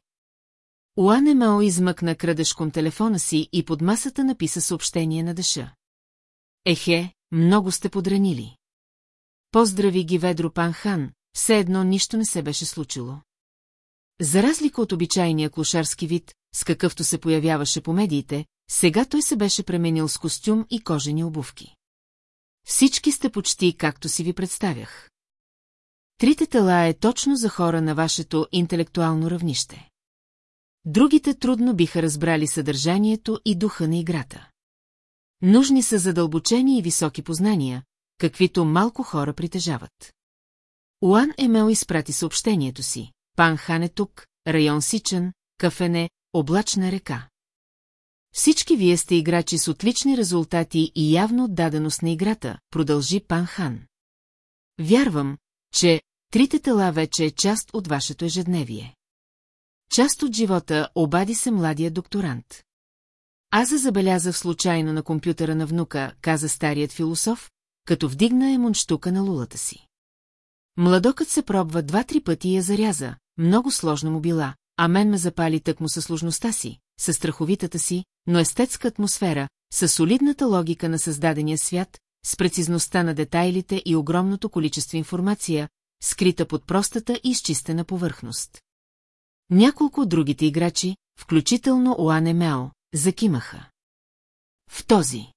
Уан Емао измъкна крадешком телефона си и под масата написа съобщение на Дъша. Ехе, много сте подранили. Поздрави ги ведро Пан Хан, все едно нищо не се беше случило. За разлика от обичайния клошарски вид, с какъвто се появяваше по медиите, сега той се беше пременил с костюм и кожени обувки. Всички сте почти както си ви представях. Трите тела е точно за хора на вашето интелектуално равнище. Другите трудно биха разбрали съдържанието и духа на играта. Нужни са задълбочени и високи познания, каквито малко хора притежават. Уан Емел изпрати съобщението си. Пан Хан е тук, район Сичен, кафене, облачна река. Всички вие сте играчи с отлични резултати и явно отдаденост на играта, продължи Пан Хан. Вярвам, че трите тела вече е част от вашето ежедневие. Част от живота обади се младия докторант. Аз забелязах случайно на компютъра на внука, каза старият философ, като вдигна емунштука на лулата си. Младокът се пробва два-три пъти и я заряза, много сложна му била, а мен ме запали тъкмо със сложността си, със страховитата си, но естетска атмосфера, със солидната логика на създадения свят, с прецизността на детайлите и огромното количество информация, скрита под простата и изчистена повърхност. Няколко от другите играчи, включително Уане Мео, закимаха. В този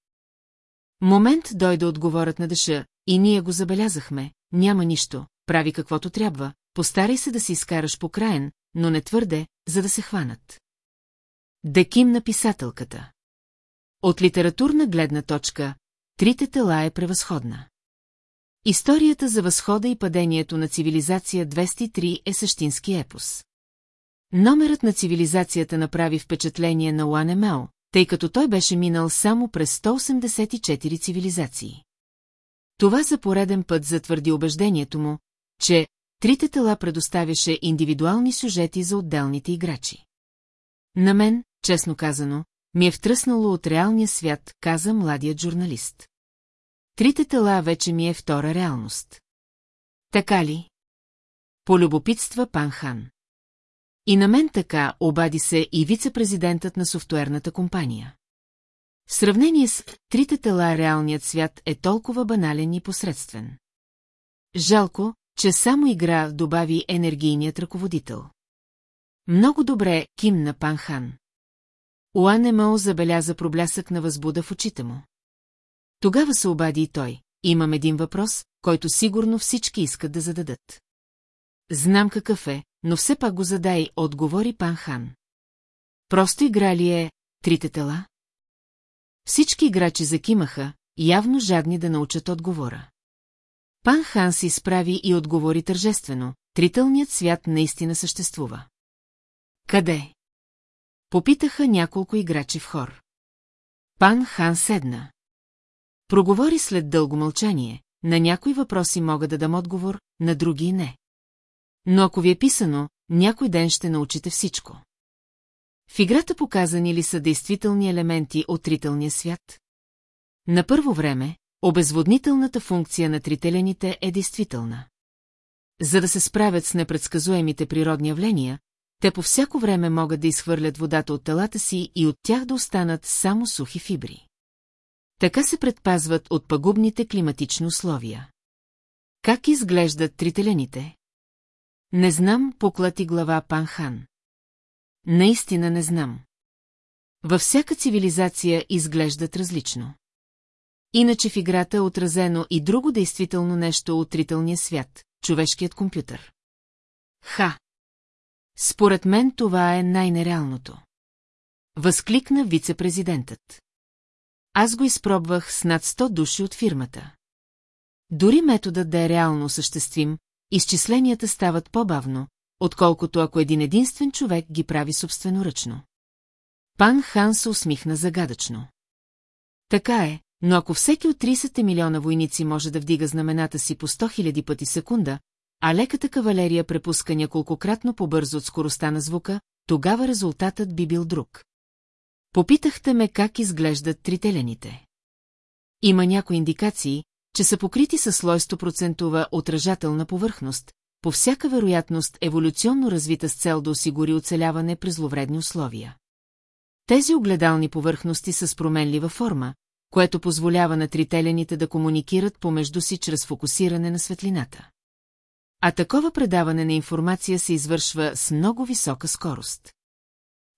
момент дойде отговорът на дъша, и ние го забелязахме, няма нищо, прави каквото трябва, постарай се да си изкараш по краен, но не твърде, за да се хванат. Деким на писателката. От литературна гледна точка, Трите тела е превъзходна. Историята за възхода и падението на цивилизация 203 е същински епос. Номерът на цивилизацията направи впечатление на Уане Мео, тъй като той беше минал само през 184 цивилизации. Това за пореден път затвърди убеждението му, че трите тела предоставяше индивидуални сюжети за отделните играчи. На мен, честно казано, ми е втръснало от реалния свят, каза младият журналист. Трите тела вече ми е втора реалност. Така ли? Полюбопитства пан Хан. И на мен така обади се и вице-президентът на софтуерната компания. В сравнение с трите тела реалният свят е толкова банален и посредствен. Жалко, че само игра добави енергийният ръководител. Много добре кимна Панхан. Уанемао забеляза проблясък на възбуда в очите му. Тогава се обади и той. Имам един въпрос, който сигурно всички искат да зададат. Знам какъв е, но все пак го задай, отговори пан Хан. Просто игра ли е трите тела? Всички играчи закимаха, явно жадни да научат отговора. Пан Хан се изправи и отговори тържествено. Трителният свят наистина съществува. Къде? Попитаха няколко играчи в хор. Пан Хан седна. Проговори след дълго мълчание, на някои въпроси мога да дам отговор, на други не. Но ако ви е писано, някой ден ще научите всичко. В играта показани ли са действителни елементи от трителния свят? На първо време, обезводнителната функция на трителените е действителна. За да се справят с непредсказуемите природни явления, те по всяко време могат да изхвърлят водата от телата си и от тях да останат само сухи фибри. Така се предпазват от пагубните климатични условия. Как изглеждат трителените? Не знам, поклати глава Панхан. Наистина не знам. Във всяка цивилизация изглеждат различно. Иначе в играта е отразено и друго действително нещо от трителния свят – човешкият компютър. Ха! Според мен това е най-нереалното. Възкликна вице-президентът. Аз го изпробвах с над 100 души от фирмата. Дори методът да е реално осъществим, изчисленията стават по-бавно, отколкото ако един единствен човек ги прави собственоръчно. Пан Хан се усмихна загадъчно. Така е, но ако всеки от 30 милиона войници може да вдига знамената си по 100 000 пъти секунда, а леката кавалерия препуска няколкократно по-бързо от скоростта на звука, тогава резултатът би бил друг. Попитахте ме как изглеждат трителените. Има някои индикации, че са покрити със слой 100% отражателна повърхност, по всяка вероятност еволюционно развита с цел да осигури оцеляване при зловредни условия. Тези огледални повърхности са с променлива форма, което позволява на трителените да комуникират помежду си чрез фокусиране на светлината. А такова предаване на информация се извършва с много висока скорост.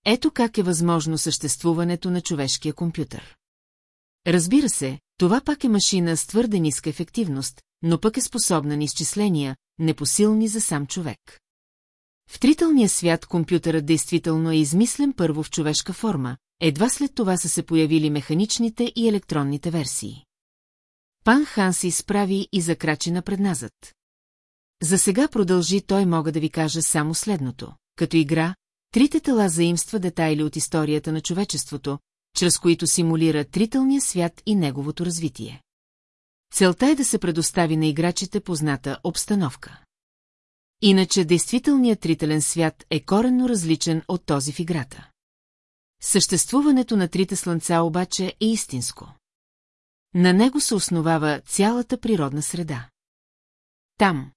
Ето как е възможно съществуването на човешкия компютър. Разбира се, това пак е машина с твърде ниска ефективност, но пък е способна на изчисления, непосилни за сам човек. В трителния свят компютърът действително е измислен първо в човешка форма, едва след това са се появили механичните и електронните версии. Пан Хан се изправи и закрачи напредназът. За сега продължи той мога да ви кажа само следното. Като игра, трите тела заимства детайли от историята на човечеството, чрез които симулира трителния свят и неговото развитие. Целта е да се предостави на играчите позната обстановка. Иначе действителният трителен свят е коренно различен от този в играта. Съществуването на трите слънца обаче е истинско. На него се основава цялата природна среда. Там.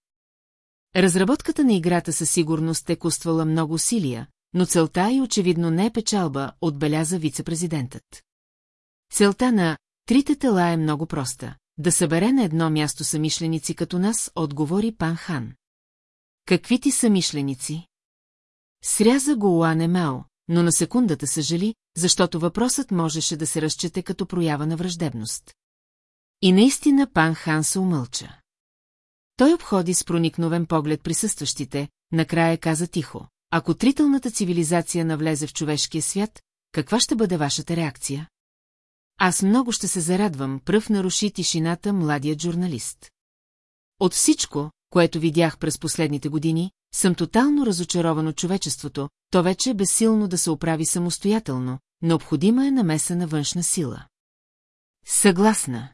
Разработката на играта със сигурност е коствала много усилия, но целта и очевидно не е печалба, отбеляза вице-президентът. Целта на трите тела е много проста – да събере на едно място самишленици като нас, отговори пан Хан. Какви ти самишленици? Сряза го Уане Мео, но на секундата съжали, защото въпросът можеше да се разчете като проява на враждебност. И наистина пан Хан се умълча. Той обходи с проникновен поглед присъстващите, накрая каза тихо. Ако трителната цивилизация навлезе в човешкия свят, каква ще бъде вашата реакция? Аз много ще се зарадвам, пръв наруши тишината младият журналист. От всичко, което видях през последните години, съм тотално разочарован от човечеството, то вече е безсилно да се оправи самостоятелно, необходима е намеса на външна сила. Съгласна.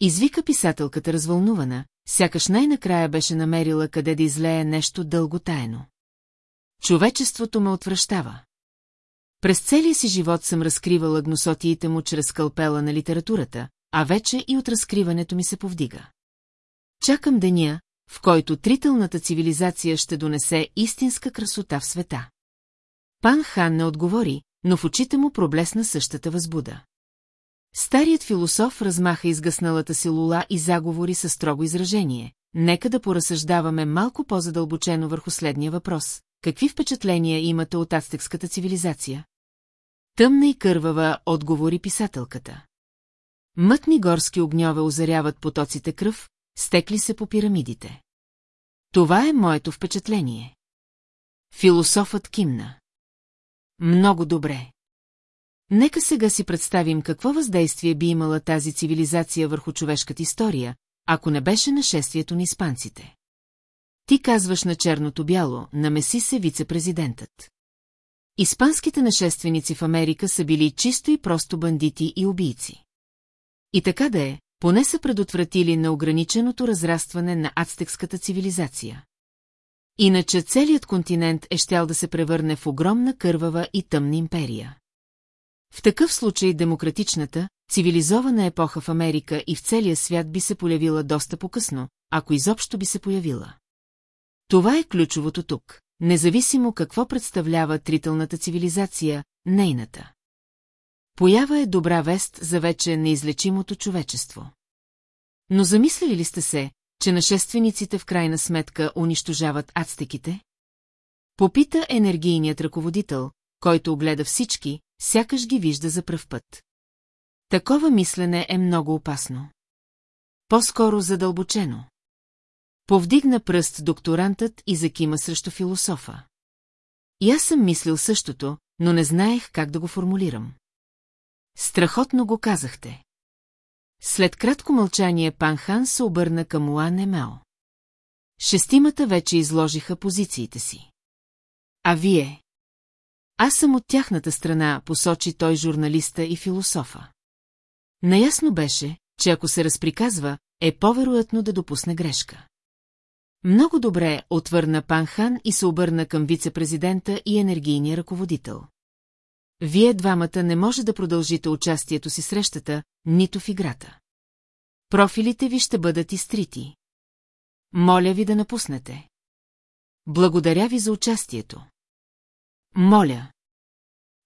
Извика писателката развълнувана, сякаш най-накрая беше намерила къде да излее нещо дълго тайно. Човечеството ме отвръщава. През целия си живот съм разкривала гносотиите му чрез скалпела на литературата, а вече и от разкриването ми се повдига. Чакам деня, в който трителната цивилизация ще донесе истинска красота в света. Пан Хан не отговори, но в очите му проблесна същата възбуда. Старият философ размаха изгъсналата си лула и заговори със строго изражение. Нека да поразсъждаваме малко по-задълбочено върху следния въпрос. Какви впечатления имате от ацтекската цивилизация? Тъмна и кървава отговори писателката. Мътни горски огньове озаряват потоците кръв, стекли се по пирамидите. Това е моето впечатление. Философът кимна. Много добре. Нека сега си представим какво въздействие би имала тази цивилизация върху човешката история, ако не беше нашествието на испанците. Ти казваш на черното бяло, намеси се вице-президентът. Испанските нашественици в Америка са били чисто и просто бандити и убийци. И така да е, поне са предотвратили на ограниченото разрастване на ацтекската цивилизация. Иначе целият континент е щял да се превърне в огромна кървава и тъмна империя. В такъв случай демократичната, цивилизована епоха в Америка и в целия свят би се появила доста по-късно, ако изобщо би се появила. Това е ключовото тук, независимо какво представлява трителната цивилизация, нейната. Поява е добра вест за вече неизлечимото човечество. Но замислили ли сте се, че нашествениците в крайна сметка унищожават ацтеките? Попита енергийният ръководител, който огледа всички, сякаш ги вижда за пръв път. Такова мислене е много опасно. По-скоро задълбочено. Повдигна пръст докторантът и закима срещу философа. И аз съм мислил същото, но не знаех как да го формулирам. Страхотно го казахте. След кратко мълчание пан Хан се обърна към Уан Емео. Шестимата вече изложиха позициите си. А вие? Аз съм от тяхната страна, посочи той журналиста и философа. Наясно беше, че ако се разприказва, е по-вероятно да допусне грешка. Много добре отвърна пан Хан и се обърна към вице-президента и енергийния ръководител. Вие двамата не може да продължите участието си срещата, нито в играта. Профилите ви ще бъдат изтрити. Моля ви да напуснете. Благодаря ви за участието. Моля.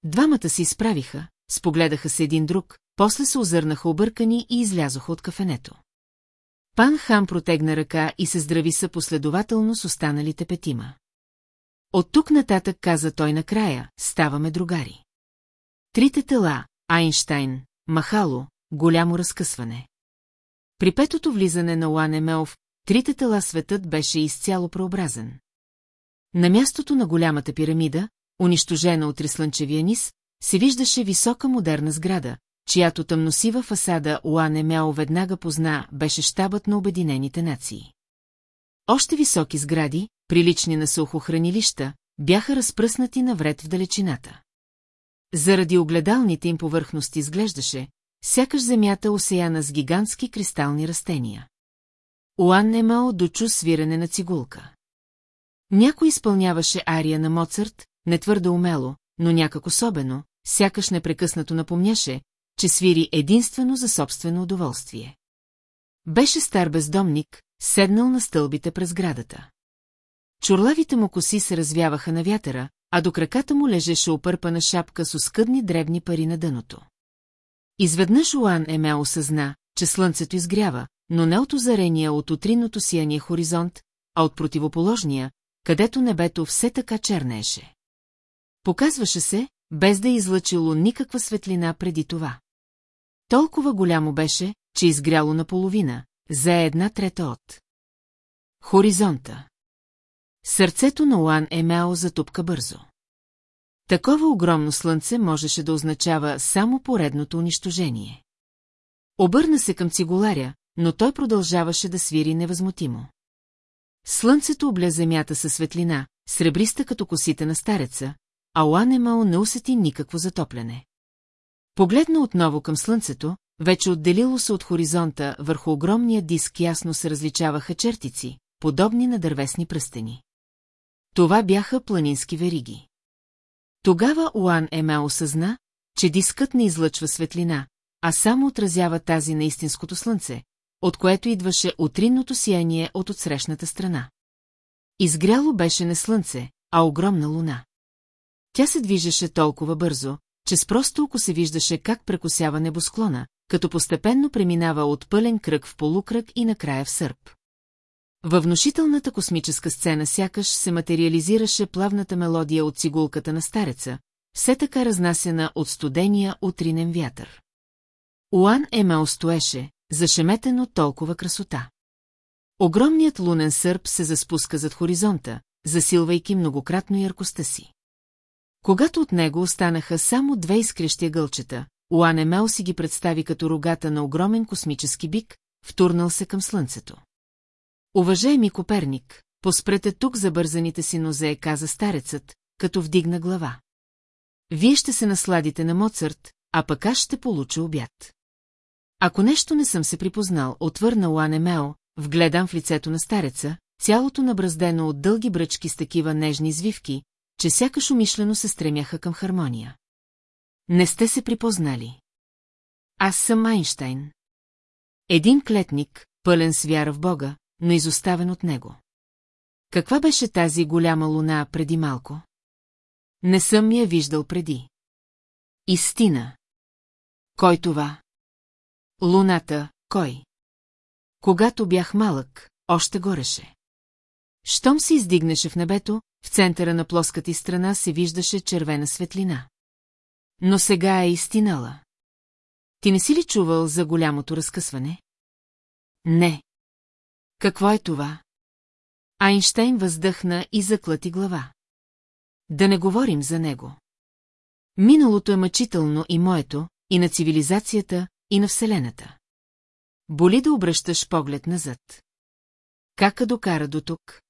Двамата се изправиха, спогледаха се един друг, после се озърнаха объркани и излязоха от кафенето. Пан Хан протегна ръка и се здрави последователно с останалите петима. От тук нататък каза той накрая, ставаме другари. Трите тела, Айнштайн, Махало, голямо разкъсване. При петото влизане на Уан Емеов, трите тела светът беше изцяло преобразен. На мястото на голямата пирамида, унищожена от рислънчевия низ, се виждаше висока модерна сграда, чиято тъмносива фасада Уан Емео веднага позна беше щабът на Обединените нации. Още високи сгради, прилични на сухохранилища, бяха разпръснати навред в далечината. Заради огледалните им повърхности изглеждаше, сякаш земята осеяна с гигантски кристални растения. Уан Немао дочу свирене на цигулка. Някой изпълняваше ария на Моцарт, не твърде умело, но някак особено, сякаш непрекъснато напомняше, че свири единствено за собствено удоволствие. Беше стар бездомник, седнал на стълбите през градата. Чурлавите му коси се развяваха на вятъра, а до краката му лежеше опърпана шапка с оскъдни дребни пари на дъното. Изведнъж Уан Емео осъзна, че слънцето изгрява, но не от озарения от утринното сияние хоризонт, а от противоположния, където небето все така чернееше. Показваше се, без да е излъчило никаква светлина преди това. Толкова голямо беше, че изгряло наполовина, за една трета от. Хоризонта. Сърцето на Уан Емео затупка бързо. Такова огромно слънце можеше да означава само поредното унищожение. Обърна се към цигуларя, но той продължаваше да свири невъзмутимо. Слънцето обля земята със светлина, сребриста като косите на стареца, а Уан Емео не усети никакво затопляне. Погледна отново към слънцето, вече отделило се от хоризонта, върху огромния диск ясно се различаваха чертици, подобни на дървесни пръстени. Това бяха планински вериги. Тогава Уан Еме осъзна, че дискът не излъчва светлина, а само отразява тази на истинското слънце, от което идваше утринното сияние от отсрещната страна. Изгряло беше не слънце, а огромна луна. Тя се движеше толкова бързо, че с просто око се виждаше как прекосява небосклона, като постепенно преминава от пълен кръг в полукръг и накрая в сърп. Във внушителната космическа сцена сякаш се материализираше плавната мелодия от цигулката на стареца, все така разнасена от студения утринен вятър. Уан Емео стоеше, зашеметен от толкова красота. Огромният лунен сърп се заспуска зад хоризонта, засилвайки многократно яркостта си. Когато от него останаха само две изкрещия гълчета, Уан Емел си ги представи като рогата на огромен космически бик, втурнал се към слънцето. Уважаеми Коперник, поспрете тук за бързаните си нозе, каза старецът, като вдигна глава. Вие ще се насладите на Моцарт, а пък аз ще получа обяд. Ако нещо не съм се припознал, отвърна Уан Емео, вгледан в лицето на стареца, цялото набраздено от дълги бръчки с такива нежни извивки, че сякаш умишлено се стремяха към хармония. Не сте се припознали. Аз съм Айнштайн. Един клетник, пълен с вяра в Бога, но изоставен от него. Каква беше тази голяма луна преди малко? Не съм я виждал преди. Истина. Кой това? Луната, кой? Когато бях малък, още гореше. Щом се издигнеше в небето, в центъра на плоската и страна се виждаше червена светлина. Но сега е истинала. Ти не си ли чувал за голямото разкъсване? Не. Какво е това? Айнштейн въздъхна и заклати глава. Да не говорим за него. Миналото е мъчително и моето, и на цивилизацията, и на Вселената. Боли да обръщаш поглед назад. Кака докара до тук?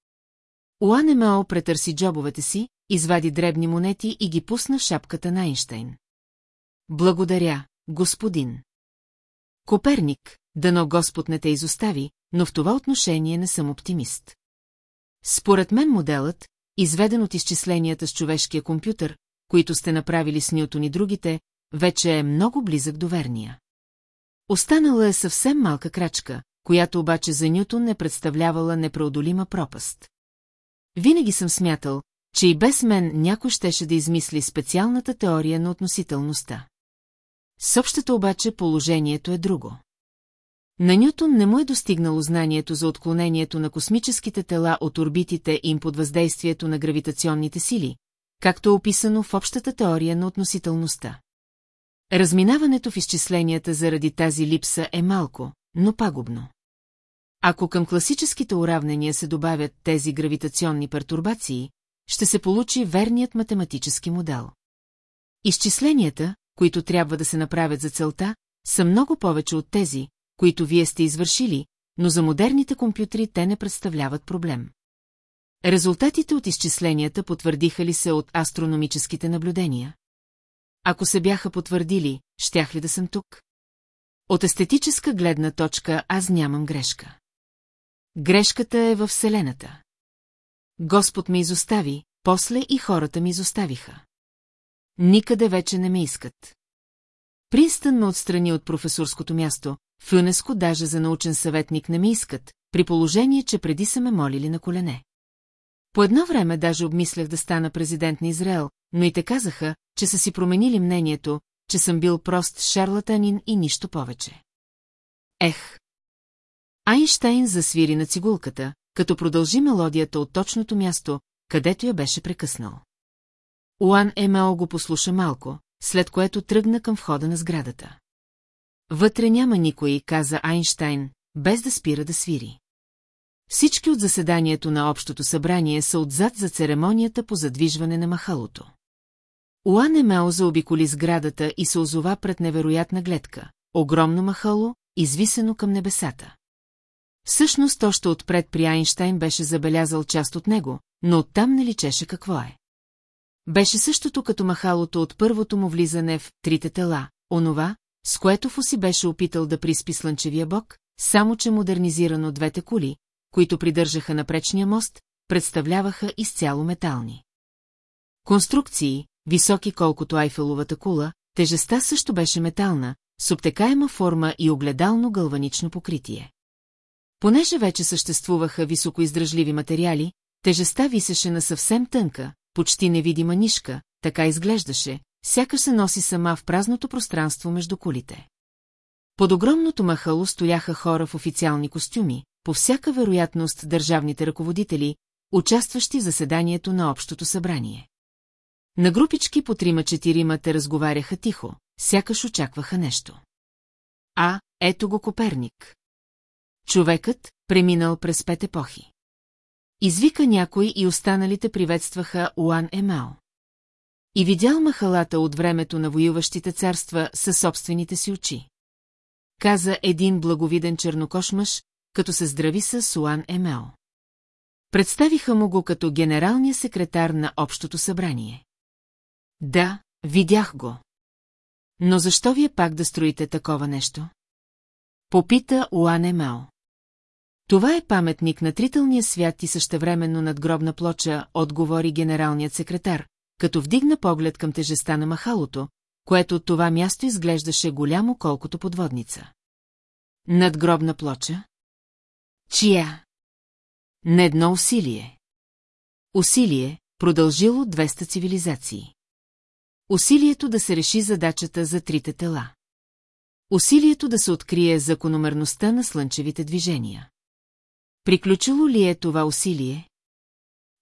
Уанемео претърси джобовете си, извади дребни монети и ги пусна в шапката на Айнштейн. Благодаря, господин. Коперник, дано Господ не те изостави, но в това отношение не съм оптимист. Според мен моделът, изведен от изчисленията с човешкия компютър, които сте направили с Нютон и другите, вече е много близък до верния. Останала е съвсем малка крачка, която обаче за Нютон не представлявала непреодолима пропаст. Винаги съм смятал, че и без мен някой щеше да измисли специалната теория на относителността. С общата обаче положението е друго. На Нютон не му е достигнало знанието за отклонението на космическите тела от орбитите им под въздействието на гравитационните сили, както е описано в общата теория на относителността. Разминаването в изчисленията заради тази липса е малко, но пагубно. Ако към класическите уравнения се добавят тези гравитационни пертурбации, ще се получи верният математически модел. Изчисленията, които трябва да се направят за целта, са много повече от тези, които вие сте извършили, но за модерните компютри те не представляват проблем. Резултатите от изчисленията потвърдиха ли се от астрономическите наблюдения? Ако се бяха потвърдили, щях ли да съм тук? От естетическа гледна точка аз нямам грешка. Грешката е във Вселената. Господ ме изостави, после и хората ми изоставиха. Никъде вече не ме искат. Принстън ме отстрани от професорското място, в ЮНЕСКО даже за научен съветник не ме искат, при положение, че преди са ме молили на колене. По едно време даже обмислях да стана президент на Израел, но и те казаха, че са си променили мнението, че съм бил прост шарлатанин и нищо повече. Ех! Айнштайн засвири на цигулката, като продължи мелодията от точното място, където я беше прекъснал. Уан Емео го послуша малко, след което тръгна към входа на сградата. Вътре няма никой, каза Айнштайн, без да спира да свири. Всички от заседанието на Общото събрание са отзад за церемонията по задвижване на махалото. Уан Емео заобиколи сградата и се озова пред невероятна гледка. Огромно махало, извисено към небесата. Всъщност още отпред при Айнштайн беше забелязал част от него, но оттам не личеше какво е. Беше същото като махалото от първото му влизане в трите тела, онова, с което Фуси беше опитал да приспи слънчевия бок, само че модернизирано двете кули, които придържаха на пречния мост, представляваха изцяло метални. Конструкции, високи колкото Айфеловата кула, тежеста също беше метална, с обтекаема форма и огледално гълванично покритие. Понеже вече съществуваха високоиздръжливи материали, тежеста висеше на съвсем тънка, почти невидима нишка, така изглеждаше, сякаш се носи сама в празното пространство между кулите. Под огромното махало стояха хора в официални костюми, по всяка вероятност държавните ръководители, участващи в заседанието на Общото събрание. На групички по трима-четирима те разговаряха тихо, сякаш очакваха нещо. А, ето го Коперник. Човекът, преминал през пет епохи. Извика някой и останалите приветстваха Уан Емао. И видял махалата от времето на воюващите царства със собствените си очи. Каза един благовиден чернокош мъж, като се здрави с Уан Емео. Представиха му го като генералния секретар на Общото събрание. Да, видях го. Но защо вие пак да строите такова нещо? Попита Уан Емео. Това е паметник на трителния свят и същевременно надгробна плоча, отговори генералният секретар, като вдигна поглед към тежеста на махалото, което от това място изглеждаше голямо колкото подводница. Надгробна плоча? Чия? Не едно усилие. Усилие, продължило 200 цивилизации. Усилието да се реши задачата за трите тела. Усилието да се открие закономерността на слънчевите движения. Приключило ли е това усилие?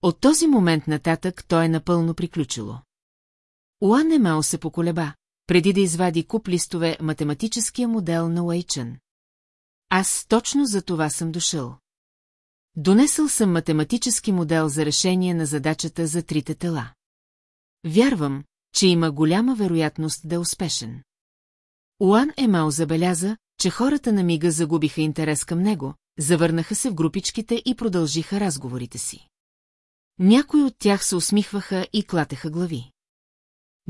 От този момент нататък то е напълно приключило. Уан Емао се поколеба, преди да извади куп листове математическия модел на Уейчън. Аз точно за това съм дошъл. Донесъл съм математически модел за решение на задачата за трите тела. Вярвам, че има голяма вероятност да е успешен. Уан Емао забеляза, че хората на мига загубиха интерес към него, завърнаха се в групичките и продължиха разговорите си. Някои от тях се усмихваха и клатеха глави.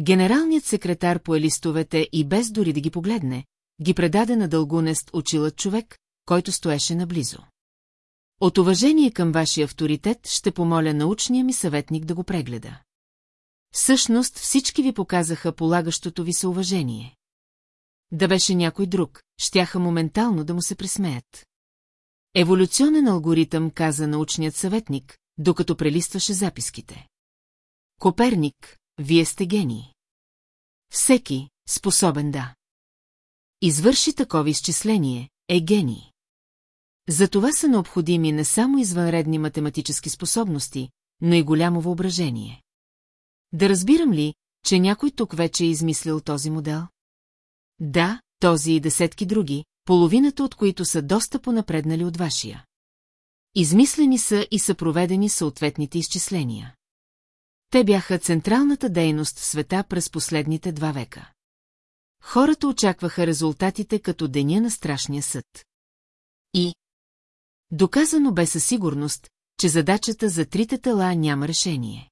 Генералният секретар по листовете и без дори да ги погледне, ги предаде на дългунест очилът човек, който стоеше наблизо. От уважение към вашия авторитет ще помоля научния ми съветник да го прегледа. Всъщност всички ви показаха полагащото ви се уважение. Да беше някой друг, щяха моментално да му се присмеят. Еволюционен алгоритъм, каза научният съветник, докато прелистваше записките. Коперник, вие сте гений. Всеки, способен да. Извърши такова изчисление, е гений. За това са необходими не само извънредни математически способности, но и голямо въображение. Да разбирам ли, че някой тук вече е измислил този модел? Да, този и десетки други, половината от които са доста понапреднали от вашия. Измислени са и са проведени съответните изчисления. Те бяха централната дейност в света през последните два века. Хората очакваха резултатите като деня на страшния съд. И доказано бе със сигурност, че задачата за трите тела няма решение.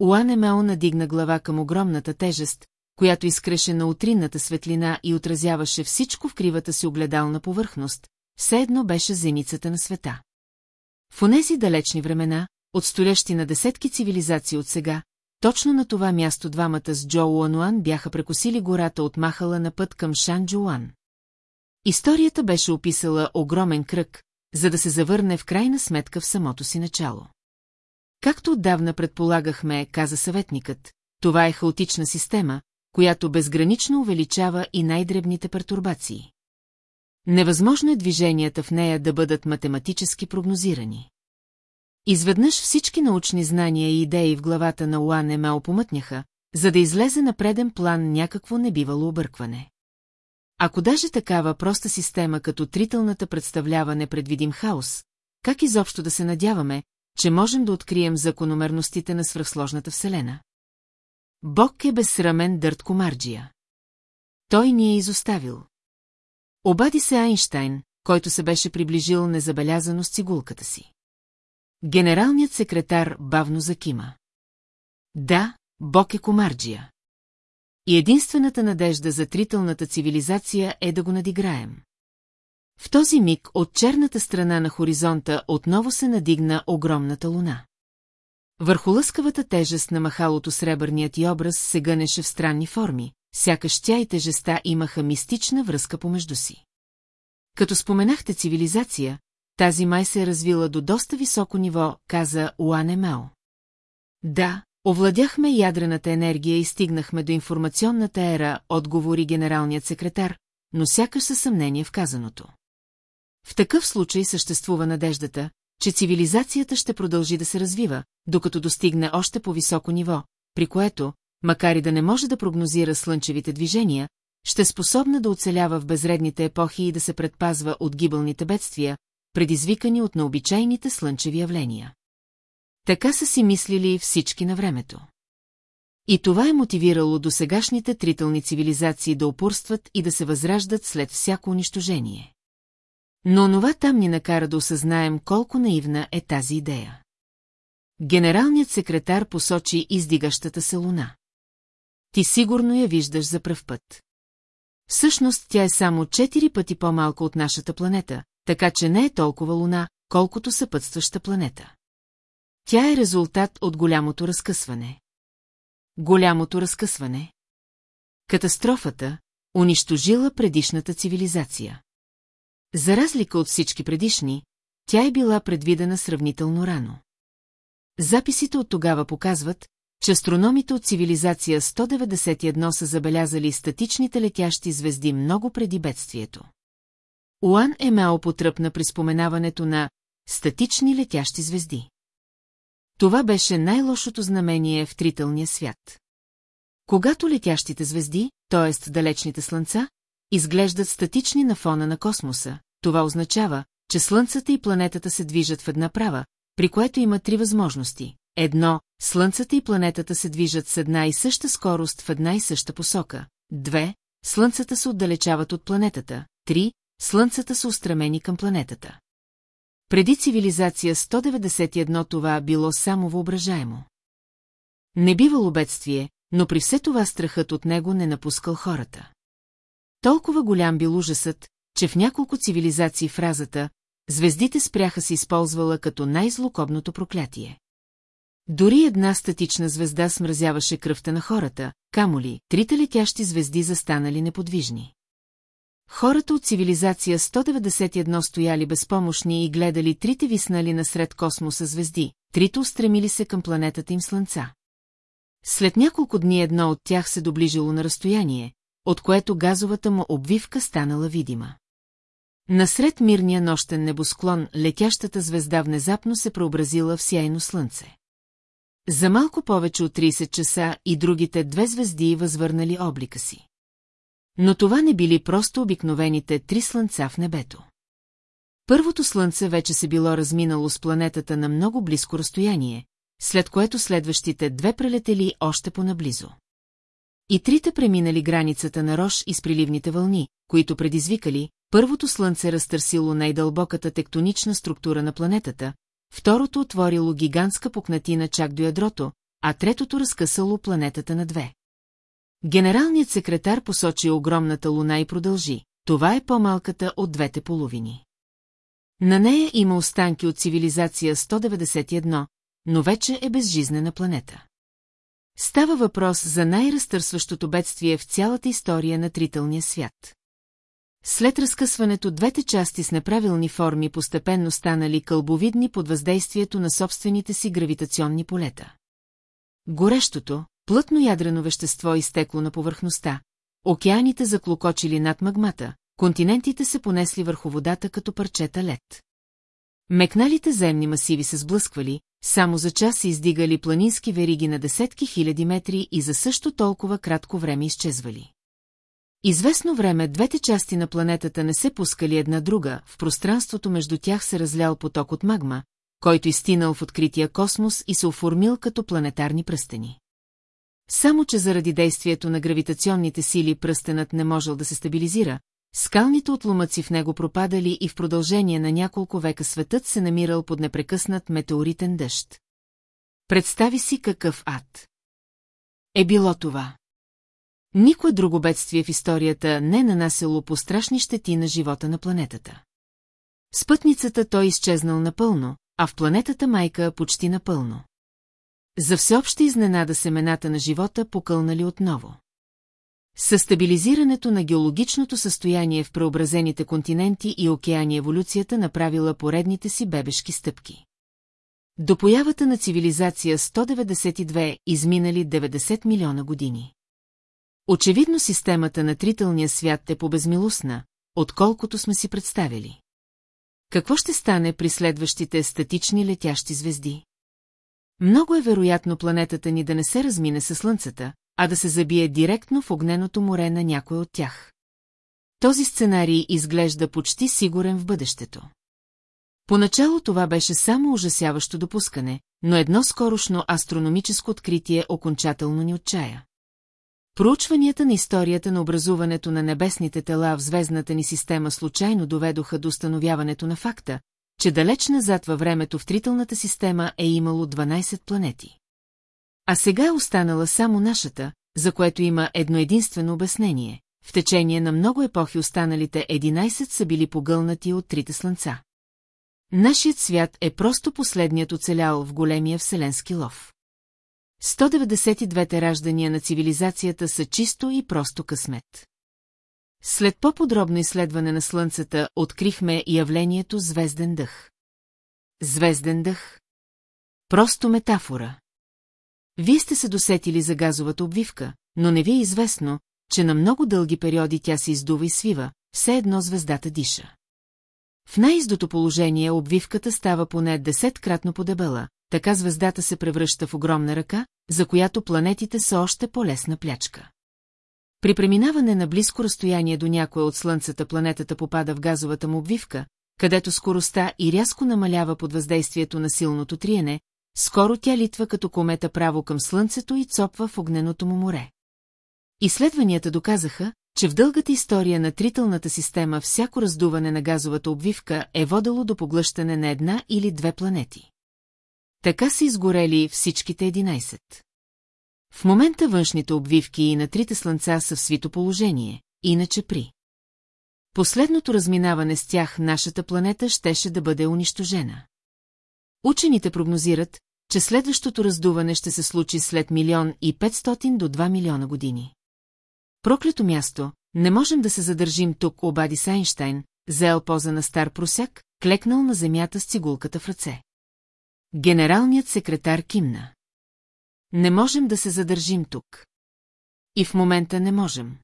Уанемео надигна глава към огромната тежест, която изкреше на утринната светлина и отразяваше всичко в кривата си огледална повърхност, все едно беше зеницата на света. В онези далечни времена, отстоящи на десетки цивилизации от сега, точно на това място двамата с Джо Уануан бяха прекосили гората от Махала на път към Шан Джуан. Историята беше описала огромен кръг, за да се завърне в крайна сметка в самото си начало. Както отдавна предполагахме, каза съветникът, това е хаотична система, която безгранично увеличава и най-дребните пертурбации. Невъзможно е движенията в нея да бъдат математически прогнозирани. Изведнъж всички научни знания и идеи в главата на Уан Еме опомътняха, за да излезе на преден план някакво небивало объркване. Ако даже такава проста система като трителната представлява непредвидим хаос, как изобщо да се надяваме, че можем да открием закономерностите на свръхсложната Вселена? Бог е безсрамен дърт комарджия. Той ни е изоставил. Обади се Айнштайн, който се беше приближил незабелязано с цигулката си. Генералният секретар бавно закима. Да, Бог е комарджия. И единствената надежда за трителната цивилизация е да го надиграем. В този миг от черната страна на хоризонта отново се надигна огромната луна. Върху лъскавата тежест на махалото сребърният и образ се гънеше в странни форми, сякаш тя и тежеста имаха мистична връзка помежду си. Като споменахте цивилизация, тази май се е развила до доста високо ниво, каза Уане Мао. Да, овладяхме ядрената енергия и стигнахме до информационната ера, отговори генералният секретар, но сякаш със съмнение в казаното. В такъв случай съществува надеждата, че цивилизацията ще продължи да се развива, докато достигне още по-високо ниво, при което, макар и да не може да прогнозира слънчевите движения, ще способна да оцелява в безредните епохи и да се предпазва от гибелните бедствия, предизвикани от необичайните слънчеви явления. Така са си мислили всички на времето. И това е мотивирало до сегашните трителни цивилизации да упорстват и да се възраждат след всяко унищожение. Но онова там ни накара да осъзнаем колко наивна е тази идея. Генералният секретар посочи издигащата се луна. Ти сигурно я виждаш за пръв път. Всъщност тя е само четири пъти по-малка от нашата планета, така че не е толкова луна, колкото съпътстваща планета. Тя е резултат от голямото разкъсване. Голямото разкъсване. Катастрофата, унищожила предишната цивилизация. За разлика от всички предишни, тя е била предвидена сравнително рано. Записите от тогава показват, че астрономите от цивилизация 191 са забелязали статичните летящи звезди много преди бедствието. Уан Емео потръпна при споменаването на статични летящи звезди. Това беше най-лошото знамение в трителния свят. Когато летящите звезди, т.е. далечните слънца, изглеждат статични на фона на космоса, това означава, че Слънцата и планетата се движат в една права, при което има три възможности. Едно, Слънцата и планетата се движат с една и съща скорост в една и съща посока. Две, Слънцата се отдалечават от планетата. Три, Слънцата са устремени към планетата. Преди цивилизация 191 това било само въображаемо. Не бивало бедствие, но при все това страхът от него не напускал хората. Толкова голям бил ужасът, че в няколко цивилизации фразата «звездите спряха се използвала като най-злокобното проклятие». Дори една статична звезда смразяваше кръвта на хората, камоли, трите летящи звезди застанали неподвижни. Хората от цивилизация 191 стояли безпомощни и гледали трите виснали насред космоса звезди, трите устремили се към планетата им Слънца. След няколко дни едно от тях се доближило на разстояние, от което газовата му обвивка станала видима. Насред мирния нощен небосклон, летящата звезда внезапно се преобразила в сияйно слънце. За малко повече от 30 часа и другите две звезди възвърнали облика си. Но това не били просто обикновените три слънца в небето. Първото слънце вече се било разминало с планетата на много близко разстояние, след което следващите две прелетели още по-наблизо. И трите преминали границата на Рош и с приливните вълни, които предизвикали, първото слънце разтърсило най-дълбоката тектонична структура на планетата, второто отворило гигантска пукнатина чак до ядрото, а третото разкъсало планетата на две. Генералният секретар посочи огромната луна и продължи. Това е по-малката от двете половини. На нея има останки от цивилизация 191, но вече е безжизнена планета. Става въпрос за най-разтърсващото бедствие в цялата история на трителния свят. След разкъсването двете части с неправилни форми постепенно станали кълбовидни под въздействието на собствените си гравитационни полета. Горещото, плътно ядрено вещество изтекло на повърхността, океаните заклокочили над магмата, континентите се понесли върху водата като парчета лед. Мекналите земни масиви се сблъсквали, само за час се издигали планински вериги на десетки хиляди метри и за също толкова кратко време изчезвали. Известно време двете части на планетата не се пускали една друга, в пространството между тях се разлял поток от магма, който изтинал в открития космос и се оформил като планетарни пръстени. Само, че заради действието на гравитационните сили пръстенът не можел да се стабилизира, скалните отломъци в него пропадали и в продължение на няколко века светът се намирал под непрекъснат метеоритен дъжд. Представи си какъв ад. Е било това. Никое друго бедствие в историята не е нанасяло по страшни щети на живота на планетата. Спътницата той изчезнал напълно, а в планетата майка почти напълно. За всеобща изненада семената на живота покълнали отново. Със стабилизирането на геологичното състояние в преобразените континенти и океани еволюцията направила поредните си бебешки стъпки. До появата на цивилизация 192 изминали 90 милиона години. Очевидно системата на трителния свят е побезмилостна, отколкото сме си представили. Какво ще стане при следващите статични летящи звезди? Много е вероятно планетата ни да не се размине със Слънцата, а да се забие директно в огненото море на някой от тях. Този сценарий изглежда почти сигурен в бъдещето. Поначало това беше само ужасяващо допускане, но едно скорошно астрономическо откритие окончателно ни отчая. Проучванията на историята на образуването на небесните тела в звездната ни система случайно доведоха до установяването на факта, че далеч назад във времето в трителната система е имало 12 планети. А сега е останала само нашата, за което има едно единствено обяснение. В течение на много епохи останалите 11 са били погълнати от трите слънца. Нашият свят е просто последният оцелял в големия вселенски лов. 192-те раждания на цивилизацията са чисто и просто късмет. След по-подробно изследване на Слънцата открихме явлението звезден дъх. Звезден дъх? Просто метафора. Вие сте се досетили за газовата обвивка, но не ви е известно, че на много дълги периоди тя се издува и свива, все едно звездата диша. В най-издото положение обвивката става поне десеткратно подебела, така звездата се превръща в огромна ръка, за която планетите са още по-лесна плячка. При преминаване на близко разстояние до някоя от Слънцата планетата попада в газовата му обвивка, където скоростта и рязко намалява под въздействието на силното триене, скоро тя литва като комета право към Слънцето и цопва в огненото му море. Изследванията доказаха, че в дългата история на трителната система всяко раздуване на газовата обвивка е водало до поглъщане на една или две планети. Така са изгорели всичките 11. В момента външните обвивки и на трите слънца са в свито положение, иначе при. Последното разминаване с тях нашата планета щеше да бъде унищожена. Учените прогнозират, че следващото раздуване ще се случи след милион и 500 до 2 милиона години. Проклето място, не можем да се задържим тук, обади Сайнштайн, взел поза на стар просяк, клекнал на земята с цигулката в ръце. Генералният секретар кимна. Не можем да се задържим тук. И в момента не можем.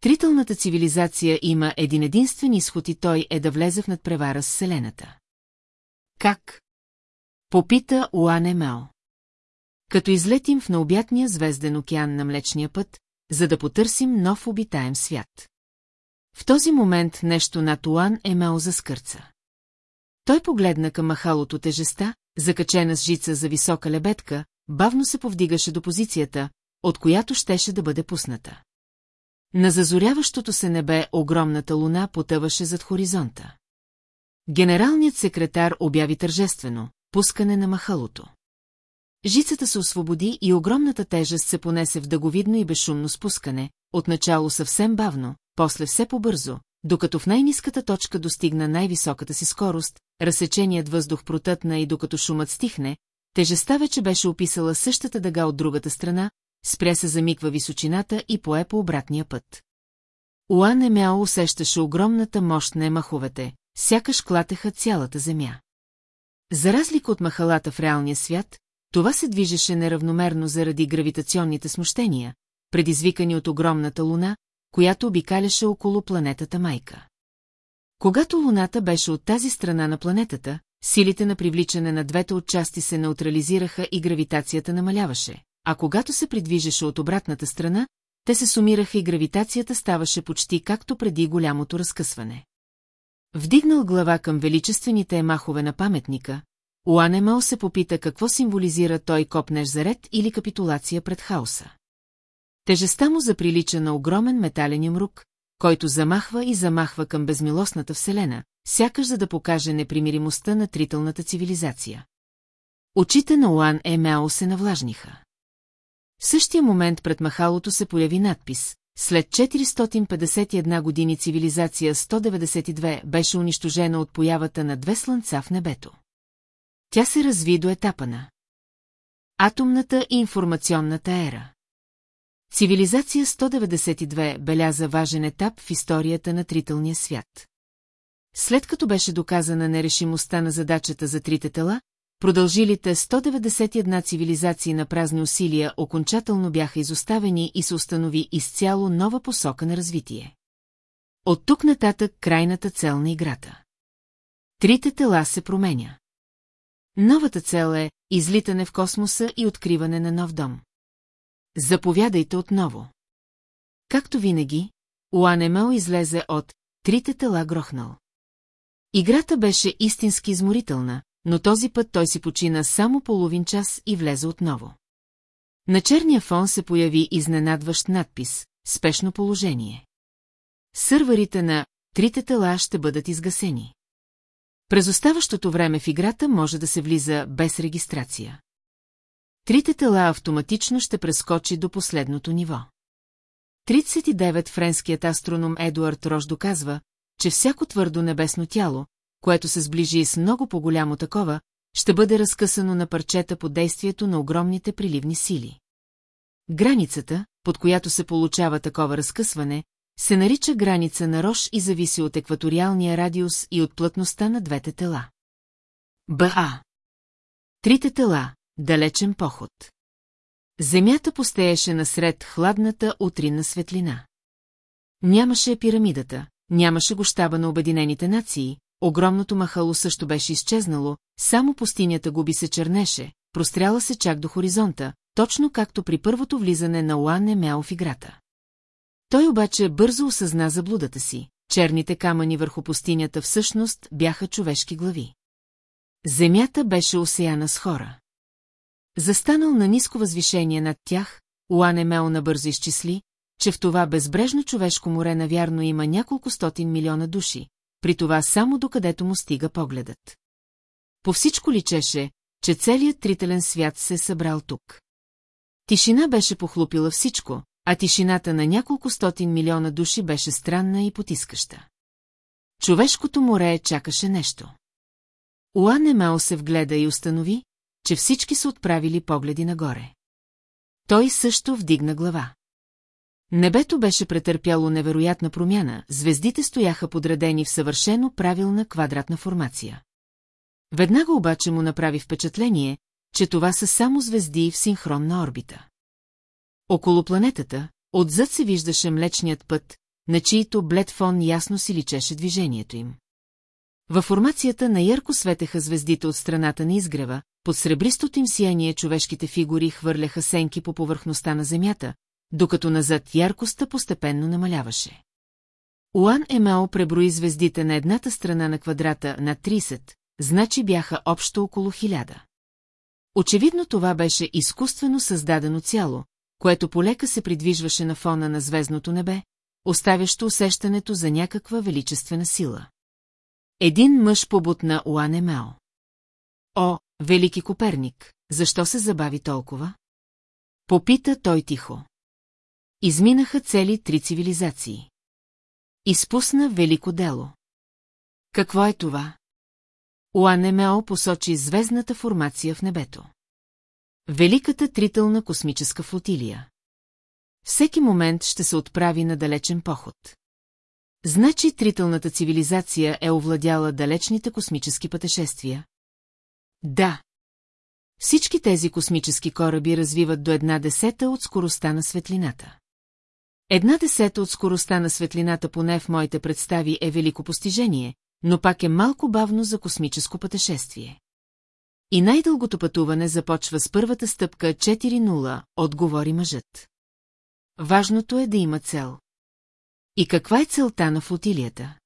Трителната цивилизация има един единствен изход и той е да влезе в надпревара с Вселената. Как? Попита Уане Мео. Като излетим в необятния звезден океан на Млечния път, за да потърсим нов обитаем свят. В този момент нещо над Уан Емео заскърца. Той погледна към махалото тежеста, закачена с жица за висока лебедка, бавно се повдигаше до позицията, от която щеше да бъде пусната. На зазоряващото се небе огромната луна потъваше зад хоризонта. Генералният секретар обяви тържествено пускане на махалото. Жицата се освободи и огромната тежест се понесе в дъговидно и безшумно спускане, отначало съвсем бавно, после все по-бързо, докато в най-низката точка достигна най-високата си скорост, разсеченият въздух протътна и докато шумът стихне, тежестта вече беше описала същата дъга от другата страна, спря се замиква височината и пое по обратния път. Уан Емяо усещаше огромната мощ на емаховете, сякаш клатеха цялата земя. За разлика от махалата в реалния свят, това се движеше неравномерно заради гравитационните смущения, предизвикани от огромната луна, която обикаляше около планетата Майка. Когато луната беше от тази страна на планетата, силите на привличане на двете отчасти се неутрализираха и гравитацията намаляваше, а когато се придвижеше от обратната страна, те се сумираха и гравитацията ставаше почти както преди голямото разкъсване. Вдигнал глава към величествените емахове на паметника, Уанемал се попита какво символизира той копнеш за ред или капитулация пред хаоса. Тежестта му заприлича на огромен метален юмрук, който замахва и замахва към безмилостната вселена, сякаш за да покаже непримиримостта на трителната цивилизация. Очите на Уан Емео се навлажниха. В същия момент пред махалото се появи надпис след 451 години цивилизация 192 беше унищожена от появата на две слънца в небето. Тя се разви до етапа на атомната и информационната ера. Цивилизация 192 беляза важен етап в историята на трителния свят. След като беше доказана нерешимостта на задачата за трите тела, Продължилите 191 цивилизации на празни усилия окончателно бяха изоставени и се установи изцяло нова посока на развитие. От тук нататък крайната цел на играта. Трите тела се променя. Новата цел е излитане в космоса и откриване на нов дом. Заповядайте отново. Както винаги, Уанемел излезе от «Трите тела грохнал». Играта беше истински изморителна, но този път той си почина само половин час и влезе отново. На черния фон се появи изненадващ надпис «Спешно положение». Сървърите на «Трите тела» ще бъдат изгасени. През оставащото време в играта може да се влиза без регистрация. Трите тела автоматично ще прескочи до последното ниво. 39 френският астроном Едуард Рош доказва, че всяко твърдо небесно тяло, което се сближи с много по-голямо такова, ще бъде разкъсано на парчета под действието на огромните приливни сили. Границата, под която се получава такова разкъсване, се нарича граница на Рош и зависи от екваториалния радиус и от плътността на двете тела. БА Трите тела – далечен поход. Земята постееше насред хладната утринна светлина. Нямаше пирамидата, нямаше го щаба на Обединените нации, огромното махало също беше изчезнало, само пустинята губи се чернеше, простряла се чак до хоризонта, точно както при първото влизане на Уан Емяо в играта. Той обаче бързо осъзна заблудата си. Черните камъни върху пустинята всъщност бяха човешки глави. Земята беше осеяна с хора. Застанал на ниско възвишение над тях, Уан Емео набързо изчисли, че в това безбрежно човешко море навярно има няколко стотин милиона души, при това само докъдето му стига погледът. По всичко личеше, че целият трителен свят се е събрал тук. Тишина беше похлупила всичко, а тишината на няколко стотин милиона души беше странна и потискаща. Човешкото море чакаше нещо. Уан Емао се вгледа и установи, че всички са отправили погледи нагоре. Той също вдигна глава. Небето беше претърпяло невероятна промяна, звездите стояха подредени в съвършено правилна квадратна формация. Веднага обаче му направи впечатление, че това са само звезди в синхронна орбита. Около планетата, отзад се виждаше Млечният път, на чието блед фон ясно си личеше движението им. Във формацията на ярко светеха звездите от страната на изгрева, под сребристото им сияние човешките фигури хвърляха сенки по повърхността на земята, докато назад яркостта постепенно намаляваше. Уан Емао преброи звездите на едната страна на квадрата на 30, значи бяха общо около хиляда. Очевидно това беше изкуствено създадено цяло, което полека се придвижваше на фона на звездното небе, оставящо усещането за някаква величествена сила. Един мъж побутна Уан Емао. О, велики Коперник, защо се забави толкова? Попита той тихо. Изминаха цели три цивилизации. Изпусна велико дело. Какво е това? Уанемео посочи звездната формация в небето. Великата трителна космическа флотилия. Всеки момент ще се отправи на далечен поход. Значи трителната цивилизация е овладяла далечните космически пътешествия? Да. Всички тези космически кораби развиват до една десета от скоростта на светлината. Една десета от скоростта на светлината поне в моите представи е велико постижение, но пак е малко бавно за космическо пътешествие. И най-дългото пътуване започва с първата стъпка 4.0, отговори мъжът. Важното е да има цел. И каква е целта на флотилията?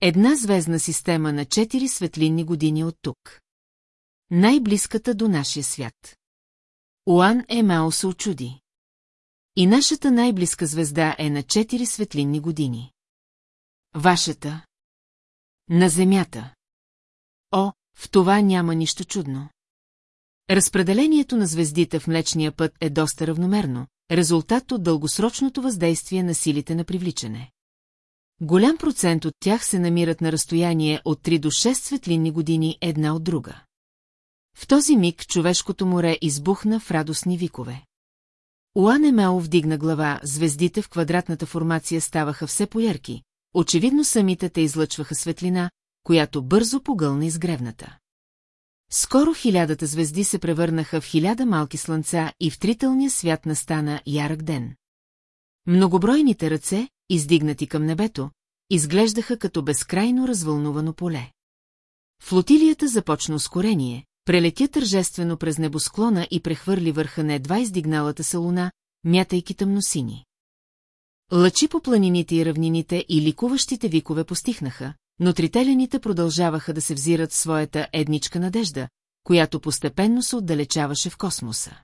Една звездна система на 4 светлинни години от тук. Най-близката до нашия свят. Уан Емао се очуди. И нашата най-близка звезда е на 4 светлинни години. Вашата? На Земята. О, в това няма нищо чудно. Разпределението на звездите в Млечния път е доста равномерно, резултат от дългосрочното въздействие на силите на привличане. Голям процент от тях се намират на разстояние от 3 до 6 светлинни години една от друга. В този миг човешкото море избухна в радостни викове. Уан Емео вдигна глава, звездите в квадратната формация ставаха все поярки, очевидно самите те излъчваха светлина, която бързо погълна изгревната. Скоро хилядата звезди се превърнаха в хиляда малки слънца и в трителния свят настана ярък ден. Многобройните ръце, издигнати към небето, изглеждаха като безкрайно развълнувано поле. Флотилията започна ускорение, прелетя тържествено през небосклона и прехвърли върха на едва издигналата се луна, мятайки тъмносини. Лъчи по планините и равнините и ликуващите викове постихнаха, но трителените продължаваха да се взират в своята едничка надежда, която постепенно се отдалечаваше в космоса.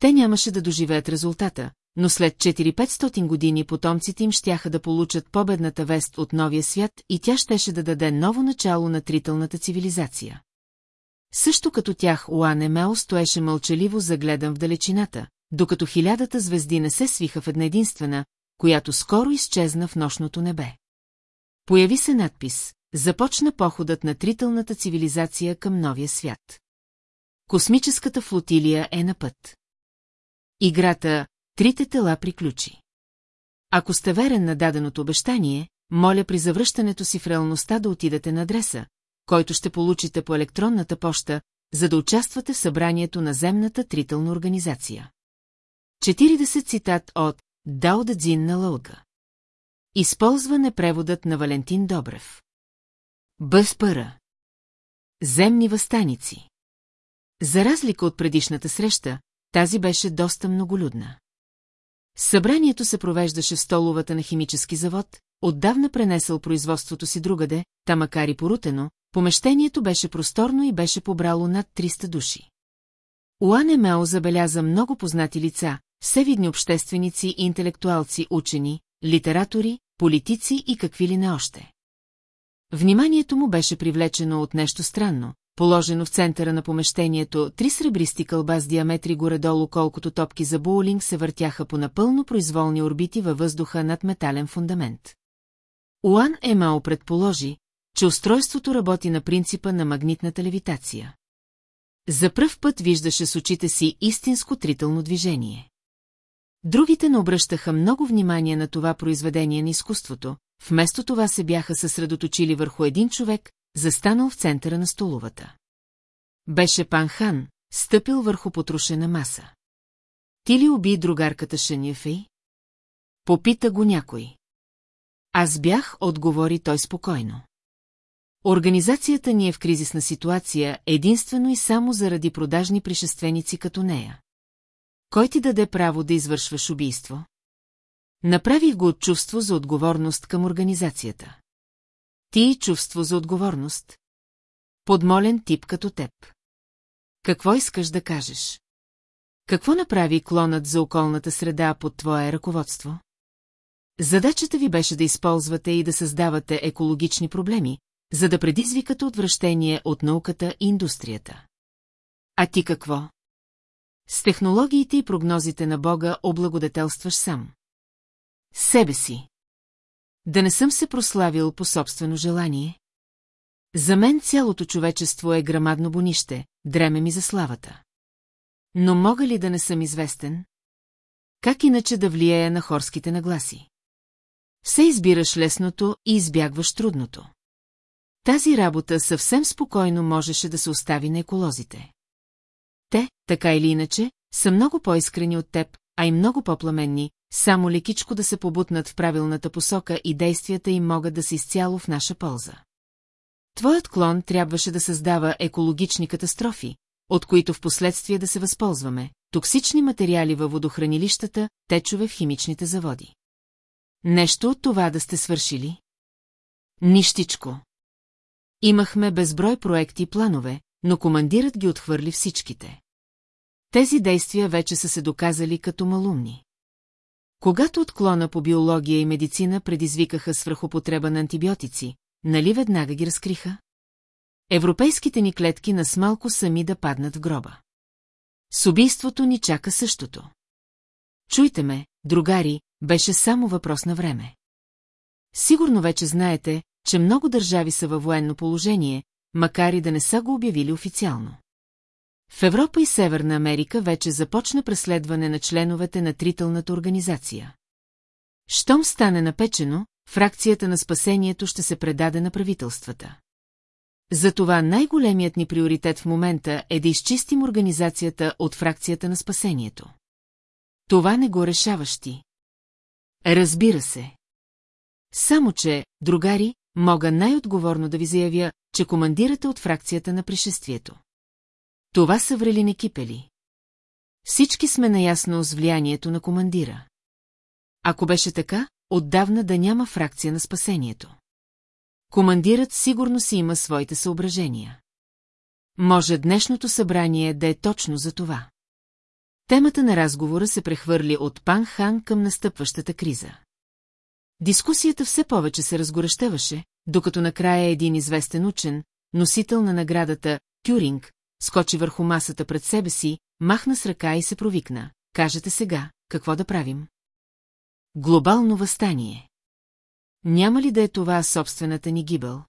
Те нямаше да доживеят резултата, но след 4-500 години потомците им щяха да получат победната вест от новия свят и тя щеше да даде ново начало на трителната цивилизация. Също като тях Уан Емел стоеше мълчаливо загледан в далечината, докато хилядата звезди не се свиха в една единствена, която скоро изчезна в нощното небе. Появи се надпис Започна походът на трителната цивилизация към новия свят. Космическата флотилия е на път. Играта «Трите тела» приключи. Ако сте верен на даденото обещание, моля при завръщането си в реалността да отидете на адреса, който ще получите по електронната поща, за да участвате в събранието на земната трителна организация. 40 цитат от Дао Дзин на Лълга. Използване преводът на Валентин Добрев. Бъспъра. Земни възстаници. За разлика от предишната среща, тази беше доста многолюдна. Събранието се провеждаше в столовата на химически завод, отдавна пренесъл производството си другаде, та макар и порутено, помещението беше просторно и беше побрало над 300 души. Уан Емео забеляза много познати лица, всевидни общественици и интелектуалци, учени, литератори, политици и какви ли не още. Вниманието му беше привлечено от нещо странно, положено в центъра на помещението, три сребристи кълба с диаметри горе-долу, колкото топки за боулинг се въртяха по напълно произволни орбити във въздуха над метален фундамент. Уан Емао предположи, че устройството работи на принципа на магнитната левитация. За пръв път виждаше с очите си истинско трително движение. Другите не обръщаха много внимание на това произведение на изкуството, вместо това се бяха съсредоточили върху един човек, застанал в центъра на столовата. Беше пан Хан, стъпил върху потрушена маса. Ти ли уби другарката Шаняфей? Попита го някой. Аз бях, отговори той спокойно. Организацията ни е в кризисна ситуация единствено и само заради продажни пришественици като нея. Кой ти даде право да извършваш убийство? Направих го от чувство за отговорност към организацията. Ти и чувство за отговорност. Подмолен тип като теб. Какво искаш да кажеш? Какво направи клонът за околната среда под твое ръководство? Задачата ви беше да използвате и да създавате екологични проблеми, за да предизвикате отвращение от науката и индустрията. А ти какво? С технологиите и прогнозите на Бога облагодетелстваш сам. Себе си. Да не съм се прославил по собствено желание. За мен цялото човечество е грамадно бонище, дреме ми за славата. Но мога ли да не съм известен? Как иначе да влияя на хорските нагласи? Все избираш лесното и избягваш трудното. Тази работа съвсем спокойно можеше да се остави на еколозите. Те, така или иначе, са много по-искрени от теб, а и много по-пламенни, само лекичко да се побутнат в правилната посока и действията им могат да са изцяло в наша полза. Твоят клон трябваше да създава екологични катастрофи, от които в последствие да се възползваме, токсични материали във водохранилищата, течове в химичните заводи. Нещо от това да сте свършили? Нищичко. Имахме безброй проекти и планове, но командирът ги отхвърли всичките. Тези действия вече са се доказали като малумни. Когато отклона по биология и медицина предизвикаха свръхопотреба на антибиотици, нали веднага ги разкриха? Европейските ни клетки на смалко сами да паднат в гроба. С убийството ни чака същото. Чуйте ме, другари, беше само въпрос на време. Сигурно вече знаете, че много държави са във военно положение, макар и да не са го обявили официално. В Европа и Северна Америка вече започна преследване на членовете на трителната организация. Щом стане напечено, фракцията на спасението ще се предаде на правителствата. Затова най-големият ни приоритет в момента е да изчистим организацията от фракцията на спасението. Това не го решаваш ти. Разбира се. Само, че, другари, мога най-отговорно да ви заявя, че командирате от фракцията на пришествието. Това са врелини кипели. Всички сме наясно с влиянието на командира. Ако беше така, отдавна да няма фракция на спасението. Командирът сигурно си има своите съображения. Може днешното събрание да е точно за това. Темата на разговора се прехвърли от Пан Хан към настъпващата криза. Дискусията все повече се разгорещаваше, докато накрая един известен учен, носител на наградата Тюринг, скочи върху масата пред себе си, махна с ръка и се провикна. Кажете сега, какво да правим? Глобално възстание. Няма ли да е това собствената ни гибел?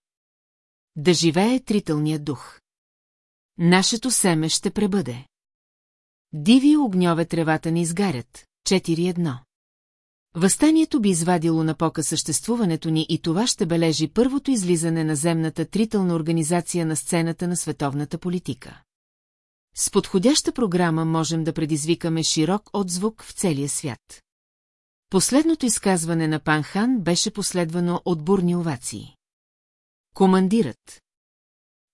Да живее трителният дух. Нашето семе ще пребъде. Диви огньове тревата не изгарят. 4-1. Възстанието би извадило на пока съществуването ни и това ще бележи първото излизане на земната трителна организация на сцената на световната политика. С подходяща програма можем да предизвикаме широк отзвук в целия свят. Последното изказване на Панхан беше последвано от бурни овации. Командирът.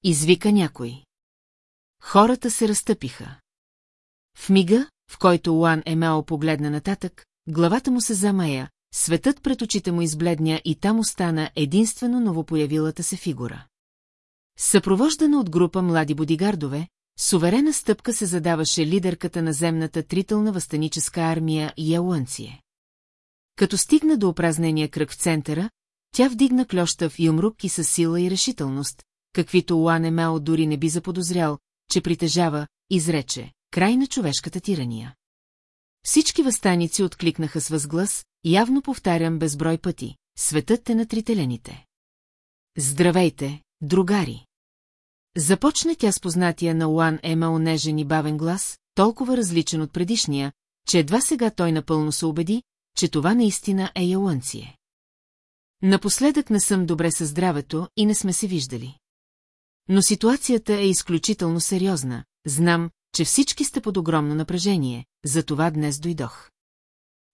Извика някой. Хората се разтъпиха. В мига, в който Уан Емео погледна нататък, главата му се замая, светът пред очите му избледня и там остана единствено новопоявилата се фигура. Съпровождана от група млади бодигардове, суверена стъпка се задаваше лидерката на земната трителна възстаническа армия Яуанцие. Като стигна до опразнения кръг в центъра, тя вдигна клюща в юмрук и със сила и решителност, каквито Уан Емео дори не би заподозрял, че притежава, изрече, край на човешката тирания. Всички възстаници откликнаха с възглас, явно повтарям безброй пъти. Светът е на трителените. Здравейте, другари! Започна тя с познатия на Уан Ема онежен и бавен глас, толкова различен от предишния, че едва сега той напълно се убеди, че това наистина е Ялънцие. Напоследък не съм добре със здравето и не сме се виждали. Но ситуацията е изключително сериозна. Знам, че всички сте под огромно напрежение, затова днес дойдох.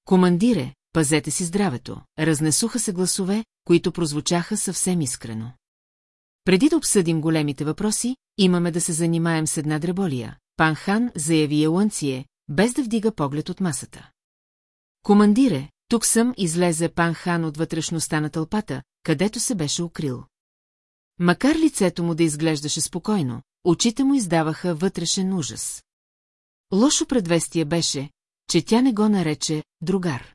Командире, пазете си здравето, разнесуха се гласове, които прозвучаха съвсем искрено. Преди да обсъдим големите въпроси, имаме да се занимаем с една дреболия. Пан Хан заяви Елънцие, без да вдига поглед от масата. Командире, тук съм, излезе пан Хан от вътрешността на тълпата, където се беше укрил. Макар лицето му да изглеждаше спокойно, очите му издаваха вътрешен ужас. Лошо предвестие беше, че тя не го нарече другар.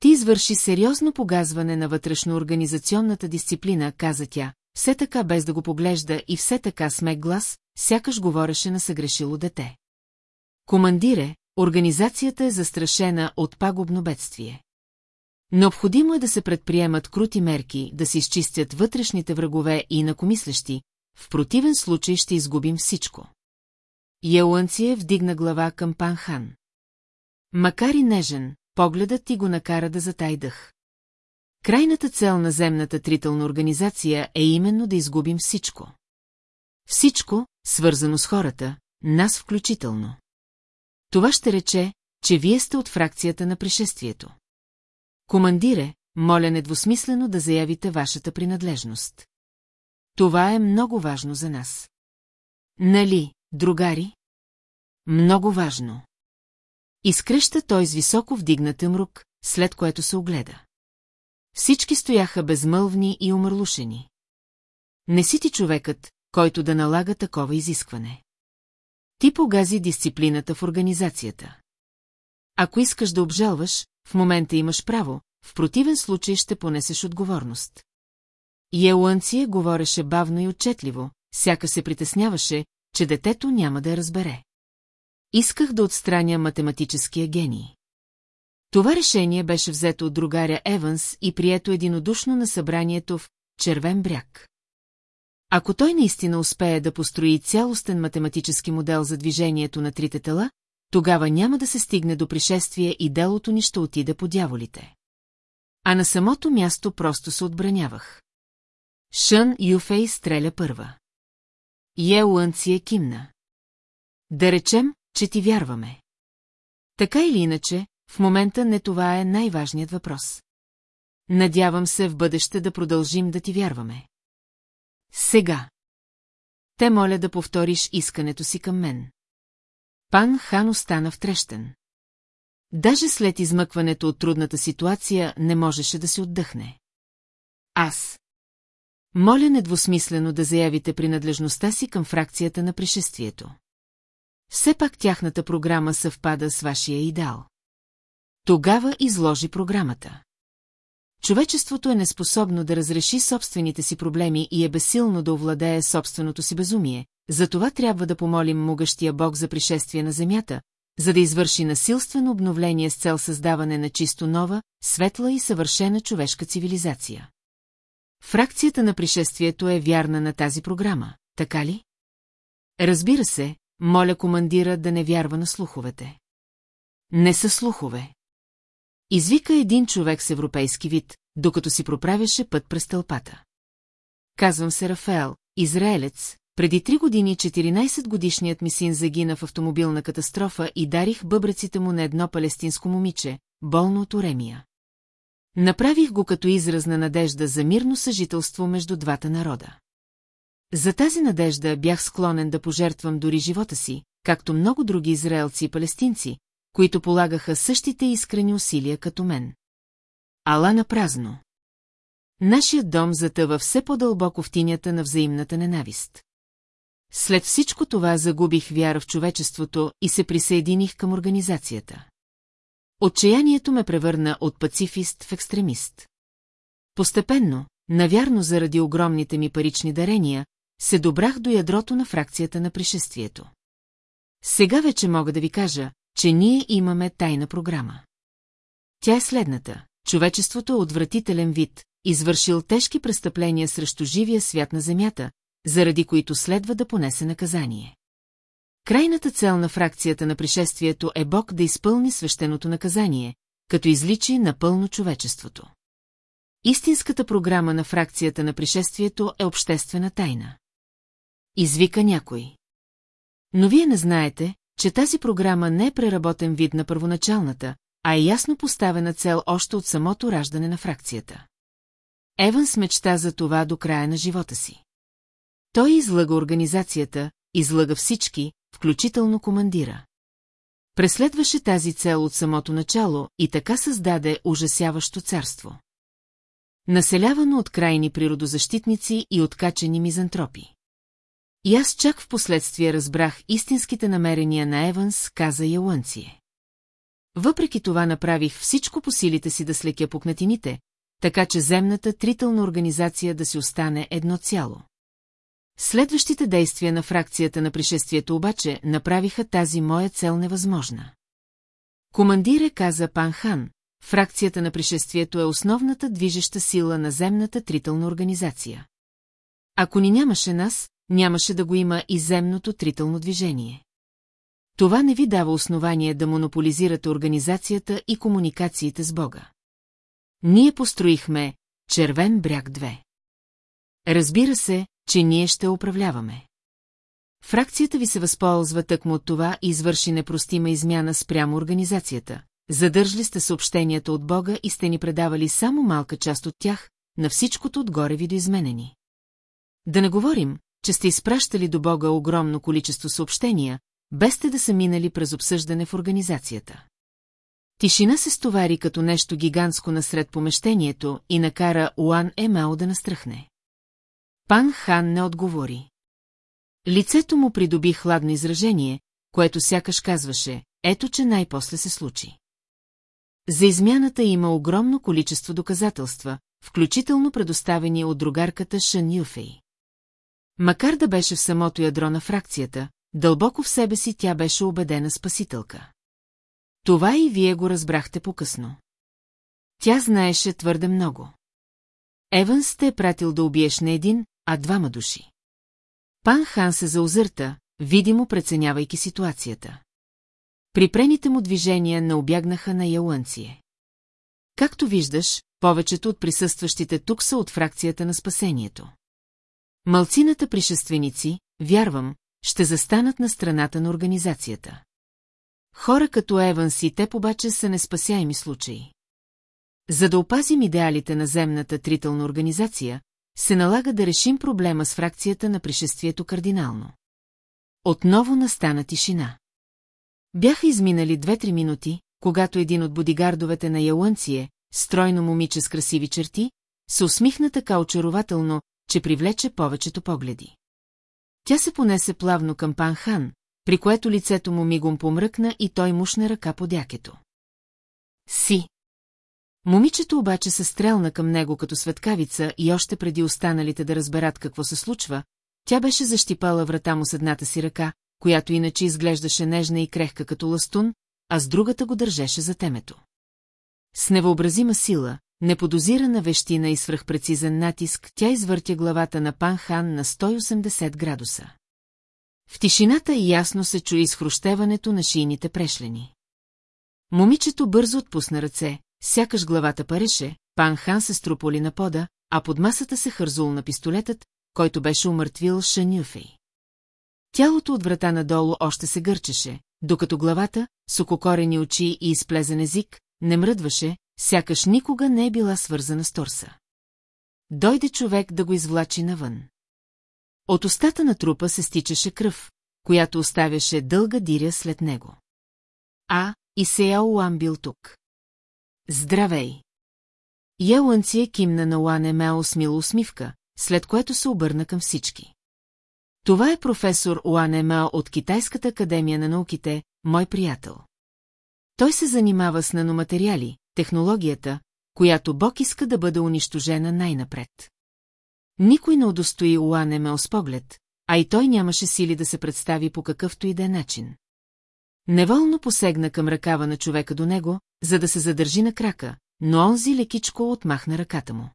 Ти извърши сериозно погазване на вътрешно-организационната дисциплина, каза тя, все така без да го поглежда и все така смек глас, сякаш говореше на съгрешило дете. Командире, организацията е застрашена от пагубно бедствие. Необходимо е да се предприемат крути мерки, да се изчистят вътрешните врагове и инакомислещи, в противен случай ще изгубим всичко. Елуанция вдигна глава към пан Хан. Макар и нежен, погледът ти го накара да затай дъх. Крайната цел на земната трителна организация е именно да изгубим всичко. Всичко, свързано с хората, нас включително. Това ще рече, че вие сте от фракцията на пришествието. Командире, моля недвусмислено да заявите вашата принадлежност. Това е много важно за нас. Нали, другари? Много важно. Изкръща той с високо вдигнат мрук, след което се огледа. Всички стояха безмълвни и умърлушени. Не си ти човекът, който да налага такова изискване. Ти погази дисциплината в организацията. Ако искаш да обжалваш, в момента имаш право, в противен случай ще понесеш отговорност. Елуанция говореше бавно и отчетливо, сяка се притесняваше, че детето няма да я разбере. Исках да отстраня математическия гений. Това решение беше взето от другаря Еванс и прието единодушно на събранието в Червен бряг. Ако той наистина успее да построи цялостен математически модел за движението на трите тела, тогава няма да се стигне до пришествие и делото ни ще отиде по дяволите. А на самото място просто се отбранявах. Шън Юфей стреля първа. Еуънци е кимна. Да речем, че ти вярваме. Така или иначе, в момента не това е най-важният въпрос. Надявам се в бъдеще да продължим да ти вярваме. Сега. Те моля да повториш искането си към мен. Пан Хан остана втрещен. Даже след измъкването от трудната ситуация не можеше да си отдъхне. Аз. Моля недвусмислено да заявите принадлежността си към фракцията на пришествието. Все пак тяхната програма съвпада с вашия идеал. Тогава изложи програмата. Човечеството е неспособно да разреши собствените си проблеми и е безсилно да овладее собственото си безумие, затова трябва да помолим могъщия Бог за пришествие на Земята, за да извърши насилствено обновление с цел създаване на чисто нова, светла и съвършена човешка цивилизация. Фракцията на пришествието е вярна на тази програма, така ли? Разбира се, моля командира да не вярва на слуховете. Не са слухове. Извика един човек с европейски вид, докато си проправяше път през тълпата. Казвам се Рафаел, израелец, преди три години 14-годишният ми син загина в автомобилна катастрофа и дарих бъбреците му на едно палестинско момиче, болно от уремия. Направих го като израз на надежда за мирно съжителство между двата народа. За тази надежда бях склонен да пожертвам дори живота си, както много други израелци и палестинци, които полагаха същите искрени усилия като мен. Ала на празно. Нашият дом затъва все по-дълбоко в тинята на взаимната ненавист. След всичко това загубих вяра в човечеството и се присъединих към организацията. Отчаянието ме превърна от пацифист в екстремист. Постепенно, навярно заради огромните ми парични дарения, се добрах до ядрото на фракцията на пришествието. Сега вече мога да ви кажа, че ние имаме тайна програма. Тя е следната. Човечеството е отвратителен вид, извършил тежки престъпления срещу живия свят на Земята, заради които следва да понесе наказание. Крайната цел на фракцията на пришествието е Бог да изпълни свещеното наказание, като изличи напълно човечеството. Истинската програма на фракцията на пришествието е обществена тайна. Извика някой. Но вие не знаете, че тази програма не е преработен вид на първоначалната, а е ясно поставена цел още от самото раждане на фракцията. Еванс мечта за това до края на живота си. Той излага организацията, излага всички, включително командира. Преследваше тази цел от самото начало и така създаде ужасяващо царство. Населявано от крайни природозащитници и откачени мизантропи. И аз чак в последствие разбрах истинските намерения на Еванс, каза Ялънцие. Въпреки това направих всичко по силите си да слекя пукнатините, така че земната трителна организация да си остане едно цяло. Следващите действия на фракцията на пришествието обаче направиха тази моя цел невъзможна. Командире каза Пан Хан, фракцията на пришествието е основната движеща сила на земната трителна организация. Ако ни нямаше нас, нямаше да го има и земното трително движение. Това не ви дава основание да монополизирате организацията и комуникациите с Бога. Ние построихме Червен бряг 2. Разбира се, че ние ще управляваме. Фракцията ви се възползва тъкмо от това и извърши непростима измяна спрямо организацията. Задържали сте съобщенията от Бога и сте ни предавали само малка част от тях, на всичкото отгоре видоизменени. Да не говорим, че сте изпращали до Бога огромно количество съобщения, без те да са минали през обсъждане в организацията. Тишина се стовари като нещо гигантско насред помещението и накара Уан Емао да настръхне. Пан Хан не отговори. Лицето му придоби хладно изражение, което сякаш казваше, ето че най-после се случи. За измяната има огромно количество доказателства, включително предоставени от другарката Шан Юфей. Макар да беше в самото ядро на фракцията, дълбоко в себе си тя беше убедена спасителка. Това и вие го разбрахте по-късно. Тя знаеше твърде много. Еванс те е пратил да убиеш не един, а двама души. Пан Хан се заозърта, видимо преценявайки ситуацията. Припрените му движения не обягнаха на Ялънцие. Както виждаш, повечето от присъстващите тук са от фракцията на спасението. Малцината пришественици, вярвам, ще застанат на страната на организацията. Хора като Еванс и те обаче са неспасяеми случаи. За да опазим идеалите на земната трителна организация, се налага да решим проблема с фракцията на пришествието кардинално. Отново настана тишина. Бяха изминали две-три минути, когато един от бодигардовете на Ялънцие, стройно момиче с красиви черти, се усмихна така очарователно, че привлече повечето погледи. Тя се понесе плавно към пан Хан, при което лицето му мигом помръкна и той мушна ръка по дякето. Си. Момичето обаче се стрелна към него като светкавица и още преди останалите да разберат какво се случва, тя беше защипала врата му с едната си ръка, която иначе изглеждаше нежна и крехка като ластун, а с другата го държеше за темето. С невъобразима сила, неподозирана вещина и свръхпрецизен натиск, тя извъртя главата на пан Хан на 180 градуса. В тишината ясно се чуи изхрущеването на шийните прешлени. Момичето бързо отпусна ръце, сякаш главата пареше, пан Хан се струполи на пода, а под масата се хързул на пистолетът, който беше умъртвил Шанюфей. Тялото от врата надолу още се гърчеше, докато главата, с ококорени очи и изплезен език, не мръдваше, сякаш никога не е била свързана с торса. Дойде човек да го извлачи навън. От устата на трупа се стичаше кръв, която оставяше дълга диря след него. А, и Сея Уан бил тук. Здравей! Елънци е кимна на Уан Мео с мила усмивка, след което се обърна към всички. Това е професор Уан Емео от Китайската академия на науките, мой приятел. Той се занимава с наноматериали, технологията, която Бог иска да бъде унищожена най-напред. Никой не удостои Уан Емео с поглед, а и той нямаше сили да се представи по какъвто и да е начин. Неволно посегна към ръкава на човека до него, за да се задържи на крака, но онзи лекичко отмахна ръката му.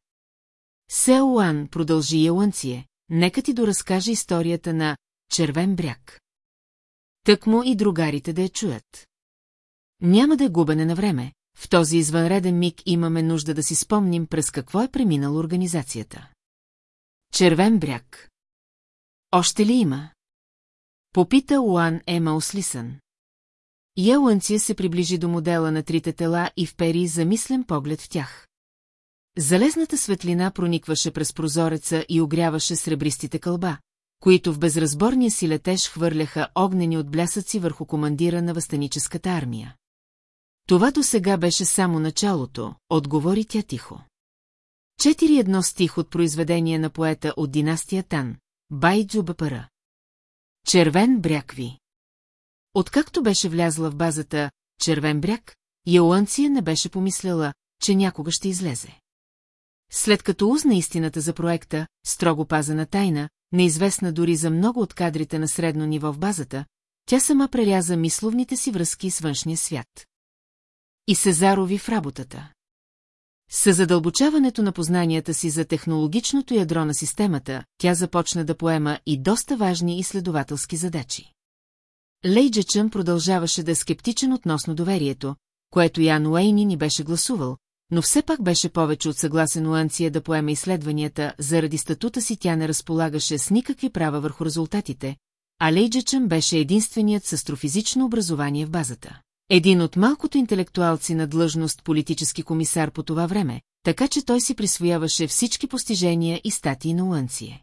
Се Уан продължи Елънцие, нека ти доразкаже историята на Червен бряг. Тък му и другарите да я чуят. Няма да е губене на време, в този извънреден миг имаме нужда да си спомним през какво е преминала организацията. Червен бряг. Още ли има? Попита Уан Ема Ослисън. Елънция се приближи до модела на трите тела и впери замислен поглед в тях. Залезната светлина проникваше през прозореца и огряваше сребристите кълба, които в безразборния си летеж хвърляха огнени от блясъци върху командира на възстаническата армия. Това до сега беше само началото, отговори тя тихо. Четири едно стих от произведение на поета от династия Тан, Байджо Бапара. Червен бряг ви. Откакто беше влязла в базата Червен бряг, Йоанция не беше помисляла, че някога ще излезе. След като узна истината за проекта, строго пазена тайна, неизвестна дори за много от кадрите на средно ниво в базата, тя сама преряза мисловните си връзки с външния свят. И се зарови в работата. С задълбочаването на познанията си за технологичното ядро на системата, тя започна да поема и доста важни изследователски задачи. Лейджечън продължаваше да е скептичен относно доверието, което Ян Уейни ни беше гласувал, но все пак беше повече от съгласен Уанция да поеме изследванията, заради статута си тя не разполагаше с никакви права върху резултатите, а Лейджечън беше единственият с астрофизично образование в базата. Един от малкото интелектуалци на длъжност политически комисар по това време, така че той си присвояваше всички постижения и статии на Уанция.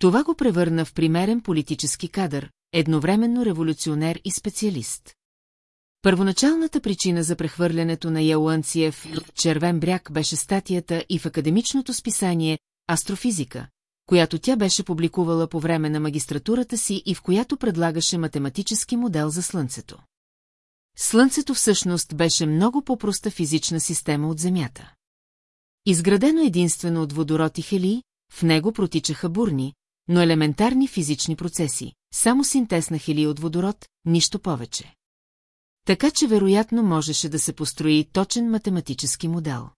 Това го превърна в примерен политически кадър, едновременно революционер и специалист. Първоначалната причина за прехвърлянето на Яуанция в Червен бряг беше статията и в академичното списание «Астрофизика», която тя беше публикувала по време на магистратурата си и в която предлагаше математически модел за Слънцето. Слънцето всъщност беше много по-проста физична система от Земята. Изградено единствено от водород и хелии, в него протичаха бурни, но елементарни физични процеси, само синтез на хелии от водород, нищо повече. Така че вероятно можеше да се построи точен математически модел.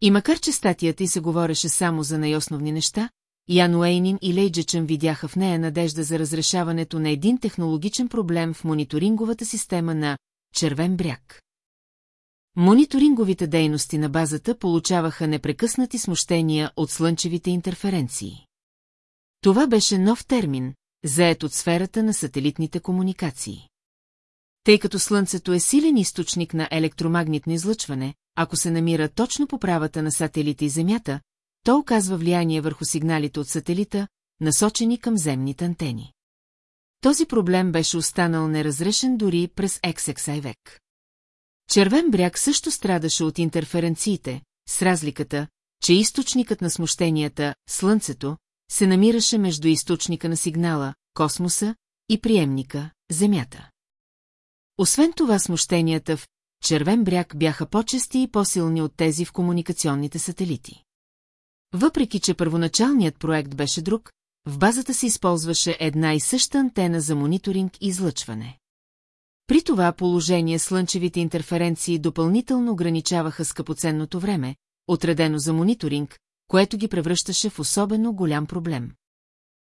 И макар че статията й се говореше само за най-основни неща, Ян Уейнин и Лейджечън видяха в нея надежда за разрешаването на един технологичен проблем в мониторинговата система на Червен бряг. Мониторинговите дейности на базата получаваха непрекъснати смущения от слънчевите интерференции. Това беше нов термин, заед от сферата на сателитните комуникации. Тъй като Слънцето е силен източник на електромагнитно излъчване, ако се намира точно по правата на сателита и Земята, то оказва влияние върху сигналите от сателита, насочени към земните антени. Този проблем беше останал неразрешен дори през XXI век. Червен бряг също страдаше от интерференциите, с разликата, че източникът на смущенията, Слънцето, се намираше между източника на сигнала, космоса, и приемника, Земята. Освен това смущенията в Червен бряг бяха по-чести и по-силни от тези в комуникационните сателити. Въпреки, че първоначалният проект беше друг, в базата се използваше една и съща антена за мониторинг и излъчване. При това положение слънчевите интерференции допълнително ограничаваха скъпоценното време, отредено за мониторинг, което ги превръщаше в особено голям проблем.